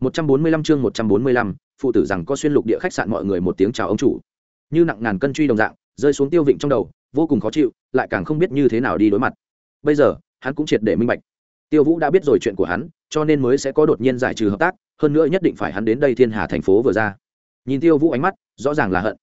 145 chương 145, phụ tử rằng có xuyên lục địa khách sạn mọi người một tiếng chào ông chủ. Như nặng ngàn cân truy đồng dạng, rơi xuống Tiêu Vịnh trong đầu, vô cùng khó chịu, lại càng không biết như thế nào đi đối mặt. Bây giờ, hắn cũng triệt để minh bạch. Tiêu Vũ đã biết rồi chuyện của hắn, cho nên mới sẽ có đột nhiên giải trừ hợp tác, hơn nữa nhất định phải hắn đến đây Thiên Hà thành phố vừa ra. Nhìn Tiêu Vũ ánh mắt, rõ ràng là hận.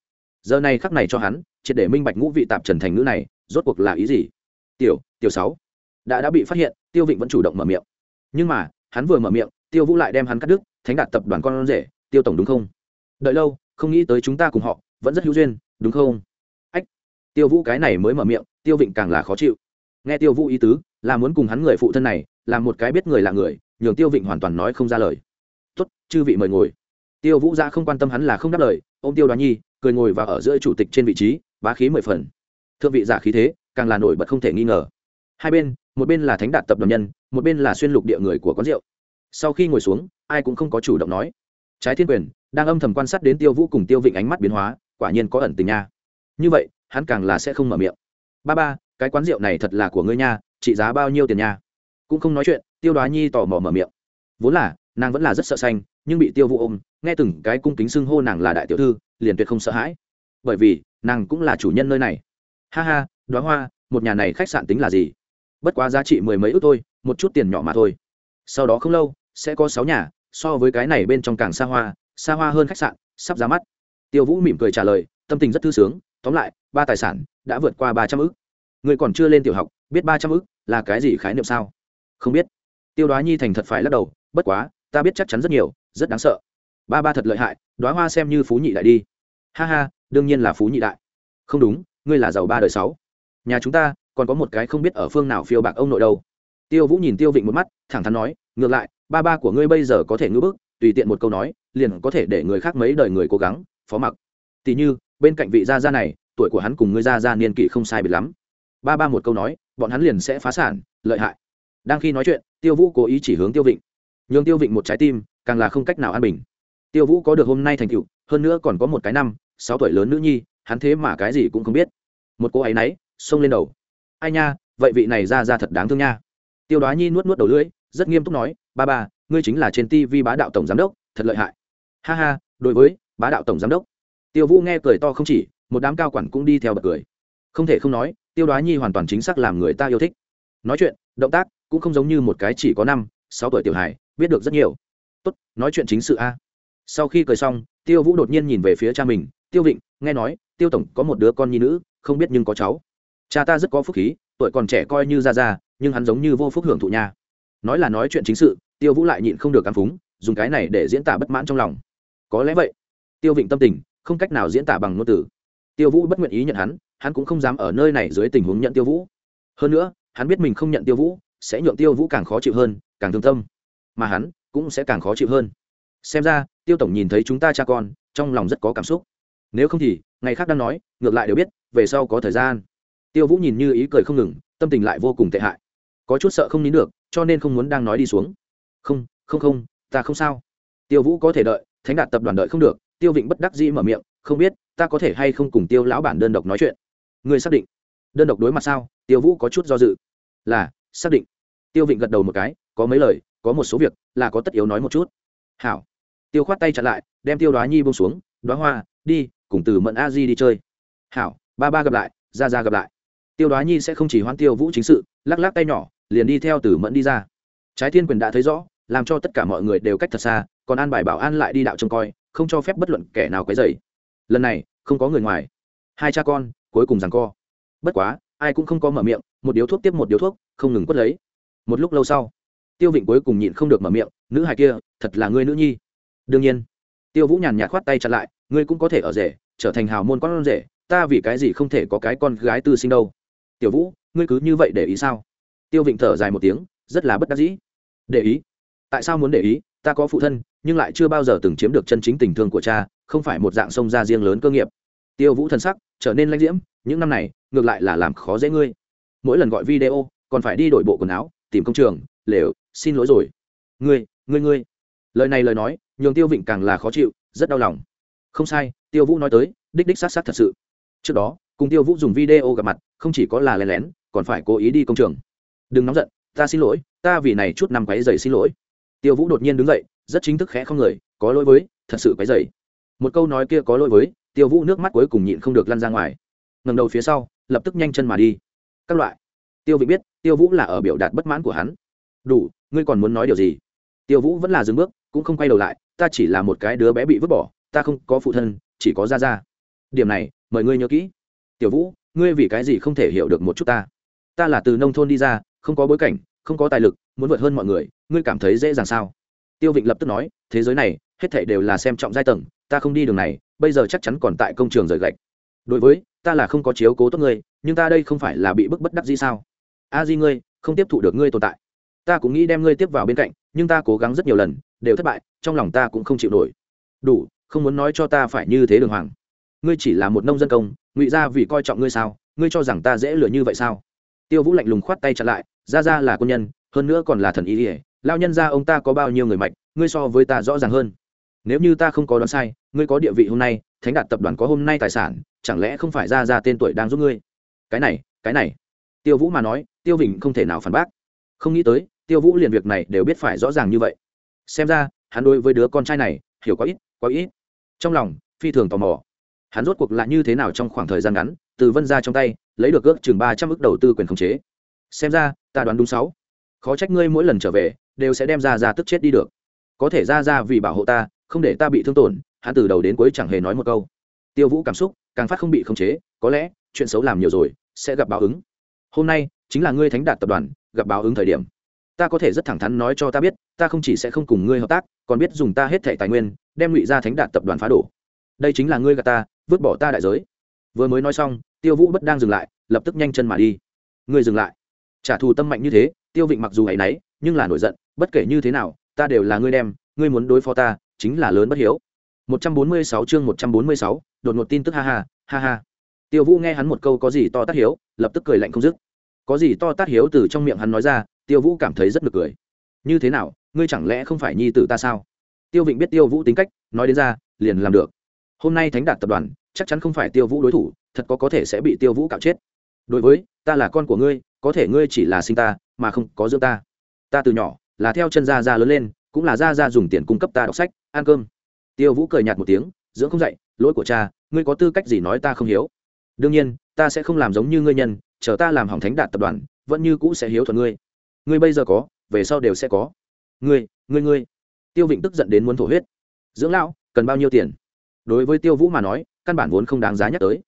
Giờ này khắc này cho hắn, triệt để minh bạch ngũ vị tạp trần thành ngữ này, rốt cuộc là ý gì? Tiểu, tiểu 6. Đã đã bị phát hiện, Tiêu Vịnh vẫn chủ động mở miệng. Nhưng mà, hắn vừa mở miệng, Tiêu Vũ lại đem hắn cắt đứt, thánh đạt tập đoàn con rể tiêu tổng đúng không? Đợi lâu không nghĩ tới chúng ta cùng họ vẫn rất hữu duyên đúng không? Ách tiêu vũ cái này mới mở miệng tiêu vịnh càng là khó chịu. Nghe tiêu vũ ý tứ là muốn cùng hắn người phụ thân này là một cái biết người là người nhường tiêu vịnh hoàn toàn nói không ra lời. Tuất chư vị mời ngồi. Tiêu vũ ra không quan tâm hắn là không đáp lời ô m tiêu đoán nhi cười ngồi và ở giữa chủ tịch trên vị trí bá khí mười phần. Thượng vị giả khí thế càng là nổi bật không thể nghi ngờ. Hai bên một bên là thánh đạt tập đoàn nhân một bên là xuyên lục địa người của quán rượu sau khi ngồi xuống, ai cũng không có chủ động nói. Trái thiên quyền, đang âm thầm quan sát đến tiêu vũ cùng tiêu vịnh ánh mắt biến hóa, quả nhiên có ẩn tình nha. Như vậy, hắn càng là sẽ không mở miệng. Ba ba, cái quán rượu này thật là của ngươi nha, trị giá bao nhiêu tiền nha? Cũng không nói chuyện, tiêu đoá nhi tò mò mở miệng. Vốn là, nàng vẫn là rất sợ xanh, nhưng bị tiêu vũ ôm, nghe từng cái cung kính xưng hô nàng là đại tiểu thư, liền tuyệt không sợ hãi. Bởi vì, nàng cũng là chủ nhân nơi này. Ha ha, đoá hoa, một nhà này khách sạn tính là gì? Bất quá giá trị mười mấy ước thôi, một chút tiền nhỏ mà thôi. Sau đó không lâu sẽ có sáu nhà, so với cái này bên trong càng xa hoa xa hoa hơn khách sạn, sắp ra mắt. Tiêu vũ mỉm cười trả lời, tâm tình rất thư sướng, tóm lại, ba tài sản đã vượt qua ba trăm ư c người còn chưa lên tiểu học, biết ba trăm ư c là cái gì khái niệm sao? Không biết. Tiêu đoá nhi thành thật phải lắc đầu, bất quá, ta biết chắc chắn rất nhiều, rất đáng sợ. Ba ba thật lợi hại, đoá hoa xem như phú nhị đại đi. Ha ha, đương nhiên là phú nhị đại. Không đúng, ngươi là giàu ba đời sáu. Nhà chúng ta, còn có một cái không biết ở phương nào phiêu bạc ông nội đâu. Tiêu vũ nhìn tiêu vịnh một mắt, thẳng thắn nói, ngược lại ba ba của ngươi bây giờ có thể ngưỡng bức, tùy tiện một câu nói, liền có thể để người khác mấy đời người cố gắng, phó mặc. Tỉ như, bên cạnh vị gia gia này, tuổi của hắn cùng ngươi gia gia niên kỷ không sai biệt lắm. Ba ba một câu nói, bọn hắn liền sẽ phá sản, lợi hại. Đang khi nói chuyện, tiêu vũ cố ý chỉ hướng tiêu vịnh. Nhường tiêu vịnh một trái tim, càng là không cách nào an bình. Tiêu vũ có được hôm nay thành tựu, hơn nữa còn có một cái năm, sáu tuổi lớn nữ nhi, hắn thế mà cái gì cũng không biết. Một cô ấy nấy xông lên đầu. Ai nha, vậy vị này ra ra thật đáng thương nha. Tiêu đoá nhi nuốt nuốt đầu lưỡi rất nghiêm túc nói, ba ba, ngươi chính là trên tv bá đạo tổng giám đốc, thật lợi hại. Ha ha, đối với bá đạo tổng giám đốc. Tiêu vũ nghe cười to không chỉ, một đám cao quản cũng đi theo bật cười. Không thể không nói, tiêu đoá nhi hoàn toàn chính xác làm người ta yêu thích. Nói chuyện, động tác cũng không giống như một cái chỉ có năm, sáu tuổi tiểu hài, biết được rất nhiều. Tốt, nói chuyện chính sự a. Sau khi cười xong, tiêu vũ đột nhiên nhìn về phía cha mình, tiêu vịnh, nghe nói, tiêu tổng có một đứa con nhi nữ, không biết nhưng có cháu. Cha ta rất có phúc khí, tuổi còn trẻ coi như ra ra, nhưng hắn giống như vô phúc hưởng thụ nha nói là nói chuyện chính sự, tiêu vũ lại nhịn không được cảm phúng, dùng cái này để diễn tả bất mãn trong lòng. Có lẽ vậy. Tiêu vịnh tâm tình, không cách nào diễn tả bằng ngôn từ. Tiêu vũ bất nguyện ý nhận hắn hắn cũng không dám ở nơi này dưới tình huống nhận tiêu vũ. Hơn nữa, hắn biết mình không nhận tiêu vũ, sẽ nhượng tiêu vũ càng khó chịu hơn, càng thương tâm. Mà hắn cũng sẽ càng khó chịu hơn. Xem ra, tiêu tổng nhìn thấy chúng ta cha con, trong lòng rất có cảm xúc. Nếu không thì, ngày khác đang nói, ngược lại đều biết, về sau có thời gian. Tiêu vũ nhìn như ý cười không ngừng, tâm tình lại vô cùng tệ hại. Có chút sợ không nín được cho nên không muốn đang nói đi xuống. Không không không, ta không sao. Tiêu vũ có thể đợi, thánh đạt tập đoàn đợi không được, tiêu vịnh bất đắc dĩ mở miệng, không biết, ta có thể hay không cùng tiêu lão bản đơn độc nói chuyện? Người xác định. Đơn độc đối mặt sao? Tiêu vũ có chút do dự. Là, xác định. Tiêu vịnh gật đầu một cái, có mấy lời, có một số việc, là có tất yếu nói một chút. Hảo. Tiêu khoát tay chặn lại, đem tiêu đoá nhi bông xuống, đoá hoa, đi, cùng từ mận a di đi chơi. Hảo, ba ba gặp lại, ra ra gặp lại tiêu đoá nhi sẽ không chỉ hoãn tiêu vũ chính sự, lắc lắc tay nhỏ, liền đi theo Tử mẫn đi ra. Trái thiên quyền đã thấy rõ, làm cho tất cả mọi người đều cách thật xa, còn an bài bảo an lại đi đạo trông coi, không cho phép bất luận kẻ nào quấy dày lần này, không có người ngoài. Hai cha con, cuối cùng rằng co. Bất quá, ai cũng không có mở miệng, một điếu thuốc tiếp một điếu thuốc, không ngừng quất lấy. Một lúc lâu sau, tiêu vịnh cuối cùng nhịn không được mở miệng, nữ hài kia, thật là ngươi nữ nhi. Đương nhiên. Tiêu vũ nhàn nhạt khoát tay chặt lại, ngươi cũng có thể ở rể, trở thành hào môn con rể, ta vì cái gì không thể có cái con gái tư sinh đâu? Tiểu vũ, ngươi cứ như vậy để ý sao? Tiêu vịnh thở dài một tiếng, rất là bất đắc dĩ. Để ý? Tại sao muốn để ý? Ta có phụ thân, nhưng lại chưa bao giờ từng chiếm được chân chính tình thương của cha, không phải một dạng sông ra riêng lớn cơ nghiệp. Tiêu vũ thân sắc trở nên lãnh diễm, những năm này, ngược lại là làm khó dễ ngươi. Mỗi lần gọi video, còn phải đi đổi bộ quần áo, tìm công trường, lều, xin lỗi rồi. Ngươi ngươi ngươi. Lời này lời nói, nhường tiêu vịnh càng là khó chịu, rất đau lòng. Không sai, tiêu vũ nói tới, đích đích s á t s á t thật sự. Trước đó cùng tiêu vũ dùng video gặp mặt, không chỉ có là lén lén, còn phải cố ý đi công trường. Đừng nóng giận, ta xin lỗi, ta vì này chút năm quáy dày xin lỗi. Tiêu vũ đột nhiên đứng dậy, rất chính thức khẽ không người, có lỗi với, thật sự cái dày một câu nói kia có lỗi với, tiêu vũ nước mắt cuối cùng nhịn không được lăn ra ngoài. Ngầm đầu phía sau, lập tức nhanh chân mà đi. Các loại. Tiêu vịnh biết, tiêu vũ là ở biểu đạt bất mãn của hắn. Đủ, ngươi còn muốn nói điều gì? Tiêu vũ vẫn là dừng bước, cũng không quay đầu lại, ta chỉ là một cái đứa bé bị vứt bỏ, ta không có phụ thân, chỉ có ra ra điểm này, mời ngươi nhớ kỹ tiểu vũ, ngươi vì cái gì không thể hiểu được một chút ta? Ta là từ nông thôn đi ra, không có bối cảnh, không có tài lực, muốn vượt hơn mọi người, ngươi cảm thấy dễ dàng sao? Tiêu vịnh lập tức nói, thế giới này, hết thảy đều là xem trọng giai tầng, ta không đi đường này, bây giờ chắc chắn còn tại công trường rời gạch. Đối với, ta là không có chiếu cố tốt ngươi, nhưng ta đây không phải là bị bức bất đắc gì sao? A di ngươi, không tiếp thụ được ngươi tồn tại. Ta cũng nghĩ đem ngươi tiếp vào bên cạnh, nhưng ta cố gắng rất nhiều lần, đều thất bại, trong lòng ta cũng không chịu nổi. Đủ, không muốn nói cho ta phải như thế đường hoàng. Ngươi chỉ là một nông dân công ngụy ra vì coi trọng ngươi sao? Ngươi cho rằng ta dễ lừa như vậy sao? Tiêu vũ lạnh lùng khoát tay chặn lại ra ra là quân nhân, hơn nữa còn là thần ý ỉa lao nhân ra ông ta có bao nhiêu người mạch, ngươi so với ta rõ ràng hơn. Nếu như ta không có đoán sai, ngươi có địa vị hôm nay, thánh đạt tập đoàn có hôm nay tài sản, chẳng lẽ không phải ra ra tên tuổi đang giúp ngươi? Cái này cái này. Tiêu vũ mà nói, tiêu vịnh không thể nào phản bác. Không nghĩ tới, tiêu vũ liền việc này đều biết phải rõ ràng như vậy. Xem ra, hắn đối với đứa con trai này, hiểu quá ít quá ít. Trong lòng, phi thường tò mò hắn rốt cuộc là như thế nào trong khoảng thời gian ngắn, từ vân ra trong tay, lấy được ước chừng ba trăm ước đầu tư quyền khống chế. Xem ra, ta đoán đúng sáu. Khó trách ngươi mỗi lần trở về, đều sẽ đem ra ra tức chết đi được. Có thể ra ra vì bảo hộ ta, không để ta bị thương tổn, hắn từ đầu đến cuối chẳng hề nói một câu. Tiêu vũ cảm xúc càng phát không bị khống chế, có lẽ, chuyện xấu làm nhiều rồi, sẽ gặp báo ứng. Hôm nay, chính là ngươi thánh đạt tập đoàn, gặp báo ứng thời điểm. Ta có thể rất thẳng thắn nói cho ta biết, ta không chỉ sẽ không cùng ngươi hợp tác, còn biết dùng ta hết thẻ tài nguyên, đem ngụy ra thánh đạt tập đoàn phá đổ. Đây chính là ngươi gà ta vứt bỏ ta đại giới. Vừa mới nói xong tiêu vũ bất đang dừng lại lập tức nhanh chân mà đi. Ngươi dừng lại. Trả thù tâm mạnh như thế tiêu vịnh mặc dù hay náy nhưng là nổi giận bất kể như thế nào ta đều là ngươi đem ngươi muốn đối phó ta chính là lớn bất hiếu. 146 chương 146, đột ngột tin tức ha ha ha ha. Tiêu vũ nghe hắn một câu có gì to tát hiếu lập tức cười lạnh không dứt. Có gì to tát hiếu từ trong miệng hắn nói ra tiêu vũ cảm thấy rất nực cười. Như thế nào ngươi chẳng lẽ không phải nhi tử ta sao? Tiêu vịnh biết tiêu vũ tính cách nói đến ra liền làm được hôm nay thánh đạt tập đoàn, chắc chắn không phải tiêu vũ đối thủ, thật có có thể sẽ bị tiêu vũ cạo chết. Đối với, ta là con của ngươi, có thể ngươi chỉ là sinh ta, mà không có dưỡng ta. Ta từ nhỏ là theo chân gia gia lớn lên, cũng là gia gia dùng tiền cung cấp ta đọc sách, ăn cơm. Tiêu vũ cười nhạt một tiếng, dưỡng không dậy lỗi của cha, ngươi có tư cách gì nói ta không hiếu? Đương nhiên, ta sẽ không làm giống như ngươi nhân, chờ ta làm hỏng thánh đạt tập đoàn, vẫn như cũ sẽ hiếu thuận ngươi. Ngươi bây giờ có, về sau đều sẽ có. Ngươi ngươi ngươi. Tiêu vịnh tức giận đến muốn thổ huyết. Dưỡng lão, cần bao nhiêu tiền? Đối với tiêu vũ mà nói, căn bản vốn không đáng giá nhắc tới.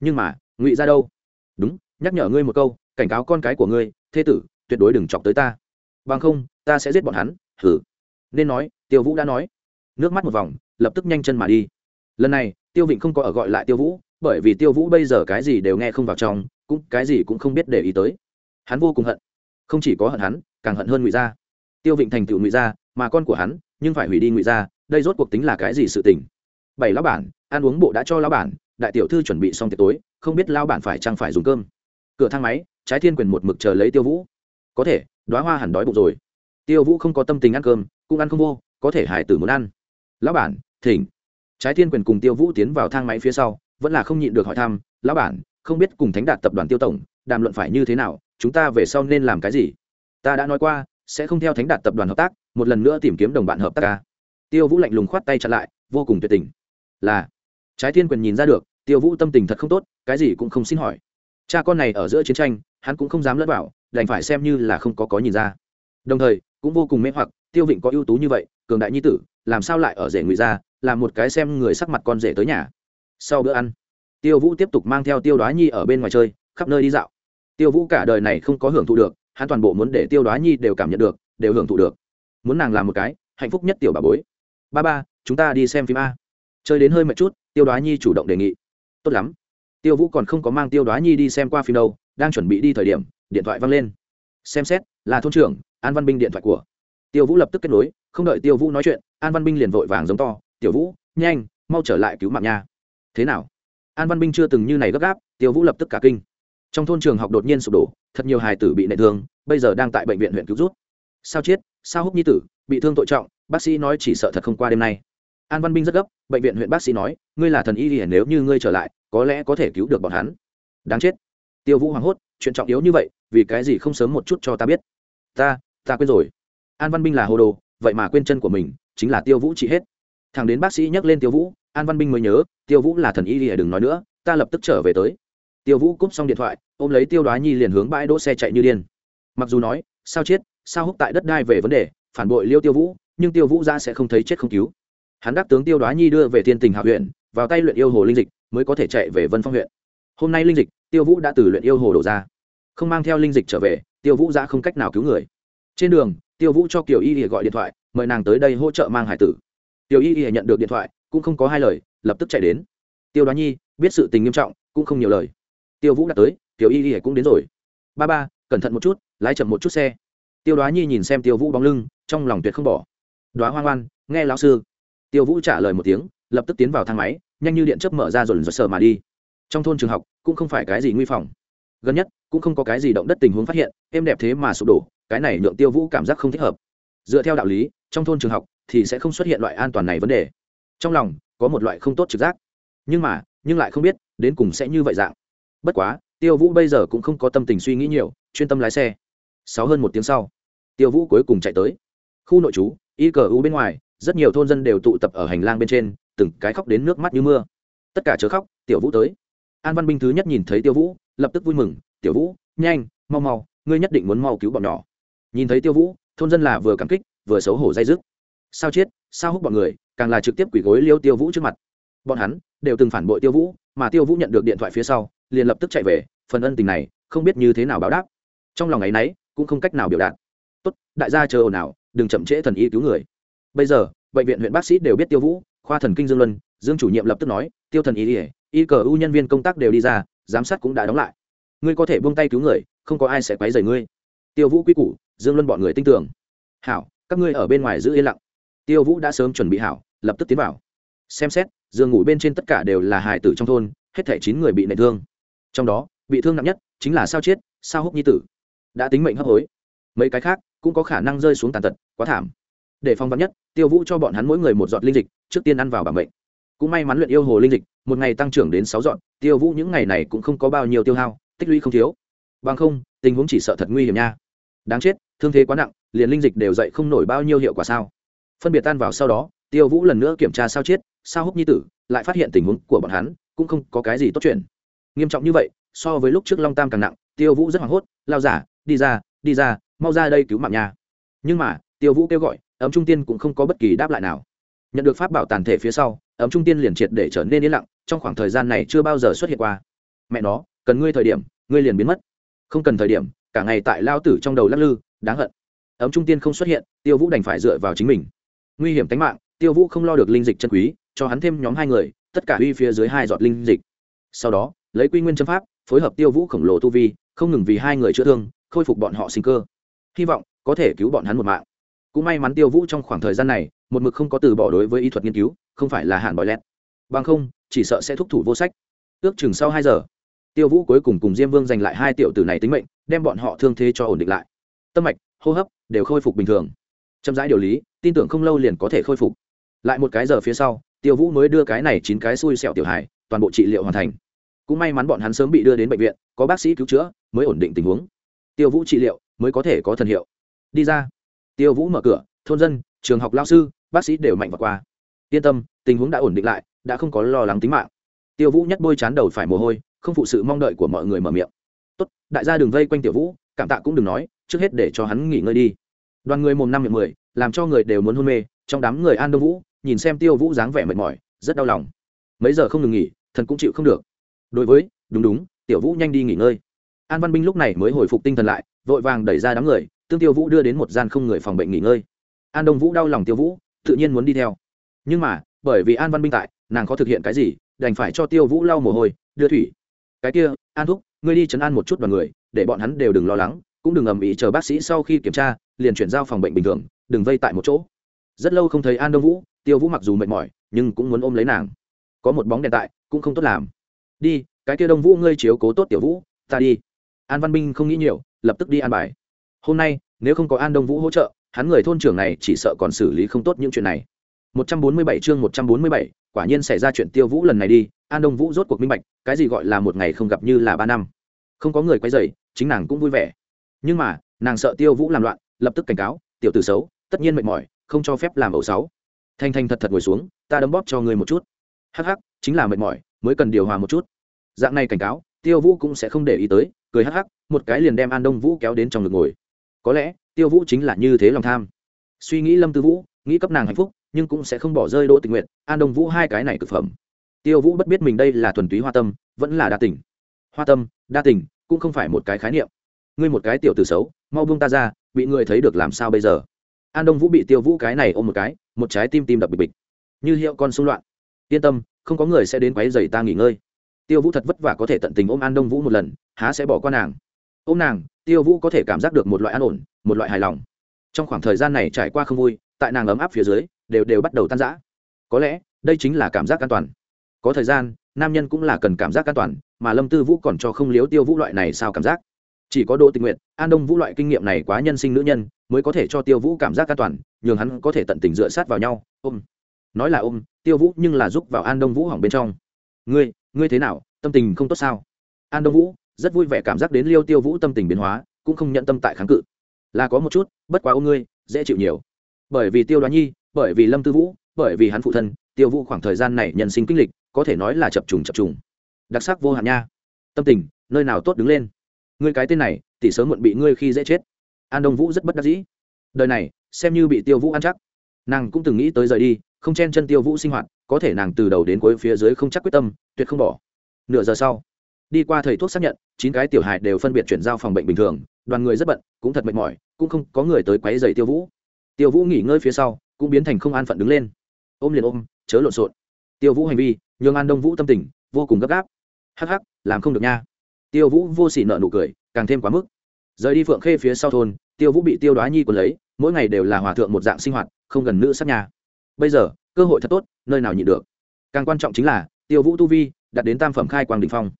Nhưng mà, ngụy ra đâu? Đúng, nhắc nhở ngươi một câu, cảnh cáo con cái của ngươi thế tử, tuyệt đối đừng chọc tới ta. Bằng không, ta sẽ giết bọn hắn hử nên nói, tiêu vũ đã nói. Nước mắt một vòng, lập tức nhanh chân mà đi. Lần này, tiêu vịnh không có ở gọi lại tiêu vũ, bởi vì tiêu vũ bây giờ cái gì đều nghe không vào trong, cũng cái gì cũng không biết để ý tới. Hắn vô cùng hận. Không chỉ có hận hắn, càng hận hơn ngụy gia tiêu vịnh thành tựu ngụy gia mà con của hắn, nhưng phải hủy đi ngụy gia đây rốt cuộc tính là cái gì sự tình? Bảy lão bản, ăn uống bộ đã cho lão bản, đại tiểu thư chuẩn bị xong tiệc tối, không biết lão bản phải chăng phải dùng cơm. Cửa thang máy, trái thiên quyền một mực chờ lấy tiêu vũ. Có thể đoá hoa hẳn đói bụng rồi. Tiêu vũ không có tâm tình ăn cơm, cũng ăn không vô, có thể hải tử muốn ăn. Lão bản, thỉnh. Trái thiên quyền cùng tiêu vũ tiến vào thang máy phía sau, vẫn là không nhịn được hỏi thăm, lão bản, không biết cùng thánh đạt tập đoàn tiêu tổng, đàm luận phải như thế nào, chúng ta về sau nên làm cái gì? Ta đã nói qua, sẽ không theo thánh đạt tập đoàn hợp tác, một lần nữa tìm kiếm đồng bạn hợp tác ca. Tiêu vũ lạnh lùng khoát tay chặn lại, vô cùng tuyệt tình là, trái thiên quyền nhìn ra được, tiêu vũ tâm tình thật không tốt, cái gì cũng không xin hỏi. Cha con này ở giữa chiến tranh, hắn cũng không dám lẫn vào, đành phải xem như là không có có nhìn ra. Đồng thời, cũng vô cùng mê hoặc, tiêu vịnh có ưu tú như vậy, cường đại nhi tử, làm sao lại ở rể ngụy ra, làm một cái xem người sắc mặt con rể tới nhà. Sau bữa ăn, tiêu vũ tiếp tục mang theo tiêu đoá nhi ở bên ngoài chơi, khắp nơi đi dạo. Tiêu vũ cả đời này không có hưởng thụ được, hắn toàn bộ muốn để tiêu đoá nhi đều cảm nhận được, đều hưởng thụ được. Muốn nàng làm một cái, hạnh phúc nhất tiểu bà bối. Ba ba, chúng ta đi xem phim a chơi đến hơi mệt chút, tiêu đoá nhi chủ động đề nghị. Tốt lắm. Tiêu vũ còn không có mang tiêu đoá nhi đi xem qua phim đâu, đang chuẩn bị đi thời điểm, điện thoại văng lên. Xem xét, là thôn trưởng, an văn binh điện thoại của. Tiêu vũ lập tức kết nối, không đợi tiêu vũ nói chuyện, an văn binh liền vội vàng giống to, tiểu vũ, nhanh, mau trở lại cứu mạng nha. Thế nào? An văn binh chưa từng như này gấp gáp, tiêu vũ lập tức cả kinh. Trong thôn trường học đột nhiên sụp đổ, thật nhiều hài tử bị nệ thương, bây giờ đang tại bệnh viện huyện cứu rút. Sao chết? Sao húc nhi tử bị thương tội trọng? Bác sĩ nói chỉ sợ thật không qua đêm nay an văn binh rất gấp, bệnh viện huyện bác sĩ nói, ngươi là thần y thì nếu như ngươi trở lại, có lẽ có thể cứu được bọn hắn. Đáng chết. Tiêu vũ hoảng hốt, chuyện trọng yếu như vậy, vì cái gì không sớm một chút cho ta biết? Ta ta quên rồi. An văn binh là hồ đồ, vậy mà quên chân của mình, chính là tiêu vũ trị hết. Thằng đến bác sĩ nhắc lên tiêu vũ, an văn binh mới nhớ, tiêu vũ là thần y thì đừng nói nữa, ta lập tức trở về tới. Tiêu vũ cúp xong điện thoại, ôm lấy tiêu đoá nhi liền hướng bãi đỗ xe chạy như điên. Mặc dù nói, sao chết, sao húc tại đất đai về vấn đề, phản bội liêu tiêu vũ, nhưng tiêu vũ ra sẽ không thấy chết không cứu hắn đắc tướng tiêu đoá nhi đưa về thiên tình hạ huyện, vào tay luyện yêu hồ linh dịch, mới có thể chạy về vân phong huyện. Hôm nay linh dịch, tiêu vũ đã từ luyện yêu hồ đổ ra. Không mang theo linh dịch trở về, tiêu vũ ra không cách nào cứu người. Trên đường, tiêu vũ cho kiều y ỉa gọi điện thoại, mời nàng tới đây hỗ trợ mang hải tử. Kiều y y nhận được điện thoại, cũng không có hai lời, lập tức chạy đến. Tiêu đoá nhi, biết sự tình nghiêm trọng, cũng không nhiều lời. Tiêu vũ đã tới, kiều y y cũng đến rồi. Ba ba, cẩn thận một chút, lái chậm một chút xe. Tiêu đoá nhi nhìn xem tiêu vũ bóng lưng, trong lòng tuyệt không bỏ. Đoá hoang oan nghe lão sư tiêu vũ trả lời một tiếng, lập tức tiến vào thang máy, nhanh như điện chớp mở ra rồi rồi sờ mà đi. Trong thôn trường học, cũng không phải cái gì nguy phòng. Gần nhất, cũng không có cái gì động đất tình huống phát hiện em đẹp thế mà sụp đổ, cái này nhượng tiêu vũ cảm giác không thích hợp. Dựa theo đạo lý, trong thôn trường học thì sẽ không xuất hiện loại an toàn này vấn đề. Trong lòng, có một loại không tốt trực giác. Nhưng mà, nhưng lại không biết, đến cùng sẽ như vậy dạng. Bất quá, tiêu vũ bây giờ cũng không có tâm tình suy nghĩ nhiều, chuyên tâm lái xe. Sáu hơn một tiếng sau, tiêu vũ cuối cùng chạy tới. Khu nội trú, y cờ u bên ngoài rất nhiều thôn dân đều tụ tập ở hành lang bên trên, từng cái khóc đến nước mắt như mưa. Tất cả chớ khóc, tiểu vũ tới. An văn binh thứ nhất nhìn thấy tiêu vũ, lập tức vui mừng, tiểu vũ, nhanh, mau mau, ngươi nhất định muốn mau cứu bọn nhỏ. Nhìn thấy tiêu vũ, thôn dân là vừa cảm kích, vừa xấu hổ dây dứt. Sao chết, sao hút bọn người, càng là trực tiếp quỷ gối liêu tiêu vũ trước mặt. Bọn hắn đều từng phản bội tiêu vũ, mà tiêu vũ nhận được điện thoại phía sau, liền lập tức chạy về, phần ân tình này không biết như thế nào báo đáp. Trong lòng ấ y n ấ y cũng không cách nào biểu đạt. Tốt, đại gia chờ ồn ào, đừng chậm trễ thần y cứu người bây giờ, bệnh viện huyện bác sĩ đều biết tiêu vũ, khoa thần kinh dương luân, dương chủ nhiệm lập tức nói, tiêu thần y ỉa y cờ u nhân viên công tác đều đi ra, giám sát cũng đã đóng lại. Ngươi có thể buông tay cứu người, không có ai sẽ quấy rầy ngươi. Tiêu vũ quy củ, dương luân bọn người tin tưởng. Hảo, các ngươi ở bên ngoài giữ yên lặng. Tiêu vũ đã sớm chuẩn bị hảo, lập tức tiến vào. Xem xét, giường ngủ bên trên tất cả đều là hài tử trong thôn, hết thảy chín người bị nệ thương. Trong đó, bị thương nặng nhất chính là sao chết sao húc nhi tử. Đã tính mệnh hấp hối. Mấy cái khác cũng có khả năng rơi xuống tàn tật, quá thảm để phong vắn nhất tiêu vũ cho bọn hắn mỗi người một giọt linh dịch trước tiên ăn vào bản mệnh. Cũng may mắn luyện yêu hồ linh dịch một ngày tăng trưởng đến sáu giọt, tiêu vũ những ngày này cũng không có bao nhiêu tiêu hao tích lũy không thiếu. Bằng không tình huống chỉ sợ thật nguy hiểm nha. Đáng chết thương thế quá nặng liền linh dịch đều dậy không nổi bao nhiêu hiệu quả sao? Phân biệt tan vào sau đó tiêu vũ lần nữa kiểm tra sao chết sao húc nhi tử lại phát hiện tình huống của bọn hắn cũng không có cái gì tốt chuyện. Nghiêm trọng như vậy so với lúc trước long tam càng nặng tiêu vũ rất hoảng hốt lao giả đi ra đi ra mau ra đây cứu mạng nhà nhưng mà tiêu vũ kêu gọi ấm trung tiên cũng không có bất kỳ đáp lại nào. Nhận được pháp bảo tàn thể phía sau, ấm trung tiên liền triệt để trở nên yên lặng, trong khoảng thời gian này chưa bao giờ xuất hiện qua. Mẹ nó, cần ngươi thời điểm, ngươi liền biến mất. Không cần thời điểm, cả ngày tại lao tử trong đầu lắc lư, đáng hận. Ấm trung tiên không xuất hiện, tiêu vũ đành phải dựa vào chính mình. Nguy hiểm tính mạng, tiêu vũ không lo được linh dịch chân quý, cho hắn thêm nhóm hai người, tất cả uy phía dưới hai giọt linh dịch. Sau đó, lấy quy nguyên châm pháp, phối hợp tiêu vũ khổng lồ tu vi, không ngừng vì hai người chữa thương, khôi phục bọn họ sinh cơ. Hy vọng có thể cứu bọn hắn một mạng cũng may mắn tiêu vũ trong khoảng thời gian này, một mực không có từ bỏ đối với y thuật nghiên cứu, không phải là hạn bòi lẹt. Bằng không, chỉ sợ sẽ thúc thủ vô sách. Ước chừng sau hai giờ, tiêu vũ cuối cùng cùng diêm vương giành lại hai tiểu tử này tính mệnh, đem bọn họ thương thế cho ổn định lại. Tâm mạch, hô hấp đều khôi phục bình thường. Chậm rãi điều lý, tin tưởng không lâu liền có thể khôi phục. Lại một cái giờ phía sau, tiêu vũ mới đưa cái này chín cái xui xẹo tiểu hài, toàn bộ trị liệu hoàn thành. Cũng may mắn bọn hắn sớm bị đưa đến bệnh viện, có bác sĩ cứu chữa, mới ổn định tình huống. Tiêu vũ trị liệu, mới có thể có thần hiệu. Đi ra tiêu vũ mở cửa, thôn dân, trường học lao sư, bác sĩ đều mạnh và qua. Yên tâm, tình huống đã ổn định lại, đã không có lo lắng tính mạng. Tiêu vũ nhất bôi chán đầu phải mồ hôi, không phụ sự mong đợi của mọi người mở miệng. Tốt, đại gia đường vây quanh tiểu vũ, cảm tạ cũng đừng nói, trước hết để cho hắn nghỉ ngơi đi. Đoàn người mồm năm miệng mười, làm cho người đều muốn hôn mê, trong đám người an đông vũ, nhìn xem tiêu vũ dáng vẻ mệt mỏi, rất đau lòng. Mấy giờ không ngừng nghỉ, thần cũng chịu không được. Đối với, đúng đúng, tiểu vũ nhanh đi nghỉ ngơi. An văn binh lúc này mới hồi phục tinh thần lại, vội vàng đẩy ra đám người tương tiêu vũ đưa đến một gian không người phòng bệnh nghỉ ngơi. An đông vũ đau lòng tiêu vũ, tự nhiên muốn đi theo. Nhưng mà, bởi vì an văn binh tại, nàng có thực hiện cái gì, đành phải cho tiêu vũ lau mồ hôi, đưa thủy. Cái kia, an thúc, ngươi đi chấn an một chút đoàn người, để bọn hắn đều đừng lo lắng, cũng đừng ầm ĩ chờ bác sĩ sau khi kiểm tra, liền chuyển giao phòng bệnh bình thường, đừng vây tại một chỗ. Rất lâu không thấy an đông vũ, tiêu vũ mặc dù mệt mỏi, nhưng cũng muốn ôm lấy nàng. Có một bóng đèn tại, cũng không tốt làm. Đi, cái kia đông vũ ngươi chiếu cố tốt tiểu vũ, ta đi. An văn binh không nghĩ nhiều, lập tức đi an bài hôm nay nếu không có an đông vũ hỗ trợ hắn người thôn trưởng này chỉ sợ còn xử lý không tốt những chuyện này. 147 chương 147, quả nhiên xảy ra chuyện tiêu vũ lần này đi an đông vũ rốt cuộc minh bạch cái gì gọi là một ngày không gặp như là ba năm. Không có người quay dày chính nàng cũng vui vẻ. Nhưng mà nàng sợ tiêu vũ làm loạn lập tức cảnh cáo tiểu tử xấu tất nhiên mệt mỏi không cho phép làm ẩu sáu. Thanh thanh thật thật ngồi xuống ta đấm bóp cho ngươi một chút. Hắc hắc chính là mệt mỏi mới cần điều hòa một chút. Dạng này cảnh cáo tiêu vũ cũng sẽ không để ý tới cười hắc hắc một cái liền đem an đông vũ kéo đến trong ngực ngồi có lẽ, tiêu vũ chính là như thế lòng tham. Suy nghĩ lâm tư vũ, nghĩ cấp nàng hạnh phúc, nhưng cũng sẽ không bỏ rơi đỗ tình nguyện an đông vũ hai cái này cực phẩm. Tiêu vũ bất biết mình đây là thuần túy hoa tâm, vẫn là đa tình. Hoa tâm, đa tình, cũng không phải một cái khái niệm. Ngươi một cái tiểu từ xấu, mau buông ta ra, bị người thấy được làm sao bây giờ? An đông vũ bị tiêu vũ cái này ôm một cái, một trái tim tim đập bịch bịch. Như hiệu con xung loạn. Yên tâm, không có người sẽ đến quấy dày ta nghỉ ngơi. Tiêu vũ thật vất vả có thể tận tình ôm an đông vũ một lần, há sẽ bỏ qua nàng ôm nàng, tiêu vũ có thể cảm giác được một loại an ổn, một loại hài lòng. Trong khoảng thời gian này trải qua không vui, tại nàng ấm áp phía dưới, đều đều bắt đầu tan rã. Có lẽ, đây chính là cảm giác an toàn. Có thời gian, nam nhân cũng là cần cảm giác an toàn, mà lâm tư vũ còn cho không liếu tiêu vũ loại này sao cảm giác. Chỉ có đỗ tình nguyện an đông vũ loại kinh nghiệm này quá nhân sinh nữ nhân, mới có thể cho tiêu vũ cảm giác an toàn, nhường hắn có thể tận tình dựa sát vào nhau, ôm. Nói là ôm, tiêu vũ nhưng là giúp vào an đông vũ hỏng bên trong. Ngươi ngươi thế nào? Tâm tình không tốt sao? An đông vũ rất vui vẻ cảm giác đến liêu tiêu vũ tâm tình biến hóa, cũng không nhận tâm tại kháng cự. Là có một chút, bất quá ô ngươi, dễ chịu nhiều. Bởi vì tiêu đoán nhi, bởi vì lâm tư vũ, bởi vì hắn phụ thân, tiêu vũ khoảng thời gian này nhân sinh kinh lịch, có thể nói là chập trùng chập trùng. Đặc sắc vô hạn nha. Tâm tình, nơi nào tốt đứng lên. Ngươi cái tên này tỷ sớm muộn bị ngươi khi dễ chết. An đông vũ rất bất đắc dĩ. Đời này, xem như bị tiêu vũ ăn chắc. Nàng cũng từng nghĩ tới rời đi, không chen chân tiêu vũ sinh hoạt, có thể nàng từ đầu đến cuối phía dưới không chắc quyết tâm, tuyệt không bỏ. Nửa giờ sau đi qua thầy thuốc xác nhận, chín cái tiểu hài đều phân biệt chuyển giao phòng bệnh bình thường, đoàn người rất bận, cũng thật mệt mỏi, cũng không có người tới quấy dày tiêu vũ. Tiêu vũ nghỉ ngơi phía sau, cũng biến thành không an phận đứng lên. Ôm liền ôm, chớ lộn xộn. Tiêu vũ hành vi, nhường an đông vũ tâm tình, vô cùng gấp gáp. Hắc hắc, làm không được nha. Tiêu vũ vô sỉ nợ nụ cười, càng thêm quá mức. Rời đi phượng khê phía sau thôn, tiêu vũ bị tiêu đoá nhi quần lấy, mỗi ngày đều là hòa thượng một dạng sinh hoạt, không gần nữ sát nhà. Bây giờ, cơ hội thật tốt, nơi nào nhịn được. Càng quan trọng chính là, tiêu vũ tu vi đặt đến tam phẩm khai quang đình phong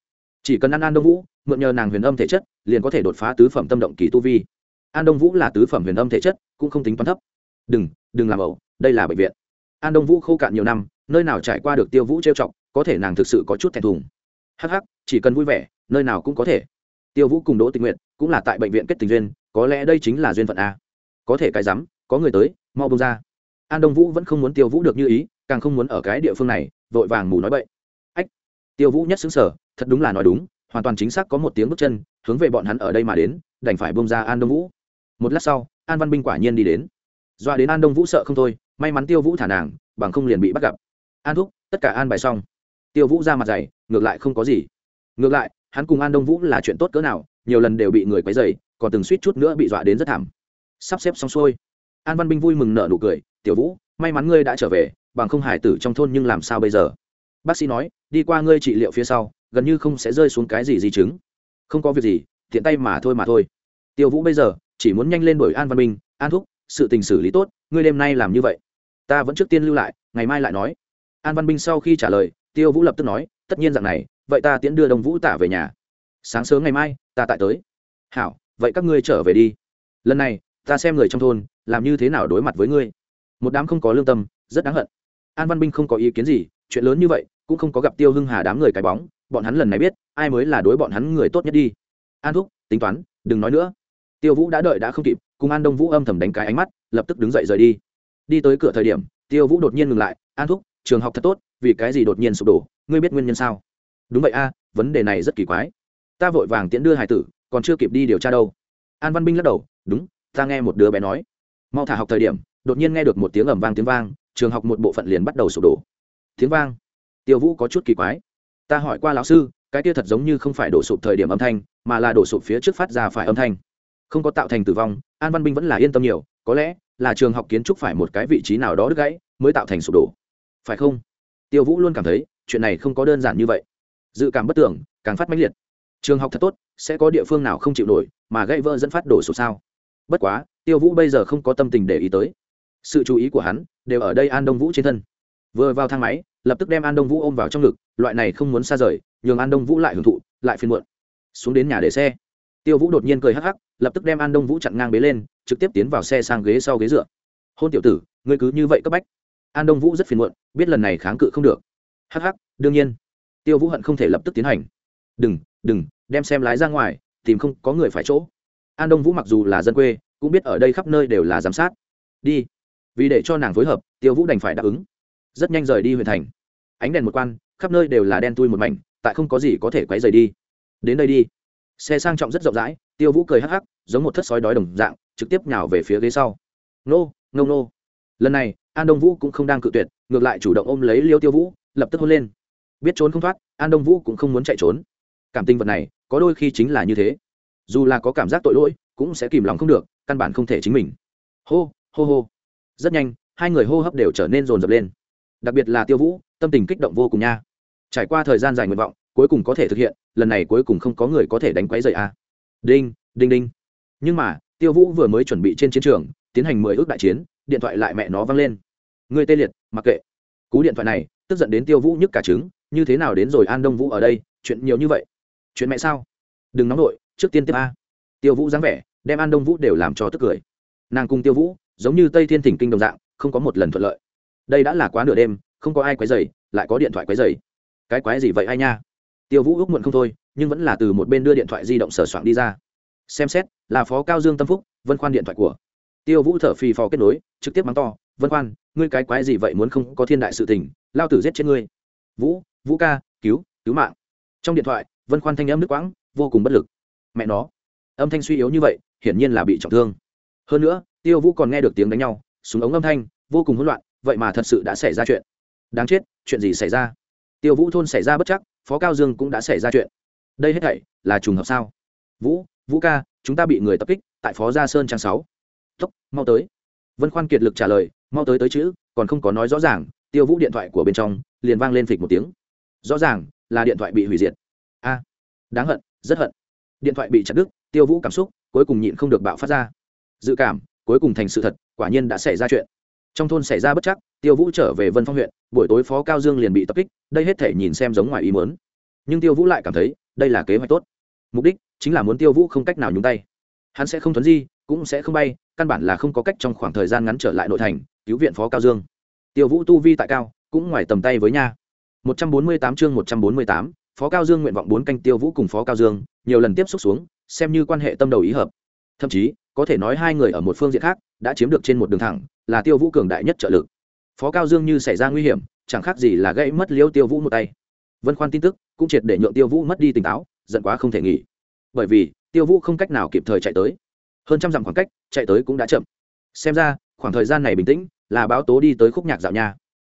chỉ cần ăn an đông vũ, mượn nhờ nàng huyền âm thể chất, liền có thể đột phá tứ phẩm tâm động kỳ tu vi. An đông vũ là tứ phẩm huyền âm thể chất, cũng không tính toán thấp. Đừng đừng làm ẩu, đây là bệnh viện. An đông vũ khô cạn nhiều năm, nơi nào trải qua được tiêu vũ trêu chọc, có thể nàng thực sự có chút thẹn thùng. Hắc hắc, chỉ cần vui vẻ, nơi nào cũng có thể. Tiêu vũ cùng đỗ tình nguyện cũng là tại bệnh viện kết tình duyên, có lẽ đây chính là duyên phận a. Có thể cái rắm, có người tới, mau bông ra. An đông vũ vẫn không muốn tiêu vũ được như ý, càng không muốn ở cái địa phương này, vội vàng mù nói bậy. Ách, tiêu vũ nhất xứng sở thật đúng là nói đúng, hoàn toàn chính xác có một tiếng bước chân, hướng về bọn hắn ở đây mà đến, đành phải bông ra an đông vũ. Một lát sau, an văn binh quả nhiên đi đến. Doa đến an đông vũ sợ không thôi, may mắn tiêu vũ thả nàng, bằng không liền bị bắt gặp. An thúc, tất cả an bài xong. Tiêu vũ ra mặt dày, ngược lại không có gì. Ngược lại, hắn cùng an đông vũ là chuyện tốt cỡ nào, nhiều lần đều bị người quấy dày còn từng suýt chút nữa bị dọa đến rất thảm. Sắp xếp xong xuôi, an văn binh vui mừng nợ nụ cười, tiểu vũ, may mắn ngươi đã trở về, bằng không hải tử trong thôn nhưng làm sao bây giờ? Bác sĩ nói, đi qua ngươi trị liệu phía sau, gần như không sẽ rơi xuống cái gì di chứng. Không có việc gì thiện tay mà thôi mà thôi. Tiêu vũ bây giờ, chỉ muốn nhanh lên đổi an văn minh, an thúc, sự tình xử lý tốt, ngươi đêm nay làm như vậy. Ta vẫn trước tiên lưu lại, ngày mai lại nói. An văn minh sau khi trả lời, tiêu vũ lập tức nói, tất nhiên dạng này, vậy ta tiễn đưa đồng vũ tả về nhà. Sáng sớm ngày mai, ta tại tới. Hảo, vậy các ngươi trở về đi. Lần này, ta xem người trong thôn, làm như thế nào đối mặt với ngươi. Một đám không có lương tâm, rất đáng hận. An văn binh không có ý kiến gì chuyện lớn như vậy cũng không có gặp tiêu hưng hà đám người cái bóng, bọn hắn lần này biết, ai mới là đối bọn hắn người tốt nhất đi. An thúc, tính toán, đừng nói nữa. Tiêu vũ đã đợi đã không kịp, cùng an đông vũ âm thầm đánh cái ánh mắt, lập tức đứng dậy rời đi. Đi tới cửa thời điểm, tiêu vũ đột nhiên ngừng lại, an thúc, trường học thật tốt, vì cái gì đột nhiên sụp đổ, ngươi biết nguyên nhân sao? Đúng vậy a, vấn đề này rất kỳ quái. Ta vội vàng tiễn đưa hải tử, còn chưa kịp đi điều tra đâu. An văn binh lắc đầu, đúng, ta nghe một đứa bé nói. Mau thả học thời điểm, đột nhiên nghe được một tiếng ầm vang tiếng vang, trường học một bộ phận liền bắt đầu sụp đổ tiếng vang. Tiêu vũ có chút kỳ quái. Ta hỏi qua lão sư, cái kia thật giống như không phải đổ sụp thời điểm âm thanh, mà là đổ sụp phía trước phát ra phải âm thanh. Không có tạo thành tử vong, an văn binh vẫn là yên tâm nhiều, có lẽ là trường học kiến trúc phải một cái vị trí nào đó đứt gãy, mới tạo thành sụp đổ. Phải không? Tiêu vũ luôn cảm thấy, chuyện này không có đơn giản như vậy. Dự cảm bất tưởng, càng phát mãnh liệt. Trường học thật tốt, sẽ có địa phương nào không chịu nổi, mà gây vỡ dẫn phát đổ sụp sao? Bất quá, tiêu vũ bây giờ không có tâm tình để ý tới. Sự chú ý của hắn đều ở đây an đông vũ trên thân vừa vào thang máy, lập tức đem an đông vũ ôm vào trong ngực, loại này không muốn xa rời, nhường an đông vũ lại hưởng thụ, lại phiên muộn. Xuống đến nhà để xe. Tiêu vũ đột nhiên cười hắc hắc, lập tức đem an đông vũ chặn ngang bế lên, trực tiếp tiến vào xe sang ghế sau ghế dựa. Hôn tiểu tử, ngươi cứ như vậy cấp bách. An đông vũ rất phiền muộn, biết lần này kháng cự không được. Hắc hắc, đương nhiên. Tiêu vũ hận không thể lập tức tiến hành. Đừng đừng, đem xem lái ra ngoài, tìm không có người phải chỗ. An đông vũ mặc dù là dân quê, cũng biết ở đây khắp nơi đều là giám sát. Đi, vì để cho nàng phối hợp, tiêu vũ đành phải đáp ứng rất nhanh rời đi huyện thành. Ánh đèn một quan, khắp nơi đều là đen tui một mảnh, tại không có gì có thể quấy rời đi. Đến đây đi. Xe sang trọng rất rộng rãi, tiêu vũ cười hắc hắc, giống một thất sói đói đồng dạng, trực tiếp nhào về phía ghế sau. Nô nô nô. Lần này, an đông vũ cũng không đang cự tuyệt, ngược lại chủ động ôm lấy liêu tiêu vũ, lập tức hôn lên. Biết trốn không thoát, an đông vũ cũng không muốn chạy trốn. Cảm tình vật này, có đôi khi chính là như thế. Dù là có cảm giác tội lỗi, cũng sẽ kìm lòng không được, căn bản không thể chính mình. Hô hô hô. Rất nhanh, hai người hô hấp đều trở nên rồn rập lên đặc biệt là tiêu vũ, tâm tình kích động vô cùng nha. Trải qua thời gian dài nguyện vọng, cuối cùng có thể thực hiện, lần này cuối cùng không có người có thể đánh quấy dậy a. Đinh đinh đinh. Nhưng mà, tiêu vũ vừa mới chuẩn bị trên chiến trường, tiến hành mười ước đại chiến, điện thoại lại mẹ nó văng lên. Người tê liệt, mặc kệ. Cú điện thoại này, tức giận đến tiêu vũ nhức cả trứng, như thế nào đến rồi an đông vũ ở đây, chuyện nhiều như vậy. Chuyện mẹ sao? Đừng nóng nổi trước tiên tiếp a. Tiêu vũ dáng vẻ, đem an đông vũ đều làm cho tức cười. Nàng cùng tiêu vũ, giống như tây thiên thỉnh kinh đồng dạng, không có một lần thuận lợi đây đã là quá nửa đêm, không có ai quấy dày lại có điện thoại quấy dày cái quái gì vậy ai nha? Tiêu vũ ước muộn không thôi, nhưng vẫn là từ một bên đưa điện thoại di động sở soạn đi ra. Xem xét, là phó cao dương tâm phúc, vân khoan điện thoại của. Tiêu vũ thở phì phò kết nối, trực tiếp mắng to, vân khoan, ngươi cái quái gì vậy muốn không có thiên đại sự tình, lao tử giết chết ngươi. Vũ vũ ca, cứu cứu mạng. Trong điện thoại, vân khoan thanh âm nước quãng, vô cùng bất lực. Mẹ nó. Âm thanh suy yếu như vậy, hiển nhiên là bị trọng thương. Hơn nữa, tiêu vũ còn nghe được tiếng đánh nhau, súng ống âm thanh, vô cùng hỗn loạn vậy mà thật sự đã xảy ra chuyện. Đáng chết, chuyện gì xảy ra? Tiêu vũ thôn xảy ra bất chắc, phó cao dương cũng đã xảy ra chuyện. Đây hết thảy là trùng hợp sao? Vũ vũ ca, chúng ta bị người tập kích tại phó gia sơn trang sáu. Tốc mau tới. Vân khoan kiệt lực trả lời, mau tới tới chữ, còn không có nói rõ ràng, tiêu vũ điện thoại của bên trong liền vang lên phịch một tiếng. Rõ ràng là điện thoại bị hủy diệt. A, đáng hận, rất hận. Điện thoại bị chặt đứt, tiêu vũ cảm xúc cuối cùng nhịn không được bạo phát ra. Dự cảm, cuối cùng thành sự thật, quả nhiên đã xảy ra chuyện trong thôn xảy ra bất chắc tiêu vũ trở về vân phong huyện buổi tối phó cao dương liền bị tập kích đây hết thể nhìn xem giống ngoài ý muốn. Nhưng tiêu vũ lại cảm thấy đây là kế hoạch tốt. Mục đích chính là muốn tiêu vũ không cách nào nhúng tay. Hắn sẽ không thuấn di cũng sẽ không bay căn bản là không có cách trong khoảng thời gian ngắn trở lại nội thành cứu viện phó cao dương. Tiêu vũ tu vi tại cao cũng ngoài tầm tay với nha. 148 chương 148, phó cao dương nguyện vọng bốn canh tiêu vũ cùng phó cao dương nhiều lần tiếp xúc xuống xem như quan hệ tâm đầu ý hợp. Thậm chí có thể nói hai người ở một phương diện khác đã chiếm được trên một đường thẳng là tiêu vũ cường đại nhất trợ lực. Phó cao dương như xảy ra nguy hiểm, chẳng khác gì là gây mất liêu tiêu vũ một tay. Vân khoan tin tức, cũng triệt để nhượng tiêu vũ mất đi tỉnh táo, giận quá không thể nghỉ. Bởi vì, tiêu vũ không cách nào kịp thời chạy tới. Hơn trăm dặm khoảng cách, chạy tới cũng đã chậm. Xem ra, khoảng thời gian này bình tĩnh, là báo tố đi tới khúc nhạc dạo nha.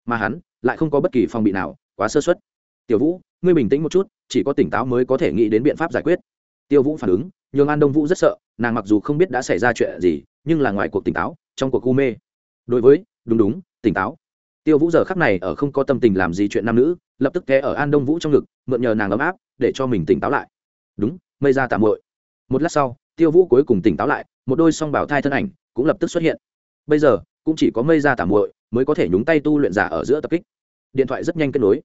Mà hắn, lại không có bất kỳ phòng bị nào, quá sơ xuất tiểu vũ, ngươi bình tĩnh một chút, chỉ có tỉnh táo mới có thể nghĩ đến biện pháp giải quyết. Tiêu vũ phản ứng, nhường an đông vũ rất sợ, nàng mặc dù không biết đã xảy ra chuyện gì, nhưng là ngoài cuộc tỉnh táo, trong cuộc u mê đối với, đúng đúng, tỉnh táo. Tiêu vũ giờ khắc này ở không có tâm tình làm gì chuyện nam nữ, lập tức té ở an đông vũ trong ngực, mượn nhờ nàng ấm áp, để cho mình tỉnh táo lại. Đúng, mây ra tạm hội một lát sau, tiêu vũ cuối cùng tỉnh táo lại, một đôi song bảo thai thân ảnh cũng lập tức xuất hiện. Bây giờ, cũng chỉ có mây ra tạm hội mới có thể nhúng tay tu luyện giả ở giữa tập kích. Điện thoại rất nhanh kết nối.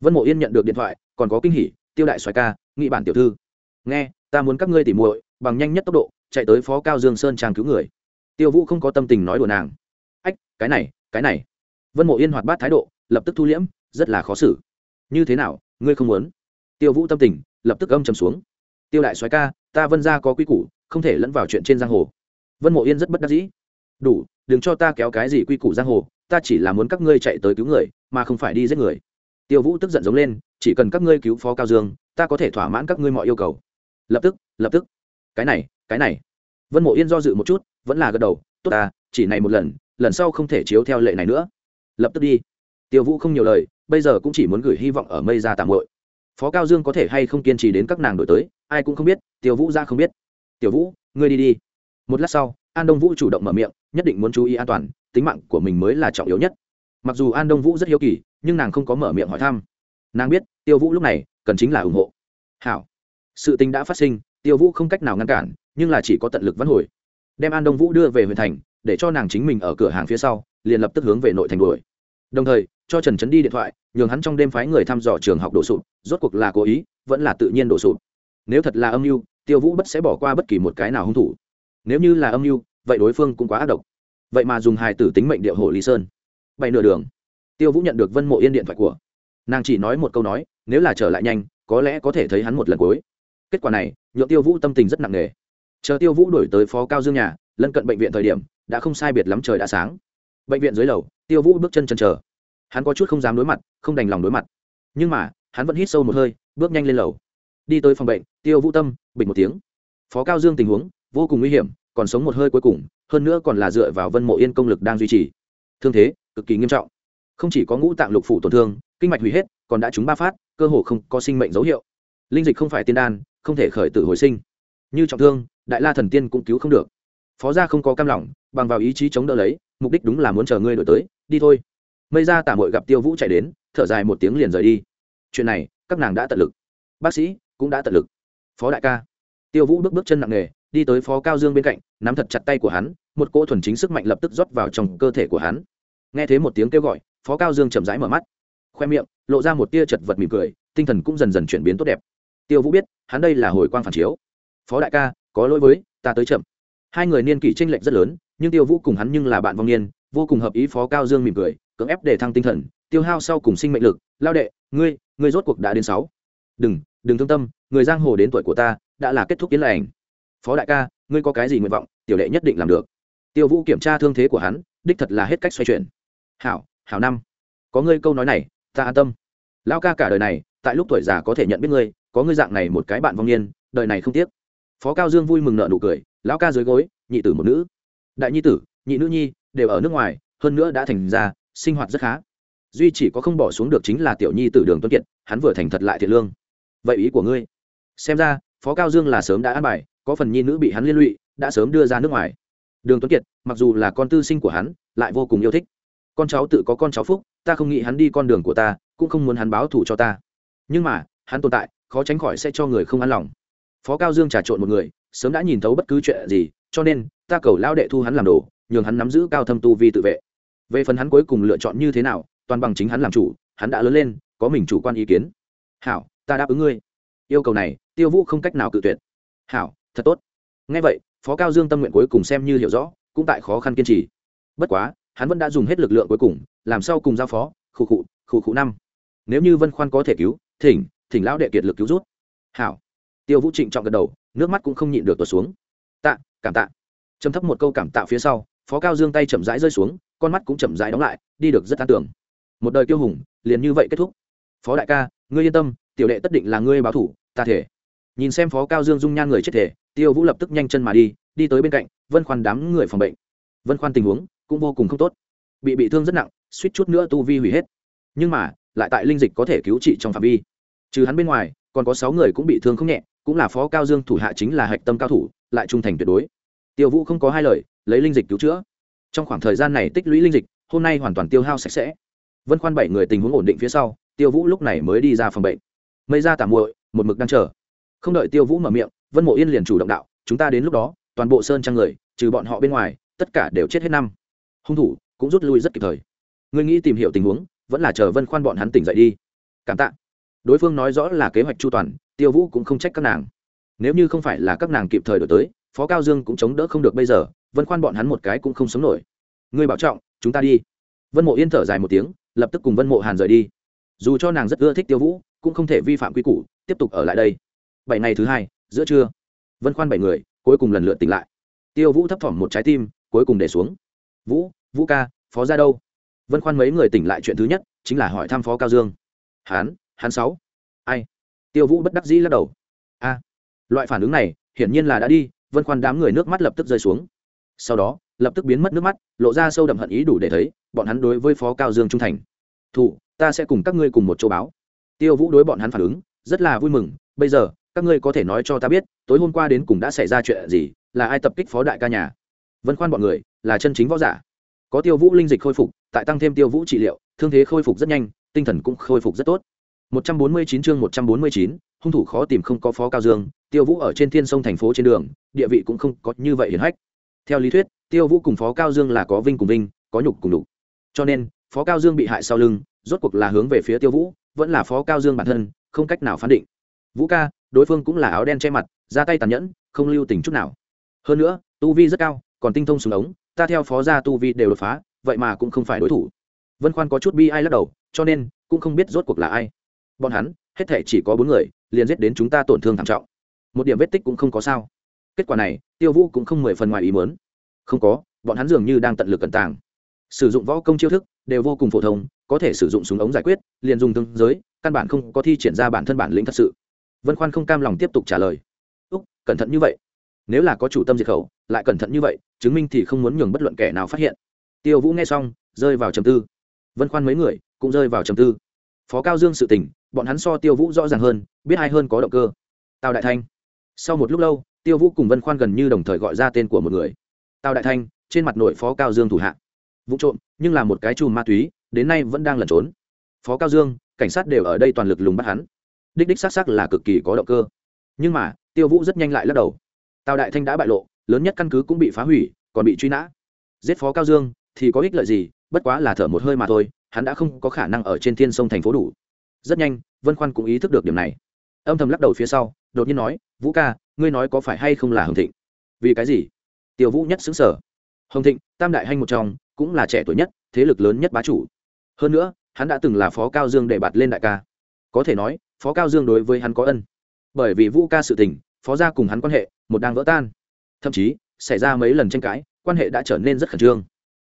Vân mộ yên nhận được điện thoại, còn có kinh hỉ, tiêu đại xoài ca, nghị bản tiểu thư. Nghe, ta muốn các ngươi tỉ muội, bằng nhanh nhất tốc độ, chạy tới phó cao dương sơn trang cứu người. Tiêu vũ không có tâm tình nói đùa nàng cái này cái này. Vân mộ yên hoạt bát thái độ, lập tức thu liễm, rất là khó xử. Như thế nào, ngươi không muốn? Tiêu vũ tâm tình, lập tức âm trầm xuống. Tiêu đại soái ca, ta vân ra có quy củ, không thể lẫn vào chuyện trên giang hồ. Vân mộ yên rất bất đắc dĩ. Đủ, đừng cho ta kéo cái gì quy củ giang hồ, ta chỉ là muốn các ngươi chạy tới cứu người, mà không phải đi giết người. Tiêu vũ tức giận giống lên, chỉ cần các ngươi cứu phó cao dương, ta có thể thỏa mãn các ngươi mọi yêu cầu. Lập tức lập tức. Cái này cái này. Vân mộ yên do dự một chút, vẫn là gật đầu, tốt ta, chỉ này một lần lần sau không thể chiếu theo lệ này nữa. Lập tức đi. Tiêu vũ không nhiều lời, bây giờ cũng chỉ muốn gửi hy vọng ở mây ra tạm hội phó cao dương có thể hay không kiên trì đến các nàng đổi tới, ai cũng không biết, tiêu vũ ra không biết. Tiểu vũ, ngươi đi đi. Một lát sau, an đông vũ chủ động mở miệng, nhất định muốn chú ý an toàn, tính mạng của mình mới là trọng yếu nhất. Mặc dù an đông vũ rất hiếu kỳ, nhưng nàng không có mở miệng hỏi thăm. Nàng biết, tiêu vũ lúc này cần chính là ủng hộ. Hảo. Sự tình đã phát sinh, tiêu vũ không cách nào ngăn cản, nhưng là chỉ có tận lực vãn hồi. Đem an đông vũ đưa về huyện thành để cho nàng chính mình ở cửa hàng phía sau, liền lập tức hướng về nội thành đuổi. Đồng thời, cho trần trấn đi điện thoại, nhường hắn trong đêm phái người thăm dò trường học đổ sụp, rốt cuộc là cố ý, vẫn là tự nhiên đổ sụp. Nếu thật là âm mưu, tiêu vũ bất sẽ bỏ qua bất kỳ một cái nào hung thủ. Nếu như là âm mưu, vậy đối phương cũng quá ác độc. Vậy mà dùng hài tử tính mệnh điệu hồ lý sơn. Bay nửa đường, tiêu vũ nhận được vân mộ yên điện thoại của. Nàng chỉ nói một câu nói, nếu là trở lại nhanh, có lẽ có thể thấy hắn một lần cuối. Kết quả này, nhượng tiêu vũ tâm tình rất nặng nề. Chờ tiêu vũ đổi tới phó cao dương nhà, lân cận bệnh viện thời điểm đã không sai biệt lắm trời đã sáng. Bệnh viện dưới lầu, tiêu vũ bước chân chân chờ. Hắn có chút không dám đối mặt, không đành lòng đối mặt. Nhưng mà, hắn vẫn hít sâu một hơi, bước nhanh lên lầu. Đi tới phòng bệnh, tiêu vũ tâm bình một tiếng. Phó cao dương tình huống, vô cùng nguy hiểm, còn sống một hơi cuối cùng, hơn nữa còn là dựa vào vân mộ yên công lực đang duy trì. Thương thế, cực kỳ nghiêm trọng. Không chỉ có ngũ tạng lục phủ tổn thương, kinh mạch hủy hết, còn đã trúng ba phát, cơ hồ không có sinh mệnh dấu hiệu. Linh dịch không phải tiên đan, không thể khởi tử hồi sinh. Như trọng thương, đại la thần tiên cũng cứu không được phó gia không có cam lòng, bằng vào ý chí chống đỡ lấy, mục đích đúng là muốn chờ ngươi đổi tới. Đi thôi. Mây ra tả mội gặp tiêu vũ chạy đến, thở dài một tiếng liền rời đi. Chuyện này, các nàng đã tận lực. Bác sĩ cũng đã tận lực. Phó đại ca. Tiêu vũ bước bước chân nặng nề, đi tới phó cao dương bên cạnh, nắm thật chặt tay của hắn, một cỗ thuần chính sức mạnh lập tức rót vào trong cơ thể của hắn. Nghe thấy một tiếng kêu gọi, phó cao dương chậm rãi mở mắt. Khoe miệng, lộ ra một tia chật vật mỉm cười, tinh thần cũng dần dần chuyển biến tốt đẹp. Tiêu vũ biết, hắn đây là hồi quang phản chiếu. Phó đại ca, có lỗi với ta tới chậm hai người niên kỷ tranh lệch rất lớn, nhưng tiêu vũ cùng hắn nhưng là bạn vong niên, vô cùng hợp ý phó cao dương mỉm cười, cưỡng ép để thăng tinh thần, tiêu hao sau cùng sinh mệnh lực. Lao đệ, ngươi ngươi rốt cuộc đã đến sáu. Đừng đừng thương tâm, người giang hồ đến tuổi của ta đã là kết thúc kiến lành. Phó đại ca, ngươi có cái gì nguyện vọng, tiểu đệ nhất định làm được. Tiêu vũ kiểm tra thương thế của hắn, đích thật là hết cách xoay chuyển. Hảo hảo năm, có ngươi câu nói này, ta an tâm. Lao ca cả đời này, tại lúc tuổi già có thể nhận biết ngươi, có ngươi dạng này một cái bạn vong niên, đời này không tiếc. Phó cao dương vui mừng nợ nụ cười lão ca dưới gối, nhị tử một nữ. Đại nhi tử, nhị nữ nhi, đều ở nước ngoài, hơn nữa đã thành ra sinh hoạt rất khá. Duy chỉ có không bỏ xuống được chính là tiểu nhi tử đường tuấn kiệt, hắn vừa thành thật lại thiện lương. Vậy ý của ngươi? Xem ra, phó cao dương là sớm đã an bài, có phần nhi nữ bị hắn liên lụy, đã sớm đưa ra nước ngoài. Đường tuấn kiệt, mặc dù là con tư sinh của hắn, lại vô cùng yêu thích. Con cháu tự có con cháu phúc, ta không nghĩ hắn đi con đường của ta, cũng không muốn hắn báo thù cho ta. Nhưng mà, hắn tồn tại, khó tránh khỏi sẽ cho người không an lòng. Phó cao dương trà trộn một người sớm đã nhìn thấu bất cứ chuyện gì, cho nên, ta cầu lao đệ thu hắn làm đồ, nhường hắn nắm giữ cao thâm tu vi tự vệ. Về phần hắn cuối cùng lựa chọn như thế nào, toàn bằng chính hắn làm chủ, hắn đã lớn lên, có mình chủ quan ý kiến. Hảo, ta đáp ứng ngươi. Yêu cầu này, tiêu vũ không cách nào cự tuyệt. Hảo, thật tốt. Ngay vậy, phó cao dương tâm nguyện cuối cùng xem như hiểu rõ, cũng tại khó khăn kiên trì. Bất quá, hắn vẫn đã dùng hết lực lượng cuối cùng, làm sao cùng giao phó, khụ khụ khụ khụ năm. Nếu như vân khoan có thể cứu, thỉnh thỉnh lão đệ kiệt lực cứu rút. Hảo. Tiêu vũ trịnh trọng gật đầu nước mắt cũng không nhịn được tuột xuống. Tạ, cảm tạ. Châm thấp một câu cảm tạ phía sau, phó cao dương tay chậm rãi rơi xuống, con mắt cũng chậm rãi đóng lại, đi được rất an tưởng một đời kiêu hùng, liền như vậy kết thúc. Phó đại ca, ngươi yên tâm, tiểu đệ tất định là ngươi báo thủ, ta thể. Nhìn xem phó cao dương dung nhan người chết thể, tiêu vũ lập tức nhanh chân mà đi đi tới bên cạnh, vân khoan đám người phòng bệnh. Vân khoan tình huống cũng vô cùng không tốt. Bị bị thương rất nặng, suýt chút nữa tu vi hủy hết. Nhưng mà, lại tại linh dịch có thể cứu trị trong phạm vi. Trừ hắn bên ngoài, còn có sáu người cũng bị thương không nhẹ cũng là phó cao dương thủ hạ chính là hạch tâm cao thủ, lại trung thành tuyệt đối. Tiêu vũ không có hai lời, lấy linh dịch cứu chữa. Trong khoảng thời gian này tích lũy linh dịch, hôm nay hoàn toàn tiêu hao sạch sẽ. Vân khoan bảy người tình huống ổn định phía sau, tiêu vũ lúc này mới đi ra phòng bệnh. Mây ra tạm muội, một mực đang chờ. Không đợi tiêu vũ mở miệng, vân mộ yên liền chủ động đạo, chúng ta đến lúc đó, toàn bộ sơn trang người, trừ bọn họ bên ngoài, tất cả đều chết hết năm. Hung thủ cũng rút lui rất kịp thời. Ngươi nghĩ tìm hiểu tình huống, vẫn là chờ vân khoan bọn hắn tỉnh dậy đi. Cảm tạ. Đối phương nói rõ là kế hoạch chu toàn tiêu vũ cũng không trách các nàng. Nếu như không phải là các nàng kịp thời đổi tới, phó cao dương cũng chống đỡ không được bây giờ, vân khoan bọn hắn một cái cũng không sống nổi. Ngươi bảo trọng, chúng ta đi. Vân mộ yên thở dài một tiếng, lập tức cùng vân mộ hàn rời đi. Dù cho nàng rất ưa thích tiêu vũ, cũng không thể vi phạm quy củ, tiếp tục ở lại đây. Bảy ngày thứ hai, giữa trưa, vân khoan bảy người, cuối cùng lần lượt tỉnh lại. Tiêu vũ thấp thỏm một trái tim, cuối cùng để xuống. Vũ vũ ca, phó ra đâu? Vân khoan mấy người tỉnh lại chuyện thứ nhất, chính là hỏi thăm phó cao dương. Hán hán sáu. Ai? Tiêu vũ bất đắc dĩ lắc đầu. A, loại phản ứng này, hiển nhiên là đã đi. Vân khoan đám người nước mắt lập tức rơi xuống. Sau đó, lập tức biến mất nước mắt, lộ ra sâu đậm hận ý đủ để thấy, bọn hắn đối với phó cao dương trung thành. Thủ, ta sẽ cùng các ngươi cùng một chỗ báo. Tiêu vũ đối bọn hắn phản ứng, rất là vui mừng. Bây giờ, các ngươi có thể nói cho ta biết, tối hôm qua đến cùng đã xảy ra chuyện gì, là ai tập kích phó đại ca nhà? Vân khoan bọn người, là chân chính võ giả. Có tiêu vũ linh dịch khôi phục, tại tăng thêm tiêu vũ trị liệu, thương thế khôi phục rất nhanh, tinh thần cũng khôi phục rất tốt. 149 chương 149, hung thủ khó tìm không có phó cao dương tiêu vũ ở trên thiên sông thành phố trên đường địa vị cũng không có như vậy hiển hách. Theo lý thuyết tiêu vũ cùng phó cao dương là có vinh cùng vinh có nhục cùng nhục. cho nên phó cao dương bị hại sau lưng rốt cuộc là hướng về phía tiêu vũ vẫn là phó cao dương bản thân không cách nào phán định. Vũ ca đối phương cũng là áo đen che mặt ra tay tàn nhẫn không lưu tình chút nào. Hơn nữa tu vi rất cao còn tinh thông súng ống ta theo phó gia tu vi đều đột phá vậy mà cũng không phải đối thủ. Vân khoan có chút bi ai lắc đầu cho nên cũng không biết rốt cuộc là ai bọn hắn hết thể chỉ có bốn người liền giết đến chúng ta tổn thương thảm trọng. Một điểm vết tích cũng không có sao. Kết quả này tiêu vũ cũng không mười phần ngoài ý mớn không có bọn hắn dường như đang tận lực cẩn tàng. Sử dụng võ công chiêu thức đều vô cùng phổ thông có thể sử dụng súng ống giải quyết liền dùng thương, giới căn bản không có thi triển ra bản thân bản lĩnh thật sự. Vân khoan không cam lòng tiếp tục trả lời. Úc cẩn thận như vậy. Nếu là có chủ tâm diệt khẩu lại cẩn thận như vậy chứng minh thì không muốn nhường bất luận kẻ nào phát hiện. Tiêu vũ nghe xong rơi vào trầm tư. Vân khoan mấy người cũng rơi vào trầm tư phó cao dương sự tình, bọn hắn so tiêu vũ rõ ràng hơn, biết ai hơn có động cơ. Tào đại thanh. Sau một lúc lâu, tiêu vũ cùng vân khoan gần như đồng thời gọi ra tên của một người. Tào đại thanh, trên mặt nội phó cao dương thủ hạ. Vụ trộm, nhưng là một cái chùm ma túy, đến nay vẫn đang lẩn trốn. Phó cao dương, cảnh sát đều ở đây toàn lực lùng bắt hắn. Đích đích xác xác là cực kỳ có động cơ. Nhưng mà, tiêu vũ rất nhanh lại lắc đầu. Tào đại thanh đã bại lộ, lớn nhất căn cứ cũng bị phá hủy, còn bị truy nã. Giết phó cao dương, thì có ích lợi gì, bất quá là thở một hơi mà thôi hắn đã không có khả năng ở trên thiên sông thành phố đủ. Rất nhanh, vân khoan cũng ý thức được điểm này. Âm thầm lắc đầu phía sau, đột nhiên nói, vũ ca, ngươi nói có phải hay không là hồng thịnh? Vì cái gì? Tiêu vũ nhất xứng sở hồng thịnh, tam đại hanh một trong, cũng là trẻ tuổi nhất, thế lực lớn nhất bá chủ. Hơn nữa, hắn đã từng là phó cao dương để bạt lên đại ca. Có thể nói, phó cao dương đối với hắn có ân. Bởi vì vũ ca sự tình, phó gia cùng hắn quan hệ, một đang vỡ tan. Thậm chí, xảy ra mấy lần tranh cãi, quan hệ đã trở nên rất khẩn trương.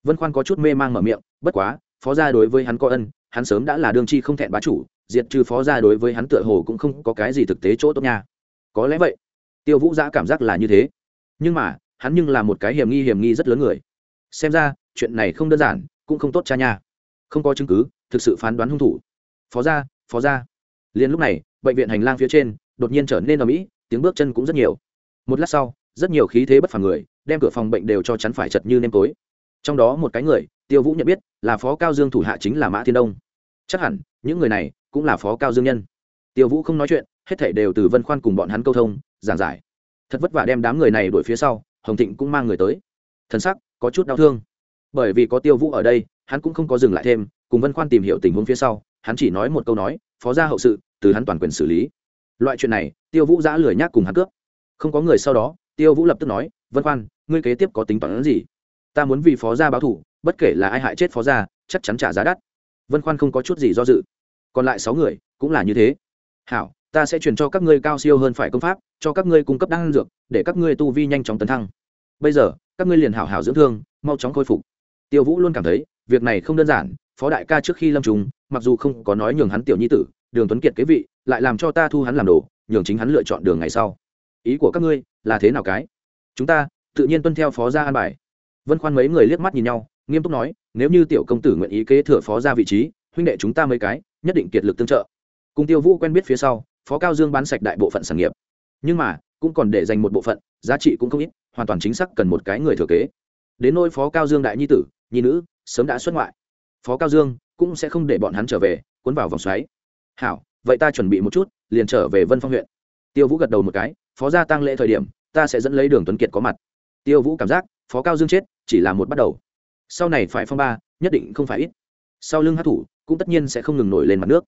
Vân khoan có chút mê mang mở miệng, bất quá phó gia đối với hắn có ân, hắn sớm đã là đương chi không thẹn bá chủ, diệt trừ phó gia đối với hắn tựa hồ cũng không có cái gì thực tế chỗ tốt nha. Có lẽ vậy, tiêu vũ giã cảm giác là như thế. Nhưng mà, hắn nhưng là một cái hiểm nghi hiểm nghi rất lớn người. Xem ra, chuyện này không đơn giản, cũng không tốt cha nha. Không có chứng cứ, thực sự phán đoán hung thủ. Phó gia phó gia. Liền lúc này, bệnh viện hành lang phía trên, đột nhiên trở nên ở mỹ tiếng bước chân cũng rất nhiều. Một lát sau, rất nhiều khí thế bất phàm người, đem cửa phòng bệnh đều cho chắn phải chật như nêm tối. Trong đó một cái người tiêu vũ nhận biết là phó cao dương thủ hạ chính là mã thiên đông chắc hẳn những người này cũng là phó cao dương nhân tiêu vũ không nói chuyện hết thảy đều từ vân khoan cùng bọn hắn câu thông giảng giải thật vất vả đem đám người này đuổi phía sau hồng thịnh cũng mang người tới thân sắc có chút đau thương bởi vì có tiêu vũ ở đây hắn cũng không có dừng lại thêm cùng vân khoan tìm hiểu tình huống phía sau hắn chỉ nói một câu nói phó gia hậu sự từ hắn toàn quyền xử lý loại chuyện này tiêu vũ giã lười nhác cùng hắn cướp không có người sau đó tiêu vũ lập tức nói vân khoan ngươi kế tiếp có tính toán gì ta muốn vì phó gia báo thủ bất kể là ai hại chết phó gia, chắc chắn trả giá đắt. Vân khoan không có chút gì do dự. Còn lại sáu người, cũng là như thế. Hảo, ta sẽ truyền cho các ngươi cao siêu hơn phải công pháp, cho các ngươi cung cấp đan dược, để các ngươi tu vi nhanh chóng tấn thăng. Bây giờ, các ngươi liền hảo hảo dưỡng thương, mau chóng khôi phục. Tiêu vũ luôn cảm thấy, việc này không đơn giản, phó đại ca trước khi lâm trùng, mặc dù không có nói nhường hắn tiểu nhi tử, đường tuấn kiệt kế vị, lại làm cho ta thu hắn làm đồ, nhường chính hắn lựa chọn đường ngày sau. Ý của các ngươi là thế nào cái? Chúng ta, tự nhiên tuân theo phó gia an bài. Vân khoan mấy người liếc mắt nhìn nhau nghiêm túc nói, nếu như tiểu công tử nguyện ý kế thừa phó gia vị trí, huynh đệ chúng ta mấy cái, nhất định kiệt lực tương trợ. Cùng tiêu vũ quen biết phía sau, phó cao dương bán sạch đại bộ phận sản nghiệp. Nhưng mà, cũng còn để dành một bộ phận, giá trị cũng không ít, hoàn toàn chính xác cần một cái người thừa kế. Đến nôi phó cao dương đại nhi tử, nhi nữ, sớm đã xuất ngoại. Phó cao dương cũng sẽ không để bọn hắn trở về, cuốn vào vòng xoáy. Hảo, vậy ta chuẩn bị một chút, liền trở về vân phong huyện. Tiêu vũ gật đầu một cái, phó gia tăng lễ thời điểm, ta sẽ dẫn lấy đường tuấn kiệt có mặt. Tiêu vũ cảm giác, phó cao dương chết, chỉ là một bắt đầu sau này phải phong ba, nhất định không phải ít. Sau lưng hát thủ, cũng tất nhiên sẽ không ngừng nổi lên mặt nước.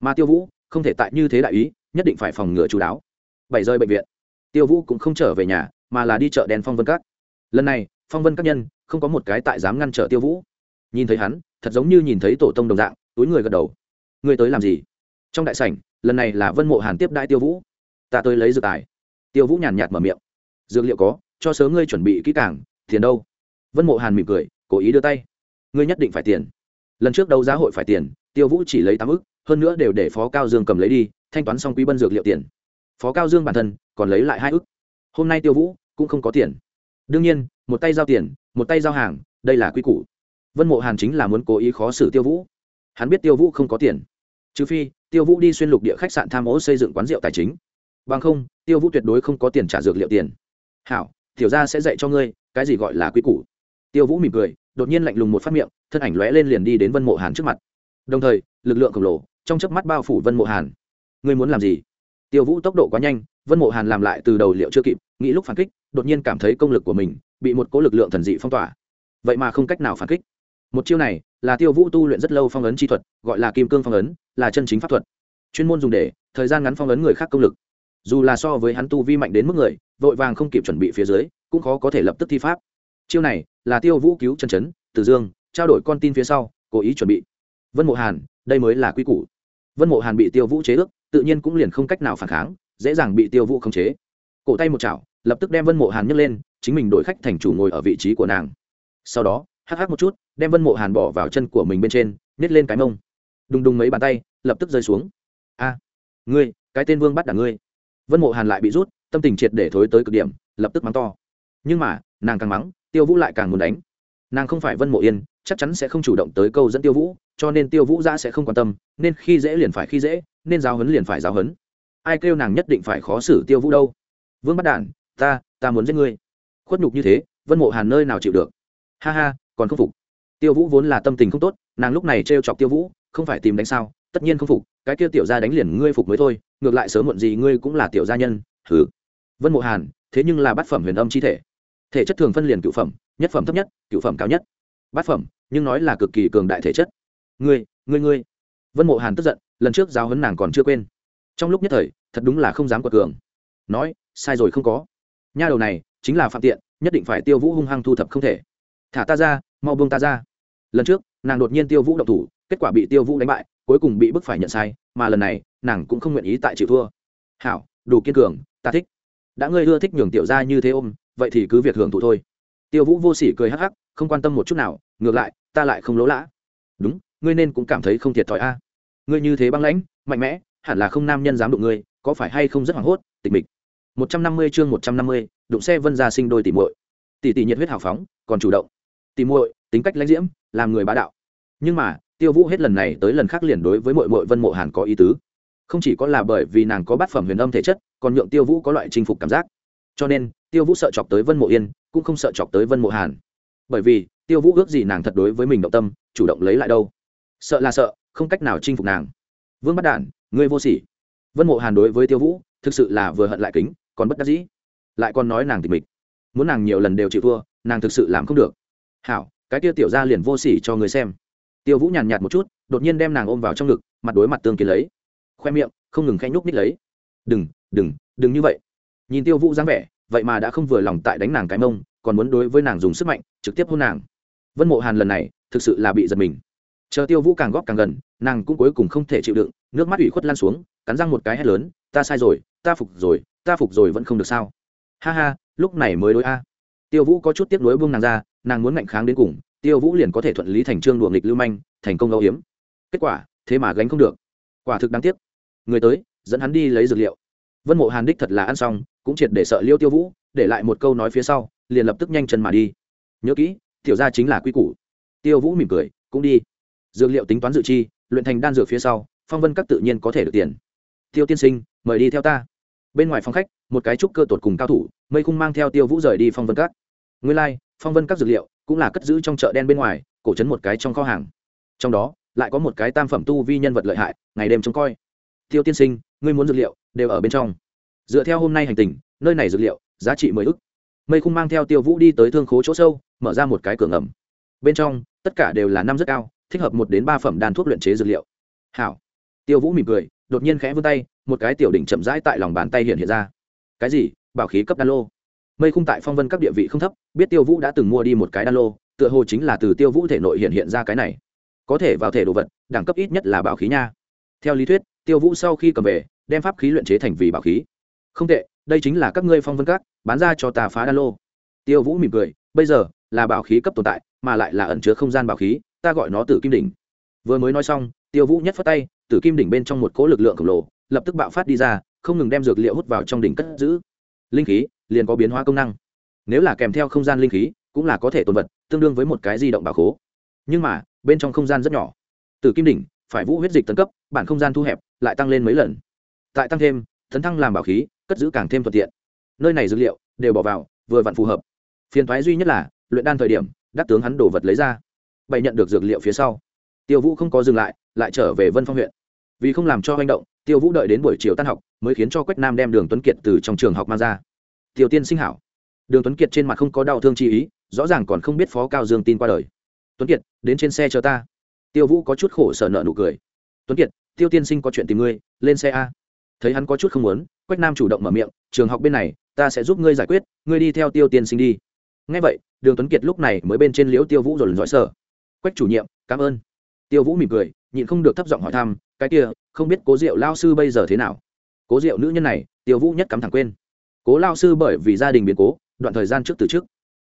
Mà tiêu vũ, không thể tại như thế đại ý, nhất định phải phòng ngừa chú đáo. Bảy rơi bệnh viện. Tiêu vũ cũng không trở về nhà, mà là đi chợ đèn phong vân các. Lần này, phong vân các nhân, không có một cái tại dám ngăn trở tiêu vũ. Nhìn thấy hắn, thật giống như nhìn thấy tổ tông đồng dạng, túi người gật đầu. Người tới làm gì? Trong đại sảnh, lần này là vân mộ hàn tiếp đại tiêu vũ. Ta tới lấy dược tài. Tiêu vũ nhàn nhạt mở miệng. Dược liệu có, cho sớ ngươi chuẩn bị kỹ càng, tiền đâu? Vân mộ hàn mỉm cười cố ý đưa tay. Ngươi nhất định phải tiền. Lần trước đấu giá hội phải tiền, tiêu vũ chỉ lấy tám ức, hơn nữa đều để phó cao dương cầm lấy đi, thanh toán xong quý bân dược liệu tiền. Phó cao dương bản thân còn lấy lại hai ức. Hôm nay tiêu vũ cũng không có tiền. Đương nhiên, một tay giao tiền, một tay giao hàng, đây là quy củ. Vân mộ hàn chính là muốn cố ý khó xử tiêu vũ. Hắn biết tiêu vũ không có tiền. Trừ phi, tiêu vũ đi xuyên lục địa khách sạn tham ô xây dựng quán rượu tài chính. Bằng không, tiêu vũ tuyệt đối không có tiền trả dược liệu tiền. Hảo, tiểu gia sẽ dạy cho ngươi, cái gì gọi là quy củ. Tiêu vũ mỉm cười đột nhiên lạnh lùng một phát miệng, thân ảnh lóe lên liền đi đến vân mộ hàn trước mặt. Đồng thời, lực lượng khổng lồ trong chớp mắt bao phủ vân mộ hàn. Ngươi muốn làm gì? Tiêu vũ tốc độ quá nhanh, vân mộ hàn làm lại từ đầu liệu chưa kịp, nghĩ lúc phản kích, đột nhiên cảm thấy công lực của mình bị một cố lực lượng thần dị phong tỏa. Vậy mà không cách nào phản kích. Một chiêu này là tiêu vũ tu luyện rất lâu phong ấn chi thuật, gọi là kim cương phong ấn, là chân chính pháp thuật. Chuyên môn dùng để thời gian ngắn phong ấn người khác công lực. Dù là so với hắn tu vi mạnh đến mức người, vội vàng không kịp chuẩn bị phía dưới, cũng khó có thể lập tức thi pháp. Chiêu này là tiêu vũ cứu chân chấn từ dương, trao đổi con tin phía sau, cố ý chuẩn bị. Vân mộ hàn, đây mới là quy củ. Vân mộ hàn bị tiêu vũ chế ước, tự nhiên cũng liền không cách nào phản kháng, dễ dàng bị tiêu vũ khống chế. Cổ tay một chảo, lập tức đem vân mộ hàn nhấc lên, chính mình đổi khách thành chủ ngồi ở vị trí của nàng. Sau đó, hắc hắc một chút, đem vân mộ hàn bỏ vào chân của mình bên trên, nhét lên cái mông. Đùng đùng mấy bàn tay, lập tức rơi xuống. A, ngươi, cái tên vương bắt đả ngươi. Vân mộ hàn lại bị rút, tâm tình triệt để thối tới cực điểm, lập tức mắng to. Nhưng mà, nàng càng mắng tiêu vũ lại càng muốn đánh. Nàng không phải vân mộ yên, chắc chắn sẽ không chủ động tới câu dẫn tiêu vũ, cho nên tiêu vũ ra sẽ không quan tâm, nên khi dễ liền phải khi dễ, nên giáo hấn liền phải giáo hấn ai kêu nàng nhất định phải khó xử tiêu vũ đâu. Vương bắt đản, ta ta muốn giết ngươi. Khuất nhục như thế, vân mộ hàn nơi nào chịu được? Ha ha, còn không phục. Tiêu vũ vốn là tâm tình không tốt, nàng lúc này t chọc tiêu vũ, không phải tìm đánh sao, tất nhiên không phục, cái kia tiểu gia đánh liền ngươi phục mới thôi, ngược lại sớm muộn gì ngươi cũng là tiểu gia nhân thử vân mộ hàn, thế nhưng là bát phẩm huyền âm chi thể thể chất thường phân liền cựu phẩm, nhất phẩm thấp nhất, cựu phẩm cao nhất. Bát phẩm, nhưng nói là cực kỳ cường đại thể chất. Ngươi ngươi ngươi. Vân mộ hàn tức giận, lần trước giáo hấn nàng còn chưa quên. Trong lúc nhất thời, thật đúng là không dám quật cường. Nói, sai rồi không có. Nha đầu này, chính là phạm tiện, nhất định phải tiêu vũ hung hăng thu thập không thể. Thả ta ra, mau buông ta ra. Lần trước, nàng đột nhiên tiêu vũ động thủ, kết quả bị tiêu vũ đánh bại, cuối cùng bị bức phải nhận sai, mà lần này, nàng cũng không nguyện ý tại chịu thua. Hảo, đủ kiên cường, ta thích. Đã ngươi ưa thích nhường tiểu ra như thế ôm vậy thì cứ việc hưởng thụ thôi. Tiêu vũ vô sỉ cười hắc hắc, không quan tâm một chút nào, ngược lại, ta lại không lỗ lã. Đúng, ngươi nên cũng cảm thấy không thiệt thòi a. Ngươi như thế băng lãnh, mạnh mẽ, hẳn là không nam nhân dám đụng ngươi, có phải hay không rất hoảng hốt, tịch mịch. Một trăm năm mươi chương một trăm năm mươi, đụng xe vân gia sinh đôi tỷ muội. Tỷ tỷ nhiệt huyết hào phóng, còn chủ động. Tỷ muội, tính cách lãnh diễm, làm người bá đạo. Nhưng mà, tiêu vũ hết lần này tới lần khác liền đối với muội muội vân mộ hàn có ý tứ. Không chỉ có là bởi vì nàng có bát phẩm huyền âm thể chất, còn nhượng tiêu vũ có loại chinh phục cảm giác. Cho nên tiêu vũ sợ chọc tới vân mộ yên, cũng không sợ chọc tới vân mộ hàn. Bởi vì, tiêu vũ ước gì nàng thật đối với mình động tâm, chủ động lấy lại đâu. Sợ là sợ, không cách nào chinh phục nàng. Vương bắt đản, ngươi vô sỉ. Vân mộ hàn đối với tiêu vũ, thực sự là vừa hận lại kính, còn bất đắc dĩ. Lại còn nói nàng tịch mịch. Muốn nàng nhiều lần đều chịu thua, nàng thực sự làm không được. Hảo, cái kia tiểu ra liền vô sỉ cho người xem. Tiêu vũ nhàn nhạt một chút, đột nhiên đem nàng ôm vào trong ngực, mặt đối mặt tương kiến lấy. Khoe miệng, không ngừng khanh nhúc nít lấy. Đừng đừng đừng như vậy. Nhìn tiêu vũ dáng vẻ vậy mà đã không vừa lòng tại đánh nàng cái mông, còn muốn đối với nàng dùng sức mạnh, trực tiếp hôn nàng. Vân mộ hàn lần này, thực sự là bị giật mình. Chờ tiêu vũ càng góp càng gần, nàng cũng cuối cùng không thể chịu đựng, nước mắt ủy khuất lan xuống, cắn răng một cái hét lớn, ta sai rồi, ta phục rồi, ta phục rồi vẫn không được sao? Ha ha, lúc này mới đối a. Tiêu vũ có chút tiếp nối buông nàng ra, nàng muốn ngạnh kháng đến cùng, tiêu vũ liền có thể thuận lý thành trương đùa nghịch lưu manh, thành công âu hiếm kết quả, thế mà gánh không được. Quả thực đáng tiếc. Người tới, dẫn hắn đi lấy dược liệu vân mộ hàn đích thật là ăn xong cũng triệt để sợ liêu tiêu vũ để lại một câu nói phía sau liền lập tức nhanh chân mà đi. Nhớ kỹ tiểu ra chính là quy củ. Tiêu vũ mỉm cười cũng đi. Dược liệu tính toán dự chi luyện thành đan dược phía sau phong vân các tự nhiên có thể được tiền. Tiêu tiên sinh mời đi theo ta. Bên ngoài phòng khách một cái trúc cơ tột cùng cao thủ mây khung mang theo tiêu vũ rời đi phong vân các. Nguyên lai、like, phong vân các dược liệu cũng là cất giữ trong chợ đen bên ngoài cổ trấn một cái trong kho hàng. Trong đó lại có một cái tam phẩm tu vi nhân vật lợi hại ngày đêm trông coi. Tiêu tiên sinh ngươi muốn dược liệu đều ở bên trong. Dựa theo hôm nay hành tình, nơi này dược liệu, giá trị mười ức. Mây khung mang theo tiêu vũ đi tới thương khố chỗ sâu, mở ra một cái cửa ngầm. Bên trong, tất cả đều là năm rất cao, thích hợp một đến ba phẩm đan thuốc luyện chế dược liệu. Hảo. Tiêu vũ mỉm cười, đột nhiên khẽ vươn tay, một cái tiểu đỉnh chậm rãi tại lòng bàn tay hiện hiện ra. Cái gì? Bảo khí cấp đan lô. Mây khung tại phong vân các địa vị không thấp, biết tiêu vũ đã từng mua đi một cái đan lô, tựa hồ chính là từ tiêu vũ thể nội hiện hiện ra cái này. Có thể vào thể đồ vật, đẳng cấp ít nhất là bảo khí nha. Theo lý thuyết, tiêu vũ sau khi cầm về đem pháp khí luyện chế thành vì bảo khí. Không tệ, đây chính là các ngươi phong vân các, bán ra cho tà phá đan lô. Tiêu vũ mỉm cười, bây giờ là bảo khí cấp tồn tại, mà lại là ẩn chứa không gian bảo khí, ta gọi nó tử kim đỉnh. Vừa mới nói xong, tiêu vũ nhất phát tay, tử kim đỉnh bên trong một cỗ lực lượng khổng lồ, lập tức bạo phát đi ra, không ngừng đem dược liệu hút vào trong đỉnh cất giữ. Linh khí liền có biến hóa công năng. Nếu là kèm theo không gian linh khí, cũng là có thể tồn vật, tương đương với một cái di động bảo khố. Nhưng mà, bên trong không gian rất nhỏ. Tử kim đỉnh, phải vũ huyết dịch tấn cấp, bản không gian thu hẹp, lại tăng lên mấy lần tại tăng thêm, tấn thăng làm bảo khí, cất giữ càng thêm thuận tiện. Nơi này dữ liệu đều bỏ vào, vừa vặn phù hợp. Phiền thoái duy nhất là, luyện đan thời điểm, đắc tướng hắn đổ vật lấy ra. Bày nhận được dược liệu phía sau. Tiêu vũ không có dừng lại lại trở về vân phong huyện. Vì không làm cho hành động, tiêu vũ đợi đến buổi chiều tan học, mới khiến cho quách nam đem đường tuấn kiệt từ trong trường học mang ra. Tiểu tiên sinh hảo. Đường tuấn kiệt trên mặt không có đau thương chi ý, rõ ràng còn không biết phó cao dương tin qua đời. Tuấn kiệt, đến trên xe chờ ta. Tiêu vũ có chút khổ sở nợ nụ cười. Tuấn kiệt, tiêu tiên sinh có chuyện tìm ngươi, lên xe a thấy hắn có chút không muốn, quách nam chủ động mở miệng, trường học bên này, ta sẽ giúp ngươi giải quyết, ngươi đi theo tiêu tiên sinh đi. Ngay vậy, đường tuấn kiệt lúc này mới bên trên liễu tiêu vũ rồi lần dõi sở quách chủ nhiệm, cảm ơn. Tiêu vũ mỉm cười, nhịn không được thấp giọng hỏi thăm, cái kia, không biết cố diệu lao sư bây giờ thế nào? Cố diệu nữ nhân này, tiêu vũ nhất cắm thẳng quên. Cố lao sư bởi vì gia đình biến cố, đoạn thời gian trước từ trước.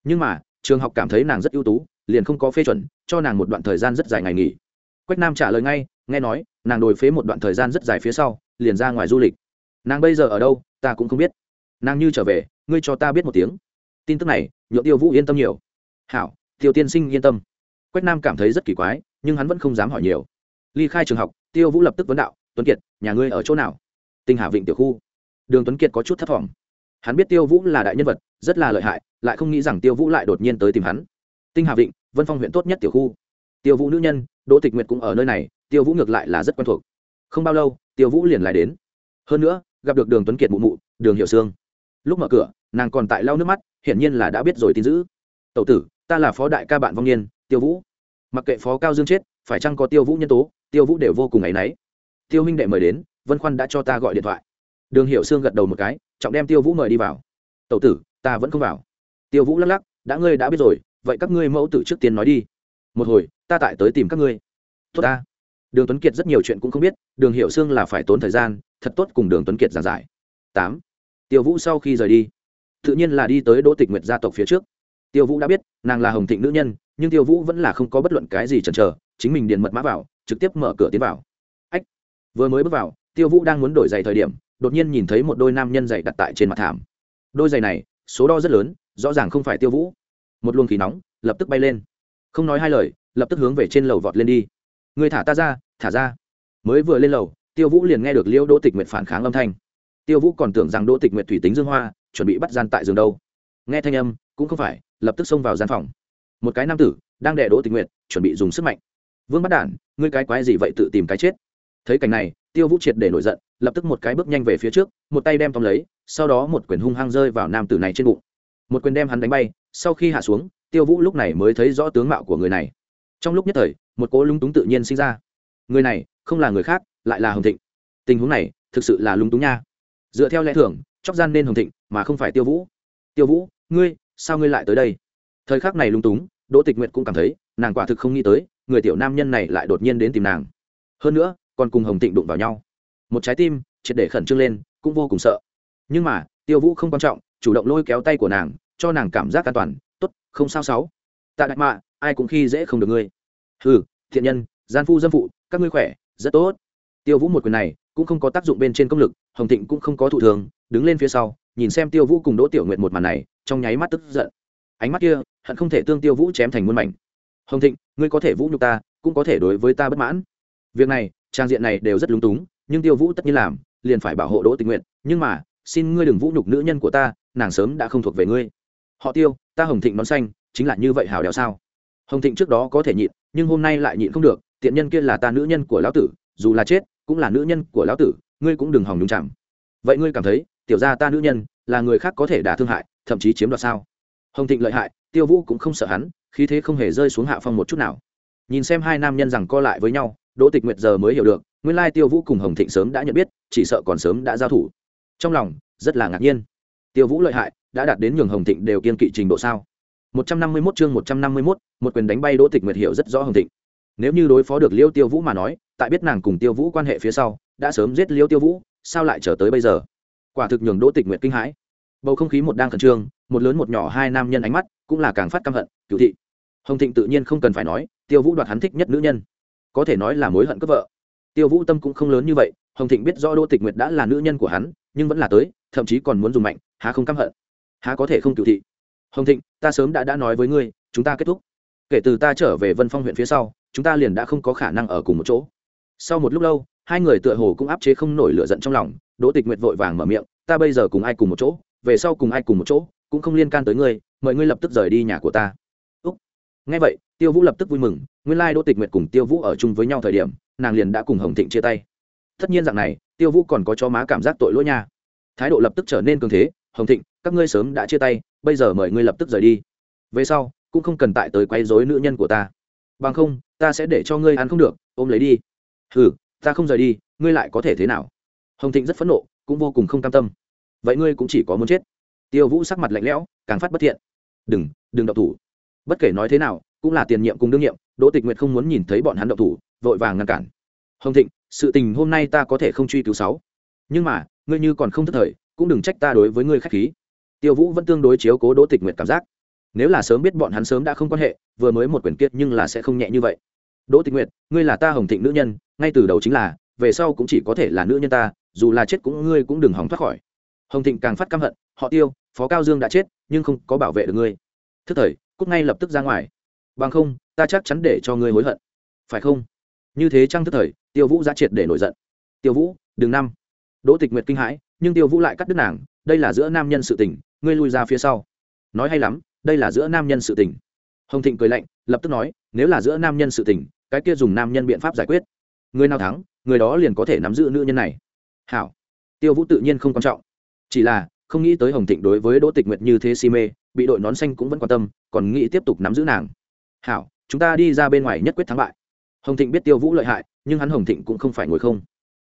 Nhưng mà, trường học cảm thấy nàng rất ưu tú, liền không có phê chuẩn, cho nàng một đoạn thời gian rất dài ngày nghỉ. Quách nam trả lời ngay, nghe nói, nàng đổi phế một đoạn thời gian rất dài phía sau liền ra ngoài du lịch. Nàng bây giờ ở đâu, ta cũng không biết. Nàng như trở về, ngươi cho ta biết một tiếng. Tin tức này nhượng tiêu vũ yên tâm nhiều. Hảo, tiêu tiên sinh yên tâm. Quách nam cảm thấy rất kỳ quái, nhưng hắn vẫn không dám hỏi nhiều. Ly khai trường học, tiêu vũ lập tức vấn đạo, tuấn kiệt, nhà ngươi ở chỗ nào? Tinh hà vịnh tiểu khu. Đường tuấn kiệt có chút thất vọng. Hắn biết tiêu vũ là đại nhân vật, rất là lợi hại, lại không nghĩ rằng tiêu vũ lại đột nhiên tới tìm hắn. Tinh hà vịnh, vân phong huyện tốt nhất tiểu khu. Tiêu vũ nữ nhân, đỗ tịch nguyệt cũng ở nơi này, tiêu vũ ngược lại là rất quen thuộc. Không bao lâu tiêu vũ liền lại đến. Hơn nữa, gặp được đường tuấn kiệt mụ mụ, đường hiệu sương. Lúc mở cửa, nàng còn tại lau nước mắt, hiển nhiên là đã biết rồi tin dữ. tậu tử, ta là phó đại ca bạn vong niên, tiêu vũ. Mặc kệ phó cao dương chết, phải chăng có tiêu vũ nhân tố, tiêu vũ đều vô cùng áy náy tiêu huynh đệ mời đến, vân khoăn đã cho ta gọi điện thoại. Đường hiệu sương gật đầu một cái, trọng đem tiêu vũ mời đi vào. Tậu tử, ta vẫn không vào. Tiêu vũ lắc lắc, đã ngươi đã biết rồi, vậy các ngươi mẫu tử trước tiên nói đi. Một hồi, ta tại tới tìm các ngươi. Tốt ta đường tuấn kiệt rất nhiều chuyện cũng không biết, đường hiệu sương là phải tốn thời gian, thật tốt cùng đường tuấn kiệt giảng giải. Tám. Tiêu vũ sau khi rời đi, tự nhiên là đi tới đỗ tịch nguyệt gia tộc phía trước. Tiêu vũ đã biết, nàng là hồng thịnh nữ nhân, nhưng tiêu vũ vẫn là không có bất luận cái gì chần chờ, chính mình điền mật mã vào, trực tiếp mở cửa tiến vào. Ách. Vừa mới bước vào, tiêu vũ đang muốn đổi giày thời điểm, đột nhiên nhìn thấy một đôi nam nhân giày đặt tại trên mặt thảm. Đôi giày này, số đo rất lớn, rõ ràng không phải tiêu vũ. Một luồng khí nóng, lập tức bay lên. Không nói hai lời, lập tức hướng về trên lầu vọt lên đi người thả ta ra, thả ra. Mới vừa lên lầu, tiêu vũ liền nghe được liêu đỗ tịch nguyệt phản kháng âm thanh. Tiêu vũ còn tưởng rằng đỗ tịch nguyệt thủy tính dương hoa, chuẩn bị bắt gian tại giường đâu. Nghe thanh âm, cũng không phải, lập tức xông vào gian phòng. Một cái nam tử, đang đẻ đỗ tịch nguyệt, chuẩn bị dùng sức mạnh. Vương bắt đản, ngươi cái quái gì vậy tự tìm cái chết? Thấy cảnh này, tiêu vũ triệt để nổi giận, lập tức một cái bước nhanh về phía trước, một tay đem tóm lấy, sau đó một quyền hung hăng rơi vào nam tử này trên bụng. Một quyền đem hắn đánh bay, sau khi hạ xuống, tiêu vũ lúc này mới thấy rõ tướng mạo của người này trong lúc nhất thời, một cỗ lung túng tự nhiên sinh ra. Người này không là người khác, lại là hồng thịnh. Tình huống này thực sự là lung túng nha. Dựa theo lẽ thường, chóc gian nên hồng thịnh mà không phải tiêu vũ. Tiêu vũ, ngươi, sao ngươi lại tới đây? Thời khắc này lung túng, đỗ tịch nguyệt cũng cảm thấy, nàng quả thực không nghĩ tới, người tiểu nam nhân này lại đột nhiên đến tìm nàng. Hơn nữa, còn cùng hồng thịnh đụng vào nhau. Một trái tim, triệt để khẩn trương lên, cũng vô cùng sợ. Nhưng mà, tiêu vũ không quan trọng, chủ động lôi kéo tay của nàng, cho nàng cảm giác an toàn. T ố t không sao sáu. Tạ đại mạ ai cũng khi dễ không được ngươi. Ừ thiện nhân, gian phu dâm phụ, các ngươi khỏe, rất tốt. Tiêu vũ một quyền này cũng không có tác dụng bên trên công lực, hồng thịnh cũng không có thụ thường, đứng lên phía sau, nhìn xem tiêu vũ cùng đỗ tiểu nguyện một màn này, trong nháy mắt tức giận. Ánh mắt kia, hận không thể tương tiêu vũ chém thành muôn mảnh. Hồng thịnh, ngươi có thể vũ nhục ta, cũng có thể đối với ta bất mãn. Việc này, trang diện này đều rất lúng túng, nhưng tiêu vũ tất nhiên làm, liền phải bảo hộ đỗ tình nguyện nhưng mà, xin ngươi đừng vũ nhục nữ nhân của ta, nàng sớm đã không thuộc về ngươi. Họ tiêu, ta hồng thịnh nón xanh, chính là như vậy hào đèo sao? Hồng thịnh trước đó có thể nhịn, nhưng hôm nay lại nhịn không được, tiện nhân kia là ta nữ nhân của lão tử, dù là chết, cũng là nữ nhân của lão tử, ngươi cũng đừng hòng nhúng chạm. Vậy ngươi cảm thấy, tiểu gia ta nữ nhân, là người khác có thể đả thương hại, thậm chí chiếm đoạt sao? Hồng thịnh lợi hại, tiêu vũ cũng không sợ hắn, khí thế không hề rơi xuống hạ phong một chút nào. Nhìn xem hai nam nhân rằng co lại với nhau, đỗ tịch nguyệt giờ mới hiểu được, nguyên lai tiêu vũ cùng hồng thịnh sớm đã nhận biết, chỉ sợ còn sớm đã giao thủ. Trong lòng, rất là ngạc nhiên. Tiêu vũ lợi hại, đã đạt đến nhường hồng thịnh đều kiên kỵ trình độ sao? 151 chương 151, một quyền đánh bay đỗ tịch nguyệt hiểu rất rõ hồng thịnh. Nếu như đối phó được liêu tiêu vũ mà nói tại biết nàng cùng tiêu vũ quan hệ phía sau đã sớm giết liêu tiêu vũ sao lại trở tới bây giờ? Quả thực nhường đỗ tịch nguyệt kinh hãi. Bầu không khí một đang khẩn trương một lớn một nhỏ hai nam nhân ánh mắt cũng là càng phát căm hận cửu thị. Hồng thịnh tự nhiên không cần phải nói tiêu vũ đoạt hắn thích nhất nữ nhân. Có thể nói là mối hận cướp vợ. Tiêu vũ tâm cũng không lớn như vậy hồng thịnh biết rõ đỗ tịch nguyệt đã là nữ nhân của hắn nhưng vẫn là tới thậm chí còn muốn dùng mạnh há không căm hận. Há có thể không cửu thị? Hồng thịnh, ta sớm đã đã nói với ngươi, chúng ta kết thúc. Kể từ ta trở về vân phong huyện phía sau, chúng ta liền đã không có khả năng ở cùng một chỗ. Sau một lúc lâu, hai người tựa hồ cũng áp chế không nổi lửa giận trong lòng, đỗ tịch nguyệt vội vàng mở miệng, ta bây giờ cùng ai cùng một chỗ, về sau cùng ai cùng một chỗ, cũng không liên can tới ngươi, mời ngươi lập tức rời đi nhà của ta. Úc. Nghe vậy, tiêu vũ lập tức vui mừng, nguyên lai đỗ tịch nguyệt cùng tiêu vũ ở chung với nhau thời điểm, nàng liền đã cùng hồng thịnh chia tay. Tất nhiên dạng này, tiêu vũ còn có cho má cảm giác tội lỗi nha. Thái độ lập tức trở nên cường thế, hồng thịnh, các ngươi sớm đã chia tay bây giờ mời ngươi lập tức rời đi. Về sau, cũng không cần tại tới quấy rối nữ nhân của ta. Bằng không, ta sẽ để cho ngươi ăn không được, ôm lấy đi. Hừ, ta không rời đi, ngươi lại có thể thế nào? Hồng thịnh rất phẫn nộ, cũng vô cùng không cam tâm. Vậy ngươi cũng chỉ có muốn chết. Tiêu vũ sắc mặt lạnh lẽo, càng phát bất thiện. Đừng đừng đậu thủ. Bất kể nói thế nào, cũng là tiền nhiệm cùng đương nhiệm, đỗ tịch nguyệt không muốn nhìn thấy bọn hắn đậu thủ, vội vàng ngăn cản. Hồng thịnh, sự tình hôm nay ta có thể không truy cứu sáu. Nhưng mà, ngươi như còn không thất thời, cũng đừng trách ta đối với ngươi khách khí tiêu vũ vẫn tương đối chiếu cố đỗ tịch nguyệt cảm giác. Nếu là sớm biết bọn hắn sớm đã không quan hệ, vừa mới một quyển kiệt nhưng là sẽ không nhẹ như vậy. Đỗ tịch nguyệt, ngươi là ta hồng thịnh nữ nhân, ngay từ đầu chính là, về sau cũng chỉ có thể là nữ nhân ta, dù là chết cũng ngươi cũng đừng hỏng thoát khỏi. Hồng thịnh càng phát căm hận, họ tiêu, phó cao dương đã chết, nhưng không có bảo vệ được ngươi. Thức thời cúc ngay lập tức ra ngoài. Bằng không, ta chắc chắn để cho ngươi hối hận. Phải không? Như thế trăng thức thời, tiêu vũ ra triệt để nổi giận. Tiêu vũ, đừng năm đỗ tịch nguyệt kinh hãi, nhưng tiêu vũ lại cắt đứt nàng, đây là giữa nam nhân sự tình ngươi lui ra phía sau. Nói hay lắm, đây là giữa nam nhân sự tình. Hồng thịnh cười lạnh, lập tức nói, nếu là giữa nam nhân sự tình, cái kia dùng nam nhân biện pháp giải quyết. Người nào thắng, người đó liền có thể nắm giữ nữ nhân này. Hảo. Tiêu vũ tự nhiên không quan trọng. Chỉ là, không nghĩ tới hồng thịnh đối với đỗ tịch nguyệt như thế si mê, bị đội nón xanh cũng vẫn quan tâm, còn nghĩ tiếp tục nắm giữ nàng. Hảo, chúng ta đi ra bên ngoài nhất quyết thắng bại. Hồng thịnh biết tiêu vũ lợi hại, nhưng hắn hồng thịnh cũng không phải ngồi không.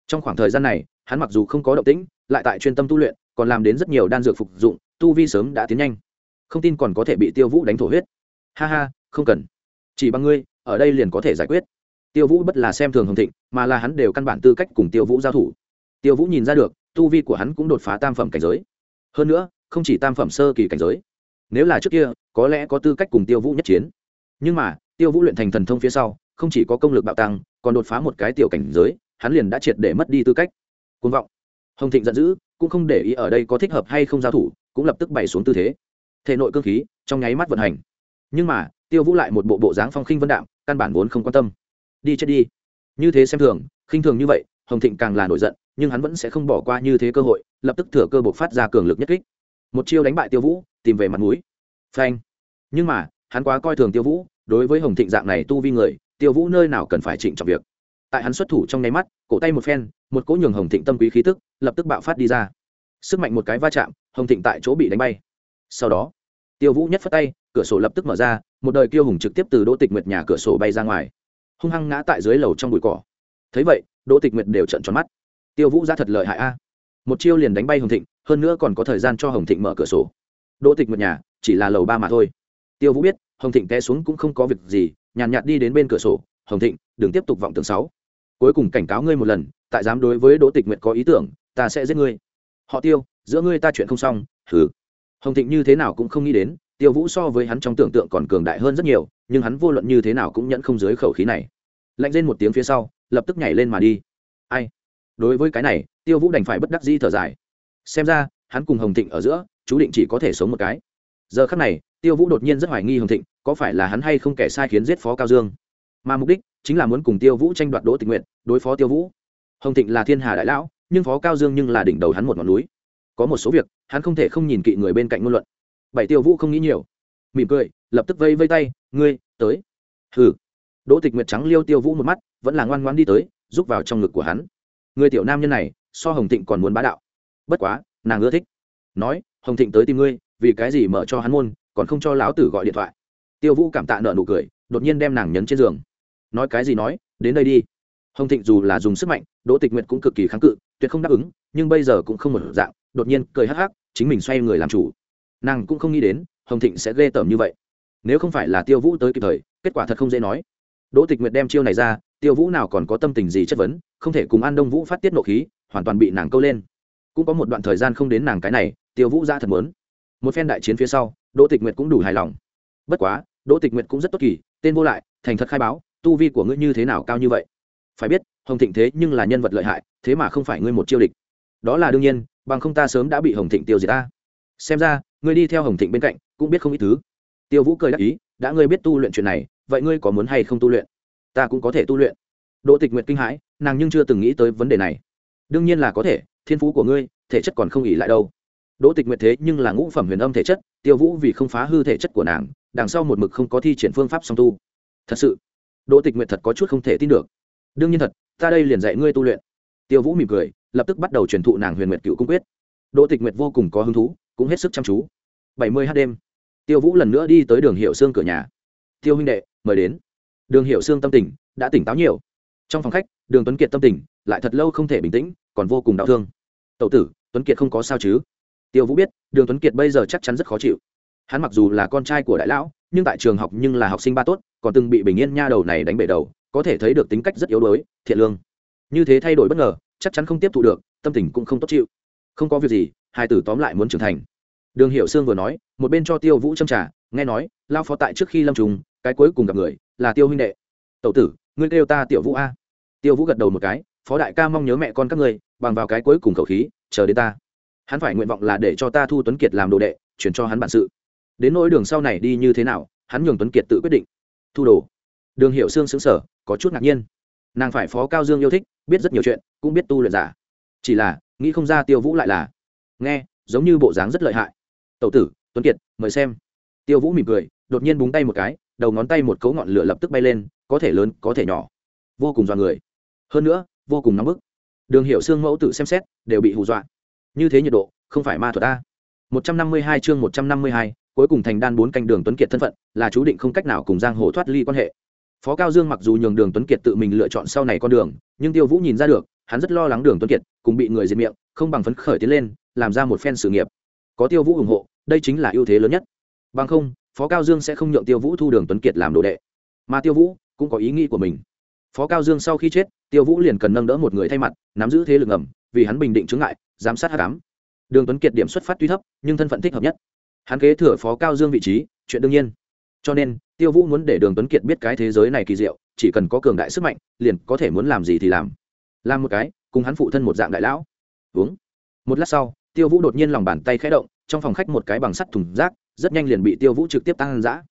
Trong khoảng thời gian này, hắn mặc dù không có động tĩnh, lại tại chuyên tâm tu luyện còn làm đến rất nhiều đan dược phục dụng, tu vi sớm đã tiến nhanh. Không tin còn có thể bị tiêu vũ đánh thổ huyết. Ha ha, không cần. Chỉ bằng ngươi, ở đây liền có thể giải quyết. Tiêu vũ bất là xem thường hồng thịnh, mà là hắn đều căn bản tư cách cùng tiêu vũ giao thủ. Tiêu vũ nhìn ra được, tu vi của hắn cũng đột phá tam phẩm cảnh giới. Hơn nữa, không chỉ tam phẩm sơ kỳ cảnh giới. Nếu là trước kia, có lẽ có tư cách cùng tiêu vũ nhất chiến. Nhưng mà, tiêu vũ luyện thành thần thông phía sau, không chỉ có công lực bạo tăng, còn đột phá một cái tiểu cảnh giới, hắn liền đã triệt để mất đi tư cách. Côn vọng. Hồng thịnh giận dữ cũng không để ý ở đây có thích hợp hay không giao thủ, cũng lập tức bày xuống tư thế. Thể nội cơ khí trong nháy mắt vận hành. Nhưng mà, tiêu vũ lại một bộ bộ dáng phong khinh vân đạm, căn bản vốn không quan tâm. Đi chết đi. Như thế xem thường, khinh thường như vậy, hồng thịnh càng là nổi giận, nhưng hắn vẫn sẽ không bỏ qua như thế cơ hội, lập tức thừa cơ buộc phát ra cường lực nhất kích. Một chiêu đánh bại tiêu vũ, tìm về mặt mũi. Phanh. Nhưng mà, hắn quá coi thường tiêu vũ, đối với hồng thịnh dạng này tu vi người, tiêu vũ nơi nào cần phải trịnh trọng việc. Tại hắn xuất thủ trong nháy mắt, cổ tay một phen một cỗ nhường hồng thịnh tâm quý khí tức lập tức bạo phát đi ra. Sức mạnh một cái va chạm, hồng thịnh tại chỗ bị đánh bay. Sau đó, tiêu vũ nhất phất tay, cửa sổ lập tức mở ra, một đời kiêu hùng trực tiếp từ đỗ tịch nguyệt nhà cửa sổ bay ra ngoài. Hung hăng ngã tại dưới lầu trong bụi cỏ. Thấy vậy, đỗ tịch nguyệt đều trận tròn mắt. Tiêu vũ ra thật lợi hại a. Một chiêu liền đánh bay hồng thịnh, hơn nữa còn có thời gian cho hồng thịnh mở cửa sổ. Đỗ tịch nguyệt nhà, chỉ là lầu ba mà thôi. Tiêu vũ biết, hồng thịnh té xuống cũng không có việc gì, nhàn nhạt đi đến bên cửa sổ. Hồng thịnh, đừng tiếp tục vọng tưởng sáu. Cuối cùng cảnh cáo ngươi một lần tại dám đối với đỗ tịch nguyệt có ý tưởng, ta sẽ giết ngươi. Họ tiêu, giữa ngươi ta chuyện không xong, hừ. Hồng thịnh như thế nào cũng không nghĩ đến, tiêu vũ so với hắn trong tưởng tượng còn cường đại hơn rất nhiều, nhưng hắn vô luận như thế nào cũng nhẫn không dưới khẩu khí này. Lạnh lên một tiếng phía sau, lập tức nhảy lên mà đi. Ai? Đối với cái này, tiêu vũ đành phải bất đắc di thở dài. Xem ra, hắn cùng hồng thịnh ở giữa, chú định chỉ có thể sống một cái. Giờ khắc này, tiêu vũ đột nhiên rất hoài nghi hồng thịnh, có phải là hắn hay không kẻ sai khiến giết phó cao dương? Mà mục đích chính là muốn cùng tiêu vũ tranh đoạt đỗ tình nguyện đối phó tiêu vũ hồng thịnh là thiên hà đại lão, nhưng phó cao dương nhưng là đỉnh đầu hắn một ngọn núi. Có một số việc, hắn không thể không nhìn kỵ người bên cạnh ngôn luận. Bảy tiêu vũ không nghĩ nhiều. Mỉm cười, lập tức vây vây tay, ngươi, tới. Hừ. Đỗ tịch nguyệt trắng liêu tiêu vũ một mắt, vẫn là ngoan ngoan đi tới rúc vào trong ngực của hắn. Người tiểu nam nhân này, so hồng thịnh còn muốn bá đạo. Bất quá, nàng ưa thích. Nói, hồng thịnh tới tìm ngươi, vì cái gì mở cho hắn môn, còn không cho lão tử gọi điện thoại? Tiêu vũ cảm tạ nợ nụ cười, đột nhiên đem nàng nhấn trên giường. Nói cái gì nói, đến đây đi. Hồng thịnh dù là dùng sức mạnh đỗ tịch nguyệt cũng cực kỳ kháng cự, tuyệt không đáp ứng, nhưng bây giờ cũng không một dạng, đột nhiên cười hắc hắc, chính mình xoay người làm chủ. Nàng cũng không nghĩ đến, hồng thịnh sẽ ghê tởm như vậy. Nếu không phải là tiêu vũ tới kịp thời, kết quả thật không dễ nói. Đỗ tịch nguyệt đem chiêu này ra, tiêu vũ nào còn có tâm tình gì chất vấn, không thể cùng an đông vũ phát tiết nộ khí, hoàn toàn bị nàng câu lên. Cũng có một đoạn thời gian không đến nàng cái này, tiêu vũ ra thật muốn. Một phen đại chiến phía sau, đỗ tịch nguyệt cũng đủ hài lòng. Bất quá, đỗ tịch nguyệt cũng rất tốt kỳ, tên vô lại, thành thật khai báo, tu vi của ngươi như thế nào cao như vậy? Phải biết, hồng thịnh thế nhưng là nhân vật lợi hại, thế mà không phải ngươi một chiêu địch. Đó là đương nhiên, bằng không ta sớm đã bị hồng thịnh tiêu diệt ta. Xem ra, ngươi đi theo hồng thịnh bên cạnh, cũng biết không ít thứ. Tiêu vũ cười đắc ý, đã ngươi biết tu luyện chuyện này, vậy ngươi có muốn hay không tu luyện? Ta cũng có thể tu luyện. Đỗ tịch nguyệt kinh hãi, nàng nhưng chưa từng nghĩ tới vấn đề này. Đương nhiên là có thể, thiên phú của ngươi, thể chất còn không ỉ lại đâu. Đỗ tịch nguyệt thế nhưng là ngũ phẩm huyền âm thể chất, tiêu vũ vì không phá hư thể chất của nàng, đằng sau một mực không có thi triển phương pháp song tu. Thật sự, đỗ tịch nguyệt thật có chút không thể tin được đương nhiên thật, ta đây liền dạy ngươi tu luyện. Tiêu vũ mỉm cười, lập tức bắt đầu truyền thụ nàng huyền nguyệt cựu cung quyết. Đỗ tịch nguyệt vô cùng có hứng thú, cũng hết sức chăm chú. Bảy mươi h đêm, tiêu vũ lần nữa đi tới đường hiệu xương cửa nhà. Tiêu huynh đệ, mời đến. Đường hiệu xương tâm tình đã tỉnh táo nhiều. Trong phòng khách, đường tuấn kiệt tâm tình lại thật lâu không thể bình tĩnh, còn vô cùng đau thương. Tậu tử, tuấn kiệt không có sao chứ? Tiêu vũ biết, đường tuấn kiệt bây giờ chắc chắn rất khó chịu. Hắn mặc dù là con trai của đại lão, nhưng tại trường học nhưng là học sinh ba tốt, còn từng bị bình yên nha đầu này đánh bể đầu có thể thấy được tính cách rất yếu đuối, thiện lương. Như thế thay đổi bất ngờ, chắc chắn không tiếp thu được, tâm tình cũng không tốt chịu. Không có việc gì, hai tử tóm lại muốn trưởng thành. Đường hiệu sương vừa nói, một bên cho tiêu vũ châm trả nghe nói, lao phó tại trước khi lâm trùng, cái cuối cùng gặp người, là tiêu huynh đệ. Tẩu tử, ngươi kêu ta tiểu vũ a. Tiêu vũ gật đầu một cái, phó đại ca mong nhớ mẹ con các ngươi, bằng vào cái cuối cùng khẩu khí, chờ đến ta. Hắn phải nguyện vọng là để cho ta thu tuấn kiệt làm đồ đệ, chuyển cho hắn bản sự. Đến nỗi đường sau này đi như thế nào, hắn nhường tuấn kiệt tự quyết định. Thu đồ đường hiệu sương xứng sở có chút ngạc nhiên. Nàng phải phó cao dương yêu thích, biết rất nhiều chuyện, cũng biết tu luyện giả. Chỉ là, nghĩ không ra tiêu vũ lại là. Nghe, giống như bộ dáng rất lợi hại. Tậu tử, tuấn kiệt, mời xem. Tiêu vũ mỉm cười, đột nhiên búng tay một cái, đầu ngón tay một cấu ngọn lửa lập tức bay lên, có thể lớn, có thể nhỏ. Vô cùng dọa người. Hơn nữa, vô cùng nóng bức. Đường hiệu xương mẫu tự xem xét, đều bị hù dọa. Như thế nhiệt độ, không phải ma thuật ta. Một trăm năm mươi hai chương một trăm năm mươi hai, cuối cùng thành đan bốn canh đường tuấn kiệt thân phận, là chú định không cách nào cùng giang hồ thoát ly quan hệ phó cao dương mặc dù nhường đường tuấn kiệt tự mình lựa chọn sau này con đường, nhưng tiêu vũ nhìn ra được, hắn rất lo lắng đường tuấn kiệt, cùng bị người diệt miệng, không bằng phấn khởi tiến lên, làm ra một phen sự nghiệp. Có tiêu vũ ủng hộ, đây chính là ưu thế lớn nhất. Bằng không, phó cao dương sẽ không nhượng tiêu vũ thu đường tuấn kiệt làm đồ đệ. Mà tiêu vũ cũng có ý nghĩ của mình. Phó cao dương sau khi chết, tiêu vũ liền cần nâng đỡ một người thay mặt, nắm giữ thế lực ngầm, vì hắn bình định chứng ngại, giám sát hát cám đường tuấn kiệt điểm xuất phát tuy thấp, nhưng thân phận thích hợp nhất. Hắn kế thừa phó cao dương vị trí, chuyện đương nhiên cho nên, tiêu vũ muốn để đường tuấn kiệt biết cái thế giới này kỳ diệu, chỉ cần có cường đại sức mạnh, liền có thể muốn làm gì thì làm. Làm một cái, cùng hắn phụ thân một dạng đại lão. Uống. Một lát sau, tiêu vũ đột nhiên lòng bàn tay khẽ động, trong phòng khách một cái bằng sắt thùng rác, rất nhanh liền bị tiêu vũ trực tiếp tăng dã.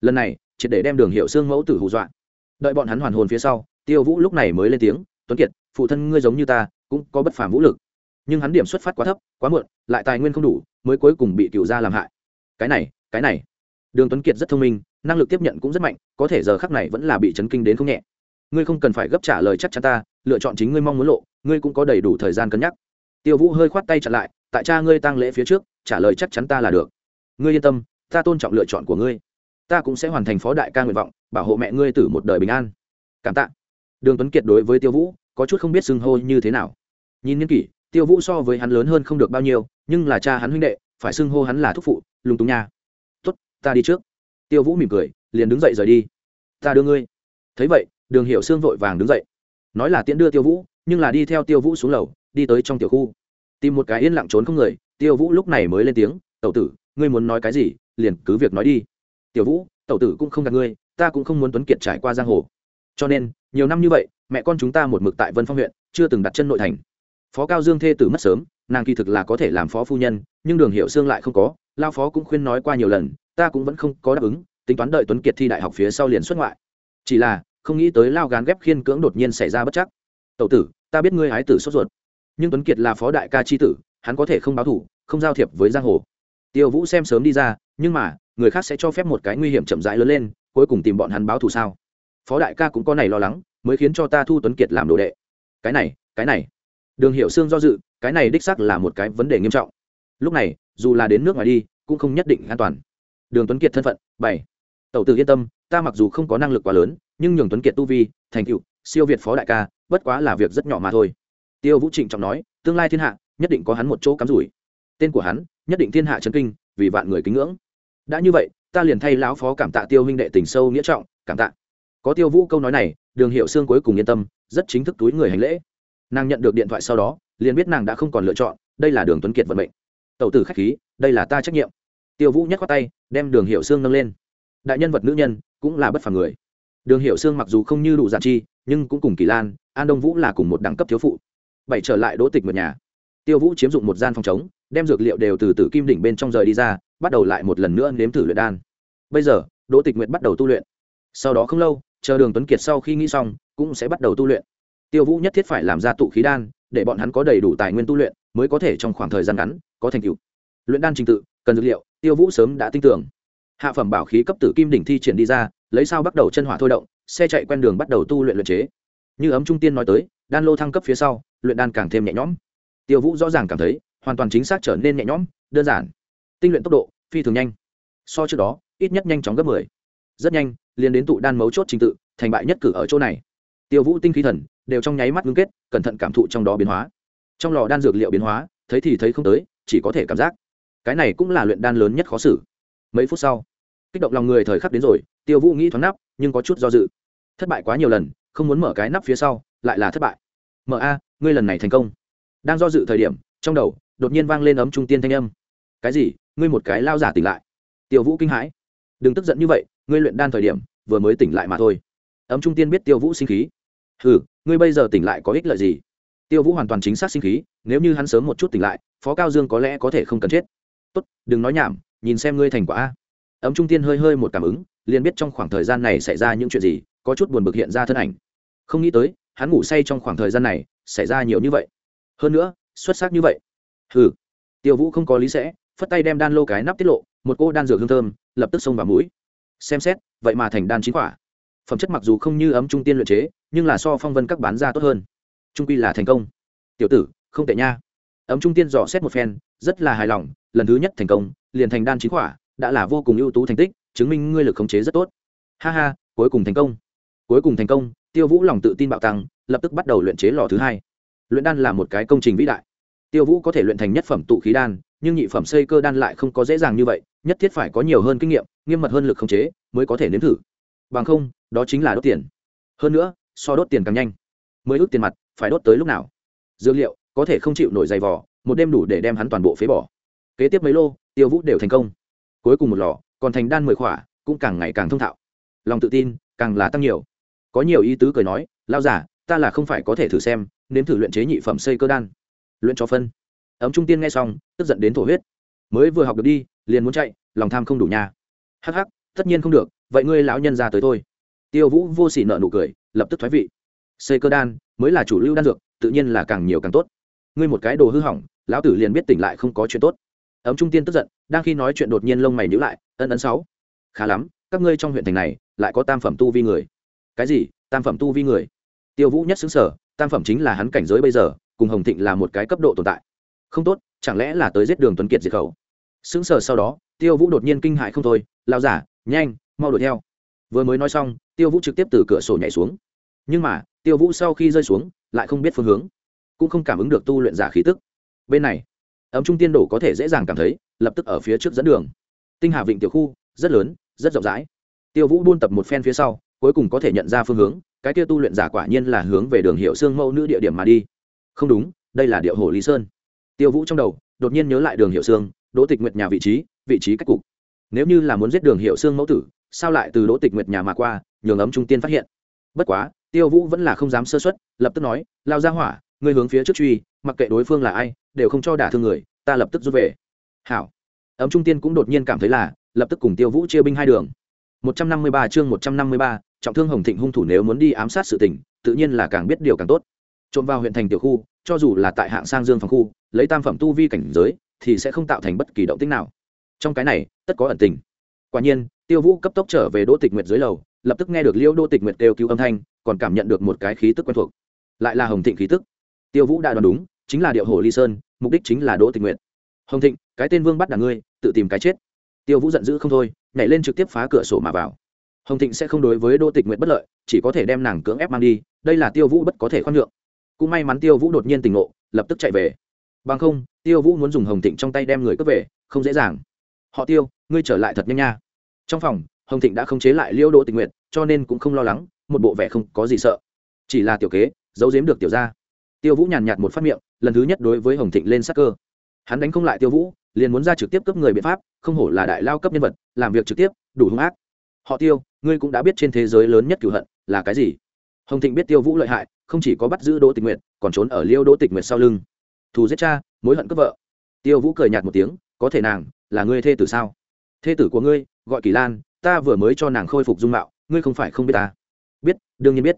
lần này, triệt để đem đường hiệu xương mẫu tử hù dọa. Đợi bọn hắn hoàn hồn phía sau, tiêu vũ lúc này mới lên tiếng, tuấn kiệt, phụ thân ngươi giống như ta, cũng có bất phàm vũ lực. Nhưng hắn điểm xuất phát quá thấp, quá muộn, lại tài nguyên không đủ, mới cuối cùng bị cựu gia làm hại. Cái này cái này đường tuấn kiệt rất thông minh, năng lực tiếp nhận cũng rất mạnh, có thể giờ khắc này vẫn là bị chấn kinh đến không nhẹ. Ngươi không cần phải gấp trả lời chắc chắn ta, lựa chọn chính ngươi mong muốn lộ, ngươi cũng có đầy đủ thời gian cân nhắc. Tiêu vũ hơi khoát tay chặn lại, tại cha ngươi tăng lễ phía trước, trả lời chắc chắn ta là được. Ngươi yên tâm, ta tôn trọng lựa chọn của ngươi. Ta cũng sẽ hoàn thành phó đại ca nguyện vọng, bảo hộ mẹ ngươi tử một đời bình an. Cảm tạ. Đường tuấn kiệt đối với tiêu vũ, có chút không biết xưng hô như thế nào. Nhìn niên kỷ, tiêu vũ so với hắn lớn hơn không được bao nhiêu, nhưng là cha hắn huynh đệ, phải xưng hô hắn là thúc phụ lùng túng nha ta đi trước. Tiêu vũ mỉm cười, liền đứng dậy rời đi. Ta đưa ngươi. Thấy vậy, đường hiệu Sương vội vàng đứng dậy. Nói là tiễn đưa tiêu vũ, nhưng là đi theo tiêu vũ xuống lầu, đi tới trong tiểu khu. Tìm một cái yên lặng trốn không người, tiêu vũ lúc này mới lên tiếng, tẩu tử, ngươi muốn nói cái gì, liền cứ việc nói đi. Tiểu vũ, tẩu tử cũng không gặp ngươi, ta cũng không muốn tuấn kiệt trải qua giang hồ. Cho nên, nhiều năm như vậy, mẹ con chúng ta một mực tại vân phong huyện, chưa từng đặt chân nội thành. Phó cao dương thê tử mất sớm, nàng kỳ thực là có thể làm phó phu nhân, nhưng đường hiệu xương lại không có, lao phó cũng khuyên nói qua nhiều lần ta cũng vẫn không có đáp ứng, tính toán đợi tuấn kiệt thi đại học phía sau liền xuất ngoại. Chỉ là, không nghĩ tới lao gán ghép khiên cưỡng đột nhiên xảy ra bất chắc. Tậu tử, ta biết ngươi hái tử sốt ruột. Nhưng tuấn kiệt là phó đại ca c h i tử, hắn có thể không báo thủ, không giao thiệp với giang hồ. Tiêu vũ xem sớm đi ra, nhưng mà, người khác sẽ cho phép một cái nguy hiểm chậm rãi lớn lên, cuối cùng tìm bọn hắn báo thù sao? Phó đại ca cũng có này lo lắng, mới khiến cho ta thu tuấn kiệt làm đồ đệ. Cái này cái này. Đường hiệu xương do dự, cái này đích xác là một cái vấn đề nghiêm trọng. Lúc này, dù là đến nước ngoài đi, cũng không nhất định an toàn đường tuấn kiệt thân phận, bảy. Tẩu tử yên tâm, ta mặc dù không có năng lực quá lớn, nhưng nhường tuấn kiệt tu vi, thành cựu siêu việt phó đại ca, bất quá là việc rất nhỏ mà thôi. Tiêu vũ trịnh trọng nói, tương lai thiên hạ, nhất định có hắn một chỗ cắm rủi. Tên của hắn, nhất định thiên hạ trấn kinh, vì vạn người kính ngưỡng. Đã như vậy, ta liền thay lão phó cảm tạ tiêu huynh đệ tình sâu nghĩa trọng, cảm tạ. Có tiêu vũ câu nói này, đường hiệu xương cuối cùng yên tâm, rất chính thức túi người hành lễ. Nàng nhận được điện thoại sau đó, liền biết nàng đã không còn lựa chọn, đây là đường tuấn kiệt vận mệnh. Tẩu tử khách khí, đây là ta trách nhiệm tiêu vũ nhấc qua tay, đem đường hiệu xương nâng lên. Đại nhân vật nữ nhân cũng là bất phàm người. Đường hiệu xương mặc dù không như đủ giản chi, nhưng cũng cùng kỳ lan, an đông vũ là cùng một đẳng cấp thiếu phụ. Bảy trở lại đỗ tịch một nhà. Tiêu vũ chiếm dụng một gian phòng chống đem dược liệu đều từ tử kim đỉnh bên trong rời đi ra, bắt đầu lại một lần nữa nếm thử luyện đan. Bây giờ, đỗ tịch nguyện bắt đầu tu luyện. Sau đó không lâu, chờ đường tuấn kiệt sau khi nghĩ xong, cũng sẽ bắt đầu tu luyện. Tiêu vũ nhất thiết phải làm ra tụ khí đan, để bọn hắn có đầy đủ tài nguyên tu luyện, mới có thể trong khoảng thời gian ngắn, có thành tựu. Luyện đan trình tự cần dược liệu, tiêu vũ sớm đã tin tưởng. Hạ phẩm bảo khí cấp tử kim đỉnh thi triển đi ra, lấy sao bắt đầu chân hỏa thôi động, xe chạy quen đường bắt đầu tu luyện luyện chế. Như ấm trung tiên nói tới, đan lô thăng cấp phía sau, luyện đan càng thêm nhẹ nhõm. Tiêu vũ rõ ràng cảm thấy, hoàn toàn chính xác trở nên nhẹ nhõm, đơn giản. Tinh luyện tốc độ, phi thường nhanh. So trước đó, ít nhất nhanh chóng gấp mười. Rất nhanh, liền đến tụ đan mấu chốt trình tự, thành bại nhất cử ở chỗ này. Tiêu vũ tinh khí thần, đều trong nháy mắt ngưng kết, cẩn thận cảm thụ trong đó biến hóa. Trong lò đan dược liệu biến hóa, thấy thì thấy không tới, chỉ có thể cảm giác cái này cũng là luyện đan lớn nhất khó xử. Mấy phút sau, kích động lòng người thời khắc đến rồi, tiêu vũ nghĩ thoáng nắp, nhưng có chút do dự. Thất bại quá nhiều lần, không muốn mở cái nắp phía sau, lại là thất bại. Mở a, ngươi lần này thành công. Đang do dự thời điểm, trong đầu, đột nhiên vang lên ấm trung tiên thanh âm. Cái gì? Ngươi một cái lao giả tỉnh lại. Tiêu vũ kinh hãi. Đừng tức giận như vậy, ngươi luyện đan thời điểm, vừa mới tỉnh lại mà thôi. Ấm trung tiên biết tiêu vũ sinh khí. Ừ ngươi bây giờ tỉnh lại có ích lợi gì? Tiêu vũ hoàn toàn chính xác sinh khí, nếu như hắn sớm một chút tỉnh lại, phó cao dương có lẽ có thể không cần chết tốt, đừng nói nhảm, nhìn xem ngươi thành quả a. Ấm trung tiên hơi hơi một cảm ứng, liền biết trong khoảng thời gian này xảy ra những chuyện gì, có chút buồn bực hiện ra thân ảnh. Không nghĩ tới, hắn ngủ say trong khoảng thời gian này, xảy ra nhiều như vậy. Hơn nữa, xuất sắc như vậy. Hừ. Tiêu vũ không có lý sẽ, phất tay đem đan lô cái nắp tiết lộ, một cô đan dược hương thơm, lập tức xông vào mũi. Xem xét, vậy mà thành đan chín quả. Phẩm chất mặc dù không như ấm trung tiên luyện chế, nhưng là so phong vân các bán ra tốt hơn. Trung quy là thành công. Tiểu tử, không tệ nha ấm trung tiên dò xét một phen, rất là hài lòng, lần thứ nhất thành công, liền thành đan chính khỏa, đã là vô cùng ưu tú thành tích, chứng minh ngươi lực khống chế rất tốt. Ha ha, cuối cùng thành công. Cuối cùng thành công, tiêu vũ lòng tự tin bạo tăng, lập tức bắt đầu luyện chế lò thứ hai. Luyện đan là một cái công trình vĩ đại. Tiêu vũ có thể luyện thành nhất phẩm tụ khí đan, nhưng nhị phẩm xây cơ đan lại không có dễ dàng như vậy, nhất thiết phải có nhiều hơn kinh nghiệm, nghiêm mật hơn lực khống chế mới có thể nếm thử. Bằng không, đó chính là đốt tiền. Hơn nữa, so đốt tiền càng nhanh. Mới ước tiền mặt, phải đốt tới lúc nào? Dược liệu có thể không chịu nổi dày vỏ một đêm đủ để đem hắn toàn bộ phế bỏ. Kế tiếp mấy lô, tiêu vũ đều thành công. Cuối cùng một lò, còn thành đan mười khỏa, cũng càng ngày càng thông thạo. Lòng tự tin, càng là tăng nhiều. Có nhiều ý tứ cười nói lao giả ta là không phải có thể thử xem, nếm thử luyện chế nhị phẩm xây cơ đan. Luyện cho phân. Ấm trung tiên nghe xong, tức giận đến thổ huyết. Mới vừa học được đi, liền muốn chạy, lòng tham không đủ nhà hắc hắc, tất nhiên không được, vậy ngươi lão nhân ra tới thôi. Tiêu vũ vô sỉ nợ nụ cười, lập tức thoái vị. Xây cơ đan, mới là chủ lưu đan dược, tự nhiên là càng nhiều càng tốt ngươi một cái đồ hư hỏng, lão tử liền biết tỉnh lại không có chuyện tốt. Ấm trung tiên tức giận, đang khi nói chuyện đột nhiên lông mày nhữ lại, ân ấn sáu, khá lắm, các ngươi trong huyện thành này, lại có tam phẩm tu vi người. Cái gì? Tam phẩm tu vi người? Tiêu vũ nhất xứng sở tam phẩm chính là hắn cảnh giới bây giờ, cùng hồng thịnh là một cái cấp độ tồn tại. Không tốt, chẳng lẽ là tới giết đường tuấn kiệt diệt khẩu? Xứng sở sau đó, tiêu vũ đột nhiên kinh hại không thôi lao giả, nhanh, mau đuổi theo. Vừa mới nói xong, tiêu vũ trực tiếp từ cửa sổ nhảy xuống. Nhưng mà, tiêu vũ sau khi rơi xuống, lại không biết phương hướng cũng không cảm ứng được tu luyện giả khí tức. Bên này, ấm trung tiên đổ có thể dễ dàng cảm thấy, lập tức ở phía trước dẫn đường. Tinh hà vịnh tiểu khu, rất lớn, rất rộng rãi. Tiêu vũ buôn tập một phen phía sau, cuối cùng có thể nhận ra phương hướng, cái kia tu luyện giả quả nhiên là hướng về đường hiệu xương mẫu nữ địa điểm mà đi. Không đúng, đây là địa hồ lý sơn. Tiêu vũ trong đầu, đột nhiên nhớ lại đường hiệu xương đỗ tịch nguyệt nhà vị trí vị trí cách cục. Nếu như là muốn giết đường hiệu xương mẫu tử, sao lại từ đỗ tịch nguyệt nhà mà qua, nhường ấm trung tiên phát hiện? Bất quá, tiêu vũ vẫn là không dám sơ xuất lập tức nói, lao ra hỏa ngươi hướng phía trước truy mặc kệ đối phương là ai đều không cho đả thương người ta lập tức rút về. Hảo. Ấm trung tiên cũng đột nhiên cảm thấy là lập tức cùng tiêu vũ chia binh hai đường. 153 chương 153, trọng thương hồng thịnh hung thủ nếu muốn đi ám sát sự tình tự nhiên là càng biết điều càng tốt. Trộm vào huyện thành tiểu khu cho dù là tại hạng sang dương phòng khu lấy tam phẩm tu vi cảnh giới thì sẽ không tạo thành bất kỳ động tĩnh nào. Trong cái này tất có ẩn tình. Quả nhiên tiêu vũ cấp tốc trở về đỗ tịch nguyệt dưới lầu lập tức nghe được liễu đỗ tịch nguyệt kêu cứu âm thanh còn cảm nhận được một cái khí tức quen thuộc. Lại là hồng thịnh khí tức tiêu vũ đã đoán đúng, chính là điệu hồ ly sơn, mục đích chính là đỗ tình nguyệt. Hồng thịnh, cái tên vương bắt đ ngươi, tự tìm cái chết. Tiêu vũ giận dữ không thôi, nhảy lên trực tiếp phá cửa sổ mà vào. Hồng thịnh sẽ không đối với đỗ tịch nguyệt bất lợi, chỉ có thể đem nàng cưỡng ép mang đi, đây là tiêu vũ bất có thể khoan nhượng. Cũng may mắn tiêu vũ đột nhiên tỉnh ngộ, lập tức chạy về. Bằng không, tiêu vũ muốn dùng hồng thịnh trong tay đem người cướp về, không dễ dàng. Họ tiêu, ngươi trở lại thật nhanh nha. Trong phòng, hồng thịnh đã không chế lại liễu đỗ tình nguyện cho nên cũng không lo lắng, một bộ vẻ không có gì sợ. Chỉ là tiểu kế, giấu giếm được tiểu ra tiêu vũ nhàn nhạt một phát miệng, lần thứ nhất đối với hồng thịnh lên sắc cơ. Hắn đánh không lại tiêu vũ, liền muốn ra trực tiếp cướp người biện pháp, không hổ là đại lao cấp nhân vật, làm việc trực tiếp, đủ hung ác. Họ tiêu, ngươi cũng đã biết trên thế giới lớn nhất cửu hận là cái gì? Hồng thịnh biết tiêu vũ lợi hại, không chỉ có bắt giữ đỗ tịch nguyện còn trốn ở liêu đỗ tịch nguyện sau lưng. Thù giết cha, mối hận cướp vợ. Tiêu vũ cười nhạt một tiếng, có thể nàng, là ngươi thê tử sao? Thê tử của ngươi, gọi kỳ lan, ta vừa mới cho nàng khôi phục dung mạo, ngươi không phải không biết ta. Biết, đương nhiên biết.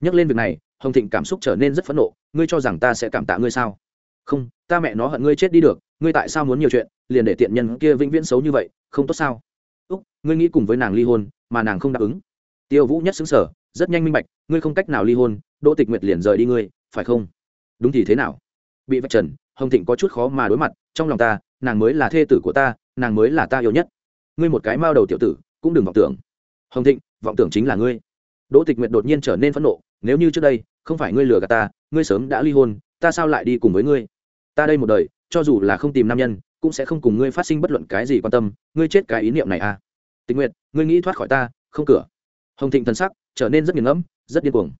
Nhắc lên việc này hồng thịnh cảm xúc trở nên rất phẫn nộ, ngươi cho rằng ta sẽ cảm tạ ngươi sao? Không, ta mẹ nó hận ngươi chết đi được, ngươi tại sao muốn nhiều chuyện, liền để tiện nhân kia vĩnh viễn xấu như vậy, không tốt sao? Úc, ngươi nghĩ cùng với nàng ly hôn, mà nàng không đáp ứng. Tiêu vũ nhất xứng sở rất nhanh minh bạch, ngươi không cách nào ly hôn, đỗ tịch nguyệt liền rời đi ngươi, phải không? Đúng thì thế nào? Bị vạch trần, hồng thịnh có chút khó mà đối mặt, trong lòng ta, nàng mới là thê tử của ta, nàng mới là ta yêu nhất. Ngươi một cái mao đầu tiểu tử, cũng đừng vọng tưởng. Hồng thịnh, vọng tưởng chính là ngươi. Đỗ tịch nguyệt đột nhiên trở nên phẫn nộ, nếu như trước đây không phải ngươi lừa gạt ta, ngươi sớm đã ly hôn, ta sao lại đi cùng với ngươi? Ta đây một đời, cho dù là không tìm nam nhân, cũng sẽ không cùng ngươi phát sinh bất luận cái gì quan tâm, ngươi chết cái ý niệm này à? Tình nguyện ngươi nghĩ thoát khỏi ta, không cửa. Hồng thịnh thân sắc trở nên rất nghiền ngẫm, rất điên cuồng.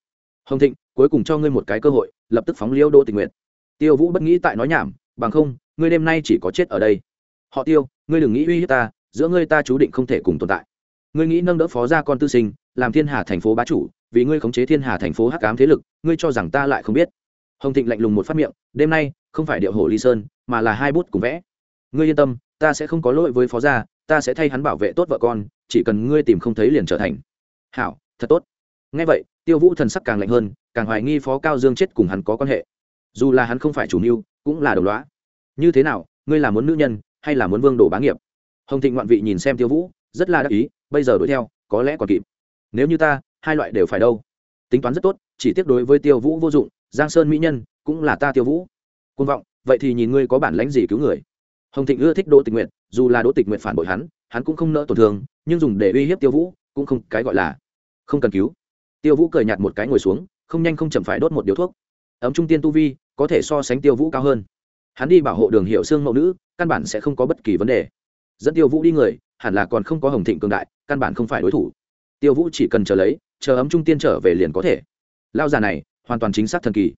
Hồng thịnh, cuối cùng cho ngươi một cái cơ hội, lập tức phóng liêu đỗ tình nguyện tiêu vũ bất nghĩ tại nói nhảm, bằng không, ngươi đêm nay chỉ có chết ở đây. Họ tiêu, ngươi đừng nghĩ uy hiếp ta, giữa ngươi ta chú định không thể cùng tồn tại. Ngươi nghĩ nâng đỡ phó gia con tư sinh, làm thiên hà thành phố bá chủ vì ngươi khống chế thiên hà thành phố hắc ám thế lực, ngươi cho rằng ta lại không biết. Hồng thịnh lạnh lùng một phát miệng, đêm nay, không phải điệu hổ ly sơn, mà là hai bút cùng vẽ. Ngươi yên tâm, ta sẽ không có lỗi với phó gia, ta sẽ thay hắn bảo vệ tốt vợ con, chỉ cần ngươi tìm không thấy liền trở thành. Hảo, thật tốt. Ngay vậy, tiêu vũ thần sắc càng lạnh hơn, càng hoài nghi phó cao dương chết cùng hắn có quan hệ. Dù là hắn không phải chủ mưu, cũng là đồng loá như thế nào, ngươi là muốn nữ nhân, hay là muốn vương đồ bá nghiệp? Hồng thịnh ngoạn vị nhìn xem tiêu vũ, rất là đắc ý, bây giờ đuổi theo, có lẽ còn kịp nếu như ta, hai loại đều phải đâu? Tính toán rất tốt, chỉ tiếp đối với tiêu vũ vô dụng, giang sơn mỹ nhân cũng là ta tiêu vũ. Côn vọng, vậy thì nhìn ngươi có bản lãnh gì cứu người. Hồng thịnh ưa thích đỗ Tịch nguyện dù là đỗ tịch nguyện phản bội hắn hắn cũng không nỡ tổn thương, nhưng dùng để uy hiếp tiêu vũ cũng không cái gọi là không cần cứu. Tiêu vũ cười nhạt một cái ngồi xuống, không nhanh không chậm phải đốt một điếu thuốc. Ấm trung tiên tu vi, có thể so sánh tiêu vũ cao hơn. Hắn đi bảo hộ đường hiệu xương mẫu nữ, căn bản sẽ không có bất kỳ vấn đề. Dẫn tiêu vũ đi người, hẳn là còn không có hồng thịnh cường đại, căn bản không phải đối thủ tiêu vũ chỉ cần chờ lấy, chờ ấm trung tiên trở về liền có thể. Lao già này, hoàn toàn chính xác thần kỳ.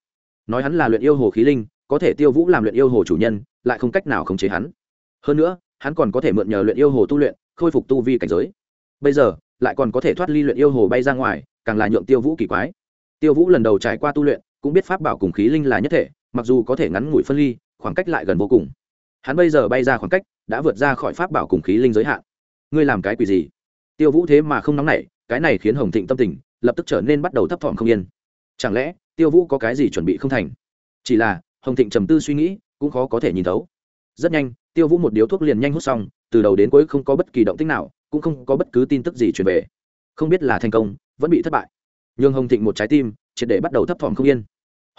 Nói hắn là luyện yêu hồ khí linh, có thể tiêu vũ làm luyện yêu hồ chủ nhân, lại không cách nào khống chế hắn. Hơn nữa, hắn còn có thể mượn nhờ luyện yêu hồ tu luyện, khôi phục tu vi cảnh giới. Bây giờ, lại còn có thể thoát ly luyện yêu hồ bay ra ngoài, càng là nhượng tiêu vũ kỳ quái. Tiêu vũ lần đầu trải qua tu luyện, cũng biết pháp bảo cùng khí linh là nhất thể, mặc dù có thể ngắn ngủi phân ly, khoảng cách lại gần vô cùng. Hắn bây giờ bay ra khoảng cách, đã vượt ra khỏi pháp bảo cùng khí linh giới hạn. Ngươi làm cái quỷ gì? Tiêu vũ thế mà không nóng nảy cái này khiến hồng thịnh tâm tình lập tức trở nên bắt đầu thấp thỏm không yên. Chẳng lẽ tiêu vũ có cái gì chuẩn bị không thành? Chỉ là, hồng thịnh trầm tư suy nghĩ, cũng khó có thể nhìn thấu. Rất nhanh, tiêu vũ một điếu thuốc liền nhanh hút xong, từ đầu đến cuối không có bất kỳ động tích nào, cũng không có bất cứ tin tức gì truyền về. Không biết là thành công, vẫn bị thất bại. Nhưng hồng thịnh một trái tim, triệt để bắt đầu thấp thỏm không yên.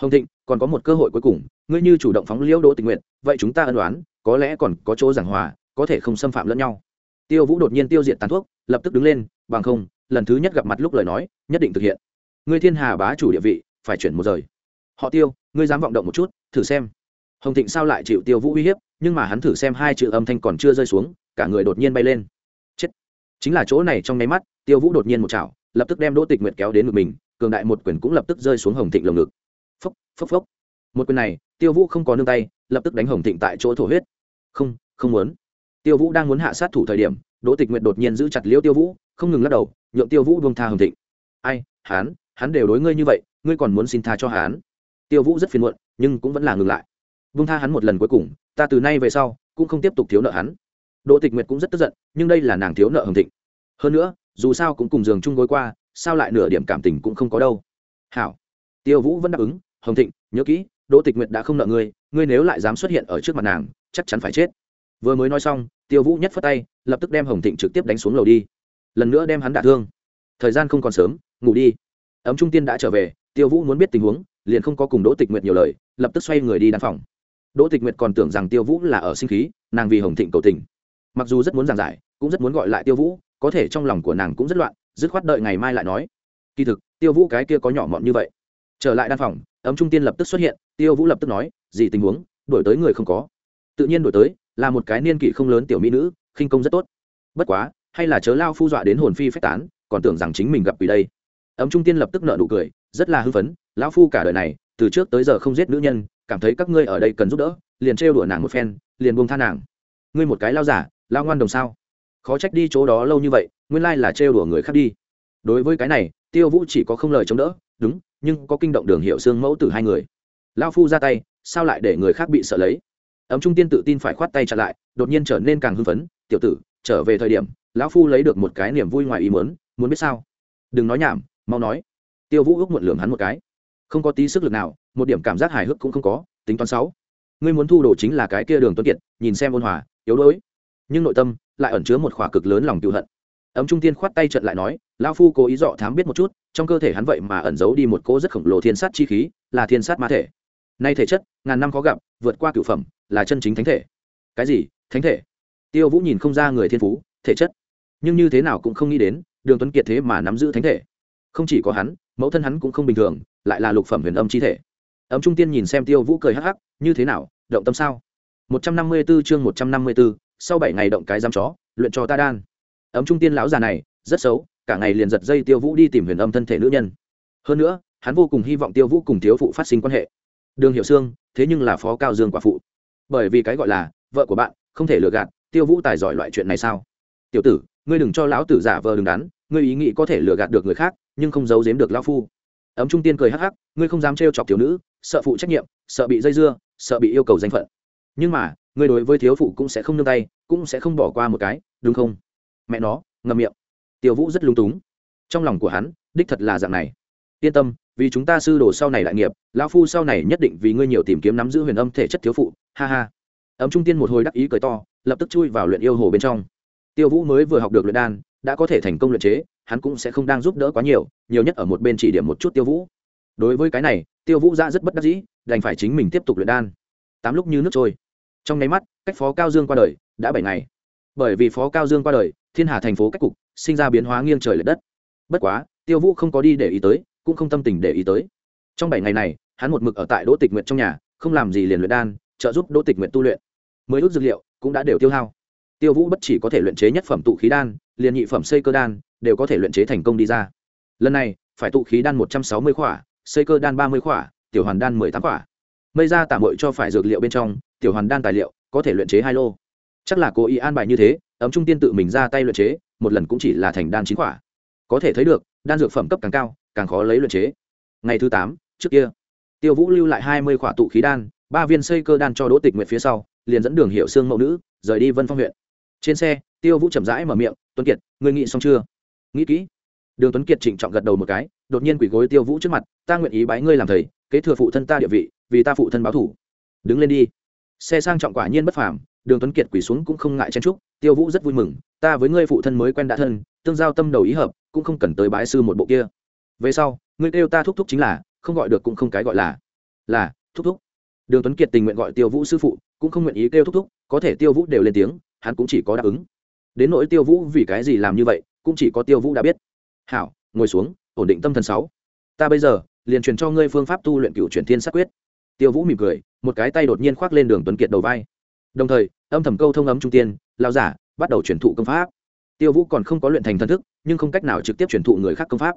Hồng thịnh, còn có một cơ hội cuối cùng, ngươi như chủ động phóng liễu đỗ tình nguyện vậy chúng ta ân đoán có lẽ còn có chỗ giảng hòa, có thể không xâm phạm lẫn nhau. Tiêu vũ đột nhiên tiêu diệt tàn thuốc, lập tức đứng lên, bằng không lần thứ nhất gặp mặt lúc lời nói, nhất định thực hiện. Ngươi thiên hà bá chủ địa vị, phải chuyển một rời. Họ tiêu, ngươi dám vọng động một chút, thử xem. Hồng thịnh sao lại chịu tiêu vũ uy hiếp, nhưng mà hắn thử xem hai chữ âm thanh còn chưa rơi xuống, cả người đột nhiên bay lên. Chết. Chính là chỗ này trong nháy mắt, tiêu vũ đột nhiên một chảo, lập tức đem đỗ tịch nguyệt kéo đến ngực mình, cường đại một quyền cũng lập tức rơi xuống hồng thịnh lồng ngực. Phốc phốc phốc. Một quyền này, tiêu vũ không có nương tay, lập tức đánh hồng thịnh tại chỗ thổ huyết. Không không muốn. Tiêu vũ đang muốn hạ sát thủ thời điểm, đỗ tịch nguyệt đột nhiên giữ chặt liễu tiêu vũ không ngừng lắc đầu, nhượng tiêu vũ buông tha hồng thịnh. Ai hán hắn đều đối ngươi như vậy, ngươi còn muốn xin tha cho hán tiêu vũ rất phiền muộn, nhưng cũng vẫn là ngừng lại. Buông tha hắn một lần cuối cùng, ta từ nay về sau cũng không tiếp tục thiếu nợ hắn. Đỗ tịch nguyệt cũng rất tức giận, nhưng đây là nàng thiếu nợ hồng thịnh. Hơn nữa, dù sao cũng cùng giường chung gối qua, sao lại nửa điểm cảm tình cũng không có đâu. Hảo. Tiêu vũ vẫn đáp ứng, hồng thịnh, nhớ kỹ, đỗ tịch nguyệt đã không nợ ngươi ngươi nếu lại dám xuất hiện ở trước mặt nàng, chắc chắn phải chết. Vừa mới nói xong, tiêu vũ nhất phất tay, lập tức đem hồng thịnh trực tiếp đánh xuống lầu đi lần nữa đem hắn đả thương. Thời gian không còn sớm, ngủ đi. Ấm trung tiên đã trở về, tiêu vũ muốn biết tình huống, liền không có cùng đỗ tịch nguyệt nhiều lời, lập tức xoay người đi đàn phòng. Đỗ tịch nguyệt còn tưởng rằng tiêu vũ là ở sinh khí, nàng vì hồng thịnh cầu tình. Mặc dù rất muốn giảng giải, cũng rất muốn gọi lại tiêu vũ, có thể trong lòng của nàng cũng rất loạn, dứt khoát đợi ngày mai lại nói. Kỳ thực, tiêu vũ cái kia có nhỏ mọn như vậy. Trở lại đan phòng, ấm trung tiên lập tức xuất hiện, tiêu vũ lập tức nói, gì tình huống? Đổi tới người không có. Tự nhiên đổi tới, là một cái niên kỷ không lớn tiểu mỹ nữ, khinh công rất tốt. Bất quá hay là chớ lao phu dọa đến hồn phi phách tán, còn tưởng rằng chính mình gặp quỷ đây. Ấm trung tiên lập tức nợ nụ cười, rất là hưng phấn, lão phu cả đời này, từ trước tới giờ không giết nữ nhân, cảm thấy các ngươi ở đây cần giúp đỡ, liền trêu đùa nàng một phen, liền buông tha nàng. Ngươi một cái lao giả, lao ngoan đồng sao? Khó trách đi chỗ đó lâu như vậy, nguyên lai là trêu đùa người khác đi. Đối với cái này, tiêu vũ chỉ có không lời chống đỡ, đúng, nhưng có kinh động đường hiệu xương mẫu từ hai người. Lao phu ra tay, sao lại để người khác bị sợ lấy? Ấm trung tiên tự tin phải khoát tay trả lại, đột nhiên trở nên càng hưng phấn, tiểu tử, trở về thời điểm lão phu lấy được một cái niềm vui ngoài ý muốn muốn biết sao? Đừng nói nhảm, mau nói. Tiêu vũ ước muộn lường hắn một cái. Không có tí sức lực nào, một điểm cảm giác hài hước cũng không có, tính toán sáu. Ngươi muốn thu đồ chính là cái kia đường tuấn kiệt, nhìn xem ôn hòa, yếu đuối. Nhưng nội tâm lại ẩn chứa một khỏa cực lớn lòng cựu hận. Ấm trung tiên khoát tay trận lại nói, lão phu cố ý dọ thám biết một chút, trong cơ thể hắn vậy mà ẩn giấu đi một cỗ rất khổng lồ thiên sát chi khí, là thiên sát ma thể. Nay thể chất, ngàn năm khó gặp, vượt qua cửu phẩm, là chân chính thánh thể. Cái gì? Thánh thể? Tiêu vũ nhìn không ra người thiên phú, thể chất nhưng như thế nào cũng không nghĩ đến đường tuấn kiệt thế mà nắm giữ thánh thể. Không chỉ có hắn mẫu thân hắn cũng không bình thường lại là lục phẩm huyền âm chi thể. Ấm trung tiên nhìn xem tiêu vũ cười hắc hắc như thế nào động tâm sao? Một trăm năm mươi 154 chương một trăm năm mươi 154, sau bảy ngày động cái giam chó luyện cho ta đan. Ấm trung tiên lão già này rất xấu cả ngày liền giật dây tiêu vũ đi tìm huyền âm thân thể nữ nhân. Hơn nữa hắn vô cùng hy vọng tiêu vũ cùng thiếu phụ phát sinh quan hệ. Đường hiệu sương thế nhưng là phó cao dương quả phụ. Bởi vì cái gọi là vợ của bạn không thể lừa gạt tiêu vũ tài giỏi loại chuyện này sao? Tiểu tử ngươi đừng cho lão tử giả vờ đừng đắn, ngươi ý nghĩ có thể lừa gạt được người khác, nhưng không giấu giếm được lão phu. Ấm trung tiên cười hắc hắc, ngươi không dám trêu chọc thiếu nữ, sợ phụ trách nhiệm, sợ bị dây dưa, sợ bị yêu cầu danh phận. Nhưng mà, ngươi đối với thiếu phụ cũng sẽ không nương tay, cũng sẽ không bỏ qua một cái, đúng không? Mẹ nó, ngậm miệng. Tiêu vũ rất lung túng. Trong lòng của hắn, đích thật là dạng này. Yên tâm, vì chúng ta sư đồ sau này đại nghiệp, lão phu sau này nhất định vì ngươi nhiều tìm kiếm nắm giữ huyền âm thể chất thiếu phụ. Ha ha. Ấm trung tiên một hồi đắc ý cười to, lập tức chui vào luyện yêu hồ bên trong tiêu vũ mới vừa học được luyện đan, đã có thể thành công luyện chế, hắn cũng sẽ không đang giúp đỡ quá nhiều nhiều nhất ở một bên chỉ điểm một chút tiêu vũ. Đối với cái này, tiêu vũ ra rất bất đắc dĩ, đành phải chính mình tiếp tục luyện đan. Tám lúc như nước trôi. Trong nháy mắt, cách phó cao dương qua đời đã bảy ngày. Bởi vì phó cao dương qua đời, thiên hà thành phố cách cục sinh ra biến hóa nghiêng trời l ệ đất. Bất quá, tiêu vũ không có đi để ý tới, cũng không tâm tình để ý tới. Trong bảy ngày này, hắn một mực ở tại đỗ tịch nguyện trong nhà, không làm gì liền luyện đan, trợ giúp đỗ tịch nguyện tu luyện. Mới ước dược liệu cũng đã đều tiêu hao tiêu vũ bất chỉ có thể luyện chế nhất phẩm tụ khí đan, liền nhị phẩm xây cơ đan đều có thể luyện chế thành công đi ra. Lần này, phải tụ khí đan một trăm sáu mươi khỏa, xây cơ đan ba mươi khỏa, tiểu hoàn đan mười tám khỏa. Mây ra tạm bội cho phải dược liệu bên trong, tiểu hoàn đan tài liệu có thể luyện chế hai lô. Chắc là cố ý an bài như thế, ấm trung tiên tự mình ra tay luyện chế, một lần cũng chỉ là thành đan chín khỏa. Có thể thấy được, đan dược phẩm cấp càng cao, càng khó lấy luyện chế. Ngày thứ tám, trước kia, tiêu vũ lưu lại hai mươi khỏa tụ khí đan, ba viên xây cơ đan cho đỗ tịch nguyện phía sau, liền dẫn đường hiệu xương mẫu nữ rời đi vân phong huyện trên xe, tiêu vũ chậm rãi mở miệng, tuấn kiệt, ngươi nghĩ xong chưa? Nghĩ kỹ. Đường tuấn kiệt trịnh trọng gật đầu một cái, đột nhiên quỷ gối tiêu vũ trước mặt, ta nguyện ý bái ngươi làm thầy, kế thừa phụ thân ta địa vị, vì ta phụ thân báo thủ. Đứng lên đi. Xe sang trọng quả nhiên bất phàm, đường tuấn kiệt quỷ xuống cũng không ngại chen trúc tiêu vũ rất vui mừng, ta với ngươi phụ thân mới quen đã thân, tương giao tâm đầu ý hợp, cũng không cần tới bái sư một bộ kia. Về sau, ngươi kêu ta thúc thúc chính là, không gọi được cũng không cái gọi là. Là, thúc thúc. Đường tuấn kiệt tình nguyện gọi tiêu vũ sư phụ, cũng không nguyện ý kêu thúc thúc, có thể tiêu vũ đều lên tiếng hắn cũng chỉ có đáp ứng. Đến nỗi tiêu vũ vì cái gì làm như vậy, cũng chỉ có tiêu vũ đã biết. Hảo, ngồi xuống, ổn định tâm thần sáu. Ta bây giờ, liền truyền cho ngươi phương pháp tu luyện cựu chuyển thiên sát quyết. Tiêu vũ mỉm cười, một cái tay đột nhiên khoác lên đường tuấn kiệt đầu vai. Đồng thời, âm thầm câu thông ấm trung tiên lao giả, bắt đầu truyền thụ công pháp. Tiêu vũ còn không có luyện thành thân thức, nhưng không cách nào trực tiếp truyền thụ người khác công pháp.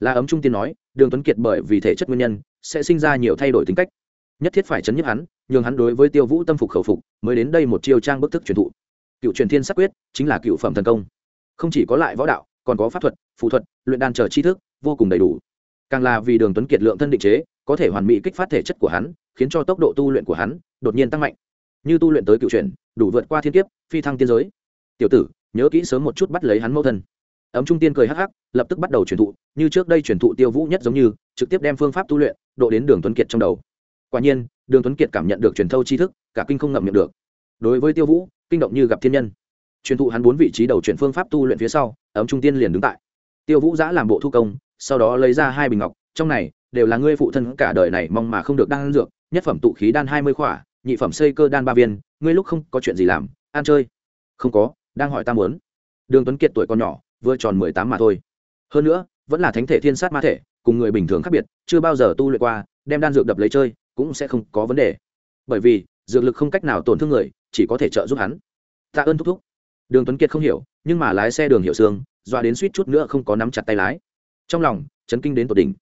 Là ấm trung tiên nói, đường tuấn kiệt bởi vì thể chất nguyên nhân, sẽ sinh ra nhiều thay đổi tính cách. Nhất thiết phải chấn nhức hắn, nhường hắn đối với tiêu vũ tâm phục khẩu phục, mới đến đây một chiêu trang bức thức truyền thụ cựu truyền thiên sắc quyết chính là cựu phẩm thần công. Không chỉ có lại võ đạo, còn có pháp thuật phụ thuật, luyện đan chờ tri thức, vô cùng đầy đủ. Càng là vì đường tuấn kiệt lượng thân định chế, có thể hoàn mỹ kích phát thể chất của hắn, khiến cho tốc độ tu luyện của hắn đột nhiên tăng mạnh. Như tu luyện tới cựu truyền, đủ vượt qua thiên kiếp, phi thăng tiên giới. Tiểu tử, nhớ kỹ sớm một chút bắt lấy hắn mẫu thân. Ấm trung tiên cười hắc hắc, lập tức bắt đầu truyền thụ, như trước đây truyền thụ tiêu vũ nhất giống như, trực tiếp đem phương pháp tu luyện độ đến đường tuấn kiệt trong đầu. Quả nhiên, đường tuấn kiệt cảm nhận được truyền thâu tri thức, cả kinh không ngậm miệng được đối với tiêu vũ, kinh động như gặp thiên nhân. Truyền thụ hắn bốn vị trí đầu chuyển phương pháp tu luyện phía sau, ấm trung tiên liền đứng tại. Tiêu vũ giã làm bộ thu công, sau đó lấy ra hai bình ngọc, trong này đều là ngươi phụ thân cả đời này mong mà không được đan dược, nhất phẩm tụ khí đan hai mươi khỏa, nhị phẩm xây cơ đan ba viên, ngươi lúc không có chuyện gì làm, ăn chơi. Không có, đang hỏi ta muốn. Đường tuấn kiệt tuổi còn nhỏ, vừa tròn mười tám mà thôi. Hơn nữa, vẫn là thánh thể thiên sát ma thể, cùng người bình thường khác biệt, chưa bao giờ tu luyện qua, đem đan dược đập lấy chơi, cũng sẽ không có vấn đề. Bởi vì dược lực không cách nào tổn thương người, chỉ có thể trợ giúp hắn. Tạ ơn thúc thúc. Đường tuấn kiệt không hiểu, nhưng mà lái xe đường hiệu sương doa đến suýt chút nữa không có nắm chặt tay lái. Trong lòng, chấn kinh đến tột đỉnh.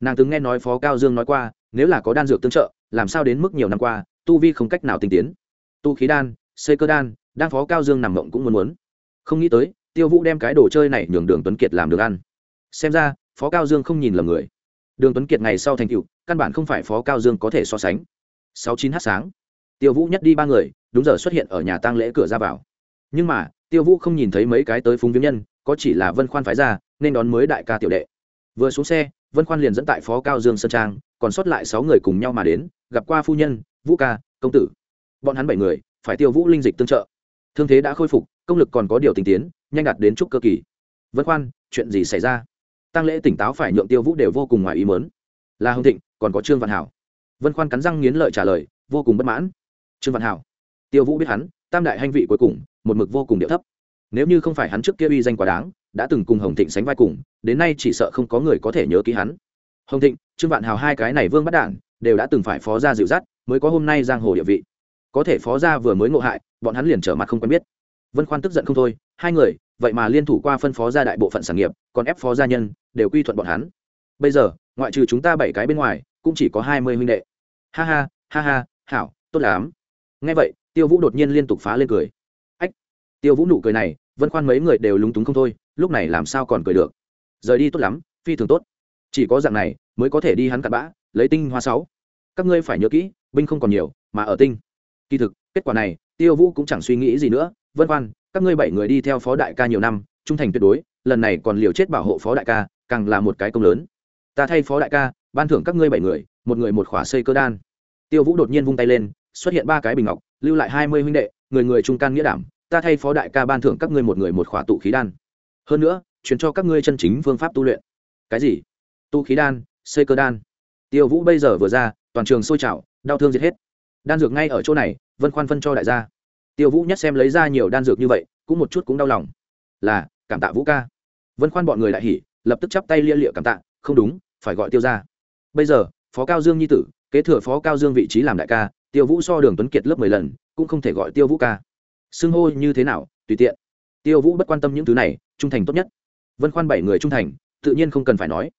Nàng từng nghe nói phó cao dương nói qua, nếu là có đan dược tương trợ, làm sao đến mức nhiều năm qua, tu vi không cách nào tinh tiến. Tu khí đan, xây cơ đan đan phó cao dương nằm mộng cũng muốn muốn. Không nghĩ tới, tiêu vũ đem cái đồ chơi này nhường đường tuấn kiệt làm được ăn. Xem ra, phó cao dương không nhìn lầm người. Đường tuấn kiệt ngày sau thành cựu căn bản không phải phó cao dương có thể so sánh. Sáu chín h sáng tiêu vũ nhất đi ba người, đúng giờ xuất hiện ở nhà tang lễ cửa ra vào. Nhưng mà, tiêu vũ không nhìn thấy mấy cái tới phúng viếng nhân, có chỉ là vân khoan phái ra, nên đón mới đại ca tiểu đệ. Vừa xuống xe, vân khoan liền dẫn tại phó cao dương sơn trang, còn sót lại sáu người cùng nhau mà đến, gặp qua phu nhân, vũ ca, công tử. Bọn hắn bảy người, phải tiêu vũ linh dịch tương trợ. Thương thế đã khôi phục, công lực còn có điều tình tiến, nhanh đạt đến chút cơ kỳ. Vân khoan, chuyện gì xảy ra? Tăng lễ tỉnh táo phải nhượng tiêu vũ đều vô cùng ngoài ý mớn là hồng thịnh, còn có trương văn hảo. Vân khoan cắn răng nghiến lợi trả lời, vô cùng bất mãn trương văn hảo. Tiêu vũ biết hắn, tam đại hành vị cuối cùng, một mực vô cùng điệu thấp. Nếu như không phải hắn trước kia uy danh quá đáng, đã từng cùng hồng thịnh sánh vai cùng, đến nay chỉ sợ không có người có thể nhớ ký hắn. Hồng thịnh, trương vạn hào hai cái này vương bắt đản đều đã từng phải phó gia dịu dắt, mới có hôm nay giang hồ địa vị. Có thể phó gia vừa mới ngộ hại, bọn hắn liền trở mặt không quen biết. Vân khoan tức giận không thôi, hai người, vậy mà liên thủ qua phân phó gia đại bộ phận sản nghiệp, còn ép phó gia nhân, đều quy thuận bọn hắn. Bây giờ, ngoại trừ chúng ta bảy cái bên ngoài, cũng chỉ có hai mươi huynh đệ. Ha ha ha ha, hảo, tốt lắm nghe vậy, tiêu vũ đột nhiên liên tục phá lên cười. Ách, tiêu vũ nụ cười này vân khoan mấy người đều lúng túng không thôi, lúc này làm sao còn cười được? Rời đi tốt lắm, phi thường tốt. Chỉ có dạng này, mới có thể đi hắn cặn bã, lấy tinh hoa sáu. Các ngươi phải nhớ kỹ, binh không còn nhiều, mà ở tinh. Kỳ thực, kết quả này, tiêu vũ cũng chẳng suy nghĩ gì nữa. Vân khoan các ngươi bảy người đi theo phó đại ca nhiều năm, trung thành tuyệt đối, lần này còn liều chết bảo hộ phó đại ca, càng là một cái công lớn. Ta thay phó đại ca, ban thưởng các ngươi bảy người, một người một khỏa xây cơ đan. Tiêu vũ đột nhiên vung tay lên xuất hiện ba cái bình ngọc, lưu lại hai mươi huynh đệ, người người trung can nghĩa đảm, ta thay phó đại ca ban thưởng các ngươi một người một khỏa tụ khí đan. Hơn nữa chuyển cho các ngươi chân chính phương pháp tu luyện. Cái gì? Tu khí đan, xây cơ đan. Tiêu vũ bây giờ vừa ra, toàn trường sôi trào, đau thương giết hết. Đan dược ngay ở chỗ này, vân khoan phân cho đại gia. Tiêu vũ nhất xem lấy ra nhiều đan dược như vậy, cũng một chút cũng đau lòng. Là, cảm tạ vũ ca. Vân khoan bọn người đại hỉ, lập tức chắp tay lia lịa cảm tạ, không đúng, phải gọi tiêu ra bây giờ, phó cao dương nhi tử, kế thừa phó cao dương vị trí làm đại ca tiêu vũ so đường tuấn kiệt lớp mười lần, cũng không thể gọi tiêu vũ ca. Xưng hô như thế nào, tùy tiện. Tiêu vũ bất quan tâm những thứ này, trung thành tốt nhất. Vân khoan bảy người trung thành, tự nhiên không cần phải nói.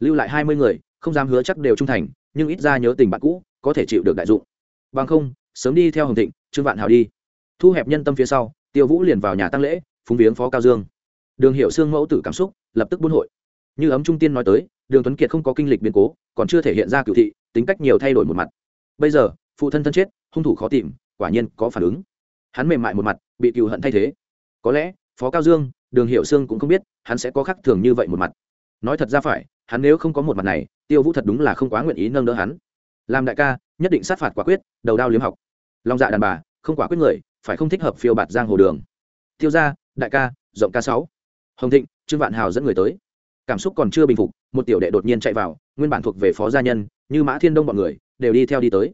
Lưu lại hai mươi người, không dám hứa chắc đều trung thành, nhưng ít ra nhớ tình bạn cũ, có thể chịu được đại dụng. Bằng không, sớm đi theo hồng thịnh, trương vạn hào đi. Thu hẹp nhân tâm phía sau, tiêu vũ liền vào nhà tăng lễ, phúng viếng phó cao dương. Đường hiệu xương mẫu tử cảm xúc, lập tức buôn hội. Như ấm trung tiên nói tới, đường tuấn kiệt không có kinh lịch biến cố, còn chưa thể hiện ra cựu thị, tính cách nhiều thay đổi một mặt. Bây giờ phụ thân thân chết, hung thủ khó tìm, quả nhiên có phản ứng. Hắn mềm mại một mặt, bị cựu hận thay thế. Có lẽ, phó cao dương, đường hiệu sương cũng không biết, hắn sẽ có khắc thường như vậy một mặt. Nói thật ra phải, hắn nếu không có một mặt này, tiêu vũ thật đúng là không quá nguyện ý nâng đỡ hắn. Làm đại ca, nhất định sát phạt quả quyết, đầu đao liếm học. Long dạ đàn bà, không quả quyết người, phải không thích hợp phiêu bạt giang hồ đường. Tiêu gia, đại ca, rộng ca sáu. Hồng thịnh, trương vạn hào dẫn người tới. Cảm xúc còn chưa bình phục, một tiểu đệ đột nhiên chạy vào, nguyên bản thuộc về phó gia nhân, như mã thiên đông bọn người, đều đi theo đi tới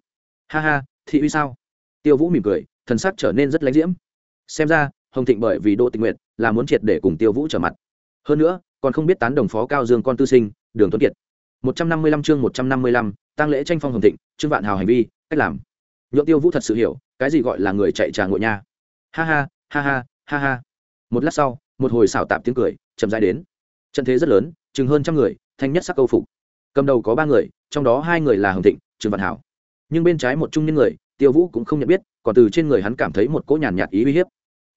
ha ha, thị uy sao? Tiêu vũ mỉm cười, thần sắc trở nên rất lãnh diễm. Xem ra, hồng thịnh bởi vì đỗ tình nguyện là muốn triệt để cùng tiêu vũ trở mặt. Hơn nữa, còn không biết tán đồng phó cao dương con tư sinh, đường tuấn kiệt. Một trăm năm mươi lăm chương một trăm năm mươi lăm tăng lễ tranh phong hồng thịnh, trương vạn hào hành vi, cách làm. Nhượng tiêu vũ thật sự hiểu, cái gì gọi là người chạy trà ngội nha. Ha ha ha ha ha ha. Một lát sau, một hồi xảo tạp tiếng cười, chậm dài đến. Trận thế rất lớn, chừng hơn trăm người, thanh nhất sắc câu phục. Cầm đầu có ba người, trong đó hai người là hồng thịnh, trương vạn hảo nhưng bên trái một trung nhân người, tiêu vũ cũng không nhận biết, còn từ trên người hắn cảm thấy một cỗ nhàn nhạt ý uy hiếp.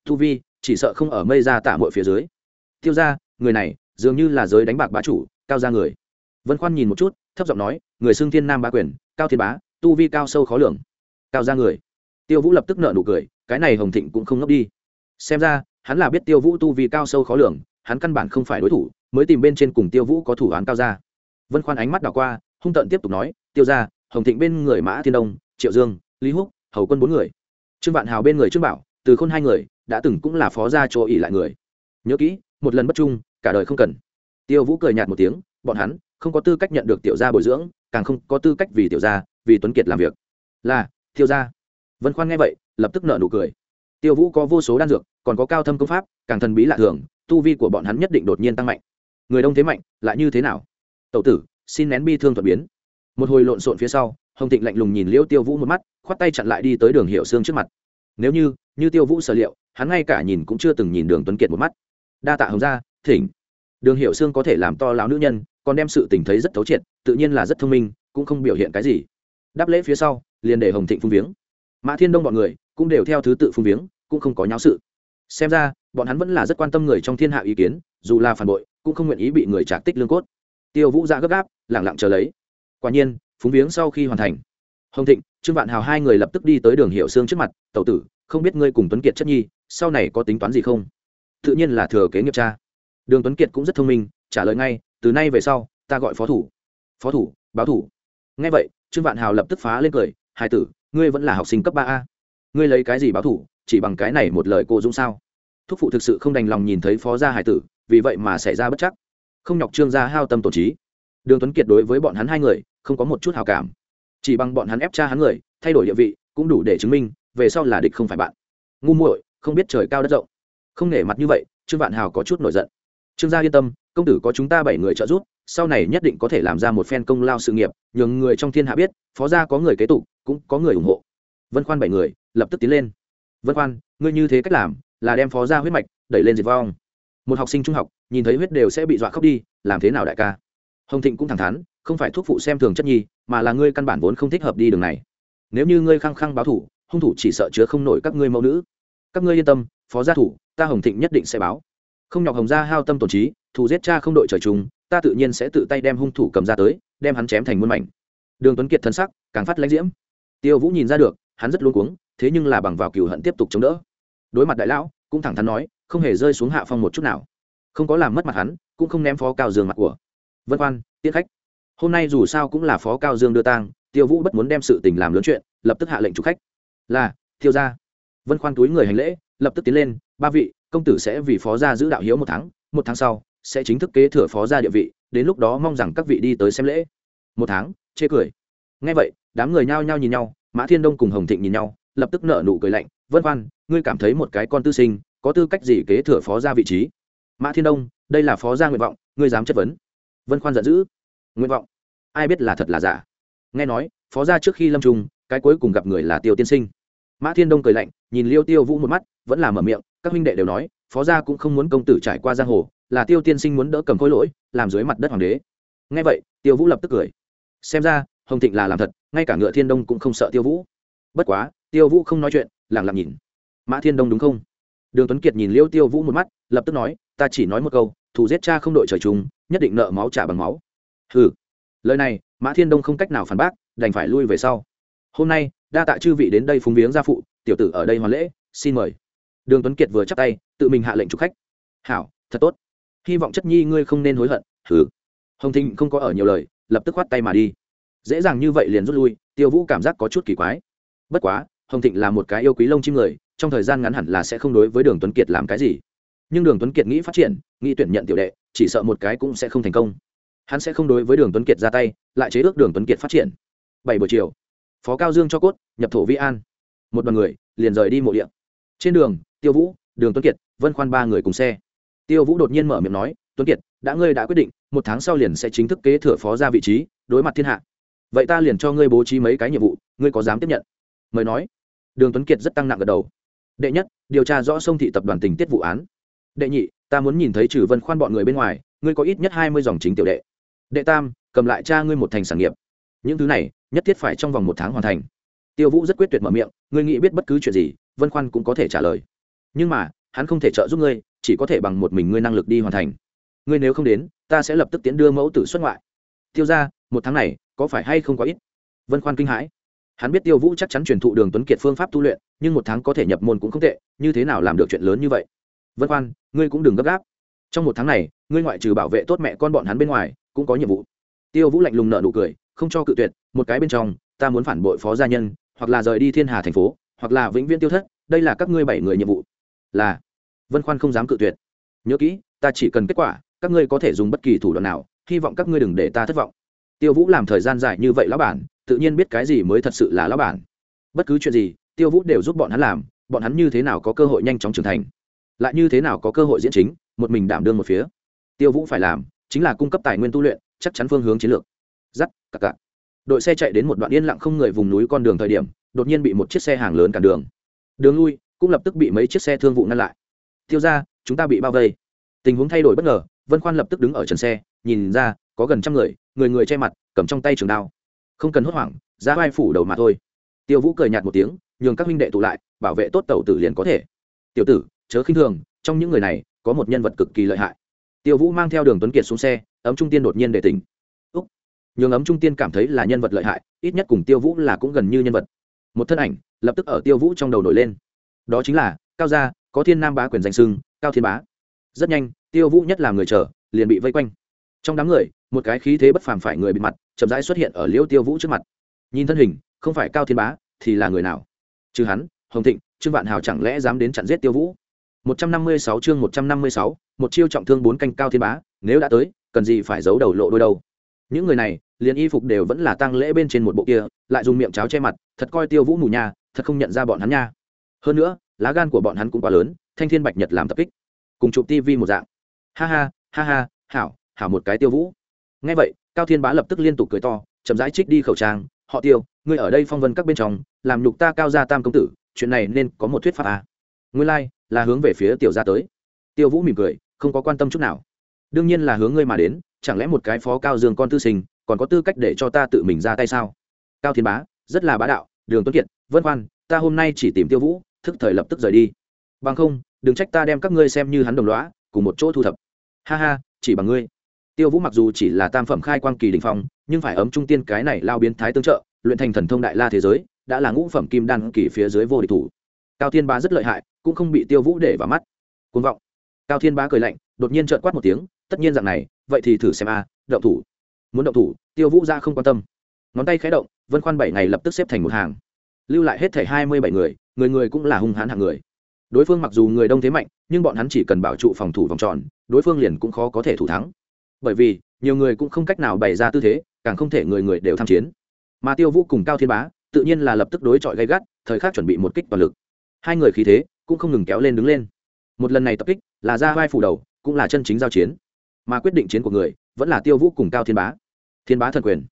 Tu vi, chỉ sợ không ở mây ra tả mội phía dưới. Tiêu ra người này dường như là giới đánh bạc bá chủ, cao ra người. Vân khoan nhìn một chút, thấp giọng nói, người xưng thiên nam bá quyền, cao thiên bá, tu vi cao sâu khó lường. Cao ra người. Tiêu vũ lập tức nợ nụ cười, cái này hồng thịnh cũng không ngốc đi. Xem ra, hắn là biết tiêu vũ tu vi cao sâu khó lường, hắn căn bản không phải đối thủ, mới tìm bên trên cùng tiêu vũ có thủ án cao ra vân khoan ánh mắt đảo qua, hung tận tiếp tục nói, tiêu ra hồng thịnh bên người mã thiên đông, triệu dương, lý húc, hầu quân bốn người. Trương vạn hào bên người trương bảo, từ khôn hai người, đã từng cũng là phó gia chỗ ỉ lại người. Nhớ kỹ, một lần bất trung, cả đời không cần. Tiêu vũ cười nhạt một tiếng, bọn hắn không có tư cách nhận được tiểu gia bồi dưỡng, càng không có tư cách vì tiểu gia, vì tuấn kiệt làm việc. Là tiêu gia. Vân khoan nghe vậy, lập tức nợ nụ cười. Tiêu vũ có vô số đan dược, còn có cao thâm công pháp, càng thần bí lạ thường, tu vi của bọn hắn nhất định đột nhiên tăng mạnh. Người đông thế mạnh, lại như thế nào? Tậu tử, xin nén bi thương thuận biến một hồi lộn xộn phía sau, hồng thịnh lạnh lùng nhìn liễu tiêu vũ một mắt, khoát tay chặn lại đi tới đường hiệu xương trước mặt. Nếu như như tiêu vũ sở liệu, hắn ngay cả nhìn cũng chưa từng nhìn đường tuấn kiệt một mắt. Đa tạ hồng gia thỉnh đường hiệu xương có thể làm to lão nữ nhân, còn đem sự tình thấy rất thấu triệt, tự nhiên là rất thông minh, cũng không biểu hiện cái gì. Đáp lễ phía sau, liền để hồng thịnh phung viếng. Mã thiên đông bọn người, cũng đều theo thứ tự phung viếng, cũng không có nháo sự. Xem ra, bọn hắn vẫn là rất quan tâm người trong thiên hạ ý kiến, dù là phản bội, cũng không nguyện ý bị người trạc tích lương cốt. Tiêu vũ ra gấp gáp lẳng lặng chờ lấy quả nhiên, phúng viếng sau khi hoàn thành. Hồng thịnh, trương vạn hào hai người lập tức đi tới đường hiệu xương trước mặt, tẩu tử, không biết ngươi cùng tuấn kiệt chất nhi, sau này có tính toán gì không? Tự nhiên là thừa kế nghiệp cha. Đường tuấn kiệt cũng rất thông minh, trả lời ngay, từ nay về sau, ta gọi phó thủ. Phó thủ, báo thủ. Ngay vậy, trương vạn hào lập tức phá lên cười hai tử, ngươi vẫn là học sinh cấp ba a. Ngươi lấy cái gì báo thủ, chỉ bằng cái này một lời cô dũng sao? Thúc phụ thực sự không đành lòng nhìn thấy phó gia hải tử, vì vậy mà xảy ra bất chắc. Không nhọc trương gia hao tâm tổ trí. Đường tuấn kiệt đối với bọn hắn hai người không có một chút hào cảm. Chỉ bằng bọn hắn ép cha hắn người, thay đổi địa vị, cũng đủ để chứng minh, về sau là địch không phải bạn. Ngu muội, không biết trời cao đất rộng. Không nể mặt như vậy, trương vạn hào có chút nổi giận. Trương gia yên tâm, công tử có chúng ta bảy người trợ giúp, sau này nhất định có thể làm ra một phen công lao sự nghiệp, nhường người trong thiên hạ biết, phó gia có người kế tục, cũng có người ủng hộ. Vân khoan bảy người, lập tức tiến lên. Vân khoan, ngươi như thế cách làm, là đem phó gia huyết mạch đẩy lên diệt vong. Một học sinh trung học, nhìn thấy huyết đều sẽ bị dọa khóc đi, làm thế nào đại ca? Hồng thịnh cũng thẳng thắn không phải thuốc phụ xem thường chất nhi, mà là ngươi căn bản vốn không thích hợp đi đường này. Nếu như ngươi khăng khăng báo thủ, hung thủ chỉ sợ chứa không nổi các ngươi mẫu nữ. Các ngươi yên tâm, phó gia thủ, ta hồng thịnh nhất định sẽ báo. Không nhọc hồng gia hao tâm tổn trí thủ giết cha không đội trời chung, ta tự nhiên sẽ tự tay đem hung thủ cầm ra tới, đem hắn chém thành muôn mảnh. Đường tuấn kiệt thân sắc, càng phát lãnh diễm. Tiêu vũ nhìn ra được, hắn rất luống cuống, thế nhưng là bằng vào cừu hận tiếp tục chống đỡ. Đối mặt đại lão, cũng thẳng thắn nói, không hề rơi xuống hạ phong một chút nào. Không có làm mất mặt hắn, cũng không ném phó cao giường mặt của. Vân quan tiết khách hôm nay dù sao cũng là phó cao dương đưa tang, tiêu vũ bất muốn đem sự tình làm lớn chuyện, lập tức hạ lệnh chủ khách. Là thiêu gia. Vân khoan túi người hành lễ, lập tức tiến lên, ba vị, công tử sẽ vì phó gia giữ đạo hiếu một tháng một tháng sau sẽ chính thức kế thừa phó gia địa vị, đến lúc đó mong rằng các vị đi tới xem lễ. Một tháng, chê cười. Ngay vậy, đám người nhao nhao nhìn nhau, mã thiên đông cùng hồng thịnh nhìn nhau, lập tức nở nụ cười lạnh, vân khoan, ngươi cảm thấy một cái con tư sinh có tư cách gì kế thừa phó gia vị trí? Mã thiên đông, đây là phó gia nguyện vọng, ngươi dám chất vấn. Vân khoan giận dữ nguyện vọng. Ai biết là thật là giả? Nghe nói, phó gia trước khi lâm trung, cái cuối cùng gặp người là tiêu tiên sinh. Mã thiên đông cười lạnh, nhìn liêu tiêu vũ một mắt, vẫn là mở miệng, các huynh đệ đều nói, phó gia cũng không muốn công tử trải qua giang hồ, là tiêu tiên sinh muốn đỡ cầm khối lỗi, làm dưới mặt đất hoàng đế. Nghe vậy, tiêu vũ lập tức cười. Xem ra, hồng thịnh là làm thật, ngay cả ngựa thiên đông cũng không sợ tiêu vũ. Bất quá, tiêu vũ không nói chuyện lẳng lặng nhìn. Mã thiên đông đúng không? Đường tuấn kiệt nhìn liêu tiêu vũ một mắt, lập tức nói, ta chỉ nói một câu thủ giết cha không đội trời chung, nhất định nợ máu trả bằng máu hừ lời này, mã thiên đông không cách nào phản bác, đành phải lui về sau. Hôm nay, đa tạ chư vị đến đây phúng viếng gia phụ, tiểu tử ở đây hoàn lễ, xin mời. Đường tuấn kiệt vừa chắc tay, tự mình hạ lệnh chụp khách. Hảo, thật tốt. Hy vọng chất nhi ngươi không nên hối hận. Hừ. Hồng thịnh không có ở nhiều lời, lập tức khoát tay mà đi. Dễ dàng như vậy liền rút lui, tiêu vũ cảm giác có chút kỳ quái. Bất quá, hồng thịnh là một cái yêu quý lông chim người, trong thời gian ngắn hẳn là sẽ không đối với đường tuấn kiệt làm cái gì. Nhưng đường tuấn kiệt nghĩ phát triển, nghĩ tuyển nhận tiểu đệ, chỉ sợ một cái cũng sẽ không thành công hắn sẽ không đối với đường tuấn kiệt ra tay, lại chế ước đường tuấn kiệt phát triển. Bảy buổi chiều, phó cao dương cho cốt, nhập thổ vi an. Một đoàn người liền rời đi mộ điện trên đường, tiêu vũ, đường tuấn kiệt, vân khoan ba người cùng xe. Tiêu vũ đột nhiên mở miệng nói, tuấn kiệt, đã ngươi đã quyết định, một tháng sau liền sẽ chính thức kế thừa phó ra vị trí, đối mặt thiên hạ. Vậy ta liền cho ngươi bố trí mấy cái nhiệm vụ, ngươi có dám tiếp nhận? Mời nói. Đường tuấn kiệt rất tăng nặng gật đầu. Đệ nhất, điều tra rõ sông thị tập đoàn tình tiết vụ án. Đệ nhị, ta muốn nhìn thấy trừ vân khoan bọn người bên ngoài, ngươi có ít nhất hai mươi dòng chính tiểu đệ đệ tam, cầm lại cha ngươi một thành sản nghiệp. Những thứ này, nhất thiết phải trong vòng một tháng hoàn thành. Tiêu vũ rất quyết tuyệt mở miệng, ngươi nghĩ biết bất cứ chuyện gì, vân khoan cũng có thể trả lời. Nhưng mà, hắn không thể trợ giúp ngươi, chỉ có thể bằng một mình ngươi năng lực đi hoàn thành. Ngươi nếu không đến, ta sẽ lập tức tiến đưa mẫu tử xuất ngoại. Tiêu ra, một tháng này, có phải hay không có ít? Vân khoan kinh hãi. Hắn biết tiêu vũ chắc chắn truyền thụ đường tuấn kiệt phương pháp tu luyện, nhưng một tháng có thể nhập môn cũng không tệ, như thế nào làm được chuyện lớn như vậy? Vân khoan, ngươi cũng đừng gấp gáp. Trong một tháng này, ngươi ngoại trừ bảo vệ tốt mẹ con bọn hắn bên ngoài cũng có nhiệm vụ. Tiêu vũ lạnh lùng nợ nụ cười, không cho cự tuyệt, một cái bên trong, ta muốn phản bội phó gia nhân, hoặc là rời đi thiên hà thành phố, hoặc là vĩnh viễn tiêu thất, đây là các ngươi bảy người nhiệm vụ. Là, vân khoan không dám cự tuyệt. Nhớ kỹ, ta chỉ cần kết quả, các ngươi có thể dùng bất kỳ thủ đoạn nào, hy vọng các ngươi đừng để ta thất vọng. Tiêu vũ làm thời gian dài như vậy lão bản, tự nhiên biết cái gì mới thật sự là lão bản. Bất cứ chuyện gì, tiêu vũ đều giúp bọn hắn làm, bọn hắn như thế nào có cơ hội nhanh chóng trưởng thành? Lại như thế nào có cơ hội diễn chính, một mình đảm đương một phía? Tiêu vũ phải làm chính là cung cấp tài nguyên tu luyện, chắc chắn phương hướng chiến lược. Giắt cặp cặp đội xe chạy đến một đoạn yên lặng không người vùng núi con đường thời điểm, đột nhiên bị một chiếc xe hàng lớn cản đường. Đường lui, cũng lập tức bị mấy chiếc xe thương vụ ngăn lại. Tiêu ra chúng ta bị bao vây. Tình huống thay đổi bất ngờ, vân khoan lập tức đứng ở trần xe, nhìn ra, có gần trăm người người người che mặt, cầm trong tay trường đao. Không cần hốt hoảng, ra vai phủ đầu mà thôi. Tiêu vũ cười nhạt một tiếng, nhường các minh đệ tụ lại, bảo vệ tốt tàu tử liền có thể. Tiểu tử, chớ khinh thường, trong những người này, có một nhân vật cực kỳ lợi hại tiêu vũ mang theo đường tuấn kiệt xuống xe, ấm trung tiên đột nhiên để tỉnh. Úc. Nhường ấm trung tiên cảm thấy là nhân vật lợi hại, ít nhất cùng tiêu vũ là cũng gần như nhân vật. Một thân ảnh, lập tức ở tiêu vũ trong đầu nổi lên. Đó chính là, cao gia, có thiên nam bá quyền danh sưng cao thiên bá. Rất nhanh, tiêu vũ nhất là người chờ, liền bị vây quanh. Trong đám người, một cái khí thế bất phàm phải người bị mặt, chậm rãi xuất hiện ở liêu tiêu vũ trước mặt. Nhìn thân hình, không phải cao thiên bá, thì là người nào? Trừ hắn, hồng thịnh, trương vạn hào chẳng lẽ dám đến chặn giết tiêu vũ? 156 chương 156, một chiêu trọng thương bốn canh cao thiên bá, nếu đã tới, cần gì phải giấu đầu lộ đôi đâu. Những người này, liền y phục đều vẫn là tang lễ bên trên một bộ kia, lại dùng miệng cháo che mặt, thật coi Tiêu Vũ mù nha, thật không nhận ra bọn hắn nha. Hơn nữa, lá gan của bọn hắn cũng quá lớn, Thanh Thiên Bạch Nhật làm tập kích, cùng chụp tivi một dạng. Ha ha, ha ha, hảo, hảo một cái Tiêu Vũ. Nghe vậy, Cao Thiên Bá lập tức liên tục cười to, chậm rãi trích đi khẩu trang, "Họ Tiêu, ngươi ở đây phong vân các bên trong, làm nhục ta Cao gia Tam công tử, chuyện này nên có một thuyết pháp à?" Nguyên lai, like, là hướng về phía tiểu gia tới. Tiêu vũ mỉm cười, không có quan tâm chút nào. Đương nhiên là hướng ngươi mà đến, chẳng lẽ một cái phó cao dương con tư sinh, còn có tư cách để cho ta tự mình ra tay sao? Cao thiên bá, rất là bá đạo, đường tuấn kiệt, vân khoan ta hôm nay chỉ tìm tiêu vũ, thức thời lập tức rời đi. Bằng không, đừng trách ta đem các ngươi xem như hắn đồng lõa, cùng một chỗ thu thập. Ha ha, chỉ bằng ngươi. Tiêu vũ mặc dù chỉ là tam phẩm khai quang kỳ đình phong, nhưng phải ấm trung tiên cái này lao biến thái tương trợ, luyện thành thần thông đại la thế giới, đã là ngũ phẩm kim đan kỳ phía dưới vô địch thủ. Cao thiên bá rất lợi hại cũng không bị tiêu vũ để vào mắt. Côn vọng. Cao thiên bá cười lạnh đột nhiên trợn quát một tiếng tất nhiên dạng này vậy thì thử xem a à, động thủ. Muốn động thủ tiêu vũ ra không quan tâm. Ngón tay khé động vân khoan bảy ngày lập tức xếp thành một hàng. Lưu lại hết thảy hai mươi bảy người người người cũng là hung hãn hạng người. Đối phương mặc dù người đông thế mạnh nhưng bọn hắn chỉ cần bảo trụ phòng thủ vòng tròn đối phương liền cũng khó có thể thủ thắng. Bởi vì nhiều người cũng không cách nào bày ra tư thế càng không thể người người đều tham chiến. Mà tiêu vũ cùng cao thiên bá tự nhiên là lập tức đối chọi gây gắt thời khắc chuẩn bị một kích toàn lực. Hai người khí thế cũng không ngừng kéo lên đứng lên. Một lần này tập kích là ra vai phủ đầu, cũng là chân chính giao chiến. Mà quyết định chiến của người vẫn là tiêu vũ cùng cao thiên bá. Thiên bá thần quyền.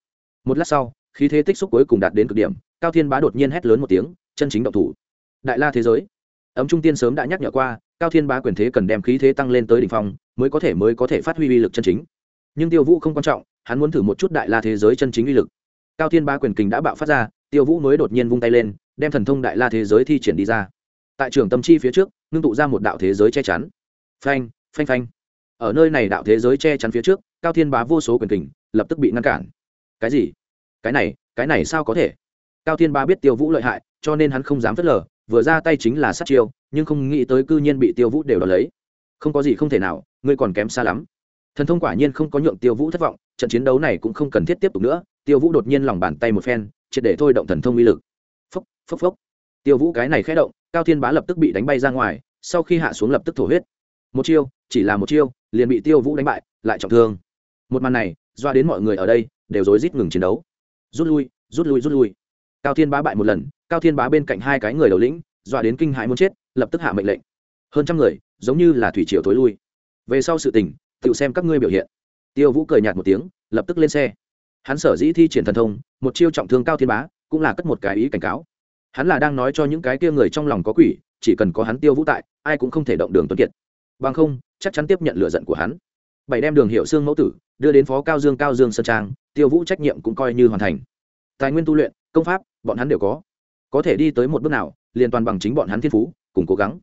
Một lát sau, khí thế tích xúc cuối cùng đạt đến cực điểm, cao thiên bá đột nhiên hét lớn một tiếng, chân chính động thủ. Đại la thế giới. Ấm trung tiên sớm đã nhắc nhở qua, cao thiên bá quyền thế cần đem khí thế tăng lên tới đ ỉ n h phong, mới có thể, mới có thể phát huy uy lực chân chính. Nhưng tiêu vũ không quan trọng, hắn muốn thử một chút đại la thế giới chân chính uy lực. Cao thiên bá quyền kình đã bạo phát ra, tiêu vũ mới đột nhiên vung tay lên, đem thần thông đại la thế giới thi triển đi ra tại trường tâm chi phía trước, ngưng tụ ra một đạo thế giới che chắn. Phanh phanh phanh. Ở nơi này đạo thế giới che chắn phía trước, cao thiên bá vô số quyền kình lập tức bị ngăn cản. Cái gì? Cái này cái này sao có thể? Cao thiên bá biết tiêu vũ lợi hại, cho nên hắn không dám phớt lờ, vừa ra tay chính là sát chiêu, nhưng không nghĩ tới cư nhiên bị tiêu vũ đều đ lấy. Không có gì không thể nào, ngươi còn kém xa lắm. Thần thông quả nhiên không có nhượng tiêu vũ thất vọng, trận chiến đấu này cũng không cần thiết tiếp tục nữa, tiêu vũ đột nhiên lòng bàn tay một phen, triệt để thôi động thần thông uy lực. Phốc phốc phốc. Tiêu vũ cái này khé động cao thiên bá lập tức bị đánh bay ra ngoài, sau khi hạ xuống lập tức thổ huyết. Một chiêu, chỉ là một chiêu, liền bị tiêu vũ đánh bại, lại trọng thương. Một màn này, doa đến mọi người ở đây đều rối rít ngừng chiến đấu. Rút lui rút lui rút lui. Cao thiên bá bại một lần, cao thiên bá bên cạnh hai cái người đầu lĩnh, doa đến kinh hãi muốn chết, lập tức hạ mệnh lệnh. Hơn trăm người, giống như là thủy triều tối lui. Về sau sự tình, tự xem các ngươi biểu hiện. Tiêu vũ cười nhạt một tiếng, lập tức lên xe. Hắn sở dĩ thi triển thần thông, một chiêu trọng thương cao thiên bá, cũng là cất một cái ý cảnh cáo hắn là đang nói cho những cái kia người trong lòng có quỷ, chỉ cần có hắn tiêu vũ tại, ai cũng không thể động đường tuấn kiệt. Bằng không, chắc chắn tiếp nhận lựa giận của hắn. Bảy đem đường hiệu xương mẫu tử, đưa đến phó cao dương cao dương sơn trang, tiêu vũ trách nhiệm cũng coi như hoàn thành. Tài nguyên tu luyện, công pháp, bọn hắn đều có. Có thể đi tới một bước nào, liền toàn bằng chính bọn hắn thiên phú, cùng cố gắng.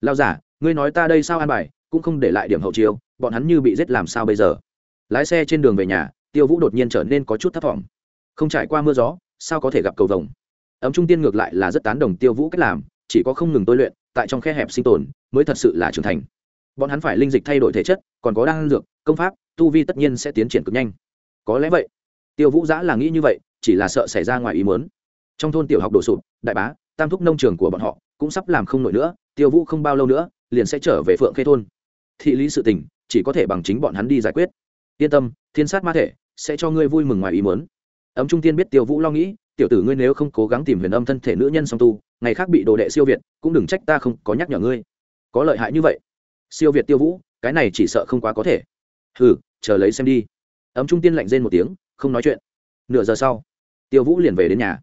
Lao giả, ngươi nói ta đây sao an bài, cũng không để lại điểm hậu chiêu, bọn hắn như bị giết làm sao bây giờ? Lái xe trên đường về nhà, tiêu vũ đột nhiên trở nên có chút thấp t không trải qua mưa gió, sao có thể gặp cầu vồng? Ấm trung tiên ngược lại là rất tán đồng tiêu vũ cách làm, chỉ có không ngừng tôi luyện, tại trong khe hẹp sinh tồn, mới thật sự là trưởng thành. Bọn hắn phải linh dịch thay đổi thể chất, còn có đan dược, công pháp, tu vi tất nhiên sẽ tiến triển cực nhanh. Có lẽ vậy. Tiêu vũ giã là nghĩ như vậy, chỉ là sợ xảy ra ngoài ý muốn. Trong thôn tiểu học đổ sụp, đại bá, tam thúc nông trường của bọn họ, cũng sắp làm không nổi nữa, tiêu vũ không bao lâu nữa, liền sẽ trở về phượng khê thôn. Thị lý sự tình, chỉ có thể bằng chính bọn hắn đi giải quyết. Yên tâm, thiên sát ma thể, sẽ cho ngươi vui mừng ngoài ý muốn. Ấm trung tiên biết tiêu vũ lo nghĩ tiểu tử ngươi nếu không cố gắng tìm huyền âm thân thể nữ nhân song tu, ngày khác bị đồ đệ siêu việt, cũng đừng trách ta không có nhắc nhở ngươi. Có lợi hại như vậy. Siêu việt tiêu vũ, cái này chỉ sợ không quá có thể. Hừ, chờ lấy xem đi. Ấm trung tiên lạnh rên một tiếng, không nói chuyện. Nửa giờ sau, tiêu vũ liền về đến nhà.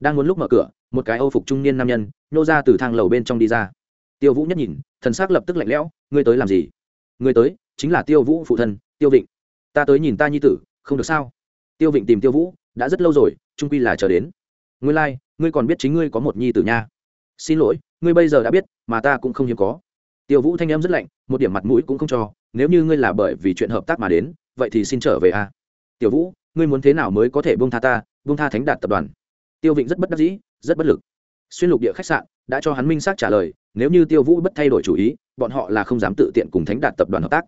Đang muốn lúc mở cửa, một cái âu phục trung niên nam nhân nhô ra từ thang lầu bên trong đi ra. Tiêu vũ nhất nhìn, thần s ắ c lập tức lạnh lẽo, ngươi tới làm gì? Ngươi tới, chính là tiêu vũ phụ thân, tiêu vịnh. Ta tới nhìn ta nhi tử, không được sao? Tiêu vịnh tìm tiêu vũ đã rất lâu rồi trung quy là chờ đến. Ngươi lai、like, ngươi còn biết chính ngươi có một nhi tử nha. Xin lỗi ngươi bây giờ đã biết mà ta cũng không hiếm có. Tiêu vũ thanh em rất lạnh một điểm mặt mũi cũng không cho nếu như ngươi là bởi vì chuyện hợp tác mà đến vậy thì xin trở về a tiểu vũ ngươi muốn thế nào mới có thể bông tha ta bông tha thánh đạt tập đoàn? Tiêu vịnh rất bất đắc dĩ rất bất lực. Xuyên lục địa khách sạn đã cho hắn minh xác trả lời nếu như tiêu vũ bất thay đổi chủ ý bọn họ là không dám tự tiện cùng thánh đạt tập đoàn hợp tác.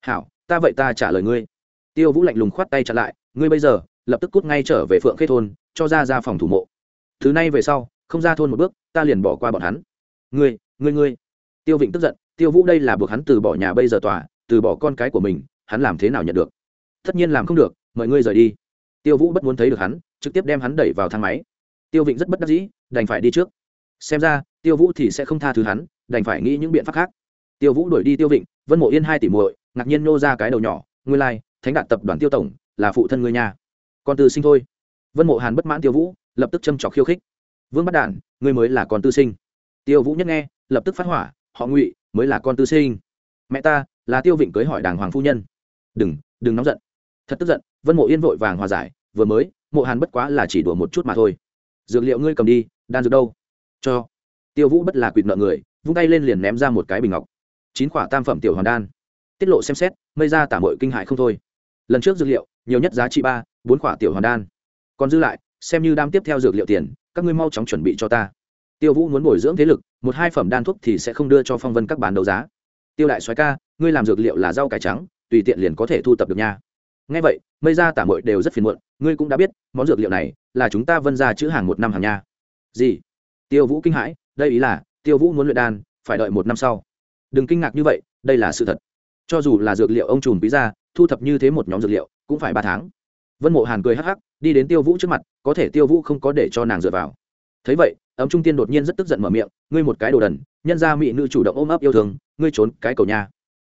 Hảo ta vậy ta trả lời ngươi. Tiêu vũ lạnh lùng khoát tay chặn lại ngươi bây giờ lập tức cút ngay trở về phượng khê thôn cho ra ra phòng thủ mộ. Thứ này về sau không ra thôn một bước ta liền bỏ qua bọn hắn. Ngươi ngươi ngươi. Tiêu vịnh tức giận tiêu vũ đây là buộc hắn từ bỏ nhà bây giờ tòa từ bỏ con cái của mình hắn làm thế nào nhận được? Tất nhiên làm không được mời ngươi rời đi. Tiêu vũ bất muốn thấy được hắn trực tiếp đem hắn đẩy vào thang máy. Tiêu vịnh rất bất đắc dĩ đành phải đi trước. Xem ra tiêu vũ thì sẽ không tha thứ hắn đành phải nghĩ những biện pháp khác. Tiêu vũ đuổi đi tiêu vịnh vân mộ yên hai tỷ muội ngạc nhiên nô ra cái đầu nhỏ ngươi lai、like, thánh đạt tập đoàn tiêu tổng là phụ thân ngươi nhà con tư sinh thôi. Vân mộ hàn bất mãn tiêu vũ, lập tức châm trọc khiêu khích. Vương bắt đản, ngươi mới là con tư sinh. Tiêu vũ nhất nghe, lập tức phát hỏa, họ ngụy mới là con tư sinh. Mẹ ta là tiêu vịnh cưới hỏi đàng hoàng phu nhân. Đừng đừng nóng giận. Thật tức giận, vân mộ yên vội vàng hòa giải, vừa mới, mộ hàn bất quá là chỉ đùa một chút mà thôi. Dược liệu ngươi cầm đi, đan dược đâu? Cho. Tiêu vũ bất là quỵt nợ người, vung tay lên liền ném ra một cái bình ngọc. Chín quả tam phẩm tiểu hoàn đan. Tiết lộ xem xét, mây ra tả mội kinh hại không thôi. Lần trước dược liệu, nhiều nhất giá trị ba bốn quả tiểu hoàn đan. Còn dư lại, xem như đam tiếp theo dược liệu tiền, các ngươi mau chóng chuẩn bị cho ta. Tiêu vũ muốn bồi dưỡng thế lực, một hai phẩm đan thuốc thì sẽ không đưa cho phong vân các bán đấu giá. Tiêu đại soái ca, ngươi làm dược liệu là rau cải trắng, tùy tiện liền có thể thu tập được nha. Ngay vậy, mây ra tả mội đều rất phiền muộn, ngươi cũng đã biết, món dược liệu này là chúng ta vân ra chữ hàng một năm hàng nha. Gì? Tiêu vũ kinh hãi, đây ý là, tiêu vũ muốn luyện đan, phải đợi một năm sau. Đừng kinh ngạc như vậy, đây là sự thật. Cho dù là dược liệu ông trùm bí ra thu thập như thế một nhóm dược liệu, cũng phải ba tháng vân mộ hàn cười hắc hắc, đi đến tiêu vũ trước mặt, có thể tiêu vũ không có để cho nàng dựa vào. Thấy vậy, ấm trung tiên đột nhiên rất tức giận mở miệng, ngươi một cái đồ đần, nhân ra mỹ nữ chủ động ôm ấp yêu thương, ngươi trốn cái cầu nha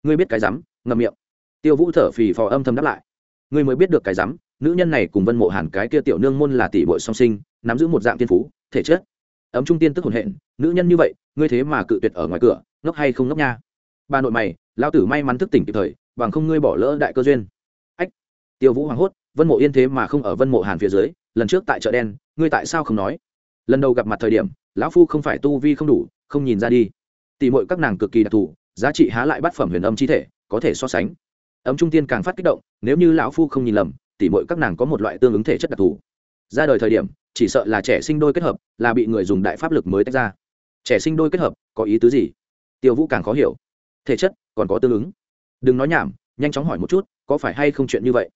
ngươi biết cái rắm? Ngậm miệng. Tiêu vũ thở phì phò âm thầm đáp lại. Ngươi mới biết được cái rắm, nữ nhân này cùng vân mộ hàn cái kia tiểu nương môn là tỷ bội song sinh, nắm giữ một dạng tiên phú, thể chất. Ấm trung tiên tức hồn hện, nữ nhân như vậy, ngươi thế mà cự tuyệt ở ngoài cửa, ngốc hay không ngốc nha? Bà nội mày lao tử may mắn thức tỉnh kịp thời, bằng không ngươi bỏ lỡ đại cơ duyên. Ách. Tiêu vũ hoảng hốt vân mộ yên thế mà không ở vân mộ hàn phía dưới, lần trước tại chợ đen, ngươi tại sao không nói? Lần đầu gặp mặt thời điểm, lão phu không phải tu vi không đủ, không nhìn ra đi. Tỷ mọi các nàng cực kỳ đặc thù, giá trị há lại bát phẩm huyền âm chi thể, có thể so sánh. Ấm trung tiên càng phát kích động, nếu như lão phu không nhìn lầm tỷ mọi các nàng có một loại tương ứng thể chất đặc thù. Ra đời thời điểm, chỉ sợ là trẻ sinh đôi kết hợp, là bị người dùng đại pháp lực mới tách ra. Trẻ sinh đôi kết hợp, có ý tứ gì? Tiêu vũ càng khó hiểu. Thể chất, còn có tương ứng. Đừng nói nhảm, nhanh chóng hỏi một chút, có phải hay không chuyện như vậy?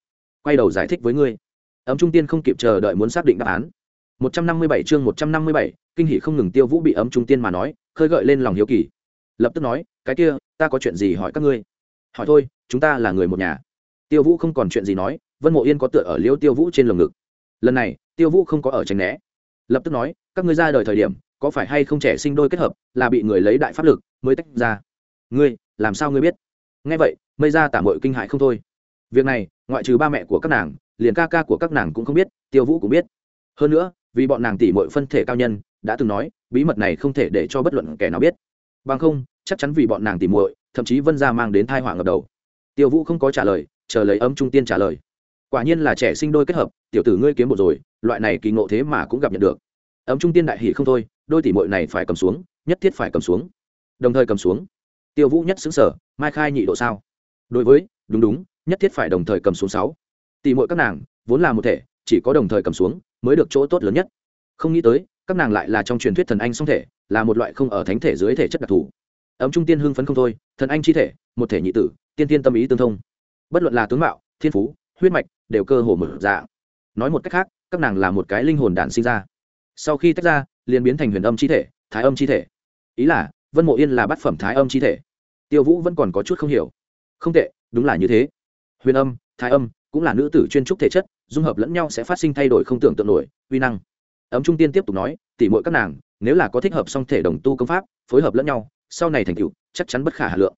Quay đầu giải thích với ngươi. Ấm trung tiên không kịp chờ đợi muốn xác định đáp án. 157 chương 157, kinh hỉ không ngừng tiêu vũ bị ấm trung tiên mà nói khơi gợi lên lòng hiếu kỳ. Lập tức nói cái kia ta có chuyện gì hỏi các ngươi? Hỏi thôi chúng ta là người một nhà. Tiêu vũ không còn chuyện gì nói vân mộ yên có tựa ở liễu tiêu vũ trên lồng ngực. Lần này tiêu vũ không có ở tránh né. Lập tức nói các ngươi ra đời thời điểm có phải hay không trẻ sinh đôi kết hợp là bị người lấy đại pháp lực mới tách ra? Ngươi làm sao ngươi biết? Nghe vậy mây ra tả mội kinh hại không thôi. Việc này ngoại trừ ba mẹ của các nàng, liền ca ca của các nàng cũng không biết, tiêu vũ cũng biết. Hơn nữa, vì bọn nàng tỉ mọi phân thể cao nhân, đã từng nói, bí mật này không thể để cho bất luận kẻ nào biết. Bằng không, chắc chắn vì bọn nàng tỉ muội, thậm chí vân gia mang đến thai họa ngập đầu. Tiêu vũ không có trả lời, chờ lấy ấm trung tiên trả lời. Quả nhiên là trẻ sinh đôi kết hợp, tiểu tử ngươi kiếm một rồi, loại này kỳ ngộ thế mà cũng gặp nhận được. Ấm trung tiên đại hỷ không thôi, đôi tỷ muội này phải cầm xuống, nhất thiết phải cầm xuống. Đồng thời cầm xuống. Tiêu vũ nhất xứng sở mai khai nhị độ sao? Đối với, đúng đúng nhất thiết phải đồng thời cầm xuống sáu. Tỷ muội các nàng, vốn là một thể, chỉ có đồng thời cầm xuống, mới được chỗ tốt lớn nhất. Không nghĩ tới, các nàng lại là trong truyền thuyết thần anh song thể, là một loại không ở thánh thể dưới thể chất đặc thù. Ấm trung tiên hưng phấn không thôi, thần anh chi thể, một thể nhị tử, tiên tiên tâm ý tương thông. Bất luận là tướng mạo, thiên phú, huyết mạch, đều cơ hồ mở dạng. Nói một cách khác, các nàng là một cái linh hồn đản sinh ra. Sau khi tách ra, liền biến thành huyền âm chi thể, thái âm chi thể. Ý là, vân mộ yên là bát phẩm thái âm chi thể. Tiêu vũ vẫn còn có chút không hiểu. Không tệ, đúng là như thế huyền âm, thái âm cũng là nữ tử chuyên trúc thể chất, dung hợp lẫn nhau sẽ phát sinh thay đổi không tưởng tượng nổi, uy năng. Ấm trung tiên tiếp tục nói tỉ mỗi các nàng, nếu là có thích hợp song thể đồng tu công pháp, phối hợp lẫn nhau, sau này thành tựu, chắc chắn bất khả hà lượng.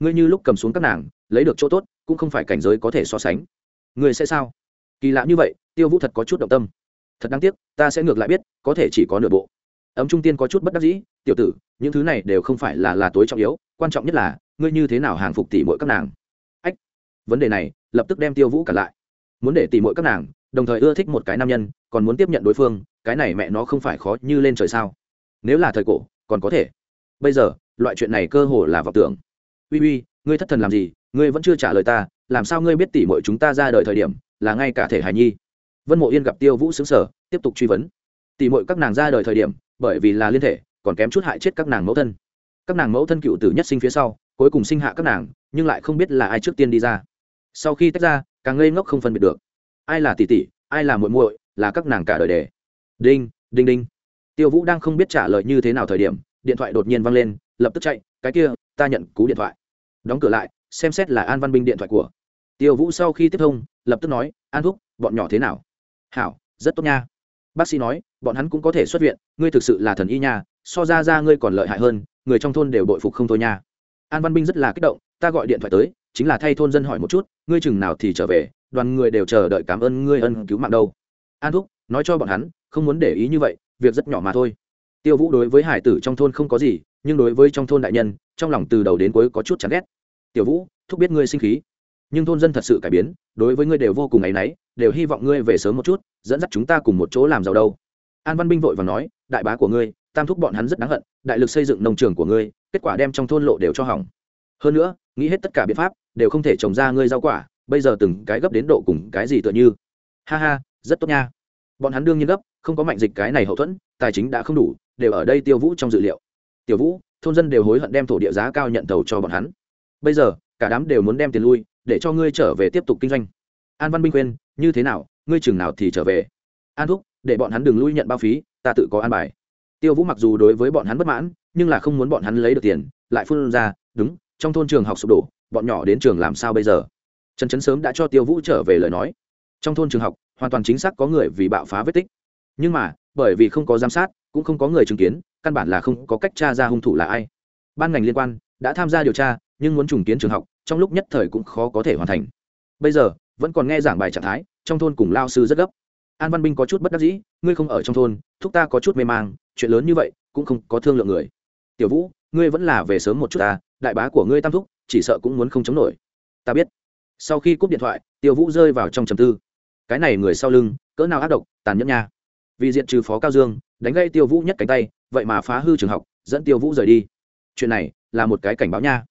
Ngươi như lúc cầm xuống các nàng, lấy được chỗ tốt, cũng không phải cảnh giới có thể so sánh. Ngươi sẽ sao? Kỳ lạ như vậy, tiêu vũ thật có chút động tâm. Thật đáng tiếc, ta sẽ ngược lại biết, có thể chỉ có nửa bộ. Ấm trung tiên có chút bất đắc dĩ, tiểu tử, những thứ này đều không phải là là tối trọng yếu, quan trọng nhất là, ngươi như thế nào hàng phục tỷ mỗi các nàng? Vấn đề này lập tức đem tiêu vũ cả lại muốn để tìm mỗi các nàng đồng thời ưa thích một cái nam nhân còn muốn tiếp nhận đối phương cái này mẹ nó không phải khó như lên trời sao nếu là thời cổ còn có thể bây giờ loại chuyện này cơ hồ là vọng tưởng uy uy ngươi thất thần làm gì ngươi vẫn chưa trả lời ta làm sao ngươi biết tỉ mọi chúng ta ra đời thời điểm là ngay cả thể hài nhi vân mộ yên gặp tiêu vũ xứng sở tiếp tục truy vấn tỉ mọi các nàng ra đời thời điểm bởi vì là liên thể còn kém chút hại chết các nàng mẫu thân các nàng mẫu thân cựu tử nhất sinh phía sau cuối cùng sinh hạ các nàng nhưng lại không biết là ai trước tiên đi ra sau khi tách ra, càng ngây ngốc không phân biệt được. Ai là tỷ tỷ, ai là muội muội, là các nàng cả đời đề đinh đinh đinh. Tiêu vũ đang không biết trả lời như thế nào thời điểm, điện thoại đột nhiên văng lên, lập tức chạy, cái kia, ta nhận cú điện thoại. Đóng cửa lại, xem xét là an văn binh điện thoại của. Tiêu vũ sau khi tiếp thông, lập tức nói, an thúc, bọn nhỏ thế nào? Hảo, rất tốt nha. Bác sĩ nói, bọn hắn cũng có thể xuất viện, ngươi thực sự là thần y nha, so ra ra ngươi còn lợi hại hơn, người trong thôn đều bội phục không thôi nha. An văn binh rất là kích động, ta gọi điện thoại tới chính là thay thôn dân hỏi một chút, ngươi chừng nào thì trở về, đoàn người đều chờ đợi cảm ơn ngươi ân cứu mạng đâu. An thúc, nói cho bọn hắn, không muốn để ý như vậy, việc rất nhỏ mà thôi. Tiêu vũ đối với hải tử trong thôn không có gì, nhưng đối với trong thôn đại nhân, trong lòng từ đầu đến cuối có chút chán ghét. Tiểu vũ, thúc biết ngươi sinh khí, nhưng thôn dân thật sự cải biến, đối với ngươi đều vô cùng áy náy, đều hy vọng ngươi về sớm một chút, dẫn dắt chúng ta cùng một chỗ làm giàu đâu. An văn binh vội và nói, đại bá của ngươi, tam thúc bọn hắn rất đáng hận, đại lực xây dựng nông trường của ngươi, kết quả đem trong thôn lộ đều cho hỏng hơn nữa, nghĩ hết tất cả biện pháp, đều không thể trồng ra ngươi rau quả, bây giờ từng cái gấp đến độ cùng cái gì tựa như. Ha ha, rất tốt nha. Bọn hắn đương nhiên gấp, không có mạnh dịch cái này hậu thuẫn, tài chính đã không đủ, đều ở đây tiêu vũ trong dự liệu. Tiểu vũ, thôn dân đều hối hận đem thổ địa giá cao nhận tàu cho bọn hắn. Bây giờ, cả đám đều muốn đem tiền lui, để cho ngươi trở về tiếp tục kinh doanh. An văn binh khuyên, như thế nào, ngươi chừng nào thì trở về? An thúc, để bọn hắn đừng lui nhận bao phí, ta tự có an bài. Tiêu vũ mặc dù đối với bọn hắn bất mãn, nhưng là không muốn bọn hắn lấy được tiền, lại phun ra, đúng trong thôn trường học sụp đổ, bọn nhỏ đến trường làm sao bây giờ? Trần trấn sớm đã cho tiêu vũ trở về lời nói. Trong thôn trường học, hoàn toàn chính xác có người vì bạo phá vết tích. Nhưng mà, bởi vì không có giám sát, cũng không có người chứng kiến, căn bản là không có cách tra ra hung thủ là ai. Ban ngành liên quan đã tham gia điều tra, nhưng muốn trùng kiến trường học, trong lúc nhất thời cũng khó có thể hoàn thành. Bây giờ, vẫn còn nghe giảng bài trạng thái, trong thôn cùng lao sư rất gấp. An văn binh có chút bất đắc dĩ, ngươi không ở trong thôn, thúc ta có chút mê mang, chuyện lớn như vậy cũng không có thương lượng người. Tiểu vũ ngươi vẫn là về sớm một chút ta, đại bá của ngươi tam thúc, chỉ sợ cũng muốn không chống nổi. Ta biết. Sau khi cúp điện thoại, tiêu vũ rơi vào trong trầm tư. Cái này người sau lưng, cỡ nào ác độc, tàn nhẫn nha. Vì diện trừ phó cao dương, đánh gây tiêu vũ nhất cánh tay, vậy mà phá hư trường học, dẫn tiêu vũ rời đi. Chuyện này là một cái cảnh báo nha.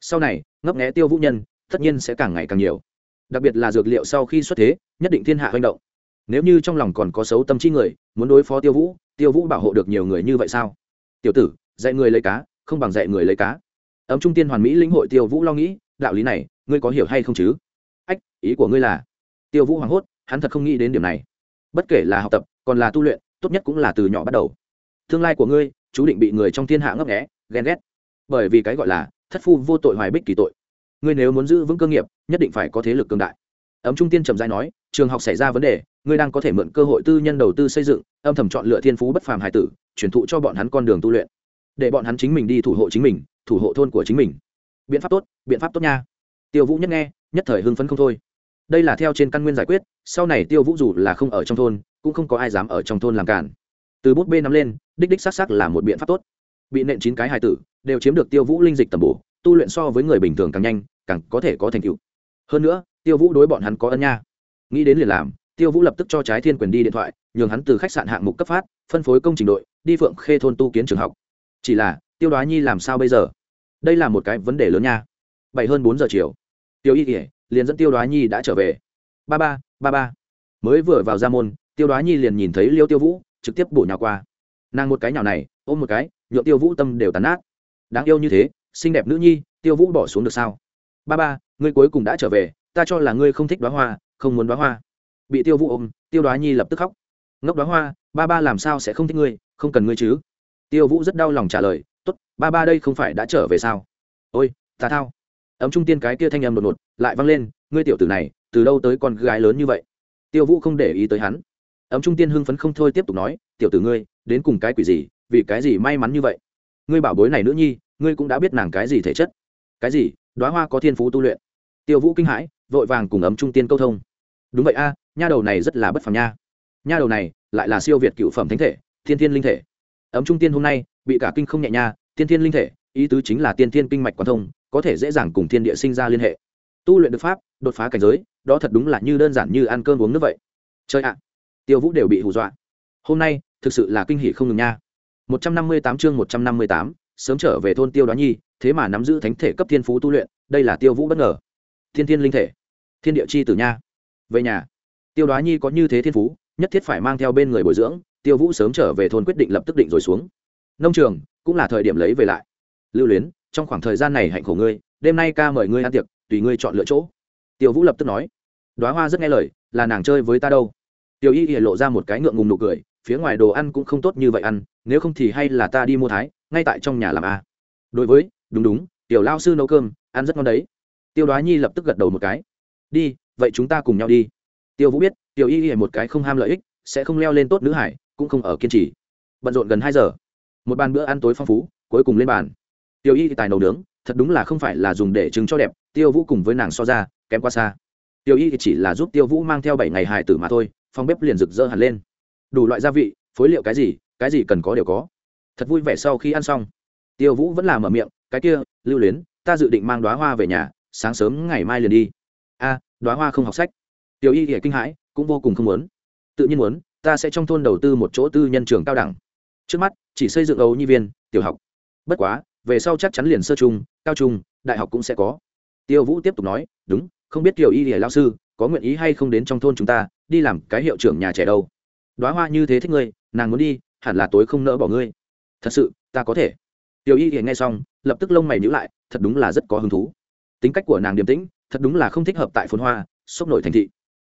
Sau này, ngấp nghé tiêu vũ nhân, tất nhiên sẽ càng ngày càng nhiều. Đặc biệt là dược liệu sau khi xuất thế, nhất định thiên hạ hành động. Nếu như trong lòng còn có xấu tâm trí người, muốn đối phó tiêu vũ tiêu vũ bảo hộ được nhiều người như vậy sao? Tiểu tử, dạy người lấy cá không bằng dạy người lấy cá. Ấm trung tiên hoàn mỹ lĩnh hội tiêu vũ lo nghĩ, đạo lý này, ngươi có hiểu hay không chứ? Ách, ý của ngươi là, tiêu vũ hoảng hốt, hắn thật không nghĩ đến điểm này. Bất kể là học tập, còn là tu luyện, tốt nhất cũng là từ nhỏ bắt đầu. Tương lai của ngươi, chú định bị người trong thiên hạ ngấp nghẽ ghen ghét. Bởi vì cái gọi là, thất phu vô tội hoài bích kỳ tội. Ngươi nếu muốn giữ vững cơ nghiệp, nhất định phải có thế lực cường đại. Ấm trung tiên trầm dai nói, trường học xảy ra vấn đề, ngươi đang có thể mượn cơ hội tư nhân đầu tư xây dựng, âm thầm chọn lựa thiên phú bất phàm hải tử, truyền thụ cho bọn hắn con đường tu luyện để bọn hắn chính mình đi thủ hộ chính mình, thủ hộ thôn của chính mình. Biện pháp tốt, biện pháp tốt nha. Tiêu vũ nhất nghe, nhất thời hưng phấn không thôi. Đây là theo trên căn nguyên giải quyết, sau này tiêu vũ dù là không ở trong thôn, cũng không có ai dám ở trong thôn làm cản. Từ bút bê nắm lên, đích đích xác xác là một biện pháp tốt. Bị nện chín cái hài tử, đều chiếm được tiêu vũ linh dịch tầm bổ, tu luyện so với người bình thường càng nhanh, càng có thể có thành tựu. Hơn nữa, tiêu vũ đối bọn hắn có ân nha. Nghĩ đến liền làm, tiêu vũ lập tức cho trái thiên quyền đi điện thoại, nhường hắn từ khách sạn hạng mục cấp phát, phân phối công trình đội, đi phượng khê thôn tu kiến trường học chỉ là, tiêu đoá nhi làm sao bây giờ? Đây là một cái vấn đề lớn nha. Bảy hơn bốn giờ chiều. Tiêu y kỉa liền dẫn tiêu đoá nhi đã trở về. Ba ba ba ba. Mới vừa vào ra môn, tiêu đoá nhi liền nhìn thấy liêu tiêu vũ, trực tiếp bổ nhào qua. Nàng một cái nhào này, ôm một cái nhựa tiêu vũ tâm đều tàn nát. Đáng yêu như thế, xinh đẹp nữ nhi, tiêu vũ bỏ xuống được sao? Ba ba, ngươi cuối cùng đã trở về, ta cho là ngươi không thích đoá hoa, không muốn đoá hoa. Bị tiêu vũ ôm, tiêu đoá nhi lập tức khóc. Ngốc đoá hoa, ba ba làm sao sẽ không thích ngươi, không cần ngươi chứ? Tiêu vũ rất đau lòng trả lời t ố t ba ba đây không phải đã trở về sao? Ôi ta thao. Ấm trung tiên cái kia thanh âm đột ngột lại văng lên, ngươi tiểu tử này, từ đâu tới con gái lớn như vậy? Tiêu vũ không để ý tới hắn. Ấm trung tiên hưng phấn không thôi tiếp tục nói, tiểu tử ngươi, đến cùng cái quỷ gì, vì cái gì may mắn như vậy? Ngươi bảo bối này nữ nhi, ngươi cũng đã biết nàng cái gì thể chất. Cái gì? Đoá hoa có thiên phú tu luyện. Tiêu vũ kinh hãi, vội vàng cùng ấm trung tiên câu thông. Đúng vậy a, nha đầu này rất là bất phàm nha. Nha đầu này lại là siêu việt cựu phẩm thánh thể, thiên thiên linh thể ấm trung tiên hôm nay, bị cả kinh không nhẹ nha, tiên thiên linh thể, ý tứ chính là tiên thiên kinh mạch quan thông, có thể dễ dàng cùng thiên địa sinh ra liên hệ. Tu luyện được pháp, đột phá cảnh giới, đó thật đúng là như đơn giản như ăn cơm uống nước vậy. Chơi ạ, tiêu vũ đều bị hù dọa. Hôm nay, thực sự là kinh hỷ không ngừng nha. Một trăm năm mươi tám chương một trăm năm mươi tám, sớm trở về thôn tiêu đoá nhi, thế mà nắm giữ thánh thể cấp thiên phú tu luyện, đây là tiêu vũ bất ngờ. Thiên thiên linh thể, thiên địa chi tử nha. Về nhà, tiêu đoá nhi có như thế thiên phú, nhất thiết phải mang theo bên người bồi dưỡng tiêu vũ sớm trở về thôn quyết định lập tức định rồi xuống. Nông trường, cũng là thời điểm lấy về lại. Lưu luyến, trong khoảng thời gian này hạnh khổ ngươi, đêm nay ca mời ngươi ăn tiệc, tùy ngươi chọn lựa chỗ. Tiêu vũ lập tức nói, đoá hoa rất nghe lời, là nàng chơi với ta đâu? Tiêu y Y lộ ra một cái ngượng ngùng nụ cười, phía ngoài đồ ăn cũng không tốt như vậy ăn, nếu không thì hay là ta đi mua thái, ngay tại trong nhà làm a à. đối với, đúng đúng, tiểu lao sư nấu cơm, ăn rất ngon đấy. Tiêu đoá nhi lập tức gật đầu một cái, đi, vậy chúng ta cùng nhau đi. Tiêu vũ biết tiểu y y một cái không ham lợi ích, sẽ không leo lên tốt nữ hải cũng không ở kiên trì. Bận rộn gần hai giờ. Một bàn bữa ăn tối phong phú, cuối cùng lên bàn. Tiêu y tài nấu nướng, thật đúng là không phải là dùng để chứng cho đẹp, tiêu vũ cùng với nàng so ra, kém quá xa. Tiêu y chỉ là giúp tiêu vũ mang theo bảy ngày hài tử mà thôi phong bếp liền rực rỡ hẳn lên. Đủ loại gia vị, phối liệu cái gì cái gì cần có đều có. Thật vui vẻ sau khi ăn xong. Tiêu vũ vẫn là mở miệng, cái kia, lưu luyến, ta dự định mang đoá hoa về nhà, sáng sớm ngày mai liền đi. A đoá hoa không học sách. Tiêu y thì kinh hãi, cũng vô cùng không muốn. Tự nhiên muốn ta sẽ trong thôn đầu tư một chỗ tư nhân trường cao đẳng. Trước mắt, chỉ xây dựng ấu nhi viên, tiểu học. Bất quá, về sau chắc chắn liền sơ trung, cao trung, đại học cũng sẽ có. Tiêu vũ tiếp tục nói, đúng, không biết kiều y lìa lao sư có nguyện ý hay không đến trong thôn chúng ta, đi làm cái hiệu trưởng nhà trẻ đâu. Đoá hoa như thế thích ngươi, nàng muốn đi, hẳn là tối không nỡ bỏ ngươi. Thật sự, ta có thể. Tiểu y thì nghe xong, lập tức lông mày nhữ lại, thật đúng là rất có hứng thú. Tính cách của nàng điềm tĩnh, thật đúng là không thích hợp tại phồn hoa, sốc nổi thành thị.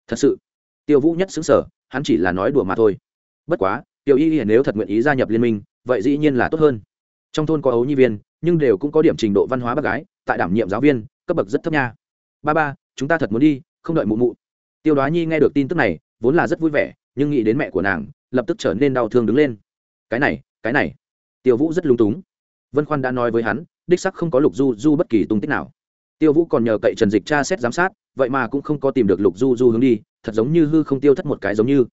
Thật sự. Tiêu vũ nhất xứng sở hắn chỉ là nói đùa mà thôi. Bất quá, tiểu y hiển nếu thật nguyện ý gia nhập liên minh, vậy dĩ nhiên là tốt hơn. Trong thôn có ấu nhi viên, nhưng đều cũng có điểm trình độ văn hóa bác gái, tại đảm nhiệm giáo viên, cấp bậc rất thấp nha. Ba ba, chúng ta thật muốn đi, không đợi mụ mụ. Tiêu đoá nhi nghe được tin tức này, vốn là rất vui vẻ, nhưng nghĩ đến mẹ của nàng, lập tức trở nên đau thương đứng lên. Cái này cái này. Tiêu vũ rất lung túng. Vân khoan đã nói với hắn, đích sắc không có lục du du bất kỳ tung tích nào tiêu vũ còn nhờ cậy trần dịch tra xét giám sát, vậy mà cũng không có tìm được lục du du hướng đi, thật giống như hư không tiêu thất một cái giống như.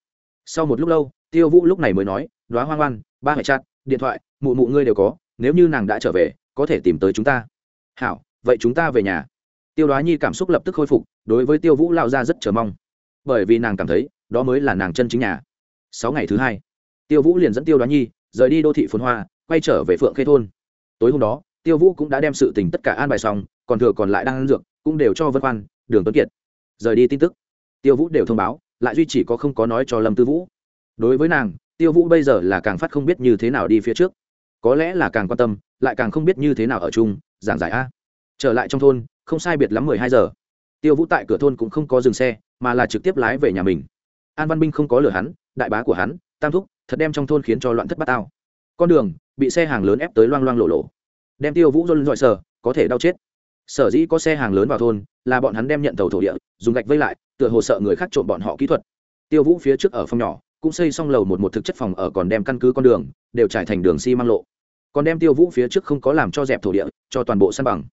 Sau một lúc lâu, tiêu vũ lúc này mới nói đoá hoang oan ba hệ chặt, điện thoại, mụ mụ ngươi đều có, nếu như nàng đã trở về, có thể tìm tới chúng ta. Hảo, vậy chúng ta về nhà. Tiêu đoá nhi cảm xúc lập tức khôi phục, đối với tiêu vũ lao ra rất chờ mong. Bởi vì nàng cảm thấy, đó mới là nàng chân chính nhà. Sáu ngày thứ hai, tiêu vũ liền dẫn tiêu đoá nhi rời đi đô thị phồn hoa, quay trở về phượng khê thôn. Tối hôm đó tiêu vũ cũng đã đem sự tình tất cả an bài xong, còn thừa còn lại đang ăn dược, cũng đều cho vân khoan, đường tuấn kiệt. Rời đi tin tức, tiêu vũ đều thông báo, lại duy chỉ có không có nói cho lâm tư vũ. Đối với nàng, tiêu vũ bây giờ là càng phát không biết như thế nào đi phía trước. Có lẽ là càng quan tâm, lại càng không biết như thế nào ở chung, giảng giải a. Trở lại trong thôn, không sai biệt lắm mười hai giờ. Tiêu vũ tại cửa thôn cũng không có dừng xe, mà là trực tiếp lái về nhà mình. An văn binh không có lừa hắn, đại bá của hắn, tam thúc, thật đem trong thôn khiến cho loạn thất bát tao. Con đường, bị xe hàng lớn ép tới loang loang lộ lộ đem tiêu vũ dôn dọi sở, có thể đau chết. Sở dĩ có xe hàng lớn vào thôn, là bọn hắn đem nhận tàu thổ địa, dùng gạch vây lại, tựa hồ sợ người khác trộm bọn họ kỹ thuật. Tiêu vũ phía trước ở phòng nhỏ, cũng xây xong lầu một một thực chất phòng ở còn đem căn cứ con đường, đều trải thành đường xi măng lộ. Còn đem tiêu vũ phía trước không có làm cho dẹp thổ địa, cho toàn bộ săn bằng.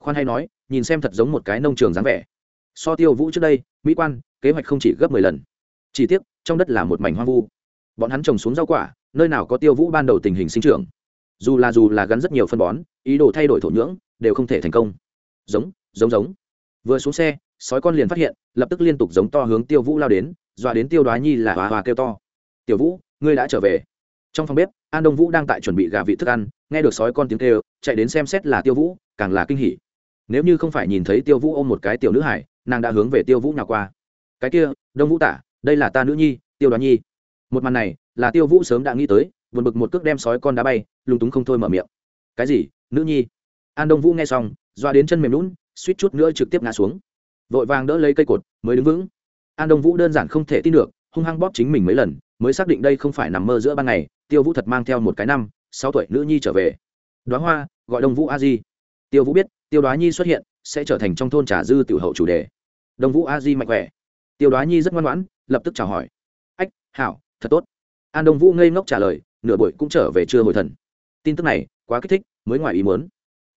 Khoan hay nói, nhìn xem thật giống một cái nông trường dáng vẻ. So tiêu vũ trước đây, mỹ quan, kế hoạch không chỉ gấp mười lần. Chỉ tiếc, trong đất là một mảnh hoang vu. Bọn hắn trồng xuống rau quả, nơi nào có tiêu vũ ban đầu tình hình sinh trưởng dù là dù là gắn rất nhiều phân bón, ý đồ thay đổi thổ nhưỡng đều không thể thành công. Giống giống giống. Vừa xuống xe, sói con liền phát hiện, lập tức liên tục giống to hướng tiêu vũ lao đến, dọa đến tiêu đoá nhi là hòa hòa kêu to. Tiểu vũ, ngươi đã trở về. Trong phòng bếp, an đông vũ đang tại chuẩn bị gà vị thức ăn, nghe được sói con tiếng kêu, chạy đến xem xét là tiêu vũ, càng là kinh hỉ. Nếu như không phải nhìn thấy tiêu vũ ôm một cái tiểu nữ hải, nàng đã hướng về tiêu vũ nào qua. Cái kia, đông vũ tả, đây là ta nữ nhi, tiêu đoán nhi. Một màn này, là tiêu vũ sớm đã nghĩ tới buồn bực một cước đem sói con đá bay, lúng túng không thôi mở miệng. Cái gì, nữ nhi? An đông vũ nghe xong, doa đến chân mềm lún suýt chút nữa trực tiếp ngã xuống. Vội vàng đỡ lấy cây cột, mới đứng vững. An đông vũ đơn giản không thể tin được, hung hăng bóp chính mình mấy lần, mới xác định đây không phải nằm mơ giữa ban ngày, tiêu vũ thật mang theo một cái năm, sáu tuổi nữ nhi trở về. Đoá hoa, gọi đông vũ a di. Tiêu vũ biết, tiêu đoá nhi xuất hiện, sẽ trở thành trong thôn trà dư tiểu hậu chủ đề. Đông vũ a di mạnh khỏe. Tiêu đoá nhi rất ngoan ngoãn, lập tức chào hỏi. Ách, hảo, thật tốt. An đông vũ ngây ngốc trả lời nửa buổi cũng trở về chưa hồi thần. Tin tức này quá kích thích, mới ngoài ý muốn.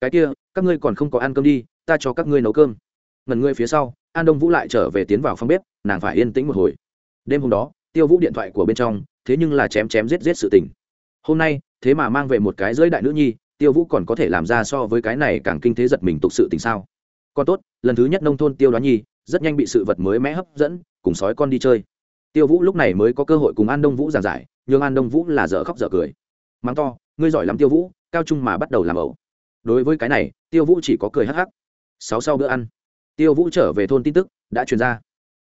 Cái kia, các ngươi còn không có ăn cơm đi, ta cho các ngươi nấu cơm. Ngần ngươi phía sau, an đông vũ lại trở về tiến vào phòng bếp, nàng phải yên tĩnh một hồi. Đêm hôm đó, tiêu vũ điện thoại của bên trong, thế nhưng là chém chém giết giết sự tình. Hôm nay, thế mà mang về một cái giới đại nữ nhi, tiêu vũ còn có thể làm ra so với cái này càng kinh thế giật mình tục sự tình sao? Còn tốt, lần thứ nhất nông thôn tiêu đoán nhi, rất nhanh bị sự vật mới mẽ hấp dẫn, cùng sói con đi chơi tiêu vũ lúc này mới có cơ hội cùng an đông vũ giảng giải, nhưng an đông vũ là dở khóc dở cười. Mắng to, ngươi giỏi lắm tiêu vũ, cao trung mà bắt đầu làm ẩu. Đối với cái này, tiêu vũ chỉ có cười hắc hắc. Sáu sau bữa ăn, tiêu vũ trở về thôn tin tức đã truyền ra.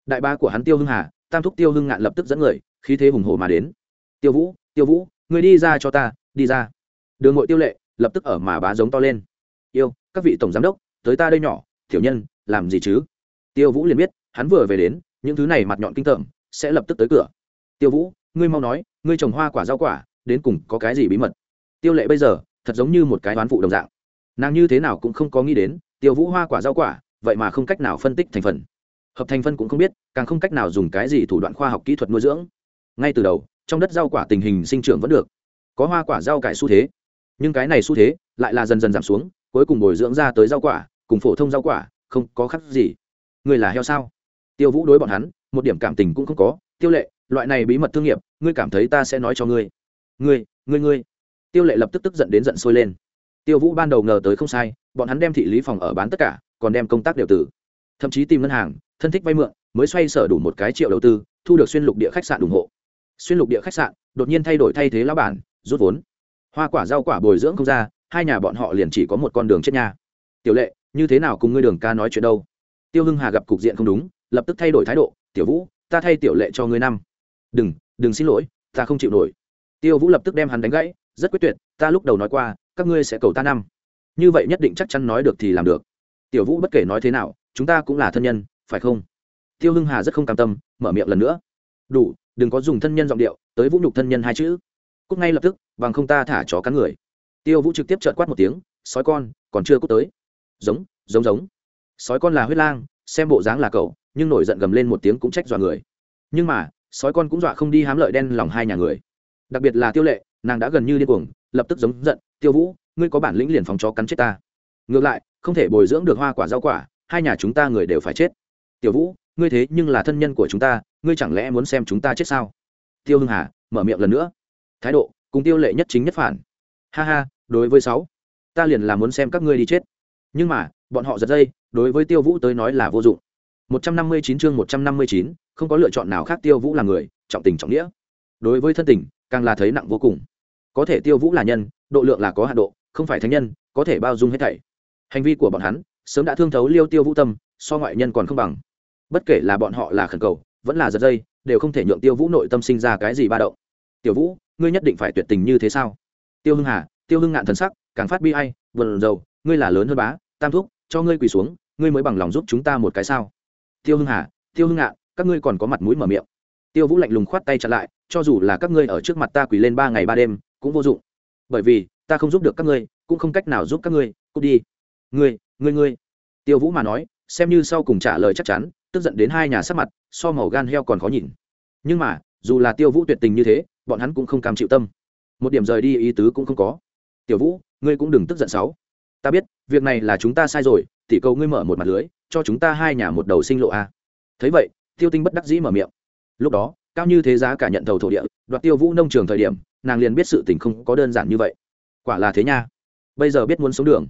Đại ba của hắn tiêu hưng hà, tam thúc tiêu hưng ngạn lập tức dẫn người, khí thế hùng hồ mà đến. Tiêu vũ tiêu vũ người đi ra cho ta, đi ra. Đường ngội tiêu lệ lập tức ở mà bá giống to lên. Yêu, các vị tổng giám đốc, tới ta đây nhỏ thiểu nhân, làm gì chứ? Tiêu vũ liền biết, hắn vừa về đến, những thứ này mặt nhọn kinh tởm sẽ lập tức tới cửa. Tiêu vũ, ngươi mau nói, ngươi trồng hoa quả rau quả, đến cùng có cái gì bí mật? Tiêu lệ bây giờ, thật giống như một cái đoán phụ đồng dạng. Nàng như thế nào cũng không có nghĩ đến, tiêu vũ hoa quả rau quả, vậy mà không cách nào phân tích thành phần. Hợp thành phân cũng không biết, càng không cách nào dùng cái gì thủ đoạn khoa học kỹ thuật nuôi dưỡng. Ngay từ đầu, trong đất rau quả tình hình sinh trưởng vẫn được. Có hoa quả rau cải xu thế. Nhưng cái này xu thế lại là dần dần giảm xuống, cuối cùng bồi dưỡng ra tới rau quả, cùng phổ thông rau quả, không có khác gì. Người là heo sao? Tiêu vũ đối bọn hắn một điểm cảm tình cũng không có tiêu lệ loại này bí mật thương nghiệp ngươi cảm thấy ta sẽ nói cho ngươi. Ngươi ngươi ngươi. Tiêu lệ lập tức tức giận đến giận sôi lên. Tiêu vũ ban đầu ngờ tới không sai bọn hắn đem thị lý phòng ở bán tất cả còn đem công tác đều tử. Thậm chí tìm ngân hàng thân thích vay mượn mới xoay sở đủ một cái triệu đầu tư thu được xuyên lục địa khách sạn ủng hộ. Xuyên lục địa khách sạn đột nhiên thay đổi thay thế lão bản rút vốn. Hoa quả rau quả bồi dưỡng không ra hai nhà bọn họ liền chỉ có một con đường chết nhà, tiểu lệ như thế nào cùng ngươi đường ca nói chuyện đâu? Tiêu hưng hà gặp cục diện không đúng lập tức thay đổi thái độ, tiểu vũ, ta thay tiểu lệ cho ngươi năm. Đừng đừng xin lỗi, ta không chịu nổi. Tiêu vũ lập tức đem hắn đánh gãy, rất quyết tuyệt, ta lúc đầu nói qua, các ngươi sẽ cầu ta năm. Như vậy nhất định chắc chắn nói được thì làm được. Tiểu vũ bất kể nói thế nào, chúng ta cũng là thân nhân, phải không? Tiêu hưng hà rất không cam tâm, mở miệng lần nữa. Đủ, đừng có dùng thân nhân giọng điệu, tới vũ nhục thân nhân hai chữ. Cúc ngay lập tức, bằng không ta thả chó cắn người. Tiêu vũ trực tiếp trợn quát một tiếng, sói con, còn chưa cúc tới. Giống giống giống. Sói con là huyết lang, xem bộ dáng là cậu nhưng nổi giận gầm lên một tiếng cũng trách dọa người. Nhưng mà, sói con cũng dọa không đi hám lợi đen lòng hai nhà người. Đặc biệt là tiêu lệ, nàng đã gần như điên cuồng, lập tức giống giận, tiêu vũ, ngươi có bản lĩnh liền phòng chó cắn chết ta. Ngược lại, không thể bồi dưỡng được hoa quả rau quả, hai nhà chúng ta người đều phải chết. Tiểu vũ, ngươi thế nhưng là thân nhân của chúng ta, ngươi chẳng lẽ muốn xem chúng ta chết sao? Tiêu hưng hà, mở miệng lần nữa. Thái độ, cùng tiêu lệ nhất chính nhất phản. Ha ha, đối với sáu, ta liền là muốn xem các ngươi đi chết. Nhưng mà, bọn họ giật dây, đối với tiêu vũ tới nói là vô dụng. 159 chương 159, không có lựa chọn nào khác tiêu vũ là người trọng tình trọng nghĩa. Đối với thân tình càng là thấy nặng vô cùng. Có thể tiêu vũ là nhân độ lượng là có hạn độ không phải thánh nhân có thể bao dung hết thảy. Hành vi của bọn hắn sớm đã thương thấu liêu tiêu vũ tâm so ngoại nhân còn không bằng. Bất kể là bọn họ là khẩn cầu vẫn là giật dây đều không thể nhượng tiêu vũ nội tâm sinh ra cái gì ba động. Tiểu vũ ngươi nhất định phải tuyệt tình như thế sao? Tiêu hưng hà tiêu hưng ngạn thần sắc càng phát bi ai vần dầu ngươi là lớn hơn bá tam thúc cho ngươi quỳ xuống ngươi mới bằng lòng giúp chúng ta một cái sao? Tiêu hưng hà, tiêu hưng ạ, các ngươi còn có mặt mũi mở miệng. Tiêu vũ lạnh lùng khoát tay chặn lại, cho dù là các ngươi ở trước mặt ta quỳ lên ba ngày ba đêm, cũng vô dụng. Bởi vì, ta không giúp được các ngươi, cũng không cách nào giúp các ngươi, cút đi. Ngươi ngươi ngươi. Tiêu vũ mà nói, xem như sau cùng trả lời chắc chắn, tức giận đến hai nhà sắc mặt, so màu gan heo còn khó nhìn. Nhưng mà, dù là tiêu vũ tuyệt tình như thế, bọn hắn cũng không cam chịu tâm. Một điểm rời đi ý tứ cũng không có. Tiểu vũ, ngươi cũng đừng tức giận sáu ta biết, việc này là chúng ta sai rồi, tỷ cầu ngươi mở một mặt lưới cho chúng ta hai nhà một đầu sinh lộ a. Thấy vậy, tiêu tinh bất đắc dĩ mở miệng. Lúc đó, cao như thế giá cả nhận thầu thổ địa, đoạt tiêu vũ nông trường thời điểm, nàng liền biết sự tình không có đơn giản như vậy. Quả là thế nha. Bây giờ biết muốn sống đường.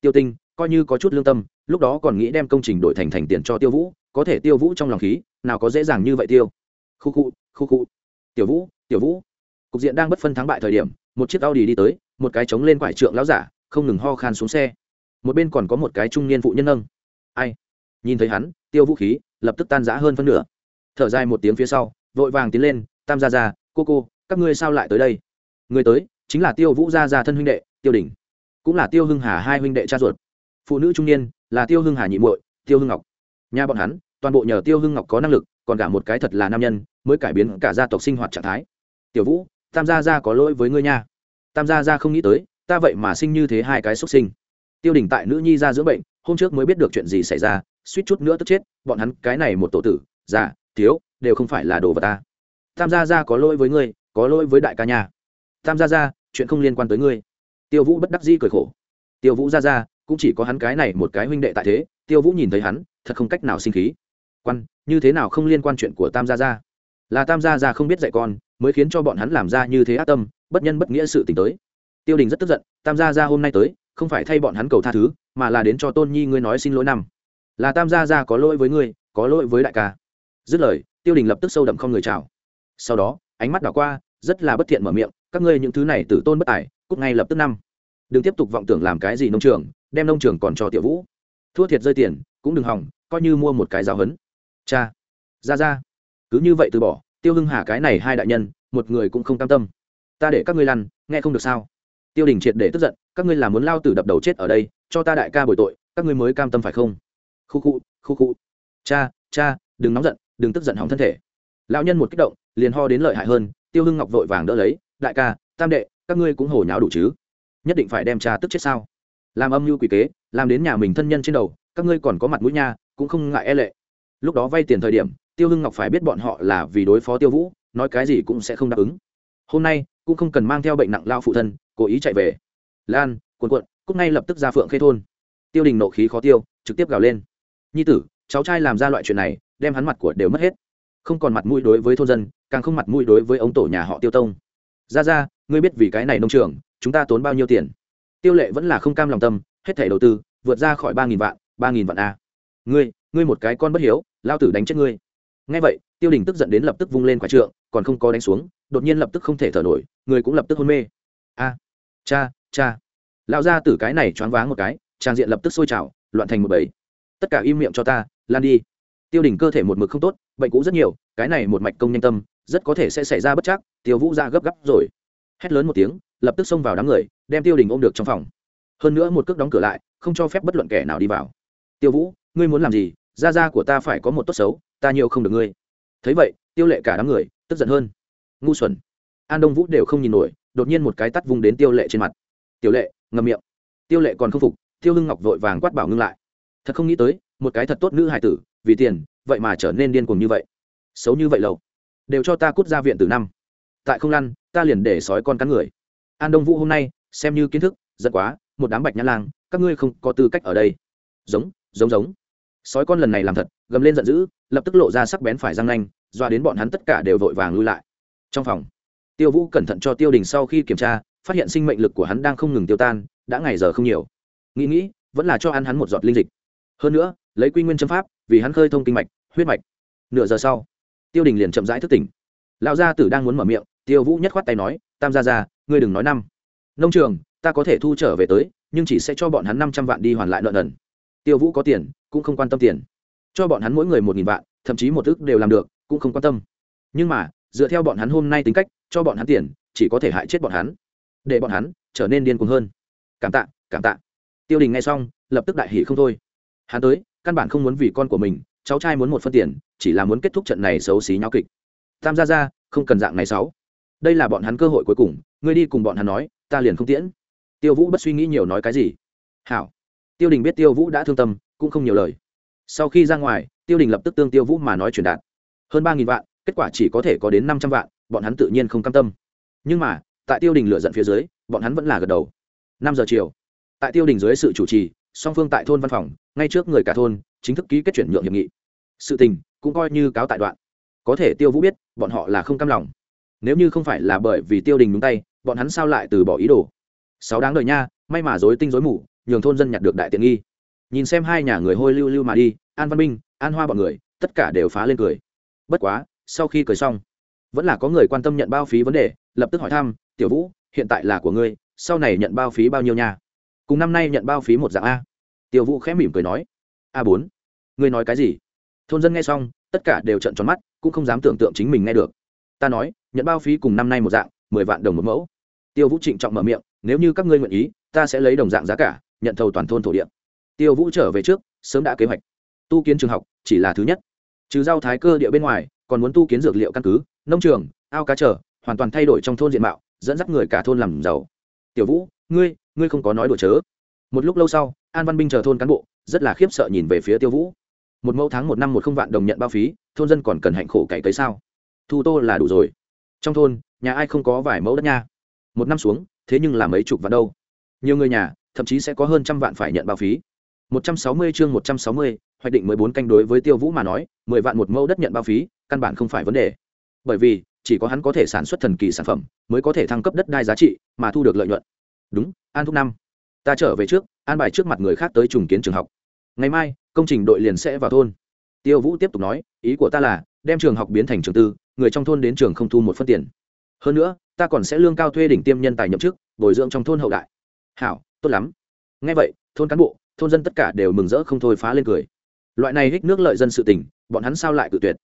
Tiêu tinh, coi như có chút lương tâm, lúc đó còn nghĩ đem công trình đổi thành thành tiền cho tiêu vũ, có thể tiêu vũ trong lòng khí, nào có dễ dàng như vậy tiêu. Khu khu khu khu. Tiểu vũ tiểu vũ. Cục diện đang bất phân thắng bại thời điểm, một chiếc Audi đi tới, một cái trống lên quải trượng lão giả, không ngừng ho khan xuống xe. Một bên còn có một cái trung niên phụ nhân nâng ai? Nhìn thấy hắn, tiêu vũ khí lập tức tan rã hơn phân nửa. Thở dài một tiếng phía sau, vội vàng tiến lên, tam gia gia, cô cô, các ngươi sao lại tới đây? Người tới chính là tiêu vũ gia gia thân huynh đệ, tiêu đỉnh, cũng là tiêu hưng hà hai huynh đệ cha ruột. Phụ nữ trung niên là tiêu hưng hà nhị muội, tiêu hưng ngọc. Nhà bọn hắn, toàn bộ nhờ tiêu hưng ngọc có năng lực, còn cả một cái thật là nam nhân, mới cải biến cả gia tộc sinh hoạt trạng thái. Tiểu vũ, tam gia gia có lỗi với ngươi nha. Tam gia gia không nghĩ tới, ta vậy mà sinh như thế hai cái xuất sinh. Tiêu đình tại nữ nhi ra dưỡng bệnh hôm trước mới biết được chuyện gì xảy ra, suýt chút nữa tức chết, bọn hắn, cái này một tổ tử, già, thiếu, đều không phải là đồ vật ta. Tam gia gia có lỗi với ngươi, có lỗi với đại ca nhà tam gia gia, chuyện không liên quan tới ngươi. Tiêu vũ bất đắc dĩ cười khổ. Tiêu vũ gia gia, cũng chỉ có hắn cái này một cái huynh đệ tại thế, tiêu vũ nhìn thấy hắn, thật không cách nào sinh khí. Quan, như thế nào không liên quan chuyện của tam gia gia? Là tam gia gia không biết dạy con, mới khiến cho bọn hắn làm ra như thế ác tâm, bất nhân bất nghĩa sự t tới. Tiêu đình rất tức giận, tam gia gia hôm nay tới không phải thay bọn hắn cầu tha thứ, mà là đến cho tôn nhi ngươi nói xin lỗi năm. Là tam gia gia có lỗi với ngươi, có lỗi với đại ca. Dứt lời, tiêu đình lập tức sâu đậm không người chào. Sau đó, ánh mắt đảo qua, rất là bất thiện mở miệng, các ngươi những thứ này tử tôn bất tài, cút ngay lập tức năm. Đừng tiếp tục vọng tưởng làm cái gì nông trường, đem nông trường còn cho tiểu vũ. Thua thiệt rơi tiền, cũng đừng hỏng, coi như mua một cái giáo hấn cha ra ra cứ như vậy từ bỏ, tiêu hưng hà cái này hai đại nhân, một người cũng không cam tâm. Ta để các ngươi lăn, nghe không được sao? Tiêu đình triệt để tức giận, các ngươi là muốn lao tử đập đầu chết ở đây, cho ta đại ca bồi tội, các ngươi mới cam tâm phải không? Khu khu khu khu. Cha cha, đừng nóng giận, đừng tức giận hỏng thân thể. Lão nhân một kích động, liền ho đến lợi hại hơn, tiêu hưng ngọc vội vàng đỡ lấy, đại ca, tam đệ, các ngươi cũng hồ nháo đủ chứ? Nhất định phải đem cha tức chết sao? Làm âm mưu quỷ kế, làm đến nhà mình thân nhân trên đầu, các ngươi còn có mặt mũi nha, cũng không ngại e lệ. Lúc đó vay tiền thời điểm, tiêu hưng ngọc phải biết bọn họ là vì đối phó tiêu vũ, nói cái gì cũng sẽ không đáp ứng. Hôm nay, cũng không cần mang theo bệnh nặng lao phụ thân cố ý chạy về. Lan, cuộn cuộn cúc ngay lập tức ra phượng khê thôn. Tiêu đình nộ khí khó tiêu, trực tiếp gào lên. Nhi tử, cháu trai làm ra loại chuyện này, đem hắn mặt của đều mất hết. Không còn mặt mũi đối với thôn dân, càng không mặt mũi đối với ông tổ nhà họ tiêu tông. Ra ra, ngươi biết vì cái này nông trường, chúng ta tốn bao nhiêu tiền? Tiêu lệ vẫn là không cam lòng tâm, hết thẻ đầu tư, vượt ra khỏi ba nghìn vạn, ba nghìn vạn a. Ngươi ngươi một cái con bất hiếu, lao tử đánh chết ngươi. Ngay vậy, tiêu đình tức giận đến lập tức vung lên quả trượng, còn không có đánh xuống, đột nhiên lập tức không thể thở nổi, người cũng lập tức hôn mê. A cha cha. Lão gia tử cái này choáng váng một cái, trang diện lập tức sôi trào, loạn thành một bầy. Tất cả im miệng cho ta, lan đi. Tiêu đỉnh cơ thể một mực không tốt, bệnh cũ rất nhiều, cái này một mạch công nhanh tâm, rất có thể sẽ xảy ra bất chắc, tiêu vũ ra gấp gáp rồi. Hét lớn một tiếng, lập tức xông vào đám người, đem tiêu đình ôm được trong phòng. Hơn nữa một cước đóng cửa lại, không cho phép bất luận kẻ nào đi vào. Tiêu vũ, ngươi muốn làm gì? Gia gia của ta phải có một tốt xấu, ta nhiều không được ngươi. Thấy vậy, tiêu lệ cả đám người, tức giận hơn. Ngu xuẩn. An đông vũ đều không nhìn nổi đột nhiên một cái tắt vung đến tiêu lệ trên mặt. Tiểu lệ, ngậm miệng. Tiêu lệ còn không phục, tiêu hưng ngọc vội vàng quát bảo ngưng lại. Thật không nghĩ tới, một cái thật tốt nữ hài tử, vì tiền, vậy mà trở nên điên cuồng như vậy. Xấu như vậy lâu. Đều cho ta cút ra viện từ năm. Tại không lăn, ta liền để sói con cắn người. An đông vũ hôm nay, xem như kiến thức, giận quá, một đám bạch nhã lang, các ngươi không có tư cách ở đây. Giống giống giống. Sói con lần này làm thật, gầm lên giận dữ, lập tức lộ ra sắc bén phải răng nanh, doa đến bọn hắn tất cả đều vội vàng lui lại. Trong phòng tiêu vũ cẩn thận cho tiêu đình sau khi kiểm tra, phát hiện sinh mệnh lực của hắn đang không ngừng tiêu tan, đã ngày giờ không nhiều. Nghĩ nghĩ, vẫn là cho ăn hắn một giọt linh dịch. Hơn nữa, lấy quy nguyên châm pháp, vì hắn khơi thông kinh mạch, huyết mạch. Nửa giờ sau, tiêu đình liền chậm rãi thức tỉnh. Lão gia tử đang muốn mở miệng, tiêu vũ nhất khoát tay nói, tam gia gia, ngươi đừng nói năm. Nông trường, ta có thể thu trở về tới, nhưng chỉ sẽ cho bọn hắn năm trăm vạn đi hoàn lại nợ nần. Tiêu vũ có tiền, cũng không quan tâm tiền. Cho bọn hắn mỗi người một nghìn vạn, thậm chí một ước đều làm được, cũng không quan tâm. Nhưng mà, dựa theo bọn hắn hôm nay tính cách cho bọn hắn tiền, chỉ có thể hại chết bọn hắn. Để bọn hắn trở nên điên cuồng hơn. Cảm tạ cảm tạ. Tiêu đình nghe xong, lập tức đại hỷ không thôi. Hắn tới, căn bản không muốn vì con của mình, cháu trai muốn một phân tiền, chỉ là muốn kết thúc trận này xấu xí nháo kịch. Tam gia ra không cần dạng này sáu. Đây là bọn hắn cơ hội cuối cùng, ngươi đi cùng bọn hắn nói, ta liền không tiễn. Tiêu vũ bất suy nghĩ nhiều nói cái gì. Hảo. Tiêu đình biết tiêu vũ đã thương tâm, cũng không nhiều lời. Sau khi ra ngoài, tiêu đình lập tức tương tiêu vũ mà nói truyền đạt. Hơn ba nghìn vạn, kết quả chỉ có thể có đến năm trăm vạn bọn hắn tự nhiên không cam tâm. Nhưng mà, tại tiêu đình lựa giận phía dưới, bọn hắn vẫn là gật đầu. Năm giờ chiều, tại tiêu đình dưới sự chủ trì, song phương tại thôn văn phòng, ngay trước người cả thôn, chính thức ký kết chuyển nhượng hiệp nghị. Sự tình cũng coi như cáo tại đoạn. Có thể tiêu vũ biết, bọn họ là không cam lòng. Nếu như không phải là bởi vì tiêu đình đúng tay, bọn hắn sao lại từ bỏ ý đồ? Sáu đáng đời nha, may mà dối tinh dối mù, nhường thôn dân nhặt được đại tiện nghi. Nhìn xem hai nhà người hôi lưu lưu mà đi, an văn minh, an hoa bọn người, tất cả đều phá lên cười. Bất quá, sau khi cười xong vẫn là có người quan tâm nhận bao phí vấn đề, lập tức hỏi thăm, tiểu vũ, hiện tại là của ngươi, sau này nhận bao phí bao nhiêu nha? Cùng năm nay nhận bao phí một dạng a. Tiểu vũ khẽ mỉm cười nói, a bốn, ngươi nói cái gì? Thôn dân nghe xong, tất cả đều trận tròn mắt, cũng không dám tưởng tượng chính mình nghe được. Ta nói, nhận bao phí cùng năm nay một dạng, mười vạn đồng một mẫu. Tiêu vũ trịnh trọng mở miệng, nếu như các ngươi nguyện ý, ta sẽ lấy đồng dạng giá cả, nhận thầu toàn thôn thổ địa. Tiêu vũ trở về trước, sớm đã kế hoạch. Tu kiến trường học, chỉ là thứ nhất. Trừ giao thái cơ địa bên ngoài, còn muốn tu kiến dược liệu căn cứ nông trường, ao cá trở, hoàn toàn thay đổi trong thôn diện mạo, dẫn dắt người cả thôn làm giàu. Tiểu vũ, ngươi ngươi không có nói đùa chớ. Một lúc lâu sau, an văn binh chờ thôn cán bộ, rất là khiếp sợ nhìn về phía tiêu vũ. Một mẫu tháng một năm một không vạn đồng nhận bao phí, thôn dân còn cần hạnh khổ cày cấy sao? Thu tô là đủ rồi. Trong thôn, nhà ai không có vài mẫu đất nha. Một năm xuống, thế nhưng là mấy chục vạn đâu. Nhiều người nhà, thậm chí sẽ có hơn trăm vạn phải nhận bao phí. Một trăm sáu mươi chương một trăm sáu mươi, hoạch định mười bốn canh đối với tiêu vũ mà nói, mười vạn một mẫu đất nhận bao phí, căn bản không phải vấn đề bởi vì chỉ có hắn có thể sản xuất thần kỳ sản phẩm mới có thể thăng cấp đất đai giá trị mà thu được lợi nhuận. Đúng, an thúc năm. Ta trở về trước, an bài trước mặt người khác tới trùng kiến trường học. Ngày mai, công trình đội liền sẽ vào thôn. Tiêu vũ tiếp tục nói, ý của ta là, đem trường học biến thành trường tư, người trong thôn đến trường không thu một phân tiền. Hơn nữa, ta còn sẽ lương cao thuê đỉnh tiêm nhân tài nhậm chức, bồi dưỡng trong thôn hậu đại. Hảo, tốt lắm. Ngay vậy, thôn cán bộ, thôn dân tất cả đều mừng rỡ không thôi phá lên cười. Loại này hích nước lợi dân sự tình, bọn hắn sao lại cự tuyệt?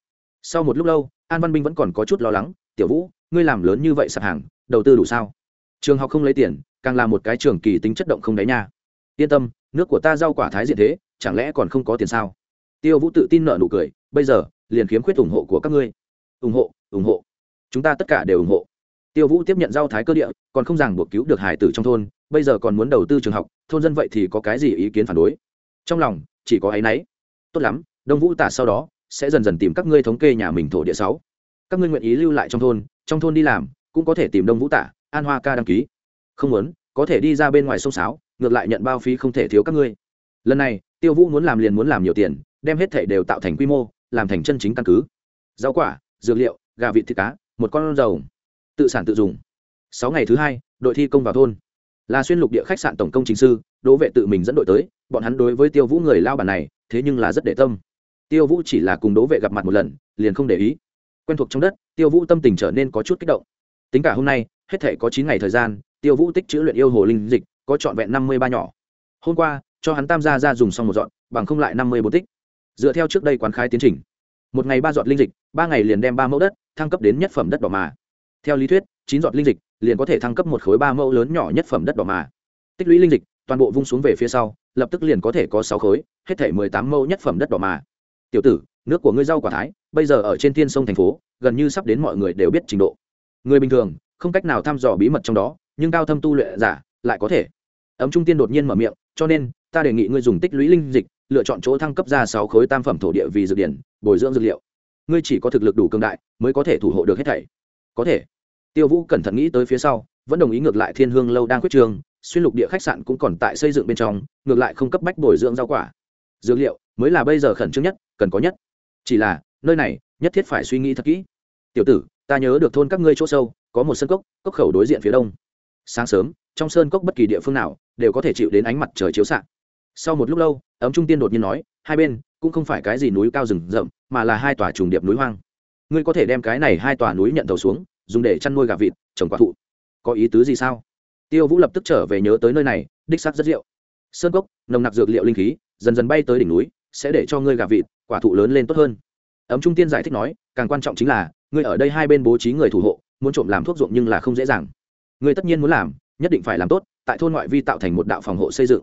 Sau một lúc lâu an văn binh vẫn còn có chút lo lắng tiểu vũ ngươi làm lớn như vậy sạp hàng đầu tư đủ sao trường học không lấy tiền càng là một cái trường kỳ tính chất động không đáy nha yên tâm nước của ta rau quả thái diện thế chẳng lẽ còn không có tiền sao tiêu vũ tự tin nợ nụ cười bây giờ liền khiếm khuyết ủng hộ của các ngươi ủng hộ ủng hộ chúng ta tất cả đều ủng hộ tiêu vũ tiếp nhận rau thái cơ địa còn không ràng buộc cứu được hải tử trong thôn bây giờ còn muốn đầu tư trường học thôn dân vậy thì có cái gì ý kiến phản đối trong lòng chỉ có áy náy tốt lắm đông vũ tả sau đó sẽ dần dần tìm các ngươi thống kê nhà mình thổ địa sáu. Các ngươi nguyện ý lưu lại trong thôn trong thôn đi làm, cũng có thể tìm đông vũ tả, an hoa ca đăng ký. Không muốn, có thể đi ra bên ngoài sông sáo, ngược lại nhận bao phí không thể thiếu các ngươi. Lần này, tiêu vũ muốn làm liền muốn làm nhiều tiền, đem hết thể đều tạo thành quy mô, làm thành chân chính căn cứ. Rau quả, dược liệu, gà vịt thịt cá, một con dầu tự sản tự dùng. Sáu ngày thứ hai, đội thi công vào thôn. Là xuyên lục địa khách sạn tổng công trình sư, đỗ vệ tự mình dẫn đội tới, bọn hắn đối với tiêu vũ người lao bản này, thế nhưng là rất để tâm tiêu vũ chỉ là cùng đỗ vệ gặp mặt một lần, liền không để ý. Quen thuộc trong đất, tiêu vũ tâm tình trở nên có chút kích động. Tính cả hôm nay, hết thể có chín ngày thời gian, tiêu vũ tích chữ luyện yêu hồ linh dịch, có trọn vẹn năm mươi ba nhỏ. Hôm qua, cho hắn tam gia ra dùng xong một dọn, bằng không lại năm mươi bốn tích. Dựa theo trước đây quán khai tiến trình, một ngày ba giọt linh dịch, ba ngày liền đem ba mẫu đất thăng cấp đến nhất phẩm đất đỏ mà. Theo lý thuyết, chín giọt linh dịch liền có thể thăng cấp một khối ba mẫu lớn nhỏ nhất phẩm đất đỏ mà. Tích lũy linh dịch toàn bộ vung xuống về phía sau, lập tức liền có thể có sáu khối, hết thể mười tám mẫu nhất phẩm đất đỏ mà tiểu tử, nước của ngươi rau quả thái, bây giờ ở trên thiên sông thành phố, gần như sắp đến mọi người đều biết trình độ. Người bình thường, không cách nào thăm dò bí mật trong đó, nhưng cao thâm tu luyện giả, lại có thể. Ấm trung tiên đột nhiên mở miệng, cho nên, ta đề nghị ngươi dùng tích lũy linh dịch, lựa chọn chỗ thăng cấp ra sáu khối tam phẩm thổ địa vì dược điển, bồi dưỡng dược liệu. Ngươi chỉ có thực lực đủ cường đại, mới có thể thủ hộ được hết thảy. Có thể. Tiêu vũ cẩn thận nghĩ tới phía sau, vẫn đồng ý ngược lại thiên hương lâu đang quyết trường, xuyên lục địa khách sạn cũng còn tại xây dựng bên trong, ngược lại không cấp bách bồi dưỡng rau quả. Dược liệu mới là bây giờ khẩn trương nhất, cần có nhất. Chỉ là, nơi này, nhất thiết phải suy nghĩ thật kỹ. Tiểu tử, ta nhớ được thôn các ngươi chỗ sâu, có một sân cốc cốc khẩu đối diện phía đông. Sáng sớm, trong sơn cốc bất kỳ địa phương nào đều có thể chịu đến ánh mặt trời chiếu xạ. Sau một lúc lâu, ấm trung tiên đột nhiên nói, hai bên cũng không phải cái gì núi cao rừng rậm, mà là hai tòa trùng điệp núi hoang. Ngươi có thể đem cái này hai tòa núi nhận tàu xuống, dùng để chăn nuôi gà vịt, trồng quả thụ. Có ý tứ gì sao? Tiêu vũ lập tức trở về nhớ tới nơi này, đích xác rất rượu. Sơn cốc, nồng nặc dược liệu linh khí, dần dần bay tới đỉnh núi sẽ để cho ngươi gà vịt, quả thụ lớn lên tốt hơn. Ấm trung tiên giải thích nói, càng quan trọng chính là, ngươi ở đây hai bên bố trí người thủ hộ, muốn trộm làm thuốc ruộng nhưng là không dễ dàng. Ngươi tất nhiên muốn làm, nhất định phải làm tốt, tại thôn ngoại vi tạo thành một đạo phòng hộ xây dựng.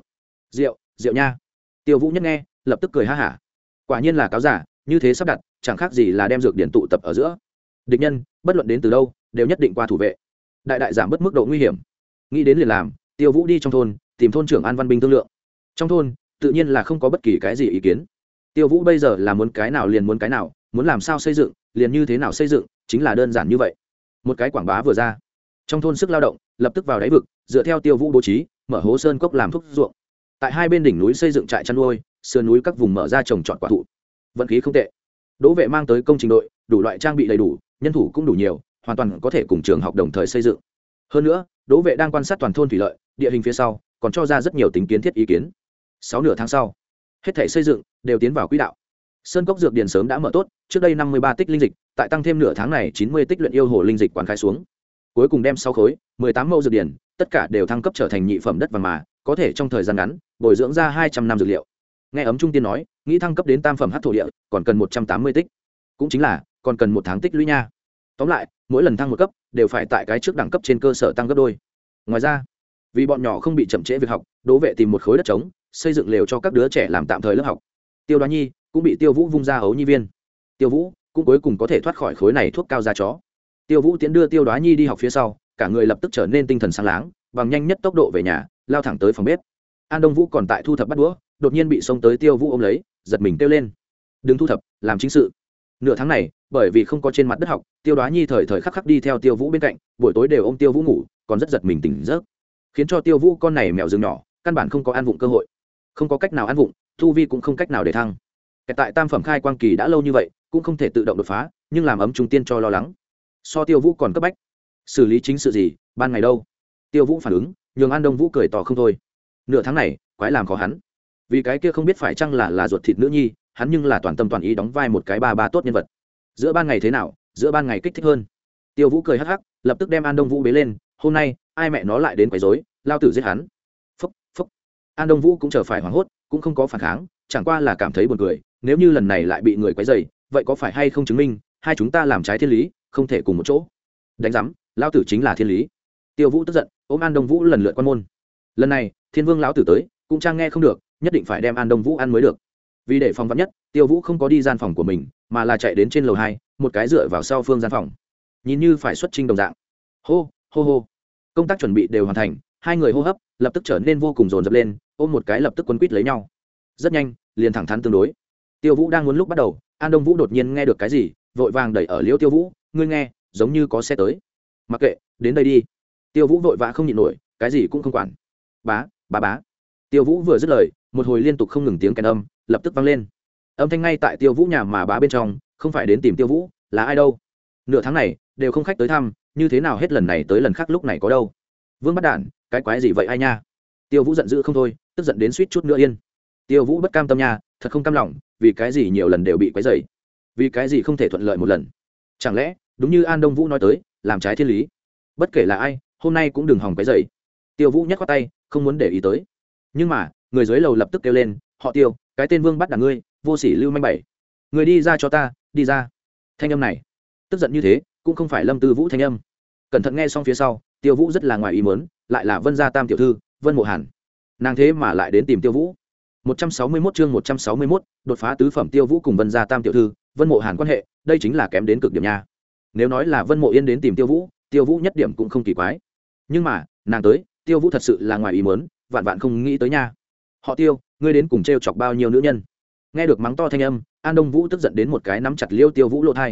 Rượu rượu nha. Tiêu vũ nhất nghe, lập tức cười ha hả. Quả nhiên là cáo giả, như thế sắp đặt, chẳng khác gì là đem dược điển tụ tập ở giữa. Địch nhân, bất luận đến từ đâu, đều nhất định qua thủ vệ. Đại đại giảm bớt mức độ nguy hiểm. Nghĩ đến liền làm, tiêu vũ đi trong thôn, tìm thôn trưởng an văn binh thương lượng. Trong thôn tự nhiên là không có bất kỳ cái gì ý kiến. Tiêu vũ bây giờ là muốn cái nào liền muốn cái nào, muốn làm sao xây dựng, liền như thế nào xây dựng, chính là đơn giản như vậy. Một cái quảng bá vừa ra. Trong thôn sức lao động, lập tức vào đáy vực, dựa theo tiêu vũ bố trí, mở hố sơn cốc làm thuốc ruộng. Tại hai bên đỉnh núi xây dựng trại chăn nuôi, sườn núi các vùng mở ra trồng trọt quả thụ. Vận khí không tệ. Đỗ vệ mang tới công trình đội, đủ loại trang bị đầy đủ, nhân thủ cũng đủ nhiều, hoàn toàn có thể cùng trường học đồng thời xây dựng. Hơn nữa, đỗ vệ đang quan sát toàn thôn thủy lợi, địa hình phía sau, còn cho ra rất nhiều tính kiến thiết ý kiến sáu nửa tháng sau, hết thể xây dựng đều tiến vào quỹ đạo. Sơn cốc dược điền sớm đã mở tốt, trước đây năm mươi ba tích linh dịch, tại tăng thêm nửa tháng này chín mươi tích luyện yêu hồ linh dịch quán khai xuống. Cuối cùng đem sáu khối, mười tám mẫu dược điền, tất cả đều thăng cấp trở thành nhị phẩm đất vàng mà, có thể trong thời gian ngắn, bồi dưỡng ra hai trăm năm dược liệu. Nghe ấm trung tiên nói, nghĩ thăng cấp đến tam phẩm hát thổ địa, còn cần một trăm tám mươi tích. Cũng chính là, còn cần một tháng tích lũy nha. Tóm lại, mỗi lần thăng một cấp, đều phải tại cái trước đẳng cấp trên cơ sở tăng gấp đôi. Ngoài ra, vì bọn nhỏ không bị chậm trễ việc học, đỗ vệ tìm một khối đất trống xây dựng lều cho các đứa trẻ làm tạm thời lớp học. Tiêu đoá nhi cũng bị tiêu vũ vung ra ấu nhi viên. Tiêu vũ cũng cuối cùng có thể thoát khỏi khối này thuốc cao ra chó. Tiêu vũ tiến đưa tiêu đoá nhi đi học phía sau, cả người lập tức trở nên tinh thần sáng láng, bằng nhanh nhất tốc độ về nhà, lao thẳng tới phòng bếp. An đông vũ còn tại thu thập bắt đũa, đột nhiên bị xông tới tiêu vũ ôm lấy, giật mình kêu lên. Đừng thu thập, làm chính sự. Nửa tháng này, bởi vì không có trên mặt đất học, tiêu đoá nhi thời thời khắc khắc đi theo tiêu vũ bên cạnh, buổi tối đều ô m tiêu vũ ngủ, còn rất giật mình tỉnh giấc. Khiến cho tiêu vũ con này mèo rừng nhỏ, căn bản không có an vụng cơ hội không có cách nào ăn vụng thu vi cũng không cách nào để thăng. Tại tam phẩm khai quang kỳ đã lâu như vậy, cũng không thể tự động đột phá, nhưng làm ấm trung tiên cho lo lắng. So tiêu vũ còn cấp bách. Xử lý chính sự gì, ban ngày đâu? Tiêu vũ phản ứng, nhường an đông vũ cười tỏ không thôi. Nửa tháng này, quái làm khó hắn. Vì cái kia không biết phải chăng là là ruột thịt nữ nhi, hắn nhưng là toàn tâm toàn ý đóng vai một cái ba ba tốt nhân vật. Giữa ban ngày thế nào, giữa ban ngày kích thích hơn. Tiêu vũ cười hắc hắc, lập tức đem an đông vũ bế lên, hôm nay, ai mẹ nó lại đến quấy dối lao tử giết hắn an đông vũ cũng chờ phải hoảng hốt, cũng không có phản kháng, chẳng qua là cảm thấy buồn cười, nếu như lần này lại bị người quấy dày vậy có phải hay không chứng minh, hai chúng ta làm trái thiên lý, không thể cùng một chỗ? Đánh giám, lão tử chính là thiên lý. Tiêu vũ tức giận, ôm an đông vũ lần lượt quan môn. Lần này, thiên vương lão tử tới, cũng trang nghe không được, nhất định phải đem an đông vũ ăn mới được. Vì để phòng vắn nhất, tiêu vũ không có đi gian phòng của mình, mà là chạy đến trên lầu hai, một cái dựa vào sau phương gian phòng. Nhìn như phải xuất trình đồng dạng. Hô hô hô. Công tác chuẩn bị đều hoàn thành, hai người hô hấp lập tức trở nên vô cùng dồn dập lên, ôm một cái lập tức quấn quýt lấy nhau. Rất nhanh, liền thẳng thắn tương đối. Tiêu vũ đang muốn lúc bắt đầu, an đông vũ đột nhiên nghe được cái gì, vội vàng đẩy ở liễu tiêu vũ, ngươi nghe, giống như có xe tới. Mặc kệ, đến đây đi. Tiêu vũ vội vã không nhịn nổi, cái gì cũng không quản. Bá bá bá. Tiêu vũ vừa dứt lời, một hồi liên tục không ngừng tiếng kèn âm lập tức vang lên. Âm thanh ngay tại tiêu vũ nhà mà bá bên trong, không phải đến tìm tiêu vũ, là ai đâu. Nửa tháng này, đều không khách tới thăm, như thế nào hết lần này tới lần khác lúc này có đâu. Vương bắt đản cái quái gì vậy ai nha? Tiêu vũ giận dữ không thôi, tức giận đến suýt chút nữa yên. Tiêu vũ bất cam tâm nha, thật không cam lòng, vì cái gì nhiều lần đều bị quấy dày vì cái gì không thể thuận lợi một lần? Chẳng lẽ, đúng như an đông vũ nói tới, làm trái thiên lý? Bất kể là ai, hôm nay cũng đừng hòng quấy dày tiêu vũ nhắc qua tay, không muốn để ý tới. Nhưng mà, người dưới lầu lập tức kêu lên, họ tiêu, cái tên vương bắt đ ngươi, vô sỉ lưu manh bảy. Người đi ra cho ta, đi ra. Thanh âm này, tức giận như thế, cũng không phải lâm tư vũ thanh âm. Cẩn thận nghe xong phía sau tiêu vũ rất là ngoài ý mớn lại là vân gia tam tiểu thư vân mộ hàn. Nàng thế mà lại đến tìm tiêu vũ. 161 chương 161, đột phá tứ phẩm tiêu vũ cùng vân gia tam tiểu thư vân mộ hàn quan hệ đây chính là kém đến cực điểm nha. Nếu nói là vân mộ yên đến tìm tiêu vũ tiêu vũ nhất điểm cũng không kỳ quái. Nhưng mà nàng tới tiêu vũ thật sự là ngoài ý mớn vạn vạn không nghĩ tới nha. Họ tiêu ngươi đến cùng t r e o chọc bao nhiêu nữ nhân? Nghe được mắng to thanh âm an đông vũ tức giận đến một cái nắm chặt liêu tiêu vũ lộ thai.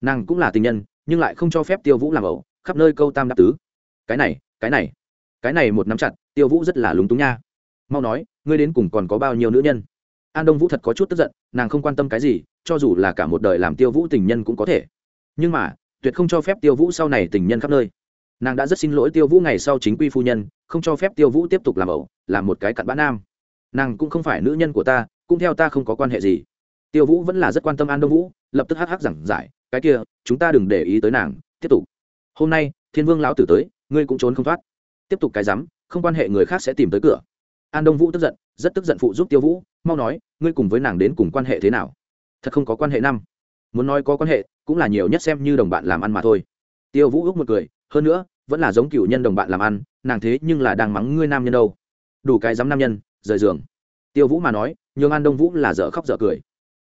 Nàng cũng là tình nhân nhưng lại không cho phép tiêu vũ làm ẩu khắp nơi câu tam đáp tứ cái này cái này cái này một nắm chặt, tiêu vũ rất là lúng túng nha. Mau nói, ngươi đến cùng còn có bao nhiêu nữ nhân? An đông vũ thật có chút tức giận, nàng không quan tâm cái gì, cho dù là cả một đời làm tiêu vũ tình nhân cũng có thể. Nhưng mà, tuyệt không cho phép tiêu vũ sau này tình nhân khắp nơi. Nàng đã rất xin lỗi tiêu vũ ngày sau chính quy phu nhân, không cho phép tiêu vũ tiếp tục làm ẩu, làm một cái cặn bã nam. Nàng cũng không phải nữ nhân của ta, cũng theo ta không có quan hệ gì. Tiêu vũ vẫn là rất quan tâm an đông vũ, lập tức hắc hắc giảng giải, cái kia, chúng ta đừng để ý tới nàng, tiếp tục. Hôm nay, thiên vương lão tử tới ngươi cũng trốn không thoát. Tiếp tục cái rắm, không quan hệ người khác sẽ tìm tới cửa. An đông vũ tức giận, rất tức giận phụ giúp tiêu vũ, mau nói, ngươi cùng với nàng đến cùng quan hệ thế nào? Thật không có quan hệ năm. Muốn nói có quan hệ, cũng là nhiều nhất xem như đồng bạn làm ăn mà thôi. Tiêu vũ ước một cười, hơn nữa, vẫn là giống cựu nhân đồng bạn làm ăn, nàng thế nhưng là đang mắng ngươi nam nhân đâu. Đủ cái dám nam nhân, rời giường. Tiêu vũ mà nói, nhường an đông vũ là dở khóc dở cười.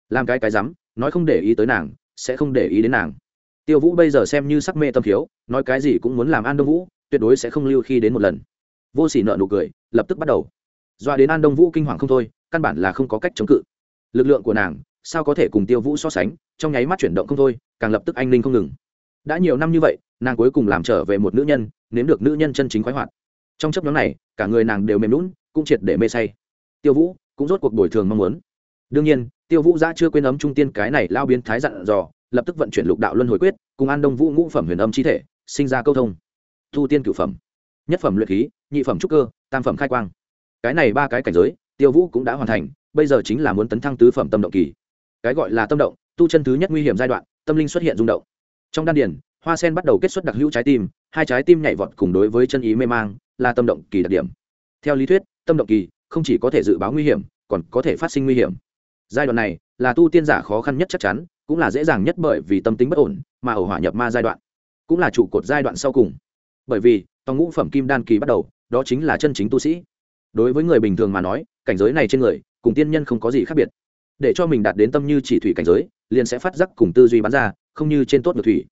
Làm cái cái dám nói không để ý tới nàng, sẽ không để ý đến nàng. Tiêu vũ bây giờ xem như sắc mê tâm thiếu, nói cái gì cũng muốn làm an đông vũ tuyệt đối sẽ không lưu khi đến một lần. Vô s ỉ nợ nụ cười, lập tức bắt đầu. Doa đến an đông vũ kinh hoàng không thôi, căn bản là không có cách chống cự. Lực lượng của nàng, sao có thể cùng tiêu vũ so sánh, trong nháy mắt chuyển động không thôi, càng lập tức anh ninh không ngừng. Đã nhiều năm như vậy, nàng cuối cùng làm trở về một nữ nhân, nếm được nữ nhân chân chính khoái hoạt. Trong chấp nhóm này, cả người nàng đều mềm lún cũng triệt để mê say. Tiêu vũ cũng rốt cuộc bồi thường mong muốn. Đương nhiên, tiêu vũ ra chưa quên ấm trung tiên cái này lao biến thái dặn dò, lập tức vận chuyển lục đạo luân hồi quyết, cùng an đông vũ ngũ phẩm huyền âm chi thể, sinh ra câu thông thu tiên cửu phẩm, nhất phẩm luyện khí, nhị phẩm trúc cơ, tam phẩm khai quang. Cái này ba cái cảnh giới, tiêu vũ cũng đã hoàn thành, bây giờ chính là muốn tấn thăng tứ phẩm tâm động kỳ. Cái gọi là tâm động, tu chân thứ nhất nguy hiểm giai đoạn, tâm linh xuất hiện rung động. Trong đan điển hoa sen bắt đầu kết xuất đặc hữu trái tim, hai trái tim nhảy vọt cùng đối với chân ý mê mang, là tâm động kỳ đặc điểm. Theo lý thuyết, tâm động kỳ không chỉ có thể dự báo nguy hiểm, còn có thể phát sinh nguy hiểm. Giai đoạn này là tu tiên giả khó khăn nhất chắc chắn, cũng là dễ dàng nhất bởi vì tâm tính bất ổn mà ẩu hỏa nhập ma giai đoạn, cũng là trụ cột giai đoạn sau cùng bởi vì, tòng ngũ phẩm kim đan kỳ bắt đầu, đó chính là chân chính tu sĩ. Đối với người bình thường mà nói, cảnh giới này trên người, cùng tiên nhân không có gì khác biệt. Để cho mình đạt đến tâm như chỉ thủy cảnh giới, liền sẽ phát giác cùng tư duy bắn ra, không như trên tốt được thủy.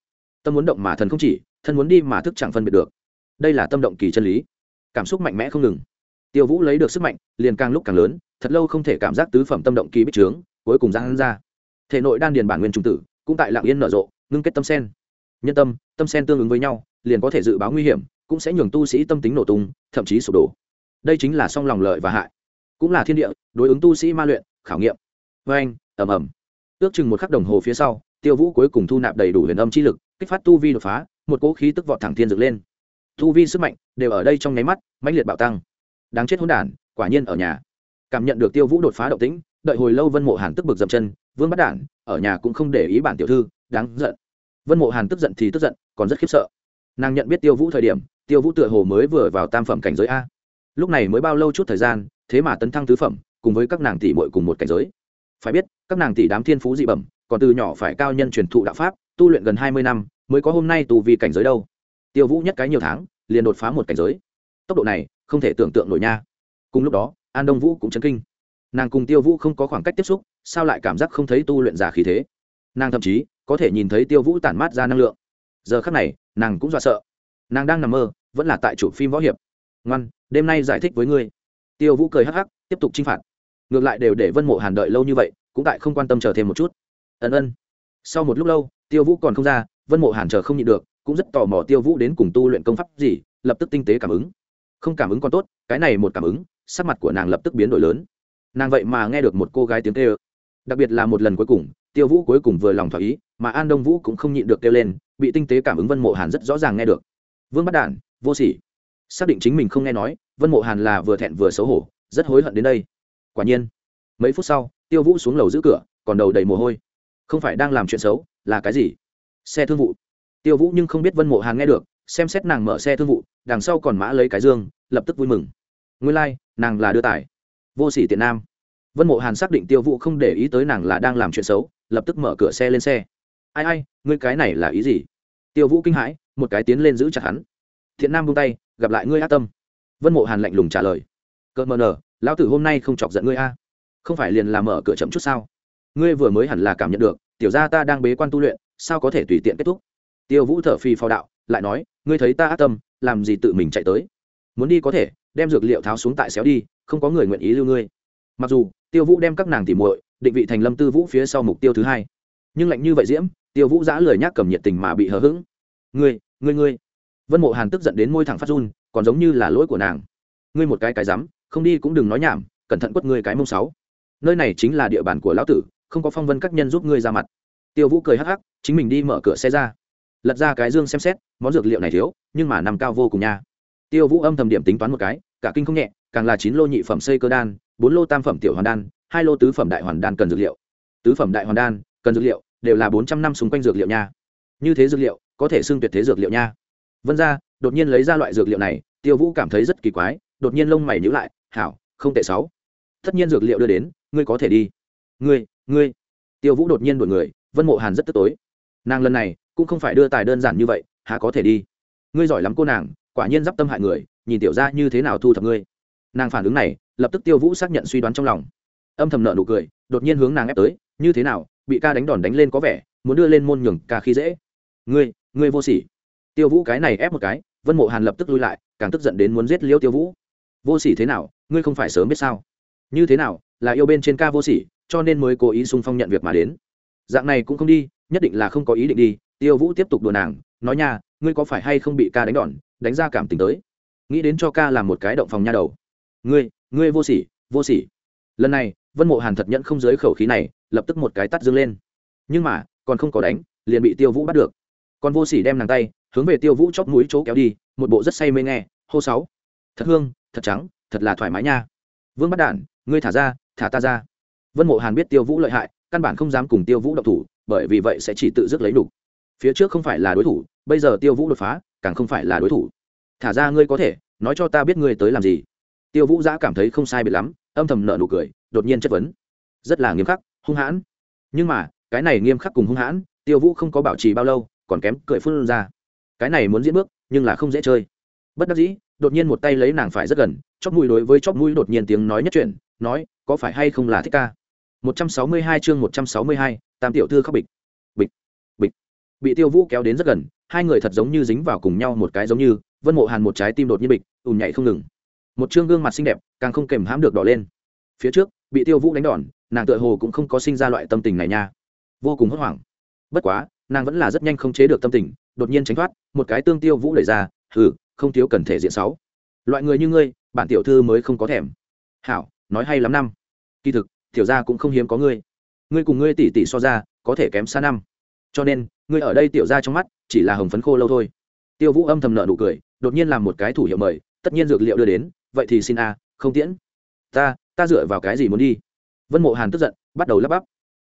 Tâm muốn động mà thần không chỉ, thân muốn đi mà thức chẳng phân biệt được. Đây là tâm động kỳ chân lý. Cảm xúc mạnh mẽ không ngừng. Tiêu vũ lấy được sức mạnh, liền càng lúc càng lớn, thật lâu không thể cảm giác tứ phẩm tâm động kỳ bích trướng, cuối cùng giang ra. Thể nội đan điền bản nguyên trung tử, cũng tại lạng yên nở rộ, ngưng kết tâm sen. Nhân tâm tâm sen tương ứng với nhau liền có thể dự báo nguy hiểm, cũng sẽ nhường tu sĩ tâm tính nổ tung, thậm chí sụp đổ. Đây chính là song lòng lợi và hại. Cũng là thiên địa, đối ứng tu sĩ ma luyện, khảo nghiệm. Vê anh ẩm ẩm ước chừng một khắc đồng hồ phía sau, tiêu vũ cuối cùng thu nạp đầy đủ huyền âm chi lực, kích phát tu vi đột phá, một cỗ khí tức vọt thẳng thiên dựng lên. Tu vi, sức mạnh đều ở đây trong nháy mắt, mãnh liệt bạo tăng. Đáng chết hỗn đản, quả nhiên ở nhà. Cảm nhận được tiêu vũ đột phá động tĩnh, đợi hồi lâu vân mộ hàn tức bực dậm chân, vương bắt đản, ở nhà cũng không để ý bản tiểu thư, đáng giận. Vân mộ hàn tức giận thì tức giận, còn rất khiếp sợ nàng nhận biết tiêu vũ thời điểm, tiêu vũ tựa hồ mới vừa vào tam phẩm cảnh giới a. Lúc này mới bao lâu chút thời gian, thế mà tấn thăng tứ phẩm, cùng với các nàng tỷ muội cùng một cảnh giới. Phải biết, các nàng tỷ đám thiên phú dị bẩm, còn từ nhỏ phải cao nhân truyền thụ đạo pháp, tu luyện gần hai mươi năm, mới có hôm nay tù vì cảnh giới đâu. Tiêu vũ nhất cái nhiều tháng, liền đột phá một cảnh giới. Tốc độ này, không thể tưởng tượng nổi nha. Cùng lúc đó, an đông vũ cũng chấn kinh. Nàng cùng tiêu vũ không có khoảng cách tiếp xúc, sao lại cảm giác không thấy tu luyện giả khí thế? Nàng thậm chí có thể nhìn thấy tiêu vũ tản mát ra năng lượng giờ khắc này, nàng cũng dọa sợ. Nàng đang nằm mơ, vẫn là tại chủ phim võ hiệp. Ngoan, đêm nay giải thích với ngươi. Tiêu vũ cười hắc hắc, tiếp tục chinh phạt. Ngược lại đều để vân mộ hàn đợi lâu như vậy, cũng tại không quan tâm chờ thêm một chút. Ân ân. Sau một lúc lâu, tiêu vũ còn không ra, vân mộ hàn chờ không nhịn được, cũng rất tò mò tiêu vũ đến cùng tu luyện công pháp gì, lập tức tinh tế cảm ứng. Không cảm ứng còn tốt, cái này một cảm ứng, sắc mặt của nàng lập tức biến đổi lớn. Nàng vậy mà nghe được một cô gái tiếng kêu, đặc biệt là một lần cuối cùng tiêu vũ cuối cùng vừa lòng thỏa ý mà an đông vũ cũng không nhịn được kêu lên bị tinh tế cảm ứng vân mộ hàn rất rõ ràng nghe được. Vương bắt đản vô sỉ. Xác định chính mình không nghe nói vân mộ hàn là vừa thẹn vừa xấu hổ rất hối hận đến đây. Quả nhiên mấy phút sau tiêu vũ xuống lầu giữ cửa còn đầu đầy mồ hôi. Không phải đang làm chuyện xấu là cái gì? Xe thương vụ. Tiêu vũ nhưng không biết vân mộ hàn nghe được xem xét nàng mở xe thương vụ đằng sau còn mã lấy cái dương lập tức vui mừng. Nguyên lai、like, nàng là đưa tải. Vô s ỉ tiện nam. Vân mộ hàn xác định tiêu vũ không để ý tới nàng là đang làm chuyện xấu lập tức mở cửa xe lên xe. Ai ai, ngươi cái này là ý gì? Tiêu vũ kinh hãi, một cái tiến lên giữ chặt hắn. Thiện nam buông tay, gặp lại ngươi ác tâm. Vân mộ hàn lạnh lùng trả lời. Cợt mờ nở, lão tử hôm nay không chọc giận ngươi a. Không phải liền làm mở cửa chậm chút sao? Ngươi vừa mới hẳn là cảm nhận được, tiểu gia ta đang bế quan tu luyện, sao có thể tùy tiện kết thúc? Tiêu vũ thở phì phao đạo, lại nói, ngươi thấy ta ác tâm, làm gì tự mình chạy tới? Muốn đi có thể, đem dược liệu tháo xuống tại xéo đi, không có người nguyện ý lưu ngươi. Mặc dù, tiêu vũ đem các nàng tỉ muội định vị thành lâm tư vũ phía sau mục tiêu thứ hai. Nhưng lạnh như vậy diễm, tiêu vũ giã lời nhắc cầm nhiệt tình mà bị hờ hững. Ngươi ngươi ngươi. Vân mộ hàn tức giận đến môi thẳng phát run, còn giống như là lỗi của nàng. Ngươi một cái cái rắm, không đi cũng đừng nói nhảm, cẩn thận quất ngươi cái mông sáu. Nơi này chính là địa bàn của lão tử, không có phong vân các nhân giúp ngươi ra mặt. Tiêu vũ cười hắc hắc, chính mình đi mở cửa xe ra. Lật ra cái dương xem xét, món dược liệu này thiếu, nhưng mà nằm cao vô cùng nha. Tiêu vũ âm thầm điểm tính toán một cái, cả kinh không nhẹ, càng là chín lô nhị phẩm xây cơ đan, bốn lô tam phẩm tiểu hoàn đan hai lô tứ phẩm đại hoàn đan cần dược liệu. Tứ phẩm đại hoàn đan, cần dược liệu, đều là bốn trăm năm xung quanh dược liệu nha. Như thế dược liệu, có thể xưng tuyệt thế dược liệu nha. Vân ra đột nhiên lấy ra loại dược liệu này, tiêu vũ cảm thấy rất kỳ quái, đột nhiên lông mày nhữ lại, hảo, không tệ sáu. Tất nhiên dược liệu đưa đến, ngươi có thể đi. Ngươi ngươi? Tiêu vũ đột nhiên đổi người, vân mộ hàn rất tức tối. Nàng lần này, cũng không phải đưa tài đơn giản như vậy, há có thể đi? Ngươi giỏi lắm cô nàng, quả nhiên d i p tâm hại người, nhìn tiểu ra như thế nào thu thập ngươi. Nàng phản ứng này, lập tức tiêu vũ xác nhận suy đoán trong lòng âm thầm nợ nụ cười, đột nhiên hướng nàng ép tới, như thế nào, bị ca đánh đòn đánh lên có vẻ, muốn đưa lên môn nhường ca khi dễ. Ngươi ngươi vô sỉ. Tiêu vũ cái này ép một cái, vân mộ hàn lập tức lui lại, càng tức giận đến muốn giết liêu tiêu vũ. Vô sỉ thế nào, ngươi không phải sớm biết sao? Như thế nào, là yêu bên trên ca vô sỉ, cho nên mới cố ý sung phong nhận việc mà đến. Dạng này cũng không đi, nhất định là không có ý định đi. Tiêu vũ tiếp tục đùa nàng, nói nha, ngươi có phải hay không bị ca đánh đòn, đánh ra cảm tình tới? Nghĩ đến cho ca làm một cái động phòng nha đầu. Ngươi ngươi vô sỉ vô sỉ. Lần này vân mộ hàn thật nhận không giới khẩu khí này, lập tức một cái tắt dương lên. Nhưng mà, còn không có đánh, liền bị tiêu vũ bắt được. Còn vô sỉ đem nàng tay, hướng về tiêu vũ chóp mũi chỗ kéo đi, một bộ rất say mê nghe, hô sáu. Thật hương, thật trắng, thật là thoải mái nha. Vương bắt đản, ngươi thả ra, thả ta ra. Vân mộ hàn biết tiêu vũ lợi hại, căn bản không dám cùng tiêu vũ độc thủ, bởi vì vậy sẽ chỉ tự dứt lấy đủ. phía trước không phải là đối thủ, bây giờ tiêu vũ đột phá, càng không phải là đối thủ. Thả ra ngươi có thể, nói cho ta biết ngươi tới làm gì. Tiêu vũ giã cảm thấy không sai biệt lắm, âm thầm nợ nụ cười đột nhiên chất vấn. Rất là nghiêm khắc hung hãn. Nhưng mà cái này nghiêm khắc cùng hung hãn tiêu vũ không có bảo trì bao lâu còn kém cười phun ra. Cái này muốn diễn bước nhưng là không dễ chơi. Bất đắc dĩ đột nhiên một tay lấy nàng phải rất gần chóp mũi đối với chóp mũi đột nhiên tiếng nói nhất chuyện nói có phải hay không là thích ca? 162 chương 162, tam tiểu thư khóc bịch. Bịch bịch. Bị tiêu vũ kéo đến rất gần hai người thật giống như dính vào cùng nhau một cái giống như vân mộ hàn một trái tim đột nhiên bịch ùn nhảy không ngừng. Một chương gương mặt xinh đẹp càng không kềm hãm được đỏ lên. Phía trước bị tiêu vũ đánh đòn, nàng tựa hồ cũng không có sinh ra loại tâm tình này nha. Vô cùng hốt hoảng. Bất quá, nàng vẫn là rất nhanh không chế được tâm tình, đột nhiên tránh thoát, một cái tương tiêu vũ đẩy ra, hừ, không thiếu cần thể diện sáu. Loại người như ngươi, bản tiểu thư mới không có thèm. Hảo, nói hay lắm năm. Kỳ thực, tiểu gia cũng không hiếm có ngươi. Ngươi cùng ngươi tỷ tỷ so ra, có thể kém xa năm. Cho nên, ngươi ở đây tiểu gia trong mắt, chỉ là hồng phấn khô lâu thôi. Tiêu vũ âm thầm nợ nụ cười, đột nhiên làm một cái thủ hiệu mời, tất nhiên dược liệu đưa đến, vậy thì xin a, không tiễn. Ta ta dựa vào cái gì muốn đi? Vân mộ hàn tức giận, bắt đầu lắp bắp.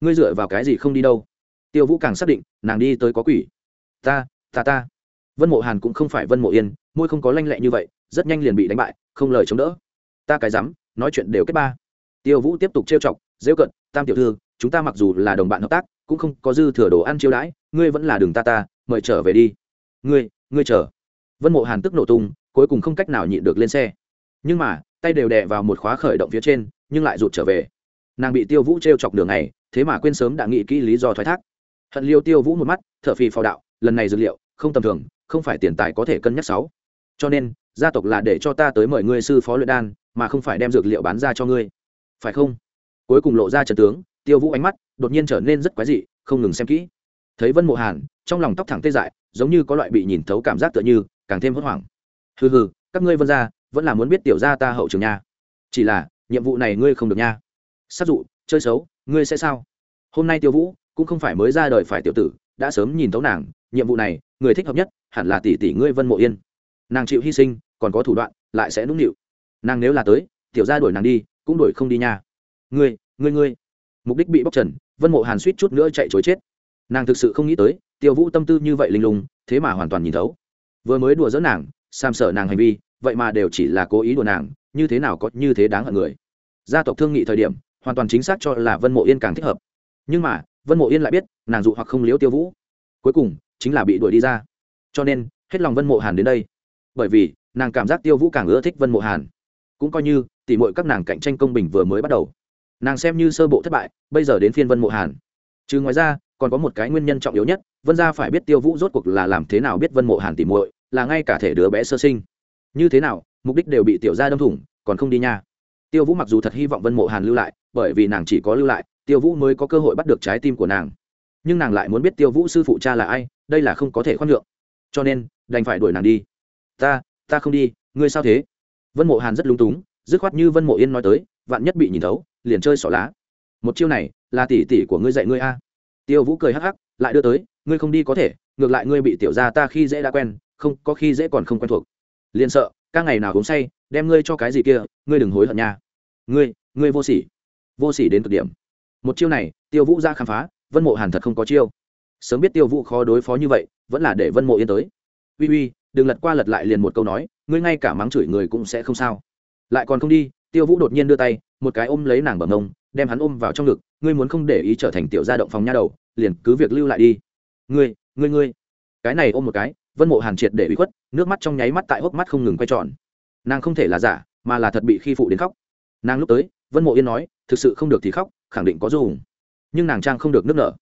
Ngươi dựa vào cái gì không đi đâu? Tiêu vũ càng xác định, nàng đi tới có quỷ. Ta ta ta. Vân mộ hàn cũng không phải vân mộ yên, môi không có lanh lẹ như vậy, rất nhanh liền bị đánh bại, không lời chống đỡ. Ta cái dám nói chuyện đều kết ba. Tiêu vũ tiếp tục trêu chọc dễ cận, tam tiểu thư, chúng ta mặc dù là đồng bạn hợp tác, cũng không có dư thừa đồ ăn chiêu đãi, ngươi vẫn là đường ta ta, mời trở về đi. Ngươi ngươi chờ. Vân mộ hàn tức nổ tung, cuối cùng không cách nào nhịn được lên xe. Nhưng mà tay đều đè vào một khóa khởi động phía trên, nhưng lại rụt trở về. Nàng bị tiêu vũ t r e o chọc đường này thế mà quên sớm đã nghĩ kỹ lý do thoái thác. Hận liêu tiêu vũ một mắt t h ở phì phò đạo, lần này dược liệu, không tầm thường, không phải tiền tài có thể cân nhắc sáu. Cho nên, gia tộc là để cho ta tới mời ngươi sư phó luyện đan, mà không phải đem dược liệu bán ra cho ngươi. Phải không? Cuối cùng lộ ra trần tướng, tiêu vũ ánh mắt đột nhiên trở nên rất quái dị, không ngừng xem kỹ. Thấy vân mộ hàn, trong lòng tóc thẳng tê dại, giống như có loại bị nhìn thấu cảm giác tựa như, càng thêm hốt hoảng. Hừ hừ, các ngươi vân ra vẫn là muốn biết tiểu gia ta hậu trường nha. Chỉ là, nhiệm vụ này ngươi không được nha. Sát dụ, chơi xấu, ngươi sẽ sao? Hôm nay tiêu vũ cũng không phải mới ra đời phải tiểu tử, đã sớm nhìn thấu nàng, nhiệm vụ này, người thích hợp nhất, hẳn là tỷ tỷ ngươi vân mộ yên. Nàng chịu hy sinh, còn có thủ đoạn, lại sẽ nũng nịu. Nàng nếu là tới, tiểu gia đuổi nàng đi, cũng đuổi không đi nha. Ngươi ngươi ngươi. Mục đích bị bóc trần, vân mộ hàn suýt chút nữa chạy chối chết. Nàng thực sự không nghĩ tới, tiêu vũ tâm tư như vậy linh lùng thế mà hoàn toàn nhìn thấu. Vừa mới đùa dỡ nàng sam sở nàng hành vi vậy mà đều chỉ là cố ý đùa nàng, như thế nào có như thế đáng hận người. Gia tộc thương nghị thời điểm, hoàn toàn chính xác cho là vân mộ yên càng thích hợp. Nhưng mà, vân mộ yên lại biết, nàng dụ hoặc không liếu tiêu vũ. Cuối cùng, chính là bị đuổi đi ra. Cho nên, hết lòng vân mộ hàn đến đây. Bởi vì, nàng cảm giác tiêu vũ càng ưa thích vân mộ hàn. Cũng coi như, tỉ mọi các nàng cạnh tranh công bình vừa mới bắt đầu. Nàng xem như sơ bộ thất bại, bây giờ đến phiên vân mộ hàn. Chứ ngoài ra, còn có một cái nguyên nhân trọng yếu nhất, vân gia phải biết tiêu vũ rốt cuộc là làm thế nào biết vân mộ hàn tỉ muội, là ngay cả thể đứa bé sơ sinh như thế nào, mục đích đều bị tiểu gia đâm thủng, còn không đi nha. Tiêu vũ mặc dù thật hy vọng vân mộ hàn lưu lại, bởi vì nàng chỉ có lưu lại, tiêu vũ mới có cơ hội bắt được trái tim của nàng. Nhưng nàng lại muốn biết tiêu vũ sư phụ cha là ai, đây là không có thể khoan nhượng. Cho nên, đành phải đuổi nàng đi. Ta ta không đi, ngươi sao thế? Vân mộ hàn rất lung túng, dứt khoát như vân mộ yên nói tới, vạn nhất bị nhìn thấu, liền chơi xỏ lá. Một chiêu này, là tỷ tỷ của ngươi dạy ngươi a. Tiêu vũ cười hắc hắc, lại đưa tới, ngươi không đi có thể, ngược lại ngươi bị tiểu ra ta khi dễ đã quen, không, có khi dễ còn không quen thuộc liền sợ các ngày nào uống say đem ngươi cho cái gì kia ngươi đừng hối hận nha. Ngươi ngươi vô sỉ. Vô sỉ đến cực điểm. Một chiêu này tiêu vũ ra khám phá vân mộ hàn thật không có chiêu. Sớm biết tiêu vũ khó đối phó như vậy vẫn là để vân mộ yên tới. Uy uy đừng lật qua lật lại liền một câu nói ngươi ngay cả mắng chửi người cũng sẽ không sao. Lại còn không đi tiêu vũ đột nhiên đưa tay một cái ôm lấy nàng bằng ông, đem hắn ôm vào trong ngực ngươi muốn không để ý trở thành tiểu gia động phòng nha đầu liền cứ việc lưu lại đi. Ngươi ngươi ngươi. Cái này ôm một cái vân mộ hàn triệt để bị khuất, nước mắt trong nháy mắt tại hốc mắt không ngừng quay tròn. Nàng không thể là giả, mà là thật bị khi phụ đến khóc. Nàng lúc tới, vân mộ yên nói, thực sự không được thì khóc, khẳng định có dùng nhưng nàng trang không được nước nở.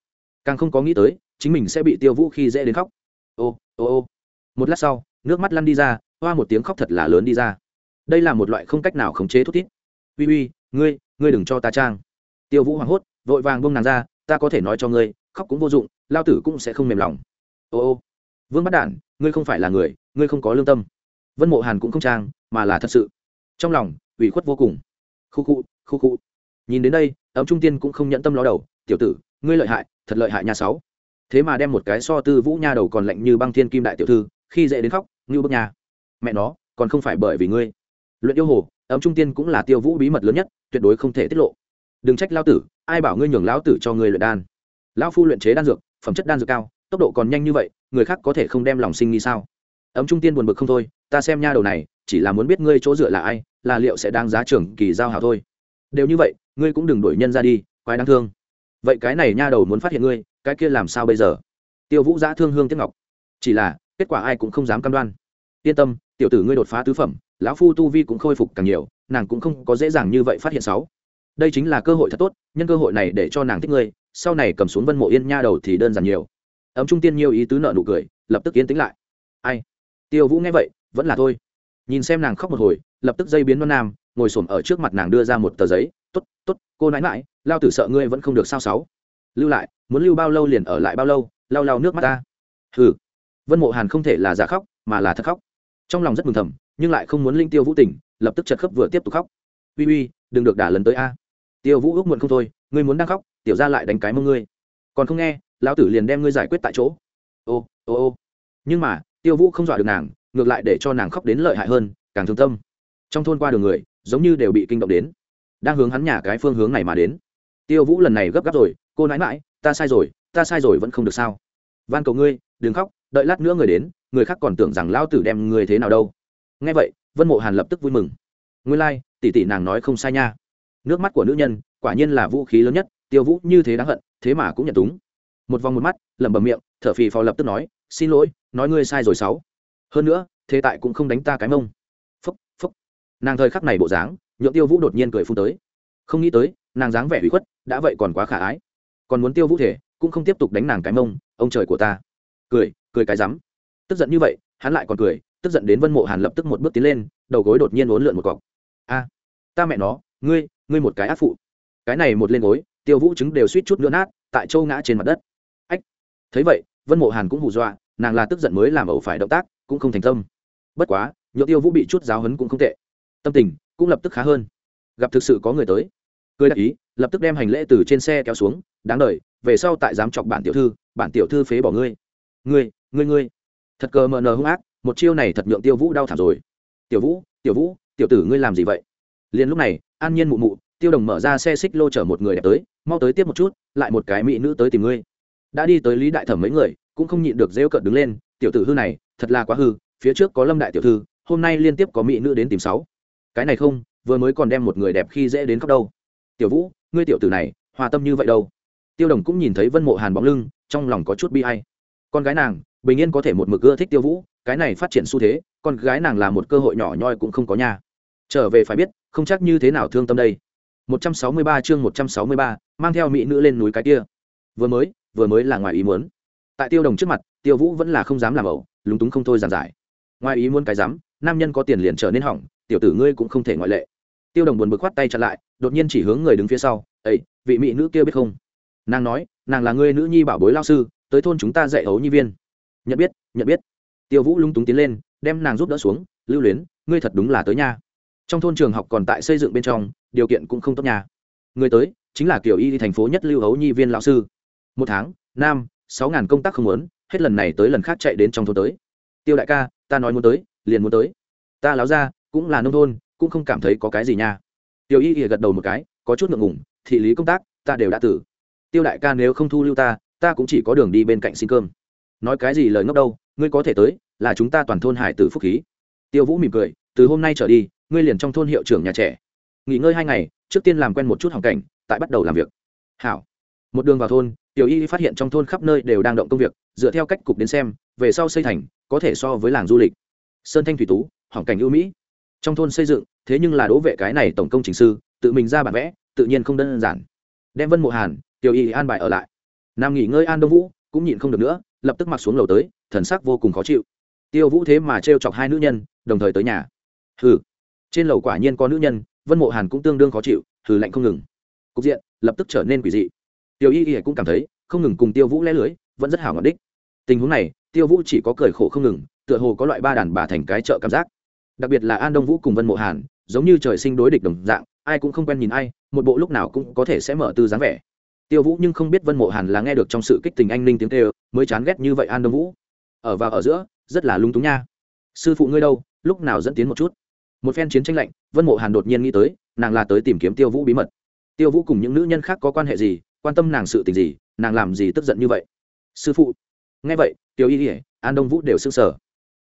Càng không có nghĩ tới, chính mình sẽ bị tiêu vũ khi dễ đến khóc. Ô ô ô. Một lát sau, nước mắt lăn đi ra, hoa một tiếng khóc thật là lớn đi ra. Đây là một loại không cách nào khống chế thút thít. Uy uy, ngươi ngươi đừng cho ta trang. Tiêu vũ hoảng hốt, vội vàng bông nàng ra, ta có thể nói cho ngươi, khóc cũng vô dụng, lao tử cũng sẽ không mềm lòng. Ô ô vương bắt đản, ngươi không phải là người, ngươi không có lương tâm. Vân mộ hàn cũng không trang, mà là thật sự. Trong lòng, ủy khuất vô cùng. Khu khu khu khu. Nhìn đến đây, ấm trung tiên cũng không nhẫn tâm ló đầu, tiểu tử, ngươi lợi hại, thật lợi hại nhà sáu. Thế mà đem một cái so tư vũ nha đầu còn lạnh như băng thiên kim đại tiểu thư, khi dễ đến khóc, như bức nhà mẹ nó, còn không phải bởi vì ngươi. Luyện yêu hồ, ấm trung tiên cũng là tiêu vũ bí mật lớn nhất, tuyệt đối không thể tiết lộ. Đừng trách lao tử, ai bảo ngươi nhường lão tử cho ngươi luyện đan? Lão phu luyện chế đan dược, phẩm chất đan dược cao tốc độ còn nhanh như vậy, người khác có thể không đem lòng sinh nghi sao? Ấm trung tiên buồn bực không thôi, ta xem nha đầu này, chỉ là muốn biết ngươi chỗ dựa là ai, là liệu sẽ đáng giá trưởng kỳ giao hảo thôi. Đều như vậy, ngươi cũng đừng đuổi nhân ra đi, quái đáng thương. Vậy cái này nha đầu muốn phát hiện ngươi, cái kia làm sao bây giờ? Tiêu vũ giã thương hương Tiết ngọc. Chỉ là, kết quả ai cũng không dám cam đoan. Yên tâm, tiểu tử ngươi đột phá tứ phẩm, lão phu tu vi cũng khôi phục càng nhiều, nàng cũng không có dễ dàng như vậy phát hiện sáu đây chính là cơ hội thật tốt, nhân cơ hội này để cho nàng thích ngươi, sau này cầm xuống vân mộ yên nha đầu thì đơn giản nhiều ấm trung tiên nhiều ý tứ nợ nụ cười, lập tức yên tĩnh lại. Ai? Tiêu vũ nghe vậy, vẫn là thôi. Nhìn xem nàng khóc một hồi, lập tức dây biến non nam, ngồi s ở trước mặt nàng đưa ra một tờ giấy. T ố t t ố t cô nãi mãi lao tử sợ ngươi vẫn không được sao sáu? Lưu lại, muốn lưu bao lâu liền ở lại bao lâu lao lao nước mắt ta. Hừ. Vân mộ hàn không thể là giả khóc, mà là thật khóc. Trong lòng rất mừng thầm, nhưng lại không muốn linh tiêu vũ tỉnh, lập tức chật khớp vừa tiếp tục khóc. Uy uy, đừng được đả lần tới a. Tiêu vũ ước muộn không thôi, ngươi muốn đang khóc, tiểu ra lại đánh cái mông ngươi. Còn không nghe lão tử liền đem ngươi giải quyết tại chỗ. Ô ô ô. Nhưng mà tiêu vũ không dọa được nàng ngược lại để cho nàng khóc đến lợi hại hơn càng thương tâm. Trong thôn qua đường người giống như đều bị kinh động đến. Đang hướng hắn nhà cái phương hướng này mà đến. Tiêu vũ lần này gấp gáp rồi cô nãi mãi ta sai rồi ta sai rồi vẫn không được sao? Van cầu ngươi đừng khóc đợi lát nữa người đến người khác còn tưởng rằng lao tử đem người thế nào đâu. Nghe vậy vân mộ hàn lập tức vui mừng. Ngươi lai、like, tỷ tỷ nàng nói không sai nha. Nước mắt của nữ nhân quả nhiên là vũ khí lớn nhất tiêu vũ như thế đáng hận thế mà cũng nhận túng một vòng một mắt, lẩm bẩm miệng, thở phì phò lập tức nói, xin lỗi, nói ngươi sai rồi sáu. Hơn nữa, thế tại cũng không đánh ta cái mông. Phúc phúc. Nàng thời khắc này bộ dáng, nhượng tiêu vũ đột nhiên cười phun tới. Không nghĩ tới, nàng dáng vẻ hủy khuất, đã vậy còn quá khả ái. Còn muốn tiêu vũ thể, cũng không tiếp tục đánh nàng cái mông, ông trời của ta. Cười cười cái rắm. Tức giận như vậy, hắn lại còn cười, tức giận đến vân mộ hàn lập tức một bước tiến lên, đầu gối đột nhiên uốn lượn một cọc. A, ta mẹ nó, ngươi ngươi một cái ác phụ. Cái này một lên gối, tiêu vũ chứng đều suýt chút nữa nát, tại châu ngã trên mặt đất thấy vậy, vân mộ hàn cũng hù dọa, nàng là tức giận mới làm ẩu phải động tác, cũng không thành tâm. Bất quá nhựa tiêu vũ bị chút giáo hấn cũng không tệ. Tâm tình cũng lập tức khá hơn. Gặp thực sự có người tới. Cười đại ý, lập tức đem hành lễ từ trên xe kéo xuống, đáng đ về sau tại dám chọc bản tiểu thư, bản tiểu thư phế bỏ ngươi. Ngươi ngươi ngươi. Thật cờ mờ nờ hung ác, một chiêu này thật nhượng tiêu vũ đau thảm rồi. Tiểu vũ tiểu vũ, tiểu tử ngươi làm gì vậy? Liền lúc này, an nhiên mụ mụ, tiêu đồng mở ra xe xích lô chở một người đẹp tới, mau tới tiếp một chút, lại một cái mỹ nữ tới tìm ngươi đã đi tới lý đại thẩm mấy người cũng không nhịn được rêu cợt đứng lên tiểu tử hư này thật là quá hư phía trước có lâm đại tiểu thư hôm nay liên tiếp có mỹ nữ đến tìm sáu. Cái này không vừa mới còn đem một người đẹp khi dễ đến khóc đâu. Tiểu vũ ngươi tiểu tử này hòa tâm như vậy đâu? Tiêu đồng cũng nhìn thấy vân mộ hàn bóng lưng trong lòng có chút bi hay con gái nàng bình yên có thể một mực ưa thích tiêu vũ cái này phát triển xu thế con gái nàng là một cơ hội nhỏ nhoi cũng không có nhà trở về phải biết không chắc như thế nào thương tâm đây. 163 chương 163, mang theo mỹ nữ lên núi cái kia. Vừa mới vừa mới là ngoài ý muốn. Tại tiêu đồng trước mặt tiêu vũ vẫn là không dám làm ẩu lúng túng không thôi giàn giải. Ngoài ý muốn cái dám nam nhân có tiền liền trở nên hỏng tiểu tử ngươi cũng không thể ngoại lệ. Tiêu đồng buồn bực khoát tay chặn lại đột nhiên chỉ hướng người đứng phía sau ấy, vị mỹ nữ kia biết không? Nàng nói nàng là ngươi nữ nhi bảo bối lao sư tới thôn chúng ta dạy hấu nhi viên. Nhận biết nhận biết. Tiêu vũ lung túng tiến lên đem nàng giúp đỡ xuống lưu luyến ngươi thật đúng là tới nha. Trong thôn trường học còn tại xây dựng bên trong điều kiện cũng không tốt nhà người tới chính là kiểu y thành phố nhất lưu hấu nhi viên lão sư một tháng, nam, sáu ngàn công tác không muốn, hết lần này tới lần khác chạy đến trong thôn tới. Tiêu đại ca, ta nói muốn tới, liền muốn tới. Ta láo ra cũng là nông thôn, cũng không cảm thấy có cái gì nha. Tiêu y gật đầu một cái, có chút ngượng ngủng thị lý công tác, ta đều đã tử. Tiêu đại ca nếu không thu lưu ta ta cũng chỉ có đường đi bên cạnh xin cơm. Nói cái gì lời ngốc đâu, ngươi có thể tới, là chúng ta toàn thôn hải tử phúc khí. Tiêu vũ mỉm cười, từ hôm nay trở đi, ngươi liền trong thôn hiệu trưởng nhà trẻ. Nghỉ ngơi hai ngày, trước tiên làm quen một chút hoàn cảnh, tại bắt đầu làm việc. Hảo. Một đường vào thôn tiểu y phát hiện trong thôn khắp nơi đều đang động công việc, dựa theo cách cục đến xem, về sau xây thành, có thể so với làng du lịch. Sơn thanh thủy tú hỏng cảnh ưu mỹ. Trong thôn xây dựng, thế nhưng là đỗ vệ cái này tổng công trình sư, tự mình ra bản vẽ, tự nhiên không đơn giản. Đem vân mộ hàn, tiểu y an bài ở lại. Nam nghỉ ngơi an đông vũ, cũng nhịn không được nữa, lập tức mặc xuống lầu tới, thần sắc vô cùng khó chịu. Tiêu vũ thế mà t chọc hai nữ nhân, đồng thời tới nhà. Hừ. Trên lầu quả nhiên có nữ nhân, vân mộ hàn cũng tương đương khó chịu, hừ lạnh không ngừng. Cục diện, lập tức trở nên quỷ dị tiêu y y cũng cảm thấy, không ngừng cùng tiêu vũ lẽ lưới, vẫn rất hảo ngọt đích. Tình huống này, tiêu vũ chỉ có cười khổ không ngừng, tựa hồ có loại ba đàn bà thành cái chợ cảm giác. Đặc biệt là an đông vũ cùng vân mộ hàn, giống như trời sinh đối địch đồng dạng, ai cũng không quen nhìn ai, một bộ lúc nào cũng có thể sẽ mở tư dáng vẻ. Tiêu vũ nhưng không biết vân mộ hàn là nghe được trong sự kích tình anh ninh tiếng kêu, mới chán ghét như vậy an đông vũ. Ở và ở giữa, rất là lung túng nha. Sư phụ ngươi đâu, lúc nào dẫn tiến một chút? Một phen chiến tranh lạnh, vân mộ hàn đột nhiên nghĩ tới, nàng là tới tìm kiếm tiêu vũ bí mật. Tiêu vũ cùng những nữ nhân khác có quan hệ gì quan tâm nàng sự tình gì, nàng làm gì tức giận như vậy? Sư phụ. Nghe vậy tiêu y ỉa an đông vũ đều s ư n g sở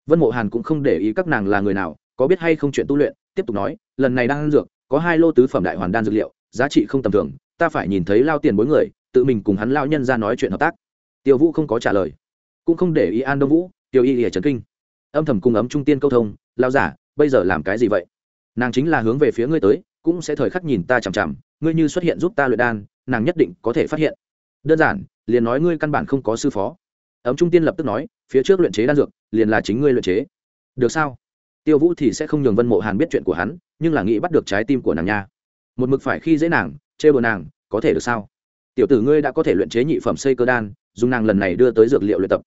vân mộ hàn cũng không để ý các nàng là người nào, có biết hay không chuyện tu luyện, tiếp tục nói, lần này đang ăn dược, có hai lô tứ phẩm đại hoàn đan dược liệu, giá trị không tầm thường, ta phải nhìn thấy lao tiền bối người, tự mình cùng hắn lao nhân ra nói chuyện hợp tác. Tiêu vũ không có trả lời. Cũng không để ý an đông vũ tiêu y ỉa trấn kinh. Âm thầm cùng ấm trung tiên câu thông lao giả, bây giờ làm cái gì vậy? Nàng chính là hướng về phía ngươi tới, cũng sẽ thời khắc nhìn ta chằm chằm ngươi như xuất hiện giúp ta luyện đan, nàng nhất định có thể phát hiện. Đơn giản, liền nói ngươi căn bản không có sư phó. Ấm trung tiên lập tức nói, phía trước luyện chế đan dược, liền là chính ngươi luyện chế. Được sao? Tiêu vũ thì sẽ không nhường vân mộ hàn biết chuyện của hắn, nhưng là nghĩ bắt được trái tim của nàng nha. Một mực phải khi dễ nàng, chê bờ nàng, có thể được sao? Tiểu tử ngươi đã có thể luyện chế nhị phẩm xây cơ đan, dùng nàng lần này đưa tới dược liệu luyện tập.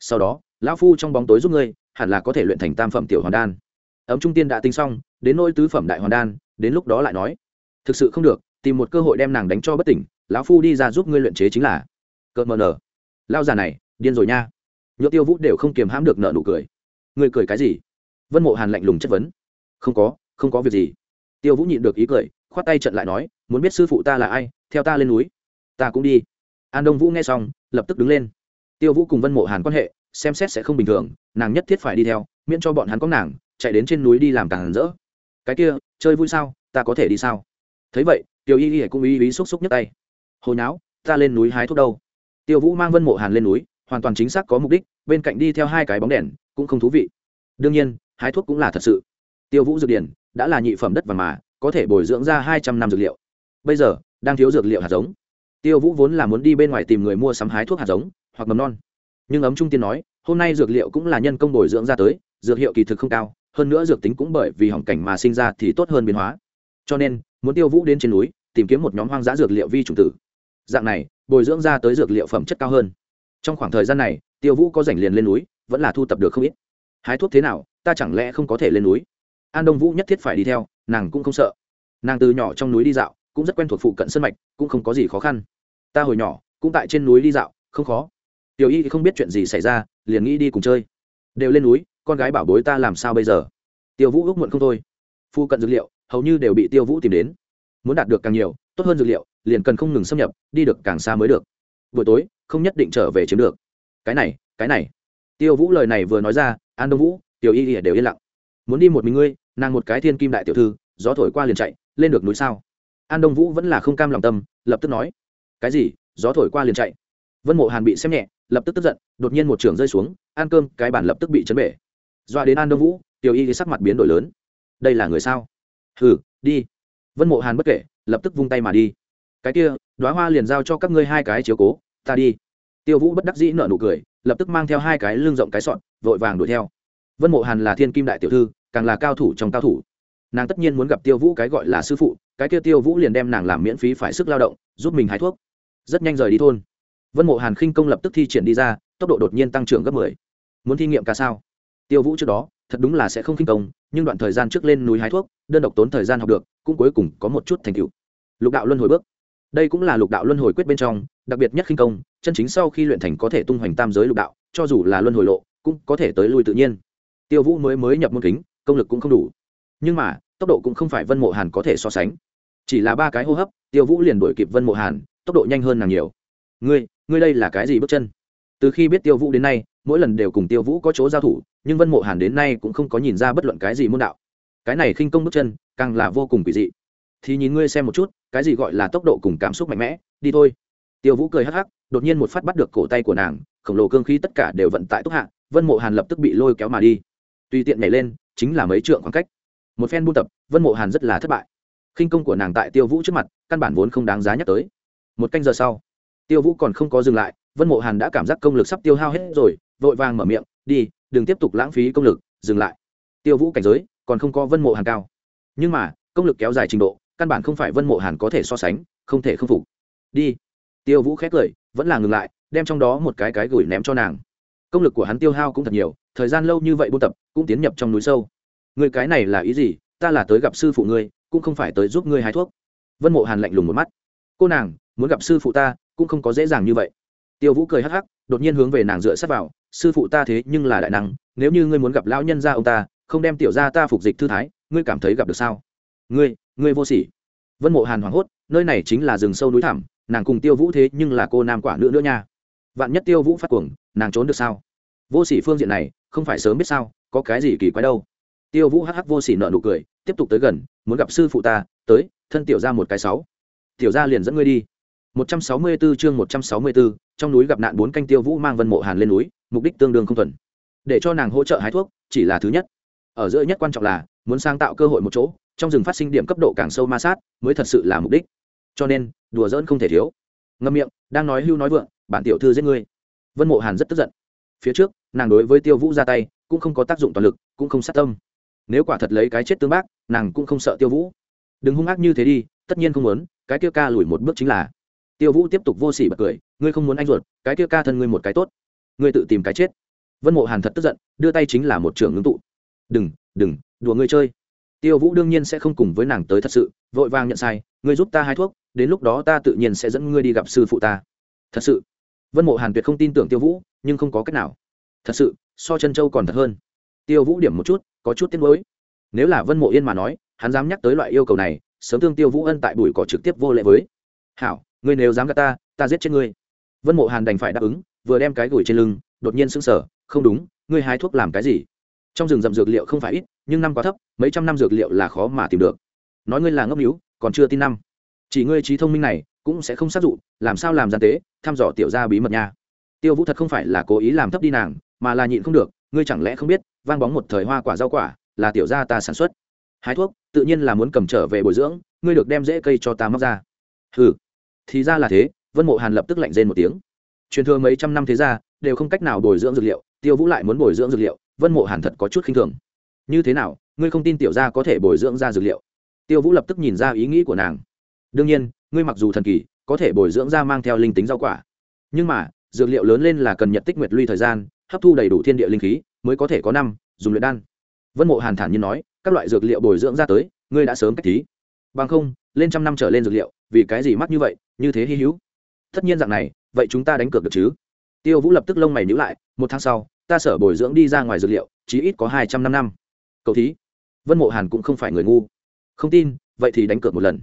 Sau đó, lão phu trong bóng tối giúp ngươi, hẳn là có thể luyện thành tam phẩm tiểu hoàn đan. Ấm trung tiên đã tính xong, đến nôi tứ phẩm đại hoàn đan, đến lúc đó lại nói. Thực sự không được tìm một cơ hội đem nàng đánh cho bất tỉnh, lão phu đi ra giúp ngươi luyện chế chính là. Cợt mờ nở. Lao già này, điên rồi nha. Nhựa tiêu vũ đều không kiềm hãm được nợ nụ cười. Ngươi cười cái gì? Vân mộ hàn lạnh lùng chất vấn. Không có không có việc gì. Tiêu vũ nhịn được ý cười, khoát tay trận lại nói, muốn biết sư phụ ta là ai, theo ta lên núi. Ta cũng đi. An đông vũ nghe xong, lập tức đứng lên. Tiêu vũ cùng vân mộ hàn quan hệ, xem xét sẽ không bình thường, nàng nhất thiết phải đi theo, miễn cho bọn hắn có nàng, chạy đến trên núi đi làm càng rỡ. Cái kia, chơi vui sao? Ta có thể đi sao? Thấy vậy tiêu y y cũng y ý xúc xúc nhấc tay. Hồi náo, ta lên núi hái thuốc đâu? Tiêu vũ mang vân mộ hàn lên núi hoàn toàn chính xác có mục đích bên cạnh đi theo hai cái bóng đèn cũng không thú vị. Đương nhiên hái thuốc cũng là thật sự. Tiêu vũ dược điển đã là nhị phẩm đất và mà có thể bồi dưỡng ra hai trăm năm dược liệu. Bây giờ đang thiếu dược liệu hạt giống. Tiêu vũ vốn là muốn đi bên ngoài tìm người mua sắm hái thuốc hạt giống hoặc mầm non. Nhưng ấm trung tiên nói hôm nay dược liệu cũng là nhân công bồi dưỡng ra tới dược hiệu kỳ thực không cao hơn nữa dược tính cũng bởi vì hỏng cảnh mà sinh ra thì tốt hơn biến hóa. Cho nên muốn tiêu vũ đến trên núi tìm kiếm một nhóm hoang dã dược liệu vi trùng tử. Dạng này, bồi dưỡng ra tới dược liệu phẩm chất cao hơn. Trong khoảng thời gian này, tiêu vũ có rảnh liền lên núi, vẫn là thu tập được không ít. Hái thuốc thế nào, ta chẳng lẽ không có thể lên núi? An đông vũ nhất thiết phải đi theo, nàng cũng không sợ. Nàng từ nhỏ trong núi đi dạo, cũng rất quen thuộc phụ cận sân mạch, cũng không có gì khó khăn. Ta hồi nhỏ, cũng tại trên núi đi dạo, không khó. Tiểu y thì không biết chuyện gì xảy ra, liền nghĩ đi cùng chơi. Đều lên núi, con gái bảo bối ta làm sao bây giờ? Tiêu vũ ước muộn không thôi. Phu cận dược liệu, hầu như đều bị tiêu vũ tìm đến muốn đạt được càng nhiều, tốt hơn dược liệu, liền cần không ngừng xâm nhập, đi được càng xa mới được. Buổi tối, không nhất định trở về chiếm được. Cái này cái này. Tiêu vũ lời này vừa nói ra, an đông vũ, tiểu y ỉa đều yên lặng. Muốn đi một mình ngươi, nàng một cái thiên kim đại tiểu thư, gió thổi qua liền chạy, lên được núi sao? An đông vũ vẫn là không cam lòng tâm, lập tức nói. Cái gì? Gió thổi qua liền chạy. Vân mộ hàn bị xem nhẹ, lập tức tức giận, đột nhiên một trường rơi xuống, ăn cơm, cái bản lập tức bị chấn bể. Doa đến an đông vũ, tiểu y sắc mặt biến đổi lớn. Đây là người sao? Hừ, đi vân mộ hàn bất kể, lập tức vung tay mà đi. Cái kia đoá hoa liền giao cho các ngươi hai cái chiếu cố, ta đi. Tiêu vũ bất đắc dĩ nợ nụ cười, lập tức mang theo hai cái lưng rộng cái sọn vội vàng đuổi theo. Vân mộ hàn là thiên kim đại tiểu thư, càng là cao thủ trong cao thủ. Nàng tất nhiên muốn gặp tiêu vũ cái gọi là sư phụ, cái kia tiêu vũ liền đem nàng làm miễn phí phải sức lao động, giúp mình hái thuốc. Rất nhanh rời đi thôn. Vân mộ hàn khinh công lập tức thi triển đi ra, tốc độ đột nhiên tăng trưởng gấp mười. Muốn thi nghiệm ca sao? Tiêu vũ trước đó, thật đúng là sẽ không khinh công, nhưng đoạn thời gian trước lên núi hái thuốc, đơn độc tốn thời gian học được, cũng cuối cùng có một chút thành tựu. Lục đạo luân hồi bước. Đây cũng là lục đạo luân hồi quyết bên trong, đặc biệt nhất khinh công, chân chính sau khi luyện thành có thể tung hoành tam giới lục đạo, cho dù là luân hồi lộ, cũng có thể tới lui tự nhiên. Tiêu vũ mới mới nhập môn kính, công lực cũng không đủ. Nhưng mà, tốc độ cũng không phải vân mộ hàn có thể so sánh. Chỉ là ba cái hô hấp, tiêu vũ liền đuổi kịp vân mộ hàn, tốc độ nhanh hơn nàng nhiều. Ngươi ngươi đây là cái gì bước chân? Từ khi biết tiêu vũ đến nay, mỗi lần đều cùng tiêu vũ có chỗ giao thủ nhưng vân mộ hàn đến nay cũng không có nhìn ra bất luận cái gì môn đạo. Cái này khinh công bước chân, càng là vô cùng kỳ dị. Thì nhìn ngươi xem một chút, cái gì gọi là tốc độ cùng cảm xúc mạnh mẽ, đi thôi. Tiêu vũ cười hắc hắc, đột nhiên một phát bắt được cổ tay của nàng, khổng lồ cương khí tất cả đều vận tại tốc hạ, vân mộ hàn lập tức bị lôi kéo mà đi. Tùy tiện nhảy lên, chính là mấy trượng khoảng cách. Một phen buôn tập, vân mộ hàn rất là thất bại. Khinh công của nàng tại tiêu vũ trước mặt, căn bản vốn không đáng giá nhắc tới. Một canh giờ sau, tiêu vũ còn không có dừng lại, vân mộ hàn đã cảm giác công lực sắp tiêu hao hết rồi, vội vàng mở miệng, đi đừng tiếp tục lãng phí công lực, dừng lại. Tiêu vũ cảnh giới, còn không có vân mộ hàn cao. Nhưng mà, công lực kéo dài trình độ, căn bản không phải vân mộ hàn có thể so sánh, không thể không phục. Đi. Tiêu vũ khét cười, vẫn là ngừng lại, đem trong đó một cái cái gửi ném cho nàng. Công lực của hắn tiêu hao cũng thật nhiều, thời gian lâu như vậy buôn tập, cũng tiến nhập trong núi sâu. Người cái này là ý gì? Ta là tới gặp sư phụ ngươi, cũng không phải tới giúp ngươi hái thuốc. Vân mộ hàn lạnh lùng một mắt. Cô nàng, muốn gặp sư phụ ta, cũng không có dễ dàng như vậy. Tiêu vũ cười hắc hắc đột nhiên hướng về nàng dựa sát vào, sư phụ ta thế nhưng là đại năng, nếu như ngươi muốn gặp lão nhân gia ông ta, không đem tiểu gia ta phục dịch thư thái, ngươi cảm thấy gặp được sao? Ngươi ngươi vô sỉ. Vân mộ hàn hoảng hốt, nơi này chính là rừng sâu núi thẳm, nàng cùng tiêu vũ thế nhưng là cô nam quả nữ nữa nha. Vạn nhất tiêu vũ phát cuồng, nàng trốn được sao? Vô sỉ phương diện này, không phải sớm biết sao, có cái gì kỳ quái đâu. Tiêu vũ hắc hắc vô sỉ nợ nụ cười, tiếp tục tới gần, muốn gặp sư phụ ta, tới, thân tiểu ra một cái sáu. Tiểu ra liền dẫn ngươi đi. 164 chương 164, trong núi gặp nạn bốn canh tiêu vũ mang vân mộ hàn lên núi mục đích tương đương không thuần. Để cho nàng hỗ trợ hái thuốc chỉ là thứ nhất. Ở giữa nhất quan trọng là muốn sáng tạo cơ hội một chỗ trong rừng phát sinh điểm cấp độ càng sâu ma sát mới thật sự là mục đích. Cho nên đùa giỡn không thể thiếu. Ngâm miệng đang nói hưu nói vượng bản tiểu thư giết ngươi. Vân mộ hàn rất tức giận. Phía trước nàng đối với tiêu vũ ra tay cũng không có tác dụng toàn lực cũng không sát tâm. Nếu quả thật lấy cái chết tương bác nàng cũng không sợ tiêu vũ. Đừng hung ác như thế đi tất nhiên không muốn cái kia ca lùi một bước chính là tiêu vũ tiếp tục vô s ỉ bật cười, ngươi không muốn anh ruột, cái kia ca thân ngươi một cái tốt. Ngươi tự tìm cái chết. Vân mộ hàn thật tức giận, đưa tay chính là một trường ngưng tụ. Đừng đừng, đùa ngươi chơi. Tiêu vũ đương nhiên sẽ không cùng với nàng tới thật sự, vội vàng nhận sai, ngươi giúp ta hai thuốc, đến lúc đó ta tự nhiên sẽ dẫn ngươi đi gặp sư phụ ta. Thật sự, vân mộ hàn tuyệt không tin tưởng tiêu vũ, nhưng không có cách nào. Thật sự, so chân châu còn thật hơn. Tiêu vũ điểm một chút, có chút tiếc mới nếu là vân mộ yên mà nói, hắn dám nhắc tới loại yêu cầu này, sớm thương tiêu vũ ân tại bụi cỏ trực tiếp vô lệ với. Hảo ngươi nếu dám gạt ta ta giết chết ngươi. Vân mộ hàn đành phải đáp ứng, vừa đem cái gửi trên lưng, đột nhiên sững sờ, không đúng, ngươi hái thuốc làm cái gì? Trong rừng rậm dược liệu không phải ít, nhưng năm quá thấp, mấy trăm năm dược liệu là khó mà tìm được. Nói ngươi là ngốc níu, còn chưa tin năm. Chỉ ngươi trí thông minh này, cũng sẽ không sát dụ, làm sao làm gian tế, thăm dò tiểu gia bí mật nha. Tiêu vũ thật không phải là cố ý làm thấp đi nàng, mà là nhịn không được, ngươi chẳng lẽ không biết, vang bóng một thời hoa quả rau quả, là tiểu gia ta sản xuất. Hái thuốc, tự nhiên là muốn cầm trở về bồi dưỡng, ngươi được đem rễ cây cho ta móc ra. Ừ thì ra là thế, vân mộ hàn lập tức lạnh rên một tiếng. Truyền thừa mấy trăm năm thế ra đều không cách nào bồi dưỡng dược liệu, tiêu vũ lại muốn bồi dưỡng dược liệu, vân mộ hàn thật có chút khinh thường. Như thế nào, ngươi không tin tiểu gia có thể bồi dưỡng ra dược liệu? Tiêu vũ lập tức nhìn ra ý nghĩ của nàng. Đương nhiên, ngươi mặc dù thần kỳ, có thể bồi dưỡng ra mang theo linh tính rau quả. Nhưng mà, dược liệu lớn lên là cần nhận tích nguyệt luy thời gian, hấp thu đầy đủ thiên địa linh khí, mới có thể có năm, dùng luyện đan. Vân mộ hàn thản nhiên nói, các loại dược liệu bồi dưỡng ra tới, ngươi đã sớm cách thí. Bằng không, lên trăm năm trở lên dược liệu, vì cái gì mắc như vậy? Như thế hy hữu. Tất nhiên dạng này, vậy chúng ta đánh cược được chứ? Tiêu vũ lập tức lông mày nhữ lại, một tháng sau, ta sở bồi dưỡng đi ra ngoài dược liệu, chí ít có hai trăm năm năm. Cậu thí, vân mộ hàn cũng không phải người ngu. Không tin, vậy thì đánh cược một lần.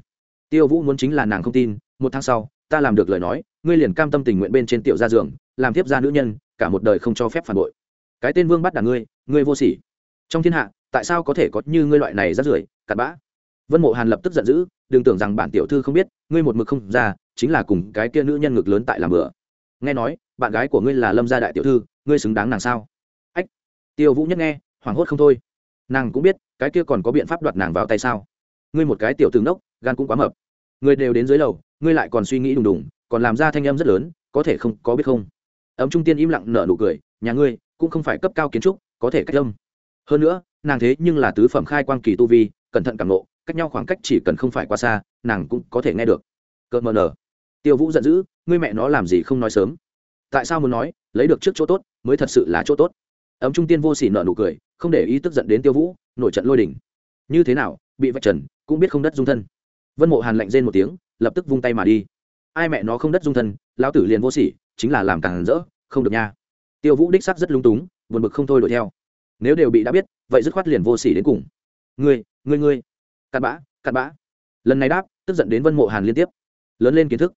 Tiêu vũ muốn chính là nàng không tin, một tháng sau, ta làm được lời nói, ngươi liền cam tâm tình nguyện bên trên tiểu gia giường, làm tiếp gia nữ nhân, cả một đời không cho phép phản bội. Cái tên vương bắt đàn ngươi ngươi vô sỉ. Trong thiên hạ, tại sao có thể có như ngươi loại này rát rưởi, cặn bã? Vân mộ hàn lập tức giận dữ, đừng tưởng rằng bản tiểu thư không biết, ngươi một mực không ra chính là cùng cái kia nữ nhân ngực lớn tại làm bữa nghe nói, bạn gái của ngươi là lâm gia đại tiểu thư, ngươi xứng đáng nàng sao? Ách, tiêu vũ nhất nghe, hoảng hốt không thôi. Nàng cũng biết, cái kia còn có biện pháp đoạt nàng vào tay sao? Ngươi một cái tiểu tướng đốc gan cũng quá mập. Ngươi đều đến dưới lầu, ngươi lại còn suy nghĩ đùng đùng, còn làm ra thanh âm rất lớn, có thể không, có biết không? Ấm trung tiên im lặng nở nụ cười, nhà ngươi cũng không phải cấp cao kiến trúc, có thể cách âm. Hơn nữa, nàng thế nhưng là tứ phẩm khai quang kỳ tu vi, cẩn thận cảm nộ cách nhau khoảng cách chỉ cần không phải quá xa, nàng cũng có thể nghe được. Cợt mờ nở tiêu vũ giận dữ, ngươi mẹ nó làm gì không nói sớm? Tại sao muốn nói, lấy được trước chỗ tốt mới thật sự là chỗ tốt? Ấm trung tiên vô s ỉ nợ nụ cười, không để ý tức giận đến tiêu vũ, nổi trận lôi đỉnh như thế nào, bị vạch trần, cũng biết không đất dung thân. Vân mộ hàn lạnh rên một tiếng, lập tức vung tay mà đi. Ai mẹ nó không đất dung thân, lão tử liền vô s ỉ chính là làm càng rỡ, không được nha. Tiêu vũ đích sắc rất lung túng, buồn bực không thôi đuổi theo. Nếu đều bị đã biết, vậy dứt khoát liền vô s ỉ đến cùng. Ngươi ngươi ngươi, cặn bã cặn bã. Lần này đáp, tức giận đến vân mộ hàn liên tiếp, lớn lên kiến thức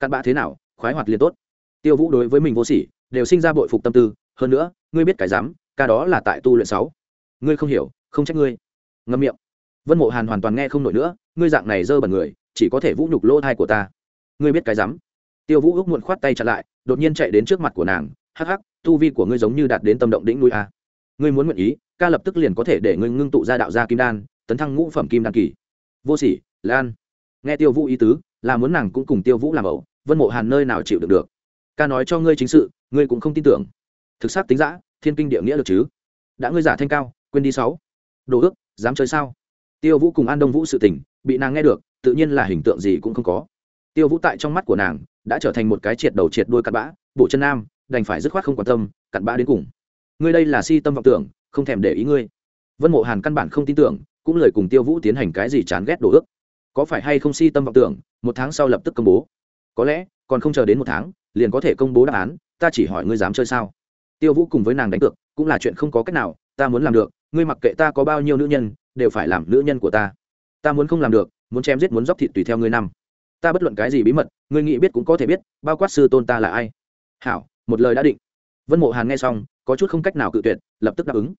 cặn bã thế nào, khoái hoạt liền tốt. Tiêu vũ đối với mình vô sỉ, đều sinh ra bội phục tâm tư, hơn nữa, ngươi biết cái dám ca đó là tại tu luyện sáu. Ngươi không hiểu, không trách ngươi. Ngâm miệng. Vân mộ hàn hoàn toàn nghe không nổi nữa, ngươi dạng này dơ bẩn người, chỉ có thể vũ nhục lỗ thai của ta. Ngươi biết cái dám tiêu vũ ước muộn khoát tay chặn lại, đột nhiên chạy đến trước mặt của nàng, hắc hắc, tu vi của ngươi giống như đạt đến tâm động đỉnh núi a. Ngươi muốn nguyện ý, ca lập tức liền có thể để ngươi ngưng tụ ra đạo gia kim đan, tấn thăng ngũ phẩm kim đan kỳ. Vô sỉ, lan. Nghe tiêu vũ ý tứ là muốn nàng cũng cùng tiêu vũ làm ẩu, vân mộ hàn nơi nào chịu được được? Ca nói cho ngươi chính sự, ngươi cũng không tin tưởng. Thực xác tính giã thiên kinh địa nghĩa được chứ? Đã ngươi giả thanh cao, quên đi sáu. Đồ ước, dám chơi sao? Tiêu vũ cùng an đông vũ sự tình, bị nàng nghe được, tự nhiên là hình tượng gì cũng không có. Tiêu vũ tại trong mắt của nàng, đã trở thành một cái triệt đầu triệt đuôi cặn bã bộ chân nam, đành phải dứt khoát không quan tâm, cặn bã đến cùng. Ngươi đây là si tâm vọng tưởng, không thèm để ý ngươi. Vân mộ hàn căn bản không tin tưởng, cũng lời cùng tiêu vũ tiến hành cái gì chán ghét đồ ước. Có phải hay không si tâm vọng tưởng một tháng sau lập tức công bố. Có lẽ, còn không chờ đến một tháng, liền có thể công bố đáp án, ta chỉ hỏi ngươi dám chơi sao? Tiêu vũ cùng với nàng đánh cược, cũng là chuyện không có cách nào, ta muốn làm được, ngươi mặc kệ ta có bao nhiêu nữ nhân, đều phải làm nữ nhân của ta. Ta muốn không làm được, muốn chém giết muốn dóc thịt tùy theo ngươi năm. Ta bất luận cái gì bí mật, ngươi nghĩ biết cũng có thể biết, bao quát sư tôn ta là ai. Hảo, một lời đã định. Vân mộ hàn nghe xong, có chút không cách nào cự tuyệt, lập tức đáp ứng.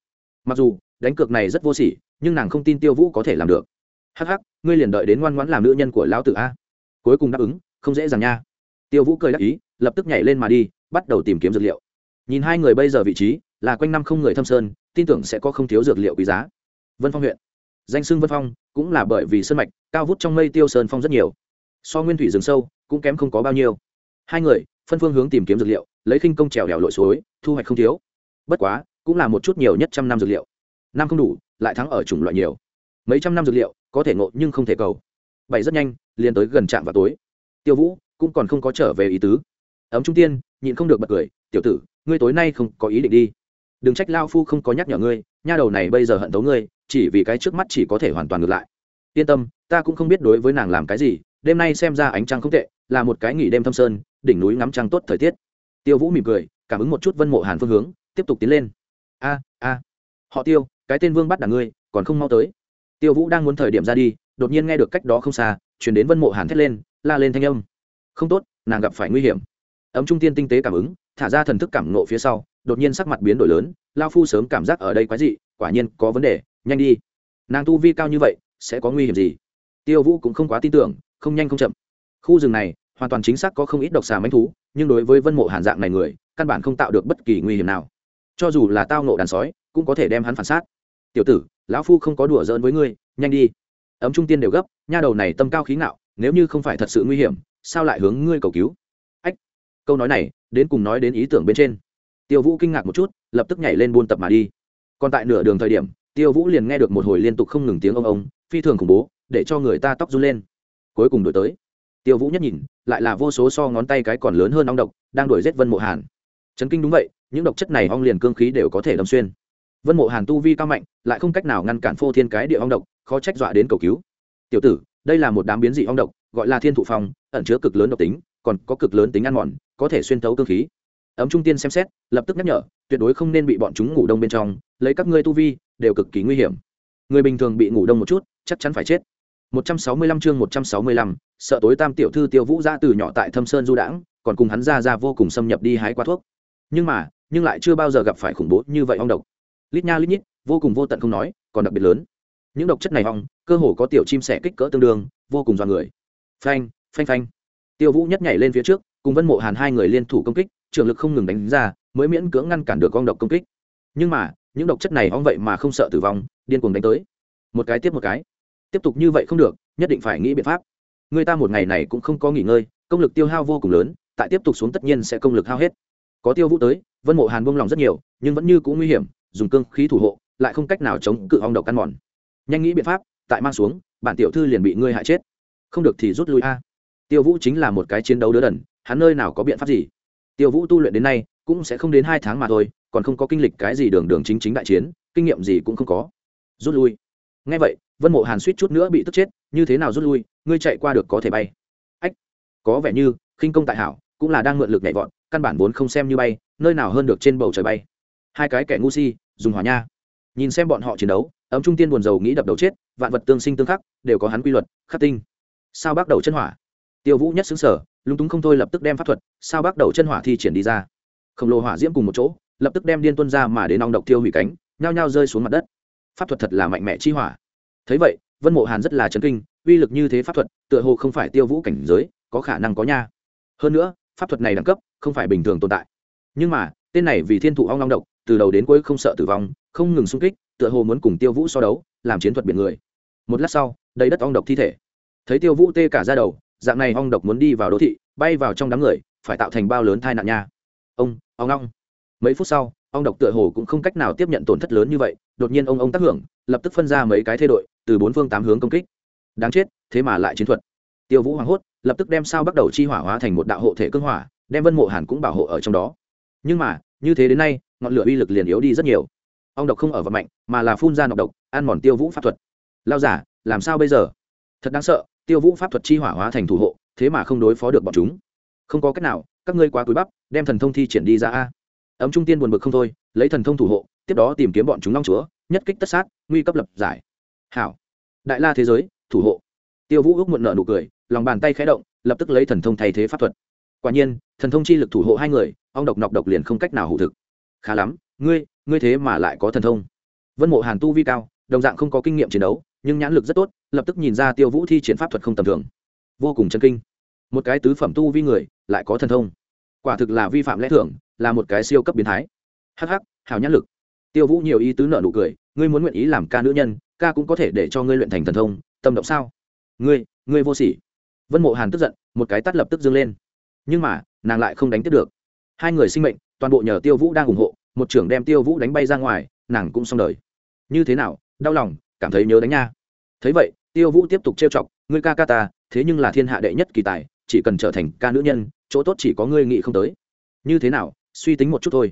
Mặc dù, đánh cược này rất vô sỉ, nhưng nàng không tin tiêu vũ có thể làm được. Hắc hắc, ngươi liền đợi đến ngoan ngoãn làm nữ nhân của lão tử a cuối cùng đáp ứng, không dễ dàng nha. Tiêu vũ cười đáp ý, lập tức nhảy lên mà đi, bắt đầu tìm kiếm dược liệu. Nhìn hai người bây giờ vị trí, là quanh năm không người thâm sơn, tin tưởng sẽ có không thiếu dược liệu quý giá. Vân phong huyện. Danh sưng vân phong, cũng là bởi vì sân mạch, cao vút trong mây tiêu sơn phong rất nhiều. So nguyên thủy rừng sâu, cũng kém không có bao nhiêu. Hai người, phân phương hướng tìm kiếm dược liệu, lấy khinh công trèo đèo lội suối, thu hoạch không thiếu. Bất quá, cũng là một chút nhiều nhất trăm năm dược liệu. Năm không đủ, lại thắng ở chủng loại nhiều. Mấy trăm năm dược liệu, có thể ngộ nhưng không thể cầu bảy rất nhanh, liền tới gần trạm vào tối. Tiêu vũ cũng còn không có trở về ý tứ. Ấm trung tiên nhịn không được bật cười, tiểu tử, ngươi tối nay không có ý định đi. Đừng trách lao phu không có nhắc nhở ngươi, nha đầu này bây giờ hận tấu ngươi, chỉ vì cái trước mắt chỉ có thể hoàn toàn ngược lại. Yên tâm, ta cũng không biết đối với nàng làm cái gì, đêm nay xem ra ánh trăng không tệ, là một cái nghỉ đêm thâm sơn, đỉnh núi ngắm trăng tốt thời tiết. Tiêu vũ mỉm cười, cảm ứng một chút vân mộ hàn phương hướng, tiếp tục tiến lên. A a, họ tiêu, cái tên vương bắt đảng ngươi, còn không mau tới. Tiêu vũ đang muốn thời điểm ra đi đột nhiên nghe được cách đó không xa chuyển đến vân mộ hàn thét lên, la lên thanh âm. Không tốt, nàng gặp phải nguy hiểm. Ấm trung tiên tinh tế cảm ứng, thả ra thần thức cảm nộ phía sau, đột nhiên sắc mặt biến đổi lớn, lao phu sớm cảm giác ở đây quái dị, quả nhiên có vấn đề, nhanh đi. Nàng tu vi cao như vậy, sẽ có nguy hiểm gì? Tiêu vũ cũng không quá tin tưởng, không nhanh không chậm. Khu rừng này, hoàn toàn chính xác có không ít độc xà manh thú, nhưng đối với vân mộ hàn dạng này người, căn bản không tạo được bất kỳ nguy hiểm nào. Cho dù là tao nộ đàn sói, cũng có thể đem hắn phản sát tiểu tử, lão phu không có đùa giỡn với ngươi, nhanh đi ấm trung tiên đều gấp, nha đầu này tâm cao khí ngạo, nếu như không phải thật sự nguy hiểm, sao lại hướng ngươi cầu cứu? Ách, câu nói này, đến cùng nói đến ý tưởng bên trên. Tiêu vũ kinh ngạc một chút, lập tức nhảy lên buôn tập mà đi. Còn tại nửa đường thời điểm, tiêu vũ liền nghe được một hồi liên tục không ngừng tiếng ông ông, phi thường khủng bố, để cho người ta tóc run lên. Cuối cùng đổi tới. Tiêu vũ nhất nhìn, lại là vô số so ngón tay cái còn lớn hơn ong độc, đang đuổi giết vân mộ hàn. Chấn kinh đúng vậy, những độc chất này ong liền cương khí đều có thể đâm xuyên vân mộ hàn tu vi cao mạnh lại không cách nào ngăn cản phô thiên cái địa ong độc khó trách dọa đến cầu cứu. Tiểu tử đây là một đám biến dị ong độc gọi là thiên thụ phong ẩn chứa cực lớn độc tính còn có cực lớn tính ăn mòn có thể xuyên thấu cơ khí. Ấm trung tiên xem xét lập tức nhắc nhở tuyệt đối không nên bị bọn chúng ngủ đông bên trong lấy các ngươi tu vi đều cực kỳ nguy hiểm. Người bình thường bị ngủ đông một chút chắc chắn phải chết. 165 chương 165, sợ tối tam tiểu thư tiêu vũ ra từ nhỏ tại thâm sơn du đãng còn cùng hắn ra ra vô cùng xâm nhập đi hái qua thuốc. Nhưng mà nhưng lại chưa bao giờ gặp phải khủng bố như vậy ong độc lít nha lít nhít, vô cùng vô tận không nói, còn đặc biệt lớn. Những độc chất này hong cơ hồ có tiểu chim sẻ kích cỡ tương đương, vô cùng dọa người. Phanh phanh phanh. Tiêu vũ nhất nhảy lên phía trước, cùng vân mộ hàn hai người liên thủ công kích, trường lực không ngừng đánh ra, mới miễn cưỡng ngăn cản được con độc công kích. Nhưng mà, những độc chất này hong vậy mà không sợ tử vong, điên cuồng đánh tới. Một cái tiếp một cái. Tiếp tục như vậy không được, nhất định phải nghĩ biện pháp. Người ta một ngày này cũng không có nghỉ ngơi, công lực tiêu hao vô cùng lớn, tại tiếp tục xuống tất nhiên sẽ công lực hao hết. Có tiêu vũ tới, vân mộ hàn buông lòng rất nhiều, nhưng vẫn như c ũ nguy hiểm dùng cương khí thủ hộ, lại không cách nào chống cự ong độc căn mòn. Nhanh nghĩ biện pháp, tại mang xuống, bản tiểu thư liền bị ngươi hại chết. Không được thì rút lui a. Tiêu vũ chính là một cái chiến đấu đứa đần, hắn nơi nào có biện pháp gì? Tiêu vũ tu luyện đến nay, cũng sẽ không đến hai tháng mà thôi, còn không có kinh lịch cái gì đường đường chính chính đại chiến, kinh nghiệm gì cũng không có. Rút lui. Ngay vậy, vân mộ hàn suýt chút nữa bị tức chết, như thế nào rút lui, ngươi chạy qua được có thể bay. Ách, có vẻ như, khinh công tại hảo, cũng là đang mượn lực nhảy vọt, căn bản vốn không xem như bay, nơi nào hơn được trên bầu trời bay. Hai cái kẻ ngu si dùng hỏa nha. Nhìn xem bọn họ chiến đấu, ấm trung tiên buồn dầu nghĩ đập đầu chết, vạn vật tương sinh tương khắc, đều có hắn quy luật, khắc tinh. Sao bắt đầu chân hỏa? Tiêu vũ nhất xứng sở, lúng túng không thôi lập tức đem pháp thuật, sao bắt đầu chân hỏa thi triển đi ra. Khổng lồ hỏa diễm cùng một chỗ, lập tức đem điên tuân ra mà đến ong độc tiêu hủy cánh, nhao nhao rơi xuống mặt đất. Pháp thuật thật là mạnh mẽ chi hỏa. Thấy vậy, vân mộ hàn rất là chấn kinh, uy lực như thế pháp thuật, tựa hồ không phải tiêu vũ cảnh giới, có khả năng có nha. Hơn nữa, pháp thuật này đẳng cấp không phải bình thường tồn tại. Nhưng mà tên này vì thiên thụ ong long độc, từ đầu đến cuối không sợ tử vong, không ngừng xung kích, tựa hồ muốn cùng tiêu vũ so đấu, làm chiến thuật biển người. Một lát sau, đầy đất ong độc thi thể. Thấy tiêu vũ tê cả ra đầu, dạng này ong độc muốn đi vào đô thị, bay vào trong đám người, phải tạo thành bao lớn tai nạn nha. Ông, ong ong. Mấy phút sau, ong độc tựa hồ cũng không cách nào tiếp nhận tổn thất lớn như vậy, đột nhiên ông ông tác hưởng, lập tức phân ra mấy cái thay đội, từ bốn phương tám hướng công kích. Đáng chết, thế mà lại chiến thuật. Tiêu vũ hoảng hốt, lập tức đem sao bắt đầu chi hỏa hóa thành một đạo hộ thể cương hỏa, đem vân mộ hàn cũng bảo hộ ở trong đó nhưng mà, như thế đến nay, ngọn lửa uy lực liền yếu đi rất nhiều. Ong độc không ở vật mạnh mà là phun ra nọc độc, ăn mòn tiêu vũ pháp thuật. Lao giả, làm sao bây giờ? Thật đáng sợ, tiêu vũ pháp thuật chi hỏa hóa thành thủ hộ, thế mà không đối phó được bọn chúng. Không có cách nào, các ngươi quá cúi bắp, đem thần thông thi triển đi ra a. Ấm trung tiên buồn bực không thôi, lấy thần thông thủ hộ, tiếp đó tìm kiếm bọn chúng long chúa, nhất kích tất sát, nguy cấp lập giải. Hảo. Đại la thế giới, thủ hộ. Tiêu vũ ước muộn nợ nụ cười, lòng bàn tay khẽ động, lập tức lấy thần thông thay thế pháp thuật quả nhiên, thần thông chi lực thủ hộ hai người ông độc nọc độc liền không cách nào hủ thực. Khá lắm, ngươi ngươi thế mà lại có thần thông. Vân mộ hàn tu vi cao, đồng dạng không có kinh nghiệm chiến đấu, nhưng nhãn lực rất tốt, lập tức nhìn ra tiêu vũ thi triển pháp thuật không tầm thường. Vô cùng chân kinh. Một cái tứ phẩm tu vi người, lại có thần thông. Quả thực là vi phạm lẽ thưởng là một cái siêu cấp biến thái. Hắc hắc hào nhãn lực. Tiêu vũ nhiều ý tứ nợ nụ cười, ngươi muốn nguyện ý làm ca nữ nhân, ca cũng có thể để cho ngươi luyện thành thần thông, tâm động sao? Ngươi ngươi vô sỉ. Vân mộ hàn tức giận, một cái tắt lập tức dâng lên nhưng mà, nàng lại không đánh tiếp được. Hai người sinh mệnh, toàn bộ nhờ tiêu vũ đang ủng hộ, một trưởng đem tiêu vũ đánh bay ra ngoài, nàng cũng xong đời. Như thế nào, đau lòng, cảm thấy nhớ đánh nha. Thấy vậy, tiêu vũ tiếp tục trêu chọc, ngươi ca ca ta, thế nhưng là thiên hạ đệ nhất kỳ tài, chỉ cần trở thành ca nữ nhân, chỗ tốt chỉ có ngươi nghĩ không tới. Như thế nào, suy tính một chút thôi.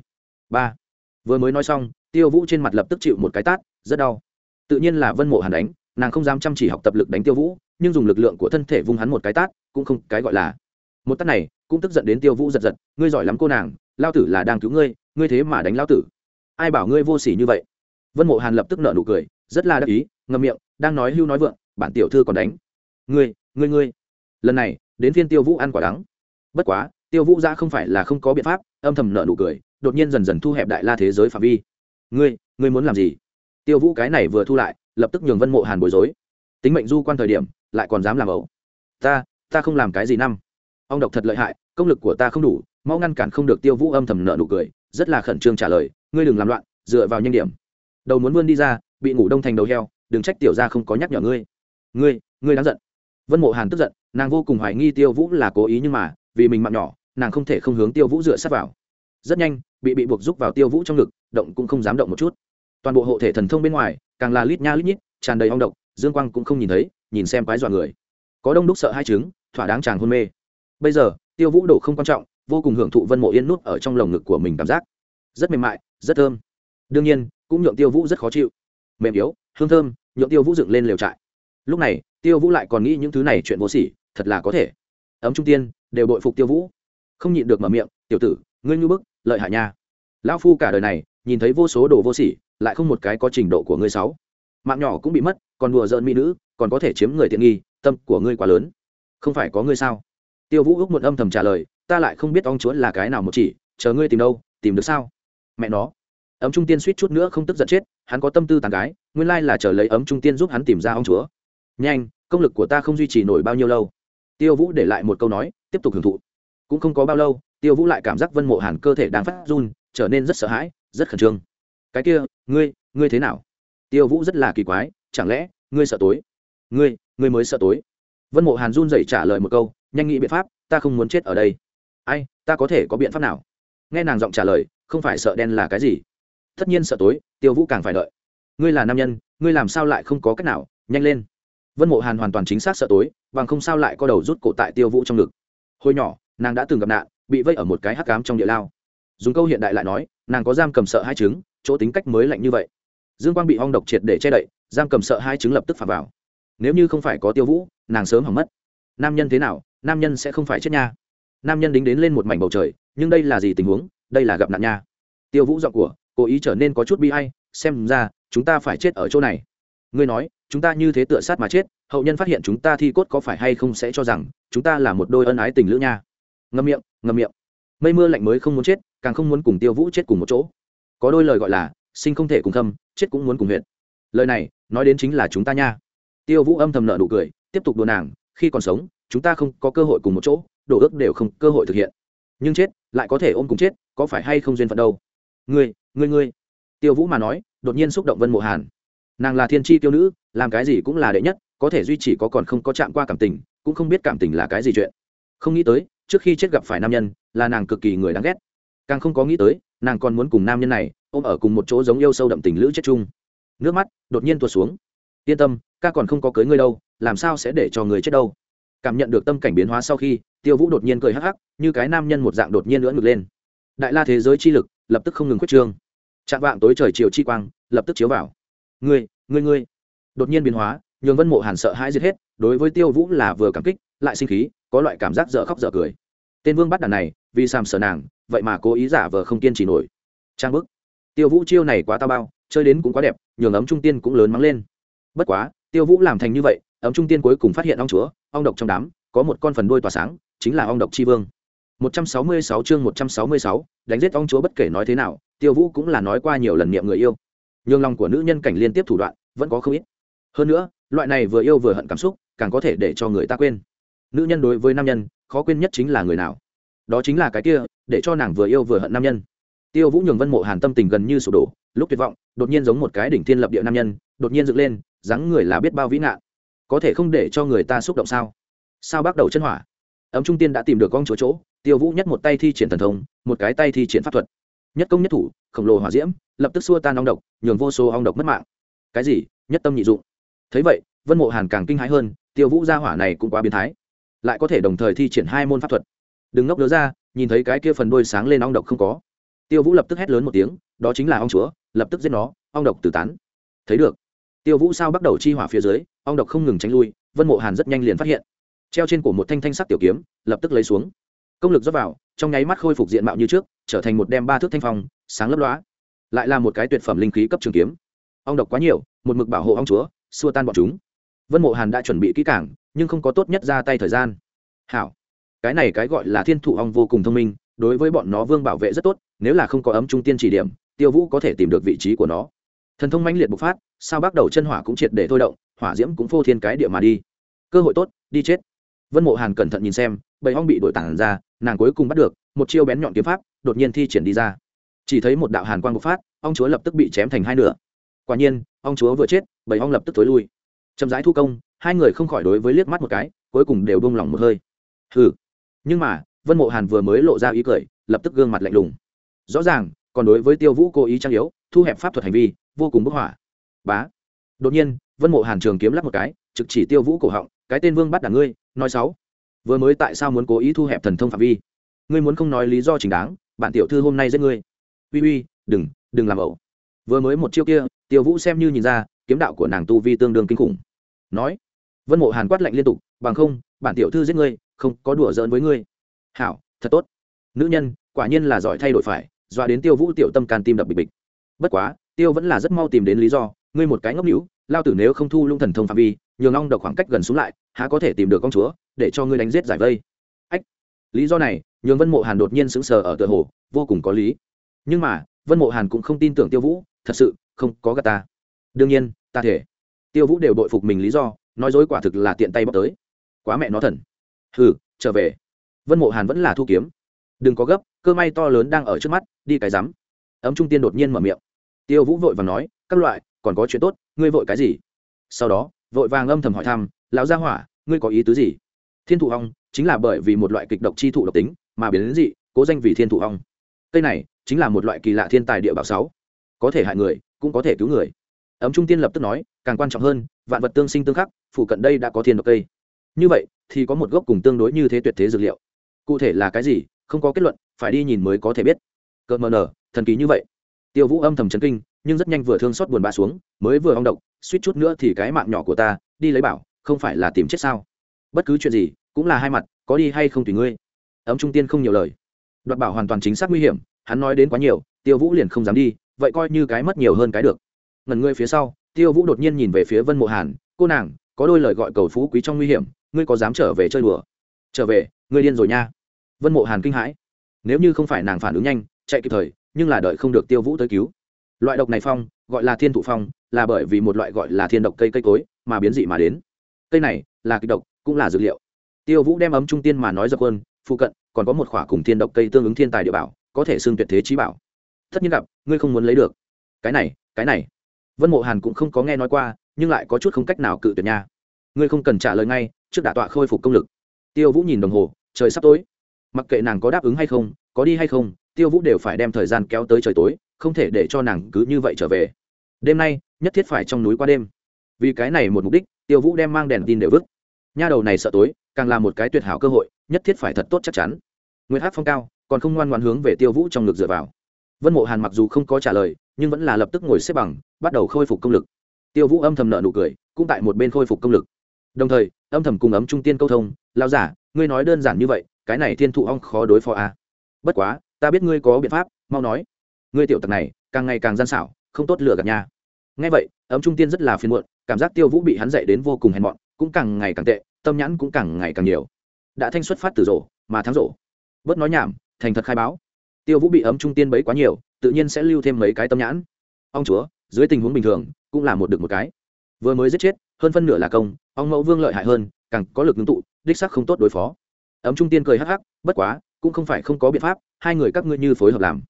Ba. Vừa mới nói xong, tiêu vũ trên mặt lập tức chịu một cái tát, rất đau. Tự nhiên là vân mộ hàn đánh, nàng không dám chăm chỉ học tập lực đánh tiêu vũ, nhưng dùng lực lượng của thân thể vung hắn một cái tát, cũng không cái gọi là một tát này cũng tức giận đến tiêu vũ giật giật, ngươi giỏi lắm cô nàng, lao tử là đang cứu ngươi ngươi thế mà đánh lao tử. Ai bảo ngươi vô s ỉ như vậy? Vân mộ hàn lập tức nợ nụ cười, rất là đắc ý, ngậm miệng, đang nói hưu nói vượng, bản tiểu thư còn đánh. Ngươi ngươi ngươi. Lần này, đến phiên tiêu vũ ăn quả đắng. Bất quá, tiêu vũ ra không phải là không có biện pháp, âm thầm nợ nụ cười, đột nhiên dần dần thu hẹp đại la thế giới phạm vi. Ngươi ngươi muốn làm gì? Tiêu vũ cái này vừa thu lại, lập tức nhường vân mộ hàn bối rối. Tính mệnh du quan thời điểm, lại còn dám làm ẩu. Ta ta không làm cái gì năm ông độc thật lợi hại, công lực của ta không đủ, mau ngăn cản không được tiêu vũ âm thầm nợ nụ cười, rất là khẩn trương trả lời, ngươi đừng làm loạn, dựa vào nhanh điểm. Đầu muốn vươn đi ra, bị ngủ đông thành đầu heo, đừng trách tiểu ra không có nhắc nhở ngươi. Ngươi ngươi đáng giận. Vân mộ hàn tức giận, nàng vô cùng hoài nghi tiêu vũ là cố ý nhưng mà, vì mình mặn nhỏ, nàng không thể không hướng tiêu vũ dựa sát vào. Rất nhanh, bị bị buộc rúc vào tiêu vũ trong ngực, động cũng không dám động một chút. Toàn bộ hộ thể thần thông bên ngoài, càng là lít nha lít nhít, tràn đầy ong độc, dương quang cũng không nhìn thấy, nhìn xem quái dọa người. Có đông đúc sợ hai trứng, thỏa đáng chàng hôn mê bây giờ, tiêu vũ đổ không quan trọng, vô cùng hưởng thụ vân mộ yên nút ở trong lồng ngực của mình cảm giác. Rất mềm mại, rất thơm. Đương nhiên, cũng nhượng tiêu vũ rất khó chịu. Mềm yếu, hương thơm, nhượng tiêu vũ dựng lên lều trại. Lúc này, tiêu vũ lại còn nghĩ những thứ này chuyện vô sỉ, thật là có thể. Ấm trung tiên, đều bội phục tiêu vũ. Không nhịn được mở miệng, tiểu tử, ngươi ngư bức, lợi hại nha. Lão phu cả đời này, nhìn thấy vô số đồ vô sỉ, lại không một cái có trình độ của ngươi sáu. Mạng nhỏ cũng bị mất, còn đùa giỡn mỹ nữ, còn có thể chiếm người tiện nghi, tâm của ngươi quá lớn. Không phải có ngươi sao? Tiêu vũ ước muộn âm thầm trả lời, ta lại không biết ong chúa là cái nào một chỉ, chờ ngươi tìm đâu, tìm được sao? Mẹ nó. Ấm trung tiên suýt chút nữa không tức giận chết, hắn có tâm tư tàn gái, nguyên lai là chờ lấy ấm trung tiên giúp hắn tìm ra ong chúa. Nhanh, công lực của ta không duy trì nổi bao nhiêu lâu. Tiêu vũ để lại một câu nói, tiếp tục hưởng thụ. Cũng không có bao lâu, tiêu vũ lại cảm giác vân mộ hàn cơ thể đang phát run, trở nên rất sợ hãi, rất khẩn trương. Cái kia, ngươi ngươi thế nào? Tiêu vũ rất là kỳ quái, chẳng lẽ, ngươi sợ tối? Ngươi ngươi mới sợ tối. Vân mộ hàn run dậy trả lời một câu nhanh nghĩ biện pháp, ta không muốn chết ở đây. Ai, ta có thể có biện pháp nào? Nghe nàng giọng trả lời, không phải sợ đen là cái gì. Tất nhiên sợ tối, tiêu vũ càng phải đợi. Ngươi là nam nhân, ngươi làm sao lại không có cách nào? Nhanh lên. Vân mộ hàn hoàn toàn chính xác sợ tối, bằng không sao lại có đầu rút cổ tại tiêu vũ trong ngực. Hồi nhỏ, nàng đã từng gặp nạn, bị vây ở một cái hắc cám trong địa lao. Dùng câu hiện đại lại nói, nàng có giam cầm sợ hai trứng chỗ tính cách mới lạnh như vậy. Dương quang bị hong độc triệt để che đậy, giam cầm sợ hai trứng lập tức phạt vào. Nếu như không phải có tiêu vũ, nàng sớm hỏng mất. Nam nhân thế nào nam nhân sẽ không phải chết nha. Nam nhân đính đến lên một mảnh bầu trời, nhưng đây là gì tình huống? Đây là gặp nạn nha. Tiêu vũ giọng của, cố ý trở nên có chút bi hay xem ra, chúng ta phải chết ở chỗ này. Ngươi nói, chúng ta như thế tựa sát mà chết, hậu nhân phát hiện chúng ta thi cốt có phải hay không sẽ cho rằng, chúng ta là một đôi ân ái tình lữ nha. Ngâm miệng ngâm miệng. Mây mưa lạnh mới không muốn chết, càng không muốn cùng tiêu vũ chết cùng một chỗ. Có đôi lời gọi là, sinh không thể cùng thâm, chết cũng muốn cùng huyện lời này, nói đến chính là chúng ta nha. Tiêu vũ âm thầm nợ nụ cười, tiếp tục đùa nàng, khi còn sống chúng ta không có cơ hội cùng một chỗ đổ ước đều không cơ hội thực hiện. Nhưng chết, lại có thể ôm cùng chết, có phải hay không duyên phận đâu? Ngươi ngươi ngươi. Tiêu vũ mà nói, đột nhiên xúc động vân mộ hàn. Nàng là thiên tri tiêu nữ, làm cái gì cũng là đệ nhất, có thể duy trì có còn không có chạm qua cảm tình, cũng không biết cảm tình là cái gì chuyện. Không nghĩ tới, trước khi chết gặp phải nam nhân, là nàng cực kỳ người đáng ghét. Càng không có nghĩ tới, nàng còn muốn cùng nam nhân này, ôm ở cùng một chỗ giống yêu sâu đậm tình lữ chết chung. Nước mắt đột nhiên tuột xuống. Yên tâm, ca còn không có cưới ngươi đâu, làm sao sẽ để cho người chết đâu? Cảm nhận được tâm cảnh biến hóa sau khi, tiêu vũ đột nhiên cười hắc hắc, như cái nam nhân một dạng đột nhiên nữa ngực lên. Đại la thế giới chi lực, lập tức không ngừng quyết trương. Chạm vạng tối trời chiều chi quang, lập tức chiếu vào. Ngươi ngươi ngươi. Đột nhiên biến hóa, nhường vân mộ hàn sợ hãi giết hết, đối với tiêu vũ là vừa cảm kích, lại sinh khí, có loại cảm giác dở khóc dở cười. Tên vương bắt đàn này, vì sàm sở nàng, vậy mà cố ý giả vờ không kiên trì nổi. Trang bức. Tiêu vũ chiêu này quá tao bao, chơi đến cũng quá đẹp, nhường ấm trung tiên cũng lớn mắng lên. Bất quá, tiêu vũ làm thành như vậy, ấm trung tiên cuối cùng phát hiện ong chúa ong độc trong đám có một con phần đuôi tỏa sáng chính là ong độc chi vương. 166 chương 166, đánh giết ong chúa bất kể nói thế nào tiêu vũ cũng là nói qua nhiều lần niệm người yêu. Nhường lòng của nữ nhân cảnh liên tiếp thủ đoạn vẫn có không ít. Hơn nữa loại này vừa yêu vừa hận cảm xúc càng có thể để cho người ta quên. Nữ nhân đối với nam nhân khó quên nhất chính là người nào. Đó chính là cái kia để cho nàng vừa yêu vừa hận nam nhân. Tiêu vũ nhường vân mộ hàn tâm tình gần như sụp đổ lúc tuyệt vọng đột nhiên giống một cái đỉnh thiên lập địa nam nhân đột nhiên dựng lên dáng người là biết bao vĩ ngạn có thể không để cho người ta xúc động sao? Sao bắt đầu chân hỏa? Ấm trung tiên đã tìm được con chúa chỗ, tiêu vũ nhất một tay thi triển thần thông, một cái tay thi triển pháp thuật. Nhất công nhất thủ, khổng lồ hỏa diễm, lập tức xua tan ong độc, nhường vô số ong độc mất mạng. Cái gì? Nhất tâm nhị dụng. Thấy vậy, vân mộ hàn càng kinh hãi hơn, tiêu vũ gia hỏa này cũng quá biến thái. Lại có thể đồng thời thi triển hai môn pháp thuật. Đừng ngốc đứa ra, nhìn thấy cái kia phần đôi sáng lên ong độc không có. Tiêu vũ lập tức hét lớn một tiếng, đó chính là ong chúa, lập tức giết nó, ong độc từ tán. Thấy được tiêu vũ sao bắt đầu chi hỏa phía dưới, ong độc không ngừng tránh lui, vân mộ hàn rất nhanh liền phát hiện. Treo trên cổ một thanh thanh sắc tiểu kiếm, lập tức lấy xuống. Công lực dốc vào, trong nháy mắt khôi phục diện mạo như trước, trở thành một đem ba thước thanh phong, sáng lấp lóa. Lại là một cái tuyệt phẩm linh khí cấp trường kiếm. Ong độc quá nhiều, một mực bảo hộ ong chúa, xua tan bọn chúng. Vân mộ hàn đã chuẩn bị kỹ cảng nhưng không có tốt nhất ra tay thời gian. Hảo. Cái này cái gọi là thiên thụ ong vô cùng thông minh, đối với bọn nó vương bảo vệ rất tốt, nếu là không có ấm trung tiên chỉ điểm, tiêu vũ có thể tìm được vị trí của nó. Thần thông mãnh liệt bộc phát sao bắt đầu chân hỏa cũng triệt để thôi động, hỏa diễm cũng phô thiên cái địa mà đi. Cơ hội tốt, đi chết. Vân mộ hàn cẩn thận nhìn xem, bầy hong bị đội tản ra, nàng cuối cùng bắt được, một chiêu bén nhọn kiếm pháp, đột nhiên thi triển đi ra. Chỉ thấy một đạo hàn quang bộc phát ông chúa lập tức bị chém thành hai nửa. Quả nhiên ông chúa vừa chết, bầy hong lập tức tối lui. Chậm rãi thu công, hai người không khỏi đối với liếc mắt một cái, cuối cùng đều bông lỏng một hơi. Hừ. Nhưng mà, vân mộ hàn vừa mới lộ ra ý cười, lập tức gương mặt lạnh lùng. Rõ ràng, còn đối với tiêu vũ cố ý trang yếu, thu hẹp pháp thuật hành vi, vô cùng bức hỏa bá. Đột nhiên, vân mộ hàn trường kiếm lắp một cái, trực chỉ tiêu vũ cổ họng, cái tên vương bắt đảng ngươi, nói sáu. Vừa mới tại sao muốn cố ý thu hẹp thần thông phạm vi? Ngươi muốn không nói lý do chính đáng, bạn tiểu thư hôm nay giết ngươi. Uy uy, đừng đừng làm ẩu. Vừa mới một chiêu kia, tiêu vũ xem như nhìn ra, kiếm đạo của nàng tu vi tương đương kinh khủng. Nói, vân mộ hàn quát lạnh liên tục, bằng không bản tiểu thư giết ngươi, không có đùa giỡn với ngươi. Hảo, thật tốt. Nữ nhân, quả nhiên là giỏi thay đổi phải, dọa đến tiêu vũ tiểu tâm can tim đập bịch bịch. Bất quá, tiêu vẫn là rất mau tìm đến lý do ngươi một cái ngốc hữu lao tử nếu không thu lung thần thông phạm vi, nhường ong độc khoảng cách gần xuống lại, há có thể tìm được công chúa, để cho ngươi đánh giết giải vây. Ách, lý do này, nhường vân mộ hàn đột nhiên sững sờ ở tựa hồ, vô cùng có lý. Nhưng mà, vân mộ hàn cũng không tin tưởng tiêu vũ, thật sự, không có gà ta. Đương nhiên, ta thể. Tiêu vũ đều đội phục mình lý do, nói dối quả thực là tiện tay bóc tới. Quá mẹ nó thần. Hừ, trở về. Vân mộ hàn vẫn là thu kiếm. Đừng có gấp, cơ may to lớn đang ở trước mắt, đi cái rắm. Ấm trung tiên đột nhiên mở miệng. Tiêu vũ vội vàng nói, các loại còn có chuyện tốt, ngươi vội cái gì? Sau đó, vội vàng âm thầm hỏi thăm, lão gia hỏa, ngươi có ý tứ gì? Thiên thụ ong chính là bởi vì một loại kịch độc chi thụ độc tính mà biến đến dị, cố danh vì thiên thụ ong cây này chính là một loại kỳ lạ thiên tài địa bảo sáu. Có thể hại người, cũng có thể cứu người. Ấm trung tiên lập tức nói, càng quan trọng hơn, vạn vật tương sinh tương khắc, phụ cận đây đã có thiên độc cây. Như vậy thì có một gốc cùng tương đối như thế tuyệt thế dược liệu. Cụ thể là cái gì, không có kết luận, phải đi nhìn mới có thể biết. Cợt mờ nở, thần kỳ như vậy. Tiêu vũ âm thầm chấn kinh nhưng rất nhanh vừa thương xót buồn bã xuống, mới vừa hong độc, suýt chút nữa thì cái mạng nhỏ của ta, đi lấy bảo, không phải là tìm chết sao? Bất cứ chuyện gì, cũng là hai mặt, có đi hay không tùy ngươi. Ấm trung tiên không nhiều lời. Đoạt bảo hoàn toàn chính xác nguy hiểm, hắn nói đến quá nhiều, tiêu vũ liền không dám đi, vậy coi như cái mất nhiều hơn cái được. Ngần ngươi phía sau, tiêu vũ đột nhiên nhìn về phía vân mộ hàn, cô nàng, có đôi lời gọi cầu phú quý trong nguy hiểm, ngươi có dám trở về chơi đùa? Trở về, ngươi điên rồi nha. Vân mộ hàn kinh hãi. Nếu như không phải nàng phản ứng nhanh, chạy kịp thời, nhưng là đợi không được tiêu vũ tới cứu loại độc này phong, gọi là thiên thụ phong, là bởi vì một loại gọi là thiên độc cây cây cối mà biến dị mà đến. Cây này là kịch độc, cũng là dược liệu. Tiêu vũ đem ấm trung tiên mà nói dập hơn phụ cận còn có một khỏa cùng thiên độc cây tương ứng thiên tài địa bảo, có thể xưng tuyệt thế trí bảo. Tất nhiên gặp, ngươi không muốn lấy được. Cái này cái này. Vân mộ hàn cũng không có nghe nói qua, nhưng lại có chút không cách nào cự tuyệt nha. Ngươi không cần trả lời ngay, trước đả tọa khôi phục công lực. Tiêu vũ nhìn đồng hồ, trời sắp tối. Mặc kệ nàng có đáp ứng hay không, có đi hay không, tiêu vũ đều phải đem thời gian kéo tới trời tối không thể để cho nàng cứ như vậy trở về. Đêm nay, nhất thiết phải trong núi qua đêm. Vì cái này một mục đích, tiêu vũ đem mang đèn tin đều vứt. Nha đầu này sợ tối, càng là một cái tuyệt hảo cơ hội, nhất thiết phải thật tốt chắc chắn. Nguyễn hát phong cao, còn không ngoan ngoan hướng về tiêu vũ trong ngực dựa vào. Vân mộ hàn mặc dù không có trả lời, nhưng vẫn là lập tức ngồi xếp bằng, bắt đầu khôi phục công lực. Tiêu vũ âm thầm nợ nụ cười, cũng tại một bên khôi phục công lực. Đồng thời, âm thầm cùng ấm trung tiên câu thông lao giả, ngươi nói đơn giản như vậy, cái này thiên thụ ong khó đối phó à. bất quá, ta biết ngươi có biện pháp, mau nói ngươi tiểu tặc này, càng ngày càng gian xảo, không tốt lựa gạt nha. Ngay vậy, ấm trung tiên rất là phiền muộn, cảm giác tiêu vũ bị hắn dạy đến vô cùng hèn mọn, cũng càng ngày càng tệ, tâm nhãn cũng càng ngày càng nhiều. Đã thanh xuất phát từ rổ, mà thắng rổ. Bớt nói nhảm, thành thật khai báo. Tiêu vũ bị ấm trung tiên bấy quá nhiều, tự nhiên sẽ lưu thêm mấy cái tâm nhãn. Ông chúa, dưới tình huống bình thường, cũng là một được một cái. Vừa mới giết chết, hơn phân nửa là công, ông mẫu vương lợi hại hơn, càng có lực ngưng tụ, đích sắc không tốt đối phó. Ấm trung tiên cười hắc hắc, bất quá, cũng không phải không có biện pháp, hai người các ngươi như phối hợp làm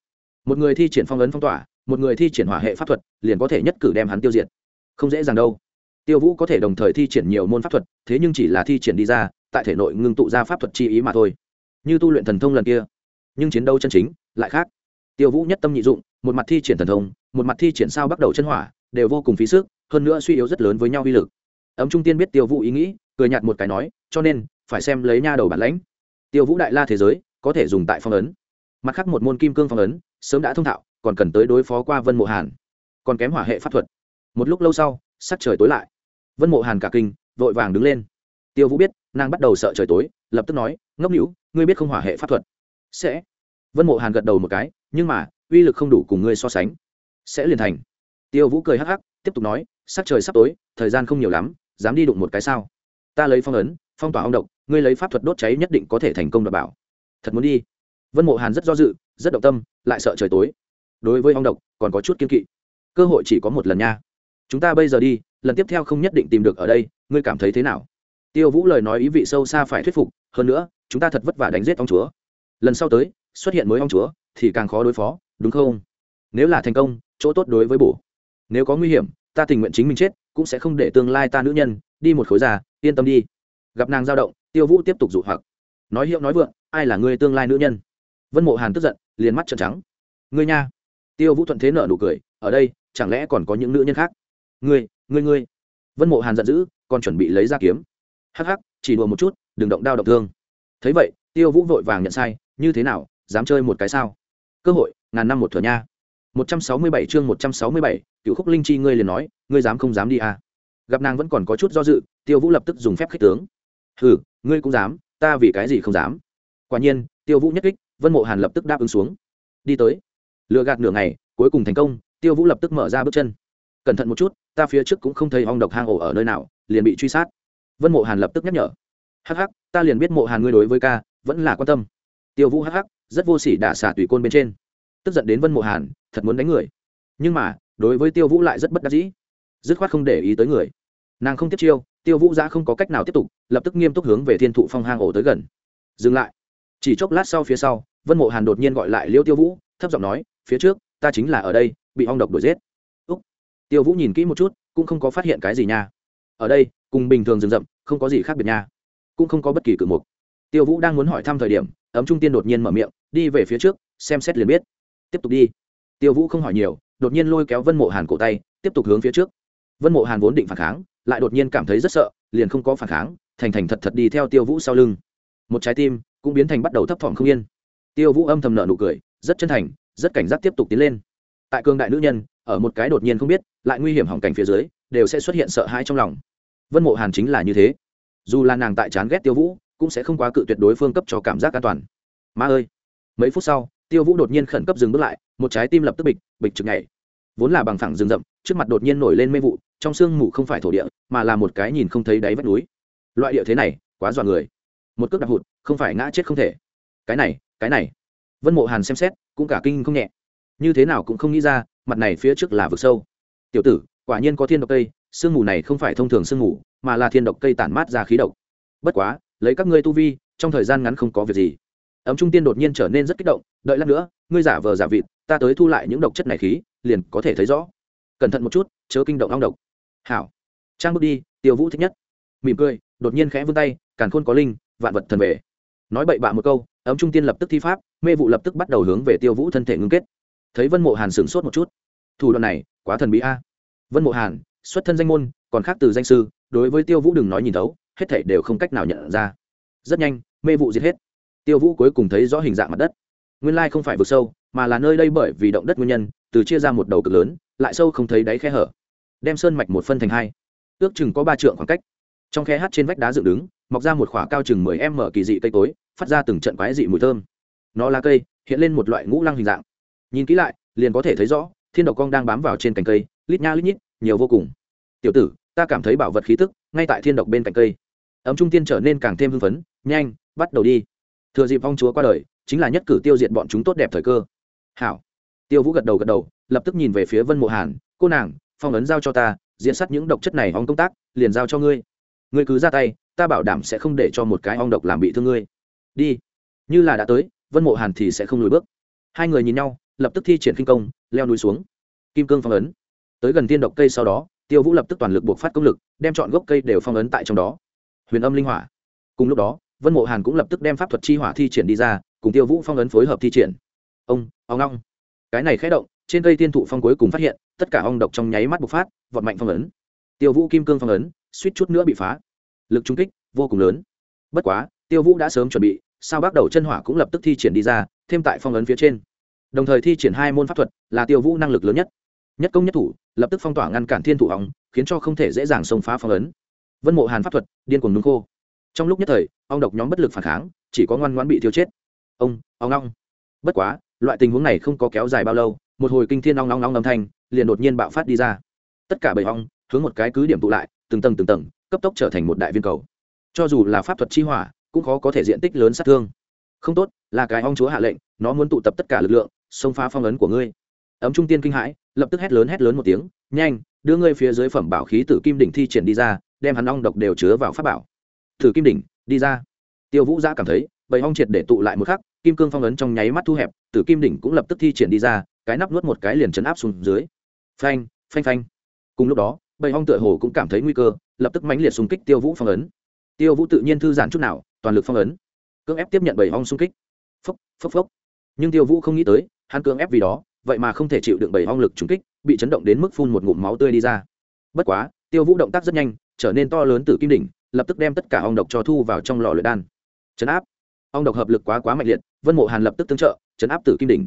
một người thi triển phong ấn phong tỏa, một người thi triển hỏa hệ pháp thuật, liền có thể nhất cử đem hắn tiêu diệt. Không dễ dàng đâu. Tiêu vũ có thể đồng thời thi triển nhiều môn pháp thuật, thế nhưng chỉ là thi triển đi ra, tại thể nội ngưng tụ ra pháp thuật chi ý mà thôi. Như tu luyện thần thông lần kia, nhưng chiến đấu chân chính, lại khác. Tiêu vũ nhất tâm nhị dụng, một mặt thi triển thần thông, một mặt thi triển sao bắt đầu chân hỏa, đều vô cùng phí sức, hơn nữa suy yếu rất lớn với nhau uy lực. Ấm trung tiên biết tiêu vũ ý nghĩ, cười nhạt một cái nói, cho nên, phải xem lấy nha đầu bản lãnh. Tiêu vũ đại la thế giới, có thể dùng tại phong ấn. Mặt khác một môn kim cương phong ấn sớm đã thông thạo, còn cần tới đối phó qua vân mộ hàn. Còn kém hỏa hệ pháp thuật. Một lúc lâu sau, sắc trời tối lại. Vân mộ hàn cả kinh, vội vàng đứng lên. Tiêu vũ biết, nàng bắt đầu sợ trời tối, lập tức nói, ngốc hữu ngươi biết không hỏa hệ pháp thuật? Sẽ. Vân mộ hàn gật đầu một cái, nhưng mà, uy lực không đủ cùng ngươi so sánh. Sẽ liền thành. Tiêu vũ cười hắc hắc, tiếp tục nói, sắc trời sắp tối, thời gian không nhiều lắm, dám đi đụng một cái sao? Ta lấy phong ấn, phong tỏa ông độc ngươi lấy pháp thuật đốt cháy nhất định có thể thành công đảm bảo. Thật muốn đi. Vân mộ hàn rất do dự rất động tâm, lại sợ trời tối. Đối với ong độc, còn có chút kiên kỵ. Cơ hội chỉ có một lần nha. Chúng ta bây giờ đi, lần tiếp theo không nhất định tìm được ở đây, ngươi cảm thấy thế nào? Tiêu vũ lời nói ý vị sâu xa phải thuyết phục, hơn nữa, chúng ta thật vất vả đánh giết ong chúa. Lần sau tới, xuất hiện mới ong chúa, thì càng khó đối phó, đúng không? Nếu là thành công, chỗ tốt đối với bổ. Nếu có nguy hiểm, ta tình nguyện chính mình chết, cũng sẽ không để tương lai ta nữ nhân, đi một khối già, yên tâm đi. Gặp nàng dao động, tiêu vũ tiếp tục dụ hoặc. Nói hiệu nói vượng, ai là ngươi tương lai nữ nhân? Vân mộ hàn tức giận, liền mắt trợn trắng. Ngươi nha. Tiêu vũ thuận thế nợ nụ cười, ở đây, chẳng lẽ còn có những nữ nhân khác? Ngươi ngươi ngươi. Vân mộ hàn giận dữ, còn chuẩn bị lấy ra kiếm. Hắc hắc, chỉ đùa một chút, đừng động đao động thương. Thấy vậy, tiêu vũ vội vàng nhận sai, như thế nào, dám chơi một cái sao? Cơ hội, ngàn năm một thừa nha. Một trăm sáu mươi bảy chương một trăm sáu mươi bảy cựu khúc linh chi ngươi liền nói, ngươi dám không dám đi à? Gặp nàng vẫn còn có chút do dự, tiêu vũ lập tức dùng phép khích tướng. Ừ ngươi cũng dám, ta vì cái gì không dám? Quả nhiên, tiêu vũ nhất kích vân mộ hàn lập tức đáp ứng xuống. Đi tới. Lựa gạt nửa ngày, cuối cùng thành công, tiêu vũ lập tức mở ra bước chân. Cẩn thận một chút, ta phía trước cũng không thấy hong độc hang ổ ở nơi nào, liền bị truy sát. Vân mộ hàn lập tức nhắc nhở. Hắc hắc, ta liền biết mộ hàn ngươi đối với ca, vẫn là quan tâm. Tiêu vũ hắc hắc, rất vô sỉ đả xả tùy côn bên trên. Tức giận đến vân mộ hàn, thật muốn đánh người. Nhưng mà, đối với tiêu vũ lại rất bất đắc dĩ. Dứt khoát không để ý tới người. Nàng không tiếp chiêu, tiêu vũ giã không có cách nào tiếp tục, lập tức nghiêm túc hướng về thiên thụ phong hang ổ tới gần. Dừng lại. Chỉ chốc lát sau phía sau vân mộ hàn đột nhiên gọi lại liêu tiêu vũ, thấp giọng nói, phía trước, ta chính là ở đây, bị ong độc đuổi giết. Úc. Tiêu vũ nhìn kỹ một chút, cũng không có phát hiện cái gì nha. Ở đây, cùng bình thường rừng rậm, không có gì khác biệt nha. Cũng không có bất kỳ cử mục. Tiêu vũ đang muốn hỏi thăm thời điểm, ấm trung tiên đột nhiên mở miệng, đi về phía trước, xem xét liền biết. Tiếp tục đi. Tiêu vũ không hỏi nhiều, đột nhiên lôi kéo vân mộ hàn cổ tay, tiếp tục hướng phía trước. Vân mộ hàn vốn định phản kháng, lại đột nhiên cảm thấy rất sợ, liền không có phản kháng, thành thành thật thật đi theo tiêu vũ sau lưng. Một trái tim cũng biến thành bắt đầu thấp thỏm không yên tiêu vũ âm thầm nợ nụ cười, rất chân thành, rất cảnh giác tiếp tục tiến lên. Tại cương đại nữ nhân, ở một cái đột nhiên không biết, lại nguy hiểm hỏng cảnh phía dưới, đều sẽ xuất hiện sợ hãi trong lòng. Vân mộ hàn chính là như thế. Dù là nàng tại chán ghét tiêu vũ, cũng sẽ không quá cự tuyệt đối phương cấp cho cảm giác an toàn. Ma ơi! Mấy phút sau, tiêu vũ đột nhiên khẩn cấp dừng bước lại, một trái tim lập tức bịch bịch chực nhảy. Vốn là bằng phẳng rừng rậm, trước mặt đột nhiên nổi lên mê vụ, trong sương mù không phải thổ địa, mà là một cái nhìn không thấy đáy vách núi. Loại địa thế này, quá dọa người. Một cước đạp hụt, không phải ngã chết không thể. Cái này cái này. Vân mộ hàn xem xét, cũng cả kinh không nhẹ. Như thế nào cũng không nghĩ ra, mặt này phía trước là vực sâu. Tiểu tử, quả nhiên có thiên độc cây sương mù này không phải thông thường sương mù, mà là thiên độc cây tản mát ra khí độc. Bất quá, lấy các ngươi tu vi, trong thời gian ngắn không có việc gì. Ấm trung tiên đột nhiên trở nên rất kích động, đợi lát nữa, ngươi giả vờ giả vịt, ta tới thu lại những độc chất này khí, liền có thể thấy rõ. Cẩn thận một chút, chớ kinh động ong độc. Hảo. Trang bước đi, tiêu vũ thích nhất. Mỉm cười, đột nhiên khẽ vươn tay, càn khôn có linh, vạn vật thần về. Nói bậy bạ một câu ấm trung tiên lập tức thi pháp, mê vụ lập tức bắt đầu hướng về tiêu vũ thân thể ngưng kết. Thấy vân mộ hàn sửng sốt một chút. Thủ đoạn này, quá thần bí a. Vân mộ hàn, xuất thân danh môn, còn khác từ danh sư, đối với tiêu vũ đừng nói nhìn thấu, hết thảy đều không cách nào nhận ra. Rất nhanh, mê vụ diệt hết. Tiêu vũ cuối cùng thấy rõ hình dạng mặt đất. Nguyên lai không phải vực sâu, mà là nơi đây bởi vì động đất nguyên nhân, từ chia ra một đầu cực lớn, lại sâu không thấy đáy khe hở. Đem sơn mạch một phân thành hai. Ước chừng có ba trượng khoảng cách trong khe hát trên vách đá dựng đứng, mọc ra một khoả cao chừng mười m kỳ dị cây tối phát ra từng trận quái dị mùi thơm. Nó là cây, hiện lên một loại ngũ lăng hình dạng. Nhìn kỹ lại, liền có thể thấy rõ, thiên độc cong đang bám vào trên cành cây, lít nha lít nhít, nhiều vô cùng. Tiểu tử, ta cảm thấy bảo vật khí tức, ngay tại thiên độc bên cạnh cây. Ấm trung tiên trở nên càng thêm hưng phấn, nhanh, bắt đầu đi. Thừa dịp phong chúa qua đời, chính là nhất cử tiêu diệt bọn chúng tốt đẹp thời cơ. Hảo. Tiêu vũ gật đầu gật đầu, lập tức nhìn về phía vân mộ hàn, cô nàng, phong ấn giao cho ta diễn sát những độc chất này hóng công tác, liền giao cho ngươi ngươi cứ ra tay, ta bảo đảm sẽ không để cho một cái ong độc làm bị thương ngươi. Đi. Như là đã tới, vân mộ hàn thì sẽ không lùi bước. Hai người nhìn nhau, lập tức thi triển kinh công, leo núi xuống. Kim cương phong ấn. Tới gần tiên độc cây sau đó, tiêu vũ lập tức toàn lực buộc phát công lực, đem chọn gốc cây đều phong ấn tại trong đó. Huyền âm linh hỏa. Cùng lúc đó, vân mộ hàn cũng lập tức đem pháp thuật chi hỏa thi triển đi ra, cùng tiêu vũ phong ấn phối hợp thi triển. Ông ông long cái này khé động, trên cây tiên thụ phong cuối cùng phát hiện, tất cả ong độc trong nháy mắt bộc phát, vọt mạnh phong ấn. Tiêu vũ kim cương phong ấn suýt chút nữa bị phá. Lực trung kích vô cùng lớn. Bất quá, tiêu vũ đã sớm chuẩn bị sao bắt đầu chân hỏa cũng lập tức thi triển đi ra, thêm tại phong ấn phía trên. Đồng thời thi triển hai môn pháp thuật là tiêu vũ năng lực lớn nhất. Nhất công nhất thủ, lập tức phong tỏa ngăn cản thiên thủ hỏng, khiến cho không thể dễ dàng xông phá phong ấn. Vân mộ hàn pháp thuật, điên cuồng nung khô. Trong lúc nhất thời, ong độc nhóm bất lực phản kháng, chỉ có ngoan ngoãn bị tiêu chết. Ông, ong long bất quá, loại tình huống này không có kéo dài bao lâu, một hồi kinh thiên ong long long âm thanh liền đột nhiên bạo phát đi ra. Tất cả bầy ong hướng một cái cứ điểm tụ lại từng tầng từng tầng, cấp tốc trở thành một đại viên cầu. Cho dù là pháp thuật chi hỏa, cũng khó có thể diện tích lớn sát thương. Không tốt, là cái ong chúa hạ lệnh, nó muốn tụ tập tất cả lực lượng, xông phá phong ấn của ngươi. Ấm trung tiên kinh hãi, lập tức hét lớn hét lớn một tiếng, nhanh, đưa ngươi phía dưới phẩm bảo khí tử kim đỉnh thi triển đi ra, đem hắn ong độc đều chứa vào pháp bảo. Tử kim đỉnh, đi ra. Tiêu vũ giã cảm thấy, bầy ong triệt để tụ lại một khắc, kim cương phong ấn trong nháy mắt thu hẹp, tử kim đỉnh cũng lập tức thi triển đi ra, cái nắp nuốt một cái liền chấn áp xuống dưới. Phanh phanh phanh. Cùng lúc đó bầy hong tựa hồ cũng cảm thấy nguy cơ, lập tức mãnh liệt xung kích tiêu vũ phong ấn. Tiêu vũ tự nhiên thư giãn chút nào, toàn lực phong ấn. Cưỡng ép tiếp nhận bầy hong xung kích. Phốc phốc phốc. Nhưng tiêu vũ không nghĩ tới, hắn cưỡng ép vì đó, vậy mà không thể chịu đựng bầy hong lực trúng kích, bị chấn động đến mức phun một ngụm máu tươi đi ra. Bất quá, tiêu vũ động tác rất nhanh, trở nên to lớn từ kim đỉnh, lập tức đem tất cả ong độc cho thu vào trong lò luyện đan. Chấn áp. Ong độc hợp lực quá quá mạnh liệt, vân mộ hàn lập tức tương trợ, chấn áp từ kim đỉnh.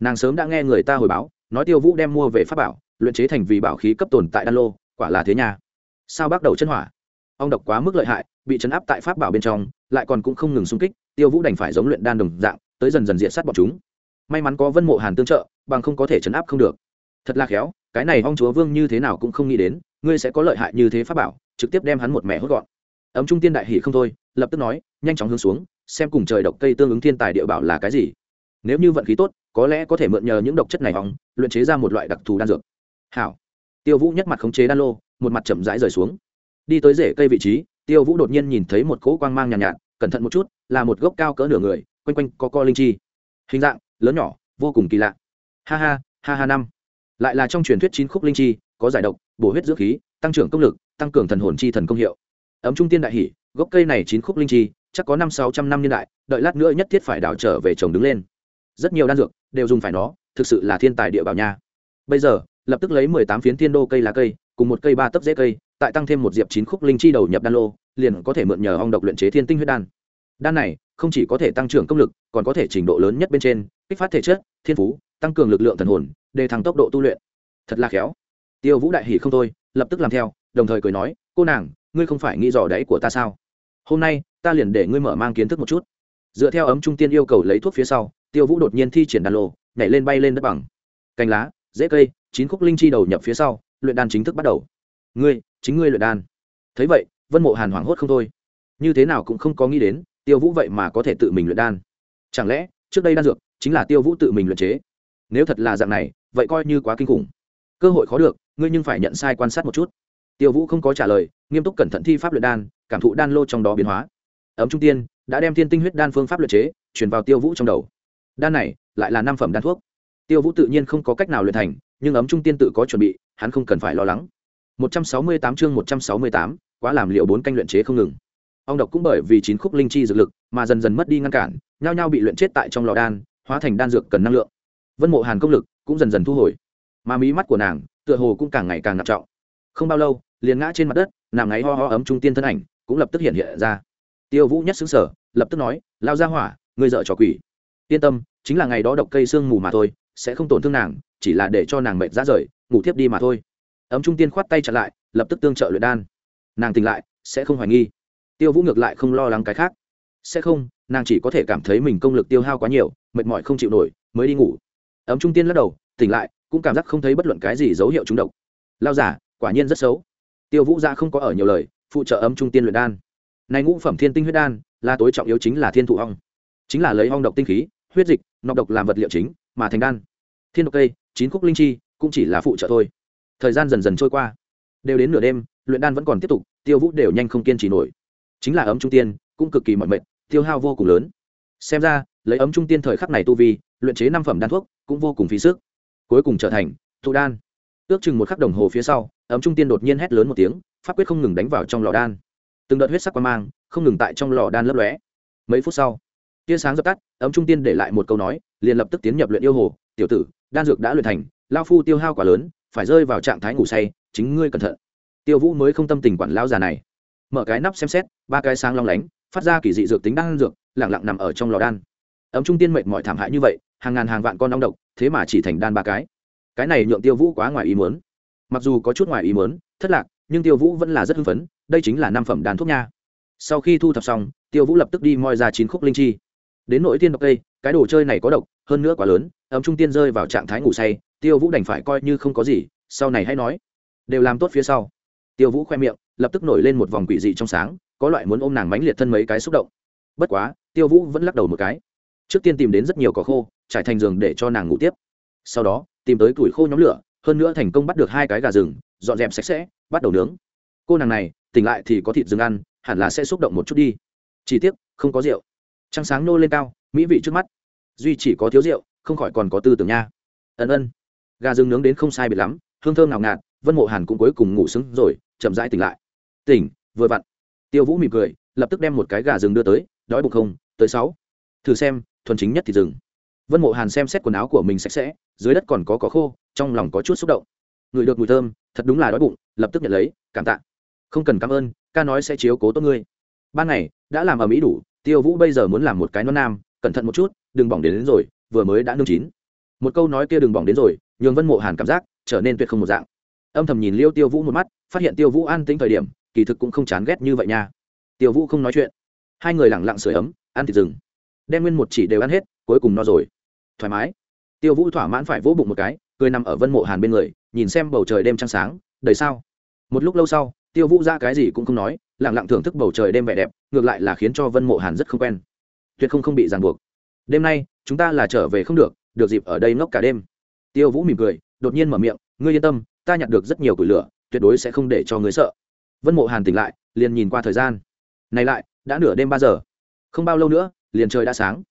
Nàng sớm đã nghe người ta hồi báo, nói tiêu vũ đem mua về pháp bảo, luyện chế thành vì bảo khí cấp tồn tại đan lô quả là thế nhà sao bắt đầu chân hỏa? Ong độc quá mức lợi hại, bị chấn áp tại pháp bảo bên trong, lại còn cũng không ngừng xung kích, tiêu vũ đành phải giống luyện đan đồng dạng, tới dần dần diện sát bọn chúng. May mắn có vân mộ hàn tương trợ, bằng không có thể chấn áp không được. Thật là khéo, cái này ông chúa vương như thế nào cũng không nghĩ đến, ngươi sẽ có lợi hại như thế pháp bảo, trực tiếp đem hắn một mẹ hốt gọn. Ấm trung tiên đại hỷ không thôi, lập tức nói, nhanh chóng hướng xuống, xem cùng trời độc cây tương ứng thiên tài địa bảo là cái gì. Nếu như vận khí tốt, có lẽ có thể mượn nhờ những độc chất này hỏng, luyện chế ra một loại đặc thù đan dược. Hảo tiêu vũ nhất mặt khống chế đan lô một mặt chậm rãi rời xuống. Đi tới rễ cây vị trí tiêu vũ đột nhiên nhìn thấy một cỗ quang mang nhàn nhạt, nhạt cẩn thận một chút là một gốc cao cỡ nửa người quanh quanh có co linh chi. Hình dạng lớn nhỏ vô cùng kỳ lạ. Ha ha ha ha năm. Lại là trong truyền thuyết chín khúc linh chi có giải độc bổ huyết dưỡng khí tăng trưởng công lực tăng cường thần hồn chi thần công hiệu. Ấm trung tiên đại hỷ gốc cây này chín khúc linh chi chắc có năm sáu trăm năm niên đại đợi lát nữa nhất thiết phải đảo trở về trồng đứng lên. Rất nhiều đan dược đều dùng phải nó thực sự là thiên tài địa bảo nha. Bây giờ lập tức lấy mười tám phiến thiên đô cây lá cây, cùng một cây ba tấc dễ cây, tại tăng thêm một diệp chín khúc linh chi đầu nhập đan lô, liền có thể mượn nhờ ong độc luyện chế thiên tinh huyết đan. Đan này không chỉ có thể tăng trưởng công lực, còn có thể trình độ lớn nhất bên trên, kích phát thể chất, thiên phú, tăng cường lực lượng thần hồn, đề thăng tốc độ tu luyện. Thật là khéo. Tiêu vũ đại hỉ không thôi, lập tức làm theo, đồng thời cười nói, cô nàng, ngươi không phải nghĩ dò đáy của ta sao? Hôm nay, ta liền để ngươi mở mang kiến thức một chút. Dựa theo ấm trung tiên yêu cầu lấy thuốc phía sau, tiêu vũ đột nhiên thi triển đàn lô, nhảy lên bay lên đất bằng. Cành lá dễ cây chín khúc linh chi đầu nhập phía sau, luyện đan chính thức bắt đầu. Ngươi, chính ngươi luyện đan. Thấy vậy, vân mộ hàn hoảng hốt không thôi. Như thế nào cũng không có nghĩ đến, tiêu vũ vậy mà có thể tự mình luyện đan. Chẳng lẽ, trước đây đan dược chính là tiêu vũ tự mình luyện chế? Nếu thật là dạng này, vậy coi như quá kinh khủng. Cơ hội khó được, ngươi nhưng phải nhận sai quan sát một chút. Tiêu vũ không có trả lời, nghiêm túc cẩn thận thi pháp luyện đan, cảm thụ đan lô trong đó biến hóa. Ấm trung tiên đã đem thiên tinh huyết đan phương pháp luyện chế chuyển vào tiêu vũ trong đầu. Đan này lại là năm phẩm đan thuốc. Tiêu vũ tự nhiên không có cách nào luyện thành nhưng ấm trung tiên tự có chuẩn bị hắn không cần phải lo lắng. 168 chương 168, quá làm liệu bốn canh luyện chế không ngừng. Ong độc cũng bởi vì chín khúc linh chi dược lực mà dần dần mất đi ngăn cản nhao nhao bị luyện chết tại trong lò đan hóa thành đan dược cần năng lượng. Vân mộ hàn công lực cũng dần dần thu hồi mà mí mắt của nàng tựa hồ cũng càng ngày càng nặng trọng. Không bao lâu liền ngã trên mặt đất nằm ngáy ho ho ấm trung tiên thân ảnh cũng lập tức hiện hiện ra. Tiêu vũ nhất xứng sở lập tức nói lao ra hỏa ngươi dợ trò quỷ. Yên tâm chính là ngày đó độc cây sương mù mà thôi sẽ không tổn thương nàng chỉ là để cho nàng mệt ra rời, ngủ tiếp đi mà thôi. Ấm trung tiên khoát tay chặt lại, lập tức tương trợ luyện đan. Nàng tỉnh lại, sẽ không hoài nghi. Tiêu vũ ngược lại không lo lắng cái khác. Sẽ không, nàng chỉ có thể cảm thấy mình công lực tiêu hao quá nhiều, mệt mỏi không chịu nổi, mới đi ngủ. Ấm trung tiên lắc đầu, tỉnh lại, cũng cảm giác không thấy bất luận cái gì dấu hiệu trúng độc. Lao giả, quả nhiên rất xấu. Tiêu vũ ra không có ở nhiều lời, phụ trợ ấm trung tiên luyện đan. Này ngũ phẩm thiên tinh huyết đan, là tối trọng yếu chính là thiên thụ ong. Chính là lấy ong độc tinh khí, huyết dịch, nọc độc làm vật liệu chính, mà thành đan. Thiên độc cây chín khúc linh chi cũng chỉ là phụ trợ thôi. Thời gian dần dần trôi qua. Đều đến nửa đêm, luyện đan vẫn còn tiếp tục, tiêu vũ đều nhanh không kiên trì nổi. Chính là ấm trung tiên, cũng cực kỳ mọi mệt, tiêu hao vô cùng lớn. Xem ra, lấy ấm trung tiên thời khắc này tu vi, luyện chế năm phẩm đan thuốc, cũng vô cùng phí sức. Cuối cùng trở thành thụ đan. Ước chừng một khắc đồng hồ phía sau, ấm trung tiên đột nhiên hét lớn một tiếng, pháp quyết không ngừng đánh vào trong lò đan. Từng đợt huyết sắc quang mang, không ngừng tại trong lò đan lấp lóe. Mấy phút sau, tia sáng dập tắt, ấm trung tiên để lại một câu nói, liền lập tức tiến nhập luyện yêu hồ, tiểu tử đan dược đã luyện thành lao phu tiêu hao quá lớn, phải rơi vào trạng thái ngủ say, chính ngươi cẩn thận. Tiêu vũ mới không tâm tình quản lao già này. Mở cái nắp xem xét, ba cái sáng long lánh, phát ra kỳ dị dược tính đan dược lẳng lặng nằm ở trong lò đan. Ấm trung tiên mệnh mọi thảm hại như vậy, hàng ngàn hàng vạn con ong độc, thế mà chỉ thành đan ba cái. Cái này nhượng tiêu vũ quá ngoài ý muốn. Mặc dù có chút ngoài ý muốn, thất lạc, nhưng tiêu vũ vẫn là rất hưng phấn, đây chính là năm phẩm đan thuốc nha. Sau khi thu thập xong, tiêu vũ lập tức đi moi ra chín khúc linh chi. Đến nội tiên độc cây cái đồ chơi này có độc hơn nữa quá lớn, ấm trung tiên rơi vào trạng thái ngủ say, tiêu vũ đành phải coi như không có gì, sau này hãy nói. Đều làm tốt phía sau. Tiêu vũ khoe miệng, lập tức nổi lên một vòng quỷ dị trong sáng, có loại muốn ôm nàng mánh liệt thân mấy cái xúc động. Bất quá, tiêu vũ vẫn lắc đầu một cái. Trước tiên tìm đến rất nhiều cỏ khô, trải thành giường để cho nàng ngủ tiếp. Sau đó, tìm tới củi khô nhóm lửa, hơn nữa thành công bắt được hai cái gà rừng, dọn dẹp sạch sẽ, bắt đầu nướng. Cô nàng này, tỉnh lại thì có thịt rừng ăn, hẳn là sẽ xúc động một chút đi. Chỉ tiếc, không có rượu. Trăng sáng nô lên cao, mỹ vị trước mắt duy chỉ có thiếu rượu, không khỏi còn có tư tưởng nha. Ân ân. Gà rừng nướng đến không sai biệt lắm, hương thơm nào ngạt, vân mộ hàn cũng cuối cùng ngủ sững rồi, chậm rãi tỉnh lại. Tỉnh, vừa vặn. Tiêu vũ mỉm cười, lập tức đem một cái gà rừng đưa tới, đói bụng không, tới sáu. Thử xem, thuần chính nhất thì rừng vân mộ hàn xem xét quần áo của mình sạch sẽ, dưới đất còn có có khô, trong lòng có chút xúc động. Người được mùi thơm, thật đúng là đói bụng, lập tức nhận lấy, cảm tạ. Không cần cảm ơn, ca nói sẽ chiếu cố tốt ngươi. Ban ngày, đã làm ở mỹ đủ, tiêu vũ bây giờ muốn làm một cái non nam, cẩn thận một chút đừng bỏng đến, đến rồi vừa mới đã nương chín. Một câu nói kia đừng bỏng đến rồi nhường vân mộ hàn cảm giác trở nên tuyệt không một dạng. Âm thầm nhìn liêu tiêu vũ một mắt phát hiện tiêu vũ an tĩnh thời điểm kỳ thực cũng không chán ghét như vậy nha. Tiêu vũ không nói chuyện. Hai người lẳng lặng sửa ấm ăn thịt rừng. Đem nguyên một chỉ đều ăn hết cuối cùng no rồi. Thoải mái. Tiêu vũ thỏa mãn phải vỗ bụng một cái cười nằm ở vân mộ hàn bên người nhìn xem bầu trời đêm trăng sáng đầy sao. Một lúc lâu sau tiêu vũ ra cái gì cũng không nói lẳng lặng thưởng thức bầu trời đêm vẻ đẹp ngược lại là khiến cho vân mộ hàn rất không quen. Tuyệt không không bị ràng buộc đêm nay, chúng ta là trở về không được được dịp ở đây ngốc cả đêm. Tiêu vũ mỉm cười, đột nhiên mở miệng, ngươi yên tâm, ta nhặt được rất nhiều củi lửa, tuyệt đối sẽ không để cho ngươi sợ. Vân mộ hàn tỉnh lại, liền nhìn qua thời gian. Này lại, đã nửa đêm ba giờ. Không bao lâu nữa, liền trời đã sáng.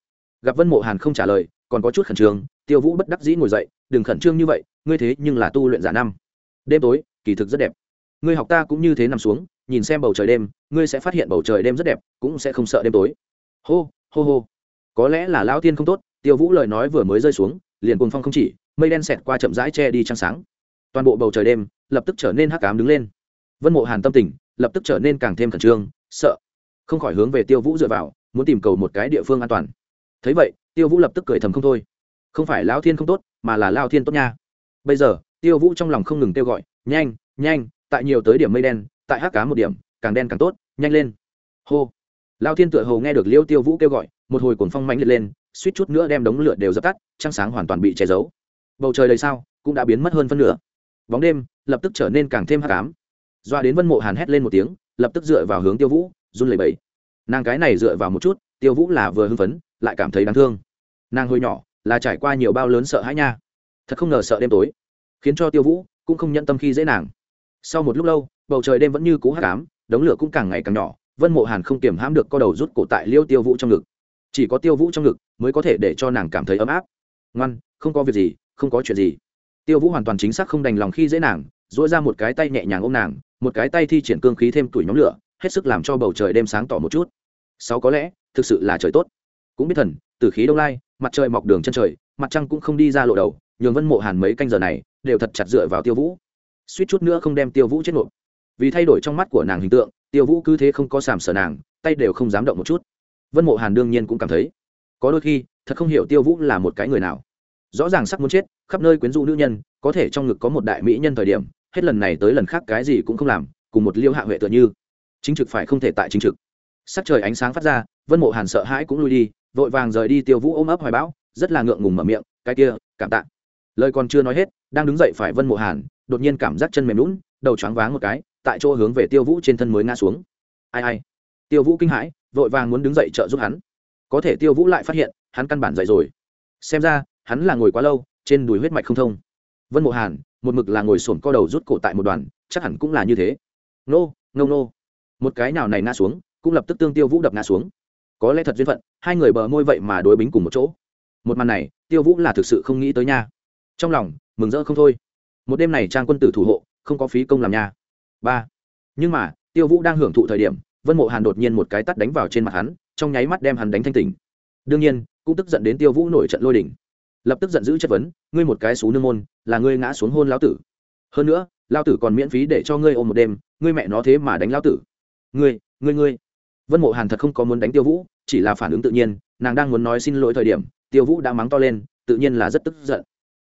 Gặp vân mộ hàn không trả lời, còn có chút khẩn trương, tiêu vũ bất đắc dĩ ngồi dậy, đừng khẩn trương như vậy, ngươi thế nhưng là tu luyện giả năm. Đêm tối, kỳ thực rất đẹp. Ngươi học ta cũng như thế nằm xuống, nhìn xem bầu trời đêm, ngươi sẽ phát hiện bầu trời đêm rất đẹp, cũng sẽ không sợ đêm tối. Hô hô hô có lẽ là lão tiên không tốt, tiêu vũ lời nói vừa mới rơi xuống, liền cuồng phong không chỉ, mây đen xẹt qua chậm rãi che đi trăng sáng. Toàn bộ bầu trời đêm, lập tức trở nên hắc ám đứng lên. Vân mộ hàn tâm tình, lập tức trở nên càng thêm khẩn trương, sợ, không khỏi hướng về tiêu vũ dựa vào, muốn tìm cầu một cái địa phương an toàn. Thấy vậy, tiêu vũ lập tức cười thầm không thôi. Không phải lão thiên không tốt, mà là lao thiên tốt nha. Bây giờ, tiêu vũ trong lòng không ngừng kêu gọi, nhanh nhanh, tại nhiều tới điểm mây đen, tại hắc cá một điểm, càng đen càng tốt, nhanh lên. Hô. Lao thiên tựa hồ nghe được liêu tiêu vũ kêu gọi một hồi cồn phong mạnh liệt lên, suýt chút nữa đem đống lửa đều dập tắt, trăng sáng hoàn toàn bị che giấu. Bầu trời đầy sao, cũng đã biến mất hơn phân nửa. Bóng đêm lập tức trở nên càng thêm hắc ám. Doa đến vân mộ hàn hét lên một tiếng, lập tức dựa vào hướng tiêu vũ, run lẩy bẩy. Nàng cái này dựa vào một chút, tiêu vũ là vừa hưng phấn, lại cảm thấy đáng thương. Nàng hồi nhỏ là trải qua nhiều bao lớn sợ hãi nha. Thật không ngờ sợ đêm tối, khiến cho tiêu vũ cũng không nhận tâm khi dễ nàng. Sau một lúc lâu, bầu trời đêm vẫn như cũ hát cám đống lửa cũng càng ngày càng nhỏ, vân mộ hàn không kiềm hãm được co đầu rút cổ tại liêu tiêu vũ trong ngực chỉ có tiêu vũ trong ngực mới có thể để cho nàng cảm thấy ấm áp. Ngoan, không có việc gì, không có chuyện gì. Tiêu vũ hoàn toàn chính xác không đành lòng khi dễ nàng dỗi ra một cái tay nhẹ nhàng ôm nàng, một cái tay thi triển cương khí thêm tuổi nhóm lửa, hết sức làm cho bầu trời đêm sáng tỏ một chút. Sáu có lẽ, thực sự là trời tốt. Cũng biết thần từ khí đông lai, mặt trời mọc đường chân trời, mặt trăng cũng không đi ra lộ đầu, nhường vân mộ hàn mấy canh giờ này đều thật chặt dựa vào tiêu vũ. Suýt chút nữa không đem tiêu vũ chết nộp vì thay đổi trong mắt của nàng hình tượng, tiêu vũ cứ thế không có sàm sở nàng, tay đều không dám động một chút vân mộ hàn đương nhiên cũng cảm thấy. Có đôi khi, thật không hiểu tiêu vũ là một cái người nào. Rõ ràng sắc muốn chết, khắp nơi quyến rũ nữ nhân, có thể trong ngực có một đại mỹ nhân thời điểm, hết lần này tới lần khác cái gì cũng không làm, cùng một liêu hạ huệ tựa như. Chính trực phải không thể tại chính trực. Sắc trời ánh sáng phát ra, vân mộ hàn sợ hãi cũng lui đi, vội vàng rời đi tiêu vũ ôm ấp hoài bão, rất là ngượng ngùng mở miệng, cái kia, cảm tạ. Lời còn chưa nói hết, đang đứng dậy phải vân mộ hàn, đột nhiên cảm giác chân mềm lún đầu choáng váng một cái, tại chỗ hướng về tiêu vũ trên thân mới ngã xuống. Ai ai. Tiêu vũ kinh hãi vội vàng muốn đứng dậy trợ giúp hắn. Có thể tiêu vũ lại phát hiện, hắn căn bản dậy rồi. Xem ra, hắn là ngồi quá lâu, trên đùi huyết mạch không thông. Vân mộ hàn, một mực là ngồi sổm co đầu rút cổ tại một đoàn, chắc hẳn cũng là như thế. Nô nô nô. Một cái nào này ngã xuống, cũng lập tức tương tiêu vũ đập ngã xuống. Có lẽ thật duyên phận, hai người bờ môi vậy mà đối bính cùng một chỗ. Một màn này, tiêu vũ là thực sự không nghĩ tới nha. Trong lòng, mừng rỡ không thôi. Một đêm này trang quân tử thủ hộ, không có phí công làm nha. Ba. Nhưng mà, tiêu vũ đang hưởng thụ thời điểm vân mộ hàn đột nhiên một cái tắt đánh vào trên mặt hắn, trong nháy mắt đem hắn đánh thanh tỉnh. Đương nhiên, cũng tức giận đến tiêu vũ nổi trận lôi đỉnh lập tức giận dữ chất vấn, ngươi một cái xú nương môn, là ngươi ngã xuống hôn lão tử. Hơn nữa lao tử còn miễn phí để cho ngươi ôm một đêm, ngươi mẹ nó thế mà đánh lao tử. Ngươi ngươi ngươi. Vân mộ hàn thật không có muốn đánh tiêu vũ, chỉ là phản ứng tự nhiên, nàng đang muốn nói xin lỗi thời điểm, tiêu vũ đã mắng to lên, tự nhiên là rất tức giận.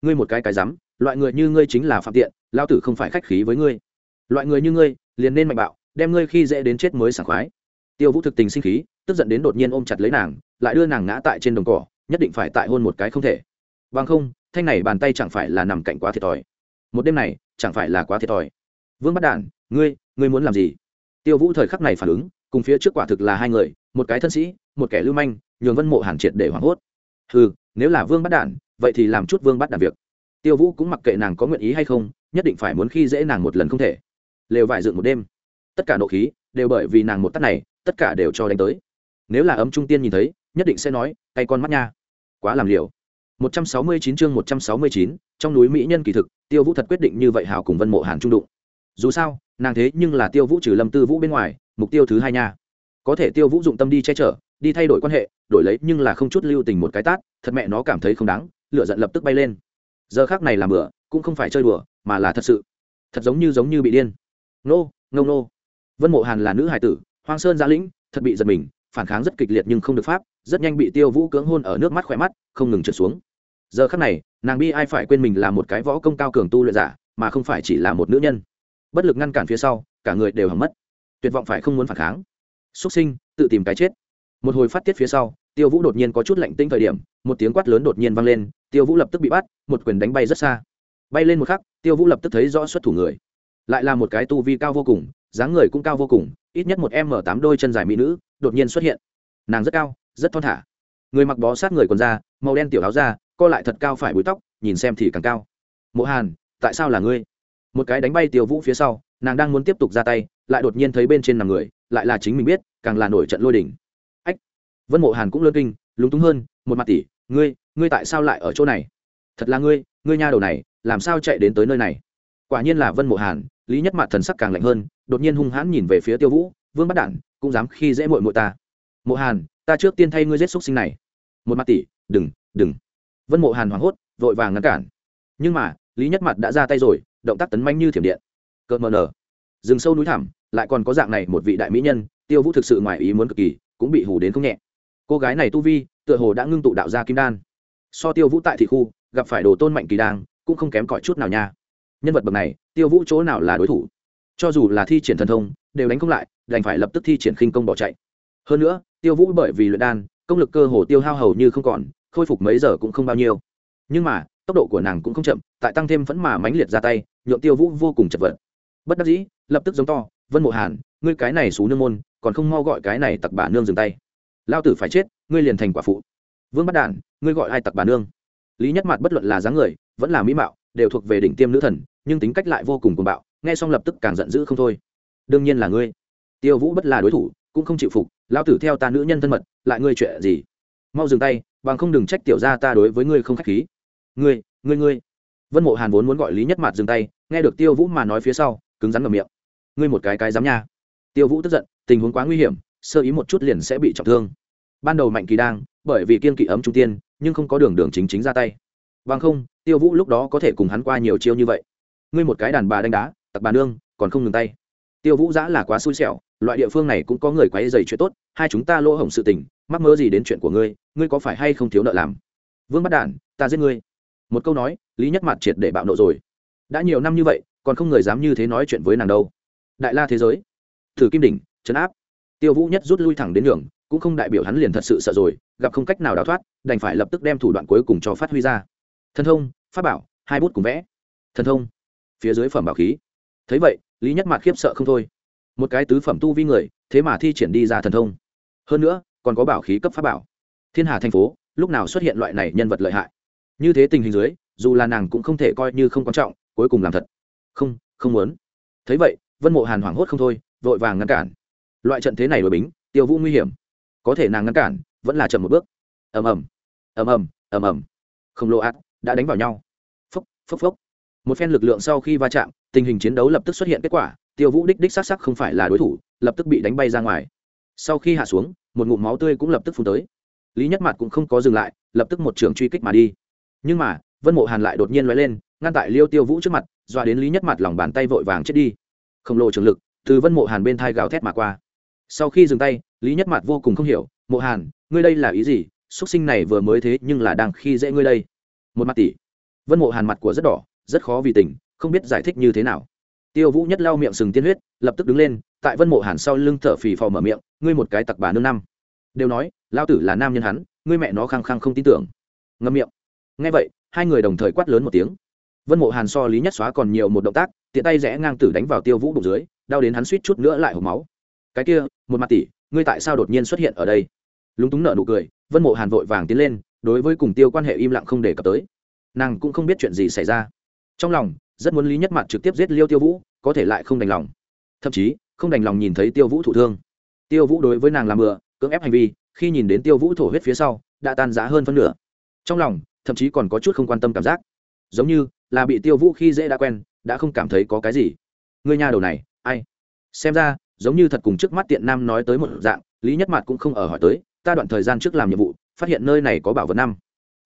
Ngươi một cái cái rắm, loại người như ngươi chính là phạm tiện lao tử không phải khách khí với ngươi. Loại người như ngươi, liền nên mạnh bạo đem ngươi khi dễ đến chết mới sảng khoái. Tiêu vũ thực tình sinh khí, tức giận đến đột nhiên ôm chặt lấy nàng, lại đưa nàng ngã tại trên đồng cỏ, nhất định phải tại hôn một cái không thể. Bằng không, thanh này bàn tay chẳng phải là nằm cạnh quá thiệt thòi. Một đêm này, chẳng phải là quá thiệt thòi. Vương bắt đản, ngươi ngươi muốn làm gì? Tiêu vũ thời khắc này phản ứng, cùng phía trước quả thực là hai người, một cái thân sĩ, một kẻ lưu manh, nhường vân mộ hàn triệt để hoảng hốt. Ừ nếu là vương bắt đản, vậy thì làm chút vương bắt đản việc. Tiêu vũ cũng mặc kệ nàng có nguyện ý hay không, nhất định phải muốn khi dễ nàng một lần không thể. Lều vải dựng một đêm tất cả nộ khí đều bởi vì nàng một tắt này tất cả đều cho đánh tới. Nếu là ấm trung tiên nhìn thấy nhất định sẽ nói tay con mắt nha. Quá làm liều. 169 chương 169, trong núi mỹ nhân kỳ thực tiêu vũ thật quyết định như vậy hào cùng vân mộ hàn trung đụng. Dù sao nàng thế nhưng là tiêu vũ trừ lâm tư vũ bên ngoài mục tiêu thứ hai nha. Có thể tiêu vũ dụng tâm đi che chở đi thay đổi quan hệ đổi lấy nhưng là không chút lưu tình một cái tát thật mẹ nó cảm thấy không đáng lựa giận lập tức bay lên. Giờ khác này làm bữa cũng không phải chơi đùa mà là thật sự. Thật giống như giống như bị điên. Nô nô nô vân mộ hàn là nữ hải tử, hoang sơn gia lĩnh, thật bị giật mình, phản kháng rất kịch liệt nhưng không được pháp, rất nhanh bị tiêu vũ cưỡng hôn ở nước mắt khỏe mắt, không ngừng trượt xuống. Giờ khắc này, nàng bi ai phải quên mình là một cái võ công cao cường tu luyện giả, mà không phải chỉ là một nữ nhân. Bất lực ngăn cản phía sau, cả người đều hỏng mất. Tuyệt vọng phải không muốn phản kháng. Xuất sinh, tự tìm cái chết. Một hồi phát tiết phía sau, tiêu vũ đột nhiên có chút lạnh tinh thời điểm, một tiếng quát lớn đột nhiên vang lên, tiêu vũ lập tức bị bắt, một quyền đánh bay rất xa. Bay lên một khắc, tiêu vũ lập tức thấy rõ xuất thủ người lại là một cái tu vi cao vô cùng, dáng người cũng cao vô cùng, ít nhất một m tám đôi chân dài mỹ nữ đột nhiên xuất hiện. Nàng rất cao, rất thon thả. Người mặc bó sát người còn da, màu đen tiểu áo da, co lại thật cao phải búi tóc, nhìn xem thì càng cao. Mộ hàn, tại sao là ngươi? Một cái đánh bay tiêu vũ phía sau, nàng đang muốn tiếp tục ra tay, lại đột nhiên thấy bên trên nằm người, lại là chính mình biết, càng là nổi trận lôi đỉnh ách! Vân mộ hàn cũng lơ kinh, lúng túng hơn, một mặt tỷ, ngươi ngươi tại sao lại ở chỗ này? Thật là ngươi ngươi nha đầu này, làm sao chạy đến tới nơi này? Quả nhiên là vân mộ hàn, lý nhất mặt thần sắc càng lạnh hơn, đột nhiên hung hãn nhìn về phía tiêu vũ, vương bắt đản, cũng dám khi dễ mội mội ta. Mộ hàn, ta trước tiên thay ngươi giết xúc sinh này. Một mặt tỷ, đừng đừng. Vân mộ hàn hoảng hốt, vội vàng ngăn cản. Nhưng mà, lý nhất mặt đã ra tay rồi, động tác tấn manh như thiểm điện. Cợt mờ nở. Rừng sâu núi thẳm, lại còn có dạng này một vị đại mỹ nhân, tiêu vũ thực sự ngoài ý muốn cực kỳ, cũng bị hù đến không nhẹ. Cô gái này tu vi, tựa hồ đã ngưng tụ đạo gia kim đan. So tiêu vũ tại thị khu, gặp phải đồ tôn mạnh kỳ đang, cũng không kém cỏi chút nào nha nhân vật bậc này, tiêu vũ chỗ nào là đối thủ? Cho dù là thi triển thần thông, đều đánh không lại, đành phải lập tức thi triển khinh công bỏ chạy. Hơn nữa, tiêu vũ bởi vì luyện đan, công lực cơ hồ tiêu hao hầu như không còn, khôi phục mấy giờ cũng không bao nhiêu. Nhưng mà, tốc độ của nàng cũng không chậm, tại tăng thêm phẫn mà mãnh liệt ra tay, nhượng tiêu vũ vô cùng chật vật. Bất đắc dĩ, lập tức giống to, vân mộ hàn, ngươi cái này xú nương môn, còn không mau gọi cái này tặc bà nương dừng tay. Lao tử phải chết, ngươi liền thành quả phụ. Vương bắt đản, ngươi gọi ai tặc bà nương? Lý nhất mặt bất luận là dáng người, vẫn là mỹ mạo, đều thuộc về đỉnh tiêm nữ thần nhưng tính cách lại vô cùng cuồng bạo, nghe xong lập tức càng giận dữ không thôi. Đương nhiên là ngươi. Tiêu vũ bất là đối thủ, cũng không chịu phục lao tử theo ta nữ nhân thân mật, lại ngươi chuyện gì? Mau dừng tay, bằng không đừng trách tiểu ra ta đối với ngươi không khách khí. Ngươi ngươi ngươi. Vân mộ hàn vốn muốn gọi lý nhất mặt dừng tay, nghe được tiêu vũ mà nói phía sau, cứng rắn ngầm miệng. Ngươi một cái cái dám nha. Tiêu vũ tức giận, tình huống quá nguy hiểm, sơ ý một chút liền sẽ bị trọng thương. Ban đầu mạnh kỳ đang, bởi vì kiên kỵ ấm trung tiên, nhưng không có đường đường chính chính ra tay. Bằng không, tiêu vũ lúc đó có thể cùng hắn qua nhiều chiêu như vậy ngươi một cái đàn bà đánh đá, tặc bà nương, còn không ngừng tay. Tiêu vũ giã là quá xui xẻo, loại địa phương này cũng có người quấy dày chuyện tốt, hai chúng ta lỗ hổng sự tình, mắc mơ gì đến chuyện của ngươi ngươi có phải hay không thiếu nợ làm? Vương bắt đản, ta giết ngươi. Một câu nói, lý nhất mặt triệt để bạo nộ rồi. Đã nhiều năm như vậy, còn không người dám như thế nói chuyện với nàng đâu. Đại la thế giới. Thử kim đỉnh, trấn áp. Tiêu vũ nhất rút lui thẳng đến đường cũng không đại biểu hắn liền thật sự sợ rồi, gặp không cách nào đào thoát, đành phải lập tức đem thủ đoạn cuối cùng cho phát huy ra. Thần thông, pháp bảo, hai bút cùng vẽ. Thần thông phía dưới phẩm bảo khí. Thấy vậy, lý nhất mạt khiếp sợ không thôi. Một cái tứ phẩm tu vi người, thế mà thi triển đi ra thần thông. Hơn nữa, còn có bảo khí cấp pháp bảo. Thiên hà thành phố, lúc nào xuất hiện loại này nhân vật lợi hại? Như thế tình hình dưới, dù là nàng cũng không thể coi như không quan trọng, cuối cùng làm thật. Không không muốn. Thấy vậy, vân mộ hàn hoảng hốt không thôi, vội vàng ngăn cản. Loại trận thế này đổi bính, tiêu vũ nguy hiểm. Có thể nàng ngăn cản, vẫn là chậm một bước. Ầm ầm. Ầm ầm ầm ầm. Không lô ác, đã đánh vào nhau. Phốc phốc phốc một phen lực lượng sau khi va chạm, tình hình chiến đấu lập tức xuất hiện kết quả, tiêu vũ đích đích xác sắc không phải là đối thủ, lập tức bị đánh bay ra ngoài. Sau khi hạ xuống, một ngụm máu tươi cũng lập tức phun tới. Lý nhất mặt cũng không có dừng lại, lập tức một trường truy kích mà đi. Nhưng mà, vân mộ hàn lại đột nhiên l lên, ngăn tại liêu tiêu vũ trước mặt, dọa đến lý nhất mặt lòng bàn tay vội vàng chết đi. Khổng lồ trường lực từ vân mộ hàn bên thai gào thét mà qua. Sau khi dừng tay, lý nhất mặt vô cùng không hiểu, mộ hàn, ngươi đây là ý gì? X sinh này vừa mới thế nhưng là đang khi dễ ngươi đây. Một mặt tỷ. Vân mộ hàn mặt của rất đỏ rất khó vì tình, không biết giải thích như thế nào. Tiêu vũ nhất lau miệng sừng tiên huyết, lập tức đứng lên, tại vân mộ hàn sau lưng thở phì phò mở miệng, ngươi một cái tặc bà nương năm. Đều nói lao tử là nam nhân hắn, ngươi mẹ nó khăng khăng không tin tưởng. Ngâm miệng. Ngay vậy, hai người đồng thời quát lớn một tiếng. Vân mộ hàn so lý nhất xóa còn nhiều một động tác, tiện tay rẽ ngang tử đánh vào tiêu vũ bụng dưới, đau đến hắn suýt chút nữa lại hộp máu. Cái kia, một mặt tỷ, ngươi tại sao đột nhiên xuất hiện ở đây? Lúng túng nợ nụ cười, vân mộ hàn vội vàng tiến lên, đối với cùng tiêu quan hệ im lặng không đề cập tới. Nàng cũng không biết chuyện gì xảy ra trong lòng, rất muốn lý nhất mặt trực tiếp giết liêu tiêu vũ, có thể lại không đành lòng. Thậm chí, không đành lòng nhìn thấy tiêu vũ thụ thương. Tiêu vũ đối với nàng làm bừa, cưỡng ép hành vi, khi nhìn đến tiêu vũ thổ huyết phía sau, đã tan giá hơn phân nửa. Trong lòng, thậm chí còn có chút không quan tâm cảm giác. Giống như là bị tiêu vũ khi dễ đã quen, đã không cảm thấy có cái gì. Người nhà đầu này, ai? Xem ra, giống như thật cùng trước mắt tiện nam nói tới một dạng, lý nhất mặt cũng không ở hỏi tới, ta đoạn thời gian trước làm nhiệm vụ, phát hiện nơi này có bảo vật năm.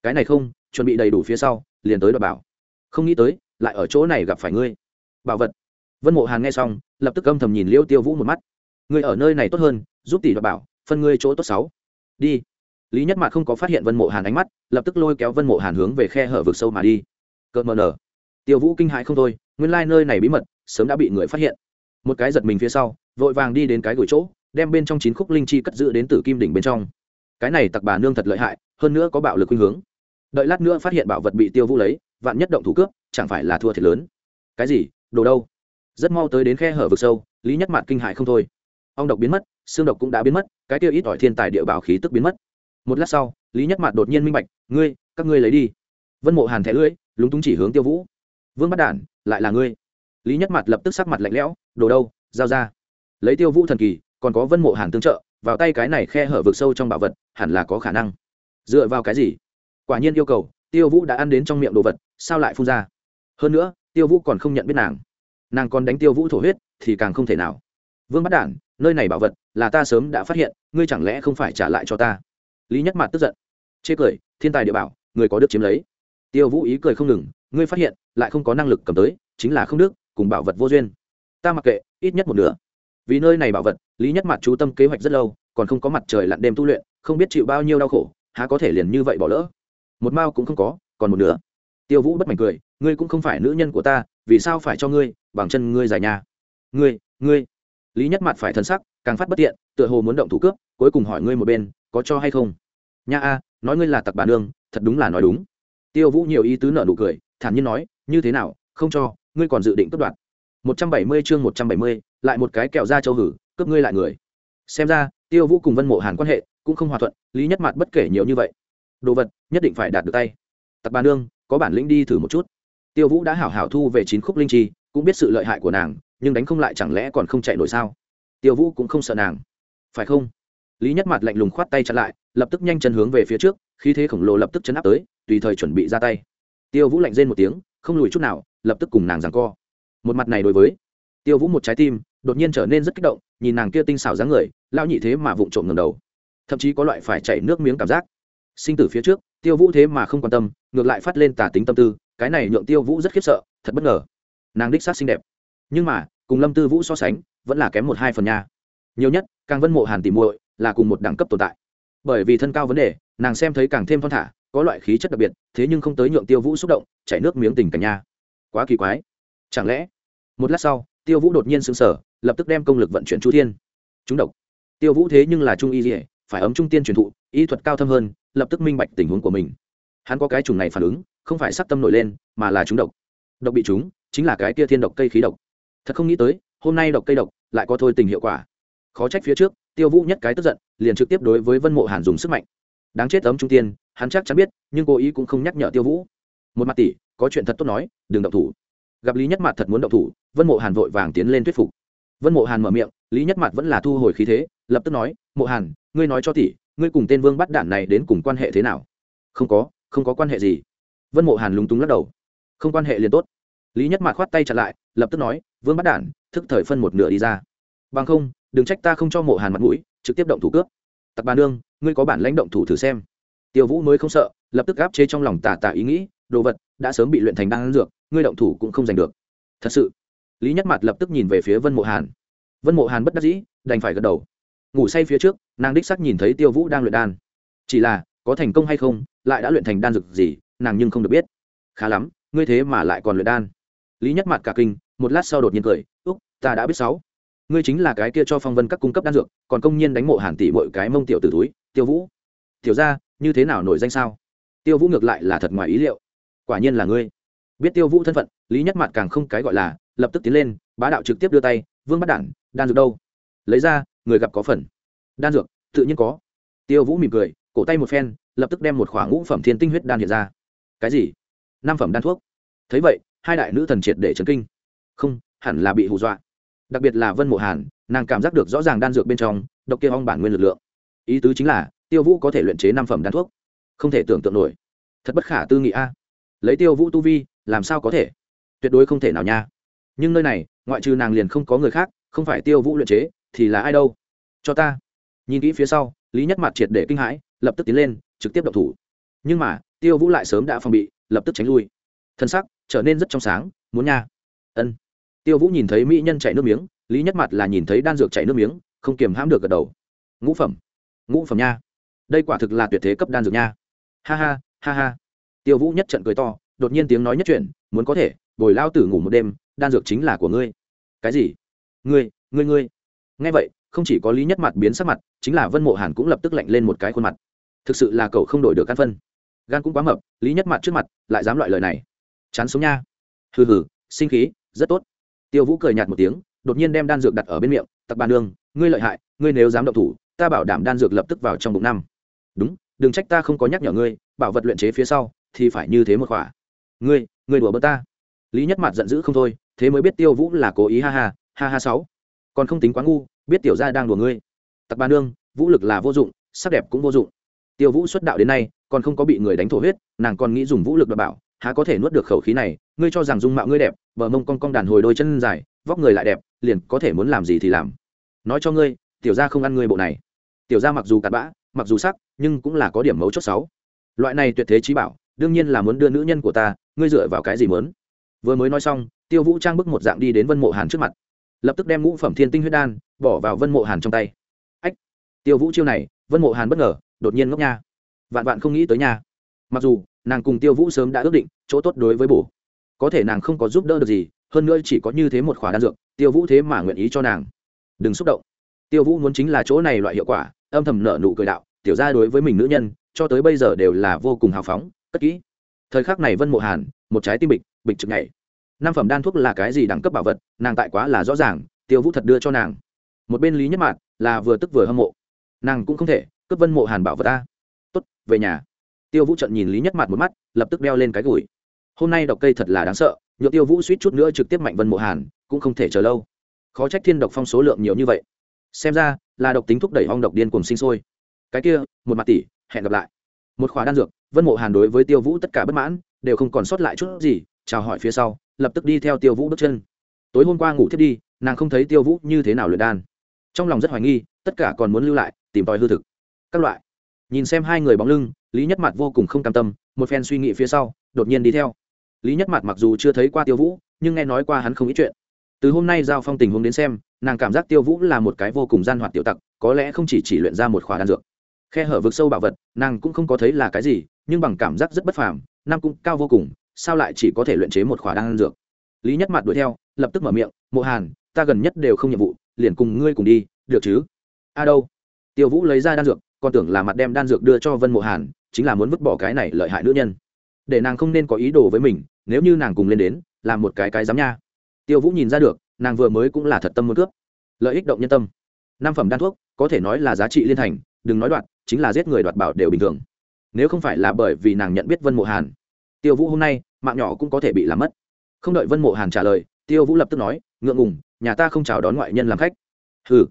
Cái này không, chuẩn bị đầy đủ phía sau, liền tới đ bảo. Không nghĩ tới lại ở chỗ này gặp phải ngươi. Bảo vật. Vân mộ hàn nghe xong, lập tức âm thầm nhìn liêu tiêu vũ một mắt. Ngươi ở nơi này tốt hơn, giúp tỷ đoạt bảo, phân ngươi chỗ tốt sáu. Đi. Lý nhất mạc không có phát hiện vân mộ hàn ánh mắt, lập tức lôi kéo vân mộ hàn hướng về khe hở vực sâu mà đi. Cợt mờ nở. Tiêu vũ kinh hãi không thôi, nguyên lai、like、nơi này bí mật, sớm đã bị người phát hiện. Một cái giật mình phía sau, vội vàng đi đến cái gửi chỗ, đem bên trong chín khúc linh chi cất giữ đến từ kim đỉnh bên trong. Cái này tặc bà nương thật lợi hại, hơn nữa có bạo lực khuynh hướng. Đợi lát nữa phát hiện bảo vật bị tiêu vũ lấy vạn nhất động thủ cướp, chẳng phải là thua thiệt lớn. Cái gì? Đồ đâu? Rất mau tới đến khe hở vực sâu, lý nhất mạt kinh hại không thôi. Ong độc biến mất, xương độc cũng đã biến mất, cái tiêu ít ỏi thiên tài địa bảo khí tức biến mất. Một lát sau, lý nhất mạt đột nhiên minh bạch, ngươi, các ngươi lấy đi. Vân mộ hàn thẻ lưỡi, lúng túng chỉ hướng tiêu vũ. Vương bắt đản, lại là ngươi. Lý nhất mặt lập tức sắc mặt lạnh lẽo, đồ đâu? Giao ra. Lấy tiêu vũ thần kỳ, còn có vân mộ hàn tương trợ, vào tay cái này khe hở vực sâu trong bảo vật, hẳn là có khả năng. Dựa vào cái gì? Quả nhiên yêu cầu, tiêu vũ đã ăn đến trong miệng đồ vật sao lại phun ra? Hơn nữa, tiêu vũ còn không nhận biết nàng. Nàng còn đánh tiêu vũ thổ huyết, thì càng không thể nào. Vương bắt đản, nơi này bảo vật là ta sớm đã phát hiện, ngươi chẳng lẽ không phải trả lại cho ta? Lý nhất mặt tức giận. Chê cười, thiên tài địa bảo, người có được chiếm lấy. Tiêu vũ ý cười không ngừng, ngươi phát hiện, lại không có năng lực cầm tới, chính là không đức, cùng bảo vật vô duyên. Ta mặc kệ, ít nhất một nửa. Vì nơi này bảo vật, lý nhất mặt chú tâm kế hoạch rất lâu, còn không có mặt trời lặn đêm tu luyện, không biết chịu bao nhiêu đau khổ, há có thể liền như vậy bỏ lỡ. Một mao cũng không có, còn một nửa tiêu vũ bất mảnh cười, ngươi cũng không phải nữ nhân của ta, vì sao phải cho ngươi bằng chân ngươi dài nhà? Ngươi ngươi. Lý nhất mặt phải thân sắc, càng phát bất tiện, tựa hồ muốn động thủ cướp, cuối cùng hỏi ngươi một bên, có cho hay không? Nha a, nói ngươi là tặc bà nương, thật đúng là nói đúng. Tiêu vũ nhiều ý tứ nợ nụ cười, thản nhiên nói, như thế nào, không cho, ngươi còn dự định cướp đoạt. Một trăm bảy mươi chương một trăm bảy mươi, lại một cái kẹo ra châu hử, cướp ngươi lại người. Xem ra, tiêu vũ cùng vân mộ hàn quan hệ cũng không hòa thuận, lý nhất mặt bất kể nhiều như vậy. Đồ vật, nhất định phải đạt được tay. Tặc bà nương có bản lĩnh đi thử một chút. Tiêu vũ đã hảo hảo thu về chín khúc linh chi, cũng biết sự lợi hại của nàng, nhưng đánh không lại chẳng lẽ còn không chạy nổi sao? Tiêu vũ cũng không sợ nàng. Phải không? Lý nhất mặt lạnh lùng khoát tay chặn lại, lập tức nhanh chân hướng về phía trước, khí thế khổng lồ lập tức chấn áp tới, tùy thời chuẩn bị ra tay. Tiêu vũ lạnh rên một tiếng, không lùi chút nào, lập tức cùng nàng giằng co. Một mặt này đối với tiêu vũ một trái tim, đột nhiên trở nên rất kích động, nhìn nàng kia tinh xảo dáng người lao nhị thế mà vụng trộm ngầm đầu. Thậm chí có loại phải chảy nước miếng cảm giác. Sinh tử phía trước tiêu vũ thế mà không quan tâm, ngược lại phát lên tả tính tâm tư, cái này nhượng tiêu vũ rất khiếp sợ, thật bất ngờ. Nàng đích sát xinh đẹp. Nhưng mà, cùng lâm tư vũ so sánh, vẫn là kém một hai phần nha. Nhiều nhất, càng vân mộ hàn tìm muội là cùng một đẳng cấp tồn tại. Bởi vì thân cao vấn đề, nàng xem thấy càng thêm thon thả, có loại khí chất đặc biệt, thế nhưng không tới nhượng tiêu vũ xúc động, chảy nước miếng tình cả nha. Quá kỳ quái. Chẳng lẽ, một lát sau, tiêu vũ đột nhiên sững sờ, lập tức đem công lực vận chuyển chu thiên. Chúng độc. Tiêu vũ thế nhưng là trung y dỉa phải ấm trung tiên truyền thụ y thuật cao thâm hơn, lập tức minh bạch tình huống của mình. Hắn có cái trùng này phản ứng, không phải sắc tâm nổi lên, mà là chúng độc. Độc bị chúng, chính là cái kia thiên độc cây khí độc. Thật không nghĩ tới, hôm nay độc cây độc, lại có thôi tình hiệu quả. Khó trách phía trước, tiêu vũ nhất cái tức giận, liền trực tiếp đối với vân mộ hàn dùng sức mạnh. Đáng chết ấm trung tiên, hắn chắc chắn biết, nhưng cố ý cũng không nhắc nhở tiêu vũ. Một mặt tỷ, có chuyện thật tốt nói, đừng động thủ. Gặp lý nhất mặt thật muốn động thủ, vân mộ hàn vội vàng tiến lên thuyết phục. Vân mộ hàn mở miệng, lý nhất mặt vẫn là thu hồi khí thế, lập tức nói, mộ hàn, ngươi nói cho tỷ ngươi cùng tên vương bắt đạn này đến cùng quan hệ thế nào? Không có không có quan hệ gì. Vân mộ hàn lúng túng lắc đầu. Không quan hệ liền tốt. Lý nhất mạc khoát tay chặt lại, lập tức nói, vương bắt đản, thức thời phân một nửa đi ra. Bằng không, đừng trách ta không cho mộ hàn mặt mũi, trực tiếp động thủ cướp. Tặc bà nương, ngươi có bản lãnh động thủ thử xem. Tiêu vũ mới không sợ, lập tức gáp chế trong lòng tà tà ý nghĩ, đồ vật đã sớm bị luyện thành đan dược, ngươi động thủ cũng không giành được. Thật sự, lý nhất mặt lập tức nhìn về phía vân mộ hàn. Vân mộ hàn bất đắc dĩ, đành phải gật đầu ngủ say phía trước, nàng đích sắc nhìn thấy tiêu vũ đang luyện đan. Chỉ là, có thành công hay không, lại đã luyện thành đan dược gì, nàng nhưng không được biết. Khá lắm, ngươi thế mà lại còn luyện đan. Lý nhất mặt cả kinh, một lát sau đột nhiên cười, úc, ta đã biết sáu. Ngươi chính là cái kia cho phong vân các cung cấp đan dược, còn công nhiên đánh mộ hàn tỷ mọi cái mông tiểu từ túi, tiêu vũ. Tiểu ra như thế nào nổi danh sao? Tiêu vũ ngược lại là thật ngoài ý liệu. Quả nhiên là ngươi. Biết tiêu vũ thân phận, lý nhất mặt càng không cái gọi là, lập tức tiến lên, bá đạo trực tiếp đưa tay, vương bắt đản, đan dược đâu? Lấy ra người gặp có phần. Đan dược, tự nhiên có. Tiêu vũ mỉm cười, cổ tay một phen, lập tức đem một khoảng ngũ phẩm thiên tinh huyết đan hiện ra. Cái gì? Năm phẩm đan thuốc. Thấy vậy, hai đại nữ thần triệt để chấn kinh. Không, hẳn là bị hù dọa. Đặc biệt là vân mộ hàn, nàng cảm giác được rõ ràng đan dược bên trong, độc kia ong bản nguyên lực lượng. Ý tứ chính là, tiêu vũ có thể luyện chế năm phẩm đan thuốc. Không thể tưởng tượng nổi. Thật bất khả tư nghị a. Lấy tiêu vũ tu vi, làm sao có thể? Tuyệt đối không thể nào nha. Nhưng nơi này, ngoại trừ nàng liền không có người khác, không phải tiêu vũ luyện chế thì là ai đâu? Cho ta. Nhìn kỹ phía sau, lý nhất mặt triệt để kinh hãi, lập tức tiến lên, trực tiếp động thủ. Nhưng mà, tiêu vũ lại sớm đã phòng bị, lập tức tránh lui. Thân sắc trở nên rất trong sáng, muốn nha. Ân. Tiêu vũ nhìn thấy mỹ nhân chạy nước miếng, lý nhất mặt là nhìn thấy đan dược chạy nước miếng, không kiềm hãm được gật đầu. Ngũ phẩm. Ngũ phẩm nha. Đây quả thực là tuyệt thế cấp đan dược nha. Ha ha ha ha. Tiêu vũ nhất trận cười to, đột nhiên tiếng nói nhất chuyện muốn có thể, bồi lao tử ngủ một đêm, đan dược chính là của ngươi. Cái gì? Ngươi ngươi ngươi nghe vậy, không chỉ có lý nhất mặt biến sắc mặt, chính là vân mộ hàn cũng lập tức lạnh lên một cái khuôn mặt. Thực sự là cậu không đổi được căn phân. Gan cũng quá mập, lý nhất mặt trước mặt lại dám loại lời này. Chán sống nha. Hừ hừ, sinh khí, rất tốt. Tiêu vũ cười nhạt một tiếng, đột nhiên đem đan dược đặt ở bên miệng tặc bàn đường, ngươi lợi hại, ngươi nếu dám động thủ, ta bảo đảm đan dược lập tức vào trong bụng năm. Đúng, đừng trách ta không có nhắc nhở ngươi, bảo vật luyện chế phía sau thì phải như thế một khỏa. Ngươi ngươi đùa bỡ ta. Lý nhất mặt giận dữ không thôi, thế mới biết tiêu vũ là cố ý ha ha ha ha sáu còn không tính quá ngu, biết tiểu gia đang đùa ngươi. Tặc ba nương, vũ lực là vô dụng, sắc đẹp cũng vô dụng. Tiêu vũ xuất đạo đến nay, còn không có bị người đánh thổ huyết, nàng còn nghĩ dùng vũ lực đảm bảo, há có thể nuốt được khẩu khí này, ngươi cho rằng dung mạo ngươi đẹp, bờ mông cong cong đàn hồi đôi chân dài, vóc người lại đẹp, liền có thể muốn làm gì thì làm. Nói cho ngươi, tiểu gia không ăn ngươi bộ này. Tiểu gia mặc dù cặn bã, mặc dù sắc, nhưng cũng là có điểm mấu chốt sáu. Loại này tuyệt thế trí bảo, đương nhiên là muốn đưa nữ nhân của ta, ngươi dựa vào cái gì muốn? Vừa mới nói xong, tiêu vũ trang bức một dạng đi đến vân mộ hàn trước mặt lập tức đem ngũ phẩm thiên tinh huyết đan bỏ vào vân mộ hàn trong tay. Ách, tiêu vũ chiêu này, vân mộ hàn bất ngờ, đột nhiên ngốc nha. Vạn vạn không nghĩ tới nha. Mặc dù, nàng cùng tiêu vũ sớm đã ước định chỗ tốt đối với bổ. Có thể nàng không có giúp đỡ được gì, hơn nữa chỉ có như thế một khóa đan dược, tiêu vũ thế mà nguyện ý cho nàng. Đừng xúc động. Tiêu vũ muốn chính là chỗ này loại hiệu quả, âm thầm nợ nụ cười đạo, tiểu ra đối với mình nữ nhân, cho tới bây giờ đều là vô cùng hào phóng, cất kỹ. Thời khắc này vân mộ hàn, một trái tim bịch bịch trực nhảy năm phẩm đan thuốc là cái gì đẳng cấp bảo vật, nàng tại quá là rõ ràng, tiêu vũ thật đưa cho nàng. Một bên lý nhất mạc là vừa tức vừa hâm mộ. Nàng cũng không thể, cướp vân mộ hàn bảo vật ta tốt, về nhà. Tiêu vũ trận nhìn lý nhất mạc một mắt, lập tức đeo lên cái gùi hôm nay độc cây thật là đáng sợ, nhựa tiêu vũ suýt chút nữa trực tiếp mạnh vân mộ hàn, cũng không thể chờ lâu. Khó trách thiên độc phong số lượng nhiều như vậy. Xem ra, là độc tính thúc đẩy hong độc điên cùng sinh sôi. Cái kia, một mặt tỷ, hẹn gặp lại. Một khóa đan dược, vân mộ hàn đối với tiêu vũ tất cả bất mãn, đều không còn sót lại chút gì chào hỏi phía sau, lập tức đi theo tiêu vũ bước chân. Tối hôm qua ngủ thiết đi, nàng không thấy tiêu vũ như thế nào luyện đan. Trong lòng rất hoài nghi, tất cả còn muốn lưu lại, tìm tòi hư thực. Các loại. Nhìn xem hai người bóng lưng, lý nhất mặt vô cùng không cam tâm, một phen suy nghĩ phía sau, đột nhiên đi theo. Lý nhất mặt mặc dù chưa thấy qua tiêu vũ, nhưng nghe nói qua hắn không ít chuyện. Từ hôm nay giao phong tình huống đến xem, nàng cảm giác tiêu vũ là một cái vô cùng gian hoạt tiểu tặc, có lẽ không chỉ chỉ luyện ra một khóa đan dược. Khe hở vực sâu bảo vật, nàng cũng không có thấy là cái gì, nhưng bằng cảm giác rất bất phàm, nam cũng cao vô cùng sao lại chỉ có thể luyện chế một khỏa đan dược? Lý nhất mặt đuổi theo, lập tức mở miệng, mộ hàn, ta gần nhất đều không nhiệm vụ, liền cùng ngươi cùng đi, được chứ? A đâu? Tiêu vũ lấy ra đan dược, còn tưởng là mặt đem đan dược đưa cho vân mộ hàn, chính là muốn vứt bỏ cái này lợi hại nữ nhân. Để nàng không nên có ý đồ với mình, nếu như nàng cùng lên đến, làm một cái cái dám nha. Tiêu vũ nhìn ra được, nàng vừa mới cũng là thật tâm muốn cướp. Lợi ích động nhân tâm. Năm phẩm đan thuốc, có thể nói là giá trị liên thành, đừng nói đoạt chính là giết người đoạt bảo đều bình thường. Nếu không phải là bởi vì nàng nhận biết vân mộ hàn tiêu vũ hôm nay mạng nhỏ cũng có thể bị làm mất. Không đợi vân mộ hàn trả lời tiêu vũ lập tức nói ngượng ngùng nhà ta không chào đón ngoại nhân làm khách. Hừ,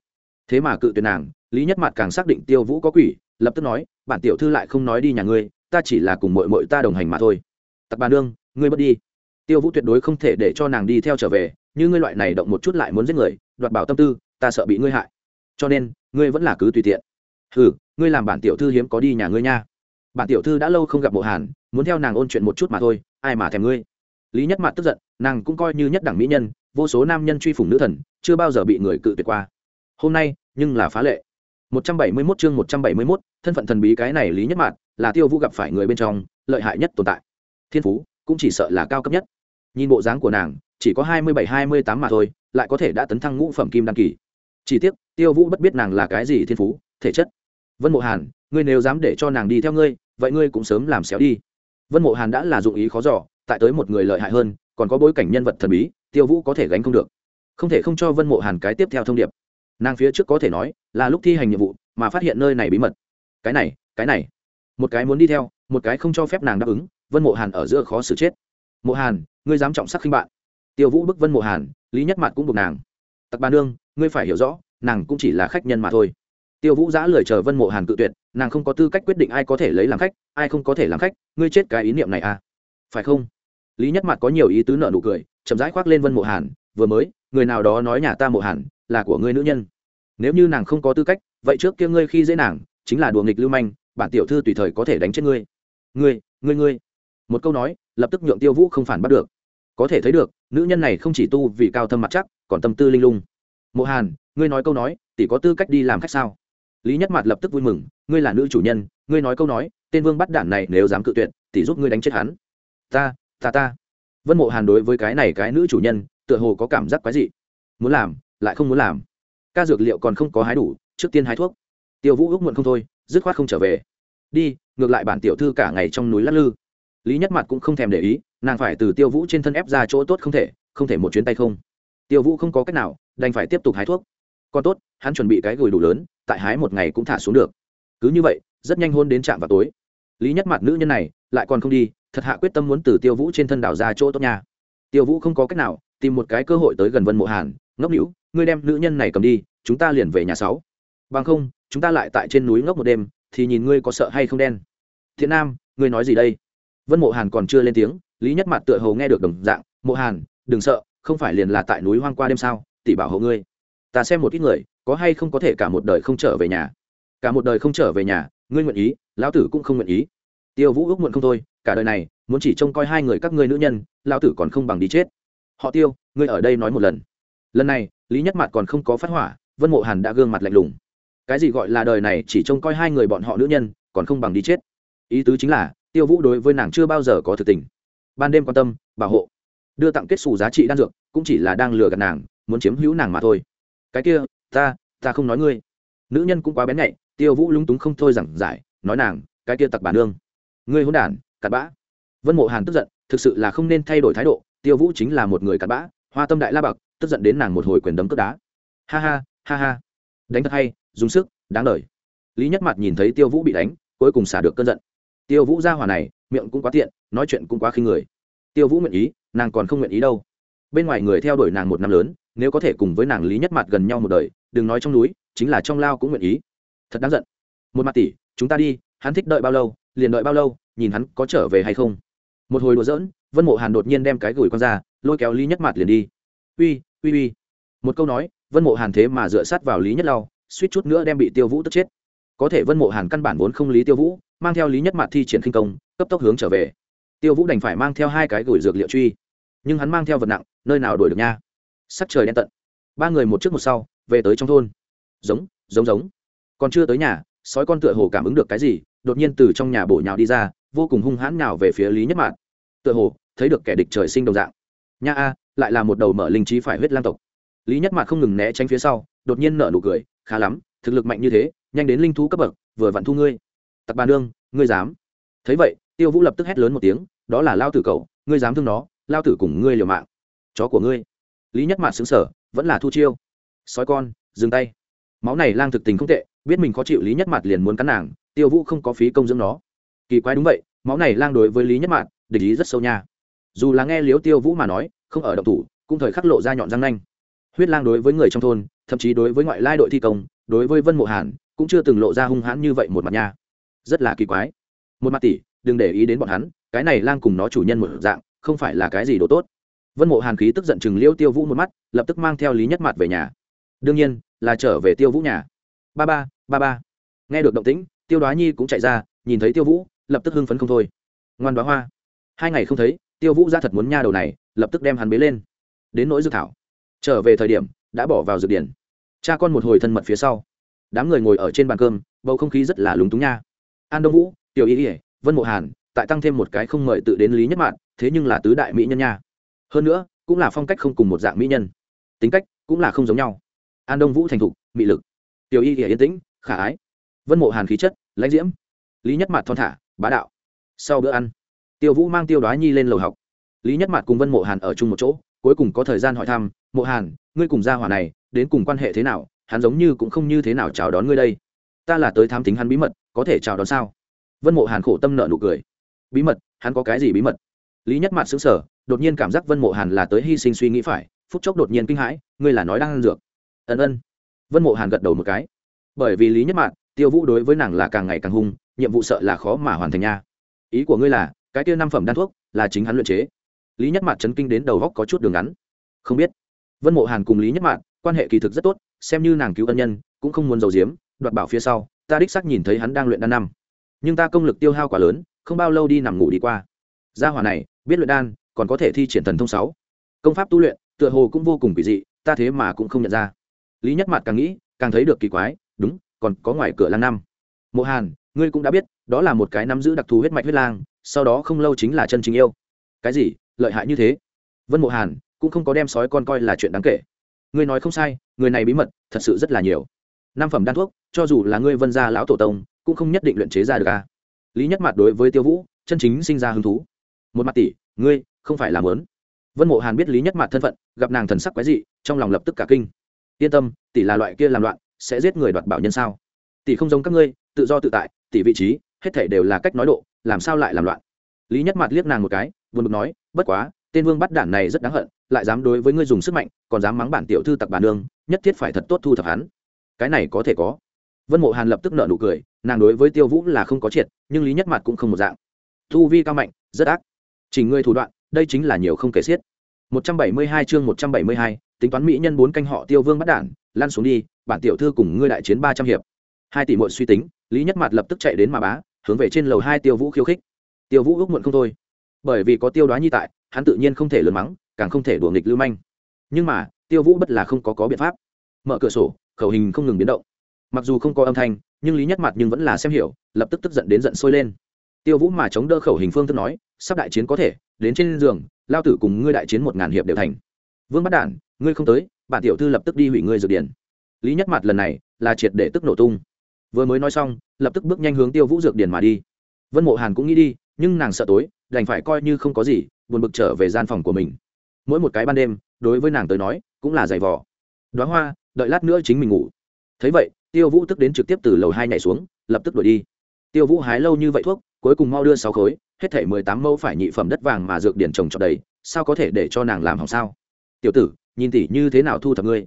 thế mà cự tuyệt nàng lý nhất mặt càng xác định tiêu vũ có quỷ lập tức nói bản tiểu thư lại không nói đi nhà ngươi ta chỉ là cùng mội mội ta đồng hành mà thôi. Tặc bà nương ngươi mất đi. Tiêu vũ tuyệt đối không thể để cho nàng đi theo trở về như ngươi loại này động một chút lại muốn giết người đoạt bảo tâm tư ta sợ bị ngươi hại. Cho nên ngươi vẫn là cứ tùy tiện. Hừ, ngươi làm bản tiểu thư hiếm có đi nhà ngươi nha bản tiểu thư đã lâu không gặp bộ hàn muốn theo nàng ôn chuyện một chút mà thôi ai mà thèm ngươi? Lý nhất mặt tức giận nàng cũng coi như nhất đẳng mỹ nhân vô số nam nhân truy phủng nữ thần chưa bao giờ bị người cự tuyệt qua. Hôm nay nhưng là phá lệ. 171 chương 171, thân phận thần bí cái này lý nhất mạn là tiêu vũ gặp phải người bên trong lợi hại nhất tồn tại. Thiên phú cũng chỉ sợ là cao cấp nhất. Nhìn bộ dáng của nàng chỉ có hai mươi bảy hai mươi tám mà thôi lại có thể đã tấn thăng ngũ phẩm kim đăng kỳ. Chỉ tiếc tiêu vũ bất biết nàng là cái gì thiên phú thể chất. Vân mộ hàn ngươi nếu dám để cho nàng đi theo ngươi vậy ngươi cũng sớm làm xéo đi. Vân mộ hàn đã là dụng ý khó giỏ tại tới một người lợi hại hơn, còn có bối cảnh nhân vật thần bí, tiêu vũ có thể gánh không được. Không thể không cho vân mộ hàn cái tiếp theo thông điệp. Nàng phía trước có thể nói, là lúc thi hành nhiệm vụ, mà phát hiện nơi này bí mật. Cái này cái này. Một cái muốn đi theo, một cái không cho phép nàng đáp ứng, vân mộ hàn ở giữa khó xử chết. Mộ hàn, ngươi dám trọng sắc khinh bạn. Tiêu vũ bức vân mộ hàn, lý nhất mặt cũng buộc nàng. Tặc bà nương, ngươi phải hiểu rõ, nàng cũng chỉ là khách nhân mà thôi tiêu vũ giã lời chờ vân mộ hàn cự tuyệt, nàng không có tư cách quyết định ai có thể lấy làm khách, ai không có thể làm khách, ngươi chết cái ý niệm này à? Phải không? Lý nhất mặt có nhiều ý tứ nợ nụ cười, chậm rãi khoác lên vân mộ hàn, vừa mới, người nào đó nói nhà ta mộ hàn, là của ngươi nữ nhân. Nếu như nàng không có tư cách, vậy trước kia ngươi khi dễ nàng, chính là đùa nghịch lưu manh, bản tiểu thư tùy thời có thể đánh chết ngươi. Ngươi ngươi ngươi. Một câu nói, lập tức nhượng tiêu vũ không phản bắt được. Có thể thấy được, nữ nhân này không chỉ tu vì cao thâm mặt chắc, còn tâm tư linh lung. Mộ hàn, ngươi nói câu nói, tỷ có tư cách đi làm khách sao? Lý nhất mặt lập tức vui mừng, ngươi là nữ chủ nhân, ngươi nói câu nói, tên vương bắt đản này nếu dám cự tuyệt, tỷ giúp ngươi đánh chết hắn. Ta ta ta. Vân mộ hàn đối với cái này cái nữ chủ nhân, tựa hồ có cảm giác quái dị. Muốn làm, lại không muốn làm. Ca dược liệu còn không có hái đủ, trước tiên hái thuốc. Tiêu vũ ước muộn không thôi, dứt khoát không trở về. Đi, ngược lại bản tiểu thư cả ngày trong núi lắc lư. Lý nhất mặt cũng không thèm để ý, nàng phải từ tiêu vũ trên thân ép ra chỗ tốt không thể không thể một chuyến tay không. Tiêu vũ không có cách nào, đành phải tiếp tục hái thuốc. Còn tốt, hắn chuẩn bị cái gửi đủ lớn tại hái một ngày cũng thả xuống được. Cứ như vậy, rất nhanh hôn đến trạm vào tối. Lý nhất mặt nữ nhân này, lại còn không đi, thật hạ quyết tâm muốn từ tiêu vũ trên thân đảo ra chỗ tốt nhà tiêu vũ không có cách nào, tìm một cái cơ hội tới gần vân mộ hàn, ngốc hữu ngươi đem nữ nhân này cầm đi, chúng ta liền về nhà sáu. Bằng không, chúng ta lại tại trên núi ngốc một đêm, thì nhìn ngươi có sợ hay không đen. Thiện nam, ngươi nói gì đây? Vân mộ hàn còn chưa lên tiếng, lý nhất mặt tựa hầu nghe được đồng dạng, mộ hàn, đừng sợ, không phải liền là tại núi hoang qua đêm sao, tỷ bảo hộ ngươi ta xem một ít người, có hay không có thể cả một đời không trở về nhà. Cả một đời không trở về nhà, ngươi nguyện ý, lão tử cũng không nguyện ý. Tiêu vũ ước muộn không thôi, cả đời này, muốn chỉ trông coi hai người các ngươi nữ nhân, lão tử còn không bằng đi chết. Họ tiêu, ngươi ở đây nói một lần. Lần này, lý nhất mặt còn không có phát hỏa, vân mộ hàn đã gương mặt lạnh lùng. Cái gì gọi là đời này chỉ trông coi hai người bọn họ nữ nhân, còn không bằng đi chết? Ý tứ chính là, tiêu vũ đối với nàng chưa bao giờ có thực tình. Ban đêm quan tâm, bảo hộ. Đưa tặng kết xù giá trị đan dược, cũng chỉ là đang lừa gạt nàng, muốn chiếm hữu nàng mà thôi cái kia, ta ta không nói ngươi. Nữ nhân cũng quá bén nhạy, tiêu vũ lúng túng không thôi giảng giải, nói nàng, cái kia tặc bản nương ngươi hôn đản, cặn bã. Vân mộ hàn tức giận, thực sự là không nên thay đổi thái độ, tiêu vũ chính là một người cặn bã, hoa tâm đại la bậc tức giận đến nàng một hồi quyền đấm cướp đá. Ha ha ha ha. Đánh thật hay, dùng sức, đáng lời lý nhất mặt nhìn thấy tiêu vũ bị đánh, cuối cùng xả được cơn giận. Tiêu vũ ra hỏa này, miệng cũng quá tiện, nói chuyện cũng quá khi người. Tiêu vũ nguyện ý, nàng còn không nguyện ý đâu. Bên ngoài người theo đuổi nàng một năm lớn nếu có thể cùng với nàng lý nhất mặt gần nhau một đời, đừng nói trong núi, chính là trong lao cũng nguyện ý. Thật đáng giận. Một mặt tỷ, chúng ta đi, hắn thích đợi bao lâu, liền đợi bao lâu, nhìn hắn có trở về hay không. Một hồi đùa giỡn, vân mộ hàn đột nhiên đem cái gửi con ra, lôi kéo lý nhất mặt liền đi. Uy uy uy. Một câu nói, vân mộ hàn thế mà dựa sát vào lý nhất lau, suýt chút nữa đem bị tiêu vũ tức chết. Có thể vân mộ hàn căn bản vốn không lý tiêu vũ, mang theo lý nhất mặt thi triển khinh công, cấp tốc hướng trở về. Tiêu vũ đành phải mang theo hai cái gửi dược liệu truy. Nhưng hắn mang theo vật nặng, nơi nào đuổi được nha? Sắc trời đen tận. Ba người một trước một sau, về tới trong thôn. Giống giống giống. Còn chưa tới nhà, sói con tựa hồ cảm ứng được cái gì, đột nhiên từ trong nhà bổ nhào đi ra, vô cùng hung hãn nào về phía lý nhất mạn. Tựa hồ, thấy được kẻ địch trời sinh đồng dạng. Nha a, lại là một đầu mở linh trí phải huyết lang tộc. Lý nhất mạn không ngừng né tránh phía sau, đột nhiên nở nụ cười, khá lắm, thực lực mạnh như thế, nhanh đến linh thú cấp bậc, vừa vặn thu ngươi. Tặc bà nương, ngươi dám. Thấy vậy, tiêu vũ lập tức hét lớn một tiếng, đó là lao tử cậu, ngươi dám thương nó, lao tử cùng ngươi liều mạng. Chó của ngươi lý nhất mạn xứng sở, vẫn là thu chiêu. Sói con, dừng tay. Máu này lang thực tình không tệ, biết mình khó chịu lý nhất mạn liền muốn cắn nàng, tiêu vũ không có phí công dưỡng nó. Kỳ quái đúng vậy, máu này lang đối với lý nhất mạn, địch ý rất sâu nha. Dù là nghe liếu tiêu vũ mà nói, không ở động thủ, cũng thời khắc lộ ra nhọn răng nanh. Huyết lang đối với người trong thôn, thậm chí đối với ngoại lai đội thi công, đối với vân mộ hàn, cũng chưa từng lộ ra hung hãn như vậy một mặt nha. Rất là kỳ quái. Một mặt tỷ, đừng để ý đến bọn hắn, cái này lang cùng nó chủ nhân một dạng, không phải là cái gì đồ tốt vân mộ hàn khí tức giận chừng liêu tiêu vũ một mắt lập tức mang theo lý nhất mặt về nhà. Đương nhiên là trở về tiêu vũ nhà. Ba ba ba ba. Nghe được động tĩnh tiêu đoá nhi cũng chạy ra nhìn thấy tiêu vũ lập tức hưng phấn không thôi. Ngoan đoá hoa. Hai ngày không thấy tiêu vũ ra thật muốn nha đầu này lập tức đem hắn bế lên. Đến nỗi dược thảo. Trở về thời điểm đã bỏ vào dược điển. Cha con một hồi thân mật phía sau. Đám người ngồi ở trên bàn cơm bầu không khí rất là lúng túng nha. An đông vũ tiểu y ỉa vân mộ hàn tại tăng thêm một cái không mời tự đến lý nhất Mạn, thế nhưng là tứ đại mỹ nhân nha hơn nữa, cũng là phong cách không cùng một dạng mỹ nhân. Tính cách cũng là không giống nhau. An đông vũ thành thục, mị lực. Tiểu y ỉa yên tĩnh, khả ái. Vân mộ hàn khí chất, lãnh diễm. Lý nhất mặt thon thả, bá đạo. Sau bữa ăn, tiêu vũ mang tiêu đoá nhi lên lầu học. Lý nhất mặt cùng vân mộ hàn ở chung một chỗ, cuối cùng có thời gian hỏi thăm, mộ hàn, ngươi cùng gia hỏa này, đến cùng quan hệ thế nào? Hắn giống như cũng không như thế nào chào đón ngươi đây. Ta là tới thám tính hắn bí mật, có thể chào đón sao? Vân mộ hàn khổ tâm nợ nụ cười. Bí mật? Hắn có cái gì bí mật? Lý nhất Mạn xứng sở đột nhiên cảm giác vân mộ hàn là tới hy sinh suy nghĩ phải, phút chốc đột nhiên kinh hãi, ngươi là nói đang ăn dược. Ân ân. Vân mộ hàn gật đầu một cái. Bởi vì lý nhất mạn, tiêu vũ đối với nàng là càng ngày càng hung, nhiệm vụ sợ là khó mà hoàn thành nha. Ý của ngươi là, cái tiêu năm phẩm đan thuốc là chính hắn luyện chế. Lý nhất mạn chấn kinh đến đầu góc có chút đường ngắn. Không biết. Vân mộ hàn cùng lý nhất mạn, quan hệ kỳ thực rất tốt, xem như nàng cứu ân nhân, cũng không muốn giấu giếm, đoạt bảo phía sau, ta đích xác nhìn thấy hắn đang luyện đan năm. Nhưng ta công lực tiêu hao quá lớn, không bao lâu đi nằm ngủ đi qua gia hỏa này, biết luyện đan, còn có thể thi triển thần thông sáu. Công pháp tu luyện, tựa hồ cũng vô cùng kỳ dị, ta thế mà cũng không nhận ra. Lý nhất mặt càng nghĩ, càng thấy được kỳ quái, đúng, còn có ngoài cửa lang năm. Mộ hàn, ngươi cũng đã biết, đó là một cái nắm giữ đặc thù huyết mạch huyết lang, sau đó không lâu chính là chân chính yêu. Cái gì, lợi hại như thế? Vân mộ hàn, cũng không có đem sói con coi là chuyện đáng kể. Ngươi nói không sai, người này bí mật, thật sự rất là nhiều. Năm phẩm đan thuốc, cho dù là ngươi vân gia lão tổ tông, cũng không nhất định luyện chế ra được a à. lý nhất mặt đối với tiêu vũ, chân chính sinh ra hứng thú một mặt tỷ ngươi không phải làm lớn vân mộ hàn biết lý nhất mặt thân phận gặp nàng thần sắc quái dị trong lòng lập tức cả kinh. Yên tâm tỷ là loại kia làm loạn sẽ giết người đoạt bảo nhân sao? Tỷ không giống các ngươi tự do tự tại tỷ vị trí hết thể đều là cách nói độ làm sao lại làm loạn? Lý nhất mặt liếc nàng một cái buồn bực nói bất quá tên vương bắt đản này rất đáng hận lại dám đối với ngươi dùng sức mạnh còn dám mắng bản tiểu thư tặc bản đương, nhất thiết phải thật tốt thu thập hắn. Cái này có thể có. Vân mộ hàn lập tức nợ nụ cười nàng đối với tiêu vũ là không có triệt nhưng lý nhất mặt cũng không một dạng. Thu vi cao mạnh rất ác chỉ ngươi thủ đoạn đây chính là nhiều không kể xiết. 172 chương 172, tính toán mỹ nhân bốn canh họ tiêu vương bắt đản lan xuống đi bản tiểu thư cùng ngươi đại chiến ba trăm hiệp. Hai tỷ muội suy tính lý nhất mặt lập tức chạy đến mà bá hướng về trên lầu hai tiêu vũ khiêu khích. Tiêu vũ ước muộn không thôi. Bởi vì có tiêu đoá nhi tại hắn tự nhiên không thể lớn mắng càng không thể đùa nghịch lưu manh. Nhưng mà tiêu vũ bất là không có có biện pháp. Mở cửa sổ khẩu hình không ngừng biến động. Mặc dù không có âm thanh nhưng lý nhất mặt nhưng vẫn là xem hiểu lập tức tức giận đến giận sôi lên tiêu vũ mà chống đỡ khẩu hình phương thức nói, sắp đại chiến có thể, đến trên giường, lao tử cùng ngươi đại chiến một ngàn hiệp đều thành. Vương bắt đản, ngươi không tới, bản tiểu thư lập tức đi hủy ngươi dược điển lý nhất mặt lần này là triệt để tức nổ tung. Vừa mới nói xong, lập tức bước nhanh hướng tiêu vũ dược điển mà đi. Vân mộ hàn cũng nghĩ đi, nhưng nàng sợ tối, đành phải coi như không có gì, buồn bực trở về gian phòng của mình. Mỗi một cái ban đêm, đối với nàng tới nói, cũng là giày vò. Đoá hoa, đợi lát nữa chính mình ngủ. Thấy vậy, tiêu vũ tức đến trực tiếp từ lầu hai nhảy xuống, lập tức đuổi đi. Tiêu vũ hái lâu như vậy thuốc cuối cùng mau đưa sáu khối, hết thể mười tám mẫu phải nhị phẩm đất vàng mà dược điển trồng trọt đầy, sao có thể để cho nàng làm hỏng sao? Tiểu tử, nhìn tỷ như thế nào thu thập ngươi?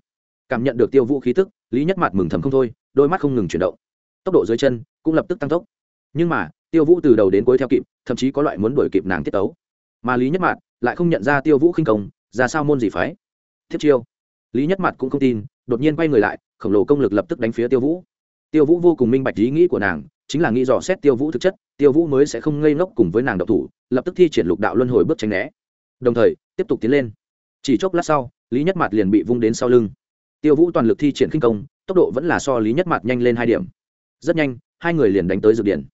Cảm nhận được tiêu vũ khí tức, lý nhất mặt mừng thầm không thôi, đôi mắt không ngừng chuyển động. Tốc độ dưới chân cũng lập tức tăng tốc. Nhưng mà, tiêu vũ từ đầu đến cuối theo kịp, thậm chí có loại muốn đuổi kịp nàng tiết tấu. Mà lý nhất mặt lại không nhận ra tiêu vũ khinh công, ra sao môn gì phái? Thiết chiêu. Lý nhất mặt cũng không tin, đột nhiên quay người lại, khổng lồ công lực lập tức đánh phía tiêu vũ. Tiêu vũ vô cùng minh bạch ý nghĩ của nàng chính là nghĩ dò xét tiêu vũ thực chất, tiêu vũ mới sẽ không ngây ngốc cùng với nàng độc thủ, lập tức thi triển lục đạo luân hồi bước tránh né. Đồng thời, tiếp tục tiến lên. Chỉ chốc lát sau, lý nhất mặt liền bị vung đến sau lưng. Tiêu vũ toàn lực thi triển khinh công, tốc độ vẫn là so lý nhất mặt nhanh lên hai điểm. Rất nhanh, hai người liền đánh tới dược điển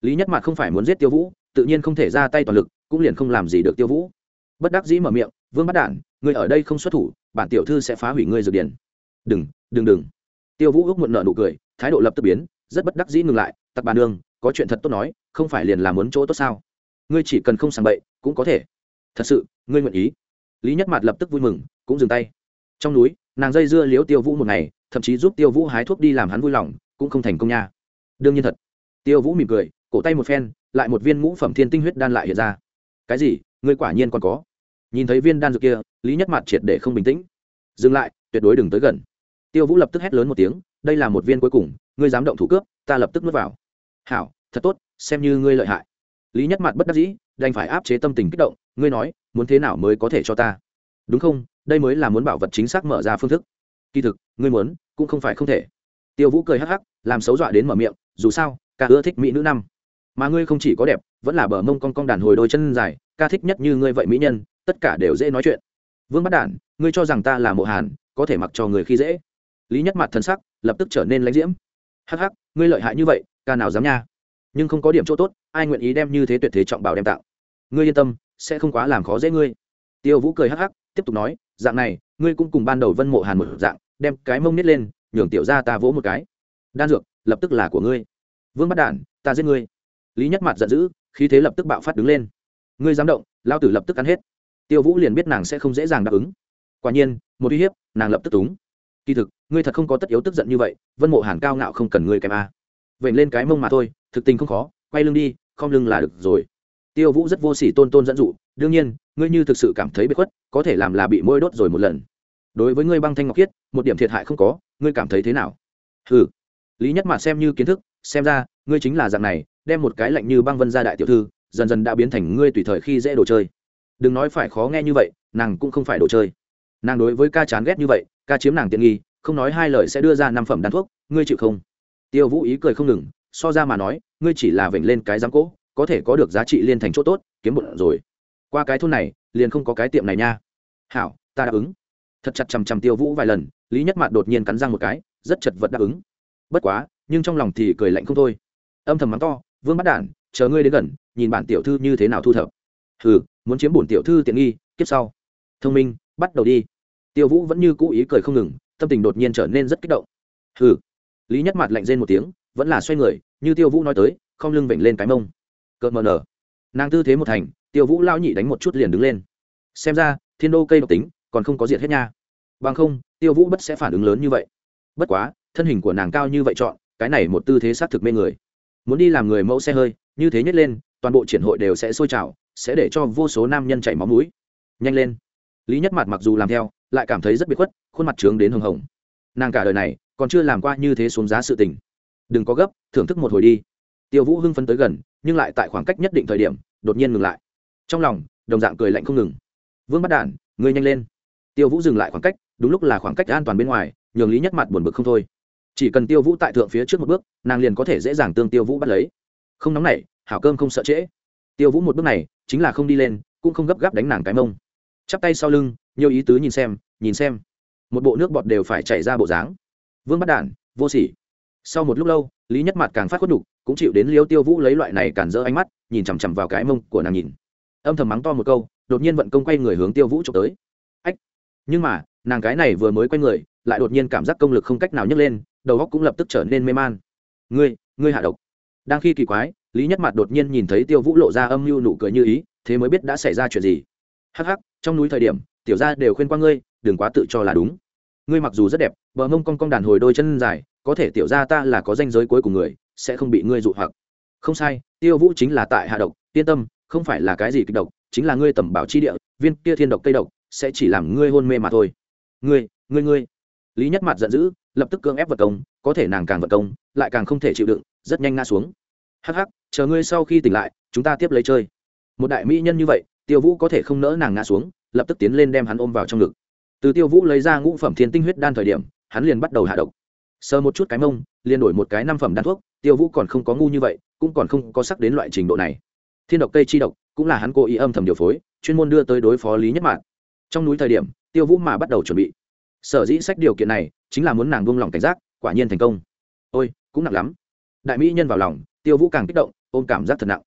lý nhất mặt không phải muốn giết tiêu vũ, tự nhiên không thể ra tay toàn lực, cũng liền không làm gì được tiêu vũ. Bất đắc dĩ mở miệng, vương bắt đản người ở đây không xuất thủ, bản tiểu thư sẽ phá hủy ngươi dược điển đừng đừng đừng. Tiêu vũ ước muộn nợ nụ cười, thái độ lập tức biến, rất bất đắc dĩ ngừng lại tặc bàn đường có chuyện thật tốt nói, không phải liền làm muốn chỗ tốt sao? Ngươi chỉ cần không sàng bậy, cũng có thể. Thật sự, ngươi nguyện ý. Lý nhất mặt lập tức vui mừng, cũng dừng tay. Trong núi, nàng dây dưa liếu tiêu vũ một ngày, thậm chí giúp tiêu vũ hái thuốc đi làm hắn vui lòng, cũng không thành công nha. Đương nhiên thật. Tiêu vũ mỉm cười, cổ tay một phen, lại một viên ngũ phẩm thiên tinh huyết đan lại hiện ra. Cái gì? Ngươi quả nhiên còn có. Nhìn thấy viên đan dược kia, lý nhất mặt triệt để không bình tĩnh. Dừng lại, tuyệt đối đừng tới gần. Tiêu vũ lập tức hét lớn một tiếng, đây là một viên cuối cùng ngươi dám động thủ cướp, ta lập tức nuốt vào. Hảo, thật tốt, xem như ngươi lợi hại. Lý nhất mặt bất đắc dĩ, đành phải áp chế tâm tình kích động, ngươi nói, muốn thế nào mới có thể cho ta? Đúng không? Đây mới là muốn bảo vật chính xác mở ra phương thức. Kỳ thực, ngươi muốn, cũng không phải không thể. Tiêu vũ cười hắc hắc, làm xấu dọa đến mở miệng, dù sao, ca ưa thích mỹ nữ năm. Mà ngươi không chỉ có đẹp, vẫn là bờ mông con con đàn hồi đôi chân dài, ca thích nhất như ngươi vậy mỹ nhân, tất cả đều dễ nói chuyện. Vương bắt đản, ngươi cho rằng ta là mộ hàn, có thể mặc cho người khi dễ. Lý nhất mặt thân sắc, lập tức trở nên lãnh diễm hắc hắc, ngươi lợi hại như vậy, ca nào dám nha. Nhưng không có điểm chỗ tốt, ai nguyện ý đem như thế tuyệt thế trọng bảo đem tặng? ngươi yên tâm, sẽ không quá làm khó dễ ngươi. Tiêu vũ cười hắc hắc, tiếp tục nói, dạng này, ngươi cũng cùng ban đầu vân mộ hàn một dạng, đem cái mông nít lên, nhường tiểu ra ta vỗ một cái. Đan dược, lập tức là của ngươi. Vương bắt đản, ta giết ngươi. Lý nhất mặt giận dữ, khí thế lập tức bạo phát đứng lên. Ngươi dám động lao tử lập tức cắn hết. Tiêu vũ liền biết nàng sẽ không dễ dàng đáp ứng. Quả nhiên, một uy hiếp, nàng lập tức túng kỳ thực, ngươi thật không có tất yếu tức giận như vậy, vân mộ hàn cao ngạo không cần ngươi kèm a. Vậy lên cái mông mà thôi, thực tình không khó, quay lưng đi, không lưng là được rồi. Tiêu vũ rất vô s ỉ tôn tôn dẫn dụ, đương nhiên, ngươi như thực sự cảm thấy bị khuất, có thể làm là bị môi đốt rồi một lần. Đối với ngươi băng thanh ngọc khiết một điểm thiệt hại không có, ngươi cảm thấy thế nào? Ừ lý nhất mạt xem như kiến thức, xem ra, ngươi chính là dạng này, đem một cái lạnh như băng vân ra đại tiểu thư, dần dần đã biến thành ngươi tùy thời khi dễ đồ chơi. Đừng nói phải khó nghe như vậy, nàng cũng không phải đồ chơi nàng đối với ca chán ghét như vậy, ca chiếm nàng tiện nghi, không nói hai lời sẽ đưa ra năm phẩm đan thuốc, ngươi chịu không? Tiêu vũ ý cười không ngừng, so ra mà nói, ngươi chỉ là vểnh lên cái giám cỗ có thể có được giá trị liên thành chỗ tốt, kiếm bụng rồi. Qua cái thôn này, liền không có cái tiệm này nha. Hảo, ta đáp ứng. Thật chặt chằm chằm tiêu vũ vài lần, lý nhất mạt đột nhiên cắn răng một cái, rất chật vật đáp ứng. Bất quá, nhưng trong lòng thì cười lạnh không thôi. Âm thầm mắng to, vương bắt đản, chờ ngươi đến gần, nhìn bản tiểu thư như thế nào thu thập. Hừ, muốn chiếm bổn tiểu thư tiện nghi, kiếp sau. Thông minh bắt đầu đi. Tiêu vũ vẫn như cũ ý cười không ngừng, tâm tình đột nhiên trở nên rất kích động. Hừ. Lý nhất mặt lạnh rên một tiếng, vẫn là xoay người, như tiêu vũ nói tới, không lưng vểnh lên cái mông. Cợt mờ nở. Nàng tư thế một thành, tiêu vũ lao nhị đánh một chút liền đứng lên. Xem ra, thiên đô cây độc tính, còn không có diệt hết nha. Bằng không, tiêu vũ bất sẽ phản ứng lớn như vậy. Bất quá, thân hình của nàng cao như vậy chọn, cái này một tư thế xác thực mê người. Muốn đi làm người mẫu xe hơi, như thế nhét lên, toàn bộ triển hội đều sẽ sôi trào, sẽ để cho vô số nam nhân chảy máu mũi. Nhanh lên lý nhất mặt mặc dù làm theo, lại cảm thấy rất bị khuất, khuôn mặt trướng đến hồng hồng. Nàng cả đời này, còn chưa làm qua như thế xuống giá sự tình. Đừng có gấp, thưởng thức một hồi đi. Tiêu vũ hưng phấn tới gần, nhưng lại tại khoảng cách nhất định thời điểm, đột nhiên ngừng lại. Trong lòng, đồng dạng cười lạnh không ngừng. Vương bắt đản, ngươi nhanh lên. Tiêu vũ dừng lại khoảng cách, đúng lúc là khoảng cách an toàn bên ngoài, nhường lý nhất mặt buồn bực không thôi. Chỉ cần tiêu vũ tại thượng phía trước một bước, nàng liền có thể dễ dàng tương tiêu vũ bắt lấy. Không nóng nảy, hảo cơm không sợ trễ. Tiêu vũ một bước này, chính là không đi lên, cũng không gấp gáp đánh nàng cái mông chắp tay sau lưng, nhiều ý tứ nhìn xem nhìn xem. Một bộ nước bọt đều phải chảy ra bộ dáng. Vương bắt đản, vô sỉ. Sau một lúc lâu, lý nhất mặt càng phát khuất đục cũng chịu đến liêu tiêu vũ lấy loại này cản rỡ ánh mắt, nhìn chằm chằm vào cái mông của nàng nhìn. Âm thầm mắng to một câu, đột nhiên vận công quay người hướng tiêu vũ trộm tới. Ách! Nhưng mà, nàng cái này vừa mới quay người, lại đột nhiên cảm giác công lực không cách nào nhấc lên, đầu óc cũng lập tức trở nên mê man. Ngươi ngươi hạ độc. Đang khi kỳ quái, lý nhất mặt đột nhiên nhìn thấy tiêu vũ lộ ra âm mưu nụ cười như ý, thế mới biết đã xảy ra chuyện gì. Hắc hắc trong núi thời điểm, tiểu gia đều khuyên qua ngươi, đừng quá tự cho là đúng. Ngươi mặc dù rất đẹp, bờ mông cong cong đàn hồi đôi chân dài, có thể tiểu gia ta là có danh giới cuối của người, sẽ không bị ngươi dụ hoặc. Không sai, tiêu vũ chính là tại hạ độc, yên tâm, không phải là cái gì kịch độc, chính là ngươi tầm bảo chi địa, viên kia thiên độc cây độc, sẽ chỉ làm ngươi hôn mê mà thôi. Ngươi ngươi ngươi. Lý nhất mặt giận dữ, lập tức cưỡng ép vật công, có thể nàng càng vật công, lại càng không thể chịu đựng, rất nhanh ngã xuống. Hắc hắc, chờ ngươi sau khi tỉnh lại, chúng ta tiếp lấy chơi. Một đại mỹ nhân như vậy tiêu vũ có thể không nỡ nàng ngã xuống, lập tức tiến lên đem hắn ôm vào trong ngực. Từ tiêu vũ lấy ra ngũ phẩm thiên tinh huyết đan thời điểm, hắn liền bắt đầu hạ độc. Sờ một chút cái mông, liền đổi một cái năm phẩm đan thuốc, tiêu vũ còn không có ngu như vậy, cũng còn không có sắc đến loại trình độ này. Thiên độc cây chi độc, cũng là hắn cố ý âm thầm điều phối, chuyên môn đưa tới đối phó lý nhất mạng trong núi thời điểm, tiêu vũ mà bắt đầu chuẩn bị. Sở dĩ sách điều kiện này, chính là muốn nàng buông lỏng cảnh giác, quả nhiên thành công. Ôi, cũng nặng lắm. Đại mỹ nhân vào lòng, tiêu vũ càng kích động, ôm cảm giác thật nặng.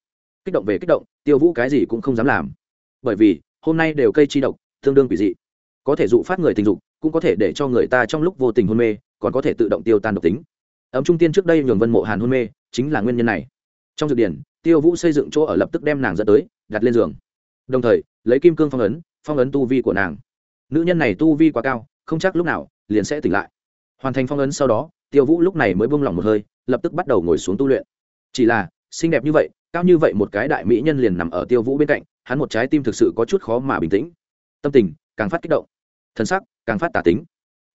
Kích động về kích động, tiêu vũ cái gì cũng không dám làm bởi vì, hôm nay đều cây chi độc, tương đương quỷ dị. Có thể dụ phát người tình dục, cũng có thể để cho người ta trong lúc vô tình hôn mê, còn có thể tự động tiêu tan độc tính. Ấm trung tiên trước đây nhường vân mộ hàn hôn mê, chính là nguyên nhân này. Trong dược điển, tiêu vũ xây dựng chỗ ở lập tức đem nàng dẫn tới, đặt lên giường. Đồng thời, lấy kim cương phong ấn phong ấn tu vi của nàng. Nữ nhân này tu vi quá cao, không chắc lúc nào, liền sẽ tỉnh lại. Hoàn thành phong ấn sau đó, tiêu vũ lúc này mới buông lỏng một hơi, lập tức bắt đầu ngồi xuống tu luyện. Chỉ là, xinh đẹp như vậy, cao như vậy một cái đại mỹ nhân liền nằm ở tiêu vũ bên cạnh hắn một trái tim thực sự có chút khó mà bình tĩnh. Tâm tình càng phát kích động, thân sắc càng phát tả tính.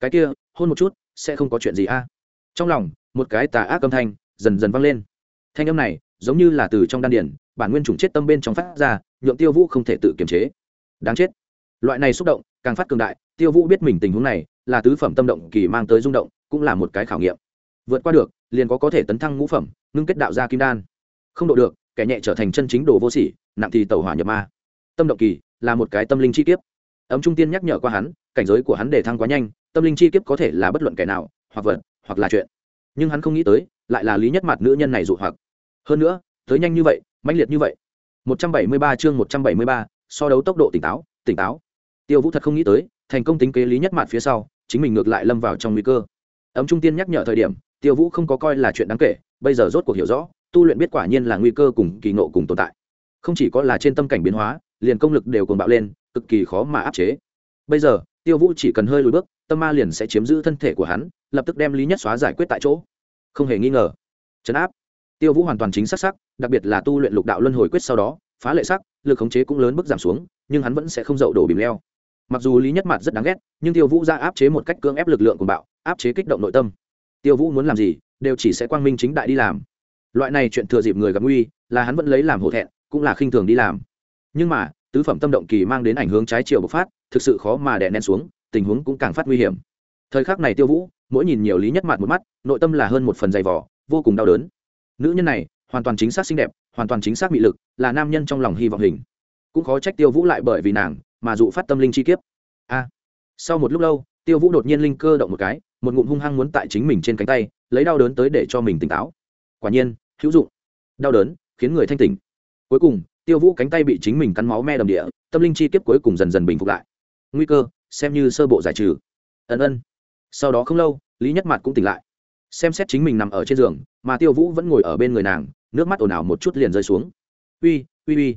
Cái kia, hôn một chút, sẽ không có chuyện gì a? Trong lòng, một cái tà ác âm thanh dần dần vang lên. Thanh âm này giống như là từ trong đan điển bản nguyên chủng chết tâm bên trong phát ra, nhượng tiêu vũ không thể tự kiềm chế. Đáng chết. Loại này xúc động càng phát cường đại, tiêu vũ biết mình tình huống này là tứ phẩm tâm động kỳ mang tới rung động, cũng là một cái khảo nghiệm. Vượt qua được, liền có có thể tấn thăng ngũ phẩm, ngưng kết đạo ra kim đan. Không độ được kẻ nhẹ trở thành chân chính đồ vô sỉ nặng thì tàu hỏa nhập ma. Tâm động kỳ là một cái tâm linh chi kiếp. Ấm trung tiên nhắc nhở qua hắn cảnh giới của hắn để thăng quá nhanh tâm linh chi kiếp có thể là bất luận kẻ nào hoặc vật hoặc là chuyện. Nhưng hắn không nghĩ tới lại là lý nhất mặt nữ nhân này dụ hoặc. Hơn nữa tới nhanh như vậy mãnh liệt như vậy. 173 chương 173, so đấu tốc độ tỉnh táo tỉnh táo. Tiêu vũ thật không nghĩ tới thành công tính kế lý nhất mặt phía sau chính mình ngược lại lâm vào trong nguy cơ. Ấm trung tiên nhắc nhở thời điểm tiêu vũ không có coi là chuyện đáng kể bây giờ rốt cuộc hiểu rõ tu luyện biết quả nhiên là nguy cơ cùng kỳ nộ cùng tồn tại. Không chỉ có là trên tâm cảnh biến hóa, liền công lực đều cùng bạo lên, cực kỳ khó mà áp chế. Bây giờ, tiêu vũ chỉ cần hơi lùi bước, tâm ma liền sẽ chiếm giữ thân thể của hắn, lập tức đem lý nhất xóa giải quyết tại chỗ. Không hề nghi ngờ. Chấn áp. Tiêu vũ hoàn toàn chính xác sắc đặc biệt là tu luyện lục đạo luân hồi quyết sau đó, phá lệ sắc, lực khống chế cũng lớn bước giảm xuống, nhưng hắn vẫn sẽ không dậu đổ bìm leo. Mặc dù lý nhất mặt rất đáng ghét, nhưng tiêu vũ ra áp chế một cách cưỡng ép lực lượng của bạo, áp chế kích động nội tâm. Tiêu vũ muốn làm gì, đều chỉ sẽ quang minh chính đại đi làm loại này chuyện thừa dịp người gặp nguy, là hắn vẫn lấy làm hổ thẹn, cũng là khinh thường đi làm. Nhưng mà, tứ phẩm tâm động kỳ mang đến ảnh hướng trái chiều bộc phát, thực sự khó mà đè nén xuống, tình huống cũng càng phát nguy hiểm. Thời khắc này tiêu vũ, mỗi nhìn nhiều lý nhất mặt một mắt, nội tâm là hơn một phần dày vỏ vô cùng đau đớn. Nữ nhân này, hoàn toàn chính xác xinh đẹp, hoàn toàn chính xác bị lực, là nam nhân trong lòng hy vọng hình. Cũng khó trách tiêu vũ lại bởi vì nàng, mà dụ phát tâm linh chi kiếp. A. À, sau một lúc lâu, tiêu vũ đột nhiên linh cơ động một cái, một ngụm hung hăng muốn tại chính mình trên cánh tay, lấy đau đớn tới để cho mình tỉnh táo quả nhiên, hữu dụng. Đau đớn, khiến người thanh tỉnh. Cuối cùng, tiêu vũ cánh tay bị chính mình cắn máu me đầm địa, tâm linh chi kiếp cuối cùng dần dần bình phục lại. Nguy cơ, xem như sơ bộ giải trừ. Ân ân. Sau đó không lâu, lý nhất mặt cũng tỉnh lại. Xem xét chính mình nằm ở trên giường, mà tiêu vũ vẫn ngồi ở bên người nàng, nước mắt ồn ào một chút liền rơi xuống. Uy uy uy.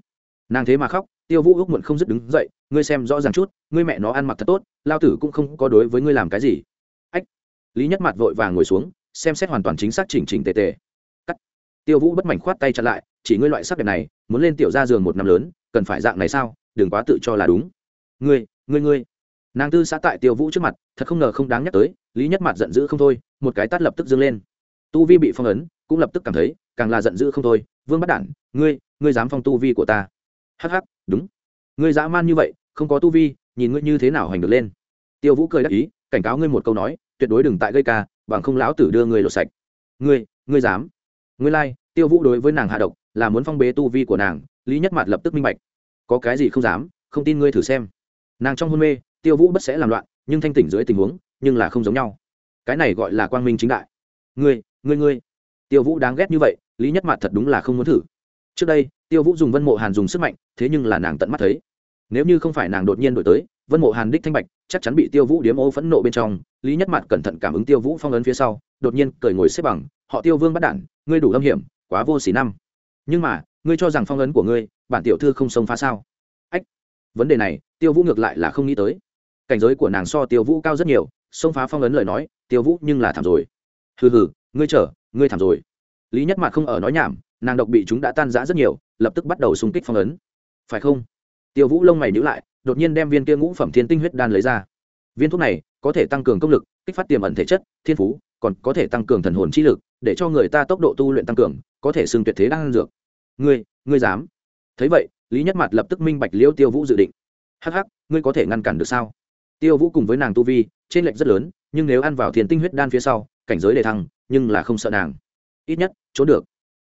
Nàng thế mà khóc, tiêu vũ ước muộn không dứt đứng dậy, ngươi xem rõ ràng chút, ngươi mẹ nó ăn mặc thật tốt, lao tử cũng không có đối với ngươi làm cái gì. Ách. Lý nhất mặt vội vàng ngồi xuống, xem xét hoàn toàn chính xác chỉnh chỉnh tề tề tiêu vũ bất mảnh khoát tay chặn lại, chỉ ngươi loại sắc đẹp này, muốn lên tiểu ra giường một năm lớn, cần phải dạng này sao? Đừng quá tự cho là đúng. Ngươi ngươi ngươi. Nàng tư xã tại tiêu vũ trước mặt, thật không ngờ không đáng nhắc tới, lý nhất mặt giận dữ không thôi, một cái tát lập tức dâng lên. Tu vi bị phong ấn, cũng lập tức cảm thấy, càng là giận dữ không thôi, vương bắt đản, ngươi ngươi dám phong tu vi của ta? Hắc hắc, đúng. Ngươi dã man như vậy, không có tu vi, nhìn ngươi như thế nào hành được lên? Tiêu vũ cười đắc ý, cảnh cáo ngươi một câu nói, tuyệt đối đừng tại gây ca, bằng không lão tử đưa ngươi lột sạch. Ngươi ngươi dám? Ngươi lai、like, tiêu vũ đối với nàng hạ độc là muốn phong bế tu vi của nàng lý nhất mặt lập tức minh bạch. Có cái gì không dám không tin ngươi thử xem. Nàng trong hôn mê tiêu vũ bất sẽ làm loạn nhưng thanh tỉnh dưới tình huống nhưng là không giống nhau. Cái này gọi là quang minh chính đại. Ngươi ngươi ngươi. Tiêu vũ đáng ghét như vậy lý nhất mặt thật đúng là không muốn thử. Trước đây tiêu vũ dùng vân mộ hàn dùng sức mạnh thế nhưng là nàng tận mắt thấy. Nếu như không phải nàng đột nhiên đổi tới vân mộ hàn đích thanh bạch chắc chắn bị tiêu vũ điếm ô phẫn nộ bên trong lý nhất mặt cẩn thận cảm ứng tiêu vũ phong ấn phía sau đột nhiên cởi ngồi xếp bằng họ tiêu vương bắt đản ngươi đủ âm hiểm, quá vô xỉ năm. Nhưng mà, ngươi cho rằng phong ấn của ngươi, bản tiểu thư không xông phá sao? Ách, vấn đề này, tiêu vũ ngược lại là không nghĩ tới. Cảnh giới của nàng so tiêu vũ cao rất nhiều, xông phá phong ấn lời nói, tiêu vũ nhưng là thảm rồi. Hừ hừ, ngươi chờ, ngươi thảm rồi. Lý nhất mặt không ở nói nhảm, nàng độc bị chúng đã tan rã rất nhiều, lập tức bắt đầu xung kích phong ấn. Phải không? Tiêu vũ lông mày nhữ lại, đột nhiên đem viên kia ngũ phẩm thiên tinh huyết đan lấy ra. Viên thuốc này có thể tăng cường công lực, kích phát tiềm ẩn thể chất, thiên phú còn có thể tăng cường thần hồn chi lực, để cho người ta tốc độ tu luyện tăng cường, có thể xưng tuyệt thế đang dược. Ngươi ngươi dám? Thấy vậy, lý nhất mặt lập tức minh bạch liêu tiêu vũ dự định. Hắc hắc, ngươi có thể ngăn cản được sao? Tiêu vũ cùng với nàng tu vi trên lệnh rất lớn, nhưng nếu ăn vào thiền tinh huyết đan phía sau, cảnh giới đề thăng, nhưng là không sợ nàng. Ít nhất, trốn được.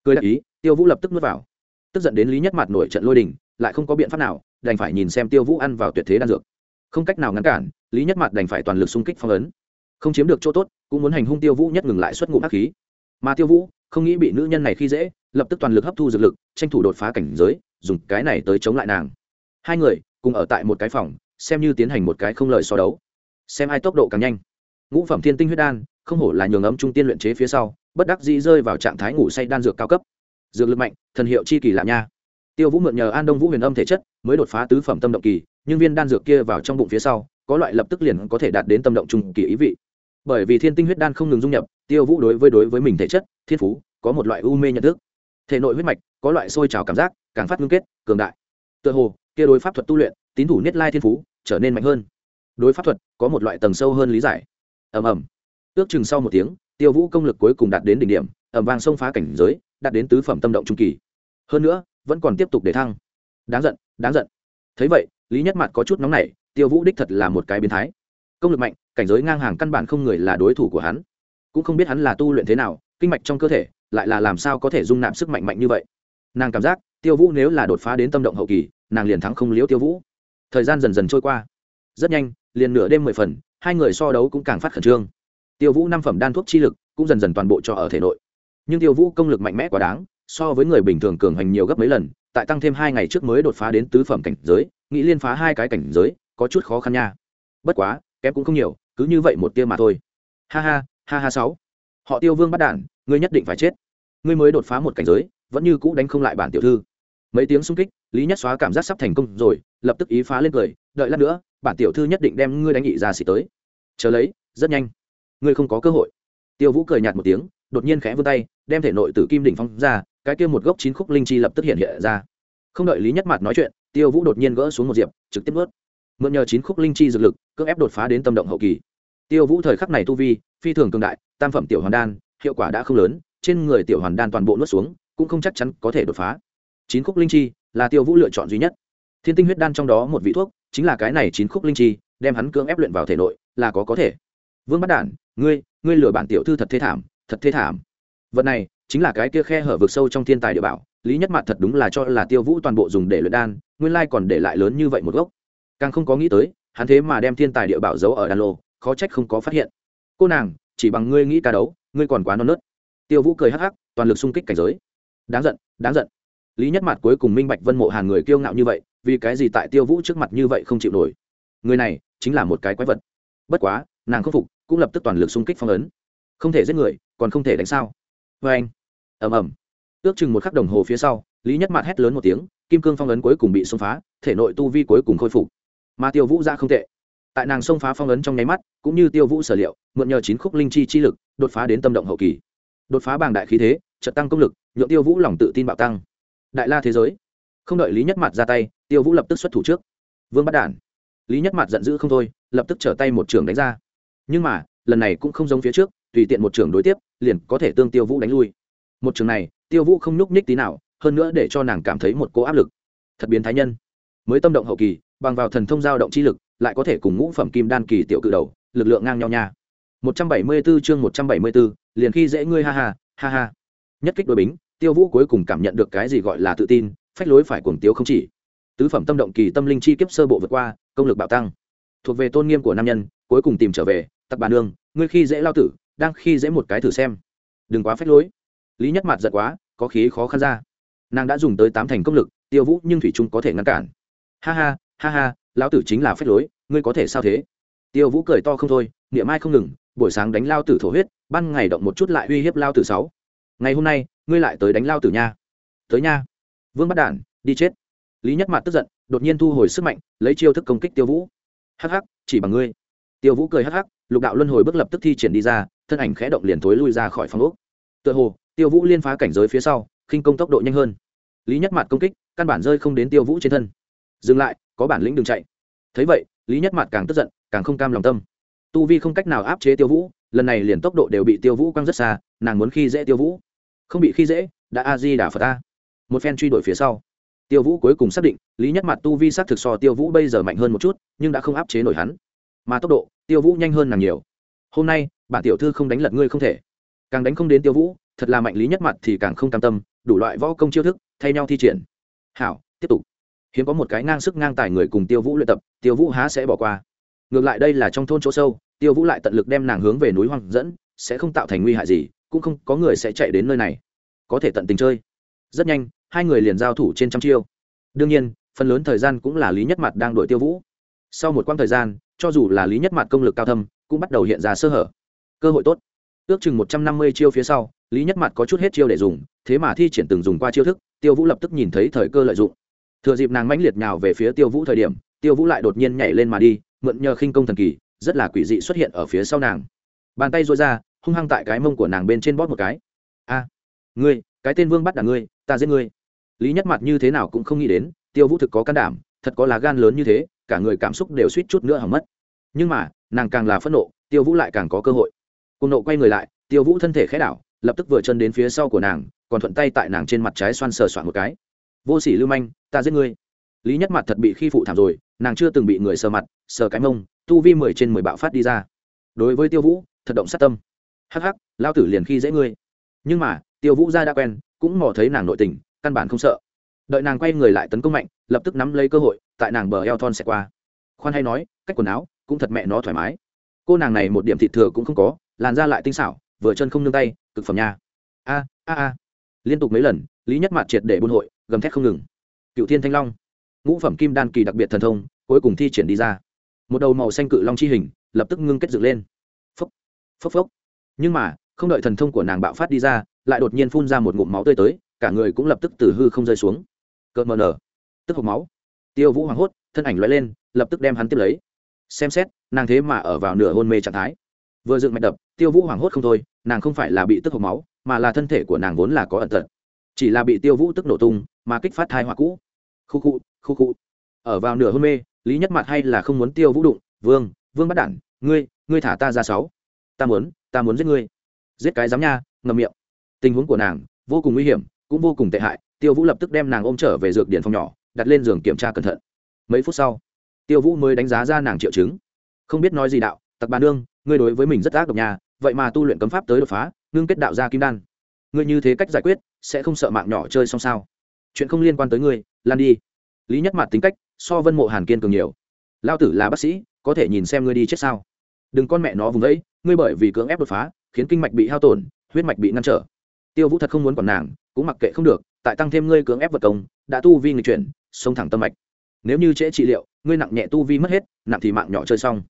Cười đại ý, tiêu vũ lập tức nuốt vào. Tức giận đến lý nhất mặt nổi trận lôi đình, lại không có biện pháp nào, đành phải nhìn xem tiêu vũ ăn vào tuyệt thế đan dược. Không cách nào ngăn cản, lý nhất mặt đành phải toàn lực xung kích phong ấn. Không chiếm được chỗ tốt cũng muốn hành hung tiêu vũ nhất ngừng lại xuất ngụm ác khí. Mà tiêu vũ, không nghĩ bị nữ nhân này khi dễ, lập tức toàn lực hấp thu dược lực, tranh thủ đột phá cảnh giới, dùng cái này tới chống lại nàng. Hai người, cùng ở tại một cái phòng, xem như tiến hành một cái không lời so đấu. Xem ai tốc độ càng nhanh. Ngũ phẩm thiên tinh huyết đan, không hổ là nhường ấm trung tiên luyện chế phía sau, bất đắc dĩ rơi vào trạng thái ngủ say đan dược cao cấp. Dược lực mạnh, thần hiệu chi kỳ lạ nha. Tiêu vũ mượn nhờ an đông vũ huyền âm thể chất, mới đột phá tứ phẩm tâm động kỳ, nhưng viên đan dược kia vào trong bụng phía sau, có loại lập tức liền có thể đạt đến tâm động trung kỳ ý vị bởi vì thiên tinh huyết đan không ngừng dung nhập, tiêu vũ đối với đối với mình thể chất, thiên phú, có một loại u mê nhận thức. Thể nội huyết mạch có loại sôi trào cảm giác, càng phát ngưng kết, cường đại. Tựa hồ, kia đối pháp thuật tu luyện, tín thủ nhất lai thiên phú, trở nên mạnh hơn. Đối pháp thuật có một loại tầng sâu hơn lý giải. Ầm ầm. Ước chừng sau một tiếng, tiêu vũ công lực cuối cùng đạt đến đỉnh điểm ẩm vàng xông phá cảnh giới, đạt đến tứ phẩm tâm động trung kỳ. Hơn nữa, vẫn còn tiếp tục để thăng. Đáng giận đáng giận. Thấy vậy, lý nhất mặt có chút nóng nảy, tiêu vũ đích thật là một cái biến thái. Công lực mạnh cảnh giới ngang hàng căn bản không người là đối thủ của hắn. Cũng không biết hắn là tu luyện thế nào, kinh mạch trong cơ thể lại là làm sao có thể dung nạp sức mạnh mạnh như vậy. Nàng cảm giác, tiêu vũ nếu là đột phá đến tâm động hậu kỳ, nàng liền thắng không liễu tiêu vũ. Thời gian dần dần trôi qua. Rất nhanh, liền nửa đêm mười phần, hai người so đấu cũng càng phát khẩn trương. Tiêu vũ năm phẩm đan thuốc chi lực cũng dần dần toàn bộ cho ở thể nội. Nhưng tiêu vũ công lực mạnh mẽ quá đáng, so với người bình thường cường hành nhiều gấp mấy lần, tại tăng thêm hai ngày trước mới đột phá đến tứ phẩm cảnh giới, nghĩ liên phá hai cái cảnh giới, có chút khó khăn nha. Bất quá, kém cũng không nhiều cứ như vậy một tia mà thôi. Ha ha ha ha sáu. Họ tiêu vương bắt đản ngươi nhất định phải chết. Ngươi mới đột phá một cảnh giới, vẫn như cũ đánh không lại bản tiểu thư. Mấy tiếng xung kích, lý nhất xóa cảm giác sắp thành công rồi, lập tức ý phá lên cười, đợi lát nữa, bản tiểu thư nhất định đem ngươi đánh nghị ra xỉ tới. Chờ lấy, rất nhanh. Ngươi không có cơ hội. Tiêu vũ cười nhạt một tiếng, đột nhiên khẽ vươn tay, đem thể nội tử kim đỉnh phong ra, cái kia một gốc chín khúc linh chi lập tức hiện hiện ra. Không đợi lý nhất mặt nói chuyện, tiêu vũ đột nhiên gỡ xuống một diệp, trực tiếp ướt mượn nhờ chín khúc linh chi dược lực, cưỡng ép đột phá đến tâm động hậu kỳ. Tiêu vũ thời khắc này tu vi, phi thường cường đại, tam phẩm tiểu hoàn đan, hiệu quả đã không lớn, trên người tiểu hoàn đan toàn bộ nuốt xuống, cũng không chắc chắn có thể đột phá. Chín khúc linh chi là tiêu vũ lựa chọn duy nhất. Thiên tinh huyết đan trong đó một vị thuốc, chính là cái này chín khúc linh chi, đem hắn cưỡng ép luyện vào thể nội, là có có thể. Vương bắt đản, ngươi ngươi lừa bản tiểu thư thật thê thảm, thật thê thảm. Vật này, chính là cái kia khe hở vực sâu trong thiên tài địa bảo, lý nhất mặt thật đúng là cho là tiêu vũ toàn bộ dùng để luyện đan, nguyên lai còn để lại lớn như vậy một gốc càng không có nghĩ tới, hắn thế mà đem thiên tài địa bảo giấu ở đan lô, khó trách không có phát hiện. Cô nàng, chỉ bằng ngươi nghĩ ca đấu, ngươi còn quá non nớt. Tiêu vũ cười hắc hắc, toàn lực xung kích cảnh giới. Đáng giận đáng giận. Lý nhất mặt cuối cùng minh bạch vân mộ hàng người kiêu ngạo như vậy, vì cái gì tại tiêu vũ trước mặt như vậy không chịu nổi? Người này chính là một cái quái vật. Bất quá, nàng khâm phục, cũng lập tức toàn lực xung kích phong ấn. Không thể giết người, còn không thể đánh sao? Vê anh. Ầm ầm. Ước chừng một khắc đồng hồ phía sau, lý nhất mặt hét lớn một tiếng, kim cương phong ấn cuối cùng bị xông phá, thể nội tu vi cuối cùng khôi phục mà tiêu vũ ra không tệ. Tại nàng xông phá phong ấn trong nháy mắt, cũng như tiêu vũ sở liệu, mượn nhờ chín khúc linh chi chi lực, đột phá đến tâm động hậu kỳ. Đột phá bàng đại khí thế trật tăng công lực, nhượng tiêu vũ lòng tự tin bạo tăng. Đại la thế giới. Không đợi lý nhất mặt ra tay, tiêu vũ lập tức xuất thủ trước. Vương bắt đản. Lý nhất mặt giận dữ không thôi, lập tức trở tay một trường đánh ra. Nhưng mà, lần này cũng không giống phía trước, tùy tiện một trường đối tiếp, liền có thể tương tiêu vũ đánh lui. Một trường này, tiêu vũ không nhúc nhích tí nào, hơn nữa để cho nàng cảm thấy một cô áp lực. Thật biến thái nhân. Mới tâm động hậu kỳ bằng vào thần thông giao động chi lực lại có thể cùng ngũ phẩm kim đan kỳ tiểu cự đầu lực lượng ngang nhau nha. 174 chương 174, liền khi dễ ngươi ha ha ha ha. Nhất kích đối bính tiêu vũ cuối cùng cảm nhận được cái gì gọi là tự tin phách lối phải cuồng tiếu không chỉ. Tứ phẩm tâm động kỳ tâm linh chi kiếp sơ bộ vượt qua công lực bạo tăng. Thuộc về tôn nghiêm của nam nhân cuối cùng tìm trở về tặc bà nương ngươi khi dễ lao tử đang khi dễ một cái thử xem. Đừng quá phách lối. Lý nhất mặt giận quá có khí khó khăn ra. Nàng đã dùng tới tám thành công lực tiêu vũ nhưng thủy trung có thể ngăn cản. Ha ha ha ha, lão tử chính là phép lối, ngươi có thể sao thế? Tiêu vũ cười to không thôi, niệm ai không ngừng, buổi sáng đánh lao tử thổ huyết, ban ngày động một chút lại uy hiếp lao tử sáu. Ngày hôm nay, ngươi lại tới đánh lao tử nha. Tới nha. Vương bắt đản, đi chết. Lý nhất mặt tức giận, đột nhiên thu hồi sức mạnh, lấy chiêu thức công kích tiêu vũ. Hắc hắc, chỉ bằng ngươi. Tiêu vũ cười hắc hắc, lục đạo luân hồi bước lập tức thi triển đi ra, thân ảnh khẽ động liền thối lui ra khỏi phòng úc tựa hồ, tiêu vũ liên phá cảnh giới phía sau, khinh công tốc độ nhanh hơn. Lý nhất mặt công kích, căn bản rơi không đến tiêu vũ trên thân. Dừng lại có bản lĩnh đừng chạy. Thấy vậy, lý nhất mặt càng tức giận, càng không cam lòng tâm. Tu vi không cách nào áp chế tiêu vũ, lần này liền tốc độ đều bị tiêu vũ quăng rất xa, nàng muốn khi dễ tiêu vũ. Không bị khi dễ, đã a di đả phật ta. Một phen truy đuổi phía sau, tiêu vũ cuối cùng xác định, lý nhất mặt tu vi s á c thực so tiêu vũ bây giờ mạnh hơn một chút, nhưng đã không áp chế nổi hắn. Mà tốc độ, tiêu vũ nhanh hơn nàng nhiều. Hôm nay, bản tiểu thư không đánh lật ngươi không thể. Càng đánh không đến tiêu vũ, thật là mạnh lý nhất mặt thì càng không cam tâm, đủ loại võ công chiêu thức, thay nhau thi triển. Hảo, tiếp tục hiếm có một cái ngang sức ngang tài người cùng tiêu vũ luyện tập, tiêu vũ há sẽ bỏ qua. Ngược lại đây là trong thôn chỗ sâu, tiêu vũ lại tận lực đem nàng hướng về núi hoang dẫn, sẽ không tạo thành nguy hại gì, cũng không có người sẽ chạy đến nơi này. Có thể tận tình chơi. Rất nhanh, hai người liền giao thủ trên trăm chiêu. Đương nhiên, phần lớn thời gian cũng là lý nhất mặt đang đổi tiêu vũ. Sau một quãng thời gian, cho dù là lý nhất mặt công lực cao thâm, cũng bắt đầu hiện ra sơ hở. Cơ hội tốt. Ước chừng một trăm năm mươi chiêu phía sau, lý nhất mặt có chút hết chiêu để dùng, thế mà thi triển từng dùng qua chiêu thức, tiêu vũ lập tức nhìn thấy thời cơ lợi dụng thừa dịp nàng mãnh liệt nhào về phía tiêu vũ thời điểm, tiêu vũ lại đột nhiên nhảy lên mà đi, mượn nhờ khinh công thần kỳ, rất là quỷ dị xuất hiện ở phía sau nàng. Bàn tay dội ra, hung hăng tại cái mông của nàng bên trên bóp một cái. A, ngươi, cái tên vương bắt đả ngươi, ta giết ngươi. Lý nhất mặt như thế nào cũng không nghĩ đến, tiêu vũ thực có can đảm, thật có lá gan lớn như thế, cả người cảm xúc đều suýt chút nữa hỏng mất. Nhưng mà, nàng càng là phẫn nộ, tiêu vũ lại càng có cơ hội. Cùng nộ quay người lại, tiêu vũ thân thể khẽ đảo, lập tức vừa chân đến phía sau của nàng, còn thuận tay tại nàng trên mặt trái xoan sờ soạn một cái. Vô sỉ lưu manh ta giết ngươi. Lý nhất mặt thật bị khi phụ thảm rồi, nàng chưa từng bị người sờ mặt, sờ cái mông, tu vi mười trên mười bạo phát đi ra. Đối với tiêu vũ, thật động sát tâm. Hắc hắc lao tử liền khi dễ ngươi. Nhưng mà, tiêu vũ ra đã quen, cũng mò thấy nàng nội tình, căn bản không sợ. Đợi nàng quay người lại tấn công mạnh, lập tức nắm lấy cơ hội, tại nàng bờ eo thon xẹt qua. Khoan hay nói, cách quần áo, cũng thật mẹ nó thoải mái. Cô nàng này một điểm thịt thừa cũng không có, làn da lại tinh xảo, vừa chân không nương tay, cực phẩm nha. A a a. Liên tục mấy lần, lý nhất mặt triệt để buôn hội, gầm thét không ngừng cựu thiên thanh long. Ngũ phẩm kim đan kỳ đặc biệt thần thông, cuối cùng thi triển đi ra. Một đầu màu xanh cự long chi hình, lập tức ngưng kết dựng lên. Phốc phốc phốc. Nhưng mà, không đợi thần thông của nàng bạo phát đi ra, lại đột nhiên phun ra một ngụm máu tươi tới, cả người cũng lập tức từ hư không rơi xuống. Cợt mờ nở. Tức hộp máu. Tiêu vũ hoảng hốt, thân ảnh loại lên, lập tức đem hắn tiếp lấy. Xem xét, nàng thế mà ở vào nửa hôn mê trạng thái. Vừa dựng mạch đập, tiêu vũ hoảng hốt không thôi, nàng không phải là bị tức hộp máu, mà là thân thể của nàng vốn là có ẩn tật chỉ là bị tiêu vũ tức nổ tung, mà kích phát thai họa cũ. Khu khu khu khu. Ở vào nửa hôn mê, lý nhất mặt hay là không muốn tiêu vũ đụng. Vương vương bắt đản, ngươi ngươi thả ta ra sáu. Ta muốn ta muốn giết ngươi. Giết cái dám nha ngầm miệng. Tình huống của nàng vô cùng nguy hiểm, cũng vô cùng tệ hại. Tiêu vũ lập tức đem nàng ôm trở về dược điện phòng nhỏ, đặt lên giường kiểm tra cẩn thận. Mấy phút sau, tiêu vũ mới đánh giá ra nàng triệu chứng. Không biết nói gì đạo, tặc bà nương, ngươi đối với mình rất ác độc nhà vậy mà tu luyện cấm pháp tới đột phá, ngưng kết đạo ra kim đan ngươi như thế cách giải quyết, sẽ không sợ mạng nhỏ chơi xong sao? Chuyện không liên quan tới ngươi, lan đi. Lý nhất mặt tính cách, so vân mộ hàn kiên cường nhiều. Lao tử là bác sĩ, có thể nhìn xem ngươi đi chết sao? Đừng con mẹ nó vùng đấy ngươi bởi vì cưỡng ép đột phá, khiến kinh mạch bị hao tổn, huyết mạch bị ngăn trở. Tiêu vũ thật không muốn còn nàng, cũng mặc kệ không được, tại tăng thêm ngươi cưỡng ép vật công, đã tu vi người chuyển sông thẳng tâm mạch. Nếu như trễ trị liệu, ngươi nặng nhẹ tu vi mất hết, nặng thì mạng nhỏ chơi xong.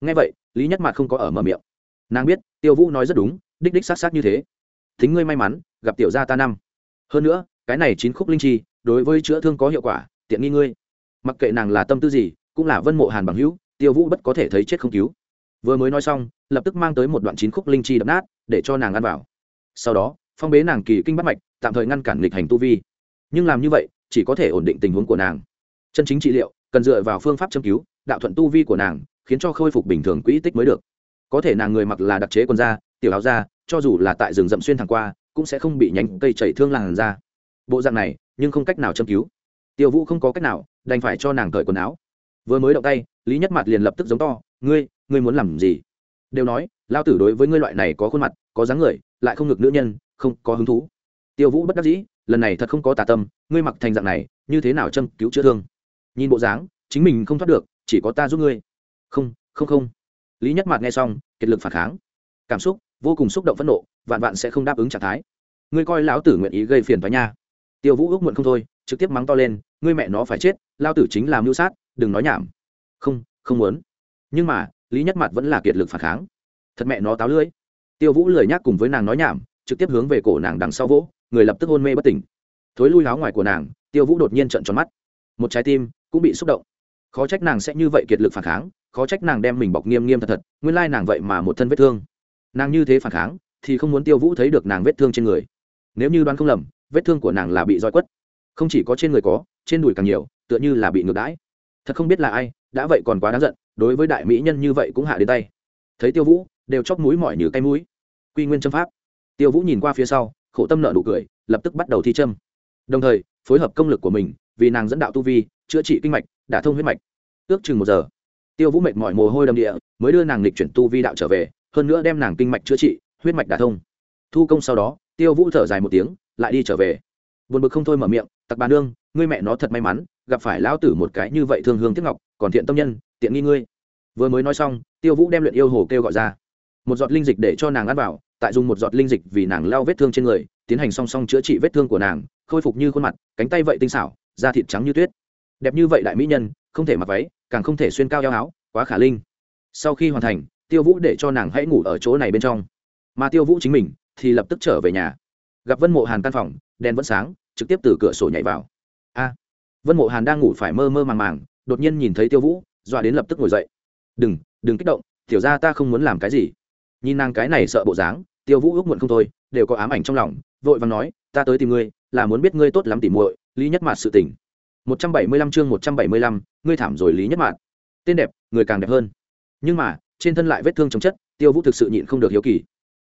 Ngay vậy, lý nhất mặt không có ở mở miệng. Nàng biết, tiêu vũ nói rất đúng, đích đích s á như thế thính ngươi may mắn, gặp tiểu gia ta năm. Hơn nữa, cái này chín khúc linh chi, đối với chữa thương có hiệu quả, tiện nghi ngươi. Mặc kệ nàng là tâm tư gì, cũng là vân mộ hàn bằng hữu, tiêu vũ bất có thể thấy chết không cứu. Vừa mới nói xong, lập tức mang tới một đoạn chín khúc linh chi đập nát, để cho nàng ăn vào. Sau đó, phong bế nàng kỳ kinh bắt mạch, tạm thời ngăn cản nghịch hành tu vi. Nhưng làm như vậy, chỉ có thể ổn định tình huống của nàng. Chân chính trị liệu, cần dựa vào phương pháp châm cứu, đạo thuận tu vi của nàng, khiến cho khôi phục bình thường quỹ tích mới được có thể nàng người mặc là đặc chế quần da, tiểu áo da, cho dù là tại rừng rậm xuyên thẳng qua, cũng sẽ không bị nhánh cây chảy thương làn da. Bộ dạng này, nhưng không cách nào châm cứu. Tiêu vũ không có cách nào, đành phải cho nàng cởi quần áo. Vừa mới động tay, lý nhất mặt liền lập tức giống to, ngươi ngươi muốn làm gì? Đều nói lao tử đối với ngươi loại này có khuôn mặt, có dáng người, lại không ngực nữ nhân, không có hứng thú. Tiêu vũ bất đắc dĩ, lần này thật không có tà tâm, ngươi mặc thành dạng này, như thế nào châm cứu chữa thương? Nhìn bộ dáng, chính mình không thoát được, chỉ có ta giúp ngươi. Không không không lý nhất mạt nghe xong, kiệt lực phản kháng. Cảm xúc, vô cùng xúc động phẫn nộ, vạn vạn sẽ không đáp ứng trạng thái. Ngươi coi lão tử nguyện ý gây phiền thoái nha. Tiêu vũ ước muộn không thôi, trực tiếp mắng to lên, ngươi mẹ nó phải chết lao tử chính là mưu sát, đừng nói nhảm. Không không muốn. Nhưng mà, lý nhất mặt vẫn là kiệt lực phản kháng. Thật mẹ nó táo lưỡi. Tiêu vũ lười nhác cùng với nàng nói nhảm, trực tiếp hướng về cổ nàng đằng sau vỗ, người lập tức hôn mê bất tỉnh. Thối lui láo ngoài của nàng, tiêu vũ đột nhiên trận tròn mắt. Một trái tim cũng bị xúc động. Khó trách nàng sẽ như vậy kiệt lực phản kháng khó trách nàng đem mình bọc nghiêm nghiêm thật thật, nguyên lai nàng vậy mà một thân vết thương. Nàng như thế phản kháng, thì không muốn tiêu vũ thấy được nàng vết thương trên người. Nếu như đoán không lầm, vết thương của nàng là bị roi quất. Không chỉ có trên người có, trên đùi càng nhiều, tựa như là bị ngược đãi. Thật không biết là ai, đã vậy còn quá đáng giận, đối với đại mỹ nhân như vậy cũng hạ đến tay. Thấy tiêu vũ, đều chóc mũi mỏi như cây mũi. Quy nguyên châm pháp. Tiêu vũ nhìn qua phía sau, khổ tâm nợ nụ cười, lập tức bắt đầu thi châm. Đồng thời, phối hợp công lực của mình, vì nàng dẫn đạo tu vi, chữa trị kinh mạch, đả thông huyết mạch. Ước chừng một giờ tiêu vũ mệt mỏi mồ hôi đầm địa, mới đưa nàng lịch chuyển tu vi đạo trở về, hơn nữa đem nàng kinh mạch chữa trị, huyết mạch đả thông. Thu công sau đó, tiêu vũ thở dài một tiếng, lại đi trở về. Buồn bực không thôi mở miệng, tặc bà nương, ngươi mẹ nó thật may mắn, gặp phải lão tử một cái như vậy thương hương tiếc ngọc, còn thiện tâm nhân, tiện nghi ngươi. Vừa mới nói xong, tiêu vũ đem luyện yêu hồ kêu gọi ra. Một giọt linh dịch để cho nàng ăn vào, tại dùng một giọt linh dịch vì nàng lao vết thương trên người, tiến hành song song chữa trị vết thương của nàng, khôi phục như khuôn mặt, cánh tay vậy tinh xảo, da thịt trắng như tuyết. Đẹp như vậy đại mỹ nhân không thể mặc váy, càng không thể xuyên cao eo áo, quá khả linh. Sau khi hoàn thành, tiêu vũ để cho nàng hãy ngủ ở chỗ này bên trong. Mà tiêu vũ chính mình thì lập tức trở về nhà. Gặp vân mộ hàn căn phòng, đèn vẫn sáng, trực tiếp từ cửa sổ nhảy vào. A! Vân mộ hàn đang ngủ phải mơ mơ màng màng, đột nhiên nhìn thấy tiêu vũ, dọa đến lập tức ngồi dậy. Đừng đừng kích động, tiểu ra ta không muốn làm cái gì. Nhìn nàng cái này sợ bộ dáng, tiêu vũ ước muộn không thôi, đều có ám ảnh trong lòng, vội vàng nói, ta tới tìm ngươi, là muốn biết ngươi tốt lắm tìm muội, lý nhất mạt sự tình. 175 chương 175, ngươi thảm rồi Lý Nhất Mạn. Tên đẹp, người càng đẹp hơn. Nhưng mà, trên thân lại vết thương chồng chất, Tiêu Vũ thực sự nhịn không được hiếu kỳ.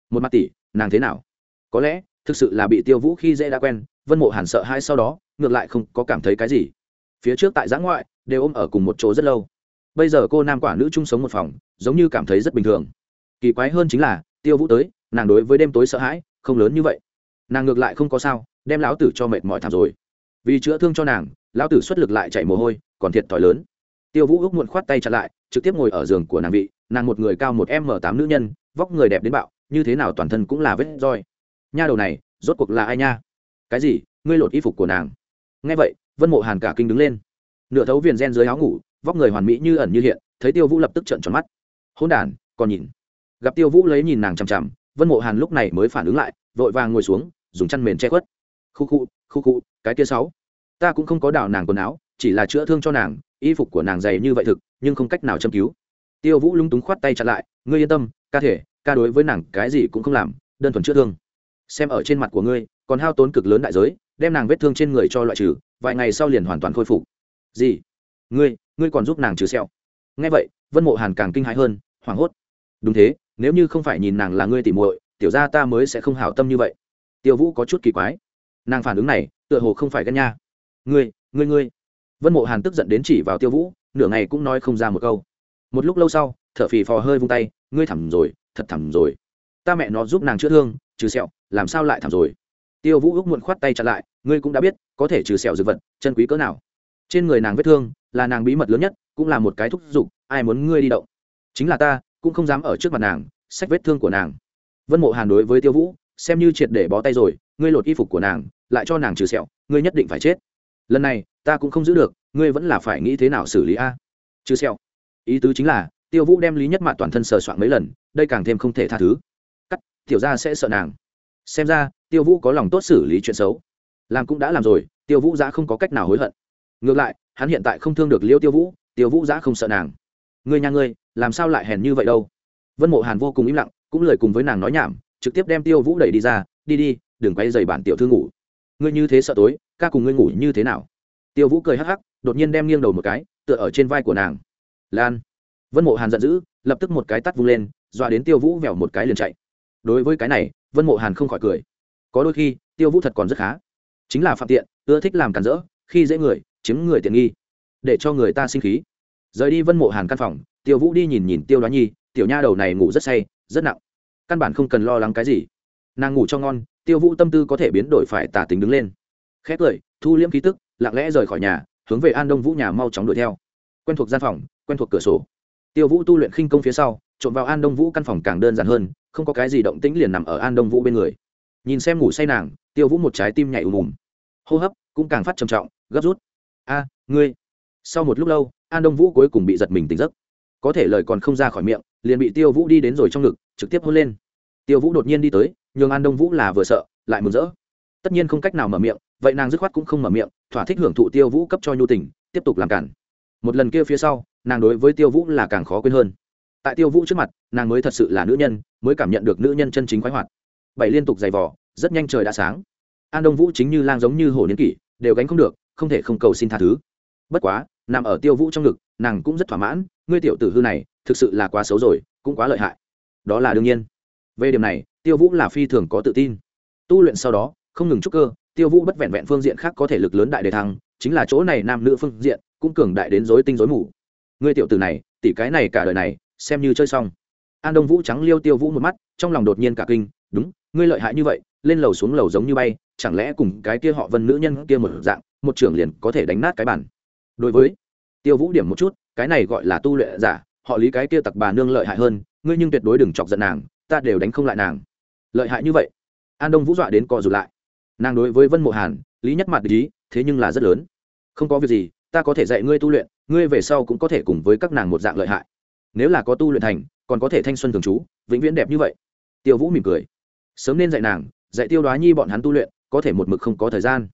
Một mặt tỷ, nàng thế nào? Có lẽ, thực sự là bị Tiêu Vũ khi dễ đã quen, Vân Mộ Hàn sợ hai sau đó, ngược lại không có cảm thấy cái gì. Phía trước tại giã ngoại, đều ôm ở cùng một chỗ rất lâu. Bây giờ cô nam quả nữ chung sống một phòng, giống như cảm thấy rất bình thường. Kỳ quái hơn chính là, Tiêu Vũ tới, nàng đối với đêm tối sợ hãi, không lớn như vậy. Nàng ngược lại không có sao, đem lão tử cho mệt mỏi thảm rồi. Vì chữa thương cho nàng, lão tử xuất lực lại chạy mồ hôi, còn thiệt thòi lớn. Tiêu vũ ước muộn khoát tay chặt lại, trực tiếp ngồi ở giường của nàng vị, nàng một người cao một m tám nữ nhân, vóc người đẹp đến bạo, như thế nào toàn thân cũng là vết roi. Nha đầu này, rốt cuộc là ai nha? Cái gì? Ngươi lột y phục của nàng. Nghe vậy, vân mộ hàn cả kinh đứng lên. Nửa thấu viền gen dưới áo ngủ, vóc người hoàn mỹ như ẩn như hiện, thấy tiêu vũ lập tức trợn tròn mắt. Hôn đản, còn nhìn. Gặp tiêu vũ lấy nhìn nàng chằm chằm, vân mộ hàn lúc này mới phản ứng lại, vội vàng ngồi xuống, dùng chăn mền che khuất. Khu khu khu khu, cái kia sáu ta cũng không có đảo nàng quần áo, chỉ là chữa thương cho nàng, y phục của nàng dày như vậy thực, nhưng không cách nào châm cứu. Tiêu vũ lúng túng khoát tay chặn lại, ngươi yên tâm, ca thể, ca đối với nàng cái gì cũng không làm, đơn thuần chữa thương. Xem ở trên mặt của ngươi, còn hao tốn cực lớn đại giới, đem nàng vết thương trên người cho loại trừ, vài ngày sau liền hoàn toàn khôi phục. Gì? Ngươi ngươi còn giúp nàng trừ sẹo? Nghe vậy, vân mộ hàn càng kinh hãi hơn, hoảng hốt. Đúng thế, nếu như không phải nhìn nàng là ngươi tỉ muội, tiểu ra ta mới sẽ không hảo tâm như vậy. Tiêu vũ có chút kỳ quái. Nàng phản ứng này, tựa hồ không phải ghen nha ngươi ngươi ngươi. Vân mộ hàn tức giận đến chỉ vào tiêu vũ, nửa ngày cũng nói không ra một câu. Một lúc lâu sau, thở phì phò hơi vung tay, ngươi thẳm rồi, thật thẳm rồi. Ta mẹ nó giúp nàng chữa thương, trừ sẹo, làm sao lại thảm rồi? Tiêu vũ ước muộn khoát tay chặt lại, ngươi cũng đã biết, có thể trừ sẹo dược vật, chân quý cỡ nào. Trên người nàng vết thương, là nàng bí mật lớn nhất, cũng là một cái thúc giục, ai muốn ngươi đi động? Chính là ta, cũng không dám ở trước mặt nàng sách vết thương của nàng. Vân mộ hàn đối với tiêu vũ, xem như triệt để bó tay rồi, ngươi lột y phục của nàng, lại cho nàng trừ sẹo, ngươi nhất định phải chết lần này ta cũng không giữ được, ngươi vẫn là phải nghĩ thế nào xử lý a? Chứ sẹo ý tứ chính là, tiêu vũ đem lý nhất mạn toàn thân sờ soạn mấy lần, đây càng thêm không thể tha thứ. Cắt, tiểu ra sẽ sợ nàng. Xem ra, tiêu vũ có lòng tốt xử lý chuyện xấu. Làm cũng đã làm rồi, tiêu vũ giã không có cách nào hối hận. Ngược lại, hắn hiện tại không thương được liêu tiêu vũ tiêu vũ giã không sợ nàng. Ngươi nhà ngươi, làm sao lại hèn như vậy đâu? Vân mộ hàn vô cùng im lặng, cũng lời cùng với nàng nói nhảm, trực tiếp đem tiêu vũ đẩy đi ra, đi đi, đừng quay dày bản tiểu thư ngủ. Ngươi như thế sợ tối ca cùng ngươi ngủ như thế nào? Tiêu vũ cười hắc hắc, đột nhiên đem nghiêng đầu một cái, tựa ở trên vai của nàng. Lan. Vân mộ hàn giận dữ, lập tức một cái tắt vung lên, dọa đến tiêu vũ vèo một cái liền chạy. Đối với cái này, vân mộ hàn không khỏi cười. Có đôi khi, tiêu vũ thật còn rất khá. Chính là phạm tiện, ưa thích làm cản rỡ, khi dễ người, chiếm người tiện nghi, để cho người ta sinh khí. Rời đi vân mộ hàn căn phòng, tiêu vũ đi nhìn nhìn tiêu đoá nhi, tiểu nha đầu này ngủ rất say, rất nặng. Căn bản không cần lo lắng cái gì. Nàng ngủ cho ngon, tiêu vũ tâm tư có thể biến đổi phải tả tính đứng lên khét cười, thu liễm khí tức, lặng lẽ rời khỏi nhà, hướng về an đông vũ nhà mau chóng đuổi theo. Quen thuộc gian phòng, quen thuộc cửa sổ. Tiêu vũ tu luyện khinh công phía sau, trộm vào an đông vũ căn phòng càng đơn giản hơn, không có cái gì động tĩnh liền nằm ở an đông vũ bên người. Nhìn xem ngủ say nàng, tiêu vũ một trái tim nhảy ùm ùm hô hấp cũng càng phát trầm trọng, gấp rút. A, ngươi. Sau một lúc lâu, an đông vũ cuối cùng bị giật mình tỉnh giấc. Có thể lời còn không ra khỏi miệng, liền bị tiêu vũ đi đến rồi trong ngực, trực tiếp hôn lên. Tiêu vũ đột nhiên đi tới, nhường an đông vũ là vừa sợ, lại mừng rỡ. Tất nhiên không cách nào mở miệng vậy nàng dứt khoát cũng không mở miệng, thỏa thích hưởng thụ tiêu vũ cấp cho nhu tình, tiếp tục làm cản. Một lần kia phía sau, nàng đối với tiêu vũ là càng khó quên hơn. Tại tiêu vũ trước mặt, nàng mới thật sự là nữ nhân, mới cảm nhận được nữ nhân chân chính khoái hoạt. Bảy liên tục giày vò, rất nhanh trời đã sáng. An đông vũ chính như lang giống như hổ niên kỷ, đều gánh không được, không thể không cầu xin tha thứ. Bất quá, nằm ở tiêu vũ trong ngực, nàng cũng rất thỏa mãn, ngươi tiểu tử hư này, thực sự là quá xấu rồi, cũng quá lợi hại. Đó là đương nhiên. Về điểm này, tiêu vũ là phi thường có tự tin. Tu luyện sau đó, không ngừng trúc cơ tiêu vũ bất vẹn vẹn phương diện khác có thể lực lớn đại đề thăng, chính là chỗ này nam nữ phương diện cũng cường đại đến dối tinh dối mù. Ngươi tiểu tử này tỷ cái này cả đời này, xem như chơi xong. An đông vũ trắng liêu tiêu vũ một mắt, trong lòng đột nhiên cả kinh, đúng, ngươi lợi hại như vậy, lên lầu xuống lầu giống như bay, chẳng lẽ cùng cái kia họ vân nữ nhân kia một dạng, một trưởng liền có thể đánh nát cái bản đối với tiêu vũ điểm một chút, cái này gọi là tu luyện giả, họ lý cái kia tặc bà nương lợi hại hơn, ngươi nhưng tuyệt đối đừng chọc giận nàng, ta đều đánh không lại nàng. Lợi hại như vậy. An đông vũ dọa đến co rụt lại nàng đối với vân mộ hàn, lý nhất mặt lý thế nhưng là rất lớn. Không có việc gì, ta có thể dạy ngươi tu luyện, ngươi về sau cũng có thể cùng với các nàng một dạng lợi hại. Nếu là có tu luyện thành, còn có thể thanh xuân thường trú, vĩnh viễn đẹp như vậy. Tiêu vũ mỉm cười. Sớm nên dạy nàng, dạy tiêu đoá nhi bọn hắn tu luyện, có thể một mực không có thời gian.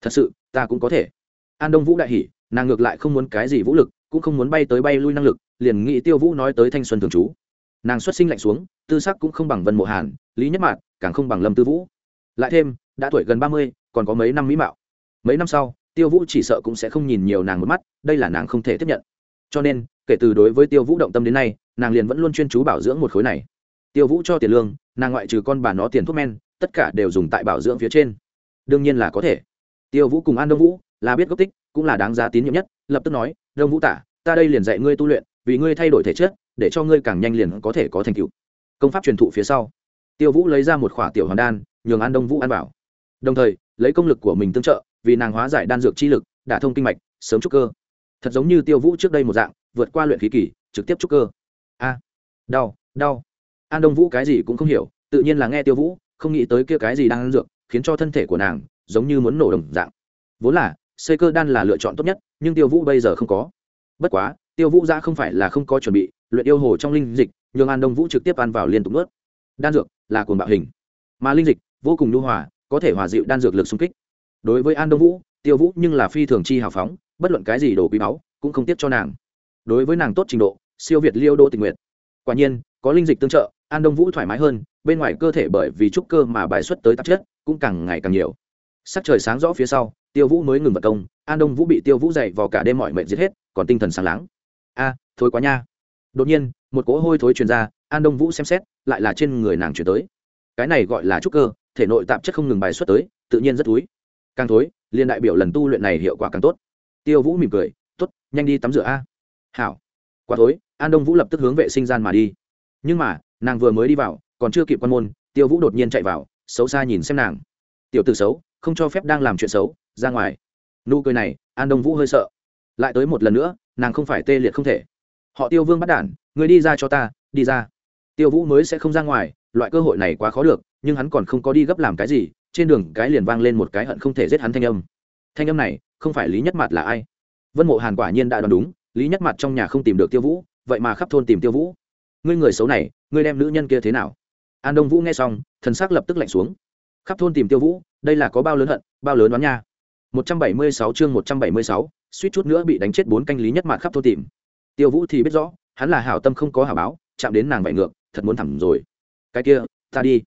Thật sự, ta cũng có thể. An đông vũ đại hỉ, nàng ngược lại không muốn cái gì vũ lực, cũng không muốn bay tới bay lui năng lực, liền nghĩ tiêu vũ nói tới thanh xuân thường trú. Nàng xuất sinh lạnh xuống, tư sắc cũng không bằng vân mộ hàn, lý nhất mạn càng không bằng lâm tư vũ. Lại thêm đã tuổi gần ba mươi, còn có mấy năm mỹ mạo. Mấy năm sau, tiêu vũ chỉ sợ cũng sẽ không nhìn nhiều nàng một mắt, đây là nàng không thể tiếp nhận. Cho nên, kể từ đối với tiêu vũ động tâm đến nay, nàng liền vẫn luôn chuyên chú bảo dưỡng một khối này. Tiêu vũ cho tiền lương, nàng ngoại trừ con bà nó tiền thuốc men, tất cả đều dùng tại bảo dưỡng phía trên. Đương nhiên là có thể. Tiêu vũ cùng an đông vũ, là biết gốc tích, cũng là đáng giá tín nhiệm nhất, lập tức nói, đông vũ tả, ta đây liền dạy ngươi tu luyện, vì ngươi thay đổi thể chất, để cho ngươi càng nhanh liền có thể có thành tựu. Công pháp truyền thụ phía sau, tiêu vũ lấy ra một khỏa tiểu hoàn đan, nhường an đông vũ ăn bảo đồng thời, lấy công lực của mình tương trợ, vì nàng hóa giải đan dược chi lực đả thông kinh mạch, sớm trúc cơ. Thật giống như tiêu vũ trước đây một dạng, vượt qua luyện khí kỷ trực tiếp trúc cơ. A, đau đau. An đông vũ cái gì cũng không hiểu, tự nhiên là nghe tiêu vũ, không nghĩ tới kia cái gì đang ăn dược, khiến cho thân thể của nàng giống như muốn nổ đồng dạng. Vốn là, xây cơ đan là lựa chọn tốt nhất, nhưng tiêu vũ bây giờ không có. Bất quá, tiêu vũ ra không phải là không có chuẩn bị, luyện yêu hồ trong linh dịch, nhường an đông vũ trực tiếp ăn vào liên tục nuốt. Đan dược là cuồng bạo hình, mà linh dịch vô cùng nhu hòa có thể hòa dịu đan dược lực xung kích. Đối với an đông vũ, tiêu vũ nhưng là phi thường chi hào phóng, bất luận cái gì đồ quý báu, cũng không tiếc cho nàng. Đối với nàng tốt trình độ, siêu việt liêu đô tình nguyện quả nhiên, có linh dịch tương trợ, an đông vũ thoải mái hơn, bên ngoài cơ thể bởi vì trúc cơ mà bài xuất tới tạp chất, cũng càng ngày càng nhiều. Sắc trời sáng rõ phía sau, tiêu vũ mới ngừng vật công, an đông vũ bị tiêu vũ dậy vào cả đêm mọi mệnh giết hết, còn tinh thần sáng láng. A, thôi quá nha. Đột nhiên, một cỗ hôi thối truyền ra, an đông vũ xem xét, lại là trên người nàng chuyển tới. Cái này gọi là trúc cơ thể nội tạp chất không ngừng bài xuất tới, tự nhiên rất túi càng thối, liên đại biểu lần tu luyện này hiệu quả càng tốt. Tiêu vũ mỉm cười t ố t nhanh đi tắm rửa a. Hảo. Quá thối, an đông vũ lập tức hướng vệ sinh gian mà đi. Nhưng mà, nàng vừa mới đi vào, còn chưa kịp quan môn, tiêu vũ đột nhiên chạy vào, xấu xa nhìn xem nàng. Tiểu t xấu, không cho phép đang làm chuyện xấu, ra ngoài. Nụ cười này, an đông vũ hơi sợ. Lại tới một lần nữa, nàng không phải tê liệt không thể. Họ tiêu vương bắt đản người đi ra cho ta, đi ra. Tiêu vũ mới sẽ không ra ngoài, loại cơ hội này quá khó được nhưng hắn còn không có đi gấp làm cái gì trên đường cái liền vang lên một cái hận không thể giết hắn thanh âm. Thanh âm này không phải lý nhất mặt là ai? Vân mộ hàn quả nhiên đã đoán đúng lý nhất mặt trong nhà không tìm được tiêu vũ vậy mà khắp thôn tìm tiêu vũ. Ngươi người xấu này ngươi đem nữ nhân kia thế nào? An đông vũ nghe xong thần s ắ c lập tức lạnh xuống. Khắp thôn tìm tiêu vũ đây là có bao lớn hận bao lớn đoán nha. 176 chương 176, suýt chút nữa bị đánh chết bốn canh lý nhất mạt khắp thôn tìm. Tiêu vũ thì biết rõ hắn là hảo tâm không có hảo báo chạm đến nàng vậy ngược thật muốn thẳng rồi. Cái kia ta đi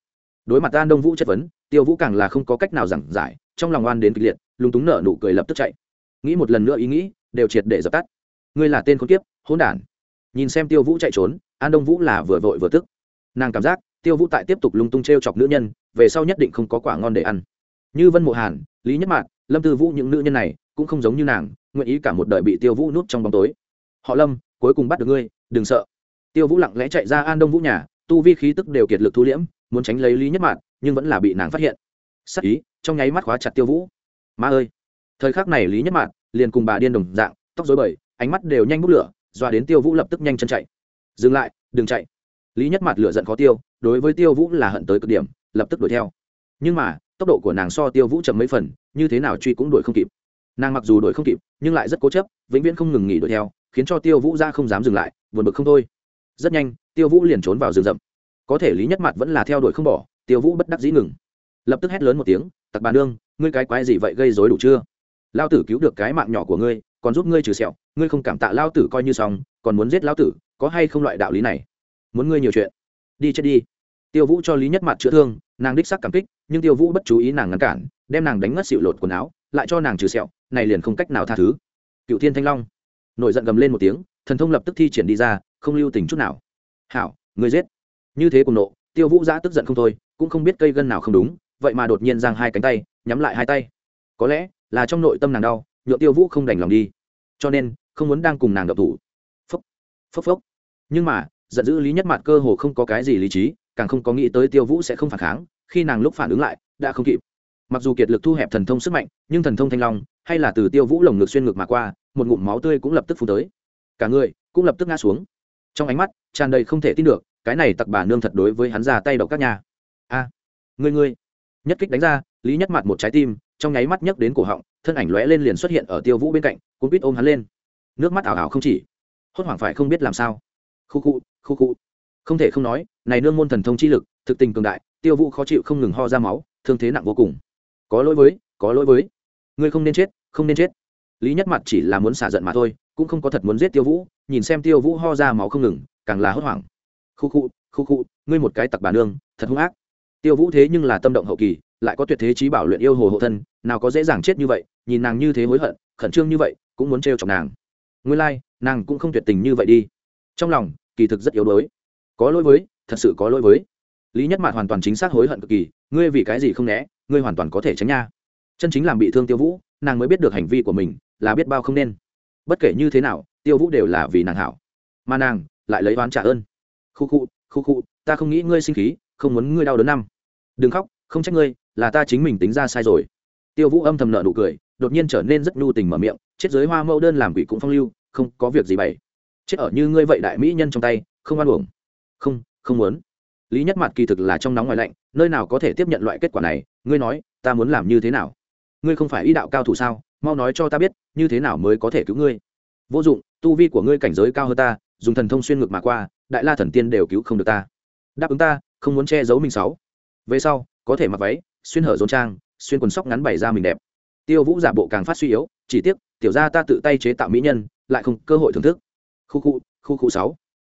đối mặt an đông vũ chất vấn, tiêu vũ càng là không có cách nào giảng giải, trong lòng oan đến kịch liệt, lúng túng nở nụ cười lập tức chạy. Nghĩ một lần nữa ý nghĩ, đều triệt để dập tắt. Ngươi là tên con kiếp, hỗn đản. Nhìn xem tiêu vũ chạy trốn, an đông vũ là vừa vội vừa tức. Nàng cảm giác, tiêu vũ tại tiếp tục lung tung t r e o chọc nữ nhân, về sau nhất định không có quả ngon để ăn. Như vân mộ hàn, lý nhất mạn, lâm tư vũ những nữ nhân này, cũng không giống như nàng, nguyện ý cả một đời bị tiêu vũ núp trong bóng tối. Họ lâm, cuối cùng bắt được ngươi, đừng sợ. Tiêu vũ lặng lẽ chạy ra an đông vũ nhà, tu vi khí tức đều kiệt lực thu liễm muốn tránh lấy lý nhất mạn, nhưng vẫn là bị nàng phát hiện. Sắc ý, trong nháy mắt khóa chặt tiêu vũ. Ma ơi! Thời khắc này lý nhất mạn liền cùng bà điên đồng dạng, tóc dối bời, ánh mắt đều nhanh bút lửa doa đến tiêu vũ lập tức nhanh chân chạy. Dừng lại, đừng chạy. Lý nhất Mạt lửa giận khó tiêu, đối với tiêu vũ là hận tới cực điểm, lập tức đuổi theo. Nhưng mà, tốc độ của nàng so tiêu vũ chậm mấy phần, như thế nào truy cũng đuổi không kịp. Nàng mặc dù đuổi không kịp, nhưng lại rất cố chấp, vĩnh viễn không ngừng nghỉ đuổi theo, khiến cho tiêu vũ ra không dám dừng lại, buồn bực không thôi. Rất nhanh, tiêu vũ liền trốn vào rừng rậm có thể lý nhất mặt vẫn là theo đuổi không bỏ, tiêu vũ bất đắc dĩ ngừng. Lập tức hét lớn một tiếng, tặc bà nương, ngươi cái quái gì vậy, gây dối đủ chưa? Lao tử cứu được cái mạng nhỏ của ngươi, còn giúp ngươi trừ sẹo, ngươi không cảm tạ lao tử coi như xong, còn muốn giết lao tử, có hay không loại đạo lý này? Muốn ngươi nhiều chuyện. Đi chết đi. Tiêu vũ cho lý nhất mặt chữa thương, nàng đích sắc cảm kích, nhưng tiêu vũ bất chú ý nàng ngăn cản, đem nàng đánh ngất xịu lột quần áo, lại cho nàng trừ sẹo, này liền không cách nào tha thứ. Cựu thiên thanh long nổi giận gầm lên một tiếng, thần thông lập tức thi triển đi ra, không lưu tình chút nào. Hảo người giết như thế cùng nộ, tiêu vũ giã tức giận không thôi, cũng không biết cây gân nào không đúng, vậy mà đột nhiên giang hai cánh tay, nhắm lại hai tay. Có lẽ là trong nội tâm nàng đau nhựa tiêu vũ không đành lòng đi. Cho nên, không muốn đang cùng nàng đậu thủ. Phốc phốc phốc. Nhưng mà, giận dữ lý nhất mặt cơ hồ không có cái gì lý trí, càng không có nghĩ tới tiêu vũ sẽ không phản kháng, khi nàng lúc phản ứng lại, đã không kịp. Mặc dù kiệt lực thu hẹp thần thông sức mạnh, nhưng thần thông thanh long, hay là từ tiêu vũ lồng ngực xuyên ngực mà qua, một ngụm máu tươi cũng lập tức phù tới. Cả người cũng lập tức ngã xuống. Trong ánh mắt, tràn đầy không thể tin được cái này tặc bà nương thật đối với hắn ra tay độc các nhà a à, ngươi ngươi. Nhất kích đánh ra lý nhất mặt một trái tim trong nháy mắt nhấc đến cổ họng thân ảnh lóe lên liền xuất hiện ở tiêu vũ bên cạnh cuốn quýt ôm hắn lên. Nước mắt ảo ảo không chỉ. Hốt hoảng phải không biết làm sao. Khu khu khu khu. Không thể không nói này nương môn thần thông chi lực thực tình cường đại tiêu vũ khó chịu không ngừng ho ra máu thương thế nặng vô cùng. Có lỗi với có lỗi với. Ngươi không nên chết không nên chết. Lý nhất mặt chỉ là muốn xả giận mà thôi cũng không có thật muốn giết tiêu vũ nhìn xem tiêu vũ ho ra máu không ngừng càng là hốt hoảng khu khu khu khu ngươi một cái tặc bà nương thật hung ác. Tiêu vũ thế nhưng là tâm động hậu kỳ lại có tuyệt thế trí bảo luyện yêu hồ hộ thân nào có dễ dàng chết như vậy nhìn nàng như thế hối hận khẩn trương như vậy cũng muốn trêu chọc nàng. Ngươi lai、like, nàng cũng không tuyệt tình như vậy đi. Trong lòng kỳ thực rất yếu đuối. Có lỗi với thật sự có lỗi với. Lý nhất mạt hoàn toàn chính xác hối hận cực kỳ ngươi vì cái gì không né ngươi hoàn toàn có thể tránh nha. Chân chính làm bị thương tiêu vũ nàng mới biết được hành vi của mình là biết bao không nên. Bất kể như thế nào tiêu vũ đều là vì nàng hảo. Mà nàng lại lấy oán trả ơn khu khu khu khu, ta không nghĩ ngươi sinh khí, không muốn ngươi đau đớn năm. Đừng khóc, không trách ngươi, là ta chính mình tính ra sai rồi. Tiêu vũ âm thầm nợ nụ cười, đột nhiên trở nên rất nhu tình mở miệng, chết giới hoa mẫu đơn làm quỷ cũng phong lưu, không có việc gì bày chết ở như ngươi vậy đại mỹ nhân trong tay, không oan uổng. Không không muốn. Lý nhất mặt kỳ thực là trong nóng ngoài lạnh, nơi nào có thể tiếp nhận loại kết quả này, ngươi nói, ta muốn làm như thế nào? Ngươi không phải ý đạo cao thủ sao? Mau nói cho ta biết, như thế nào mới có thể cứu ngươi? Vô dụng, tu vi của ngươi cảnh giới cao hơn ta, dùng thần thông xuyên ngược mà qua đại la thần tiên đều cứu không được ta. Đáp ứng ta, không muốn che giấu mình sáu. Về sau, có thể mặc váy, xuyên hở rốn trang, xuyên quần sóc ngắn bày ra mình đẹp. Tiêu vũ giả bộ càng phát suy yếu, chỉ tiếc, tiểu ra ta tự tay chế tạo mỹ nhân, lại không cơ hội thưởng thức. Khu khu khu khu sáu.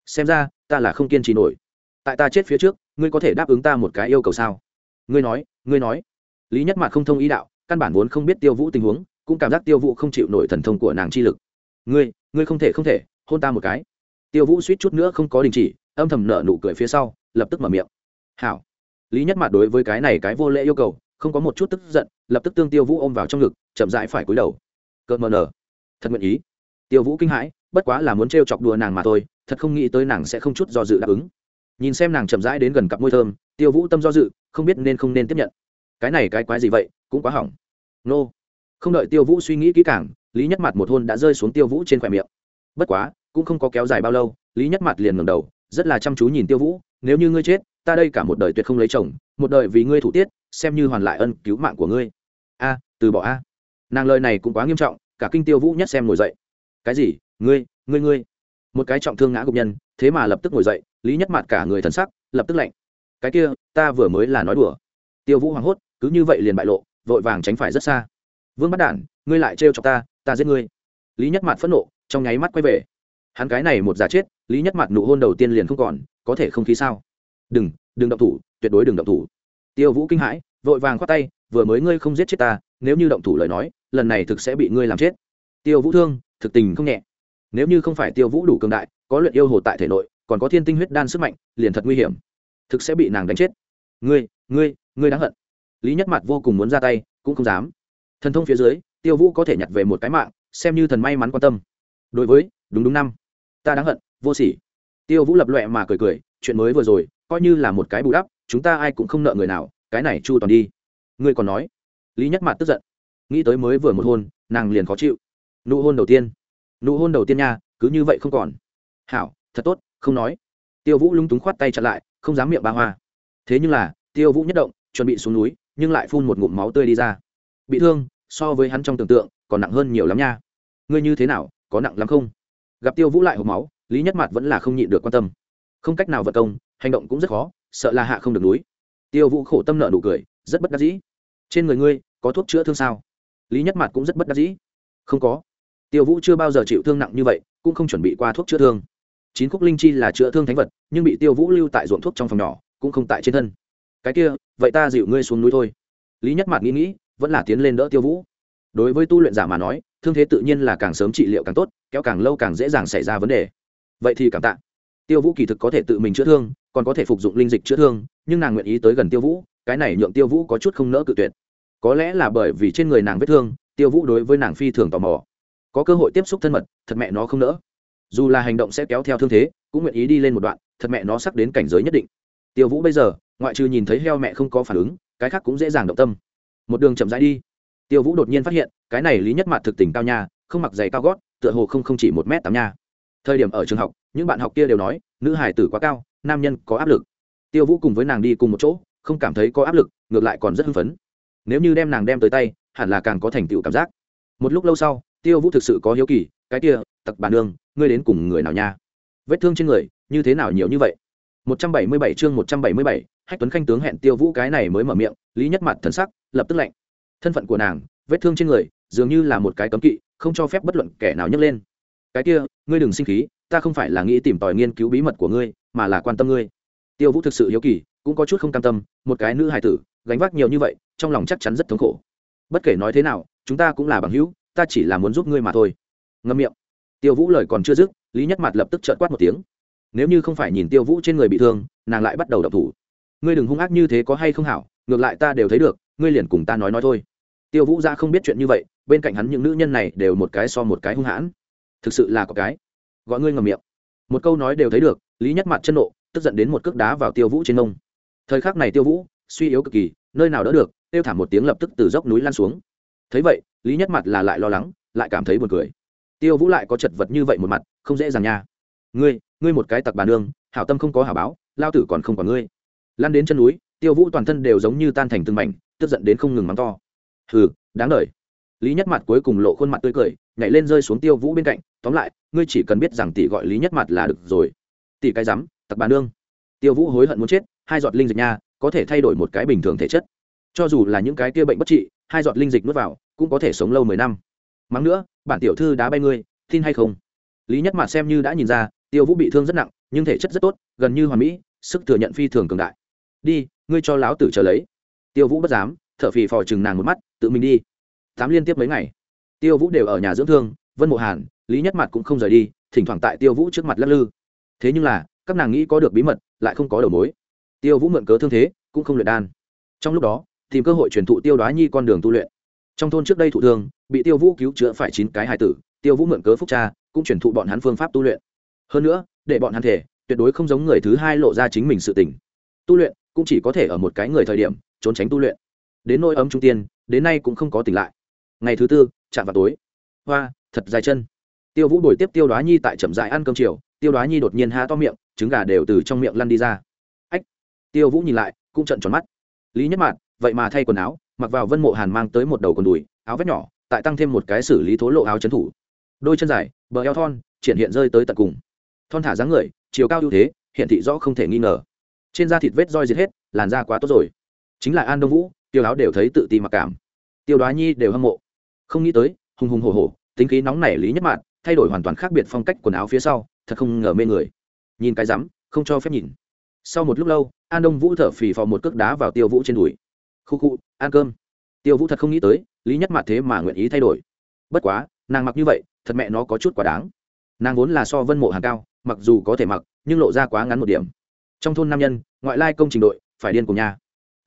Xem ra, ta là không kiên trì nổi. Tại ta chết phía trước, ngươi có thể đáp ứng ta một cái yêu cầu sao? Ngươi nói ngươi nói. Lý nhất mạc không thông ý đạo, căn bản vốn không biết tiêu vũ tình huống, cũng cảm giác tiêu vũ không chịu nổi thần thông của nàng chi lực. Ngươi ngươi không thể không thể, hôn ta một cái tiêu vũ suýt chút nữa không có đình chỉ, âm thầm nợ nụ cười phía sau, lập tức mở miệng. Hảo. Lý nhất mặt đối với cái này cái vô lễ yêu cầu, không có một chút tức giận, lập tức tương tiêu vũ ôm vào trong ngực, chậm rãi phải cúi đầu. Cợt mờ nở. Thật nguyện ý. Tiêu vũ kinh hãi, bất quá là muốn t chọc đùa nàng mà thôi, thật không nghĩ tới nàng sẽ không chút do dự đáp ứng. Nhìn xem nàng chậm rãi đến gần cặp môi thơm, tiêu vũ tâm do dự, không biết nên không nên tiếp nhận. Cái này cái quái gì vậy, cũng quá hỏng. Nô. Không đợi tiêu vũ suy nghĩ kỹ càng, lý nhất mặt một hôn đã rơi xuống tiêu vũ trên khoe miệng. Bất quá cũng không có kéo dài bao lâu, lý nhất mặt liền ngẩng đầu, rất là chăm chú nhìn tiêu vũ, nếu như ngươi chết, ta đây cả một đời tuyệt không lấy chồng, một đời vì ngươi thủ tiết, xem như hoàn lại ân cứu mạng của ngươi. A, từ bỏ a. Nàng lời này cũng quá nghiêm trọng, cả kinh tiêu vũ nhất xem ngồi dậy. Cái gì? Ngươi ngươi ngươi? Một cái trọng thương ngã gục nhân, thế mà lập tức ngồi dậy, lý nhất mặt cả người thần sắc lập tức lạnh. Cái kia, ta vừa mới là nói đùa. Tiêu vũ hoảng hốt, cứ như vậy liền bại lộ, vội vàng tránh phải rất xa. Vương bắt đản, ngươi lại trêu chọc ta ta giết ngươi. Lý nhất mặt phẫn nộ, trong nháy mắt quay về hắn cái này một giả chết, lý nhất mặt nụ hôn đầu tiên liền không còn, có thể không khí sao? Đừng đừng động thủ, tuyệt đối đừng động thủ. Tiêu vũ kinh hãi, vội vàng khoát tay, vừa mới ngươi không giết chết ta, nếu như động thủ lời nói, lần này thực sẽ bị ngươi làm chết. Tiêu vũ thương, thực tình không nhẹ. Nếu như không phải tiêu vũ đủ cường đại, có luyện yêu hồ tại thể nội, còn có thiên tinh huyết đan sức mạnh, liền thật nguy hiểm. Thực sẽ bị nàng đánh chết. Ngươi ngươi ngươi đáng hận. Lý nhất mặt vô cùng muốn ra tay, cũng không dám. Thần thông phía dưới, tiêu vũ có thể nhặt về một cái mạng, xem như thần may mắn quan tâm. Đối với đúng đúng năm. Ta đáng hận, vô sỉ. Tiêu vũ lập loẹ mà cười cười, chuyện mới vừa rồi, coi như là một cái bù đắp, chúng ta ai cũng không nợ người nào, cái này chu toàn đi. Ngươi còn nói. Lý nhất mặt tức giận. Nghĩ tới mới vừa một hôn, nàng liền khó chịu. Nụ hôn đầu tiên. Nụ hôn đầu tiên nha, cứ như vậy không còn. Hảo, thật tốt, không nói. Tiêu vũ lung túng khoát tay chặn lại, không dám miệng ba hoa. Thế nhưng là, tiêu vũ nhất động, chuẩn bị xuống núi, nhưng lại phun một ngụm máu tươi đi ra. Bị thương, so với hắn trong tưởng tượng, còn nặng hơn nhiều lắm nha. Ngươi như thế nào, có nặng lắm không? Gặp tiêu vũ lại hộp máu, lý nhất mặt vẫn là không nhịn được quan tâm. Không cách nào vật công, hành động cũng rất khó, sợ là hạ không được núi. Tiêu vũ khổ tâm nợ nụ cười, rất bất đắc dĩ. Trên người ngươi, có thuốc chữa thương sao? Lý nhất mặt cũng rất bất đắc dĩ. Không có. Tiêu vũ chưa bao giờ chịu thương nặng như vậy, cũng không chuẩn bị qua thuốc chữa thương. Chín khúc linh chi là chữa thương thánh vật, nhưng bị tiêu vũ lưu tại ruộng thuốc trong phòng nhỏ, cũng không tại trên thân. Cái kia, vậy ta dịu ngươi xuống núi thôi. Lý nhất mặt nghĩ nghĩ, vẫn là tiến lên đỡ tiêu vũ. Đối với tu luyện giả mà nói thương thế tự nhiên là càng sớm trị liệu càng tốt, kéo càng lâu càng dễ dàng xảy ra vấn đề. Vậy thì cảm tạ. Tiêu vũ kỳ thực có thể tự mình chữa thương, còn có thể phục dụng linh dịch chữa thương, nhưng nàng nguyện ý tới gần tiêu vũ, cái này nhượng tiêu vũ có chút không nỡ cự tuyệt. Có lẽ là bởi vì trên người nàng vết thương, tiêu vũ đối với nàng phi thường tò mò. Có cơ hội tiếp xúc thân mật, thật mẹ nó không nỡ. Dù là hành động sẽ kéo theo thương thế, cũng nguyện ý đi lên một đoạn, thật mẹ nó sắp đến cảnh giới nhất định. Tiêu vũ bây giờ, ngoại trừ nhìn thấy heo mẹ không có phản ứng, cái khác cũng dễ dàng động tâm. Một đường chậm rãi đi tiêu vũ đột nhiên phát hiện cái này lý nhất Mạt thực tình cao nha không mặc giày cao gót tựa hồ không không chỉ một m tám nha. Thời điểm ở trường học những bạn học kia đều nói nữ hải tử quá cao nam nhân có áp lực. Tiêu vũ cùng với nàng đi cùng một chỗ không cảm thấy có áp lực ngược lại còn rất hưng phấn. Nếu như đem nàng đem tới tay hẳn là càng có thành tựu cảm giác. Một lúc lâu sau tiêu vũ thực sự có hiếu kỳ cái kia tặc bản nương ngươi đến cùng người nào nha? Vết thương trên người như thế nào nhiều như vậy? 177 chương 177, Hách Tuấn Khanh tướng hẹn Tiêu Vũ cái này mới mở miệng, Lý Nhất Mặt thần sắc, lập tức lạnh. Thân phận của nàng, vết thương trên người, dường như là một cái cấm kỵ, không cho phép bất luận kẻ nào nhấc lên. Cái kia, ngươi đừng sinh khí, ta không phải là nghĩ tìm tòi nghiên cứu bí mật của ngươi, mà là quan tâm ngươi. Tiêu Vũ thực sự hiếu kỳ, cũng có chút không cam tâm, một cái nữ hài tử, gánh vác nhiều như vậy, trong lòng chắc chắn rất thống khổ. Bất kể nói thế nào, chúng ta cũng là bằng hữu, ta chỉ là muốn giúp ngươi mà thôi. Ngậm miệng. Tiêu Vũ lời còn chưa dứt, Lý Nhất Mặt lập tức trợn quát một tiếng nếu như không phải nhìn tiêu vũ trên người bị thương nàng lại bắt đầu đập thủ ngươi đừng hung ác như thế có hay không hảo ngược lại ta đều thấy được ngươi liền cùng ta nói nói thôi. Tiêu vũ ra không biết chuyện như vậy, bên cạnh hắn những nữ nhân này đều một cái so một cái hung hãn. Thực sự là có cái. Gọi ngươi ngầm miệng. Một câu nói đều thấy được, lý nhất mặt chân nộ, tức giận đến một cước đá vào tiêu vũ trên nông thời khắc này tiêu vũ, suy yếu cực kỳ, nơi nào đỡ được tiêu thảm một tiếng lập tức từ dốc núi lan xuống. Thấy vậy, lý nhất mặt là lại lo lắng, lại cảm thấy buồn cười. Tiêu vũ lại có chật vật như vậy một mặt, không dễ dàng nha. Ngươi ngươi một cái tặc bà nương, hảo tâm không có hảo báo, lao tử còn không còn ngươi. Lan đến chân núi, tiêu vũ toàn thân đều giống như tan thành từng mảnh tức giận đến không ngừng mắng to. Hừ, đáng lời lý nhất mặt cuối cùng lộ khuôn mặt tươi cười, nhảy lên rơi xuống tiêu vũ bên cạnh, tóm lại, ngươi chỉ cần biết rằng tỷ gọi lý nhất mặt là được rồi. Tỷ cái rắm tặc bà nương. Tiêu vũ hối hận muốn chết, hai giọt linh dịch nha, có thể thay đổi một cái bình thường thể chất. Cho dù là những cái kia bệnh bất trị, hai giọt linh dịch nuốt vào, cũng có thể sống lâu mười năm. Mắng nữa, bản tiểu thư đá bay ngươi, tin hay không? Lý nhất mặt xem như đã nhìn ra, tiêu vũ bị thương rất nặng, nhưng thể chất rất tốt, gần như hoàn mỹ, sức thừa nhận phi thường cường đại. Đi, ngươi cho lão tử trở lấy tiêu vũ bất dám thở phì phò chừng nàng một mắt, tự mình đi. Tám liên tiếp mấy ngày, tiêu vũ đều ở nhà dưỡng thương, vân mộ hàn, lý nhất mặt cũng không rời đi, thỉnh thoảng tại tiêu vũ trước mặt lắc lư. Thế nhưng là, các nàng nghĩ có được bí mật, lại không có đầu mối. Tiêu vũ mượn cớ thương thế, cũng không luyện đan. Trong lúc đó, tìm cơ hội truyền thụ tiêu đoá nhi con đường tu luyện. Trong thôn trước đây thụ thương, bị tiêu vũ cứu chữa phải chín cái hài tử, tiêu vũ mượn cớ phúc cha cũng truyền thụ bọn hắn phương pháp tu luyện. Hơn nữa, để bọn hắn thể, tuyệt đối không giống người thứ hai lộ ra chính mình sự tình. Tu luyện, cũng chỉ có thể ở một cái người thời điểm trốn tránh tu luyện. Đến nỗi ấm trung tiên, đến nay cũng không có tỉnh lại. Ngày thứ tư, chạm vào tối. Hoa, thật dài chân. Tiêu vũ đổi tiếp tiêu đoá nhi tại chậm dại ăn cơm chiều, tiêu đoá nhi đột nhiên há to miệng, trứng gà đều từ trong miệng lăn đi ra. Ách, tiêu vũ nhìn lại, cũng trận tròn mắt. Lý nhất mạn, vậy mà thay quần áo, mặc vào vân mộ hàn mang tới một đầu quần đùi, áo vét nhỏ, tại tăng thêm một cái xử lý thố lộ áo trấn thủ. Đôi chân dài, bờ eo thon, triển hiện rơi tới tận cùng. Thon thả dáng người, chiều cao ưu thế hiện thị rõ không thể nghi ngờ. Trên da thịt vết roi diệt hết, làn da quá tốt rồi chính là an đông vũ tiêu áo đều thấy tự ti mặc cảm tiêu đoá nhi đều hâm mộ không nghĩ tới hùng hùng hổ hổ tính khí nóng nảy lý nhất mạn thay đổi hoàn toàn khác biệt phong cách quần áo phía sau thật không ngờ mê người nhìn cái rắm không cho phép nhìn sau một lúc lâu an đông vũ thở phì phò một cước đá vào tiêu vũ trên đùi khu khu ăn cơm tiêu vũ thật không nghĩ tới lý nhất mạn thế mà nguyện ý thay đổi bất quá nàng mặc như vậy thật mẹ nó có chút quá đáng nàng vốn là so vân mộ hàng cao mặc dù có thể mặc nhưng lộ ra quá ngắn một điểm trong thôn nam nhân ngoại lai công trình đội phải điên cùng nhà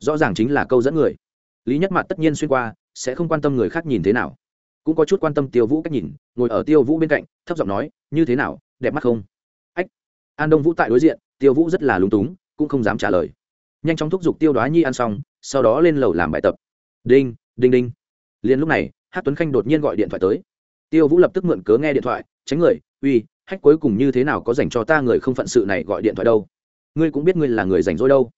rõ ràng chính là câu dẫn người. Lý nhất mặt tất nhiên xuyên qua, sẽ không quan tâm người khác nhìn thế nào. Cũng có chút quan tâm tiêu vũ cách nhìn, ngồi ở tiêu vũ bên cạnh, thấp giọng nói, như thế nào, đẹp mắt không? Ách. An đông vũ tại đối diện, tiêu vũ rất là lúng túng, cũng không dám trả lời. Nhanh chóng thúc giục tiêu đoá nhi ăn xong, sau đó lên lầu làm bài tập. Đinh đinh đinh. Liền lúc này, hát tuấn khanh đột nhiên gọi điện thoại tới. Tiêu vũ lập tức mượn cớ nghe điện thoại, tránh người, uy, hách cuối cùng như thế nào có dành cho ta người không phận sự này gọi điện thoại đâu? Ngươi cũng biết ngươi là người rảnh rỗi đâu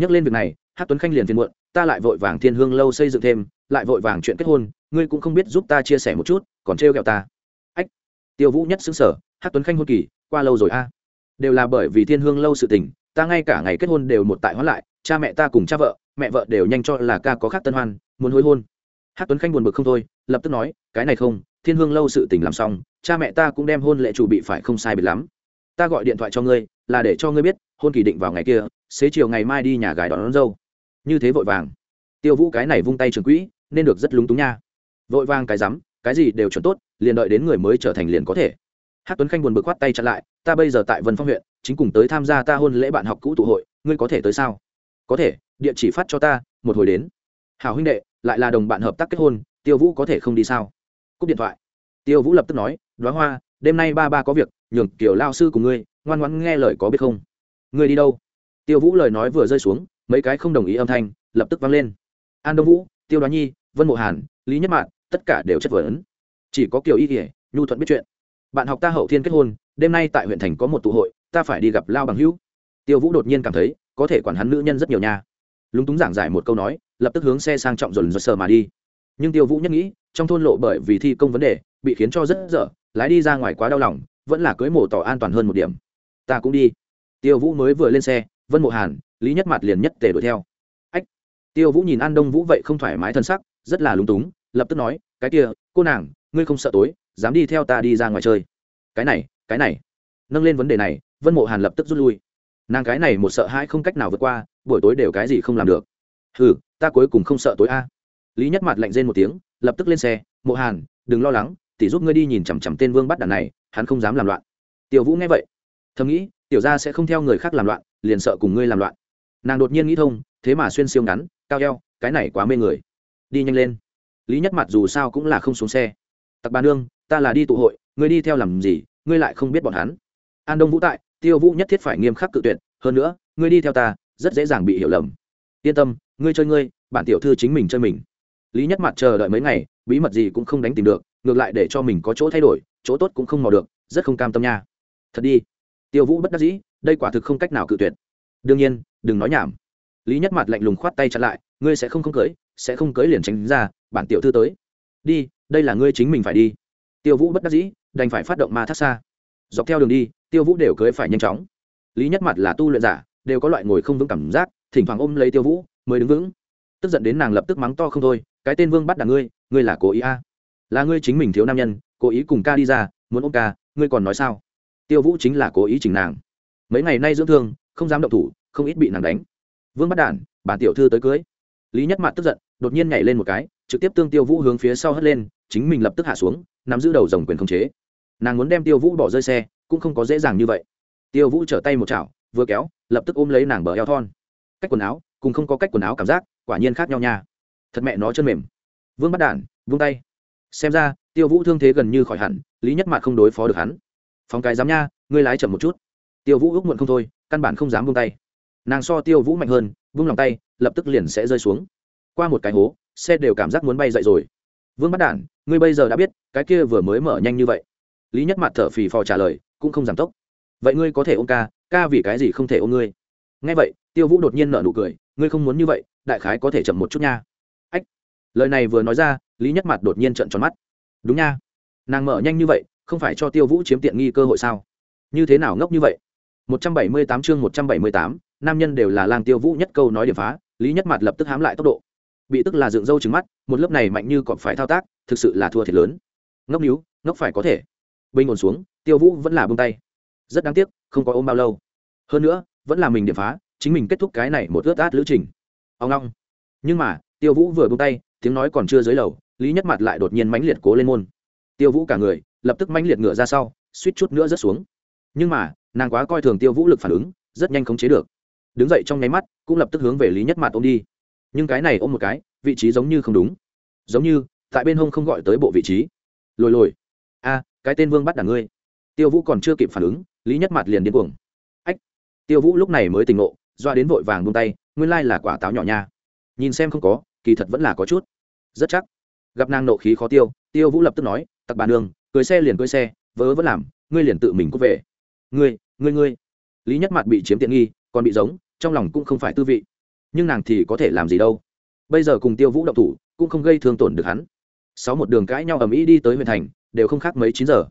nhắc lên việc này hát tuấn khanh liền phiền muộn, ta lại vội vàng thiên hương lâu xây dựng thêm, lại vội vàng chuyện kết hôn, ngươi cũng không biết giúp ta chia sẻ một chút, còn trêu ghẹo ta. Ách, tiêu vũ nhất xứng sở hát tuấn khanh hôn kỳ, qua lâu rồi a. Đều là bởi vì thiên hương lâu sự tình, ta ngay cả ngày kết hôn đều một tại hoãn lại, cha mẹ ta cùng cha vợ, mẹ vợ đều nhanh cho là ca có khác tân hoan, muốn hối hôn. Hát tuấn khanh buồn bực không thôi, lập tức nói, cái này không, thiên hương lâu sự tình làm xong, cha mẹ ta cũng đem hôn lệ chủ bị phải không sai biệt lắm. Ta gọi điện thoại cho ngươi, là để cho ngươi biết, hôn kỳ định vào ngày kia xế chiều ngày mai đi nhà gái đón, đón dâu. Như thế vội vàng. Tiêu vũ cái này vung tay trường quỹ nên được rất lúng túng nha. Vội vàng cái rắm cái gì đều chuẩn tốt liền đợi đến người mới trở thành liền có thể. Hát tuấn khanh buồn bực khoát tay chặn lại ta bây giờ tại vân phong huyện chính cùng tới tham gia ta hôn lễ bạn học cũ tụ hội ngươi có thể tới sao? Có thể địa chỉ phát cho ta một hồi đến. Hào huynh đệ lại là đồng bạn hợp tác kết hôn tiêu vũ có thể không đi sao? Cúp điện thoại. Tiêu vũ lập tức nói đoá hoa đêm nay ba ba có việc nhường kiểu lao sư của ngươi ngoan ngoãn nghe lời có biết không? Ngươi đi đâu? Tiêu vũ lời nói vừa rơi xuống, mấy cái không đồng ý âm thanh lập tức vang lên. An đông vũ, tiêu đoá nhi, vân mộ hàn, lý nhất mạn, tất cả đều chất vấn. Chỉ có Kiều y kỉa nhu thuận biết chuyện. Bạn học ta hậu thiên kết hôn, đêm nay tại huyện thành có một tụ hội, ta phải đi gặp lao bằng hữu. Tiêu vũ đột nhiên cảm thấy, có thể quản hắn nữ nhân rất nhiều nha. Lúng túng giảng giải một câu nói, lập tức hướng xe sang trọng dồn dồn sờ mà đi. Nhưng tiêu vũ nhất nghĩ, trong thôn lộ bởi vì thi công vấn đề, bị khiến cho rất dở, lái đi ra ngoài quá đau lòng, vẫn là cưới mổ tỏ an toàn hơn một điểm. Ta cũng đi. Tiêu vũ mới vừa lên xe vân mộ hàn, lý nhất mặt liền nhất tề đuổi theo. Ách, tiêu vũ nhìn an đông vũ vậy không thoải mái thân sắc, rất là lúng túng, lập tức nói, cái kia, cô nàng, ngươi không sợ tối, dám đi theo ta đi ra ngoài chơi. Cái này cái này. Nâng lên vấn đề này, vân mộ hàn lập tức rút lui. Nàng cái này một sợ hãi không cách nào vượt qua, buổi tối đều cái gì không làm được. Ừ ta cuối cùng không sợ tối a. Lý nhất mặt lạnh rên một tiếng, lập tức lên xe, mộ hàn, đừng lo lắng, tỷ giúp ngươi đi nhìn chằm chằm tên vương bắt đàn này, hắn không dám làm loạn. Tiểu vũ nghe vậy, thầm nghĩ, tiểu gia sẽ không theo người khác làm loạn liền sợ cùng ngươi làm loạn. Nàng đột nhiên nghĩ thông, thế mà xuyên siêu ngắn, cao eo, cái này quá mê người. Đi nhanh lên. Lý nhất mặt dù sao cũng là không xuống xe. Tặc bà nương, ta là đi tụ hội, ngươi đi theo làm gì, ngươi lại không biết bọn hắn. An đông vũ tại, tiêu vũ nhất thiết phải nghiêm khắc cự tuyệt, hơn nữa, ngươi đi theo ta, rất dễ dàng bị hiểu lầm. Yên tâm, ngươi chơi ngươi, bản tiểu thư chính mình chơi mình. Lý nhất mặt chờ đợi mấy ngày, bí mật gì cũng không đánh tìm được, ngược lại để cho mình có chỗ thay đổi, chỗ tốt cũng không mò được, rất không cam tâm nha. Thật đi. Tiêu vũ bất đắc dĩ đây quả thực không cách nào cự tuyệt. Đương nhiên, đừng nói nhảm. Lý nhất mặt lạnh lùng khoát tay chặn lại, ngươi sẽ không không cưới, sẽ không cưới liền tránh ra, bản tiểu thư tới. Đi, đây là ngươi chính mình phải đi. Tiêu vũ bất đắc dĩ, đành phải phát động ma thác xa. Dọc theo đường đi, tiêu vũ đều cưới phải nhanh chóng. Lý nhất mặt là tu luyện giả, đều có loại ngồi không vững cảm giác, thỉnh thoảng ôm lấy tiêu vũ, mới đứng vững. Tức giận đến nàng lập tức mắng to không thôi, cái tên vương bắt đ ngươi ngươi là cố ý a? À. là ngươi chính mình thiếu nam nhân, cố ý cùng ca đi ra, muốn ôm ca, ngươi còn nói sao? Tiêu vũ chính là cố ý chỉnh nàng mấy ngày nay dưỡng thương, không dám động thủ, không ít bị nàng đánh. Vương bắt đản, bản tiểu thư tới cưới. Lý nhất Mạn tức giận, đột nhiên nhảy lên một cái, trực tiếp tương tiêu vũ hướng phía sau hất lên, chính mình lập tức hạ xuống, nắm giữ đầu dòng quyền khống chế. Nàng muốn đem tiêu vũ bỏ rơi xe, cũng không có dễ dàng như vậy. Tiêu vũ trở tay một chảo, vừa kéo, lập tức ôm lấy nàng bờ eo thon. Cách quần áo, cùng không có cách quần áo cảm giác, quả nhiên khác nhau nha. Thật mẹ nó chân mềm. Vương bắt đản, vung tay. Xem ra, tiêu vũ thương thế gần như khỏi hẳn, lý nhất mạn không đối phó được hắn. Phóng cái dám nha, ngươi lái chậm một chút tiêu vũ ước muộn không thôi, căn bản không dám vung tay. Nàng so tiêu vũ mạnh hơn, vung lòng tay, lập tức liền sẽ rơi xuống. Qua một cái hố, xe đều cảm giác muốn bay dậy rồi. Vương bắt đản, ngươi bây giờ đã biết, cái kia vừa mới mở nhanh như vậy. Lý nhất mặt thở phì phò trả lời, cũng không giảm tốc. Vậy ngươi có thể ôm ca ca vì cái gì không thể ôm ngươi? Nghe vậy, tiêu vũ đột nhiên nở nụ cười, ngươi không muốn như vậy, đại khái có thể chậm một chút nha. Ách. Lời này vừa nói ra, lý nhất mặt đột nhiên trận tròn mắt. Đúng nha, nàng mở nhanh như vậy, không phải cho tiêu vũ chiếm tiện nghi cơ hội sao? Như thế nào ngốc như vậy? 178 chương 178, nam nhân đều là lang tiêu vũ nhất câu nói điểm phá lý nhất mạt lập tức hám lại tốc độ. Bị tức là dựng râu trừng mắt một lớp này mạnh như còn phải thao tác thực sự là thua thiệt lớn. Ngốc níu ngốc phải có thể. Bình ổn xuống tiêu vũ vẫn là buông tay. Rất đáng tiếc không có ôm bao lâu. Hơn nữa vẫn là mình điểm phá chính mình kết thúc cái này một ướt át lữ trình. Ông long nhưng mà tiêu vũ vừa buông tay tiếng nói còn chưa dưới lầu lý nhất mạt lại đột nhiên mãnh liệt cố lên môn. Tiêu vũ cả người lập tức mãnh liệt ngựa ra sau suýt chút nữa rớt xuống. Nhưng mà nàng quá coi thường tiêu vũ lực phản ứng, rất nhanh khống chế được. Đứng dậy trong nháy mắt, cũng lập tức hướng về lý nhất mạt ôm đi. Nhưng cái này ôm một cái, vị trí giống như không đúng. Giống như, tại bên hông không gọi tới bộ vị trí. Lồi lồi. A, cái tên vương bắt đảng ngươi. Tiêu vũ còn chưa kịp phản ứng, lý nhất mạt liền điên cuồng. Ách. Tiêu vũ lúc này mới tỉnh ngộ, doa đến vội vàng buông tay, nguyên lai là quả táo nhỏ nha. Nhìn xem không có, kỳ thật vẫn là có chút. Rất chắc. Gặp nàng nộ khí khó tiêu tiêu vũ lập tức nói, tặc bà nương, cưới xe liền cưới xe, vớ vẫn làm, ngươi liền tự mình cút về ngươi ngươi ngươi. Lý nhất mặt bị chiếm tiện nghi còn bị giống trong lòng cũng không phải tư vị. Nhưng nàng thì có thể làm gì đâu. Bây giờ cùng tiêu vũ động thủ cũng không gây thương tổn được hắn. Sáu một đường cãi nhau ầm ĩ đi tới huyện thành đều không khác mấy chín giờ.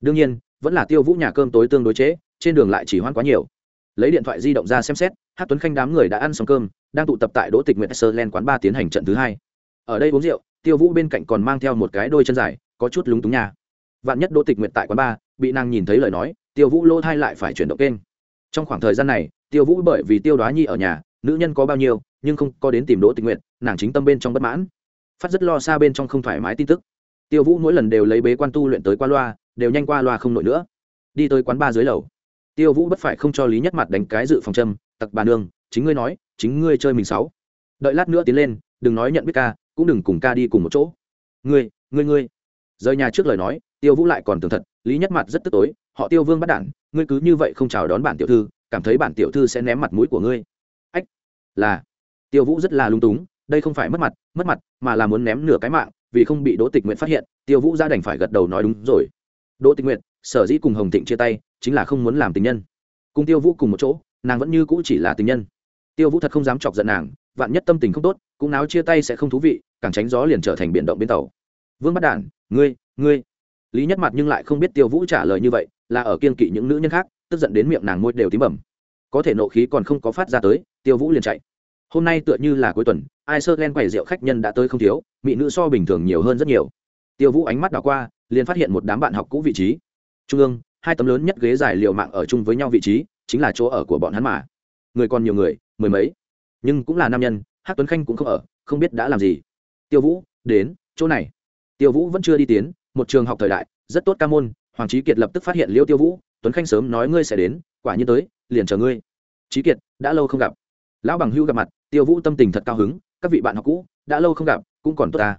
Đương nhiên vẫn là tiêu vũ nhà cơm tối tương đối chế, trên đường lại chỉ hoan quá nhiều. Lấy điện thoại di động ra xem xét hát tuấn khanh đám người đã ăn xong cơm đang tụ tập tại đỗ tịch nguyện sơ len quán ba tiến hành trận thứ hai. Ở đây uống rượu tiêu vũ bên cạnh còn mang theo một cái đôi chân dài có chút lúng túng nhà. vạn nhất đỗ tịch nguyện tại quán ba bị nàng nhìn thấy lời nói tiêu vũ lỗ thai lại phải chuyển động kênh. Trong khoảng thời gian này, tiêu vũ bởi vì tiêu đoá nhi ở nhà, nữ nhân có bao nhiêu, nhưng không có đến tìm đỗ tình nguyện nàng chính tâm bên trong bất mãn. Phát rất lo xa bên trong không thoải mái tin tức. Tiêu vũ mỗi lần đều lấy bế quan tu luyện tới qua loa, đều nhanh qua loa không nổi nữa. Đi tới quán ba dưới lầu. Tiêu vũ bất phải không cho lý nhất mặt đánh cái dự phòng châm, tặc bà nương, chính ngươi nói, chính ngươi chơi mình sáu đợi lát nữa tiến lên, đừng nói nhận biết ca, cũng đừng cùng ca đi cùng một chỗ. Ngươi ngươi ngươi. Rời nhà trước lời nói, tiêu vũ lại còn tường thật lý nhất mặt rất tức tối, họ tiêu vương bắt đản ngươi cứ như vậy không chào đón bản tiểu thư, cảm thấy bản tiểu thư sẽ ném mặt mũi của ngươi. Ách, là, tiêu vũ rất là lung túng, đây không phải mất mặt mất mặt, mà là muốn ném nửa cái mạng, vì không bị đỗ tịch nguyện phát hiện, tiêu vũ ra đành phải gật đầu nói đúng rồi. Đỗ tịch nguyện sở dĩ cùng hồng thịnh chia tay, chính là không muốn làm tình nhân. Cùng tiêu vũ cùng một chỗ, nàng vẫn như cũ chỉ là tình nhân. Tiêu vũ thật không dám chọc giận nàng, vạn nhất tâm tình không tốt, cũng náo chia tay sẽ không thú vị, càng tránh gió liền trở thành biển động bên tàu. Vương bắt đản ngươi ngươi lý nhất mặt nhưng lại không biết tiêu vũ trả lời như vậy là ở kiên kỵ những nữ nhân khác tức giận đến miệng nàng môi đều tím bẩm có thể nộ khí còn không có phát ra tới tiêu vũ liền chạy hôm nay tựa như là cuối tuần ai sơ len quầy rượu khách nhân đã tới không thiếu mỹ nữ so bình thường nhiều hơn rất nhiều tiêu vũ ánh mắt đảo qua liền phát hiện một đám bạn học cũ vị trí trung ương hai tấm lớn nhất ghế dài liều mạng ở chung với nhau vị trí chính là chỗ ở của bọn hắn mà người còn nhiều người mười mấy nhưng cũng là nam nhân hát tuấn khanh cũng không ở không biết đã làm gì tiêu vũ đến chỗ này tiêu vũ vẫn chưa đi tiến một trường học thời đại, rất tốt ca môn, hoàng trí kiệt lập tức phát hiện liêu tiêu vũ, tuấn khanh sớm nói ngươi sẽ đến, quả nhiên tới, liền chờ ngươi. Trí kiệt, đã lâu không gặp. Lão bằng hưu gặp mặt, tiêu vũ tâm tình thật cao hứng, các vị bạn học cũ, đã lâu không gặp, cũng còn tốt ta.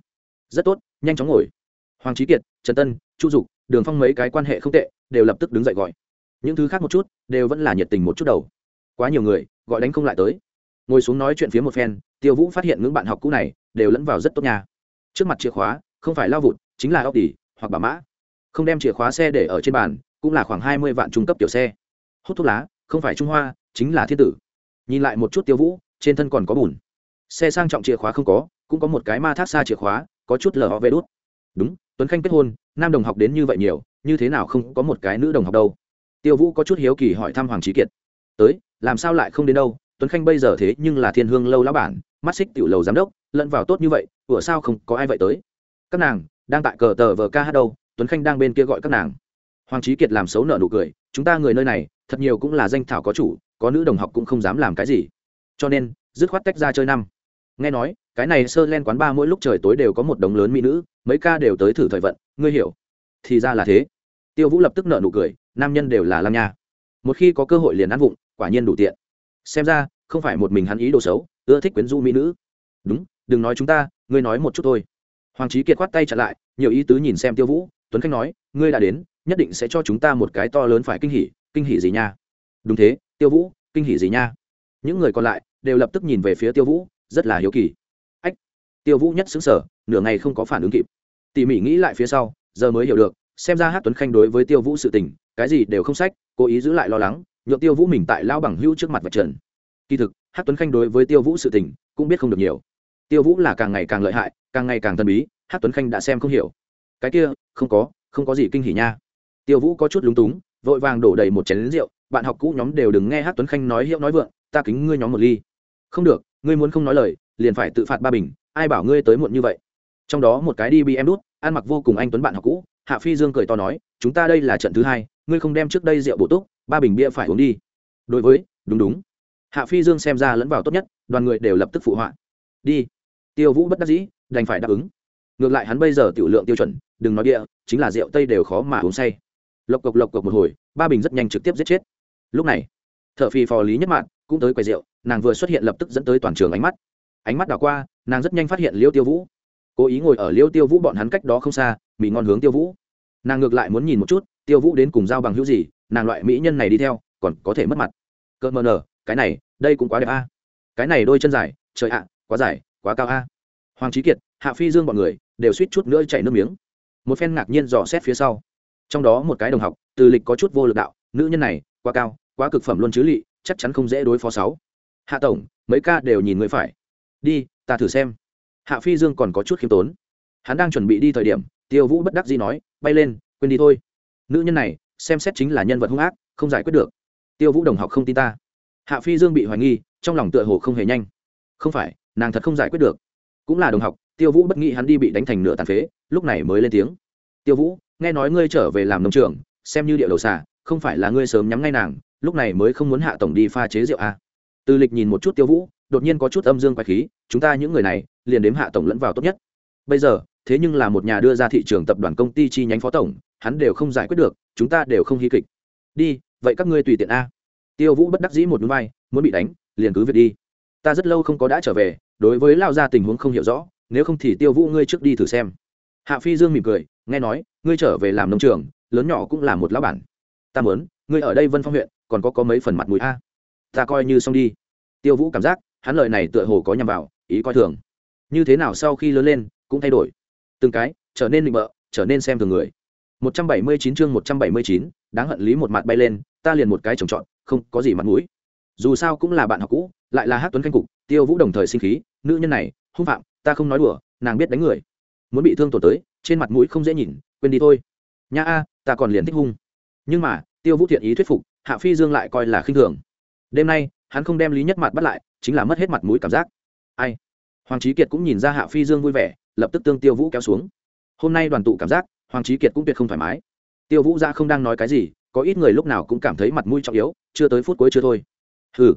Rất tốt, nhanh chóng ngồi. Hoàng trí kiệt, trần tân, chu dục, đường phong mấy cái quan hệ không tệ, đều lập tức đứng dậy gọi. Những thứ khác một chút, đều vẫn là nhiệt tình một chút đầu. Quá nhiều người, gọi đánh không lại tới. Ngồi xuống nói chuyện phía một phen, tiêu vũ phát hiện ngưỡng bạn học cũ này, đều lẫn vào rất tốt nha. Trước mặt chìa khóa, không phải lao vụt, chính là ốc đỉ hoặc bà mã. Không đem chìa khóa xe để ở trên bàn, cũng là khoảng hai mươi vạn trung cấp tiểu xe. Hút thuốc lá, không phải trung hoa, chính là thiên tử. Nhìn lại một chút tiêu vũ, trên thân còn có bùn. Xe sang trọng chìa khóa không có, cũng có một cái ma thác xa chìa khóa, có chút lờ ho vê đốt đúng, tuấn khanh kết hôn, nam đồng học đến như vậy nhiều, như thế nào không có một cái nữ đồng học đâu. Tiêu vũ có chút hiếu kỳ hỏi thăm hoàng trí kiệt. Tới, làm sao lại không đến đâu? Tuấn khanh bây giờ thế nhưng là thiên hương lâu lão bản, mắt xích tiểu lầu giám đốc, lẫn vào tốt như vậy, ủa sao không có ai vậy tới? Các nàng đang tại cờ tờ vờ ca hát đâu, tuấn khanh đang bên kia gọi các nàng. Hoàng trí kiệt làm xấu nợ nụ cười, chúng ta người nơi này, thật nhiều cũng là danh thảo có chủ, có nữ đồng học cũng không dám làm cái gì. Cho nên, dứt khoát tách ra chơi năm. Nghe nói, cái này sơ len quán ba mỗi lúc trời tối đều có một đống lớn mỹ nữ, mấy ca đều tới thử thời vận, ngươi hiểu. Thì ra là thế. Tiêu vũ lập tức nợ nụ cười, nam nhân đều là lam nha. Một khi có cơ hội liền ăn vụng, quả nhiên đủ tiện. Xem ra, không phải một mình hắn ý đồ xấu, ưa thích quyến du mỹ nữ. Đúng, đừng nói chúng ta, ngươi nói một chút thôi hoàng trí kiệt khoát tay trả lại, nhiều ý tứ nhìn xem tiêu vũ, tuấn khanh nói, ngươi đã đến, nhất định sẽ cho chúng ta một cái to lớn phải kinh hỉ kinh hỉ gì nha? Đúng thế, tiêu vũ, kinh hỉ gì nha? Những người còn lại đều lập tức nhìn về phía tiêu vũ, rất là hiếu kỳ. Ách, tiêu vũ nhất xứng sở nửa ngày không có phản ứng kịp. Tỉ mỉ nghĩ lại phía sau, giờ mới hiểu được, xem ra hát tuấn khanh đối với tiêu vũ sự tình, cái gì đều không sách, cố ý giữ lại lo lắng, nhượng tiêu vũ mình tại lao bằng hữu trước mặt vật trần. Kỳ thực, hát tuấn khanh đối với tiêu vũ sự tình cũng biết không được nhiều tiêu vũ là càng ngày càng lợi hại, càng ngày càng thần bí, hát tuấn khanh đã xem không hiểu. Cái kia, không có không có gì kinh hỉ nha. Tiêu vũ có chút lúng túng, vội vàng đổ đầy một chén lính rượu, bạn học cũ nhóm đều đừng nghe hát tuấn khanh nói hiệu nói vượng, ta kính ngươi nhóm một ly. Không được, ngươi muốn không nói lời, liền phải tự phạt ba bình, ai bảo ngươi tới muộn như vậy. Trong đó một cái đi bị em đút, ăn mặc vô cùng anh tuấn bạn học cũ, hạ phi dương cười to nói, chúng ta đây là trận thứ hai, ngươi không đem trước đây rượu bổ túc, ba bình bia phải uống đi. Đối với, đúng đúng. Hạ phi dương xem ra lẫn vào tốt nhất, đoàn người đều lập tức phụ họa. Đi tiêu vũ bất đắc dĩ, đành phải đáp ứng. Ngược lại hắn bây giờ tiểu lượng tiêu chuẩn, đừng nói địa chính là rượu tây đều khó mà uống say. Lộc cộc lộc cộc một hồi, ba bình rất nhanh trực tiếp giết chết. Lúc này Thở phi phò lý nhất mạn cũng tới quầy rượu, nàng vừa xuất hiện lập tức dẫn tới toàn trường ánh mắt. Ánh mắt đảo qua, nàng rất nhanh phát hiện liêu tiêu vũ. Cố ý ngồi ở liêu tiêu vũ bọn hắn cách đó không xa mỹ ngon hướng tiêu vũ. Nàng ngược lại muốn nhìn một chút, tiêu vũ đến cùng giao bằng hữu gì, nàng loại mỹ nhân này đi theo, còn có thể mất mặt. Cơn mờ nở, cái này, đây cũng quá đẹp a. Cái này đôi chân dài, trời ạ, quá dài quá cao a. Hoàng trí kiệt, hạ phi dương bọn người đều suýt chút nữa chạy nước miếng. Một phen ngạc nhiên dò xét phía sau. Trong đó một cái đồng học, từ lịch có chút vô lực đạo, nữ nhân này, quá cao, quá cực phẩm luôn chứ lị, chắc chắn không dễ đối phó sáu. Hạ tổng, mấy ca đều nhìn người phải. Đi, ta thử xem. Hạ phi dương còn có chút khiêm tốn. Hắn đang chuẩn bị đi thời điểm, tiêu vũ bất đắc dĩ nói, bay lên, quên đi thôi. Nữ nhân này, xem xét chính là nhân vật hung ác, không giải quyết được. Tiêu vũ đồng học không tin ta. Hạ phi dương bị hoài nghi, trong lòng tựa hồ không hề nhanh. Không phải nàng thật không giải quyết được. Cũng là đồng học, tiêu vũ bất nghĩ hắn đi bị đánh thành nửa tàn phế, lúc này mới lên tiếng. Tiêu vũ, nghe nói ngươi trở về làm nông trường, xem như địa đầu xà, không phải là ngươi sớm nhắm ngay nàng, lúc này mới không muốn hạ tổng đi pha chế rượu à. từ lịch nhìn một chút tiêu vũ, đột nhiên có chút âm dương quái khí, chúng ta những người này, liền đếm hạ tổng lẫn vào tốt nhất. Bây giờ, thế nhưng là một nhà đưa ra thị trường tập đoàn công ty chi nhánh phó tổng, hắn đều không giải quyết được, chúng ta đều không hy kịch. Đi, vậy các ngươi tùy tiện a. Tiêu vũ bất đắc dĩ một núi vai muốn bị đánh, liền cứ việc đi ta rất lâu không có đã trở về đối với lao ra tình huống không hiểu rõ nếu không thì tiêu vũ ngươi trước đi thử xem. Hạ phi dương mỉm cười nghe nói ngươi trở về làm nông trường lớn nhỏ cũng là một lão bản. Ta muốn ngươi ở đây vân phong huyện còn có có mấy phần mặt mũi a. Ta coi như xong đi. Tiêu vũ cảm giác hắn lời này tựa hồ có nhằm vào ý coi thường. Như thế nào sau khi lớn lên cũng thay đổi. Từng cái trở nên định bợ trở nên xem thường người. 179 chương 179, đáng hận lý một mặt bay lên ta liền một cái trồng trọt không có gì mặt mũi dù sao cũng là bạn học cũ, lại là hát tuấn canh cục, tiêu vũ đồng thời sinh khí, nữ nhân này, hung phạm, ta không nói đùa, nàng biết đánh người. Muốn bị thương tổn tới, trên mặt mũi không dễ nhìn, quên đi thôi. Nha a, ta còn liền thích hung. Nhưng mà, tiêu vũ thiện ý thuyết phục, hạ phi dương lại coi là khinh thường. Đêm nay, hắn không đem lý nhất mặt bắt lại, chính là mất hết mặt mũi cảm giác. Ai? Hoàng trí kiệt cũng nhìn ra hạ phi dương vui vẻ, lập tức tương tiêu vũ kéo xuống. Hôm nay đoàn tụ cảm giác, hoàng trí kiệt cũng tuyệt không thoải mái. Tiêu vũ ra không đang nói cái gì, có ít người lúc nào cũng cảm thấy mặt mũi trọng yếu, chưa tới phút cuối chưa thôi hừ.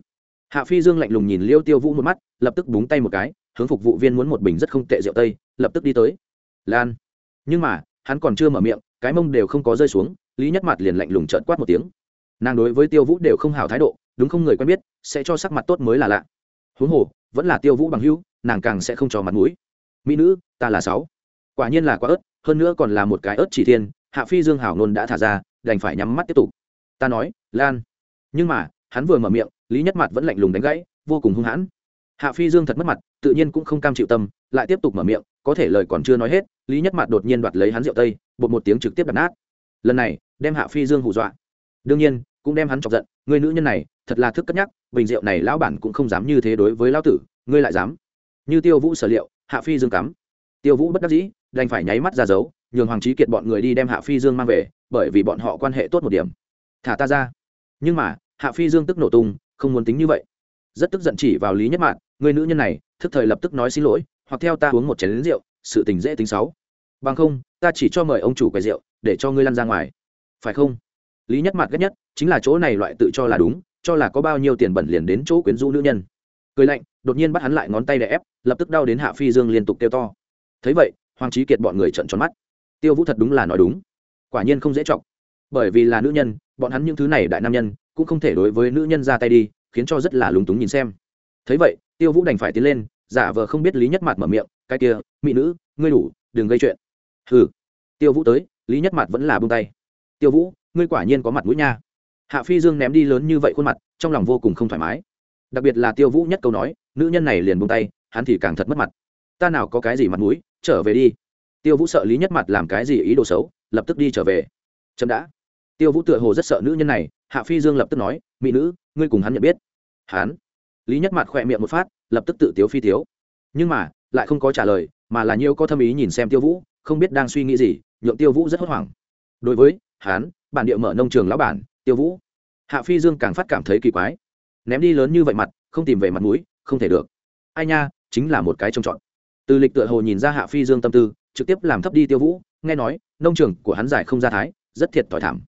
Hạ phi dương lạnh lùng nhìn liêu tiêu vũ một mắt, lập tức búng tay một cái, hướng phục vụ viên muốn một bình rất không tệ rượu tây, lập tức đi tới. Lan. Nhưng mà, hắn còn chưa mở miệng, cái mông đều không có rơi xuống, lý nhất mặt liền lạnh lùng trợn quát một tiếng. Nàng đối với tiêu vũ đều không hào thái độ, đúng không người quen biết, sẽ cho sắc mặt tốt mới là lạ. Huống hồ, vẫn là tiêu vũ bằng hữu, nàng càng sẽ không cho mặt mũi. Mỹ nữ, ta là sáu. Quả nhiên là quá ớt, hơn nữa còn là một cái ớt chỉ thiên, hạ phi dương hảo nôn đã thả ra, đành phải nhắm mắt tiếp tục. Ta nói, lan. Nhưng mà, hắn vừa mở miệng lý nhất mặt vẫn lạnh lùng đánh gãy, vô cùng hung hãn. Hạ phi dương thật mất mặt, tự nhiên cũng không cam chịu tâm, lại tiếp tục mở miệng, có thể lời còn chưa nói hết, lý nhất mặt đột nhiên đoạt lấy hắn rượu tây, bột một tiếng trực tiếp đập nát. Lần này, đem hạ phi dương hù dọa. Đương nhiên, cũng đem hắn chọc giận, người nữ nhân này, thật là thức cất nhắc, bình rượu này lão bản cũng không dám như thế đối với lão tử, ngươi lại dám. Như tiêu vũ sở liệu, hạ phi dương cắm. Tiêu vũ bất đắc dĩ, đành phải nháy mắt ra dấu, nhường hoàng trí kiệt bọn người đi đem hạ phi dương mang về, bởi vì bọn họ quan hệ tốt một điểm. Thả ta ra. Nhưng mà, hạ phi dương tức nổ tung không muốn tính như vậy. Rất tức giận chỉ vào lý nhất mạn người nữ nhân này, thức thời lập tức nói xin lỗi, hoặc theo ta uống một chén rượu, sự tình dễ tính sáu bằng không, ta chỉ cho mời ông chủ quầy rượu, để cho ngươi lăn ra ngoài. Phải không? Lý nhất Mạn ghét nhất, chính là chỗ này loại tự cho là đúng, cho là có bao nhiêu tiền bẩn liền đến chỗ quyến rũ nữ nhân. Cười lạnh, đột nhiên bắt hắn lại ngón tay để ép, lập tức đau đến hạ phi dương liên tục kêu to. Thấy vậy, hoàng trí kiệt bọn người trợn tròn mắt. Tiêu vũ thật đúng là nói đúng. Quả nhiên không dễ chọc. Bởi vì là nữ nhân, bọn hắn những thứ này đại nam nhân cũng không thể đối với nữ nhân ra tay đi, khiến cho rất là lúng túng nhìn xem. Thấy vậy, tiêu vũ đành phải tiến lên, giả vờ không biết lý nhất mặt mở miệng, cái kia, mỹ nữ, ngươi đủ, đừng gây chuyện. Hừ. Tiêu vũ tới, lý nhất mặt vẫn là bông tay. Tiêu vũ, ngươi quả nhiên có mặt mũi nha. Hạ phi dương ném đi lớn như vậy khuôn mặt, trong lòng vô cùng không thoải mái. Đặc biệt là tiêu vũ nhất câu nói, nữ nhân này liền bông tay, hắn thì càng thật mất mặt. Ta nào có cái gì mặt mũi, trở về đi. Tiêu vũ sợ lý nhất mặt làm cái gì ý đồ xấu, lập tức đi trở về. Chậm đã. Tiêu vũ tựa hồ rất sợ nữ nhân này hạ phi dương lập tức nói, mỹ nữ, ngươi cùng hắn nhận biết. Hắn lý nhất mặt khỏe miệng một phát, lập tức tự tiếu phi tiếu. Nhưng mà, lại không có trả lời, mà là nhiều có thâm ý nhìn xem tiêu vũ, không biết đang suy nghĩ gì, nhượng tiêu vũ rất hốt hoảng. Đối với hắn bản địa mở nông trường lão bản, tiêu vũ, hạ phi dương càng phát cảm thấy kỳ quái. Ném đi lớn như vậy mặt, không tìm về mặt mũi, không thể được. Ai nha, chính là một cái trông trọt. Từ lịch tựa hồ nhìn ra hạ phi dương tâm tư, trực tiếp làm thấp đi tiêu vũ, nghe nói, nông trường của hắn giải không ra thái, rất thiệt thòi thảm.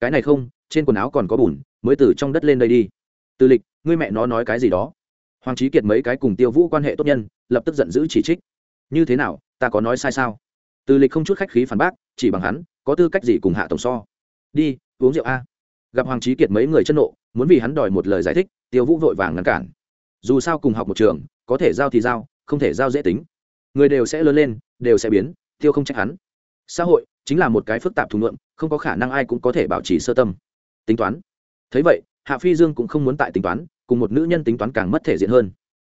Cái này không trên quần áo còn có bùn, mới từ trong đất lên đây đi. Tư lịch, ngươi mẹ nó nói cái gì đó? Hoàng trí kiệt mấy cái cùng tiêu vũ quan hệ tốt nhân, lập tức giận dữ chỉ trích. Như thế nào, ta có nói sai sao? Tư lịch không chút khách khí phản bác, chỉ bằng hắn, có tư cách gì cùng hạ tổng so? Đi, uống rượu a. Gặp hoàng trí kiệt mấy người chân nộ, muốn vì hắn đòi một lời giải thích, tiêu vũ vội vàng ngăn cản. Dù sao cùng học một trường, có thể giao thì giao, không thể giao dễ tính. Người đều sẽ lớn lên, đều sẽ biến, tiêu không trách hắn. Xã hội chính là một cái phức tạp thùng luận không có khả năng ai cũng có thể bảo trì sơ tâm tính toán. Thấy vậy, hạ phi dương cũng không muốn tại tính toán, cùng một nữ nhân tính toán càng mất thể diện hơn.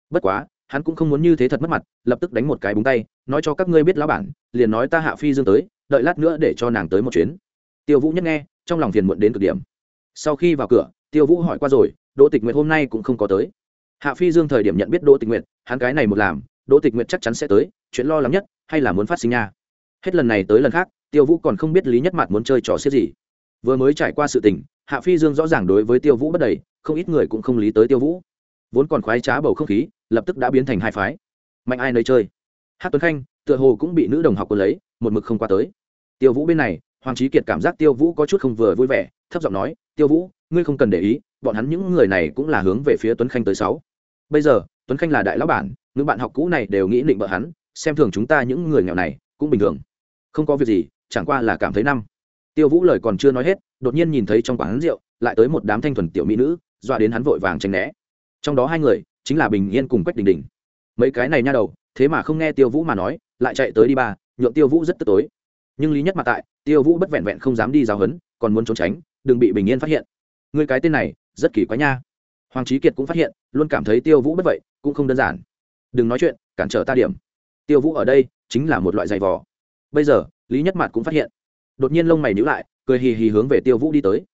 Bất quá, hắn cũng không muốn như thế thật mất mặt, lập tức đánh một cái búng tay, nói cho các ngươi biết lão bản, liền nói ta hạ phi dương tới, đợi lát nữa để cho nàng tới một chuyến. Tiêu vũ nhất nghe, trong lòng phiền muộn đến cực điểm. Sau khi vào cửa, tiêu vũ hỏi qua rồi, đỗ tịch nguyệt hôm nay cũng không có tới. Hạ phi dương thời điểm nhận biết đỗ tịch nguyệt, hắn cái này một làm, đỗ tịch nguyệt chắc chắn sẽ tới, chuyện lo lắng nhất, hay là muốn phát sinh nha. Hết lần này tới lần khác, tiêu vũ còn không biết lý nhất mặt muốn chơi trò xiết gì. Vừa mới trải qua sự tình hạ phi dương rõ ràng đối với tiêu vũ bất đầy, không ít người cũng không lý tới tiêu vũ. Vốn còn khoái trá bầu không khí, lập tức đã biến thành hai phái. Mạnh ai nơi chơi. Hát tuấn khanh, tựa hồ cũng bị nữ đồng học quân lấy, một mực không qua tới. Tiêu vũ bên này, hoàng trí kiệt cảm giác tiêu vũ có chút không vừa vui vẻ, thấp giọng nói, tiêu vũ, ngươi không cần để ý, bọn hắn những người này cũng là hướng về phía tuấn khanh tới sáu. Bây giờ, tuấn khanh là đại lão bản, những bạn học cũ này đều nghĩ định bợ hắn, xem thường chúng ta những người nghèo này, cũng bình thường. Không có việc gì, chẳng qua là cảm thấy năm. Tiêu vũ lời còn chưa nói hết đột nhiên nhìn thấy trong quán rượu, lại tới một đám thanh thuần tiểu mỹ nữ, dọa đến hắn vội vàng tranh né. Trong đó hai người, chính là bình yên cùng quách đình đình. Mấy cái này nha đầu, thế mà không nghe tiêu vũ mà nói, lại chạy tới đi ba, nhượng tiêu vũ rất tức tối. Nhưng lý nhất mà tại, tiêu vũ bất vẹn vẹn không dám đi giáo hấn còn muốn trốn tránh, đừng bị bình yên phát hiện. Người cái tên này, rất kỳ quái nha. Hoàng trí kiệt cũng phát hiện, luôn cảm thấy tiêu vũ bất vậy, cũng không đơn giản. Đừng nói chuyện, cản trở ta điểm. Tiêu vũ ở đây, chính là một loại giày vò. Bây giờ, lý nhất mặt cũng phát hiện. Đột nhiên lông mày nhíu lại cười hì hì hướng về tiêu vũ đi tới.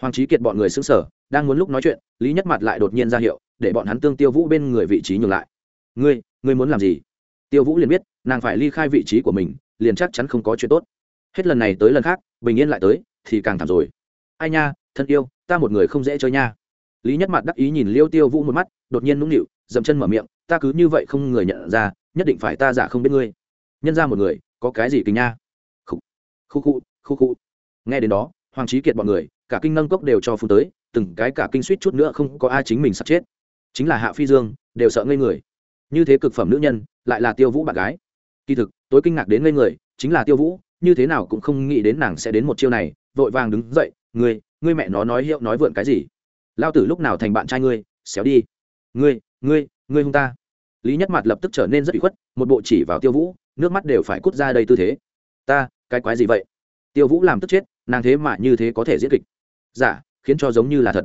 Hoàng trí kiệt bọn người xứng sở đang muốn lúc nói chuyện, lý nhất mặt lại đột nhiên ra hiệu, để bọn hắn tương tiêu vũ bên người vị trí nhường lại. Ngươi ngươi muốn làm gì? Tiêu vũ liền biết, nàng phải ly khai vị trí của mình, liền chắc chắn không có chuyện tốt. Hết lần này tới lần khác, bình yên lại tới, thì càng thảm rồi. Ai nha, thân yêu, ta một người không dễ chơi nha. Lý nhất mặt đắc ý nhìn liêu tiêu vũ một mắt, đột nhiên nũng nịu, dậm chân mở miệng, ta cứ như vậy không người nhận ra, nhất định phải ta giả không biết ngươi. Nhân ra một người, có cái gì kính nha? Khu khu khu khu khu nghe đến đó, hoàng trí kiệt bọn người, cả kinh nâng cốc đều cho phun tới, từng cái cả kinh suýt chút nữa không có ai chính mình sắp chết. Chính là hạ phi dương, đều sợ ngây người. Như thế cực phẩm nữ nhân, lại là tiêu vũ bạn gái. Kỳ thực, tối kinh ngạc đến ngây người, chính là tiêu vũ, như thế nào cũng không nghĩ đến nàng sẽ đến một chiêu này, vội vàng đứng dậy, ngươi ngươi mẹ nó nói hiệu nói vượn cái gì? Lao tử lúc nào thành bạn trai ngươi? Xéo đi. Ngươi ngươi ngươi hung ta. Lý nhất mặt lập tức trở nên rất bị khuất, một bộ chỉ vào tiêu vũ, nước mắt đều phải cút ra đây tư thế. Ta, cái quái gì vậy? Tiêu vũ làm tức chết nàng thế mà như thế có thể diễn kịch. Giả dạ, khiến cho giống như là thật.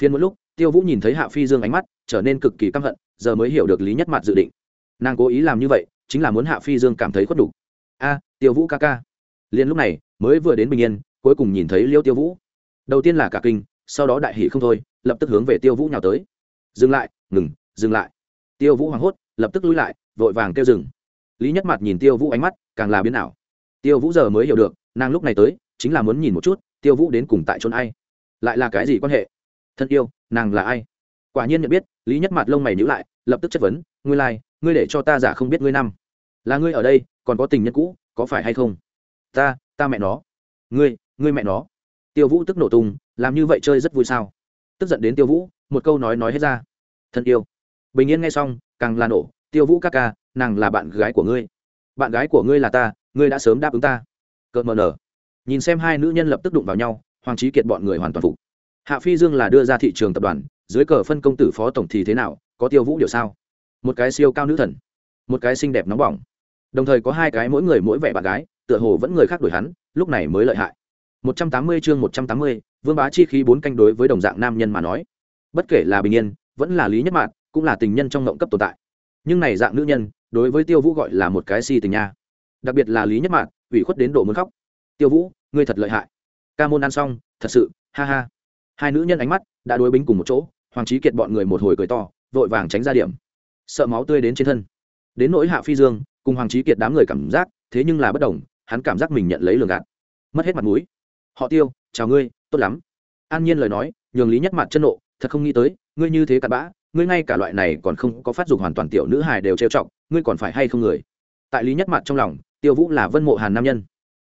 Phiên một lúc tiêu vũ nhìn thấy hạ phi dương ánh mắt trở nên cực kỳ căm hận giờ mới hiểu được lý nhất mặt dự định. Nàng cố ý làm như vậy chính là muốn hạ phi dương cảm thấy khuất đủ. A tiêu vũ ca ca. Liền lúc này mới vừa đến bình yên cuối cùng nhìn thấy liêu tiêu vũ. Đầu tiên là cả kinh sau đó đại hỷ không thôi lập tức hướng về tiêu vũ nhào tới. Dừng lại ngừng dừng lại. Tiêu vũ hoảng hốt lập tức lui lại vội vàng kêu dừng. Lý nhất mặt nhìn tiêu vũ ánh mắt càng là biến ảo. Tiêu vũ giờ mới hiểu được nàng lúc này tới chính là muốn nhìn một chút tiêu vũ đến cùng tại chốn ai? Lại là cái gì quan hệ? Thân yêu nàng là ai? Quả nhiên nhận biết lý nhất mặt lông mày nhữ lại lập tức chất vấn ngươi lai、like, ngươi để cho ta giả không biết ngươi năm. Là ngươi ở đây còn có tình nhân cũ có phải hay không? Ta ta mẹ nó. Ngươi ngươi mẹ nó. Tiêu vũ tức nổ tung làm như vậy chơi rất vui sao? Tức giận đến tiêu vũ một câu nói nói hết ra. Thân yêu. Bình yên nghe xong càng là nổ tiêu vũ ca ca nàng là bạn gái của ngươi. Bạn gái của ngươi là ta ngươi đã sớm đáp ứng ta. Cợt mờ nở nhìn xem hai nữ nhân lập tức đụng vào nhau hoàng trí kiệt bọn người hoàn toàn phục. Hạ phi dương là đưa ra thị trường tập đoàn dưới cờ phân công tử phó tổng thì thế nào có tiêu vũ điều sao? Một cái siêu cao nữ thần một cái xinh đẹp nóng bỏng. Đồng thời có hai cái mỗi người mỗi vẻ bạn gái tựa hồ vẫn người khác đổi hắn lúc này mới lợi hại. 180 chương 180, vương bá chi khí bốn canh đối với đồng dạng nam nhân mà nói. Bất kể là bình yên vẫn là lý nhất mạn cũng là tình nhân trong ngộng cấp tồn tại. Nhưng này dạng nữ nhân đối với tiêu vũ gọi là một cái si tình nha. Đặc biệt là lý nhất mạn ủy khuất đến độ muốn khóc tiêu vũ, ngươi thật lợi hại. Ca môn ăn xong, thật sự, ha ha. Hai nữ nhân ánh mắt đã đối bính cùng một chỗ, hoàng trí kiệt bọn người một hồi cười to, vội vàng tránh ra điểm. Sợ máu tươi đến trên thân. Đến nỗi hạ phi dương, cùng hoàng trí kiệt đám người cảm giác, thế nhưng là bất đồng, hắn cảm giác mình nhận lấy lường gạt. Mất hết mặt mũi. Họ tiêu, chào ngươi, tốt lắm. An nhiên lời nói, nhường lý nhất mặt chân nộ, thật không nghĩ tới, ngươi như thế cặn bã, ngươi ngay cả loại này còn không có phát dục hoàn toàn tiểu nữ hài đều trêu trọng ngươi còn phải hay không người? Tại lý nhất mặt trong lòng, tiêu vũ là vân mộ hàn nam nhân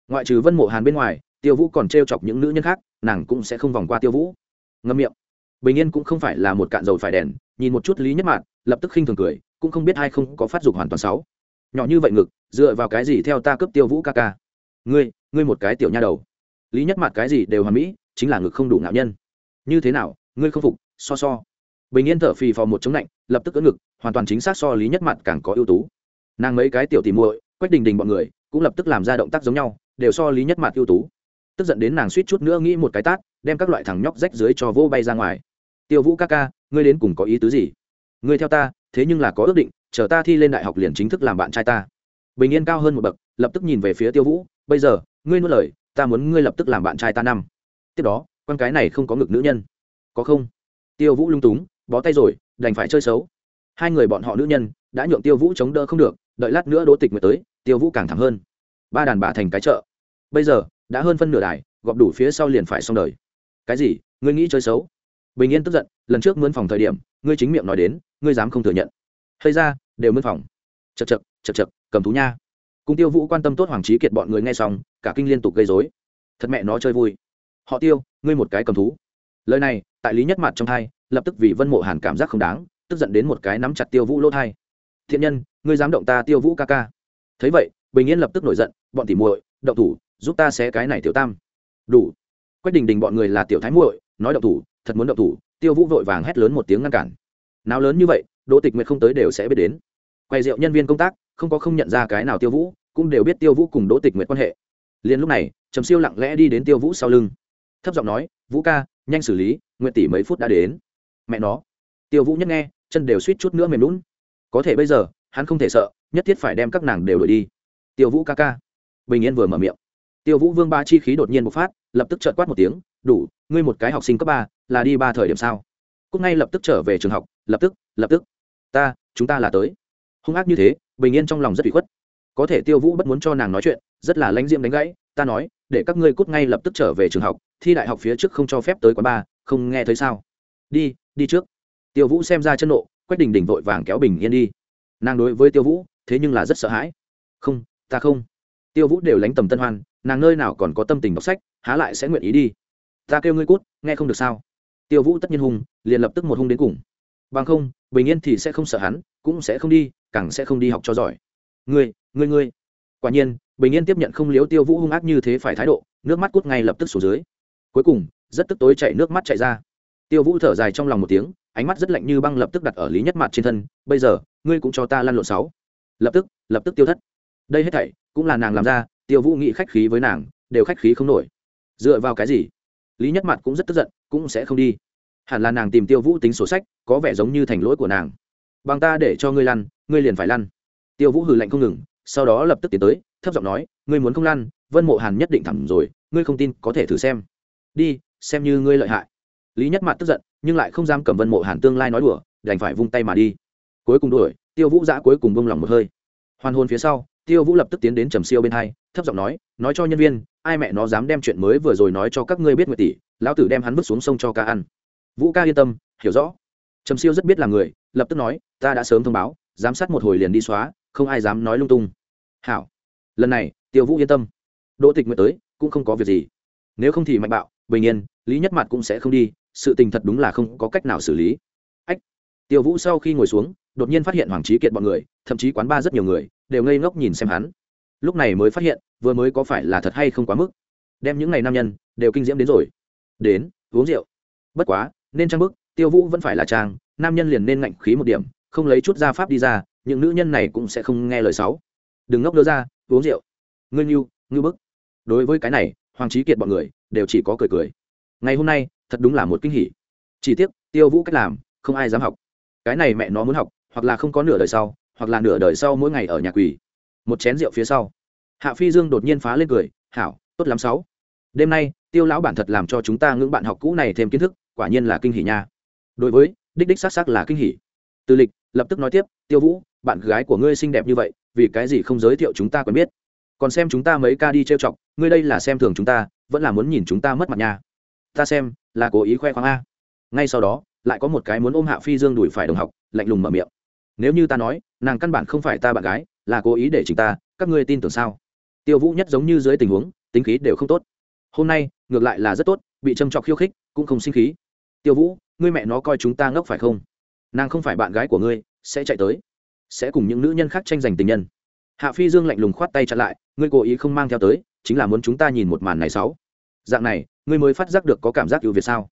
ngoại trừ vân mộ hàn bên ngoài, tiêu vũ còn trêu chọc những nữ nhân khác, nàng cũng sẽ không vòng qua tiêu vũ. Ngâm miệng. Bình yên cũng không phải là một cạn dầu phải đèn, nhìn một chút lý nhất mạn, lập tức khinh thường cười, cũng không biết ai không có phát dục hoàn toàn sáu. Nhỏ như vậy ngực, dựa vào cái gì theo ta cướp tiêu vũ ca ca? Ngươi ngươi một cái tiểu nha đầu. Lý nhất mạn cái gì đều hoàn mỹ, chính là ngực không đủ ngạo nhân. Như thế nào, ngươi không phục, so so. Bình yên thở phì phò một chống lạnh, lập tức cỡ ngực, hoàn toàn chính xác so lý nhất mạn càng có ưu tú. Nàng mấy cái tiểu tìm muội, quách đình đình bọn người, cũng lập tức làm ra động tác giống nhau đều so lý nhất mặt ưu tú. Tức giận đến nàng suýt chút nữa nghĩ một cái tát, đem các loại thằng nhóc rách dưới cho vô bay ra ngoài. Tiêu vũ ca ca, ngươi đến cùng có ý tứ gì? Ngươi theo ta, thế nhưng là có ước định, chờ ta thi lên đại học liền chính thức làm bạn trai ta. Bình yên cao hơn một bậc, lập tức nhìn về phía tiêu vũ, bây giờ, ngươi nuốt lời, ta muốn ngươi lập tức làm bạn trai ta năm. Tiếp đó, con cái này không có ngực nữ nhân. Có không? Tiêu vũ lung túng, bó tay rồi, đành phải chơi xấu. Hai người bọn họ nữ nhân, đã nhượng tiêu vũ chống đỡ không được, đợi lát nữa đỗ tịch mới tới, tiêu vũ càng thẳng hơn ba đàn bà thành cái chợ. Bây giờ, đã hơn phân nửa đài, gọp đủ phía sau liền phải xong đời. Cái gì? Ngươi nghĩ chơi xấu? Bình yên tức giận, lần trước mướn phòng thời điểm, ngươi chính miệng nói đến, ngươi dám không thừa nhận. Hay ra, đều mướn phòng. Chật chật chật chật cầm thú nha. Cung tiêu vũ quan tâm tốt hoàng trí kiệt bọn người nghe xong, cả kinh liên tục gây dối thật mẹ nó chơi vui. Họ tiêu, ngươi một cái cầm thú. Lời này, tại lý nhất mặt trong hai lập tức vì vân mộ hàn cảm giác không đáng, tức giận đến một cái nắm chặt tiêu vũ lỗ thai. Thiện nhân, ngươi dám động ta tiêu vũ ca ca. Thấy vậy bình yên lập tức nổi giận, bọn tỉ muội, động thủ, giúp ta xé cái này tiểu tam. Đủ. Quách đình đình bọn người là tiểu thái muội, nói động thủ, thật muốn động thủ, tiêu vũ vội vàng hét lớn một tiếng ngăn cản. Nào lớn như vậy, đỗ tịch nguyệt không tới đều sẽ biết đến. Quay rượu nhân viên công tác, không có không nhận ra cái nào tiêu vũ, cũng đều biết tiêu vũ cùng đỗ tịch nguyệt quan hệ. Liền lúc này, trầm siêu lặng lẽ đi đến tiêu vũ sau lưng. Thấp giọng nói, vũ ca, nhanh xử lý nguyện tỷ mấy phút đã đến. Mẹ nó. Tiêu vũ nhất nghe, chân đều suýt chút nữa mềm lún. Có thể bây giờ, hắn không thể sợ, nhất thiết phải đem các nàng đều đổi đi tiêu vũ ca ca. Bình yên vừa mở miệng. Tiêu vũ vương ba chi khí đột nhiên bộc phát, lập tức trợn quát một tiếng, đủ, ngươi một cái học sinh cấp ba, là đi ba thời điểm sao? Cúc ngay lập tức trở về trường học, lập tức lập tức. Ta, chúng ta là tới. Hung ác như thế, bình yên trong lòng rất bị khuất. Có thể tiêu vũ bất muốn cho nàng nói chuyện, rất là lãnh diệm đánh gãy, ta nói, để các ngươi cút ngay lập tức trở về trường học, thi đại học phía trước không cho phép tới quán ba, không nghe thấy sao? Đi đi trước. Tiêu vũ xem ra chân nộ, quách đình đình vội vàng kéo bình yên đi. Nàng đối với tiêu vũ, thế nhưng là rất sợ hãi. Không ta không. Tiêu vũ đều lánh tầm tân hoan, nàng nơi nào còn có tâm tình đọc sách, há lại sẽ nguyện ý đi. Ta kêu ngươi cút, nghe không được sao? Tiêu vũ tất nhiên hung, liền lập tức một hung đến cùng. Bằng không, bình yên thì sẽ không sợ hắn, cũng sẽ không đi, càng sẽ không đi học cho giỏi. Ngươi ngươi ngươi. Quả nhiên, bình yên tiếp nhận không liếu tiêu vũ hung ác như thế phải thái độ, nước mắt cút ngay lập tức xuống dưới. Cuối cùng, rất tức tối chạy nước mắt chạy ra. Tiêu vũ thở dài trong lòng một tiếng, ánh mắt rất lạnh như băng lập tức đặt ở lý nhất mặt trên thân, bây giờ, ngươi cũng cho ta lăn lộn sáu. Lập tức lập tức tiêu thất đây hết thảy cũng là nàng làm ra, tiêu vũ nghị khách khí với nàng, đều khách khí không nổi. Dựa vào cái gì? Lý nhất mặt cũng rất tức giận, cũng sẽ không đi. Hẳn là nàng tìm tiêu vũ tính sổ sách, có vẻ giống như thành lỗi của nàng. Bằng ta để cho ngươi lăn, ngươi liền phải lăn. Tiêu vũ hừ lạnh không ngừng, sau đó lập tức tiến tới, thấp giọng nói, ngươi muốn không lăn, vân mộ hàn nhất định thẳng rồi, ngươi không tin, có thể thử xem. Đi, xem như ngươi lợi hại. Lý nhất mặt tức giận, nhưng lại không dám cầm vân mộ hàn tương lai nói đùa, đành phải vung tay mà đi. Cuối cùng đuổi, tiêu vũ giã cuối cùng bông lòng một hơi. Hoàn hôn phía sau tiêu vũ lập tức tiến đến trầm siêu bên hai, thấp giọng nói nói cho nhân viên, ai mẹ nó dám đem chuyện mới vừa rồi nói cho các ngươi biết nguyệt tỷ, lão tử đem hắn vứt xuống sông cho ca ăn. Vũ ca yên tâm, hiểu rõ. Trầm siêu rất biết là người, lập tức nói, ta đã sớm thông báo, giám sát một hồi liền đi xóa, không ai dám nói lung tung. Hảo. Lần này, tiêu vũ yên tâm. Đỗ tịch nguyện tới, cũng không có việc gì. Nếu không thì mạnh bạo, bình yên, lý nhất mặt cũng sẽ không đi, sự tình thật đúng là không có cách nào xử lý. Ách. Tiêu vũ sau khi ngồi xuống đột nhiên phát hiện hoàng trí kiệt bọn người, thậm chí quán ba rất nhiều người, đều ngây ngốc nhìn xem hắn. Lúc này mới phát hiện, vừa mới có phải là thật hay không quá mức. Đem những ngày nam nhân, đều kinh diễm đến rồi. Đến, uống rượu. Bất quá, nên trang bức, tiêu vũ vẫn phải là trang, nam nhân liền nên ngạnh khí một điểm, không lấy chút gia pháp đi ra, những nữ nhân này cũng sẽ không nghe lời sáu đừng ngốc đưa ra, uống rượu. Ngươi nhu ngư bức. Đối với cái này, hoàng trí kiệt bọn người, đều chỉ có cười cười. Ngày hôm nay, thật đúng là một kinh hỉ. Chỉ tiếc, tiêu vũ cách làm, không ai dám học. Cái này mẹ nó muốn học hoặc là không có nửa đời sau, hoặc là nửa đời sau mỗi ngày ở nhà quỳ, một chén rượu phía sau. Hạ phi dương đột nhiên phá lên cười, hảo, tốt lắm sáu. Đêm nay, tiêu lão bản thật làm cho chúng ta ngưỡng bạn học cũ này thêm kiến thức, quả nhiên là kinh hỉ nha. Đối với, đích đích xác xác là kinh hỉ. Từ lịch lập tức nói tiếp, tiêu vũ, bạn gái của ngươi xinh đẹp như vậy, vì cái gì không giới thiệu chúng ta quen biết? Còn xem chúng ta mấy ca đi trêu chọc, ngươi đây là xem thường chúng ta, vẫn là muốn nhìn chúng ta mất mặt nha. Ta xem, là cố ý khoe khoang a. Ngay sau đó, lại có một cái muốn ôm hạ phi dương đuổi phải đồng học, lạnh lùng mở miệng nếu như ta nói, nàng căn bản không phải ta bạn gái, là cố ý để chính ta, các ngươi tin tưởng sao? Tiêu vũ nhất giống như dưới tình huống, tính khí đều không tốt. Hôm nay, ngược lại là rất tốt, bị châm trọc khiêu khích, cũng không sinh khí. Tiêu vũ, ngươi mẹ nó coi chúng ta ngốc phải không? Nàng không phải bạn gái của ngươi, sẽ chạy tới. Sẽ cùng những nữ nhân khác tranh giành tình nhân. Hạ phi dương lạnh lùng khoát tay chặn lại, ngươi cố ý không mang theo tới, chính là muốn chúng ta nhìn một màn này sáu. Dạng này, ngươi mới phát giác được có cảm giác ưu việt sao?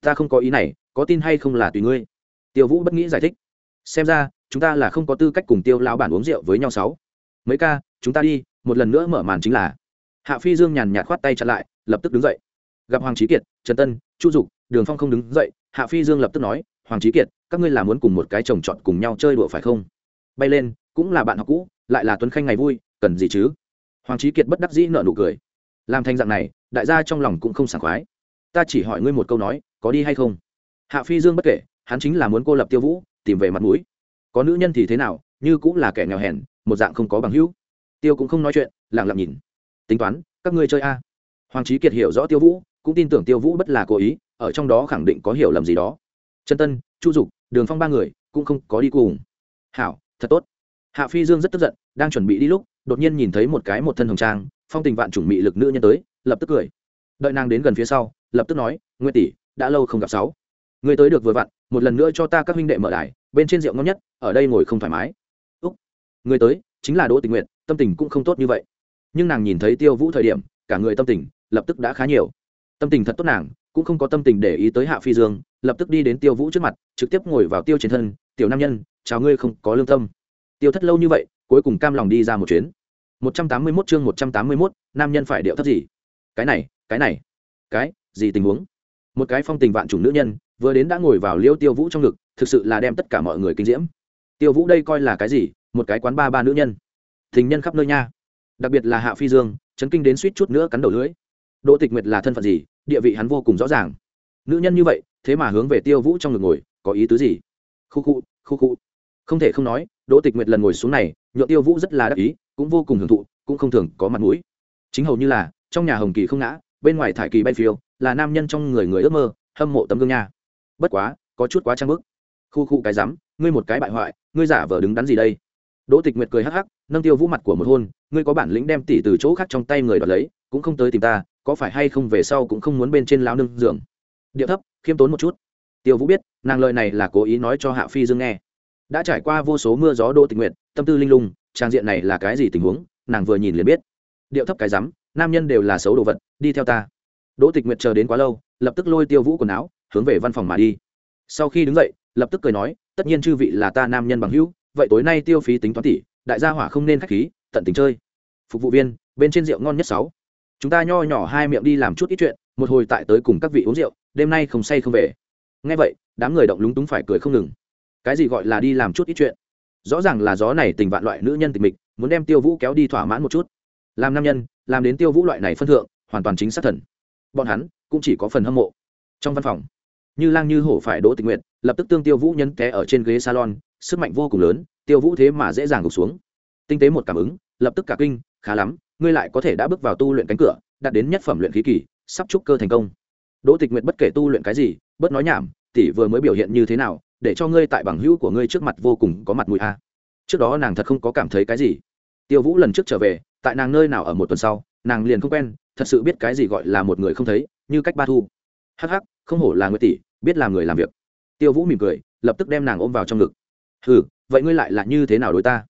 Ta không có ý này, có tin hay không là tùy ngươi. Tiêu vũ bất nghĩ giải thích. Xem ra chúng ta là không có tư cách cùng tiêu lao bản uống rượu với nhau sáu. Mấy ca, chúng ta đi, một lần nữa mở màn chính là. Hạ phi dương nhàn nhạt khoát tay chặn lại, lập tức đứng dậy. Gặp hoàng trí kiệt, trần tân, chu dục, đường phong không đứng dậy, hạ phi dương lập tức nói, hoàng trí kiệt, các ngươi là muốn cùng một cái chồng chọn cùng nhau chơi đùa phải không? Bay lên, cũng là bạn học cũ, lại là tuấn khanh ngày vui, cần gì chứ? Hoàng trí kiệt bất đắc dĩ nợ nụ cười. Làm thành dạng này, đại gia trong lòng cũng không sảng khoái. Ta chỉ hỏi ngươi một câu nói, có đi hay không? Hạ phi dương bất kể, hắn chính là muốn cô lập tiêu vũ, tìm về mặt mũi có nữ nhân thì thế nào, như cũng là kẻ nghèo hèn, một dạng không có bằng hữu. Tiêu cũng không nói chuyện lẳng lặng nhìn. Tính toán, các ngươi chơi a. Hoàng trí kiệt hiểu rõ tiêu vũ, cũng tin tưởng tiêu vũ bất là cố ý, ở trong đó khẳng định có hiểu lầm gì đó. Trần tân, chu dục, đường phong ba người, cũng không có đi cùng. Hảo, thật tốt. Hạ phi dương rất tức giận, đang chuẩn bị đi lúc, đột nhiên nhìn thấy một cái một thân hồng trang, phong tình vạn chủng mị lực nữ nhân tới, lập tức cười. Đợi nàng đến gần phía sau, lập tức nói nguyên tỷ, đã lâu không gặp sáu người tới được vừa vặn một lần nữa cho ta các huynh đệ mở đài bên trên rượu ngon nhất ở đây ngồi không thoải mái. Úc người tới chính là đỗ tình nguyện tâm tình cũng không tốt như vậy. Nhưng nàng nhìn thấy tiêu vũ thời điểm cả người tâm tình lập tức đã khá nhiều. Tâm tình thật tốt nàng cũng không có tâm tình để ý tới hạ phi dương lập tức đi đến tiêu vũ trước mặt trực tiếp ngồi vào tiêu trên thân tiểu nam nhân chào ngươi không có lương tâm. Tiêu thất lâu như vậy cuối cùng cam lòng đi ra một chuyến. 181 chương 181, nam nhân phải điệu thấp gì? Cái này cái này cái gì tình huống? Một cái phong tình vạn chủng nữ nhân, vừa đến đã ngồi vào liêu tiêu vũ trong ngực, thực sự là đem tất cả mọi người kinh diễm. Tiêu vũ đây coi là cái gì? Một cái quán ba ba nữ nhân. Tình nhân khắp nơi nha. Đặc biệt là hạ phi dương, chấn kinh đến suýt chút nữa cắn đầu lưỡi. Đỗ tịch nguyệt là thân phận gì? Địa vị hắn vô cùng rõ ràng. Nữ nhân như vậy, thế mà hướng về tiêu vũ trong ngực ngồi, có ý tứ gì? Khu khu khu khu. Không thể không nói, đỗ tịch nguyệt lần ngồi xuống này, nhượng tiêu vũ rất là đắc ý, cũng vô cùng hưởng thụ, cũng không thường có mặt mũi. Chính hầu như là, trong nhà hồng kỳ không ngã, bên ngoài thải kỳ bay phiêu là nam nhân trong người người ước mơ, hâm mộ tấm gương nha. Bất quá, có chút quá trang bức. Khu khu cái rắm, ngươi một cái bại hoại, ngươi giả vờ đứng đắn gì đây? Đỗ tịch nguyệt cười hắc hắc, nâng tiêu vũ mặt của một hôn, ngươi có bản lĩnh đem tỷ từ chỗ khác trong tay người đoạt lấy, cũng không tới tìm ta, có phải hay không về sau cũng không muốn bên trên lao nương giường? Điệu thấp, khiêm tốn một chút. Tiêu vũ biết, nàng lời này là cố ý nói cho hạ phi dương nghe. Đã trải qua vô số mưa gió đỗ Tịch Nguyệt, tâm tư linh lung, trang diện này là cái gì tình huống, nàng vừa nhìn liền biết. Điệu thấp cái rắm, nam nhân đều là xấu đồ vật, đi theo ta đỗ tịch nguyệt chờ đến quá lâu, lập tức lôi tiêu vũ quần áo, hướng về văn phòng mà đi. Sau khi đứng dậy, lập tức cười nói, tất nhiên chư vị là ta nam nhân bằng hữu, vậy tối nay tiêu phí tính toán tỷ đại gia hỏa không nên khách khí, tận tình chơi. Phục vụ viên, bên trên rượu ngon nhất sáu. Chúng ta nho nhỏ hai miệng đi làm chút ít chuyện, một hồi tại tới cùng các vị uống rượu, đêm nay không say không về. Nghe vậy, đám người động lúng túng phải cười không ngừng. Cái gì gọi là đi làm chút ít chuyện? Rõ ràng là gió này tình vạn loại nữ nhân tình mịch, muốn đem tiêu vũ kéo đi thỏa mãn một chút. Làm nam nhân, làm đến tiêu vũ loại này phân thượng, hoàn toàn chính xác thần bọn hắn cũng chỉ có phần hâm mộ. Trong văn phòng, như lang như hổ phải đỗ tình nguyện lập tức tương tiêu vũ nhấn té ở trên ghế salon, sức mạnh vô cùng lớn, tiêu vũ thế mà dễ dàng gục xuống. Tinh tế một cảm ứng, lập tức cả kinh, khá lắm, ngươi lại có thể đã bước vào tu luyện cánh cửa, đạt đến nhất phẩm luyện khí kỳ, sắp trúc cơ thành công. Đỗ tịch nguyện bất kể tu luyện cái gì bất nói nhảm, tỷ vừa mới biểu hiện như thế nào, để cho ngươi tại bằng hữu của ngươi trước mặt vô cùng có mặt mũi a. Trước đó nàng thật không có cảm thấy cái gì. Tiêu vũ lần trước trở về, tại nàng nơi nào ở một tuần sau nàng liền không quen, thật sự biết cái gì gọi là một người không thấy, như cách ba thu. Hắc hắc, không hổ là người tỷ, biết làm người làm việc. Tiêu vũ mỉm cười, lập tức đem nàng ôm vào trong ngực. Ừ vậy ngươi lại là như thế nào đối ta?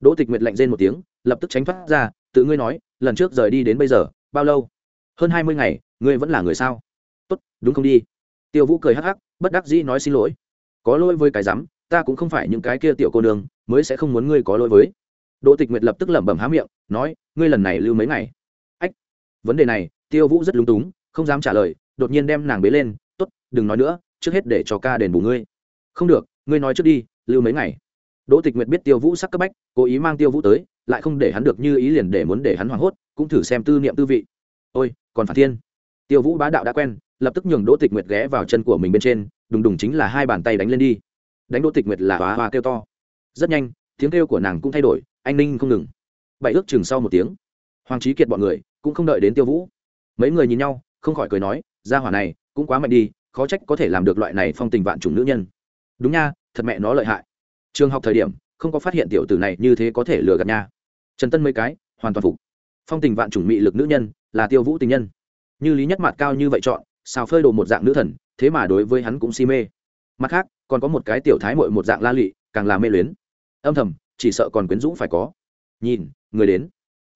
Đỗ tịch nguyệt lạnh rên một tiếng, lập tức tránh thoát ra, tự ngươi nói, lần trước rời đi đến bây giờ, bao lâu? Hơn hai mươi ngày, ngươi vẫn là người sao? Tốt, đúng không đi? Tiêu vũ cười hắc hắc, bất đắc dĩ nói xin lỗi. Có lỗi với cái rắm ta cũng không phải những cái kia tiểu cô nương, mới sẽ không muốn ngươi có lỗi với. Đỗ tịch nguyệt lập tức lẩm bẩm há miệng, nói, ngươi lần này lưu mấy ngày? Vấn đề này, tiêu vũ rất lúng túng, không dám trả lời, đột nhiên đem nàng bế lên, tốt, đừng nói nữa, trước hết để cho ca đền bù ngươi. Không được, ngươi nói trước đi, lưu mấy ngày. Đỗ tịch nguyệt biết tiêu vũ sắc cấp bách, cố ý mang tiêu vũ tới, lại không để hắn được như ý liền để muốn để hắn hoảng hốt, cũng thử xem tư niệm tư vị. Ôi, còn phản thiên. Tiêu vũ bá đạo đã quen, lập tức nhường đỗ tịch nguyệt ghé vào chân của mình bên trên, đùng đùng chính là hai bàn tay đánh lên đi. Đánh đỗ tịch nguyệt là hoa hoa kêu to. Rất nhanh, tiếng kêu của nàng cũng thay đổi, anh ninh không ngừng. Bảy ước chừng sau một tiếng, hoàng trí kiệt bọn người cũng không đợi đến tiêu vũ. Mấy người nhìn nhau, không khỏi cười nói ra hỏa này, cũng quá mạnh đi, khó trách có thể làm được loại này phong tình vạn chủng nữ nhân. Đúng nha, thật mẹ nó lợi hại. Trường học thời điểm, không có phát hiện tiểu tử này như thế có thể lừa gạt nha. Trần tân mấy cái, hoàn toàn phục. Phong tình vạn chủng mị lực nữ nhân, là tiêu vũ tình nhân. Như lý nhất mặt cao như vậy chọn, xào phơi đồ một dạng nữ thần, thế mà đối với hắn cũng si mê. Mặt khác, còn có một cái tiểu thái mội một dạng la lị, càng là mê luyến. Âm thầm, chỉ sợ còn quyến rũ phải có. Nhìn, người đến.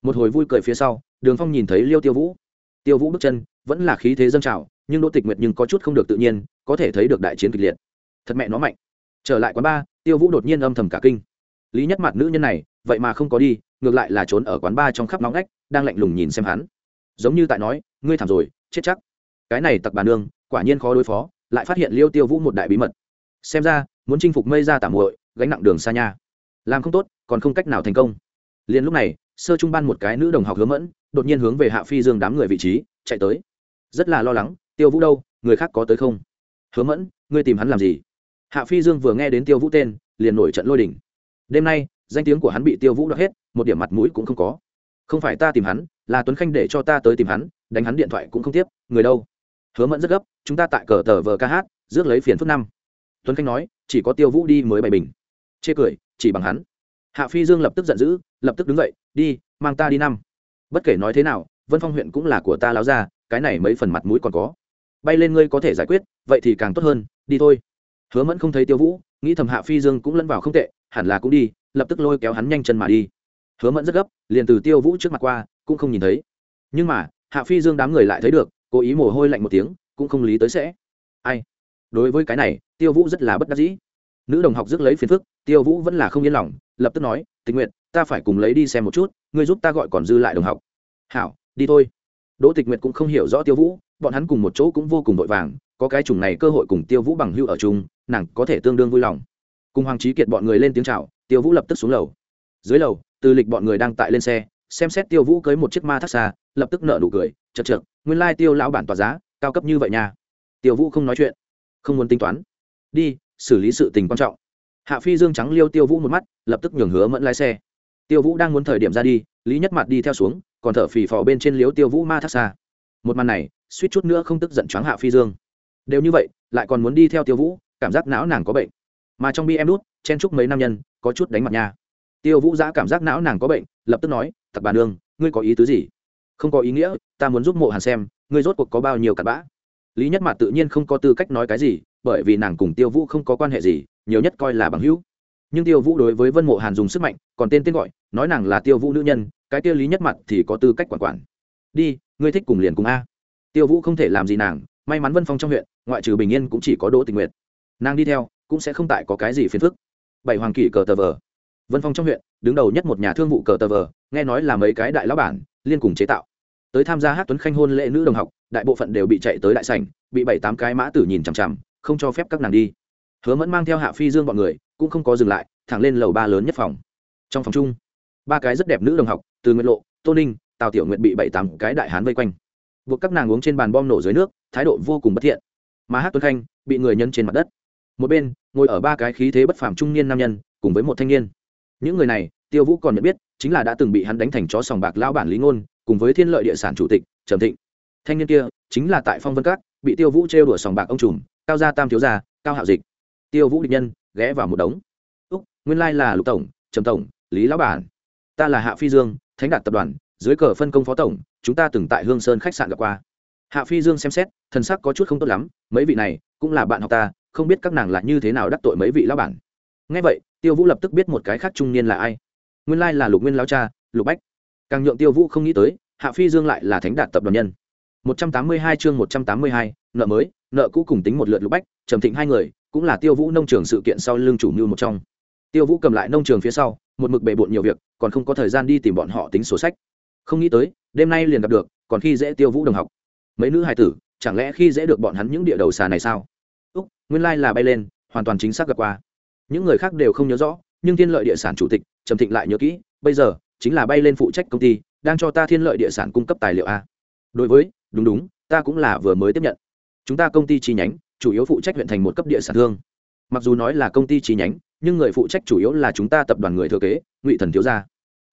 Một hồi vui cười phía sau đường phong nhìn thấy liêu tiêu vũ. Tiêu vũ bước chân vẫn là khí thế dâng trào, nhưng đỗ tịch nguyệt nhưng có chút không được tự nhiên, có thể thấy được đại chiến kịch liệt. Thật mẹ nó mạnh. Trở lại quán ba tiêu vũ đột nhiên âm thầm cả kinh. Lý nhất mặt nữ nhân này, vậy mà không có đi, ngược lại là trốn ở quán ba trong khắp nóng ngách, đang lạnh lùng nhìn xem hắn. Giống như tại nói, ngươi thảm rồi, chết chắc. Cái này tặc bà nương, quả nhiên khó đối phó, lại phát hiện liêu tiêu vũ một đại bí mật. Xem ra, muốn chinh phục mây ra Tạm muội, gánh nặng đường xa nha làm không tốt, còn không cách nào thành công. Liền lúc này, sơ trung ban một cái nữ đồng học hứa mẫn đột nhiên hướng về hạ phi dương đám người vị trí, chạy tới. Rất là lo lắng, tiêu vũ đâu? Người khác có tới không? Hứa mẫn, ngươi tìm hắn làm gì? Hạ phi dương vừa nghe đến tiêu vũ tên, liền nổi trận lôi đỉnh đêm nay, danh tiếng của hắn bị tiêu vũ đ hết, một điểm mặt mũi cũng không có. Không phải ta tìm hắn, là tuấn khanh để cho ta tới tìm hắn, đánh hắn điện thoại cũng không tiếp, người đâu? Hứa mẫn rất gấp, chúng ta tại cờ tờ vờ ca hát, rước lấy phiền phức năm. Tuấn khanh nói, chỉ có tiêu vũ đi mới bày bình. Chê cười, chỉ bằng hắn. Hạ phi dương lập tức giận dữ, lập tức đứng dậy, đi, mang ta đi năm bất kể nói thế nào, vân phong huyện cũng là của ta láo ra, cái này mấy phần mặt mũi còn có. Bay lên ngươi có thể giải quyết, vậy thì càng tốt hơn, đi thôi. Hứa mẫn không thấy tiêu vũ, nghĩ thầm hạ phi dương cũng lẫn vào không tệ, hẳn là cũng đi, lập tức lôi kéo hắn nhanh chân mà đi. Hứa mẫn rất gấp, liền từ tiêu vũ trước mặt qua, cũng không nhìn thấy. Nhưng mà, hạ phi dương đám người lại thấy được, cố ý mồ hôi lạnh một tiếng, cũng không lý tới sẽ. Ai? Đối với cái này, tiêu vũ rất là bất đắc dĩ. Nữ đồng học rước lấy phiền phức, tiêu vũ vẫn là không yên lòng, lập tức nói tình nguyện ta phải cùng lấy đi xem một chút, ngươi giúp ta gọi còn dư lại đồng học. Hảo, đi thôi. Đỗ tịch nguyệt cũng không hiểu rõ tiêu vũ, bọn hắn cùng một chỗ cũng vô cùng vội vàng, có cái chủng này cơ hội cùng tiêu vũ bằng hưu ở chung, nàng có thể tương đương vui lòng. Cùng hoàng trí kiệt bọn người lên tiếng c h à o tiêu vũ lập tức xuống lầu. Dưới lầu, từ lịch bọn người đang tại lên xe, xem xét tiêu vũ cưới một chiếc ma thác xa, lập tức nợ nụ cười, chật chật nguyên lai tiêu lão bản tỏa giá, cao cấp như vậy nha. Tiêu vũ không nói chuyện, không muốn tính toán. Đi, xử lý sự tình quan trọng. Hạ phi dương trắng liêu tiêu vũ một mắt, lập tức nhường hứa mẫn lái xe tiêu vũ đang muốn thời điểm ra đi, lý nhất mặt đi theo xuống, còn thở phì phò bên trên liếu tiêu vũ ma thác xa. Một màn này, suýt chút nữa không tức giận choáng hạ phi dương. Đều như vậy, lại còn muốn đi theo tiêu vũ, cảm giác não nàng có bệnh. Mà trong bi em đút chen chúc mấy nam nhân, có chút đánh mặt nha. Tiêu vũ giã cảm giác não nàng có bệnh, lập tức nói thật bà nương, ngươi có ý tứ gì? Không có ý nghĩa, ta muốn giúp mộ hàn xem, ngươi rốt cuộc có bao nhiêu cặn bã. Lý nhất mặt tự nhiên không có tư cách nói cái gì, bởi vì nàng cùng tiêu vũ không có quan hệ gì, nhiều nhất coi là bằng hữu nhưng tiêu vũ đối với vân mộ hàn dùng sức mạnh, còn tên tên gọi, nói nàng là tiêu vũ nữ nhân, cái tiêu lý nhất mặt thì có tư cách quản quản. Đi, ngươi thích cùng liền cùng a. Tiêu vũ không thể làm gì nàng, may mắn vân phong trong huyện, ngoại trừ bình yên cũng chỉ có đỗ tình nguyện nàng đi theo, cũng sẽ không tại có cái gì phiền phức. Bảy hoàng kỷ cờ tờ vờ. Vân phong trong huyện, đứng đầu nhất một nhà thương vụ cờ tờ vờ, nghe nói là mấy cái đại lão bản, liên cùng chế tạo. Tới tham gia hát tuấn khanh hôn lễ nữ đồng học, đại bộ phận đều bị chạy tới đại sảnh, bị bảy tám cái mã tử nhìn chằm chằm, không cho phép các nàng đi. Hứa mẫn mang theo hạ phi dương bọn người cũng không có dừng lại, thẳng lên lầu ba lớn nhất phòng. Trong phòng chung, ba cái rất đẹp nữ đồng học, từ nguyện lộ, tô ninh, tào tiểu nguyện bị bảy tám cái đại hán vây quanh. Buộc các nàng uống trên bàn bom nổ dưới nước, thái độ vô cùng bất thiện. Mà hát tuấn khanh bị người nhân trên mặt đất. Một bên, ngồi ở ba cái khí thế bất phàm trung niên nam nhân, cùng với một thanh niên. Những người này, tiêu vũ còn nhận biết, chính là đã từng bị hắn đánh thành chó sòng bạc lao bản lý ngôn, cùng với thiên lợi địa sản chủ tịch, trầm thịnh. Thanh niên kia, chính là tại phong vân cát bị tiêu vũ trêu đùa sòng bạc ông trùm, cao gia tam thiếu gia, cao hạo dịch tiêu vũ địch nhân ghé vào một đống. Úc nguyên lai là lục tổng trầm tổng lý lão bản. Ta là hạ phi dương thánh đạt tập đoàn dưới cờ phân công phó tổng chúng ta từng tại hương sơn khách sạn gặp qua. Hạ phi dương xem xét thần sắc có chút không tốt lắm mấy vị này cũng là bạn học ta không biết các nàng là như thế nào đắc tội mấy vị lão bản. Ngay vậy tiêu vũ lập tức biết một cái khác trung niên là ai. Nguyên lai là lục nguyên lão cha lục bách. Càng nhượng tiêu vũ không nghĩ tới hạ phi dương lại là thánh đạt tập đoàn nhân. 182 chương 182, nợ mới nợ cũ cùng tính một lượt lục bách trầm thịnh hai người cũng là tiêu vũ nông trường sự kiện sau lưng chủ mưu một trong. Tiêu vũ cầm lại nông trường phía sau, một mực bề bộn nhiều việc, còn không có thời gian đi tìm bọn họ tính sổ sách. Không nghĩ tới, đêm nay liền gặp được, còn khi dễ tiêu vũ đồng học. Mấy nữ hài tử, chẳng lẽ khi dễ được bọn hắn những địa đầu xà này sao? Úc, nguyên lai là bay lên, hoàn toàn chính xác gặp qua. Những người khác đều không nhớ rõ, nhưng thiên lợi địa sản chủ tịch trầm thịnh lại nhớ kỹ, bây giờ, chính là bay lên phụ trách công ty, đang cho ta thiên lợi địa sản cung cấp tài liệu a. Đối với, đúng đúng, ta cũng là vừa mới tiếp nhận. Chúng ta công ty chi nhánh chủ yếu phụ trách huyện thành một cấp địa sản thương. Mặc dù nói là công ty chi nhánh, nhưng người phụ trách chủ yếu là chúng ta tập đoàn người thừa kế, ngụy thần thiếu gia.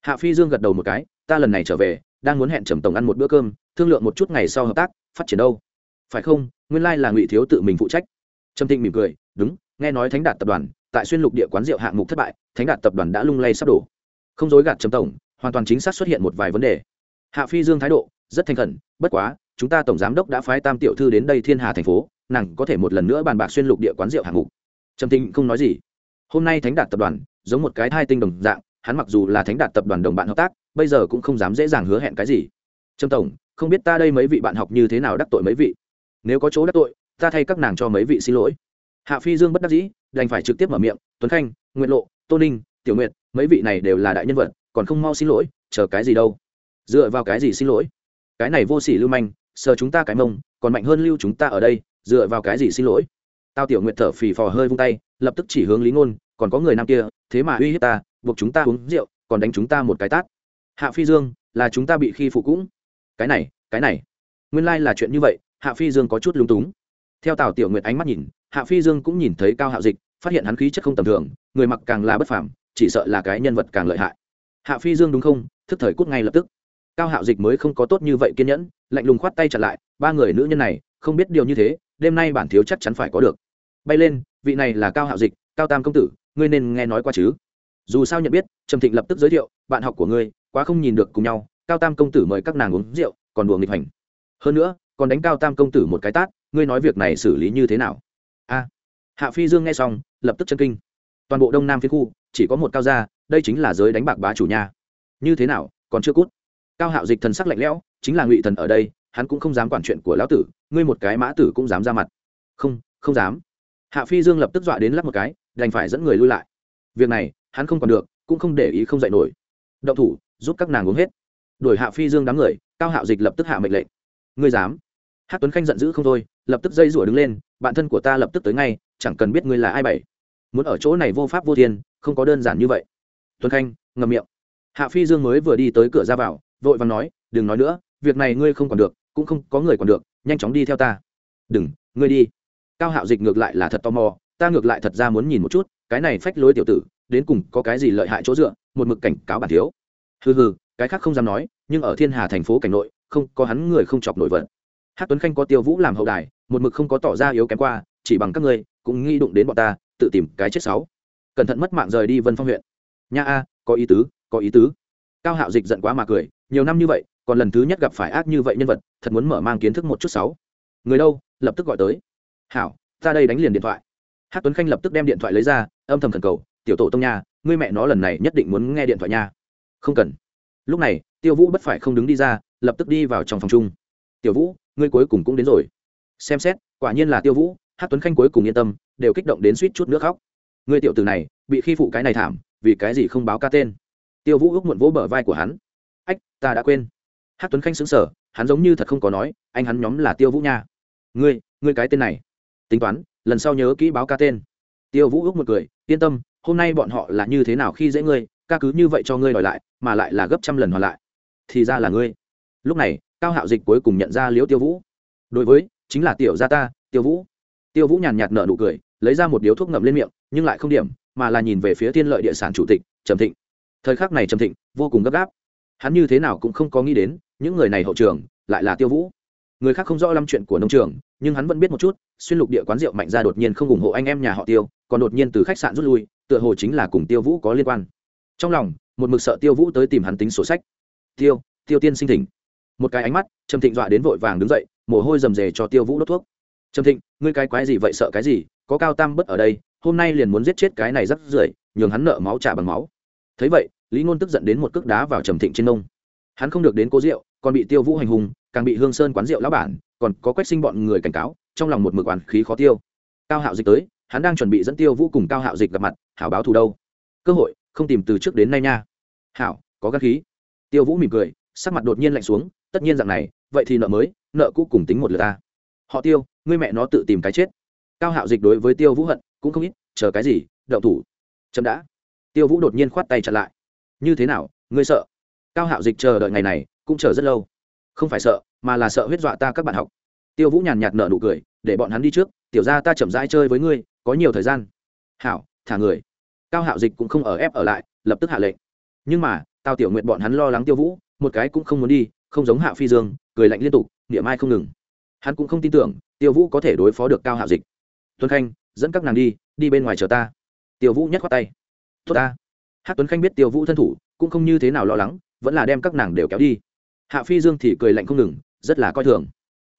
Hạ phi dương gật đầu một cái, ta lần này trở về, đang muốn hẹn trầm tổng ăn một bữa cơm, thương lượng một chút ngày sau hợp tác, phát triển đâu. Phải không? Nguyên lai là ngụy thiếu tự mình phụ trách. Trầm thịnh mỉm cười, đúng, nghe nói thánh đạt tập đoàn, tại xuyên lục địa quán rượu hạng mục thất bại, thánh đạt tập đoàn đã lung lay sắp đổ. Không dối gạt trầm tổng, hoàn toàn chính xác xuất hiện một vài vấn đề. Hạ phi dương thái độ, rất thành khẩn, bất quá, chúng ta tổng giám đốc đã phái tam tiểu thư đến đây thiên hà thành phố nàng có thể một lần nữa bàn bạc xuyên lục địa quán rượu hạng mục. Trầm tinh không nói gì. Hôm nay thánh đạt tập đoàn, giống một cái thai tinh đồng dạng, hắn mặc dù là thánh đạt tập đoàn đồng bạn hợp tác, bây giờ cũng không dám dễ dàng hứa hẹn cái gì. Trâm tổng, không biết ta đây mấy vị bạn học như thế nào đắc tội mấy vị? Nếu có chỗ đắc tội, ta thay các nàng cho mấy vị xin lỗi. Hạ phi dương bất đắc dĩ, đành phải trực tiếp mở miệng, tuấn khanh nguyện lộ, tô ninh, tiểu nguyện mấy vị này đều là đại nhân vật, còn không mau xin lỗi, chờ cái gì đâu? Dựa vào cái gì xin lỗi? Cái này vô sỉ lưu manh, sờ chúng ta cái mông, còn mạnh hơn lưu chúng ta ở đây dựa vào cái gì xin lỗi? Tao tiểu nguyện thở phì phò hơi vung tay, lập tức chỉ hướng lý ngôn, còn có người nam kia, thế mà uy hiếp ta, buộc chúng ta uống rượu, còn đánh chúng ta một cái tát. Hạ phi dương, là chúng ta bị khi phụ cũng. Cái này cái này. Nguyên lai、like、là chuyện như vậy, hạ phi dương có chút lung túng. Theo tào tiểu nguyệt ánh mắt nhìn, hạ phi dương cũng nhìn thấy cao hạo dịch, phát hiện hắn khí chất không tầm thường, người mặc càng là bất phàm, chỉ sợ là cái nhân vật càng lợi hại. Hạ phi dương đúng không? Thức thời cút ngay lập tức. Cao hạo dịch mới không có tốt như vậy kiên nhẫn, lạnh lùng khoát tay chặt lại, ba người nữ nhân này không biết điều như thế, đêm nay bản thiếu chắc chắn phải có được. Bay lên, vị này là cao hạo dịch, cao tam công tử, ngươi nên nghe nói qua chứ? Dù sao nhận biết, trầm thịnh lập tức giới thiệu, bạn học của ngươi, quá không nhìn được cùng nhau, cao tam công tử mời các nàng uống rượu, còn đùa nghịch hành hơn nữa, còn đánh cao tam công tử một cái tát, ngươi nói việc này xử lý như thế nào? A. Hạ phi dương nghe xong, lập tức chân kinh. Toàn bộ đông nam phía khu, chỉ có một cao gia, đây chính là giới đánh bạc bá chủ nhà như thế nào, còn chưa cút? Cao hạo dịch thần sắc lạnh lẽo, chính là ngụy thần ở đây hắn cũng không dám quản chuyện của lão tử, ngươi một cái mã tử cũng dám ra mặt. Không không dám. Hạ phi dương lập tức dọa đến lắp một cái, đành phải dẫn người lui lại. Việc này, hắn không còn được, cũng không để ý không dạy nổi. Động thủ, giúp các nàng uống hết. Đuổi hạ phi dương đám người, cao hạo dịch lập tức hạ mệnh lệnh. Ngươi dám? Hát tuấn khanh giận dữ không thôi, lập tức dây rủa đứng lên, bạn thân của ta lập tức tới ngay, chẳng cần biết ngươi là ai bảy. Muốn ở chỗ này vô pháp vô thiên, không có đơn giản như vậy. Tuấn khanh ngầm miệng. Hạ phi dương mới vừa đi tới cửa ra vào, vội vàng nói, đừng nói nữa, việc này ngươi không còn được cũng không có người còn được, nhanh chóng đi theo ta. Đừng, ngươi đi. Cao hạo dịch ngược lại là thật tò mò, ta ngược lại thật ra muốn nhìn một chút, cái này phách lối tiểu tử, đến cùng có cái gì lợi hại chỗ dựa, một mực cảnh cáo bản thiếu. Hừ hừ, cái khác không dám nói, nhưng ở thiên hà thành phố cảnh nội, không, có hắn người không chọc nổi vật hát tuấn khanh có tiêu vũ làm hậu đài, một mực không có tỏ ra yếu kém qua, chỉ bằng các ngươi, cũng nghi đụng đến bọn ta, tự tìm cái chết sáu. Cẩn thận mất mạng rời đi vân phong huyện. Nha a, có ý tứ, có ý tứ. Cao hạo dịch giận quá mà cười, nhiều năm như vậy còn lần thứ nhất gặp phải ác như vậy nhân vật, thật muốn mở mang kiến thức một chút sáu. Người đâu? Lập tức gọi tới. Hảo, ta đây đánh liền điện thoại. Hát tuấn khanh lập tức đem điện thoại lấy ra, âm thầm thần cầu, tiểu tổ tông nha, ngươi mẹ nó lần này nhất định muốn nghe điện thoại nha. Không cần. Lúc này, tiêu vũ bất phải không đứng đi ra, lập tức đi vào trong phòng chung. Tiểu vũ, ngươi cuối cùng cũng đến rồi. Xem xét, quả nhiên là tiêu vũ. Hát tuấn khanh cuối cùng yên tâm, đều kích động đến suýt chút nước khóc. Ngươi tiểu tử này, bị khi phụ cái này thảm, vì cái gì không báo ca tên? Tiêu vũ ước muộn vỗ bờ vai của hắn. Ách, ta đã quên hát tuấn khanh xứng sở hắn giống như thật không có nói, anh hắn nhóm là tiêu vũ nha. Ngươi ngươi cái tên này. Tính toán, lần sau nhớ kỹ báo ca tên. Tiêu vũ ước một cười, yên tâm, hôm nay bọn họ là như thế nào khi dễ ngươi, ca cứ như vậy cho ngươi đòi lại, mà lại là gấp trăm lần hoàn lại. Thì ra là ngươi. Lúc này, cao hạo dịch cuối cùng nhận ra liễu tiêu vũ. Đối với, chính là tiểu gia ta, tiêu vũ. Tiêu vũ nhàn nhạt nở nụ cười, lấy ra một điếu thuốc ngậm lên miệng, nhưng lại không điểm, mà là nhìn về phía thiên lợi địa sản chủ tịch, trầm thịnh. Thời khắc này trầm thịnh vô cùng gấp gáp hắn như thế nào cũng không có nghĩ đến, những người này hậu trường, lại là tiêu vũ. Người khác không rõ lâm chuyện của nông trường, nhưng hắn vẫn biết một chút, xuyên lục địa quán rượu mạnh ra đột nhiên không ủng hộ anh em nhà họ tiêu, còn đột nhiên từ khách sạn rút lui, tựa hồ chính là cùng tiêu vũ có liên quan. Trong lòng, một mực sợ tiêu vũ tới tìm hắn tính sổ sách. Tiêu tiêu tiên sinh thỉnh. Một cái ánh mắt, trầm thịnh dọa đến vội vàng đứng dậy, mồ hôi rầm rề cho tiêu vũ đốt thuốc. Trầm thịnh, ngươi cái quái gì vậy, sợ cái gì? Có cao tam bất ở đây, hôm nay liền muốn giết chết cái này rắc rưởi, nhường hắn nợ máu trả bằng máu. Thấy vậy lý ngôn tức giận đến một cước đá vào trầm thịnh trên nông hắn không được đến cố rượu, còn bị tiêu vũ hành hùng càng bị hương sơn quán rượu lão bản, còn có quách sinh bọn người cảnh cáo, trong lòng một mực oán khí khó tiêu. Cao hạo dịch tới, hắn đang chuẩn bị dẫn tiêu vũ cùng cao hạo dịch gặp mặt, hảo báo thù đâu? Cơ hội, không tìm từ trước đến nay nha. Hảo, có gắt khí. Tiêu vũ mỉm cười, sắc mặt đột nhiên lạnh xuống, tất nhiên dạng này, vậy thì nợ mới, nợ cũ cùng tính một lượt ta. Họ tiêu, ngươi mẹ nó tự tìm cái chết. Cao hạo dịch đối với tiêu vũ hận, cũng không ít, chờ cái gì đậu thủ. Chậm đã. Tiêu vũ đột nhiên khoát tay chặn lại như thế nào, ngươi sợ? Cao hạo dịch chờ đợi ngày này, cũng chờ rất lâu. Không phải sợ, mà là sợ huyết dọa ta các bạn học. Tiêu vũ nhàn nhạt nở nụ cười, để bọn hắn đi trước, tiểu ra ta chậm rãi chơi với ngươi, có nhiều thời gian. Hảo, thả người. Cao hạo dịch cũng không ở ép ở lại, lập tức hạ lệnh. Nhưng mà tao tiểu nguyện bọn hắn lo lắng tiêu vũ, một cái cũng không muốn đi, không giống hạ phi dương, cười lạnh liên tục, niệm ai không ngừng. Hắn cũng không tin tưởng, tiêu vũ có thể đối phó được cao hạo dịch. Tuân khanh, dẫn các nàng đi đi bên ngoài chờ ta. Tiêu vũ nhắc khoát tay. Tốt ta hát tuấn khanh biết tiêu vũ thân thủ cũng không như thế nào lo lắng vẫn là đem các nàng đều kéo đi hạ phi dương thì cười lạnh không ngừng rất là coi thường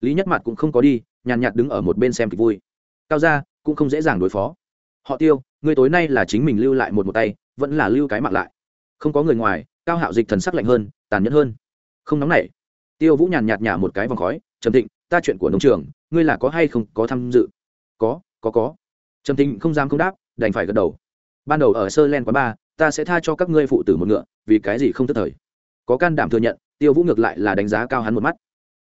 lý nhất mặt cũng không có đi nhàn nhạt đứng ở một bên xem kịch vui cao gia cũng không dễ dàng đối phó họ tiêu người tối nay là chính mình lưu lại một một tay vẫn là lưu cái mạng lại không có người ngoài cao hạo dịch thần sắc lạnh hơn tàn nhẫn hơn không nóng nảy tiêu vũ nhàn nhạt nhả một cái vòng khói trầm thịnh ta chuyện của nông trường ngươi là có hay không có tham dự có có có trầm thịnh không dám không đáp đành phải gật đầu ban đầu ở sơ len quá ba ta sẽ tha cho các ngươi phụ tử một ngựa, vì cái gì không tức thời? Có can đảm thừa nhận, tiêu vũ ngược lại là đánh giá cao hắn một mắt.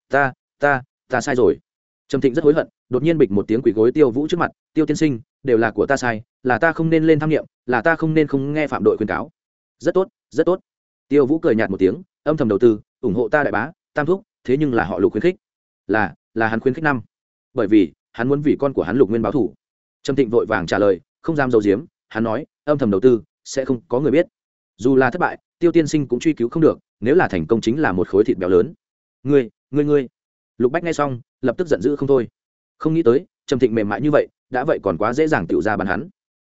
Ta ta ta sai rồi. Trầm thịnh rất hối hận, đột nhiên bịch một tiếng quỷ gối tiêu vũ trước mặt, tiêu tiên sinh, đều là của ta sai, là ta không nên lên tham nghiệm là ta không nên không nghe phạm đội khuyên cáo. Rất tốt rất tốt. Tiêu vũ cười nhạt một tiếng, âm thầm đầu tư, ủng hộ ta đại bá, tam thúc, thế nhưng là họ lục khuyến khích. Là là hắn khuyến khích năm. Bởi vì, hắn muốn vì con của hắn lục nguyên báo thủ. Trầm thịnh vội vàng trả lời, không dám dầu diếm, hắn nói, âm thầm đầu tư sẽ không có người biết. Dù là thất bại, tiêu tiên sinh cũng truy cứu không được, nếu là thành công chính là một khối thịt béo lớn. Ngươi ngươi ngươi. Lục bách nghe xong, lập tức giận dữ không thôi. Không nghĩ tới, trầm thịnh mềm mại như vậy, đã vậy còn quá dễ dàng tự ra bàn hắn.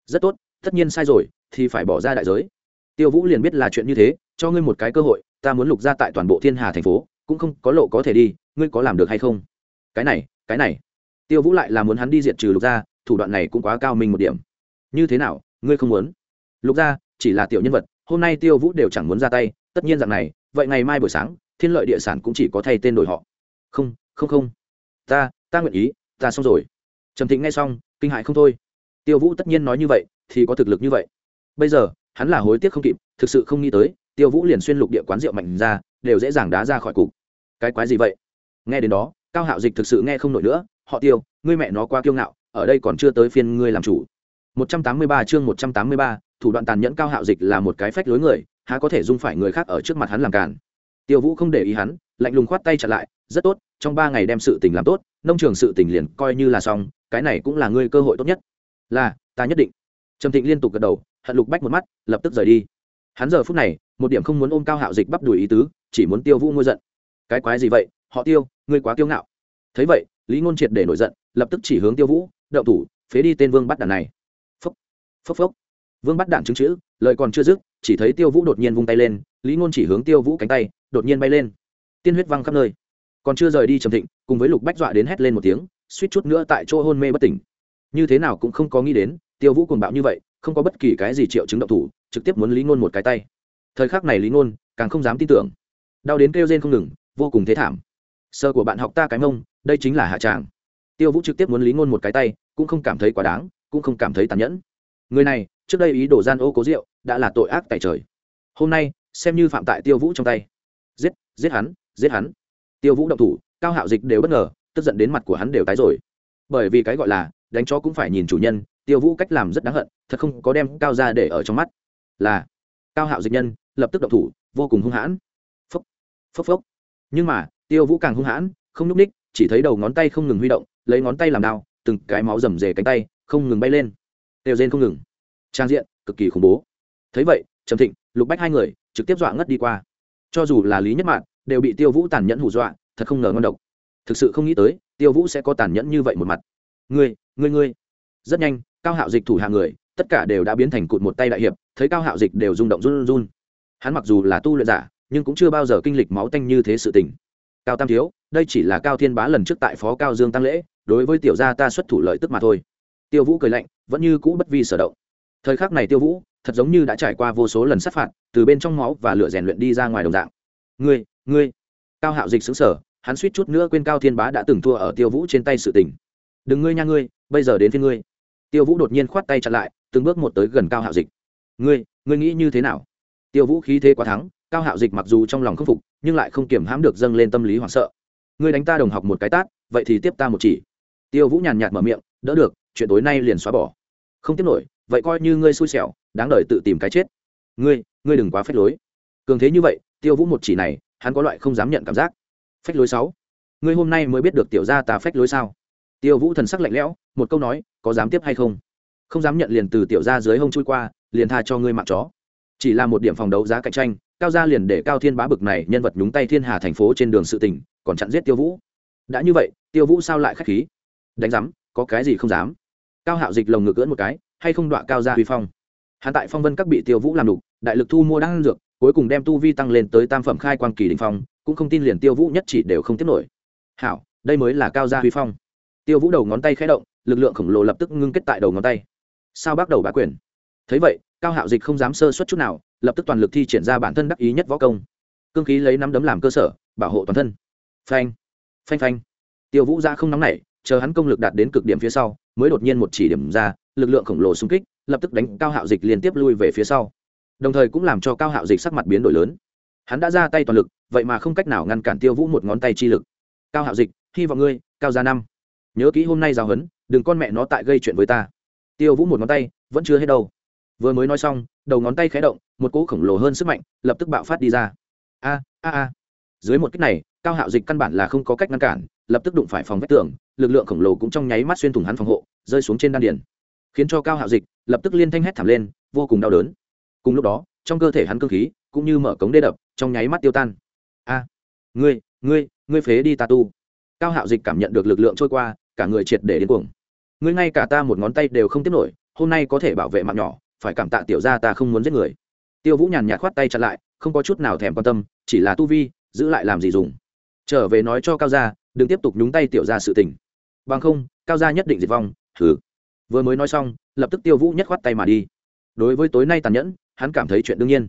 Rất tốt, tất nhiên sai rồi, thì phải bỏ ra đại giới. Tiêu vũ liền biết là chuyện như thế, cho ngươi một cái cơ hội, ta muốn lục ra tại toàn bộ thiên hà thành phố, cũng không có lộ có thể đi, ngươi có làm được hay không? Cái này cái này. Tiêu vũ lại là muốn hắn đi diệt trừ lục gia thủ đoạn này cũng quá cao minh một điểm. Như thế nào, ngươi không muốn? Lục gia chỉ là tiểu nhân vật hôm nay tiêu vũ đều chẳng muốn ra tay tất nhiên dạng này vậy ngày mai buổi sáng thiên lợi địa sản cũng chỉ có thay tên đổi họ. Không không không. Ta ta nguyện ý ta xong rồi. Trầm thịnh nghe xong kinh hại không thôi. Tiêu vũ tất nhiên nói như vậy thì có thực lực như vậy. Bây giờ hắn là hối tiếc không kịp thực sự không nghĩ tới tiêu vũ liền xuyên lục địa quán rượu mạnh ra đều dễ dàng đá ra khỏi cục. Cái quái gì vậy? Nghe đến đó cao hạo dịch thực sự nghe không nổi nữa họ tiêu ngươi mẹ nó quá kiêu ngạo ở đây còn chưa tới phiên ngươi làm chủ. 183 chương 183, thủ đoạn tàn nhẫn cao hạo dịch là một cái phách lối người, há có thể dung phải người khác ở trước mặt hắn làm cản tiêu vũ không để ý hắn, lạnh lùng khoát tay trả lại, rất tốt, trong ba ngày đem sự tình làm tốt, nông trường sự tình liền coi như là xong, cái này cũng là ngươi cơ hội tốt nhất. Là, ta nhất định. Trầm thịnh liên tục gật đầu, hận lục bách một mắt, lập tức rời đi. Hắn giờ phút này, một điểm không muốn ôm cao hạo dịch bắp đùi ý tứ, chỉ muốn tiêu vũ ngôi giận. Cái quái gì vậy? Họ tiêu, ngươi quá kiêu ngạo. Thấy vậy, lý ngôn triệt để nổi giận, lập tức chỉ hướng tiêu vũ, đậu thủ, phế đi tên vương bắt đàn này. Phốc phốc phốc vương bắt đạn chứng chữ, lời còn chưa dứt, chỉ thấy tiêu vũ đột nhiên vung tay lên, lý ngôn chỉ hướng tiêu vũ cánh tay, đột nhiên bay lên. Tiên huyết văng khắp nơi. Còn chưa rời đi trầm thịnh, cùng với lục bách dọa đến hét lên một tiếng, suýt chút nữa tại chỗ hôn mê bất tỉnh. Như thế nào cũng không có nghĩ đến, tiêu vũ cuồng bạo như vậy, không có bất kỳ cái gì triệu chứng động thủ, trực tiếp muốn lý ngôn một cái tay. Thời khắc này lý ngôn càng không dám tin tưởng. Đau đến kêu rên không ngừng, vô cùng thế thảm. Sơ của bạn học ta cái mông, đây chính là hạ tràng. Tiêu vũ trực tiếp muốn lý ngôn một cái tay, cũng không cảm thấy quá đáng, cũng không cảm thấy tàn nhẫn. Người này trước đây ý đồ gian ô cố rượu đã là tội ác tại trời. Hôm nay, xem như phạm tại tiêu vũ trong tay. Giết giết hắn giết hắn. Tiêu vũ động thủ, cao hạo dịch đều bất ngờ, tức giận đến mặt của hắn đều tái rồi. Bởi vì cái gọi là, đánh chó cũng phải nhìn chủ nhân, tiêu vũ cách làm rất đáng hận, thật không có đem cao ra để ở trong mắt. Là, cao hạo dịch nhân, lập tức động thủ, vô cùng hung hãn. Phốc phốc phốc. Nhưng mà, tiêu vũ càng hung hãn, không n ú c ních chỉ thấy đầu ngón tay không ngừng huy động, lấy ngón tay làm đao, từng cái máu rầm rề cánh tay, không ngừng bay lên. Đều rên không ngừng trang diện, cực kỳ khủng bố. Thấy vậy, trầm thịnh, lục bách hai người trực tiếp dọa ngất đi qua. Cho dù là lý nhất mạng đều bị tiêu vũ tàn nhẫn hù dọa, thật không ngờ ngon độc. Thực sự không nghĩ tới, tiêu vũ sẽ có tàn nhẫn như vậy một mặt. Ngươi ngươi ngươi. Rất nhanh, cao hạo dịch thủ hạ người, tất cả đều đã biến thành cụt một tay đại hiệp, thấy cao hạo dịch đều rung động run run. Hắn mặc dù là tu luyện giả, nhưng cũng chưa bao giờ kinh lịch máu tanh như thế sự tình. Cao tam thiếu, đây chỉ là cao thiên bá lần trước tại phó cao dương tăng lễ, đối với tiểu gia ta xuất thủ lợi tức mà thôi. Tiêu vũ cười lạnh, vẫn như cũ bất vi sở động thời khắc này tiêu vũ, thật giống như đã trải qua vô số lần sát phạt, từ bên trong máu và lửa rèn luyện đi ra ngoài đồng dạng. Ngươi ngươi. Cao hạo dịch xứng sở hắn suýt chút nữa quên cao thiên bá đã từng thua ở tiêu vũ trên tay sự tình. Đừng ngươi nha ngươi, bây giờ đến phía ngươi. Tiêu vũ đột nhiên khoát tay chặn lại, từng bước một tới gần cao hạo dịch. Ngươi ngươi nghĩ như thế nào? Tiêu vũ khí thế quá thắng, cao hạo dịch mặc dù trong lòng k phục, nhưng lại không kiểm hãm được dâng lên tâm lý hoảng sợ. Ngươi đánh ta đồng học một cái tát, vậy thì tiếp ta một chỉ. Tiêu vũ nhàn nhạt mở miệng, đỡ được, chuyện tối nay liền xóa bỏ. Không tiếp nổi vậy coi như ngươi xui xẻo, đáng đời tự tìm cái chết. Ngươi ngươi đừng quá phép lối. Cường thế như vậy, tiêu vũ một chỉ này, hắn có loại không dám nhận cảm giác. Phách lối sáu. Ngươi hôm nay mới biết được tiểu gia ta phách lối sao? Tiêu vũ thần sắc lạnh lẽo, một câu nói, có dám tiếp hay không? Không dám nhận liền từ tiểu gia dưới hông chui qua, liền tha cho ngươi mạng chó. Chỉ là một điểm phòng đấu giá cạnh tranh, cao gia liền để cao thiên bá bực này nhân vật nhúng tay thiên hà thành phố trên đường sự tỉnh còn chặn giết tiêu vũ. Đã như vậy, tiêu vũ sao lại k h á c h khí? Đánh giám, có cái gì không dám? Cao hạo dịch lồng ngực cưỡn một cái hay không đọa cao gia huy phong. Hắn tại phong vân các bị tiêu vũ làm đục, đại lực thu mua đan dược, cuối cùng đem tu vi tăng lên tới tam phẩm khai quan kỳ đình phong, cũng không tin liền tiêu vũ nhất chỉ đều không tiếp nổi. Hảo, đây mới là cao gia huy phong. Tiêu vũ đầu ngón tay khẽ động, lực lượng khổng lồ lập tức ngưng kết tại đầu ngón tay. Sao bắt đầu bá quyền? Thấy vậy, cao hạo dịch không dám sơ suất chút nào, lập tức toàn lực thi triển ra bản thân đắc ý nhất võ công. Cương khí lấy nắm đấm làm cơ sở, bảo hộ toàn thân. Phanh phanh phanh. Tiêu vũ ra không nóng nảy, chờ hắn công lực đạt đến cực điểm phía sau, mới đột nhiên một chỉ điểm ra lực lượng khổng lồ xung kích, lập tức đánh cao hạo dịch liên tiếp lui về phía sau. Đồng thời cũng làm cho cao hạo dịch sắc mặt biến đổi lớn. Hắn đã ra tay toàn lực, vậy mà không cách nào ngăn cản tiêu vũ một ngón tay chi lực. Cao hạo dịch, hy vọng ngươi, cao gia năm. Nhớ kỹ hôm nay giáo huấn đừng con mẹ nó tại gây chuyện với ta. Tiêu vũ một ngón tay, vẫn chưa hết đâu. Vừa mới nói xong, đầu ngón tay khé động, một cỗ khổng lồ hơn sức mạnh, lập tức bạo phát đi ra. A a a. Dưới một cách này, cao hạo dịch căn bản là không có cách ngăn cản, lập tức đụng phải phòng vách tường, lực lượng khổng lồ cũng trong nháy mắt xuyên thủng hắn phòng hộ, rơi xuống trên đan điền khiến cho cao hạo dịch lập tức liên thanh hét thảm lên, vô cùng đau đớn. Cùng lúc đó, trong cơ thể hắn cơ khí cũng như mở cống đê đập, trong nháy mắt tiêu tan. A, ngươi ngươi ngươi phế đi ta tu. Cao hạo dịch cảm nhận được lực lượng trôi qua, cả người triệt để đến cuồng. Ngươi ngay cả ta một ngón tay đều không tiếp nổi, hôm nay có thể bảo vệ mạng nhỏ, phải cảm tạ tiểu ra ta không muốn giết người. Tiêu vũ nhàn nhạt khoát tay chặn lại, không có chút nào thèm quan tâm, chỉ là tu vi, giữ lại làm gì dùng. Trở về nói cho cao gia, đừng tiếp tục nhúng tay tiểu ra sự tình. Bằng không, cao gia nhất định diệt vong thử vừa mới nói xong, lập tức tiêu vũ nhất khoát tay mà đi. Đối với tối nay tàn nhẫn, hắn cảm thấy chuyện đương nhiên.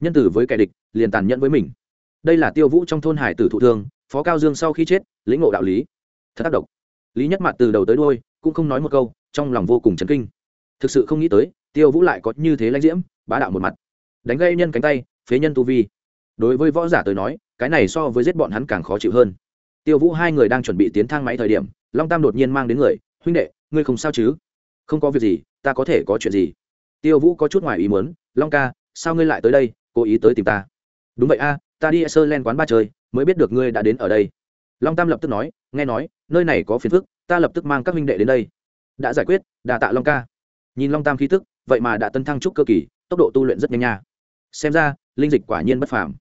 Nhân tử với kẻ địch, liền tàn nhẫn với mình. Đây là tiêu vũ trong thôn hải tử thụ thương, phó cao dương sau khi chết, lĩnh ngộ đạo lý. Thật tác động. Lý nhất mặt từ đầu tới đôi cũng không nói một câu, trong lòng vô cùng chấn kinh. Thực sự không nghĩ tới, tiêu vũ lại có như thế lãnh diễm, bá đạo một mặt. Đánh gây nhân cánh tay, phế nhân tu vi. Đối với võ giả tới nói, cái này so với giết bọn hắn càng khó chịu hơn. Tiêu vũ hai người đang chuẩn bị tiến thang máy thời điểm, long tam đột nhiên mang đến người, huynh đệ, ngươi không sao chứ? Không có việc gì, ta có thể có chuyện gì? Tiêu vũ có chút ngoài ý muốn, long ca, sao ngươi lại tới đây, cố ý tới tìm ta? Đúng vậy a, ta đi sơ len quán ba chơi, mới biết được ngươi đã đến ở đây. Long tam lập tức nói, nghe nói, nơi này có phiền phức, ta lập tức mang các huynh đệ đến đây. Đã giải quyết đà tạ long ca. Nhìn long tam khí tức, vậy mà đã tân thăng trúc cơ kỳ, tốc độ tu luyện rất nhanh nha. Xem ra, linh dịch quả nhiên bất phàm.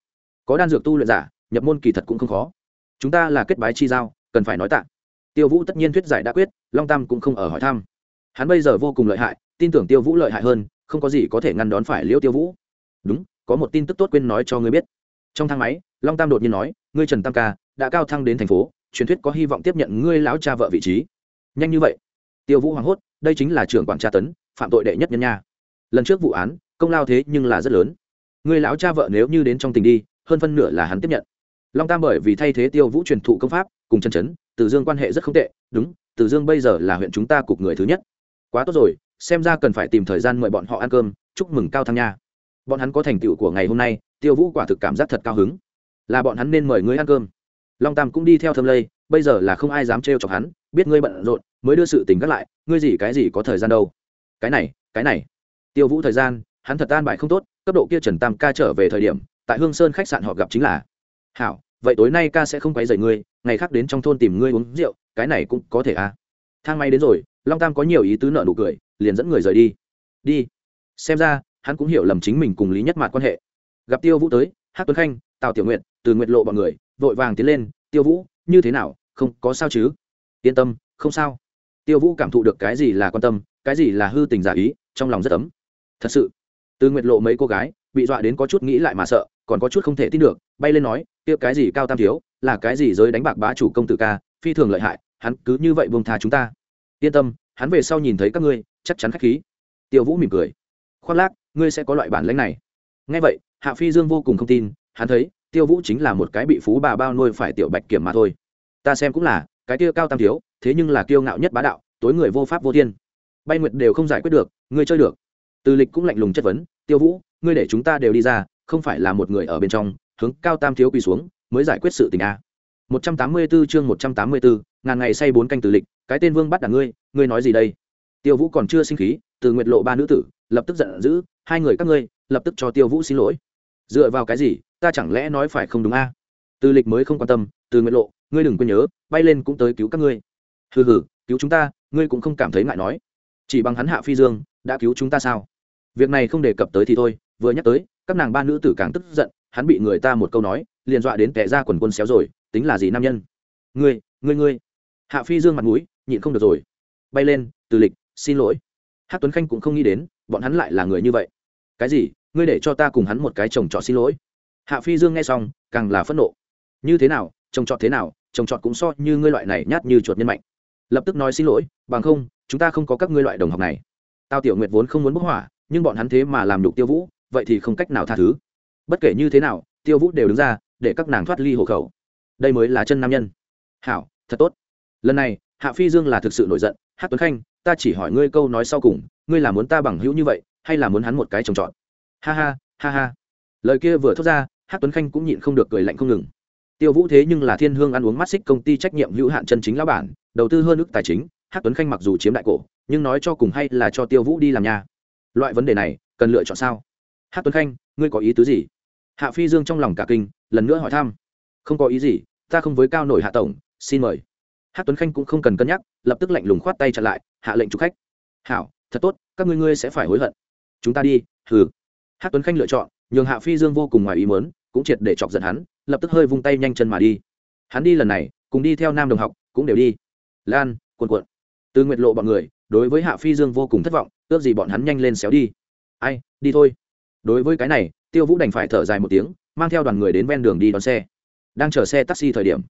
Có đan dược tu luyện giả, nhập môn kỳ thật cũng không khó. Chúng ta là kết bái chi giao, cần phải nói tạ. Tiêu vũ tất nhiên thuyết giải đã quyết, long tam cũng không ở hỏi thăm hắn bây giờ vô cùng lợi hại, tin tưởng tiêu vũ lợi hại hơn, không có gì có thể ngăn đón phải liêu tiêu vũ. Đúng, có một tin tức tốt quên nói cho ngươi biết. Trong thang máy, long tam đột nhiên nói, ngươi trần tam ca, đã cao thăng đến thành phố, truyền thuyết có hy vọng tiếp nhận ngươi lão cha vợ vị trí. Nhanh như vậy, tiêu vũ hoảng hốt, đây chính là trưởng quản tra tấn, phạm tội đệ nhất nhân nha. Lần trước vụ án, công lao thế nhưng là rất lớn. Người lão cha vợ nếu như đến trong tình đi, hơn phân nửa là hắn tiếp nhận. Long tam bởi vì thay thế tiêu vũ truyền thụ công pháp, cùng chân chấn, từ dương quan hệ rất không tệ. Đúng, từ dương bây giờ là huyện chúng ta cục người thứ nhất quá tốt rồi, xem ra cần phải tìm thời gian mời bọn họ ăn cơm, chúc mừng cao thăng nha. Bọn hắn có thành tựu của ngày hôm nay, tiêu vũ quả thực cảm giác thật cao hứng. Là bọn hắn nên mời ngươi ăn cơm. Long tam cũng đi theo thâm lây, bây giờ là không ai dám trêu chọc hắn, biết ngươi bận rộn, mới đưa sự tình gác lại, ngươi gì cái gì có thời gian đâu. Cái này cái này. Tiêu vũ thời gian, hắn thật an bại không tốt, cấp độ kia trần tam ca trở về thời điểm, tại hương sơn khách sạn họ gặp chính là, hảo, vậy tối nay ca sẽ không quấy rầy ngươi, ngày khác đến trong thôn tìm ngươi uống rượu, cái này cũng có thể à? Thang máy đến rồi, long tam có nhiều ý tứ nợ nụ cười, liền dẫn người rời đi. Đi. Xem ra, hắn cũng hiểu lầm chính mình cùng lý nhất mạt quan hệ. Gặp tiêu vũ tới hát tuấn khanh, tào tiểu nguyện từ nguyện lộ bọn người, vội vàng tiến lên, tiêu vũ, như thế nào? Không, có sao chứ? Yên tâm, không sao. Tiêu vũ cảm thụ được cái gì là quan tâm, cái gì là hư tình giả ý, trong lòng rất ấm. Thật sự, từ nguyệt lộ mấy cô gái, bị dọa đến có chút nghĩ lại mà sợ, còn có chút không thể tin được, bay lên nói, kia cái gì cao tam thiếu, là cái gì giới đánh bạc bá chủ công tử ca, phi thường lợi hại hắn cứ như vậy buông tha chúng ta. Yên tâm hắn về sau nhìn thấy các ngươi chắc chắn khách khí. Tiêu vũ mỉm cười. Khoác lác ngươi sẽ có loại bản lãnh này. Ngay vậy hạ phi dương vô cùng không tin hắn thấy tiêu vũ chính là một cái bị phú bà bao nuôi phải tiểu bạch kiểm mà thôi. Ta xem cũng là cái kia cao tam thiếu thế nhưng là kiêu ngạo nhất bá đạo tối người vô pháp vô thiên. Bay nguyệt đều không giải quyết được ngươi chơi được. Từ lịch cũng lạnh lùng chất vấn tiêu vũ ngươi để chúng ta đều đi ra không phải là một người ở bên trong hướng cao tam thiếu quỳ xuống mới giải quyết sự tình a một trăm tám mươi 184 chương một trăm tám mươi 184, ngàn ngày say bốn canh từ lịch, cái tên vương bắt đảng ngươi ngươi nói gì đây? Tiêu vũ còn chưa sinh khí, từ nguyệt lộ ba nữ tử, lập tức giận dữ, hai người các ngươi, lập tức cho tiêu vũ xin lỗi. Dựa vào cái gì, ta chẳng lẽ nói phải không đúng a? Từ lịch mới không quan tâm, từ nguyệt lộ, ngươi đừng quên nhớ, bay lên cũng tới cứu các ngươi. Hừ hừ, cứu chúng ta, ngươi cũng không cảm thấy ngại nói. Chỉ bằng hắn hạ phi dương, đã cứu chúng ta sao? Việc này không đề cập tới thì thôi, vừa nhắc tới, các nàng ba nữ tử càng tức giận, hắn bị người ta một câu nói, liền dọa đến tệ ra quần quân xéo rồi, tính là gì nam nhân? Ngươi ngươi ngươi hạ phi dương mặt mũi, nhịn không được rồi. Bay lên, từ lịch, xin lỗi. Hát tuấn khanh cũng không nghĩ đến, bọn hắn lại là người như vậy. Cái gì? Ngươi để cho ta cùng hắn một cái chồng trọt xin lỗi. Hạ phi dương nghe xong, càng là phẫn nộ. Như thế nào? Chồng trọt thế nào? Chồng trọt cũng so như ngươi loại này nhát như chuột nhân mạnh. Lập tức nói xin lỗi, bằng không, chúng ta không có các ngươi loại đồng học này. Tao tiểu nguyệt vốn không muốn bức hỏa, nhưng bọn hắn thế mà làm đục tiêu vũ, vậy thì không cách nào tha thứ. Bất kể như thế nào, tiêu vũ đều đứng ra, để các nàng thoát ly hộ khẩu. Đây mới là chân nam nhân. Hảo, thật tốt lần này, hạ phi dương là thực sự nổi giận. Hát tuấn khanh, ta chỉ hỏi ngươi câu nói sau cùng, ngươi là muốn ta bằng hữu như vậy, hay là muốn hắn một cái trồng trọt ha ha ha ha. Lời kia vừa thốt ra, hát tuấn khanh cũng nhịn không được cười lạnh không ngừng. Tiêu vũ thế nhưng là thiên hương ăn uống mắt xích công ty trách nhiệm hữu hạn chân chính lão bản, đầu tư hơn ước tài chính, hát tuấn khanh mặc dù chiếm đại cổ, nhưng nói cho cùng hay là cho tiêu vũ đi làm nhà. Loại vấn đề này, cần lựa chọn sao? Hát tuấn khanh, ngươi có ý tứ gì? Hạ phi dương trong lòng cả kinh, lần nữa hỏi thăm. Không có ý gì, ta không với cao nổi hạ tổng, xin mời hát tuấn khanh cũng không cần cân nhắc lập tức lạnh lùng khoát tay chặn lại hạ lệnh chụp khách hảo thật tốt các ngươi ngươi sẽ phải hối hận chúng ta đi hừ hát tuấn khanh lựa chọn nhường hạ phi dương vô cùng ngoài ý mớn cũng triệt để chọc giận hắn lập tức hơi vung tay nhanh chân mà đi hắn đi lần này cùng đi theo nam đồng học cũng đều đi lan cuồn cuộn từ nguyệt lộ bọn người đối với hạ phi dương vô cùng thất vọng ước gì bọn hắn nhanh lên xéo đi ai đi thôi đối với cái này tiêu vũ đành phải thở dài một tiếng mang theo đoàn người đến ven đường đi đón xe đang chờ xe taxi thời điểm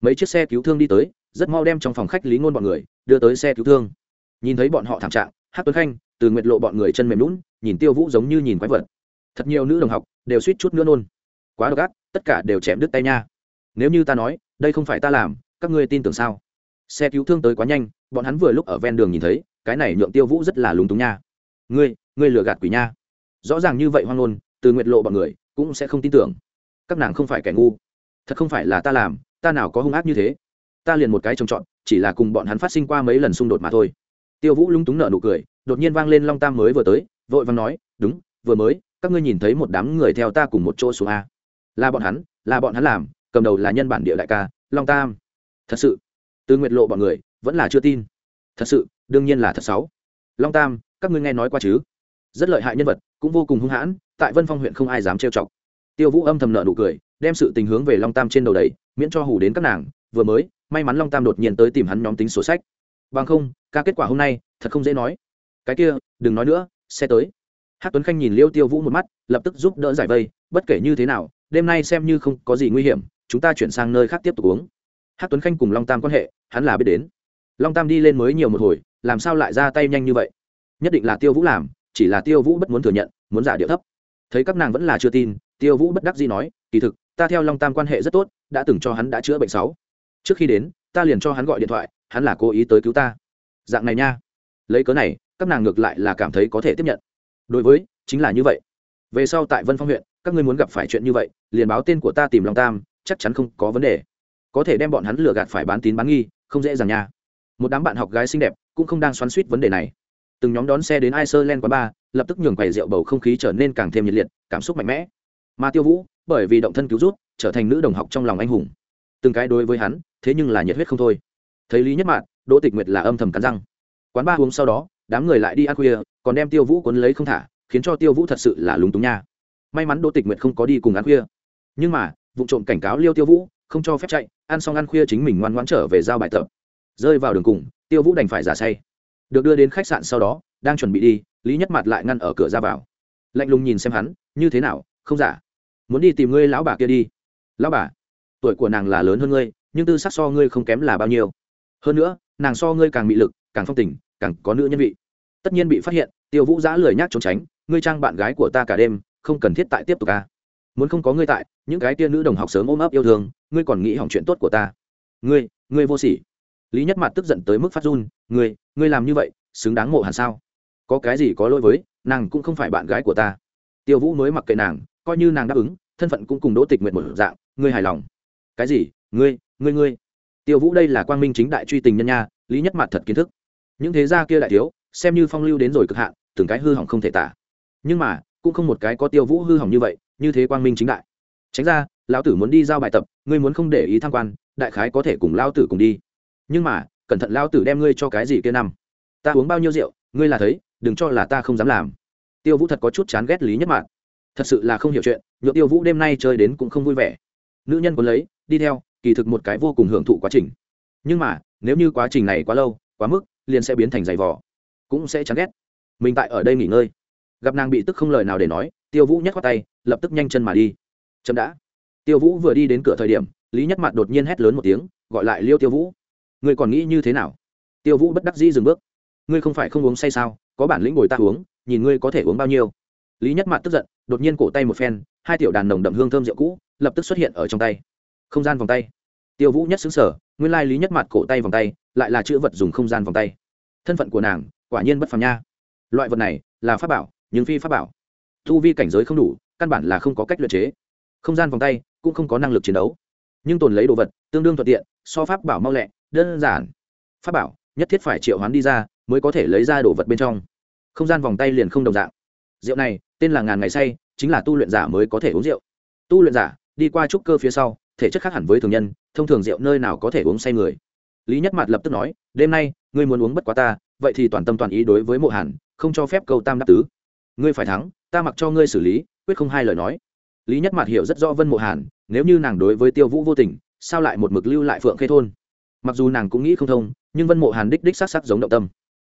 mấy chiếc xe cứu thương đi tới rất mau đem trong phòng khách lý ngôn bọn người đưa tới xe cứu thương. Nhìn thấy bọn họ thảm trạng, hát tuấn khanh từ nguyệt lộ bọn người chân mềm lún nhìn tiêu vũ giống như nhìn quái vật. Thật nhiều nữ đồng học đều suýt chút nữa nôn. Quá độc ác, tất cả đều chém đứt tay nha. Nếu như ta nói, đây không phải ta làm, các ngươi tin tưởng sao? Xe cứu thương tới quá nhanh, bọn hắn vừa lúc ở ven đường nhìn thấy, cái này nhượng tiêu vũ rất là lúng túng nha. Ngươi ngươi lừa gạt quỷ nha. Rõ ràng như vậy hoang ngôn, từ nguyệt lộ bọn người cũng sẽ không tin tưởng. Các nàng không phải kẻ ngu. Thật không phải là ta làm, ta nào có hung ác như thế? Ta liền một cái trồng trọt, chỉ là cùng bọn hắn phát sinh qua mấy lần xung đột mà thôi. Tiêu vũ lúng túng nở nụ cười, đột nhiên vang lên long tam mới vừa tới, vội vàng nói, đúng, vừa mới, các ngươi nhìn thấy một đám người theo ta cùng một chỗ xuống a. Là bọn hắn, là bọn hắn làm, cầm đầu là nhân bản địa đại ca, long tam. Thật sự? Từ nguyệt lộ bọn người, vẫn là chưa tin. Thật sự, đương nhiên là thật xấu. Long tam, các ngươi nghe nói qua chứ? Rất lợi hại nhân vật, cũng vô cùng hung hãn, tại vân phong huyện không ai dám trêu chọc. Tiêu vũ âm thầm nợ nụ cười, đem sự tình hướng về long tam trên đầu đầy miễn cho hủ đến các nàng, vừa mới may mắn long tam đột nhiên tới tìm hắn nhóm tính sổ sách bằng không ca kết quả hôm nay thật không dễ nói cái kia đừng nói nữa xe tới hát tuấn khanh nhìn liêu tiêu vũ một mắt lập tức giúp đỡ giải vây bất kể như thế nào đêm nay xem như không có gì nguy hiểm chúng ta chuyển sang nơi khác tiếp tục uống hát tuấn khanh cùng long tam quan hệ hắn là biết đến long tam đi lên mới nhiều một hồi làm sao lại ra tay nhanh như vậy nhất định là tiêu vũ làm chỉ là tiêu vũ bất muốn thừa nhận muốn giả điệu thấp thấy các nàng vẫn là chưa tin tiêu vũ bất đắc gì nói kỳ thực ta theo long tam quan hệ rất tốt đã từng cho hắn đã chữa bệnh sáu trước khi đến, ta liền cho hắn gọi điện thoại, hắn là cố ý tới cứu ta. Dạng này nha. Lấy cớ này, các nàng ngược lại là cảm thấy có thể tiếp nhận. Đối với, chính là như vậy. Về sau tại vân phong huyện, các ngươi muốn gặp phải chuyện như vậy, liền báo tên của ta tìm long tam, chắc chắn không có vấn đề. Có thể đem bọn hắn lừa gạt phải bán tín bán nghi, không dễ dàng nha. Một đám bạn học gái xinh đẹp cũng không đang xoắn suýt vấn đề này. Từng nhóm đón xe đến iceland quán bar, lập tức nhường quầy rượu bầu không khí trở nên càng thêm nhiệt liệt, cảm xúc mạnh mẽ. Mà tiêu vũ, bởi vì động thân cứu rút, trở thành nữ đồng học trong lòng anh hùng từng cái đối với hắn, thế nhưng là nhiệt huyết không thôi. Thấy lý nhất mạn, đỗ tịch nguyệt là âm thầm cắn răng. Quán ba uống sau đó, đám người lại đi ăn khuya, còn đem tiêu vũ cuốn lấy không thả, khiến cho tiêu vũ thật sự là lúng túng nha. May mắn đỗ tịch nguyệt không có đi cùng ăn khuya. Nhưng mà, vụ trộm cảnh cáo liêu tiêu vũ, không cho phép chạy, ăn xong ăn khuya chính mình ngoan ngoãn trở về giao bài tập. Rơi vào đường cùng, tiêu vũ đành phải giả say. Được đưa đến khách sạn sau đó, đang chuẩn bị đi, lý nhất mặt lại ngăn ở cửa ra vào. Lạnh lùng nhìn xem hắn, như thế nào? Không giả. Muốn đi tìm ngươi lão bà kia đi. Lão bà? Tuổi của nàng là lớn hơn ngươi, nhưng tư sắc so ngươi không kém là bao nhiêu. Hơn nữa, nàng so ngươi càng bị lực, càng phong tình, càng có nữ nhân vị. Tất nhiên bị phát hiện, tiêu vũ giã lười nhác trốn tránh, ngươi trang bạn gái của ta cả đêm, không cần thiết tại tiếp tục ca à. muốn không có ngươi tại, những cái tia nữ đồng học sớm ôm ấp yêu thương, ngươi còn nghĩ hỏng chuyện tốt của ta. Ngươi ngươi vô sỉ. Lý nhất mặt tức giận tới mức phát run, ngươi ngươi làm như vậy, xứng đáng mộ hẳn sao? Có cái gì có lỗi với, nàng cũng không phải bạn gái của ta. Tiêu vũ mới mặc kệ nàng, coi như nàng đáp ứng, thân phận cũng cùng đỗ tịch nguyện một dạng, ngươi hài lòng cái gì? Ngươi ngươi ngươi. Tiêu vũ đây là quang minh chính đại truy tình nhân nha, lý nhất mặt thật kiến thức. Những thế gia kia đại thiếu, xem như phong lưu đến rồi cực hạn, từng cái hư hỏng không thể tả. Nhưng mà, cũng không một cái có tiêu vũ hư hỏng như vậy, như thế quang minh chính đại. Tránh ra, lão tử muốn đi giao bài tập, ngươi muốn không để ý tham quan, đại khái có thể cùng lao tử cùng đi. Nhưng mà, cẩn thận lao tử đem ngươi cho cái gì kia năm? Ta uống bao nhiêu rượu, ngươi là thấy, đừng cho là ta không dám làm. Tiêu vũ thật có chút chán ghét lý nhất mạng thật sự là không hiểu chuyện nhựa tiêu vũ đêm nay chơi đến cũng không vui vẻ. Nữ nhân còn lấy đi theo, kỳ thực một cái vô cùng hưởng thụ quá trình. Nhưng mà, nếu như quá trình này quá lâu, quá mức, liền sẽ biến thành giày vò. Cũng sẽ chán ghét. Mình tại ở đây nghỉ ngơi. Gặp nàng bị tức không lời nào để nói, tiêu vũ nhắc qua tay, lập tức nhanh chân mà đi. Chậm đã. Tiêu vũ vừa đi đến cửa thời điểm, lý nhất mặt đột nhiên hét lớn một tiếng, gọi lại liêu tiêu vũ. Ngươi còn nghĩ như thế nào? Tiêu vũ bất đắc dĩ dừng bước. Ngươi không phải không uống say sao? Có bản lĩnh ngồi ta uống, nhìn ngươi có thể uống bao nhiêu. Lý nhất mặt tức giận, đột nhiên cổ tay một phen, hai tiểu đàn nồng đậm hương thơm rượu cũ, lập tức xuất hiện ở trong tay không gian vòng tay. Tiêu vũ nhất xứng sở, nguyên lai lý nhất mặt cổ tay vòng tay, lại là chữ vật dùng không gian vòng tay. Thân phận của nàng, quả nhiên bất phàm nha. Loại vật này, là pháp bảo, nhưng phi pháp bảo. Thu vi cảnh giới không đủ, căn bản là không có cách luyện chế. Không gian vòng tay, cũng không có năng lực chiến đấu. Nhưng tồn lấy đồ vật, tương đương thuận tiện, so pháp bảo mau lẹ, đơn giản. Pháp bảo, nhất thiết phải triệu hoán đi ra, mới có thể lấy ra đồ vật bên trong. Không gian vòng tay liền không đồng dạng. Rượu này, tên là ngàn ngày say, chính là tu luyện giả mới có thể uống rượu. Tu luyện giả, đi qua trúc cơ phía sau thể chất khác hẳn với thường nhân, thông thường rượu nơi nào có thể uống say người. Lý nhất mạt lập tức nói, đêm nay, ngươi muốn uống bất quá ta, vậy thì toàn tâm toàn ý đối với mộ hàn, không cho phép câu tam đáp tứ. Ngươi phải thắng, ta mặc cho ngươi xử lý, quyết không hai lời nói. Lý nhất mạt hiểu rất rõ vân mộ hàn, nếu như nàng đối với tiêu vũ vô tình, sao lại một mực lưu lại phượng khê thôn? Mặc dù nàng cũng nghĩ không thông, nhưng vân mộ hàn đích đích s á c s á c giống động tâm.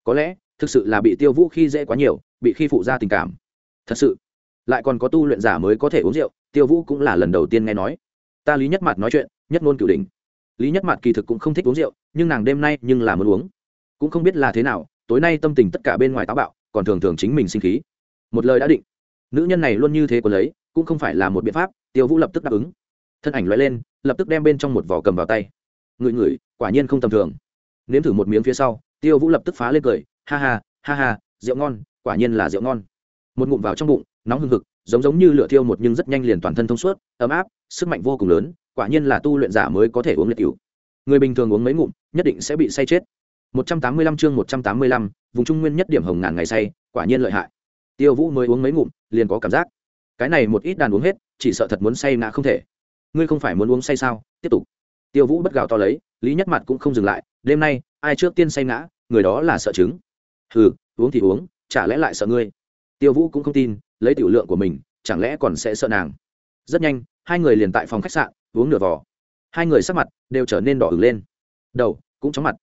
Có lẽ, thực sự là bị tiêu vũ khi dễ quá nhiều, bị khi phụ ra tình cảm. Thật sự, lại còn có tu luyện giả mới có thể uống rượu, tiêu vũ cũng là lần đầu tiên nghe nói ta lý nhất mặt nói chuyện, nhất ngôn cửu đình lý nhất mặt kỳ thực cũng không thích uống rượu, nhưng nàng đêm nay nhưng là muốn uống. Cũng không biết là thế nào, tối nay tâm tình tất cả bên ngoài táo bạo, còn thường thường chính mình sinh khí. Một lời đã định. Nữ nhân này luôn như thế của lấy, cũng không phải là một biện pháp, tiêu vũ lập tức đáp ứng. Thân ảnh loại lên, lập tức đem bên trong một vỏ cầm vào tay. Ngửi ngửi, quả nhiên không tầm thường. Nếm thử một miếng phía sau, tiêu vũ lập tức phá lên cười, ha ha ha ha, rượu ngon, quả nhiên là rượu ngon. Một ngụm vào trong bụng, nóng hừng hực giống giống như lửa thiêu một nhưng rất nhanh liền toàn thân thông suốt ấm áp sức mạnh vô cùng lớn quả nhiên là tu luyện giả mới có thể uống liệt cựu người bình thường uống mấy ngụm nhất định sẽ bị say chết. 185 chương 185, vùng trung nguyên nhất điểm hồng ngàn ngày say quả nhiên lợi hại. Tiêu vũ mới uống mấy ngụm liền có cảm giác. Cái này một ít đàn uống hết chỉ sợ thật muốn say ngã không thể. Ngươi không phải muốn uống say sao? Tiếp tục. Tiêu vũ bất gào to lấy lý nhất mặt cũng không dừng lại. Đêm nay ai trước tiên say ngã người đó là sợ chứng. Hừ uống thì uống chả lẽ lại sợ ngươi? Tiêu vũ cũng không tin lấy tiểu lượng của mình, chẳng lẽ còn sẽ sợ nàng? Rất nhanh, hai người liền tại phòng khách sạn, uống nửa vò. Hai người sắc mặt đều trở nên đỏ ửng lên. Đầu, cũng chóng mặt.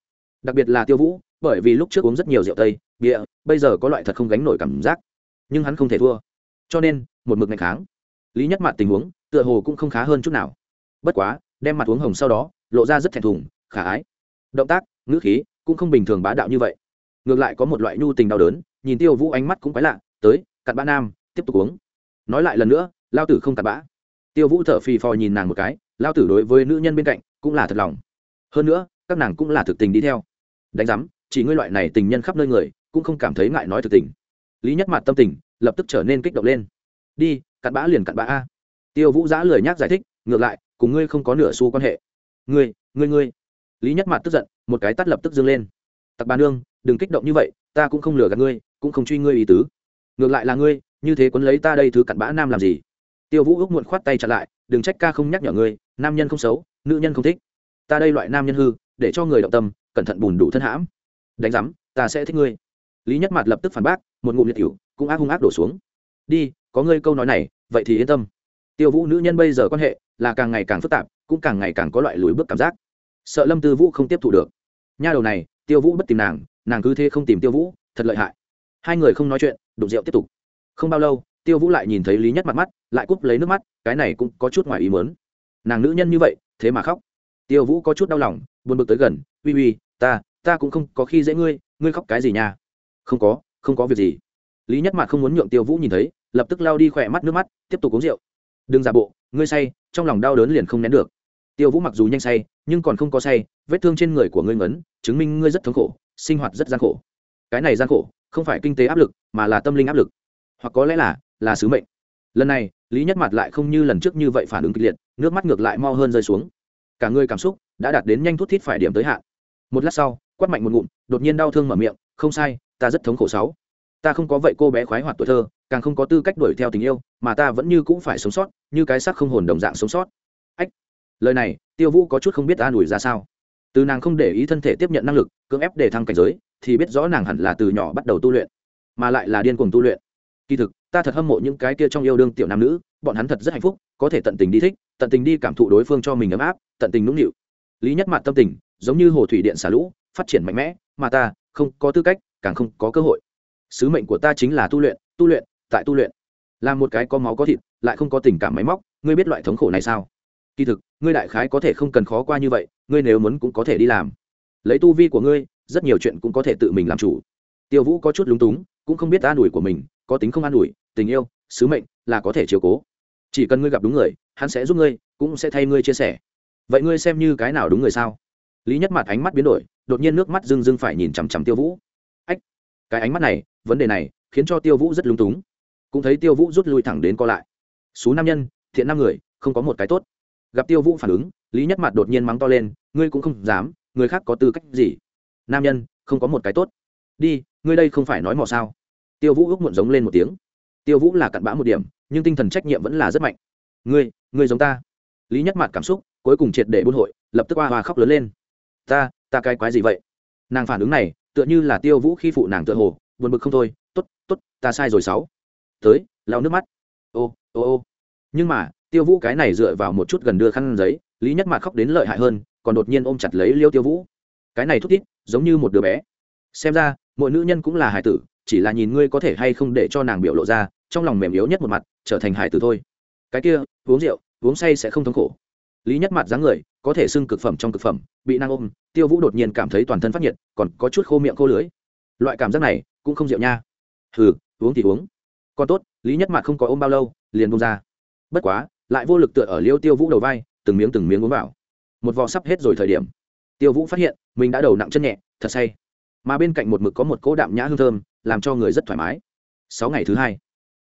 Đặc biệt là tiêu vũ, bởi vì lúc trước uống rất nhiều rượu tây bịa bây giờ có loại thật không gánh nổi cảm giác. Nhưng hắn không thể thua. Cho nên, một mực ngày kháng. Lý nhất mặt tình huống, tựa hồ cũng không khá hơn chút nào. Bất quá, đem mặt uống hồng sau đó, lộ ra rất thẹn thùng, khả ái. Động tác, ngữ khí, cũng không bình thường bá đạo như vậy. Ngược lại có một loại nhu tình đau đớn, nhìn tiêu vũ ánh mắt cũng quái lạ, tới, cặn bã nam tiếp tục uống. Nói lại lần nữa, lao tử không cặn bã. Tiêu vũ thở phì phò nhìn nàng một cái, lao tử đối với nữ nhân bên cạnh cũng là thật lòng. Hơn nữa, các nàng cũng là thực tình đi theo. Đánh giám, chỉ ngươi loại này tình nhân khắp nơi người, cũng không cảm thấy ngại nói thực tình. Lý nhất mặt tâm tình lập tức trở nên kích động lên. Đi, cặn bã liền cặn bã a. Tiêu vũ giã lời nhắc giải thích, ngược lại, cùng ngươi không có nửa xu quan hệ. Ngươi ngươi ngươi. Lý nhất mặt tức giận, một cái tắt lập tức dâng lên. Tặc bà nương, đừng kích động như vậy, ta cũng không lừa gạt ngươi, cũng không truy ngươi ý tứ. Ngược lại là ngươi như thế quấn lấy ta đây thứ cặn bã nam làm gì? Tiêu vũ ước muộn khoát tay chặt lại, đừng trách ca không nhắc nhở ngươi, nam nhân không xấu, nữ nhân không thích. Ta đây loại nam nhân hư, để cho người động tâm, cẩn thận bùn đủ thân hãm. Đánh giám, ta sẽ thích ngươi. Lý nhất mặt lập tức phản bác, một ngụm liệt cửu cũng ác hung ác đổ xuống. Đi, có ngươi câu nói này, vậy thì yên tâm. Tiêu vũ nữ nhân bây giờ quan hệ là càng ngày càng phức tạp, cũng càng ngày càng có loại lùi bước cảm giác. Sợ lâm tư vũ không tiếp thu được. Nha đầu này, tiêu vũ bất tìm nàng nàng cứ thế không tìm tiêu vũ, thật lợi hại. Hai người không nói chuyện, đụng rượu tiếp tục không bao lâu, tiêu vũ lại nhìn thấy lý nhất mặt mắt, lại cúp lấy nước mắt, cái này cũng có chút ngoài ý mớn nàng nữ nhân như vậy, thế mà khóc. Tiêu vũ có chút đau lòng, buồn bực tới gần, uy uy, ta ta cũng không có khi dễ ngươi ngươi khóc cái gì nha? Không có không có việc gì. Lý nhất mặt không muốn nhượng tiêu vũ nhìn thấy, lập tức lao đi khỏe mắt nước mắt, tiếp tục uống rượu. Đừng giả bộ, ngươi say, trong lòng đau đớn liền không nén được. Tiêu vũ mặc dù nhanh say, nhưng còn không có say, vết thương trên người của ngươi ngấn, chứng minh ngươi rất thống khổ, sinh hoạt rất gian khổ. Cái này gian khổ, không phải kinh tế áp lực, mà là tâm linh áp lực hoặc có lẽ là là sứ mệnh. Lần này, lý nhất mặt lại không như lần trước như vậy phản ứng kịch liệt, nước mắt ngược lại mo hơn rơi xuống. Cả người cảm xúc đã đạt đến nhanh thút thít phải điểm tới hạn. Một lát sau, quát mạnh một ngụm, đột nhiên đau thương mở miệng, không sai, ta rất thống khổ sáu. Ta không có vậy cô bé khoái hoạt tuổi thơ, càng không có tư cách đuổi theo tình yêu, mà ta vẫn như cũng phải sống sót, như cái xác không hồn đồng dạng sống sót. Ách, lời này, tiêu vũ có chút không biết ta đuổi ra sao. Từ nàng không để ý thân thể tiếp nhận năng lực, cưỡng ép để thăng cảnh giới, thì biết rõ nàng hẳn là từ nhỏ bắt đầu tu luyện, mà lại là điên cuồng tu luyện kỳ thực, ta thật hâm mộ những cái kia trong yêu đương tiểu nam nữ, bọn hắn thật rất hạnh phúc, có thể tận tình đi thích, tận tình đi cảm thụ đối phương cho mình ấm áp, tận tình nũng nịu. Lý nhất mặt tâm tình, giống như hồ thủy điện xả lũ, phát triển mạnh mẽ, mà ta, không có tư cách, càng không có cơ hội. Sứ mệnh của ta chính là tu luyện tu luyện, tại tu luyện. Là một cái có máu có thịt, lại không có tình cảm máy móc, ngươi biết loại thống khổ này sao? Kỳ thực, ngươi đại khái có thể không cần khó qua như vậy, ngươi nếu muốn cũng có thể đi làm. Lấy tu vi của ngươi, rất nhiều chuyện cũng có thể tự mình làm chủ. Tiêu vũ có chút lúng túng, cũng không biết an ủi của mình có tính không an ủi, tình yêu, sứ mệnh là có thể chiều cố. Chỉ cần ngươi gặp đúng người, hắn sẽ giúp ngươi, cũng sẽ thay ngươi chia sẻ. Vậy ngươi xem như cái nào đúng người sao? Lý nhất mặt ánh mắt biến đổi, đột nhiên nước mắt rưng rưng phải nhìn chằm chằm tiêu vũ. Ách, cái ánh mắt này, vấn đề này, khiến cho tiêu vũ rất lung túng. Cũng thấy tiêu vũ rút lui thẳng đến co lại. Số nam nhân, thiện năm người, không có một cái tốt. Gặp tiêu vũ phản ứng, lý nhất mặt đột nhiên mắng to lên, ngươi cũng không dám, người khác có tư cách gì? Nam nhân, không có một cái tốt. Đi, ngươi đây không phải nói mò sao? Tiêu vũ ước muộn giống lên một tiếng. Tiêu vũ là cặn bã một điểm, nhưng tinh thần trách nhiệm vẫn là rất mạnh. Ngươi ngươi giống ta. Lý nhất mặt cảm xúc cuối cùng triệt để buôn hội, lập tức hoa hoa khóc lớn lên. Ta ta cái quái gì vậy? Nàng phản ứng này, tựa như là tiêu vũ khi phụ nàng tựa hồ, buồn bực không thôi t ố t t ố t ta sai rồi sáu. Tới, lau nước mắt. Ô ô ô. Nhưng mà, tiêu vũ cái này dựa vào một chút gần đưa khăn giấy, lý nhất mặt khóc đến lợi hại hơn, còn đột nhiên ôm chặt lấy liêu tiêu vũ. Cái này thúc thít giống như một đứa bé. Xem ra, mỗi nữ nhân cũng là hải tử chỉ là nhìn ngươi có thể hay không để cho nàng biểu lộ ra, trong lòng mềm yếu nhất một mặt, trở thành hải tử thôi. Cái kia, uống rượu, uống say sẽ không thống khổ. Lý nhất mặt dáng người, có thể xưng cực phẩm trong cực phẩm, bị năng ôm, tiêu vũ đột nhiên cảm thấy toàn thân phát nhiệt, còn có chút khô miệng khô lưới loại cảm giác này, cũng không rượu nha. Hừ, uống thì uống. Còn tốt, lý nhất mặt không có ôm bao lâu, liền bông ra. Bất quá, lại vô lực tựa ở liêu tiêu vũ đầu vai, từng miếng từng miếng uống vào. Một vò sắp hết rồi thời điểm, tiêu vũ phát hiện, mình đã đầu nặng chân nhẹ, thật say. Mà bên cạnh một mực có một cỗ đạm nhã hương thơm làm cho người rất thoải mái. Sáu ngày thứ hai.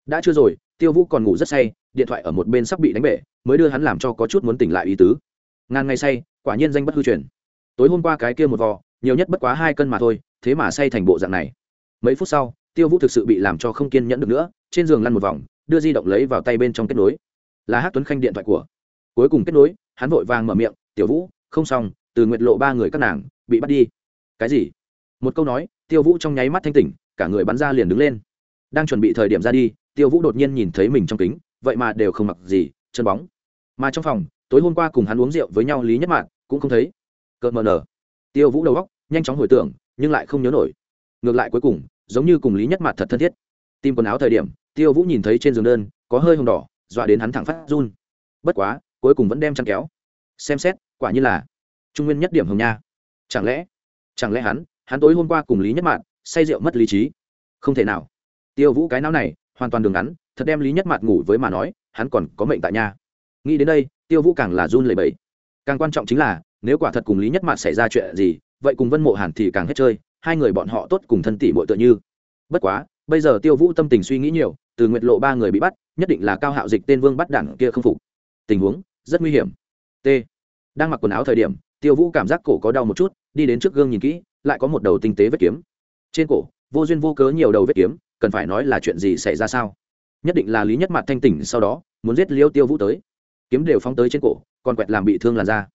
Đã chưa rồi, tiêu vũ còn ngủ rất say, điện thoại ở một bên sắp bị đánh bể, mới đưa hắn làm cho có chút muốn tỉnh lại ý tứ. Ngàn ngày say, quả nhiên danh bất hư truyền. Tối hôm qua cái kia một vò, nhiều nhất bất quá hai cân mà thôi, thế mà say thành bộ dạng này. Mấy phút sau, tiêu vũ thực sự bị làm cho không kiên nhẫn được nữa, trên giường lăn một vòng, đưa di động lấy vào tay bên trong kết nối. Là hát tuấn khanh điện thoại của. Cuối cùng kết nối, hắn vội vàng mở miệng, tiểu vũ, không xong, từ nguyệt lộ ba người các nàng, bị bắt đi. Cái gì? Một câu nói, tiêu vũ trong nháy mắt thanh tỉnh cả người bắn ra liền đứng lên. Đang chuẩn bị thời điểm ra đi, tiêu vũ đột nhiên nhìn thấy mình trong kính, vậy mà đều không mặc gì, chân bóng. Mà trong phòng, tối hôm qua cùng hắn uống rượu với nhau lý nhất mạng cũng không thấy. Cợt mờ nở. Tiêu vũ đầu góc nhanh chóng hồi tưởng, nhưng lại không nhớ nổi. Ngược lại cuối cùng, giống như cùng lý nhất mạn thật thân thiết. Tìm quần áo thời điểm, tiêu vũ nhìn thấy trên giường đơn, có hơi hồng đỏ, dọa đến hắn thẳng phát run. Bất quá, cuối cùng vẫn đem chăn kéo. Xem xét, quả như là trung nguyên nhất điểm hồng nha. Chẳng lẽ chẳng lẽ hắn hắn tối hôm qua cùng lý nhất mạn say rượu mất lý trí. Không thể nào. Tiêu vũ cái não này, hoàn toàn đường ngắn, thật đem lý nhất mặt ngủ với mà nói, hắn còn có mệnh tại nhà. Nghĩ đến đây, tiêu vũ càng là run lẩy bẩy. Càng quan trọng chính là, nếu quả thật cùng lý nhất mặt xảy ra chuyện gì, vậy cùng vân mộ hàn thì càng hết chơi, hai người bọn họ tốt cùng thân tỷ bội tựa như. Bất quá, bây giờ tiêu vũ tâm tình suy nghĩ nhiều, từ nguyệt lộ ba người bị bắt, nhất định là cao hạo dịch tên vương bắt đảng kia không phục. Tình huống, rất nguy hiểm. T. Đang mặc quần áo thời điểm, tiêu vũ cảm giác cổ có đau một chút, đi đến trước gương nhìn kỹ, lại có một đầu tinh tế vết kiếm trên cổ, vô duyên vô cớ nhiều đầu vết kiếm, cần phải nói là chuyện gì xảy ra sao? Nhất định là lý nhất mặt thanh tỉnh sau đó, muốn giết liêu tiêu vũ tới. Kiếm đều phóng tới trên cổ còn quẹt làm bị thương làn da.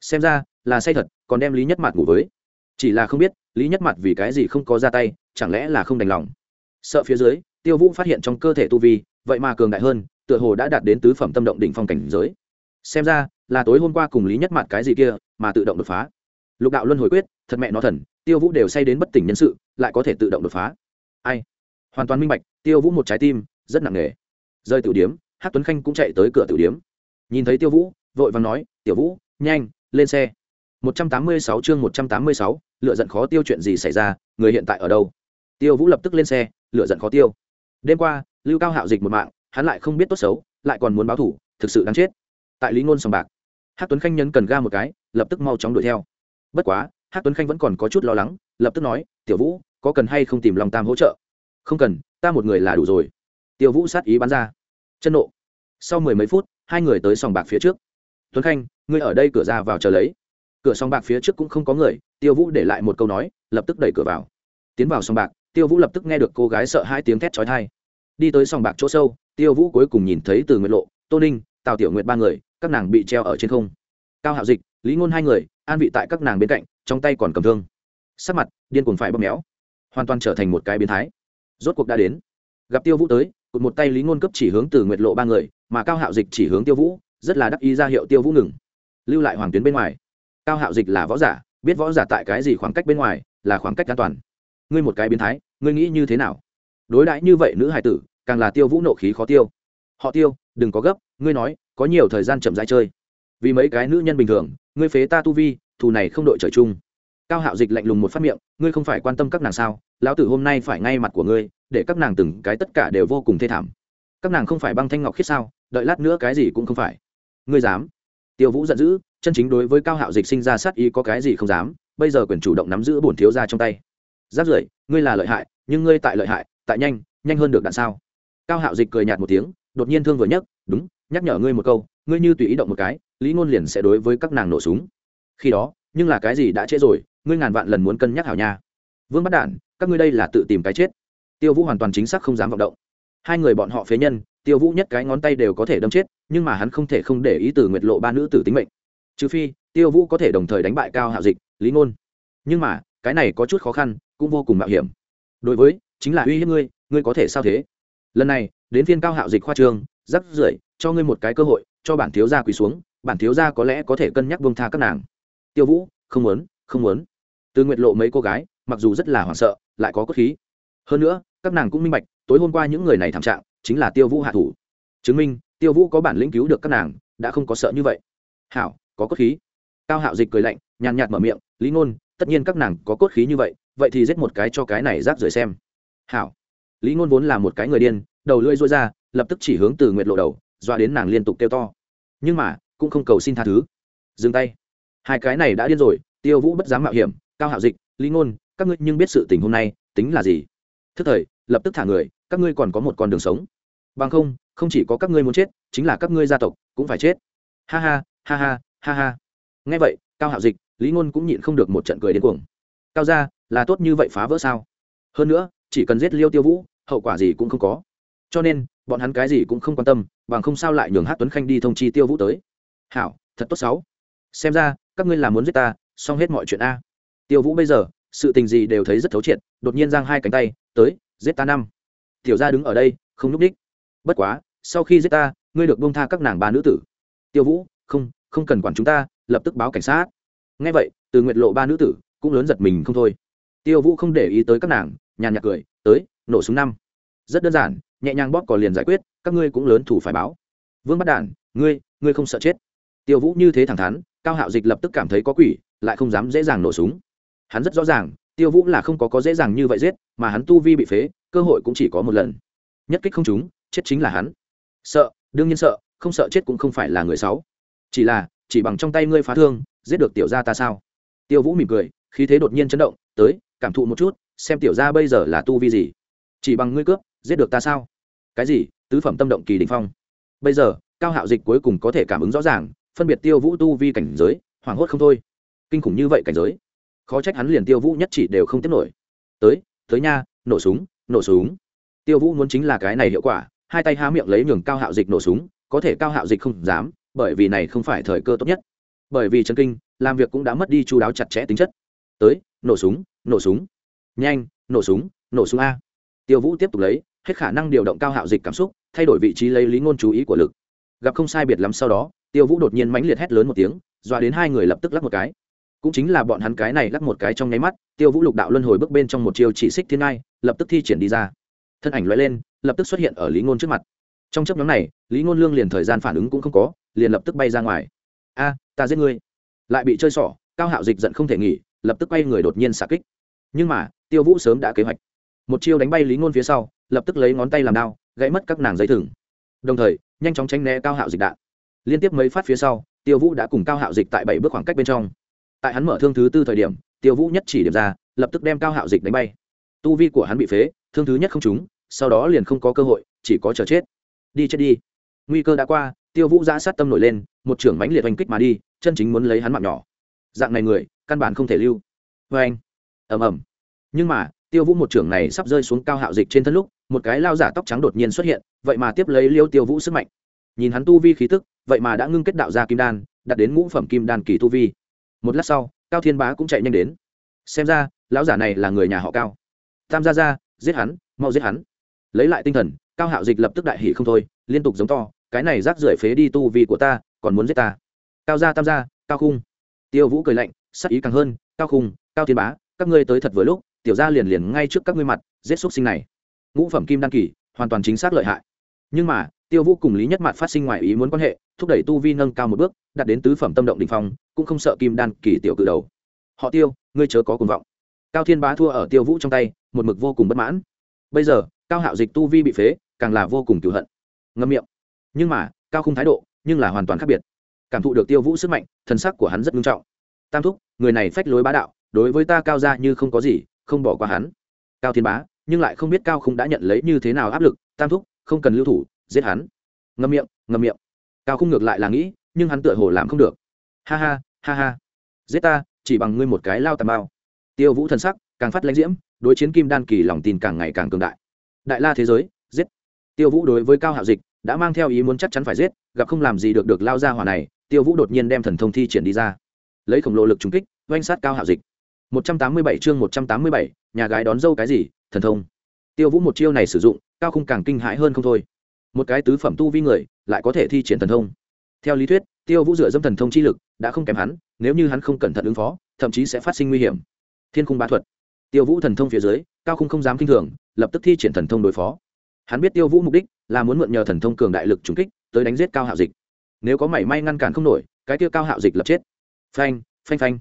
Xem ra, là say thật, còn đem lý nhất mặt ngủ với. Chỉ là không biết, lý nhất mặt vì cái gì không có ra tay, chẳng lẽ là không đành lòng? Sợ phía dưới, tiêu vũ phát hiện trong cơ thể tu vi, vậy mà cường đại hơn, tựa hồ đã đạt đến tứ phẩm tâm động đỉnh phong cảnh giới. Xem ra, là tối hôm qua cùng lý nhất mặt cái gì kia, mà tự động đột phá. Lục đạo luân hồi quyết, thật mẹ nó thần, tiêu vũ đều say đến bất tỉnh nhân sự lại có thể tự động đột phá. Ai? Hoàn toàn minh bạch, tiêu vũ một trái tim, rất nặng nề. Rơi tiểu điếm hát tuấn khanh cũng chạy tới cửa tiểu điếm. Nhìn thấy tiêu vũ, vội vàng nói, tiểu vũ, nhanh, lên xe. Một trăm tám mươi sáu chương một trăm tám mươi sáu, lựa giận khó tiêu chuyện gì xảy ra, người hiện tại ở đâu? Tiêu vũ lập tức lên xe, lựa giận khó tiêu. Đêm qua, lưu cao hạo dịch một mạng, hắn lại không biết tốt xấu, lại còn muốn báo thủ, thực sự đáng chết. Tại lý ngôn sòng bạc hát tuấn khanh nhấn cần ga một cái, lập tức mau chóng đuổi theo. Bất quá hát tuấn khanh vẫn còn có chút lo lắng, lập tức nói, tiểu vũ, có cần hay không tìm lòng tam hỗ trợ? Không cần, ta một người là đủ rồi. Tiêu vũ sát ý bắn ra. Chân nộ. Sau mười mấy phút, hai người tới sòng bạc phía trước. Tuấn khanh, ngươi ở đây cửa ra vào chờ lấy. Cửa sòng bạc phía trước cũng không có người, tiêu vũ để lại một câu nói, lập tức đẩy cửa vào. Tiến vào sòng bạc, tiêu vũ lập tức nghe được cô gái sợ hai tiếng thét trói thai đi tới sòng bạc chỗ sâu, tiêu vũ cuối cùng nhìn thấy từ nguyệt lộ, tô ninh, tào tiểu nguyệt ba người, các nàng bị treo ở trên không. Cao hạo dịch, lý ngôn hai người, an vị tại các nàng bên cạnh trong tay còn cầm thương. Sắc mặt, điên cuồng phải bóp méo. Hoàn toàn trở thành một cái biến thái. Rốt cuộc đã đến. Gặp tiêu vũ tới, cụt một tay lý ngôn cấp chỉ hướng từ nguyệt lộ ba người, mà cao hạo dịch chỉ hướng tiêu vũ, rất là đắc ý ra hiệu tiêu vũ ngừng. Lưu lại hoàng tuyến bên ngoài. Cao hạo dịch là võ giả, biết võ giả tại cái gì khoảng cách bên ngoài, là khoảng cách an toàn. Ngươi một cái biến thái, ngươi nghĩ như thế nào? Đối đãi như vậy nữ hải tử, càng là tiêu vũ nộ khí khó tiêu. Họ tiêu, đừng có gấp, ngươi nói, có nhiều thời gian chậm rãi chơi. Vì mấy cái nữ nhân bình thường, ngươi phế ta tu vi thù này không đội trời chung. Cao hạo dịch lạnh lùng một phát miệng, ngươi không phải quan tâm các nàng sao? Lão tử hôm nay phải ngay mặt của ngươi, để các nàng từng cái tất cả đều vô cùng thê thảm. Các nàng không phải băng thanh ngọc khiết sao? Đợi lát nữa cái gì cũng không phải. Ngươi dám? Tiêu vũ giận dữ, chân chính đối với cao hạo dịch sinh ra sát ý có cái gì không dám, bây giờ quyền chủ động nắm giữ bổn thiếu ra trong tay. Giáp rưỡi, ngươi là lợi hại, nhưng ngươi tại lợi hại, tại nhanh nhanh hơn được đạn sao? Cao hạo dịch cười nhạt một tiếng, đột nhiên thương vừa nhấc, đúng, nhắc nhở ngươi một câu, ngươi như tùy ý động một cái, lý ngôn liền sẽ đối với các nàng nổ súng khi đó, nhưng là cái gì đã trễ rồi, ngươi ngàn vạn lần muốn cân nhắc hảo nha. Vương bắt đản, các ngươi đây là tự tìm cái chết. Tiêu vũ hoàn toàn chính xác không dám vọng động. Hai người bọn họ phế nhân, tiêu vũ nhất cái ngón tay đều có thể đâm chết, nhưng mà hắn không thể không để ý từ nguyệt lộ ba nữ tử tính mệnh. Trừ phi, tiêu vũ có thể đồng thời đánh bại cao hạo dịch, lý ngôn. Nhưng mà, cái này có chút khó khăn, cũng vô cùng mạo hiểm. Đối với, chính là uy hiếp ngươi ngươi có thể sao thế? Lần này, đến phiên cao hạo dịch khoa trương, rắc rưởi, cho ngươi một cái cơ hội, cho bản thiếu gia quỳ xuống, bản thiếu gia có lẽ có thể cân nhắc buông tha các nàng tiêu vũ, không muốn không muốn. Từ nguyệt lộ mấy cô gái, mặc dù rất là hoảng sợ, lại có cốt khí. Hơn nữa, các nàng cũng minh bạch, tối hôm qua những người này thảm trạng, chính là tiêu vũ hạ thủ. Chứng minh, tiêu vũ có bản lĩnh cứu được các nàng, đã không có sợ như vậy. Hảo, có cốt khí. Cao hạo dịch cười lạnh, nhàn nhạt mở miệng, lý ngôn, tất nhiên các nàng có cốt khí như vậy vậy thì giết một cái cho cái này rác rưởi xem. Hảo. Lý ngôn vốn là một cái người điên, đầu lưỡi rối ra, lập tức chỉ hướng từ nguyệt lộ đầu, dọa đến nàng liên tục kêu to. Nhưng mà, cũng không cầu xin tha thứ. Dừng tay hai cái này đã điên rồi, tiêu vũ bất dám mạo hiểm, cao hạo dịch, lý ngôn, các ngươi nhưng biết sự tình hôm nay tính là gì? Thức thời, lập tức thả người, các ngươi còn có một con đường sống. Bằng không không chỉ có các ngươi muốn chết, chính là các ngươi gia tộc cũng phải chết. Ha ha ha ha ha ha. Ngay vậy, cao hạo dịch, lý ngôn cũng nhịn không được một trận cười đến cuồng. Cao ra là tốt như vậy phá vỡ sao? Hơn nữa, chỉ cần giết liêu tiêu vũ, hậu quả gì cũng không có. Cho nên, bọn hắn cái gì cũng không quan tâm, bằng không sao lại nhường hát tuấn khanh đi thông chi tiêu vũ tới. Hảo, thật tốt sáu xem ra các ngươi làm muốn giết ta, xong hết mọi chuyện a. Tiêu vũ bây giờ, sự tình gì đều thấy rất thấu triệt, đột nhiên giang hai cánh tay, tới, giết ta năm. Tiểu gia đứng ở đây, không núp đích. Bất quá, sau khi giết ta, ngươi được bông tha các nàng ba nữ tử. Tiêu vũ, không không cần quản chúng ta, lập tức báo cảnh sát. Ngay vậy, từ nguyện lộ ba nữ tử, cũng lớn giật mình không thôi. Tiêu vũ không để ý tới các nàng, nhàn nhạt cười, tới, nổ súng năm. Rất đơn giản, nhẹ nhàng bóp cò liền giải quyết, các ngươi cũng lớn thủ phải báo. Vương bắt đản, ngươi ngươi không sợ chết. Tiêu vũ như thế thẳng thắn cao hạo dịch lập tức cảm thấy có quỷ, lại không dám dễ dàng nổ súng. Hắn rất rõ ràng, tiêu vũ là không có có dễ dàng như vậy giết, mà hắn tu vi bị phế, cơ hội cũng chỉ có một lần. Nhất kích không chúng chết chính là hắn. Sợ, đương nhiên sợ, không sợ chết cũng không phải là người xấu. Chỉ là, chỉ bằng trong tay ngươi phá thương, giết được tiểu gia ta sao? Tiêu vũ mỉm cười, khí thế đột nhiên chấn động, tới, cảm thụ một chút, xem tiểu gia bây giờ là tu vi gì. Chỉ bằng ngươi cướp, giết được ta sao? Cái gì? Tứ phẩm tâm động kỳ đình phong. Bây giờ, cao hạo dịch cuối cùng có thể cảm ứng rõ ràng phân biệt tiêu vũ tu vi cảnh giới, hoảng hốt không thôi. Kinh khủng như vậy cảnh giới, khó trách hắn liền tiêu vũ nhất chỉ đều không tiếp nổi. Tới tới nha, nổ súng nổ súng. Tiêu vũ muốn chính là cái này hiệu quả, hai tay há miệng lấy nhường cao hạo dịch nổ súng, có thể cao hạo dịch không dám, bởi vì này không phải thời cơ tốt nhất. Bởi vì trần kinh, làm việc cũng đã mất đi chú đáo chặt chẽ tính chất. Tới, nổ súng nổ súng. Nhanh, nổ súng nổ súng a. Tiêu vũ tiếp tục lấy, hết khả năng điều động cao hạo dịch cảm xúc, thay đổi vị trí lấy lý ngôn chú ý của lực. Gặp không sai biệt lắm sau đó tiêu vũ đột nhiên mãnh liệt hét lớn một tiếng, dọa đến hai người lập tức lắc một cái. Cũng chính là bọn hắn cái này lắc một cái trong nháy mắt, tiêu vũ lục đạo luân hồi bước bên trong một chiêu chỉ xích thiên ngai, lập tức thi triển đi ra. Thân ảnh loại lên, lập tức xuất hiện ở lý ngôn trước mặt. Trong chấp nhóm này, lý ngôn lương liền thời gian phản ứng cũng không có, liền lập tức bay ra ngoài. A, ta giết ngươi. Lại bị chơi xỏ cao hạo dịch giận không thể nghỉ, lập tức quay người đột nhiên xạ kích. Nhưng mà, tiêu vũ sớm đã kế hoạch. Một chiêu đánh bay lý ngôn phía sau, lập tức lấy ngón tay làm đao, gãy mất các nàng dây thừng. Đồng thời, nhanh chóng tránh né cao hạo dịch đạn liên tiếp mấy phát phía sau, tiêu vũ đã cùng cao hạo dịch tại bảy bước khoảng cách bên trong. Tại hắn mở thương thứ tư thời điểm, tiêu vũ nhất chỉ điểm ra, lập tức đem cao hạo dịch đánh bay. Tu vi của hắn bị phế, thương thứ nhất không trúng, sau đó liền không có cơ hội, chỉ có chờ chết. Đi chết đi. Nguy cơ đã qua, tiêu vũ giã sát tâm nổi lên, một trưởng mãnh liệt oanh kích mà đi, chân chính muốn lấy hắn mạng nhỏ. Dạng này người, căn bản không thể lưu. Vê anh. Ẩm ẩm nhưng mà, tiêu vũ một trưởng này sắp rơi xuống cao hạo dịch trên thân lúc, một cái lao giả tóc trắng đột nhiên xuất hiện, vậy mà tiếp lấy liêu tiêu vũ sức mạnh nhìn hắn tu vi khí tức, vậy mà đã ngưng kết đạo ra kim đan đặt đến ngũ phẩm kim đan kỳ tu vi. Một lát sau, cao thiên bá cũng chạy nhanh đến. Xem ra, lão giả này là người nhà họ cao. Tam gia ra giết hắn, mau giết hắn. Lấy lại tinh thần, cao hạo dịch lập tức đại hỷ không thôi, liên tục giống to, cái này rác rưởi phế đi tu vi của ta, còn muốn giết ta. Cao gia, tam gia, cao khung. Tiêu vũ cười lạnh, sắc ý càng hơn, cao khung, cao thiên bá, các ngươi tới thật với lúc, tiểu gia liền liền ngay trước các ngươi mặt, giết xúc sinh này. Ngũ phẩm kim đan kỳ, hoàn toàn chính xác lợi hại. Nhưng mà tiêu vũ cùng lý nhất mặt phát sinh ngoài ý muốn quan hệ, thúc đẩy tu vi nâng cao một bước, đạt đến tứ phẩm tâm động đình phong, cũng không sợ kim đan kỳ tiểu cự đầu. Họ tiêu, ngươi chớ có cuồng vọng. Cao thiên bá thua ở tiêu vũ trong tay, một mực vô cùng bất mãn. Bây giờ, cao hạo dịch tu vi bị phế, càng là vô cùng cựu hận. Ngâm miệng. Nhưng mà, cao không thái độ, nhưng là hoàn toàn khác biệt. Cảm thụ được tiêu vũ sức mạnh, thân sắc của hắn rất nghiêm trọng. Tam thúc, người này phách lối bá đạo, đối với ta cao ra như không có gì, không bỏ qua hắn. Cao thiên bá, nhưng lại không biết cao không đã nhận lấy như thế nào áp lực. Tam thúc, không cần lưu thủ giết hắn. Ngâm miệng ngâm miệng. Cao không ngược lại là nghĩ nhưng hắn tựa hồ làm không được. Ha ha ha ha. Giết ta chỉ bằng ngươi một cái lao tàm bao tiêu vũ thần sắc càng phát lãnh diễm đối chiến kim đan kỳ lòng tin càng ngày càng cường đại. Đại la thế giới giết. Tiêu vũ đối với cao hạo dịch đã mang theo ý muốn chắc chắn phải giết gặp không làm gì được được lao ra hỏa này tiêu vũ đột nhiên đem thần thông thi triển đi ra. Lấy khổng lồ lực trúng kích oanh sát cao hạo dịch. 187 chương 187, nhà gái đón dâu cái gì thần thông. Tiêu vũ một chiêu này sử dụng cao không càng kinh hãi hơn không thôi một cái tứ phẩm tu vi người, lại có thể thi triển thần thông. Theo lý thuyết, tiêu vũ dựa dâm thần thông chi lực, đã không kém hắn, nếu như hắn không cẩn thận ứng phó, thậm chí sẽ phát sinh nguy hiểm. Thiên khung bá thuật. Tiêu vũ thần thông phía dưới, cao khung không dám kinh thường, lập tức thi triển thần thông đối phó. Hắn biết tiêu vũ mục đích, là muốn mượn nhờ thần thông cường đại lực trúng kích, tới đánh giết cao hạo dịch. Nếu có mảy may ngăn cản không nổi, cái tiêu cao hạo dịch lập chết. Phanh phanh phanh.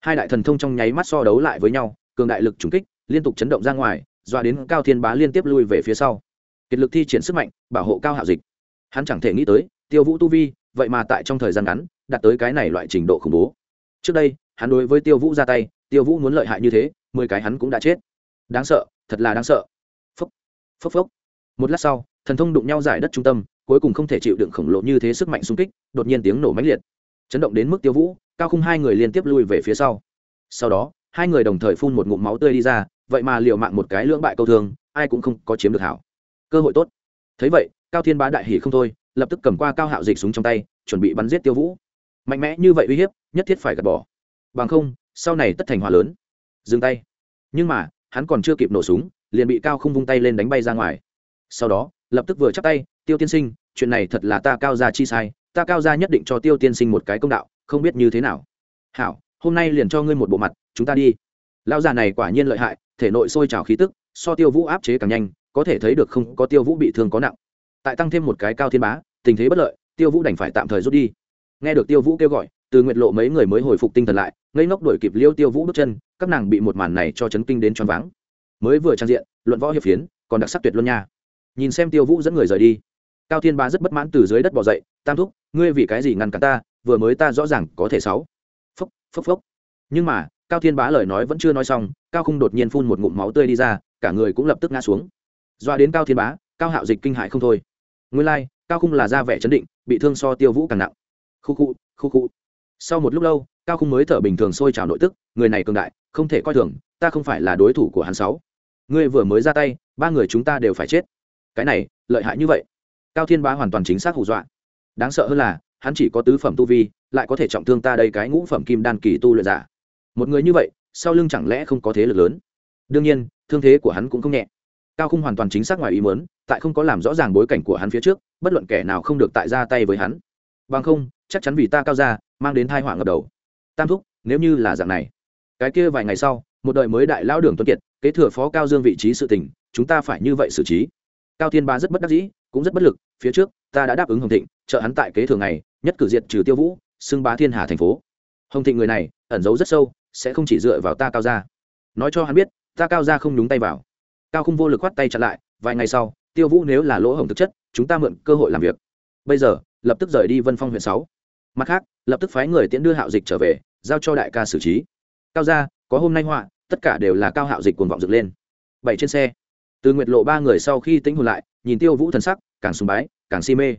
Hai đại thần thông trong nháy mắt so đấu lại với nhau, cường đại lực trúng kích, liên tục chấn động ra ngoài dọa đến cao thiên bá liên tiếp lui về phía sau kiệt lực thi triển sức mạnh, bảo hộ cao hạo dịch. Hắn chẳng thể nghĩ tới, tiêu vũ tu vi, vậy mà tại trong thời gian ngắn, đạt tới cái này loại trình độ khủng bố. Trước đây, hắn đối với tiêu vũ ra tay, tiêu vũ muốn lợi hại như thế, mười cái hắn cũng đã chết. Đáng sợ, thật là đáng sợ. Phốc phốc phốc. Một lát sau, thần thông đụng nhau giải đất trung tâm, cuối cùng không thể chịu đựng khổng lồ như thế sức mạnh xung kích, đột nhiên tiếng nổ mãnh liệt. Chấn động đến mức tiêu vũ, cao khung hai người liên tiếp lui về phía sau. Sau đó, hai người đồng thời phun một ngụm máu tươi đi ra, vậy mà liều mạng một cái lưỡng bại câu thương, ai cũng không có chiếm được hảo cơ hội tốt. Thấy vậy, cao thiên bá đại hỉ không thôi, lập tức cầm qua cao hạo dịch súng trong tay, chuẩn bị bắn giết tiêu vũ. Mạnh mẽ như vậy uy hiếp, nhất thiết phải gạt bỏ. Bằng không, sau này tất thành hòa lớn. Dừng tay. Nhưng mà, hắn còn chưa kịp nổ súng, liền bị cao không vung tay lên đánh bay ra ngoài. Sau đó, lập tức vừa chắp tay, tiêu tiên sinh, chuyện này thật là ta cao ra chi sai, ta cao ra nhất định cho tiêu tiên sinh một cái công đạo, không biết như thế nào. Hảo, hôm nay liền cho ngươi một bộ mặt, chúng ta đi. Lão già này quả nhiên lợi hại, thể nội sôi trào khí tức, so tiêu vũ áp chế càng nhanh có thể thấy được không có tiêu vũ bị thương có nặng. Tại tăng thêm một cái cao thiên bá, tình thế bất lợi, tiêu vũ đành phải tạm thời rút đi. Nghe được tiêu vũ kêu gọi, từ nguyện lộ mấy người mới hồi phục tinh thần lại, ngây ngốc đuổi kịp liêu tiêu vũ bước chân, các nàng bị một màn này cho chấn kinh đến choáng váng. Mới vừa trang diện, luận võ hiệp phiến, còn đặc sắc tuyệt luôn nha. Nhìn xem tiêu vũ dẫn người rời đi, cao thiên bá rất bất mãn từ dưới đất bỏ dậy, tam thúc, ngươi vì cái gì ngăn cản ta, vừa mới ta rõ ràng có thể sáu. Phốc phốc phốc. Nhưng mà, cao thiên bá lời nói vẫn chưa nói xong, cao không đột nhiên phun một ngụm máu tươi đi ra, cả người cũng lập tức ngã xuống doa đến cao thiên bá cao hạo dịch kinh hại không thôi. Nguyên lai、like, cao khung là ra vẻ chấn định bị thương so tiêu vũ càng nặng. Khu khu khu khu. Sau một lúc lâu cao khung mới thở bình thường sôi trào nội tức người này cường đại không thể coi thường ta không phải là đối thủ của hắn sáu. Ngươi vừa mới ra tay ba người chúng ta đều phải chết. Cái này lợi hại như vậy. Cao thiên bá hoàn toàn chính xác hù dọa. Đáng sợ hơn là hắn chỉ có tứ phẩm tu vi lại có thể trọng thương ta đây cái ngũ phẩm kim đan kỳ tu luyện giả. Một người như vậy sau lưng chẳng lẽ không có thế lực lớn? Đương nhiên thương thế của hắn cũng không nhẹ cao không hoàn toàn chính xác ngoài ý muốn, tại không có làm rõ ràng bối cảnh của hắn phía trước, bất luận kẻ nào không được tại ra tay với hắn. Bằng không, chắc chắn vì ta cao ra mang đến thai họa ngập đầu. Tam thúc, nếu như là dạng này, cái kia vài ngày sau, một đời mới đại lão đường tuấn kiệt, kế thừa phó cao dương vị trí sự tình, chúng ta phải như vậy xử trí. Cao thiên ba rất bất đắc dĩ, cũng rất bất lực, phía trước, ta đã đáp ứng hồng thịnh, trợ hắn tại kế thừa ngày, nhất cử diệt trừ tiêu vũ, xưng bá thiên hà thành phố. Hồng thịnh người này, ẩn giấu rất sâu, sẽ không chỉ dựa vào ta cao ra nói cho hắn biết, ta cao ra không nhúng tay vào cao không vô lực khoát tay chặn lại vài ngày sau tiêu vũ nếu là lỗ hổng thực chất chúng ta mượn cơ hội làm việc. Bây giờ lập tức rời đi vân phong huyện sáu. Mặt khác lập tức phái người tiễn đưa hạo dịch trở về giao cho đại ca xử trí. Cao gia có hôm nay họa tất cả đều là cao hạo dịch cuồng vọng dựng lên. Bảy trên xe. Từ nguyệt lộ ba người sau khi tính hồn lại nhìn tiêu vũ thần sắc càng sùng bái càng si mê.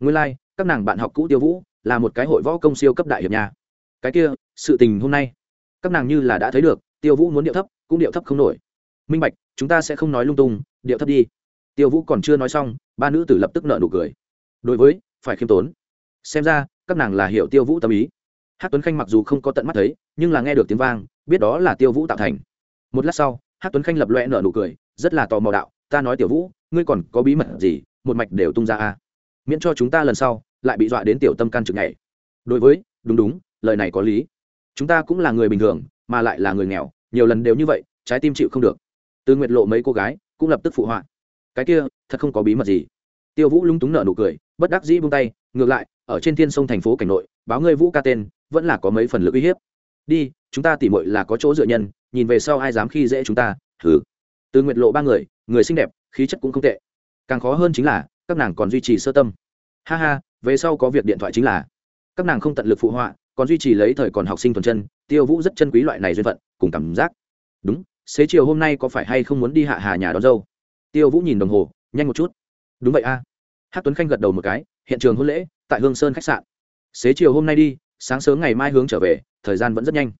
Nguyên lai、like, các nàng bạn học cũ tiêu vũ là một cái hội võ công siêu cấp đại hiệp nhà cái kia sự tình hôm nay các nàng như là đã thấy được tiêu vũ muốn điệu thấp cũng điệu thấp không nổi minh bạch, chúng ta sẽ không nói lung tung, điệu thấp đi. Tiêu vũ còn chưa nói xong, ba nữ tử lập tức nợ nụ cười. Đối với, phải khiêm tốn. Xem ra, các nàng là hiểu tiêu vũ tâm ý. Hát tuấn khanh mặc dù không có tận mắt thấy, nhưng là nghe được tiếng vang, biết đó là tiêu vũ tạo thành. Một lát sau, hát tuấn khanh lập loe nợ nụ cười, rất là tò mò đạo, ta nói tiểu vũ, ngươi còn có bí mật gì, một mạch đều tung ra a miễn cho chúng ta lần sau lại bị dọa đến tiểu tâm can trực này đối với, đúng đúng, lời này có lý. Chúng ta cũng là người bình thường, mà lại là người nghèo, nhiều lần đều như vậy, trái tim chịu không được từ nguyệt lộ mấy cô gái, cũng lập tức phụ họa. Cái kia, thật không có bí mật gì. Tiêu vũ lúng túng nở nụ cười, bất đắc dĩ buông tay, ngược lại, ở trên thiên sông thành phố cảnh nội, báo ngươi vũ ca tên, vẫn là có mấy phần lực uy hiếp. Đi, chúng ta tỉ mội là có chỗ dựa nhân, nhìn về sau ai dám khi dễ chúng ta thử từ nguyệt lộ ba người người xinh đẹp, khí chất cũng không tệ. Càng khó hơn chính là, các nàng còn duy trì sơ tâm. Ha ha, về sau có việc điện thoại chính là. Các nàng không tận lực phụ họa, còn duy trì lấy thời còn học sinh thuần chân, tiêu vũ rất chân quý loại này duyên phận, cùng cảm giác. Đúng xế chiều hôm nay có phải hay không muốn đi hạ hà nhà đón dâu? Tiêu vũ nhìn đồng hồ, nhanh một chút. Đúng vậy a. À. hát tuấn khanh gật đầu một cái, hiện trường hôn lễ, tại hương sơn khách sạn. Xế chiều hôm nay đi, sáng sớm ngày mai hướng trở về, thời gian vẫn rất nhanh.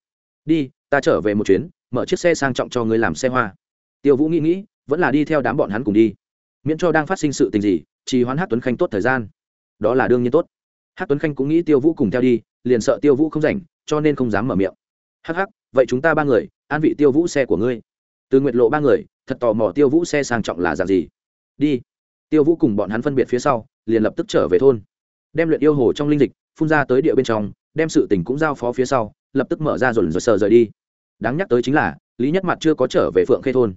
Đi, ta trở về một chuyến, mở chiếc xe sang trọng cho người làm xe hoa. Tiêu vũ nghĩ nghĩ, vẫn là đi theo đám bọn hắn cùng đi. Miễn cho đang phát sinh sự tình gì, trì hoãn hát tuấn khanh tốt thời gian. Đó là đương nhiên tốt. Hát tuấn khanh cũng nghĩ tiêu vũ cùng theo đi, liền sợ tiêu vũ không rảnh, cho nên không dám mở miệng. Hắc hắc, vậy chúng ta ba người an vị tiêu vũ xe của ngươi. Từ nguyệt lộ ba người, thật tò mò tiêu vũ xe sang trọng là dạng gì. Đi. Tiêu vũ cùng bọn hắn phân biệt phía sau, liền lập tức trở về thôn. Đem luyện yêu hồ trong linh dịch, phun ra tới địa bên trong, đem sự tình cũng giao phó phía sau, lập tức mở ra rồi rồi sờ rời đi. Đáng nhắc tới chính là, lý nhất mặt chưa có trở về phượng khê thôn.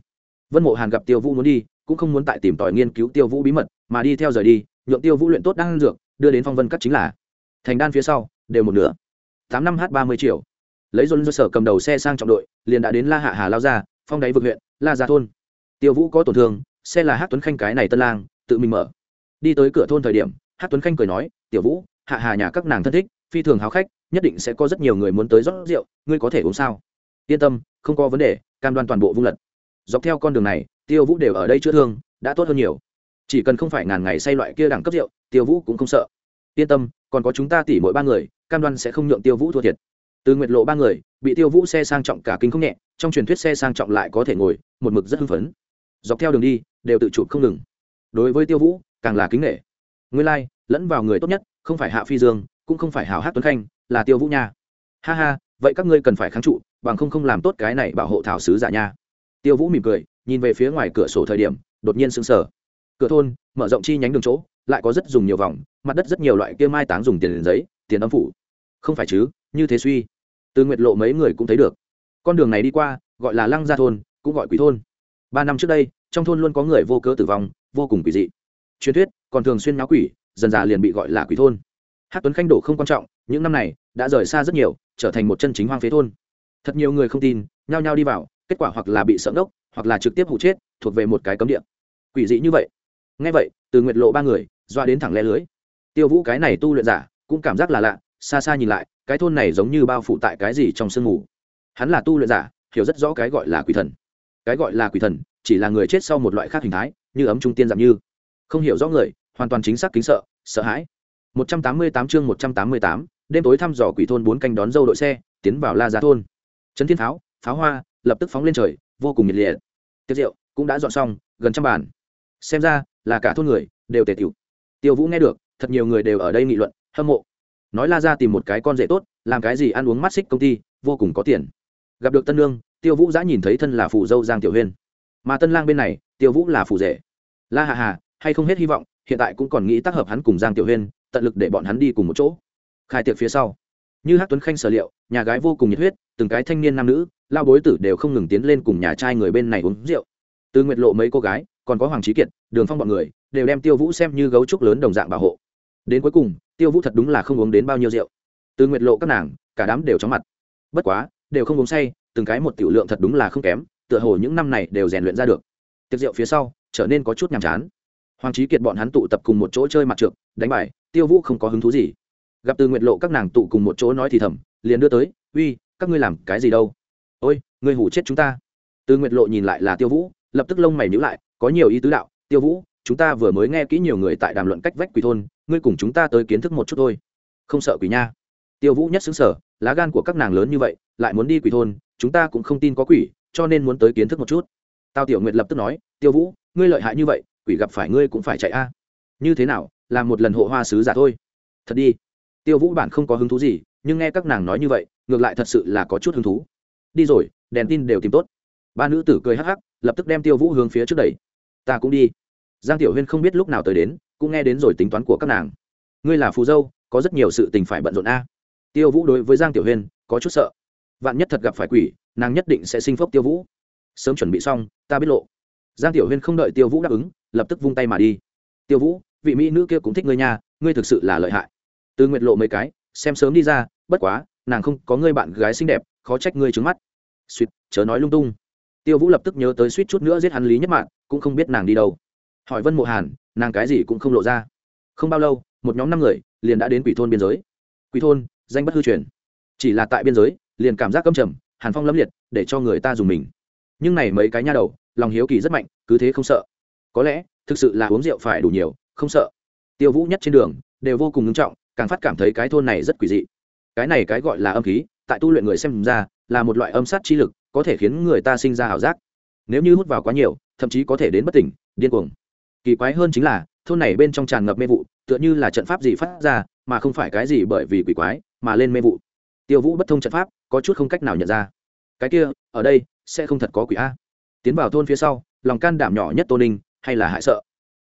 Vân mộ hàn gặp tiêu vũ muốn đi, cũng không muốn tại tìm tòi nghiên cứu tiêu vũ bí mật, mà đi theo rời đi, nhượng tiêu vũ luyện tốt đang dược, đưa đến phong vân cắt chính là. Thành đan phía sau, đều một nửa. Tám năm h ba mươi triệu lấy dồn do sở cầm đầu xe sang trọng đội, liền đã đến la hạ hà lao ra phong đáy vực huyện, la ra thôn. Tiêu vũ có tổn thương, xe là hát tuấn khanh cái này tân lang, tự mình mở. Đi tới cửa thôn thời điểm hát tuấn khanh cười nói, tiểu vũ, hạ hà nhà các nàng thân thích, phi thường háo khách, nhất định sẽ có rất nhiều người muốn tới rót rượu, ngươi có thể uống sao? Yên tâm, không có vấn đề, cam đoan toàn bộ vung lật. Dọc theo con đường này, tiêu vũ đều ở đây chữa thương, đã tốt hơn nhiều. Chỉ cần không phải ngàn ngày say loại kia đẳng cấp rượu, tiêu vũ cũng không sợ. Yên tâm, còn có chúng ta tỉ mỗi ba người, cam đoan sẽ không nhượng tiêu vũ thua thiệt từ nguyệt lộ ba người bị tiêu vũ xe sang trọng cả kinh không nhẹ trong truyền thuyết xe sang trọng lại có thể ngồi một mực rất hưng phấn. Dọc theo đường đi đều tự chụp không ngừng. Đối với tiêu vũ càng là kính nghệ nguyên lai、like, lẫn vào người tốt nhất không phải hạ phi dương cũng không phải hào hát tuấn khanh là tiêu vũ nha. Ha ha vậy các ngươi cần phải kháng trụ bằng không không làm tốt cái này bảo hộ thảo sứ giả nha. Tiêu vũ mỉm cười nhìn về phía ngoài cửa sổ thời điểm đột nhiên sững sờ. Cửa thôn mở rộng chi nhánh đường chỗ lại có rất dùng nhiều vòng mặt đất rất nhiều loại kia mai táng dùng tiền giấy tiền âm phủ. Không phải chứ như thế suy từ nguyệt lộ mấy người cũng thấy được. Con đường này đi qua, gọi là lăng gia thôn, cũng gọi quỷ thôn. Ba năm trước đây, trong thôn luôn có người vô cớ tử vong, vô cùng quỷ dị. Truyền thuyết, còn thường xuyên náo quỷ, dần già liền bị gọi là quỷ thôn. Hát tuấn khanh đổ không quan trọng, những năm này, đã rời xa rất nhiều, trở thành một chân chính hoang phế thôn. Thật nhiều người không tin, nhao nhao đi vào, kết quả hoặc là bị sợ ngốc, hoặc là trực tiếp hụ chết, thuộc về một cái cấm địa. Quỷ dị như vậy. Ngay vậy, từ nguyệt lộ ba người, doa đến thẳng le lưới. Tiêu vũ cái này tu luyện giả, cũng cảm giác là lạ, xa xa nhìn lại cái thôn này giống như bao phủ tại cái gì trong sương mù. Hắn là tu luyện giả hiểu rất rõ cái gọi là quỷ thần. Cái gọi là quỷ thần chỉ là người chết sau một loại khác hình thái như ấm trung tiên giảm như. Không hiểu rõ người hoàn toàn chính xác kính sợ sợ hãi. 188 chương 188, đêm tối thăm dò quỷ thôn bốn canh đón dâu đội xe tiến vào la giá thôn. Trấn thiên pháo pháo hoa lập tức phóng lên trời vô cùng nhiệt liệt. Tiệc rượu cũng đã dọn xong gần trăm bàn. Xem ra là cả thôn người đều tề tiểu tiêu vũ nghe được thật nhiều người đều ở đây nghị luận hâm mộ nói la ra tìm một cái con rể tốt, làm cái gì ăn uống mắt xích công ty, vô cùng có tiền. Gặp được tân lương tiêu vũ đã nhìn thấy thân là phù dâu giang tiểu huyên. Mà tân lang bên này, tiêu vũ là phù rể. La Hà hà hay không hết hy vọng, hiện tại cũng còn nghĩ tác hợp hắn cùng giang tiểu huyên, tận lực để bọn hắn đi cùng một chỗ. Khai tiệc phía sau, như hát tuấn khanh sở liệu, nhà gái vô cùng nhiệt huyết, từng cái thanh niên nam nữ, lao bối tử đều không ngừng tiến lên cùng nhà trai người bên này uống rượu. Từ nguyệt lộ mấy cô gái, còn có hoàng trí kiệt, đường phong b ọ n người, đều đem tiêu vũ xem như gấu trúc lớn đồng dạng bảo hộ. Đến cuối cùng tiêu vũ thật đúng là không uống đến bao nhiêu rượu. Từ nguyệt lộ các nàng, cả đám đều chóng mặt. Bất quá, đều không uống say, từng cái một tiểu lượng thật đúng là không kém, tựa hồ những năm này đều rèn luyện ra được. Tiệc rượu phía sau, trở nên có chút nhàm chán. Hoàng trí kiệt bọn hắn tụ tập cùng một chỗ chơi mặt trượt đánh bài, tiêu vũ không có hứng thú gì. Gặp từ nguyệt lộ các nàng tụ cùng một chỗ nói thì thầm, liền đưa tới, uy, các ngươi làm cái gì đâu? Ôi, ngươi hủ chết chúng ta. Từ nguyệt lộ nhìn lại là tiêu vũ, lập tức lông mày nhữ lại, có nhiều ý tứ đạo, tiêu vũ, chúng ta vừa mới nghe kỹ nhiều người tại đàm luận cách vách quỷ thôn ngươi cùng chúng ta tới kiến thức một chút thôi. Không sợ quỷ nha. Tiêu vũ nhất xứng sở, lá gan của các nàng lớn như vậy, lại muốn đi quỷ thôn, chúng ta cũng không tin có quỷ, cho nên muốn tới kiến thức một chút. Tao tiểu nguyệt lập tức nói, tiêu vũ, ngươi lợi hại như vậy, quỷ gặp phải ngươi cũng phải chạy a. Như thế nào làm một lần hộ hoa sứ giả thôi. Thật đi. Tiêu vũ bản không có hứng thú gì, nhưng nghe các nàng nói như vậy, ngược lại thật sự là có chút hứng thú. Đi rồi, đèn tin đều tìm tốt. Ba nữ tử cười hắc hắc, lập tức đem tiêu vũ hướng phía trước đẩy. Ta cũng đi. Giang tiểu huyên không biết lúc nào tới đến cũng nghe đến rồi tính toán của các nàng. Ngươi là phù dâu, có rất nhiều sự tình phải bận rộn a. Tiêu vũ đối với giang tiểu huyên có chút sợ. Vạn nhất thật gặp phải quỷ, nàng nhất định sẽ sinh phốc tiêu vũ. Sớm chuẩn bị xong, ta biết lộ. Giang tiểu huyên không đợi tiêu vũ đáp ứng, lập tức vung tay mà đi. Tiêu vũ, vị mỹ nữ kia cũng thích ngươi nha, ngươi thực sự là lợi hại. Từ nguyệt lộ mấy cái, xem sớm đi ra, bất quá, nàng không có ngươi bạn gái xinh đẹp, khó trách ngươi trứng mắt. Suýt, chớ nói lung tung. Tiêu vũ lập tức nhớ tới suýt chút nữa giết hắn lý nhất mạng cũng không biết nàng đi đâu hỏi vân mộ hàn nàng cái gì cũng không lộ ra không bao lâu một nhóm năm người liền đã đến quỷ thôn biên giới quỷ thôn danh bất hư truyền chỉ là tại biên giới liền cảm giác câm trầm hàn phong lâm liệt để cho người ta dùng mình nhưng này mấy cái nha đầu lòng hiếu kỳ rất mạnh cứ thế không sợ có lẽ thực sự là uống rượu phải đủ nhiều không sợ tiêu vũ nhất trên đường đều vô cùng nghiêm trọng càng phát cảm thấy cái thôn này rất quỷ dị cái này cái gọi là âm khí tại tu luyện người xem ra là một loại âm sát chi lực có thể khiến người ta sinh ra ảo giác nếu như hút vào quá nhiều thậm chí có thể đến bất tỉnh điên cuồng kỳ quái hơn chính là, thôn này bên trong tràn ngập mê vụ, tựa như là trận pháp gì phát ra, mà không phải cái gì bởi vì quỷ quái mà lên mê vụ. Tiêu vũ bất thông trận pháp, có chút không cách nào nhận ra. Cái kia, ở đây, sẽ không thật có quỷ a. Tiến vào thôn phía sau, lòng can đảm nhỏ nhất tô ninh, hay là hại sợ?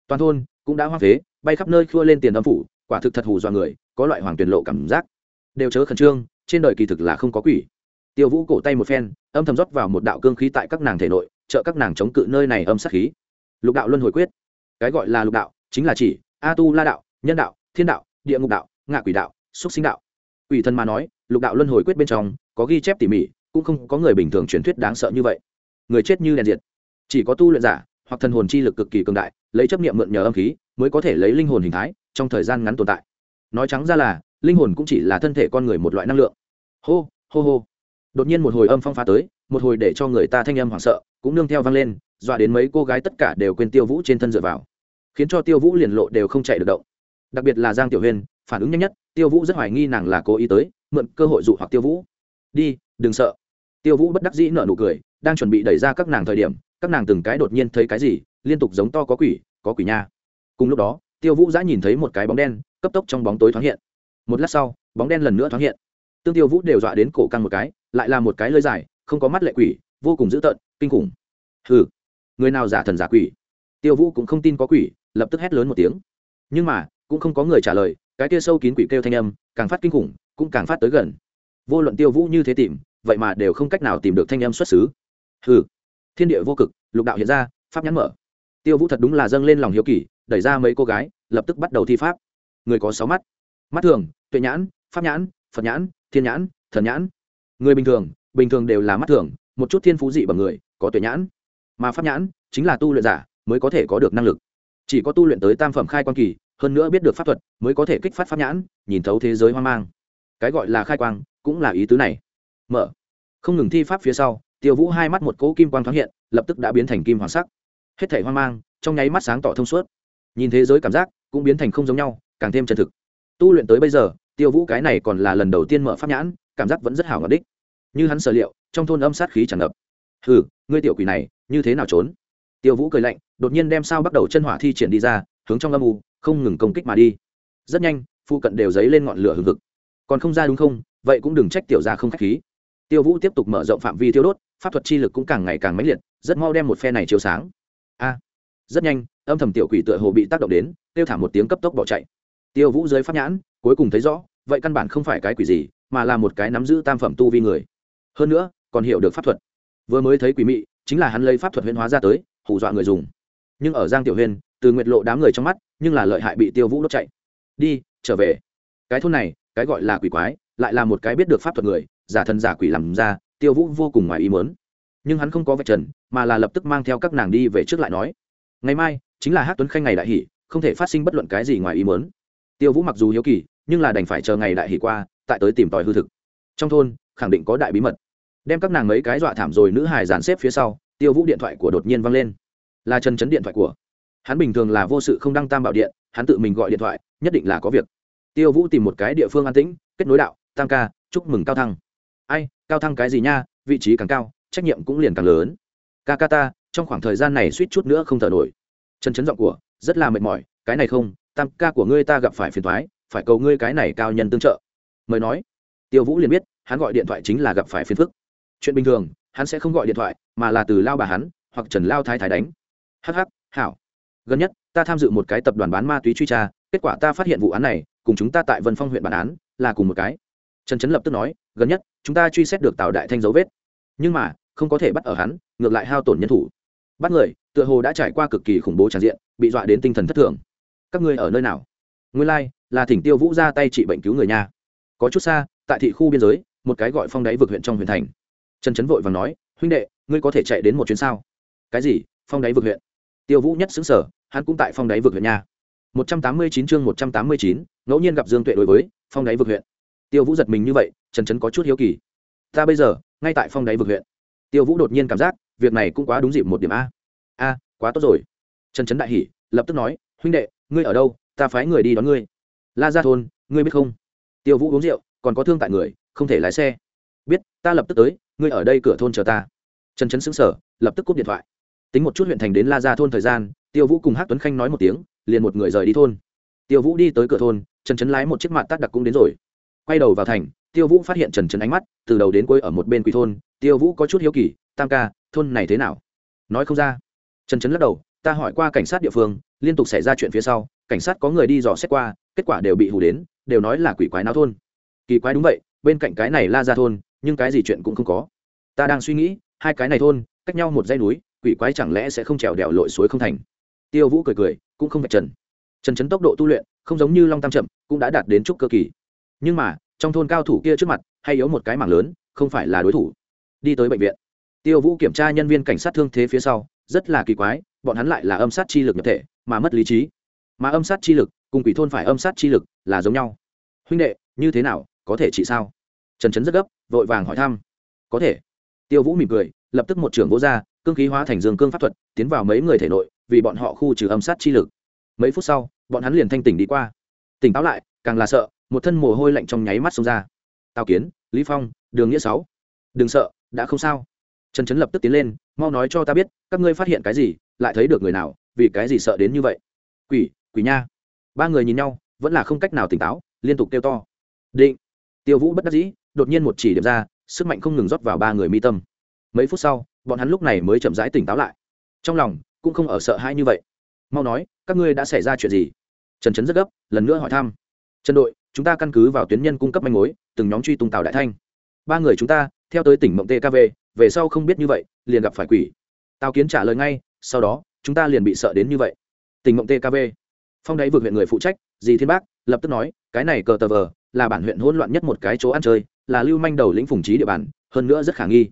Toàn thôn cũng đã hoa phế, bay khắp nơi khua lên tiền âm phủ, quả thực thật hù dọa người, có loại hoàng tuyển lộ cảm giác. Đều chớ khẩn trương, trên đời kỳ thực là không có quỷ. Tiêu vũ cổ tay một phen, âm thầm rót vào một đạo cương khí tại các nàng thể nội, trợ các nàng chống cự nơi này âm sát khí. Lục đạo luân hồi quyết cái gọi là lục đạo chính là chỉ a tu la đạo, nhân đạo, thiên đạo, địa ngục đạo, ngạ quỷ đạo xúc sinh đạo. Quỷ thân mà nói, lục đạo luân hồi quyết bên trong, có ghi chép tỉ mỉ, cũng không có người bình thường truyền thuyết đáng sợ như vậy. Người chết như đèn diệt. Chỉ có tu luyện giả, hoặc thần hồn chi lực cực kỳ cường đại, lấy chấp niệm mượn nhờ âm khí, mới có thể lấy linh hồn hình thái, trong thời gian ngắn tồn tại. Nói trắng ra là, linh hồn cũng chỉ là thân thể con người một loại năng lượng. Hô hô hô. Đột nhiên một hồi âm phong phá tới, một hồi để cho người ta thanh âm hoảng sợ, cũng nương theo vang lên dọa đến mấy cô gái tất cả đều quên tiêu vũ trên thân dựa vào, khiến cho tiêu vũ liền lộ đều không chạy được động. Đặc biệt là giang tiểu huyên phản ứng nhanh nhất, tiêu vũ rất hoài nghi nàng là cố ý tới, mượn cơ hội dụ hoặc tiêu vũ. Đi, đừng sợ. Tiêu vũ bất đắc dĩ nợ nụ cười, đang chuẩn bị đẩy ra các nàng thời điểm, các nàng từng cái đột nhiên thấy cái gì, liên tục giống to có quỷ có quỷ nha. Cùng lúc đó, tiêu vũ đã nhìn thấy một cái bóng đen, cấp tốc trong bóng tối thoáng hiện. Một lát sau, bóng đen lần nữa thoáng hiện. Tương tiêu vũ đều dọa đến cổ căng một cái, lại là một cái lơi dài, không có mắt lệ quỷ, vô cùng dữ tợn, kinh khủng. Hừ người nào giả thần giả quỷ. Tiêu vũ cũng không tin có quỷ, lập tức hét lớn một tiếng. Nhưng mà, cũng không có người trả lời, cái kia sâu kín quỷ kêu thanh âm, càng phát kinh khủng, cũng càng phát tới gần. Vô luận tiêu vũ như thế tìm, vậy mà đều không cách nào tìm được thanh âm xuất xứ. Hừ. Thiên địa vô cực, lục đạo hiện ra, pháp nhãn mở. Tiêu vũ thật đúng là dâng lên lòng hiếu kỳ, đẩy ra mấy cô gái, lập tức bắt đầu thi pháp. Người có sáu mắt. Mắt thường, tuệ nhãn, pháp nhãn, phật nhãn, thiên nhãn, thần nhãn. Người bình thường bình thường đều là mắt thường, một chút thiên phú dị bằng người, có tuệ nhãn mà pháp nhãn chính là tu luyện giả mới có thể có được năng lực. Chỉ có tu luyện tới tam phẩm khai quan kỳ, hơn nữa biết được pháp thuật mới có thể kích phát pháp nhãn, nhìn thấu thế giới hoang mang. Cái gọi là khai quang cũng là ý tứ này. Mở. Không ngừng thi pháp phía sau, tiêu vũ hai mắt một cỗ kim quang thoáng hiện, lập tức đã biến thành kim hoàng sắc. Hết thể hoang mang, trong nháy mắt sáng tỏ thông suốt. Nhìn thế giới cảm giác cũng biến thành không giống nhau, càng thêm chân thực. Tu luyện tới bây giờ, tiêu vũ cái này còn là lần đầu tiên mở pháp nhãn, cảm giác vẫn rất hảo ngọt đích. Như hắn sở liệu, trong thôn âm sát khí tràn ngập. Hừ, ngươi tiểu quỷ này như thế nào trốn? Tiêu vũ cười lạnh, đột nhiên đem sao bắt đầu chân hỏa thi triển đi ra, hướng trong âm u, không ngừng công kích mà đi. Rất nhanh, phụ cận đều dấy lên ngọn lửa hừng hực. Còn không ra đúng không? Vậy cũng đừng trách tiểu ra không k h á c h khí. Tiêu vũ tiếp tục mở rộng phạm vi tiêu đốt, pháp thuật chi lực cũng càng ngày càng mãnh liệt, rất mau đem một phe này chiếu sáng. A! Rất nhanh, âm thầm tiểu quỷ tựa hồ bị tác động đến tiêu thả một tiếng cấp tốc bỏ chạy. Tiêu vũ dưới pháp nhãn, cuối cùng thấy rõ, vậy căn bản không phải cái quỷ gì, mà là một cái nắm giữ tam phẩm tu vi người. Hơn nữa, còn hiểu được pháp thuật. Vừa mới thấy quỷ mị chính là hắn lấy pháp thuật huyễn hóa ra tới, hù dọa người dùng. Nhưng ở giang tiểu huyên từ nguyệt lộ đám người trong mắt, nhưng là lợi hại bị tiêu vũ đốt chạy. Đi, trở về. Cái thôn này, cái gọi là quỷ quái, lại là một cái biết được pháp thuật người, giả thân giả quỷ làm ra, tiêu vũ vô cùng ngoài ý mớn nhưng hắn không có vạch trần, mà là lập tức mang theo các nàng đi về trước lại nói. Ngày mai, chính là hát tuấn khanh ngày đại hỷ, không thể phát sinh bất luận cái gì ngoài ý mớn tiêu vũ mặc dù hiếu kỳ, nhưng là đành phải chờ ngày đại hỷ qua, tại tới tìm tòi hư thực. Trong thôn, khẳng định có đại bí mật đem các nàng mấy cái dọa thảm rồi nữ hài dàn xếp phía sau, tiêu vũ điện thoại của đột nhiên văng lên. Là Trần chấn điện thoại của. Hắn bình thường là vô sự không đăng tam bảo điện, hắn tự mình gọi điện thoại, nhất định là có việc. Tiêu vũ tìm một cái địa phương an tĩnh, kết nối đạo, tam ca, chúc mừng cao thăng. Ai, cao thăng cái gì nha, vị trí càng cao, trách nhiệm cũng liền càng lớn. Ca ca ta, trong khoảng thời gian này suýt chút nữa không thở nổi. Chân chấn giọng của, rất là mệt mỏi, cái này không, tam ca của ngươi ta gặp phải phiền thoái phải cầu ngươi cái này cao nhân tương trợ. Mời nói. Tiêu vũ liền biết, hắn gọi điện thoại chính là gặp phải phiền phức chuyện bình thường hắn sẽ không gọi điện thoại mà là từ lao bà hắn hoặc trần lao thái thái đánh. Hh hảo. Gần nhất ta tham dự một cái tập đoàn bán ma túy truy tra kết quả ta phát hiện vụ án này cùng chúng ta tại vân phong huyện bản án là cùng một cái. Trần trấn lập tức nói gần nhất chúng ta truy xét được tào đại thanh dấu vết. Nhưng mà không có thể bắt ở hắn ngược lại hao tổn nhân thủ. Bắt người tựa hồ đã trải qua cực kỳ khủng bố tràn diện bị dọa đến tinh thần thất thường. Các ngươi ở nơi nào? Nguyên lai、like, là thỉnh tiêu vũ ra tay trị bệnh cứu người nhà có chút xa tại thị khu biên giới một cái gọi phong đáy vực huyện trong huyện thành trần trấn vội và nói, huynh đệ, ngươi có thể chạy đến một chuyến sao? Cái gì? Phong đáy vực huyện. Tiêu vũ nhất xứng sở hắn cũng tại phong đáy vực huyện nha. Một trăm tám mươi chín chương một trăm tám mươi chín, ngẫu nhiên gặp dương tuệ đối với phong đáy vực huyện. Tiêu vũ giật mình như vậy, trần trấn có chút hiếu kỳ. Ta bây giờ, ngay tại phong đáy vực huyện. Tiêu vũ đột nhiên cảm giác, việc này cũng quá đúng dịp một điểm a. A, quá tốt rồi. Trần trấn đại hỉ, lập tức nói, huynh đệ, ngươi ở đâu? Ta phái người đi đón ngươi. La ra thôn, ngươi biết không? Tiêu vũ uống rượu, còn có thương tại người, không thể lái xe biết, ta lập tức tới, ngươi ở đây cửa thôn chờ ta. Trần trấn xứng sở lập tức cúp điện thoại. Tính một chút huyện thành đến la ra thôn thời gian, tiêu vũ cùng hát tuấn khanh nói một tiếng, liền một người rời đi thôn. Tiêu vũ đi tới cửa thôn, trần trấn lái một chiếc mặt tắt đặc cũng đến rồi. Quay đầu vào thành, tiêu vũ phát hiện trần trấn ánh mắt từ đầu đến cuối ở một bên quỷ thôn, tiêu vũ có chút hiếu kỳ, tam ca, thôn này thế nào? Nói không ra. Trần trấn lắc đầu, ta hỏi qua cảnh sát địa phương, liên tục xảy ra chuyện phía sau, cảnh sát có người đi dò xét qua, kết quả đều bị hù đến, đều nói là quỷ quái náo thôn. Kỳ quái đúng vậy, bên cạnh cái này la ra thôn nhưng cái gì chuyện cũng không có. Ta đang suy nghĩ, hai cái này thôn, cách nhau một dãy núi, quỷ quái chẳng lẽ sẽ không trèo đèo lội suối không thành? Tiêu vũ cười cười, cũng không vạch trần. Trần trấn tốc độ tu luyện, không giống như long tam chậm, cũng đã đạt đến chút cơ kỳ. Nhưng mà, trong thôn cao thủ kia trước mặt, hay yếu một cái mảng lớn, không phải là đối thủ. Đi tới bệnh viện. Tiêu vũ kiểm tra nhân viên cảnh sát thương thế phía sau, rất là kỳ quái, bọn hắn lại là âm sát chi lực nhập thể, mà mất lý trí. Mà âm sát chi lực, cùng quỷ thôn phải âm sát chi lực, là giống nhau. Huynh đệ, như thế nào, có thể trị sao? Trần trấn rất gấp vội vàng hỏi thăm. Có thể. Tiêu vũ mỉm cười, lập tức một trưởng vỗ ra, cương khí hóa thành dương cương pháp thuật, tiến vào mấy người thể nội, vì bọn họ khu trừ âm sát chi lực. Mấy phút sau, bọn hắn liền thanh tỉnh đi qua. Tỉnh táo lại, càng là sợ, một thân mồ hôi lạnh trong nháy mắt xông ra. Tào kiến, lý phong, đường nghĩa sáu, đừng sợ, đã không sao. Trần trấn lập tức tiến lên, mau nói cho ta biết, các ngươi phát hiện cái gì, lại thấy được người nào, vì cái gì sợ đến như vậy? Quỷ quỷ nha. Ba người nhìn nhau, vẫn là không cách nào tỉnh táo, liên tục kêu to. Định. Tiêu vũ bất đắc dĩ đột nhiên một chỉ điểm ra, sức mạnh không ngừng rót vào ba người mi tâm. Mấy phút sau, bọn hắn lúc này mới chậm rãi tỉnh táo lại. Trong lòng, cũng không ở sợ hãi như vậy. Mau nói, các ngươi đã xảy ra chuyện gì? Trần trấn rất gấp, lần nữa hỏi thăm. Trần đội, chúng ta căn cứ vào tuyến nhân cung cấp manh mối, từng nhóm truy tung tàu đại thanh. Ba người chúng ta, theo tới tỉnh mộng tkv về sau không biết như vậy, liền gặp phải quỷ. Tào kiến trả lời ngay, sau đó, chúng ta liền bị sợ đến như vậy. Tỉnh mộng tkv phong đáy vượt huyện người phụ trách, dì thiên bác, lập tức nói, cái này cờ tờ vờ, là bản huyện hỗn loạn nhất một cái chỗ ăn chơi là lưu manh đầu lĩnh phùng trí địa bàn, hơn nữa rất khả nghi.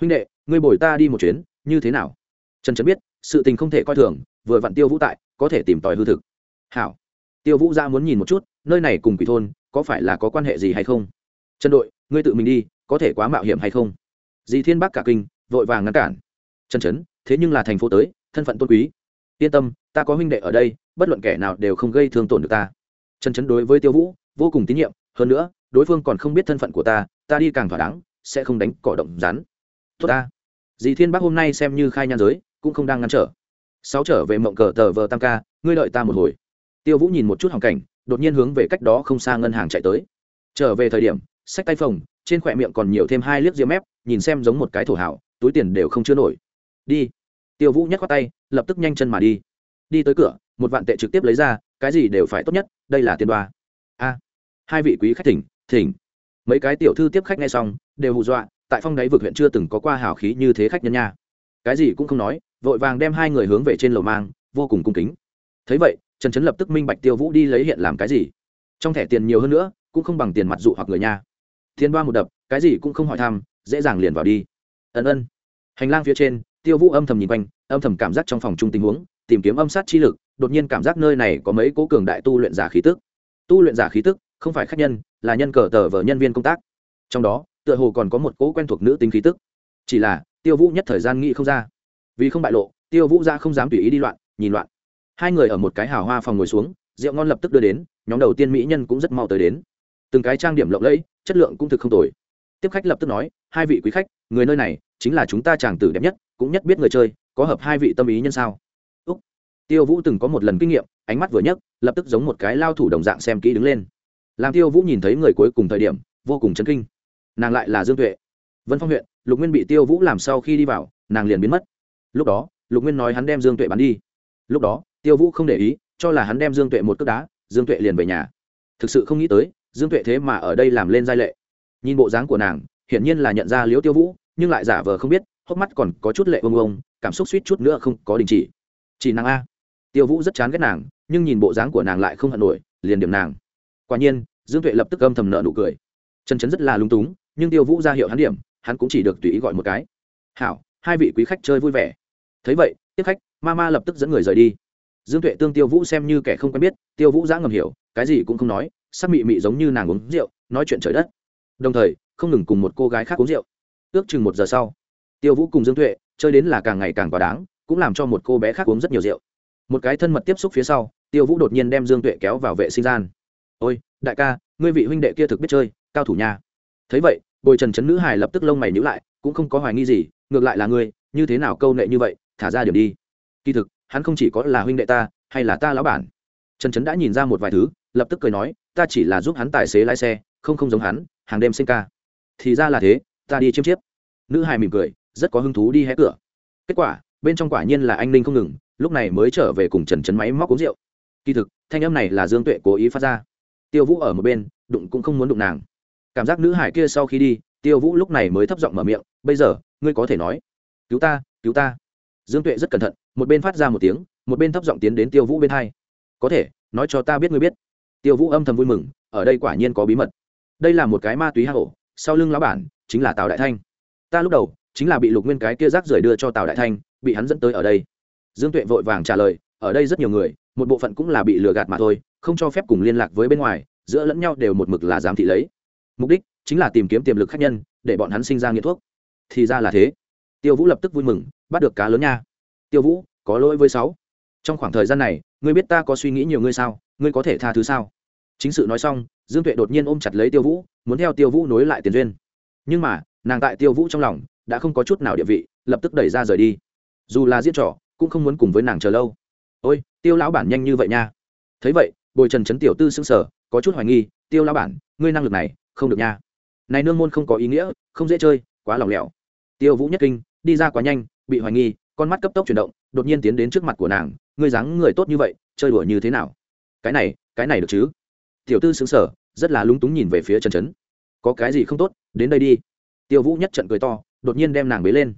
Huynh đệ, ngươi bồi ta đi một chuyến, như thế nào? Trần trấn biết, sự tình không thể coi thường, vừa vặn tiêu vũ tại, có thể tìm tòi hư thực. Hảo. Tiêu vũ ra muốn nhìn một chút, nơi này cùng quỷ thôn, có phải là có quan hệ gì hay không? Trần đội, ngươi tự mình đi, có thể quá mạo hiểm hay không? Dì thiên bắc cả kinh, vội vàng ngăn cản. Trần trấn, thế nhưng là thành phố tới, thân phận tôn quý. Yên tâm, ta có huynh đệ ở đây, bất luận kẻ nào đều không gây thương tổn được ta. Trần trấn đối với tiêu vũ, vô cùng tín nhiệm, hơn nữa đối phương còn không biết thân phận của ta ta đi càng thỏa đáng, sẽ không đánh cỏ động rắn. Tốt ta. Dì thiên bắc hôm nay xem như khai nhan giới, cũng không đang ngăn trở. Sáu trở về mộng cờ tờ vờ tam ca, ngươi đợi ta một hồi. Tiêu vũ nhìn một chút hoàn cảnh, đột nhiên hướng về cách đó không xa ngân hàng chạy tới. Trở về thời điểm, sách tay phồng, trên khỏe miệng còn nhiều thêm hai liếc diêm mép, nhìn xem giống một cái thổ hảo túi tiền đều không chứa nổi. Đi. Tiêu vũ nhắc qua tay, lập tức nhanh chân mà đi. Đi tới cửa, một vạn tệ trực tiếp lấy ra, cái gì đều phải tốt nhất, đây là tiền đoa. A. Hai vị quý khách thỉnh thỉnh. Mấy cái tiểu thư tiếp khách ngay xong, đều hù dọa, tại phong đáy vực huyện chưa từng có qua hào khí như thế khách nhân nha. Cái gì cũng không nói, vội vàng đem hai người hướng về trên lầu mang, vô cùng cung kính. Thấy vậy, trần trấn lập tức minh bạch tiêu vũ đi lấy hiện làm cái gì. Trong thẻ tiền nhiều hơn nữa, cũng không bằng tiền mặt dụ hoặc người nha. Thiên ba một đập, cái gì cũng không hỏi thăm, dễ dàng liền vào đi. Ân ân. Hành lang phía trên, tiêu vũ âm thầm nhìn quanh, âm thầm cảm giác trong phòng chung tình huống, tìm kiếm âm sát chi lực, đột nhiên cảm giác nơi này có mấy cố cường đại tu luyện giả khí tức. Tu luyện giả khí tức không phải khách nhân, là nhân cờ tờ vờ nhân viên công tác. Trong đó, tựa hồ còn có một cố quen thuộc nữ tính khí tức. Chỉ là, tiêu vũ nhất thời gian nghĩ không ra. Vì không bại lộ, tiêu vũ ra không dám tùy ý đi loạn, nhìn loạn. Hai người ở một cái hào hoa phòng ngồi xuống, rượu ngon lập tức đưa đến, nhóm đầu tiên mỹ nhân cũng rất mau tới đến. Từng cái trang điểm lộng lẫy, chất lượng cũng thực không tồi. Tiếp khách lập tức nói, hai vị quý khách, người nơi này chính là chúng ta chàng tử đẹp nhất, cũng nhất biết người chơi, có hợp hai vị tâm ý nhân sao? Úc. tiêu vũ từng có một lần kinh nghiệm, ánh mắt vừa nhấc, lập tức giống một cái lao thủ đồng dạng xem kỹ đứng lên làm tiêu vũ nhìn thấy người cuối cùng thời điểm, vô cùng chấn kinh. Nàng lại là dương tuệ. Vân phong huyện, lục nguyên bị tiêu vũ làm sau khi đi vào, nàng liền biến mất. Lúc đó, lục nguyên nói hắn đem dương tuệ bắn đi. Lúc đó, tiêu vũ không để ý, cho là hắn đem dương tuệ một cước đá, dương tuệ liền về nhà. Thực sự không nghĩ tới, dương tuệ thế mà ở đây làm lên giai lệ. Nhìn bộ dáng của nàng, hiển nhiên là nhận ra liễu tiêu vũ, nhưng lại giả vờ không biết, hốc mắt còn có chút lệ ông ông cảm xúc suýt chút nữa không có đình chỉ. Chỉ nàng a. Tiêu vũ rất chán ghét nàng, nhưng nhìn bộ dáng của nàng lại không hận nổi, liền điểm nàng quả nhiên, dương tuệ lập tức âm thầm nợ nụ cười. Chân chấn rất là lung túng, nhưng tiêu vũ ra hiệu hắn điểm, hắn cũng chỉ được tùy ý gọi một cái. Hảo, hai vị quý khách chơi vui vẻ. Thấy vậy, tiếp khách, ma ma lập tức dẫn người rời đi. Dương tuệ tương tiêu vũ xem như kẻ không quen biết, tiêu vũ giã ngầm hiểu, cái gì cũng không nói, sắc mị mị giống như nàng uống rượu, nói chuyện trời đất. Đồng thời, không ngừng cùng một cô gái khác uống rượu. Ước chừng một giờ sau, tiêu vũ cùng dương tuệ chơi đến là càng ngày càng quá đáng, cũng làm cho một cô bé khác uống rất nhiều rượu. Một cái thân mật tiếp xúc phía sau, tiêu vũ đột nhiên đem dương tuệ kéo vào vệ sinh gian ôi, đại ca, ngươi vị huynh đệ kia thực biết chơi, cao thủ nha thấy vậy, bồi trần trấn nữ Hải lập tức lông mày nhữ lại, cũng không có hoài nghi gì, ngược lại là ngươi, như thế nào câu nệ như vậy, thả ra điểm đi. Kỳ thực, hắn không chỉ có là huynh đệ ta, hay là ta lão bản. Trần trấn đã nhìn ra một vài thứ, lập tức cười nói, ta chỉ là giúp hắn tài xế lái xe, không không giống hắn, hàng đêm sinh ca. Thì ra là thế, ta đi chiêm chiếp. Nữ hài mỉm cười, rất có hứng thú đi hé cửa. Kết quả, bên trong quả nhiên là anh ninh không ngừng, lúc này mới trở về cùng trần trấn máy móc uống rượu. Kỳ thực, thanh âm này là dương tuệ cố ý phát ra tiêu vũ ở một bên, đụng cũng không muốn đụng nàng. Cảm giác nữ hải kia sau khi đi, tiêu vũ lúc này mới thấp giọng mở miệng, bây giờ, ngươi có thể nói. Cứu ta cứu ta. Dương tuệ rất cẩn thận, một bên phát ra một tiếng, một bên thấp giọng tiến đến tiêu vũ bên hai. Có thể, nói cho ta biết ngươi biết. Tiêu vũ âm thầm vui mừng, ở đây quả nhiên có bí mật. Đây là một cái ma túy hạ hổ sau lưng lão bản, chính là tào đại thanh. Ta lúc đầu, chính là bị lục nguyên cái kia rác rưởi đưa cho tào đại thanh, bị hắn dẫn tới ở đây. Dương tuệ vội vàng trả lời, ở đây rất nhiều người, một bộ phận cũng là bị lừa gạt mà thôi không cho phép cùng liên lạc với bên ngoài, giữa lẫn nhau đều một mực là giám thị lấy. Mục đích chính là tìm kiếm tiềm lực khách nhân, để bọn hắn sinh ra nghiện thuốc. Thì ra là thế. Tiêu vũ lập tức vui mừng, bắt được cá lớn nha. Tiêu vũ, có lỗi với sáu. Trong khoảng thời gian này, ngươi biết ta có suy nghĩ nhiều ngươi sao? Ngươi có thể tha thứ sao? Chính sự nói xong, dương tuệ đột nhiên ôm chặt lấy tiêu vũ, muốn theo tiêu vũ nối lại tiền duyên. Nhưng mà, nàng tại tiêu vũ trong lòng, đã không có chút nào địa vị, lập tức đẩy ra rời đi. Dù là diễn trò, cũng không muốn cùng với nàng chờ lâu. Ôi, tiêu lão bản nhanh như vậy nha. Thấy vậy bồi trần trấn tiểu tư xưng sở có chút hoài nghi, tiêu lao bản, ngươi năng lực này, không được nha. Này nương môn không có ý nghĩa, không dễ chơi, quá lòng lẻo. Tiêu vũ nhất kinh, đi ra quá nhanh, bị hoài nghi, con mắt cấp tốc chuyển động, đột nhiên tiến đến trước mặt của nàng, ngươi dáng người tốt như vậy, chơi đùa như thế nào? Cái này cái này được chứ? Tiểu tư xứng sở rất là lúng túng nhìn về phía trần trấn có cái gì không tốt, đến đây đi. Tiêu vũ nhất trận cười to, đột nhiên đem nàng bế lên.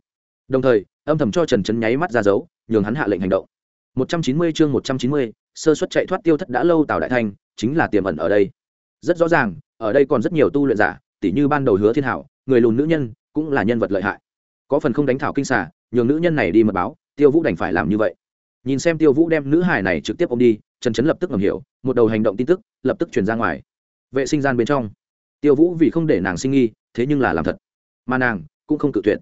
Đồng thời, âm thầm cho trần trấn nháy mắt ra dấu, nhường hắn hạ lệnh hành động. 190 chương 190, sơ suất chạy thoát tiêu thất đã lâu tào đại thanh chính là tiềm ẩn ở đây. Rất rõ ràng ở đây còn rất nhiều tu luyện giả tỷ như ban đầu hứa thiên hảo người lùn nữ nhân cũng là nhân vật lợi hại. Có phần không đánh thảo kinh xà nhường nữ nhân này đi mật báo tiêu vũ đành phải làm như vậy. Nhìn xem tiêu vũ đem nữ hài này trực tiếp ôm đi trần trấn lập tức ngầm hiểu một đầu hành động tin tức lập tức truyền ra ngoài. Vệ sinh gian bên trong tiêu vũ vì không để nàng sinh nghi thế nhưng là làm thật. Mà nàng cũng không cự tuyệt.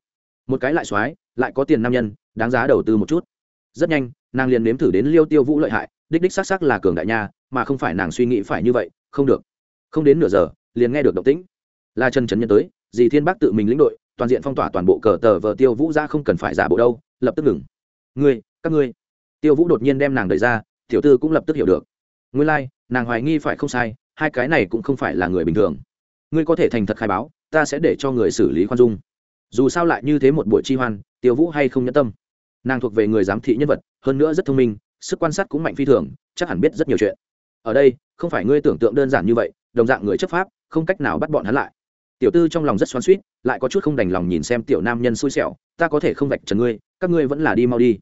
Một cái lại xoái lại có tiền nam nhân đáng giá đầu tư một chút rất nhanh nàng liền nếm thử đến liêu tiêu vũ lợi hại đích đích xác xác là cường đại nha mà không phải nàng suy nghĩ phải như vậy không được. Không đến nửa giờ liền nghe được động tĩnh. Là trần trấn nhân tới dì thiên bác tự mình lĩnh đội toàn diện phong tỏa toàn bộ cờ tờ vờ tiêu vũ ra không cần phải giả bộ đâu lập tức ngừng. Ngươi các ngươi. Tiêu vũ đột nhiên đem nàng đẩy ra tiểu tư cũng lập tức hiểu được. Ngươi lai、like, nàng hoài nghi phải không sai hai cái này cũng không phải là người bình thường. Ngươi có thể thành thật khai báo ta sẽ để cho người xử lý khoan dung. Dù sao lại như thế một buổi chi hoan tiêu vũ hay không nhẫn tâm nàng thuộc về người giám thị nhân vật, hơn nữa rất thông minh, sức quan sát cũng mạnh phi thường, chắc hẳn biết rất nhiều chuyện. Ở đây, không phải ngươi tưởng tượng đơn giản như vậy, đồng dạng người chấp pháp, không cách nào bắt bọn hắn lại. Tiểu tư trong lòng rất xoắn suýt lại có chút không đành lòng nhìn xem tiểu nam nhân xui xẻo, ta có thể không vạch trần ngươi, các ngươi vẫn là đi mau đi.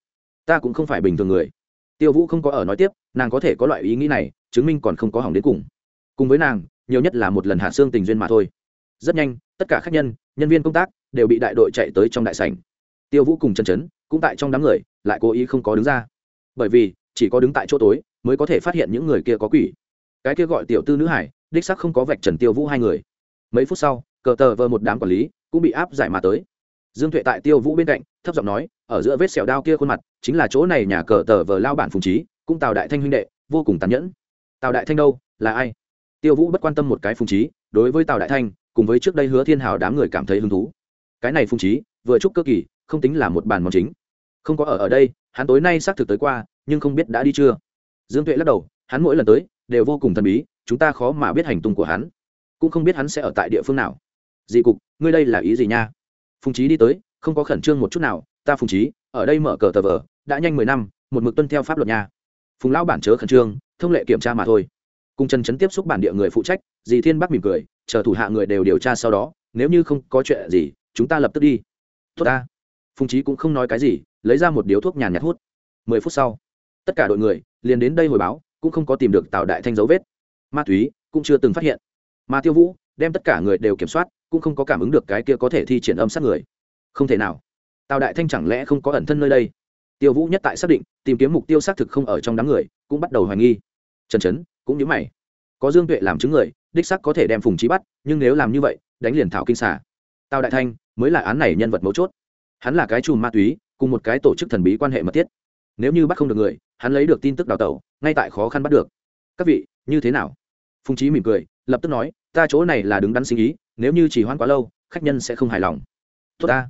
Ta cũng không phải bình thường người. Tiêu vũ không có ở nói tiếp, nàng có thể có loại ý nghĩ này, chứng minh còn không có hỏng đến cùng. Cùng với nàng, nhiều nhất là một lần hạ xương tình duyên mà thôi. Rất nhanh, tất cả khách nhân nhân viên công tác đều bị đại đội chạy tới trong đại sảnh. Tiêu vũ cùng chân chấn cũng tại trong đám người, lại cố ý không có đứng ra. Bởi vì, chỉ có đứng tại chỗ tối, mới có thể phát hiện những người kia có quỷ. Cái kia gọi tiểu tư nữ hải, đích sắc không có vạch trần tiêu vũ hai người. Mấy phút sau, cờ tờ vờ một đám quản lý cũng bị áp giải mà tới. Dương tuệ tại tiêu vũ bên cạnh, thấp giọng nói, ở giữa vết sẹo đao kia khuôn mặt, chính là chỗ này nhà cờ tờ vờ lao bản phùng trí, cũng tào đại thanh huynh đệ, vô cùng tàn nhẫn. Tào đại thanh đâu? Là ai? Tiêu vũ bất quan tâm một cái phùng trí, đối với tào đại thanh, cùng với trước đây hứa thiên hào đám người cảm thấy hứng thú. Cái này phùng trí, vừa chúc cơ kỳ không tính là một bàn món chính. Không có ở ở đây, hắn tối nay xác thực tới qua, nhưng không biết đã đi chưa. Dương tuệ lắc đầu, hắn mỗi lần tới, đều vô cùng thần bí, chúng ta khó mà biết hành tung của hắn. Cũng không biết hắn sẽ ở tại địa phương nào. Dị cục, ngươi đây là ý gì nha? Phùng trí đi tới, không có khẩn trương một chút nào, ta phùng trí ở đây mở cờ tờ vờ, đã nhanh mười năm, một mực tuân theo pháp luật nha. Phùng lão bản chớ khẩn trương, thông lệ kiểm tra mà thôi. Cùng trần trấn tiếp xúc bản địa người phụ trách, dì thiên bắc mỉm cười, chờ thủ hạ người đều điều tra sau đó, nếu như không có chuyện gì, chúng ta lập tức đi. Tốt ta phùng trí cũng không nói cái gì, lấy ra một điếu thuốc nhàn nhạt hút. Mười phút sau, tất cả đội người liền đến đây hồi báo, cũng không có tìm được tào đại thanh dấu vết. Ma túy cũng chưa từng phát hiện. Mà tiêu vũ đem tất cả người đều kiểm soát, cũng không có cảm ứng được cái kia có thể thi triển âm sát người. Không thể nào. Tào đại thanh chẳng lẽ không có ẩn thân nơi đây? Tiêu vũ nhất tại xác định, tìm kiếm mục tiêu xác thực không ở trong đám người, cũng bắt đầu hoài nghi. Trần trấn cũng như mày. Có dương tuệ làm chứng người, đích sắc có thể đem phùng trí bắt, nhưng nếu làm như vậy, đánh liền thảo kinh xả tào đại thanh mới là án này nhân vật mấu chốt hắn là cái chùm ma túy, cùng một cái tổ chức thần bí quan hệ mật thiết. Nếu như bắt không được người, hắn lấy được tin tức đào tẩu, ngay tại khó khăn bắt được. Các vị, như thế nào? Phùng trí mỉm cười, lập tức nói, ta chỗ này là đứng đắn sinh ý, nếu như chỉ hoãn quá lâu, khách nhân sẽ không hài lòng. Tốt ta.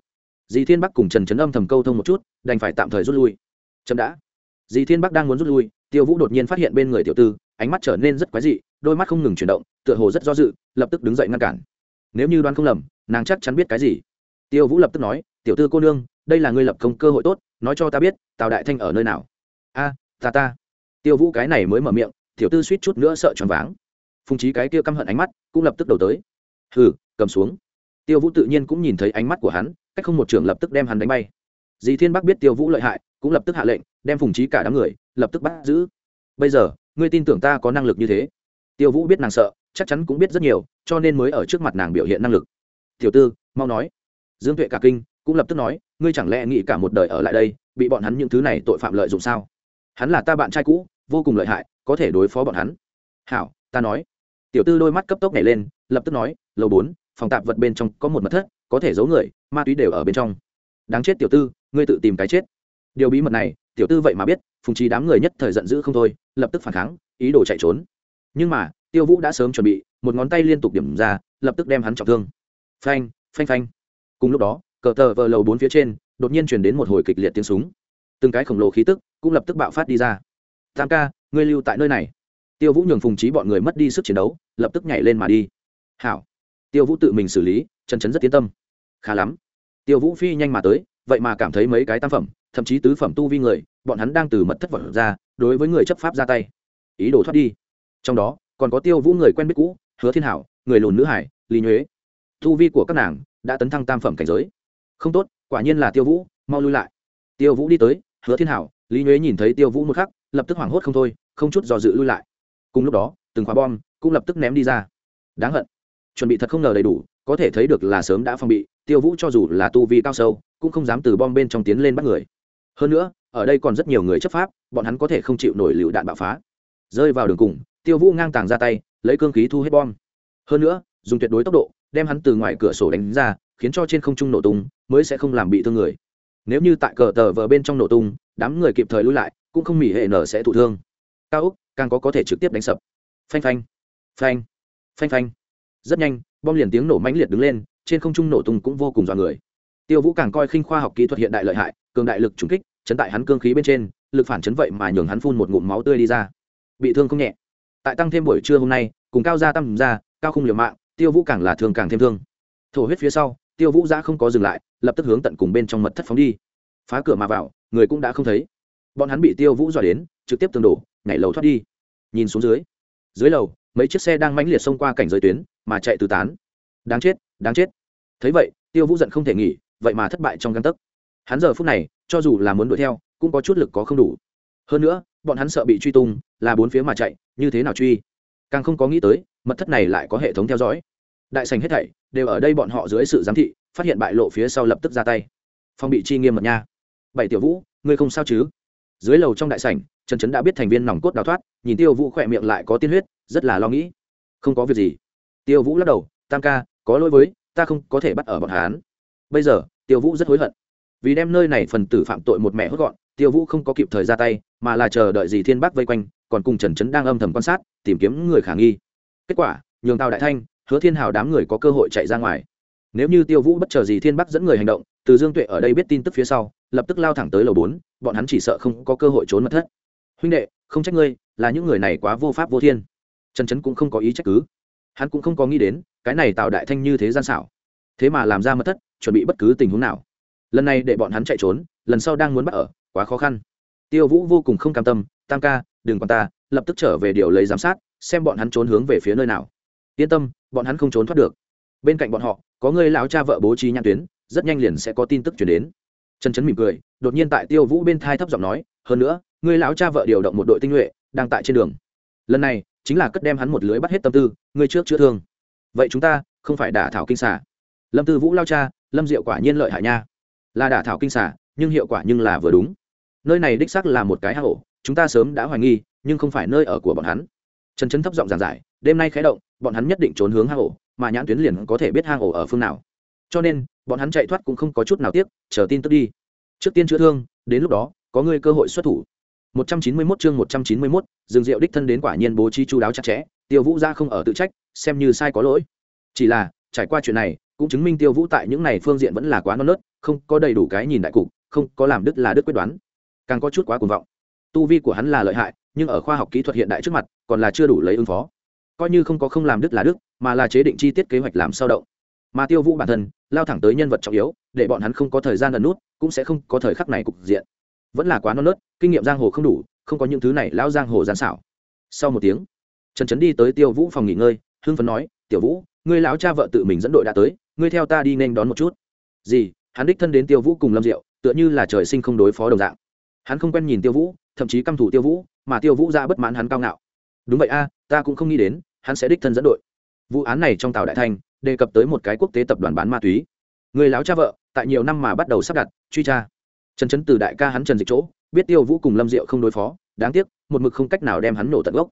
Dì thiên bắc cùng trần trấn âm thầm câu thông một chút, đành phải tạm thời rút lui. Chậm đã. Dì thiên bắc đang muốn rút lui, tiêu vũ đột nhiên phát hiện bên người tiểu tư, ánh mắt trở nên rất quái dị, đôi mắt không ngừng chuyển động, tựa hồ rất do dự, lập tức đứng dậy ngăn cản. Nếu như đoán không lầm, nàng chắc chắn biết cái gì. Tiêu vũ lập tức nói tiểu tư cô nương, đây là ngươi lập công cơ hội tốt, nói cho ta biết, tào đại thanh ở nơi nào? A, ta ta. Tiêu vũ cái này mới mở miệng, tiểu tư suýt chút nữa sợ choáng váng. Phùng trí cái kia căm hận ánh mắt cũng lập tức đầu tới. Hừ, cầm xuống. Tiêu vũ tự nhiên cũng nhìn thấy ánh mắt của hắn, cách không một trường lập tức đem hắn đánh bay. Dì thiên bắc biết tiêu vũ lợi hại, cũng lập tức hạ lệnh, đem phùng trí cả đám người lập tức bắt giữ. Bây giờ, ngươi tin tưởng ta có năng lực như thế? Tiêu vũ biết nàng sợ, chắc chắn cũng biết rất nhiều, cho nên mới ở trước mặt nàng biểu hiện năng lực. Tiểu tư, mau nói. Dương tuệ cả kinh cũng lập tức nói, ngươi chẳng lẽ nghĩ cả một đời ở lại đây, bị bọn hắn những thứ này tội phạm lợi dụng sao? Hắn là ta bạn trai cũ, vô cùng lợi hại, có thể đối phó bọn hắn. Hảo, ta nói. Tiểu tư đôi mắt cấp tốc nhảy lên, lập tức nói, lầu bốn, phòng tạp vật bên trong có một mật thất, có thể giấu người, ma túy đều ở bên trong. Đáng chết tiểu tư, ngươi tự tìm cái chết. Điều bí mật này, tiểu tư vậy mà biết, phùng trí đám người nhất thời giận dữ không thôi, lập tức phản kháng, ý đồ chạy trốn. Nhưng mà, tiêu vũ đã sớm chuẩn bị, một ngón tay liên tục điểm ra, lập tức đem hắn trọng thương. Phanh phanh phanh. Cùng lúc đó cờ tờ vờ lầu bốn phía trên, đột nhiên chuyển đến một hồi kịch liệt tiếng súng. Từng cái khổng lồ khí tức cũng lập tức bạo phát đi ra. Tam ca, ngươi lưu tại nơi này. Tiêu vũ nhường phùng trí bọn người mất đi sức chiến đấu, lập tức nhảy lên mà đi. Hảo. Tiêu vũ tự mình xử lý, chân chấn rất tiến tâm. Khá lắm. Tiêu vũ phi nhanh mà tới, vậy mà cảm thấy mấy cái tam phẩm, thậm chí tứ phẩm tu vi người, bọn hắn đang từ mật thất vật ra, đối với người chấp pháp ra tay. Ý đồ thoát đi. Trong đó, còn có tiêu vũ người quen biết cũ, hứa thiên hảo, người lùn nữ hải, lý nhuế. Tu vi của các nàng đã tấn thăng tam phẩm cảnh giới không tốt, quả nhiên là tiêu vũ, mau lui lại. Tiêu vũ đi tới, hứa thiên hảo, lý nhuế nhìn thấy tiêu vũ một khắc, lập tức hoảng hốt không thôi, không chút do dự lui lại. Cùng lúc đó, từng khóa bom cũng lập tức ném đi ra. Đáng hận. Chuẩn bị thật không ngờ đầy đủ, có thể thấy được là sớm đã phong bị, tiêu vũ cho dù là tu vi cao sâu, cũng không dám từ bom bên trong tiến lên bắt người. Hơn nữa, ở đây còn rất nhiều người chấp pháp, bọn hắn có thể không chịu nổi lựu đạn bạo phá. Rơi vào đường cùng, tiêu vũ ngang tàng ra tay, lấy cương khí thu hết bom. Hơn nữa, dùng tuyệt đối tốc độ, đem hắn từ ngoài cửa sổ đánh ra khiến cho trên không trung nổ tung, mới sẽ không làm bị thương người. Nếu như tại cờ tờ vờ bên trong nổ tung, đám người kịp thời lui lại, cũng không mỉ hệ nở sẽ thụ thương. Cao úc, càng có có thể trực tiếp đánh sập. Phanh phanh phanh phanh phanh. Rất nhanh, bom liền tiếng nổ mãnh liệt đứng lên, trên không trung nổ tung cũng vô cùng dọa người. Tiêu vũ càng coi khinh khoa học kỹ thuật hiện đại lợi hại, cường đại lực trùng kích, chấn tại hắn cương khí bên trên, lực phản chấn vậy mà nhường hắn phun một ngụm máu tươi đi ra. Bị thương không nhẹ. Tại tăng thêm buổi trưa hôm nay, cùng cao gia tăng ra, cao không liều mạng, tiêu vũ càng là thương càng thêm thương. Thổ huyết phía sau tiêu vũ giã không có dừng lại, lập tức hướng tận cùng bên trong mật thất phóng đi. Phá cửa mà vào, người cũng đã không thấy. Bọn hắn bị tiêu vũ dọa đến, trực tiếp tường đổ, nhảy lầu thoát đi. Nhìn xuống dưới dưới lầu, mấy chiếc xe đang mãnh liệt xông qua cảnh giới tuyến, mà chạy tứ tán. Đáng chết đáng chết. Thấy vậy, tiêu vũ giận không thể nghỉ, vậy mà thất bại trong găng tấc. Hắn giờ phút này, cho dù là muốn đuổi theo, cũng có chút lực có không đủ. Hơn nữa, bọn hắn sợ bị truy tung, là bốn phía mà chạy, như thế nào truy? Càng không có nghĩ tới, mật thất này lại có hệ thống theo dõi đại sành hết thảy, đều ở đây bọn họ dưới sự giám thị, phát hiện bại lộ phía sau lập tức ra tay. Phong bị chi nghiêm mật nha. Bảy tiểu vũ, ngươi không sao chứ? Dưới lầu trong đại sảnh, trần trấn đã biết thành viên nòng cốt đào thoát, nhìn tiêu vũ khỏe miệng lại có tiên huyết, rất là lo nghĩ. Không có việc gì. Tiêu vũ lắc đầu, tam ca, có lỗi với, ta không có thể bắt ở bọn hán bây giờ, tiêu vũ rất hối hận. Vì đem nơi này phần tử phạm tội một mẹ hốt gọn, tiêu vũ không có kịp thời ra tay, mà là chờ đợi gì thiên bác vây quanh, còn cùng trần trấn đang âm thầm quan sát, tìm kiếm người khả nghi. Kết quả, nhường tào đại thanh hứa thiên hào đám người có cơ hội chạy ra ngoài. Nếu như tiêu vũ bất chờ gì thiên bắc dẫn người hành động, từ dương tuệ ở đây biết tin tức phía sau, lập tức lao thẳng tới lầu bốn, bọn hắn chỉ sợ không có cơ hội trốn mất thất. Huynh đệ, không trách ngươi, là những người này quá vô pháp vô thiên. Trần trấn cũng không có ý trách cứ. Hắn cũng không có nghĩ đến, cái này tạo đại thanh như thế gian xảo. Thế mà làm ra mất thất, chuẩn bị bất cứ tình huống nào. Lần này để bọn hắn chạy trốn, lần sau đang muốn bắt ở, quá khó khăn. Tiêu vũ vô cùng không cam tâm, tam ca, đừng còn ta, lập tức trở về điều lấy giám sát, xem bọn hắn trốn hướng về phía nơi nào yên tâm, bọn hắn không trốn thoát được. Bên cạnh bọn họ, có người lão cha vợ bố trí nhãn tuyến, rất nhanh liền sẽ có tin tức chuyển đến. Trần trấn mỉm cười, đột nhiên tại tiêu vũ bên thai thấp giọng nói, hơn nữa, người lão cha vợ điều động một đội tinh nhuệ, đang tại trên đường. Lần này, chính là cất đem hắn một lưới bắt hết tâm tư, người trước chữa thương. Vậy chúng ta, không phải đả thảo kinh xả lâm tư vũ lao cha, lâm diệu quả nhiên lợi hại nha. Là đả thảo kinh xả nhưng hiệu quả nhưng là vừa đúng. Nơi này đích xác là một cái hạ ổ, chúng ta sớm đã hoài nghi, nhưng không phải nơi ở của bọn hắn. Trần trấn thấp giọng giảng giải đêm nay khé động bọn hắn nhất định trốn hướng hang ổ mà nhãn tuyến liền có thể biết hang ổ ở phương nào cho nên bọn hắn chạy thoát cũng không có chút nào tiếc chờ tin tức đi trước tiên chữa thương đến lúc đó có ngươi cơ hội xuất thủ 191 chương 191, Dương Diệu đích thân đến quả nhiên bố trí chu đáo chặt chẽ, Tiêu Vũ ra không ở tự trách, xem như sai có lỗi. Chỉ là, trải qua chuyện này, cũng chứng minh Tiêu Vũ tại những này phương diện vẫn là quá non nớt, không có đầy đủ cái nhìn đại cục, không có làm đức là đức quyết đoán, càng có chút quá cuồng vọng. Tu vi của hắn là lợi hại, nhưng ở khoa học kỹ thuật hiện đại trước mặt, còn là chưa đủ lấy ứng phó. Coi như không có không làm đức là đức, mà là chế định chi tiết kế hoạch làm sao động. Mà Tiêu Vũ bản thân, lao thẳng tới nhân vật trọng yếu, để bọn hắn không có thời gian lần nút, cũng sẽ không có thời khắc này cục diện. Vẫn là quá non nớt kinh nghiệm giang hồ không đủ không có những thứ này lão giang hồ gian xảo. Sau một tiếng trần trấn đi tới tiêu vũ phòng nghỉ ngơi hưng phấn nói tiểu vũ ngươi lão cha vợ tự mình dẫn đội đã tới ngươi theo ta đi nên đón một chút. Gì? Hắn đích thân đến tiêu vũ cùng lâm diệu tựa như là trời sinh không đối phó đồng dạng. Hắn không quen nhìn tiêu vũ thậm chí căm thủ tiêu vũ mà tiêu vũ ra bất mãn hắn cao ngạo. Đúng vậy a ta cũng không nghĩ đến, hắn sẽ đích thân dẫn đội. Vụ án này trong tàu đại thanh đề cập tới một cái quốc tế tập đoàn bán ma túy. Người láo cha vợ, tại nhiều năm mà bắt đầu sắp đặt, truy tra. Trần trấn từ đại ca hắn trần dịch chỗ, biết tiêu vũ cùng lâm diệu không đối phó, đáng tiếc, một mực không cách nào đem hắn nổ tận gốc.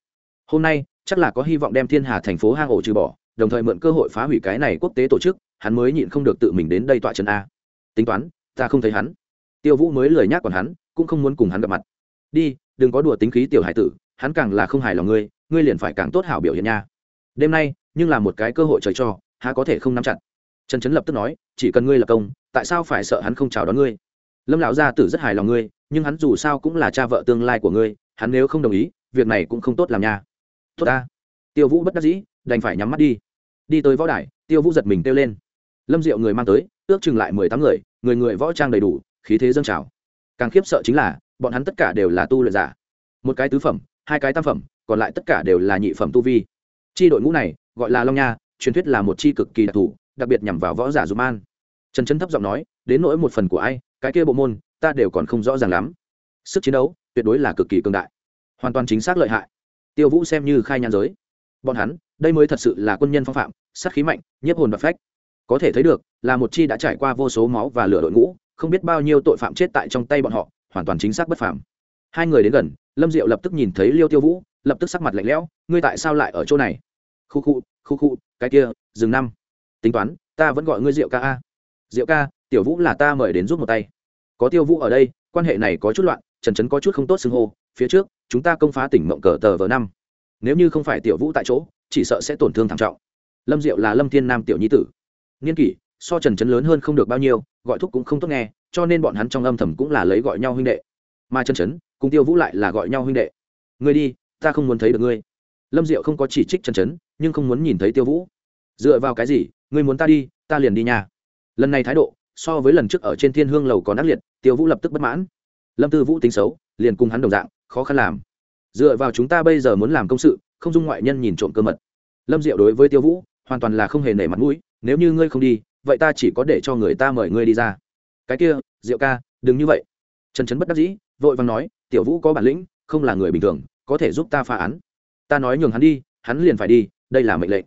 Hôm nay, chắc là có hy vọng đem thiên hà thành phố hang ổ trừ bỏ, đồng thời mượn cơ hội phá hủy cái này quốc tế tổ chức, hắn mới nhịn không được tự mình đến đây tọa trần a. Tính toán, ta không thấy hắn. Tiêu vũ mới lời nhắc còn hắn, cũng không muốn cùng hắn gặp mặt. Đi, đừng có đùa tính khí tiểu hải tử, hắn càng là không hài lòng ngươi ngươi liền phải càng tốt hảo biểu hiện nha. Đêm nay, nhưng là một cái cơ hội trời cho, há có thể không nắm chặt. Trần trấn lập tức nói, chỉ cần ngươi là công, tại sao phải sợ hắn không chào đón ngươi? Lâm lão gia tử rất hài lòng ngươi, nhưng hắn dù sao cũng là cha vợ tương lai của ngươi, hắn nếu không đồng ý, việc này cũng không tốt làm nha. Tốt ta. Tiêu vũ bất đắc dĩ, đành phải nhắm mắt đi. Đi tới võ đài, tiêu vũ giật mình kêu lên. Lâm diệu người mang tới, ước chừng lại mười tám người người người võ trang đầy đủ, khí thế dâng trào. Càng khiếp sợ chính là, bọn hắn tất cả đều là tu luyện giả. Một cái tứ phẩm hai cái tam phẩm, còn lại tất cả đều là nhị phẩm tu vi. Chi đội ngũ này, gọi là long nha, truyền thuyết là một chi cực kỳ đặc thù, đặc biệt nhằm vào võ giả dùm an trần trấn thấp giọng nói, đến nỗi một phần của ai, cái kia bộ môn, ta đều còn không rõ ràng lắm. Sức chiến đấu, tuyệt đối là cực kỳ cường đại. Hoàn toàn chính xác lợi hại. Tiêu vũ xem như khai nhan giới. Bọn hắn, đây mới thật sự là quân nhân phong phạm, sát khí mạnh, nhiếp hồn và phách. Có thể thấy được, là một chi đã trải qua vô số máu và lửa đội ngũ, không biết bao nhiêu tội phạm chết tại trong tay bọn họ, hoàn toàn chính xác bất phàm. Hai người đến gần lâm diệu lập tức nhìn thấy liêu tiêu vũ, lập tức sắc mặt lạnh lẽo, ngươi tại sao lại ở chỗ này? Khu khu khu khu, cái kia dừng năm. Tính toán, ta vẫn gọi ngươi diệu ca a. Diệu ca, tiểu vũ là ta mời đến giúp một tay. Có tiêu vũ ở đây, quan hệ này có chút loạn, trần trấn có chút không tốt xưng hô, phía trước, chúng ta công phá tỉnh mộng cờ tờ vờ năm. Nếu như không phải tiểu vũ tại chỗ, chỉ sợ sẽ tổn thương thảm trọng. Lâm diệu là lâm thiên nam tiểu nhi tử. Niên kỷ, so trần trấn lớn hơn không được bao nhiêu, gọi thúc cũng không tốt nghe, cho nên bọn hắn trong âm thầm cũng là lấy gọi nhau huynh đệ. Mà trần trấn cùng tiêu vũ lại là gọi nhau huynh đệ. Ngươi đi ta không muốn thấy được ngươi. Lâm diệu không có chỉ trích trần chấn, nhưng không muốn nhìn thấy tiêu vũ. Dựa vào cái gì? Ngươi muốn ta đi ta liền đi nhà lần này thái độ so với lần trước ở trên thiên hương lầu còn ác liệt tiêu vũ lập tức bất mãn. Lâm tư vũ tính xấu liền cùng hắn đồng dạng khó khăn làm. Dựa vào chúng ta bây giờ muốn làm công sự không dung ngoại nhân nhìn trộm cơ mật. Lâm diệu đối với tiêu vũ hoàn toàn là không hề nể mặt mũi nếu như ngươi không đi vậy ta chỉ có để cho người ta mời ngươi đi ra. Cái kia diệu ca đừng như vậy. Trần trấn bất đắc dĩ vội vàng nói tiểu vũ có bản lĩnh, không là người bình thường, có thể giúp ta phá án. Ta nói nhường hắn đi, hắn liền phải đi, đây là mệnh lệnh.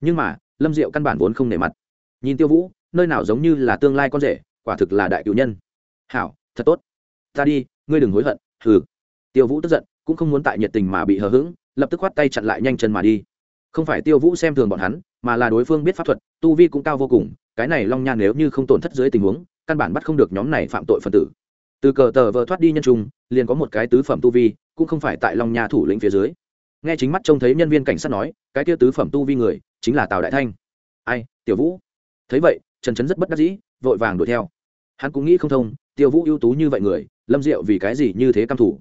Nhưng mà, lâm diệu căn bản vốn không nể mặt. Nhìn tiêu vũ, nơi nào giống như là tương lai con rể, quả thực là đại cựu nhân. Hảo, thật tốt. Ta đi, ngươi đừng hối hận, hừ. Tiêu vũ tức giận, cũng không muốn tại nhiệt tình mà bị hờ hững, lập tức khoát tay chặn lại nhanh chân mà đi. Không phải tiêu vũ xem thường bọn hắn, mà là đối phương biết pháp thuật, tu vi cũng cao vô cùng, cái này long nha nếu như không tổn thất dưới tình huống, căn bản bắt không được nhóm này phạm tội phần tử từ cờ tờ vợ thoát đi nhân trung, liền có một cái tứ phẩm tu vi, cũng không phải tại long nhà thủ lĩnh phía dưới. Nghe chính mắt trông thấy nhân viên cảnh sát nói, cái kia tứ phẩm tu vi người, chính là tào đại thanh. Ai, tiểu vũ? Thấy vậy, trần trấn rất bất đắc dĩ, vội vàng đuổi theo. Hắn cũng nghĩ không thông, tiêu vũ ưu tú như vậy người, lâm diệu vì cái gì như thế căm thủ?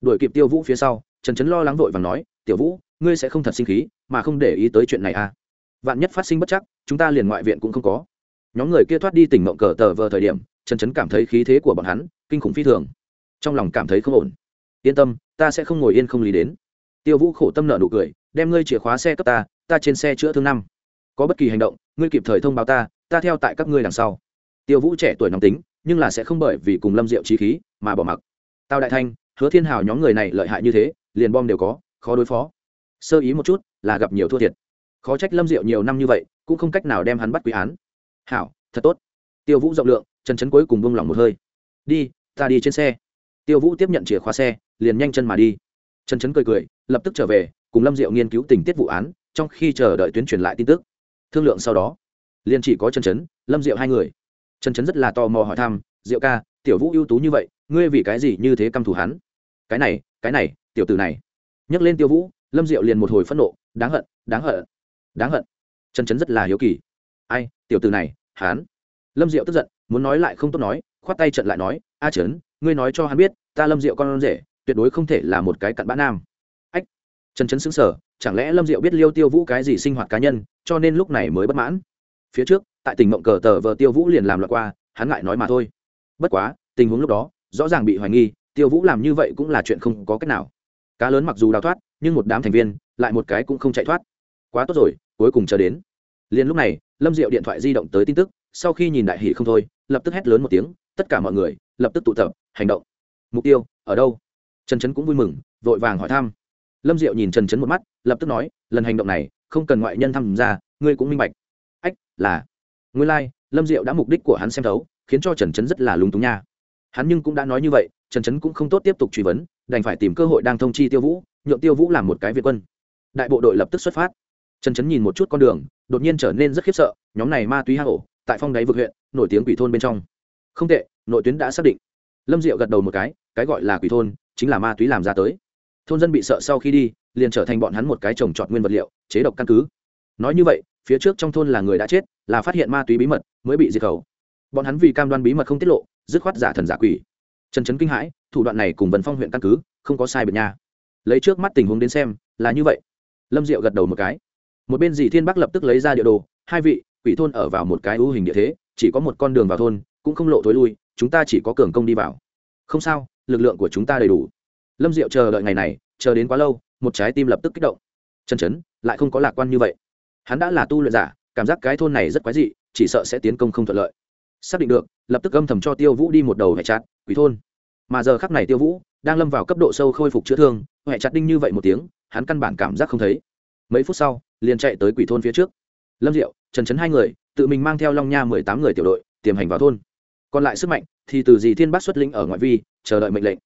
Đuổi kịp tiêu vũ phía sau, trần trấn lo lắng vội vàng nói, tiểu vũ, ngươi sẽ không thật sinh khí, mà không để ý tới chuyện này à? Vạn nhất phát sinh bất chắc, chúng ta liền ngoại viện cũng không có. Nhóm người kia thoát đi tỉnh mộng cờ tờ vờ thời điểm, trần trấn cảm thấy khí thế của bọn hắn kinh khủng phi thường. Trong lòng cảm thấy không ổn. Yên tâm, ta sẽ không ngồi yên không lý đến. Tiêu vũ khổ tâm nợ nụ cười, đem ngươi chìa khóa xe cấp ta ta trên xe chữa thương năm. Có bất kỳ hành động, ngươi kịp thời thông báo ta ta theo tại các ngươi đằng sau. Tiêu vũ trẻ tuổi nóng tính, nhưng là sẽ không bởi vì cùng lâm diệu trí khí mà bỏ mặc. Tào đại thanh, hứa thiên hào nhóm người này lợi hại như thế, liền bom đều có, khó đối phó. Sơ ý một chút, là gặp nhiều thua thiệt. Khó trách lâm diệu nhiều năm như vậy, cũng không cách nào đem hắn bắt quý án. Hảo, thật tốt. Tiêu vũ rộng lượng, chân chấn cuối cùng buông lỏng một hơi. Đi ta đi trên xe. Tiêu vũ tiếp nhận chìa khóa xe, liền nhanh chân mà đi. Trần trấn cười cười, lập tức trở về, cùng lâm diệu nghiên cứu tình tiết vụ án, trong khi chờ đợi tuyến truyền lại tin tức. Thương lượng sau đó, liền chỉ có trần trấn, lâm diệu hai người. Trần trấn rất là tò mò hỏi thăm, diệu ca, tiểu vũ ưu tú như vậy, ngươi vì cái gì như thế căm thù hắn? Cái này cái này, tiểu tử này. Nhắc lên tiêu vũ, lâm diệu liền một hồi phẫn nộ, đáng hận đáng hận đáng hận. Trần trấn rất là hiếu kỳ. Ai, tiểu tử này hán lâm diệu tức giận, muốn nói lại không tốt nói, khoát tay trận lại nói a trấn, ngươi nói cho hắn biết, ta lâm diệu con rể, tuyệt đối không thể là một cái cặn bã nam. Ách. Trần trấn xứng sở chẳng lẽ lâm diệu biết liêu tiêu vũ cái gì sinh hoạt cá nhân, cho nên lúc này mới bất mãn? Phía trước, tại tỉnh mộng cờ tờ vợ tiêu vũ liền làm loại qua, hắn ngại nói mà thôi. Bất quá, tình huống lúc đó, rõ ràng bị hoài nghi, tiêu vũ làm như vậy cũng là chuyện không có cách nào. Cá lớn mặc dù đào thoát, nhưng một đám thành viên, lại một cái cũng không chạy thoát. Quá tốt rồi, cuối cùng chờ đến. Liền lúc này, lâm diệu điện thoại di động tới tin tức, sau khi nhìn đại hỷ không thôi, lập tức hét lớn một tiếng, tất cả mọi người lập tức tụ tập hành động. Mục tiêu ở đâu? Trần trấn cũng vui mừng vội vàng hỏi thăm. Lâm diệu nhìn trần trấn một mắt lập tức nói lần hành động này không cần ngoại nhân tham gia ngươi cũng minh bạch. Ách là. Ngươi lai、like, lâm diệu đã mục đích của hắn xem thấu khiến cho trần trấn rất là lúng túng nha. Hắn nhưng cũng đã nói như vậy trần trấn cũng không tốt tiếp tục truy vấn đành phải tìm cơ hội đang thông chi tiêu vũ nhượng tiêu vũ làm một cái việt quân. Đại bộ đội lập tức xuất phát. Trần trấn nhìn một chút con đường đột nhiên trở nên rất khiếp sợ nhóm này ma túy hạ hổ tại phong đáy vực huyện nổi tiếng quỷ thôn bên trong. Không tệ nội tuyến đã xác định. Lâm diệu gật đầu một cái cái gọi là quỷ thôn, chính là ma túy làm ra tới. Thôn dân bị sợ sau khi đi, liền trở thành bọn hắn một cái trồng trọt nguyên vật liệu, chế độc căn cứ. Nói như vậy, phía trước trong thôn là người đã chết, là phát hiện ma túy bí mật, mới bị diệt khẩu. Bọn hắn vì cam đoan bí mật không tiết lộ, dứt khoát giả thần giả quỷ. Trần trấn kinh hãi, thủ đoạn này cùng vân phong huyện căn cứ, không có sai biệt nha. Lấy trước mắt tình huống đến xem, là như vậy. Lâm diệu gật đầu một cái. Một bên dì thiên bắc lập tức lấy ra địa đồ, hai vị, quỷ thôn ở vào một cái ưu hình địa thế, chỉ có một con đường vào thôn, cũng không lộ thối lui chúng ta chỉ có cường công đi vào. Không sao, lực lượng của chúng ta đầy đủ. Lâm diệu chờ đợi ngày này, chờ đến quá lâu, một trái tim lập tức kích động. Chân chấn lại không có lạc quan như vậy. Hắn đã là tu luyện giả, cảm giác cái thôn này rất quái dị, chỉ sợ sẽ tiến công không thuận lợi. Xác định được, lập tức âm thầm cho tiêu vũ đi một đầu hệ chặt, quỷ thôn. Mà giờ khắc này tiêu vũ đang lâm vào cấp độ sâu khôi phục chữa thương, hệ chặt đinh như vậy một tiếng, hắn căn bản cảm giác không thấy. Mấy phút sau, liền chạy tới quỷ thôn phía trước. Lâm diệu, trần trấn hai người, tự mình mang theo long nha mười tám người tiểu đội, tiềm hành vào thôn còn lại sức mạnh thì từ dì thiên bát xuất lĩnh ở ngoại vi, chờ đợi mệnh lệnh.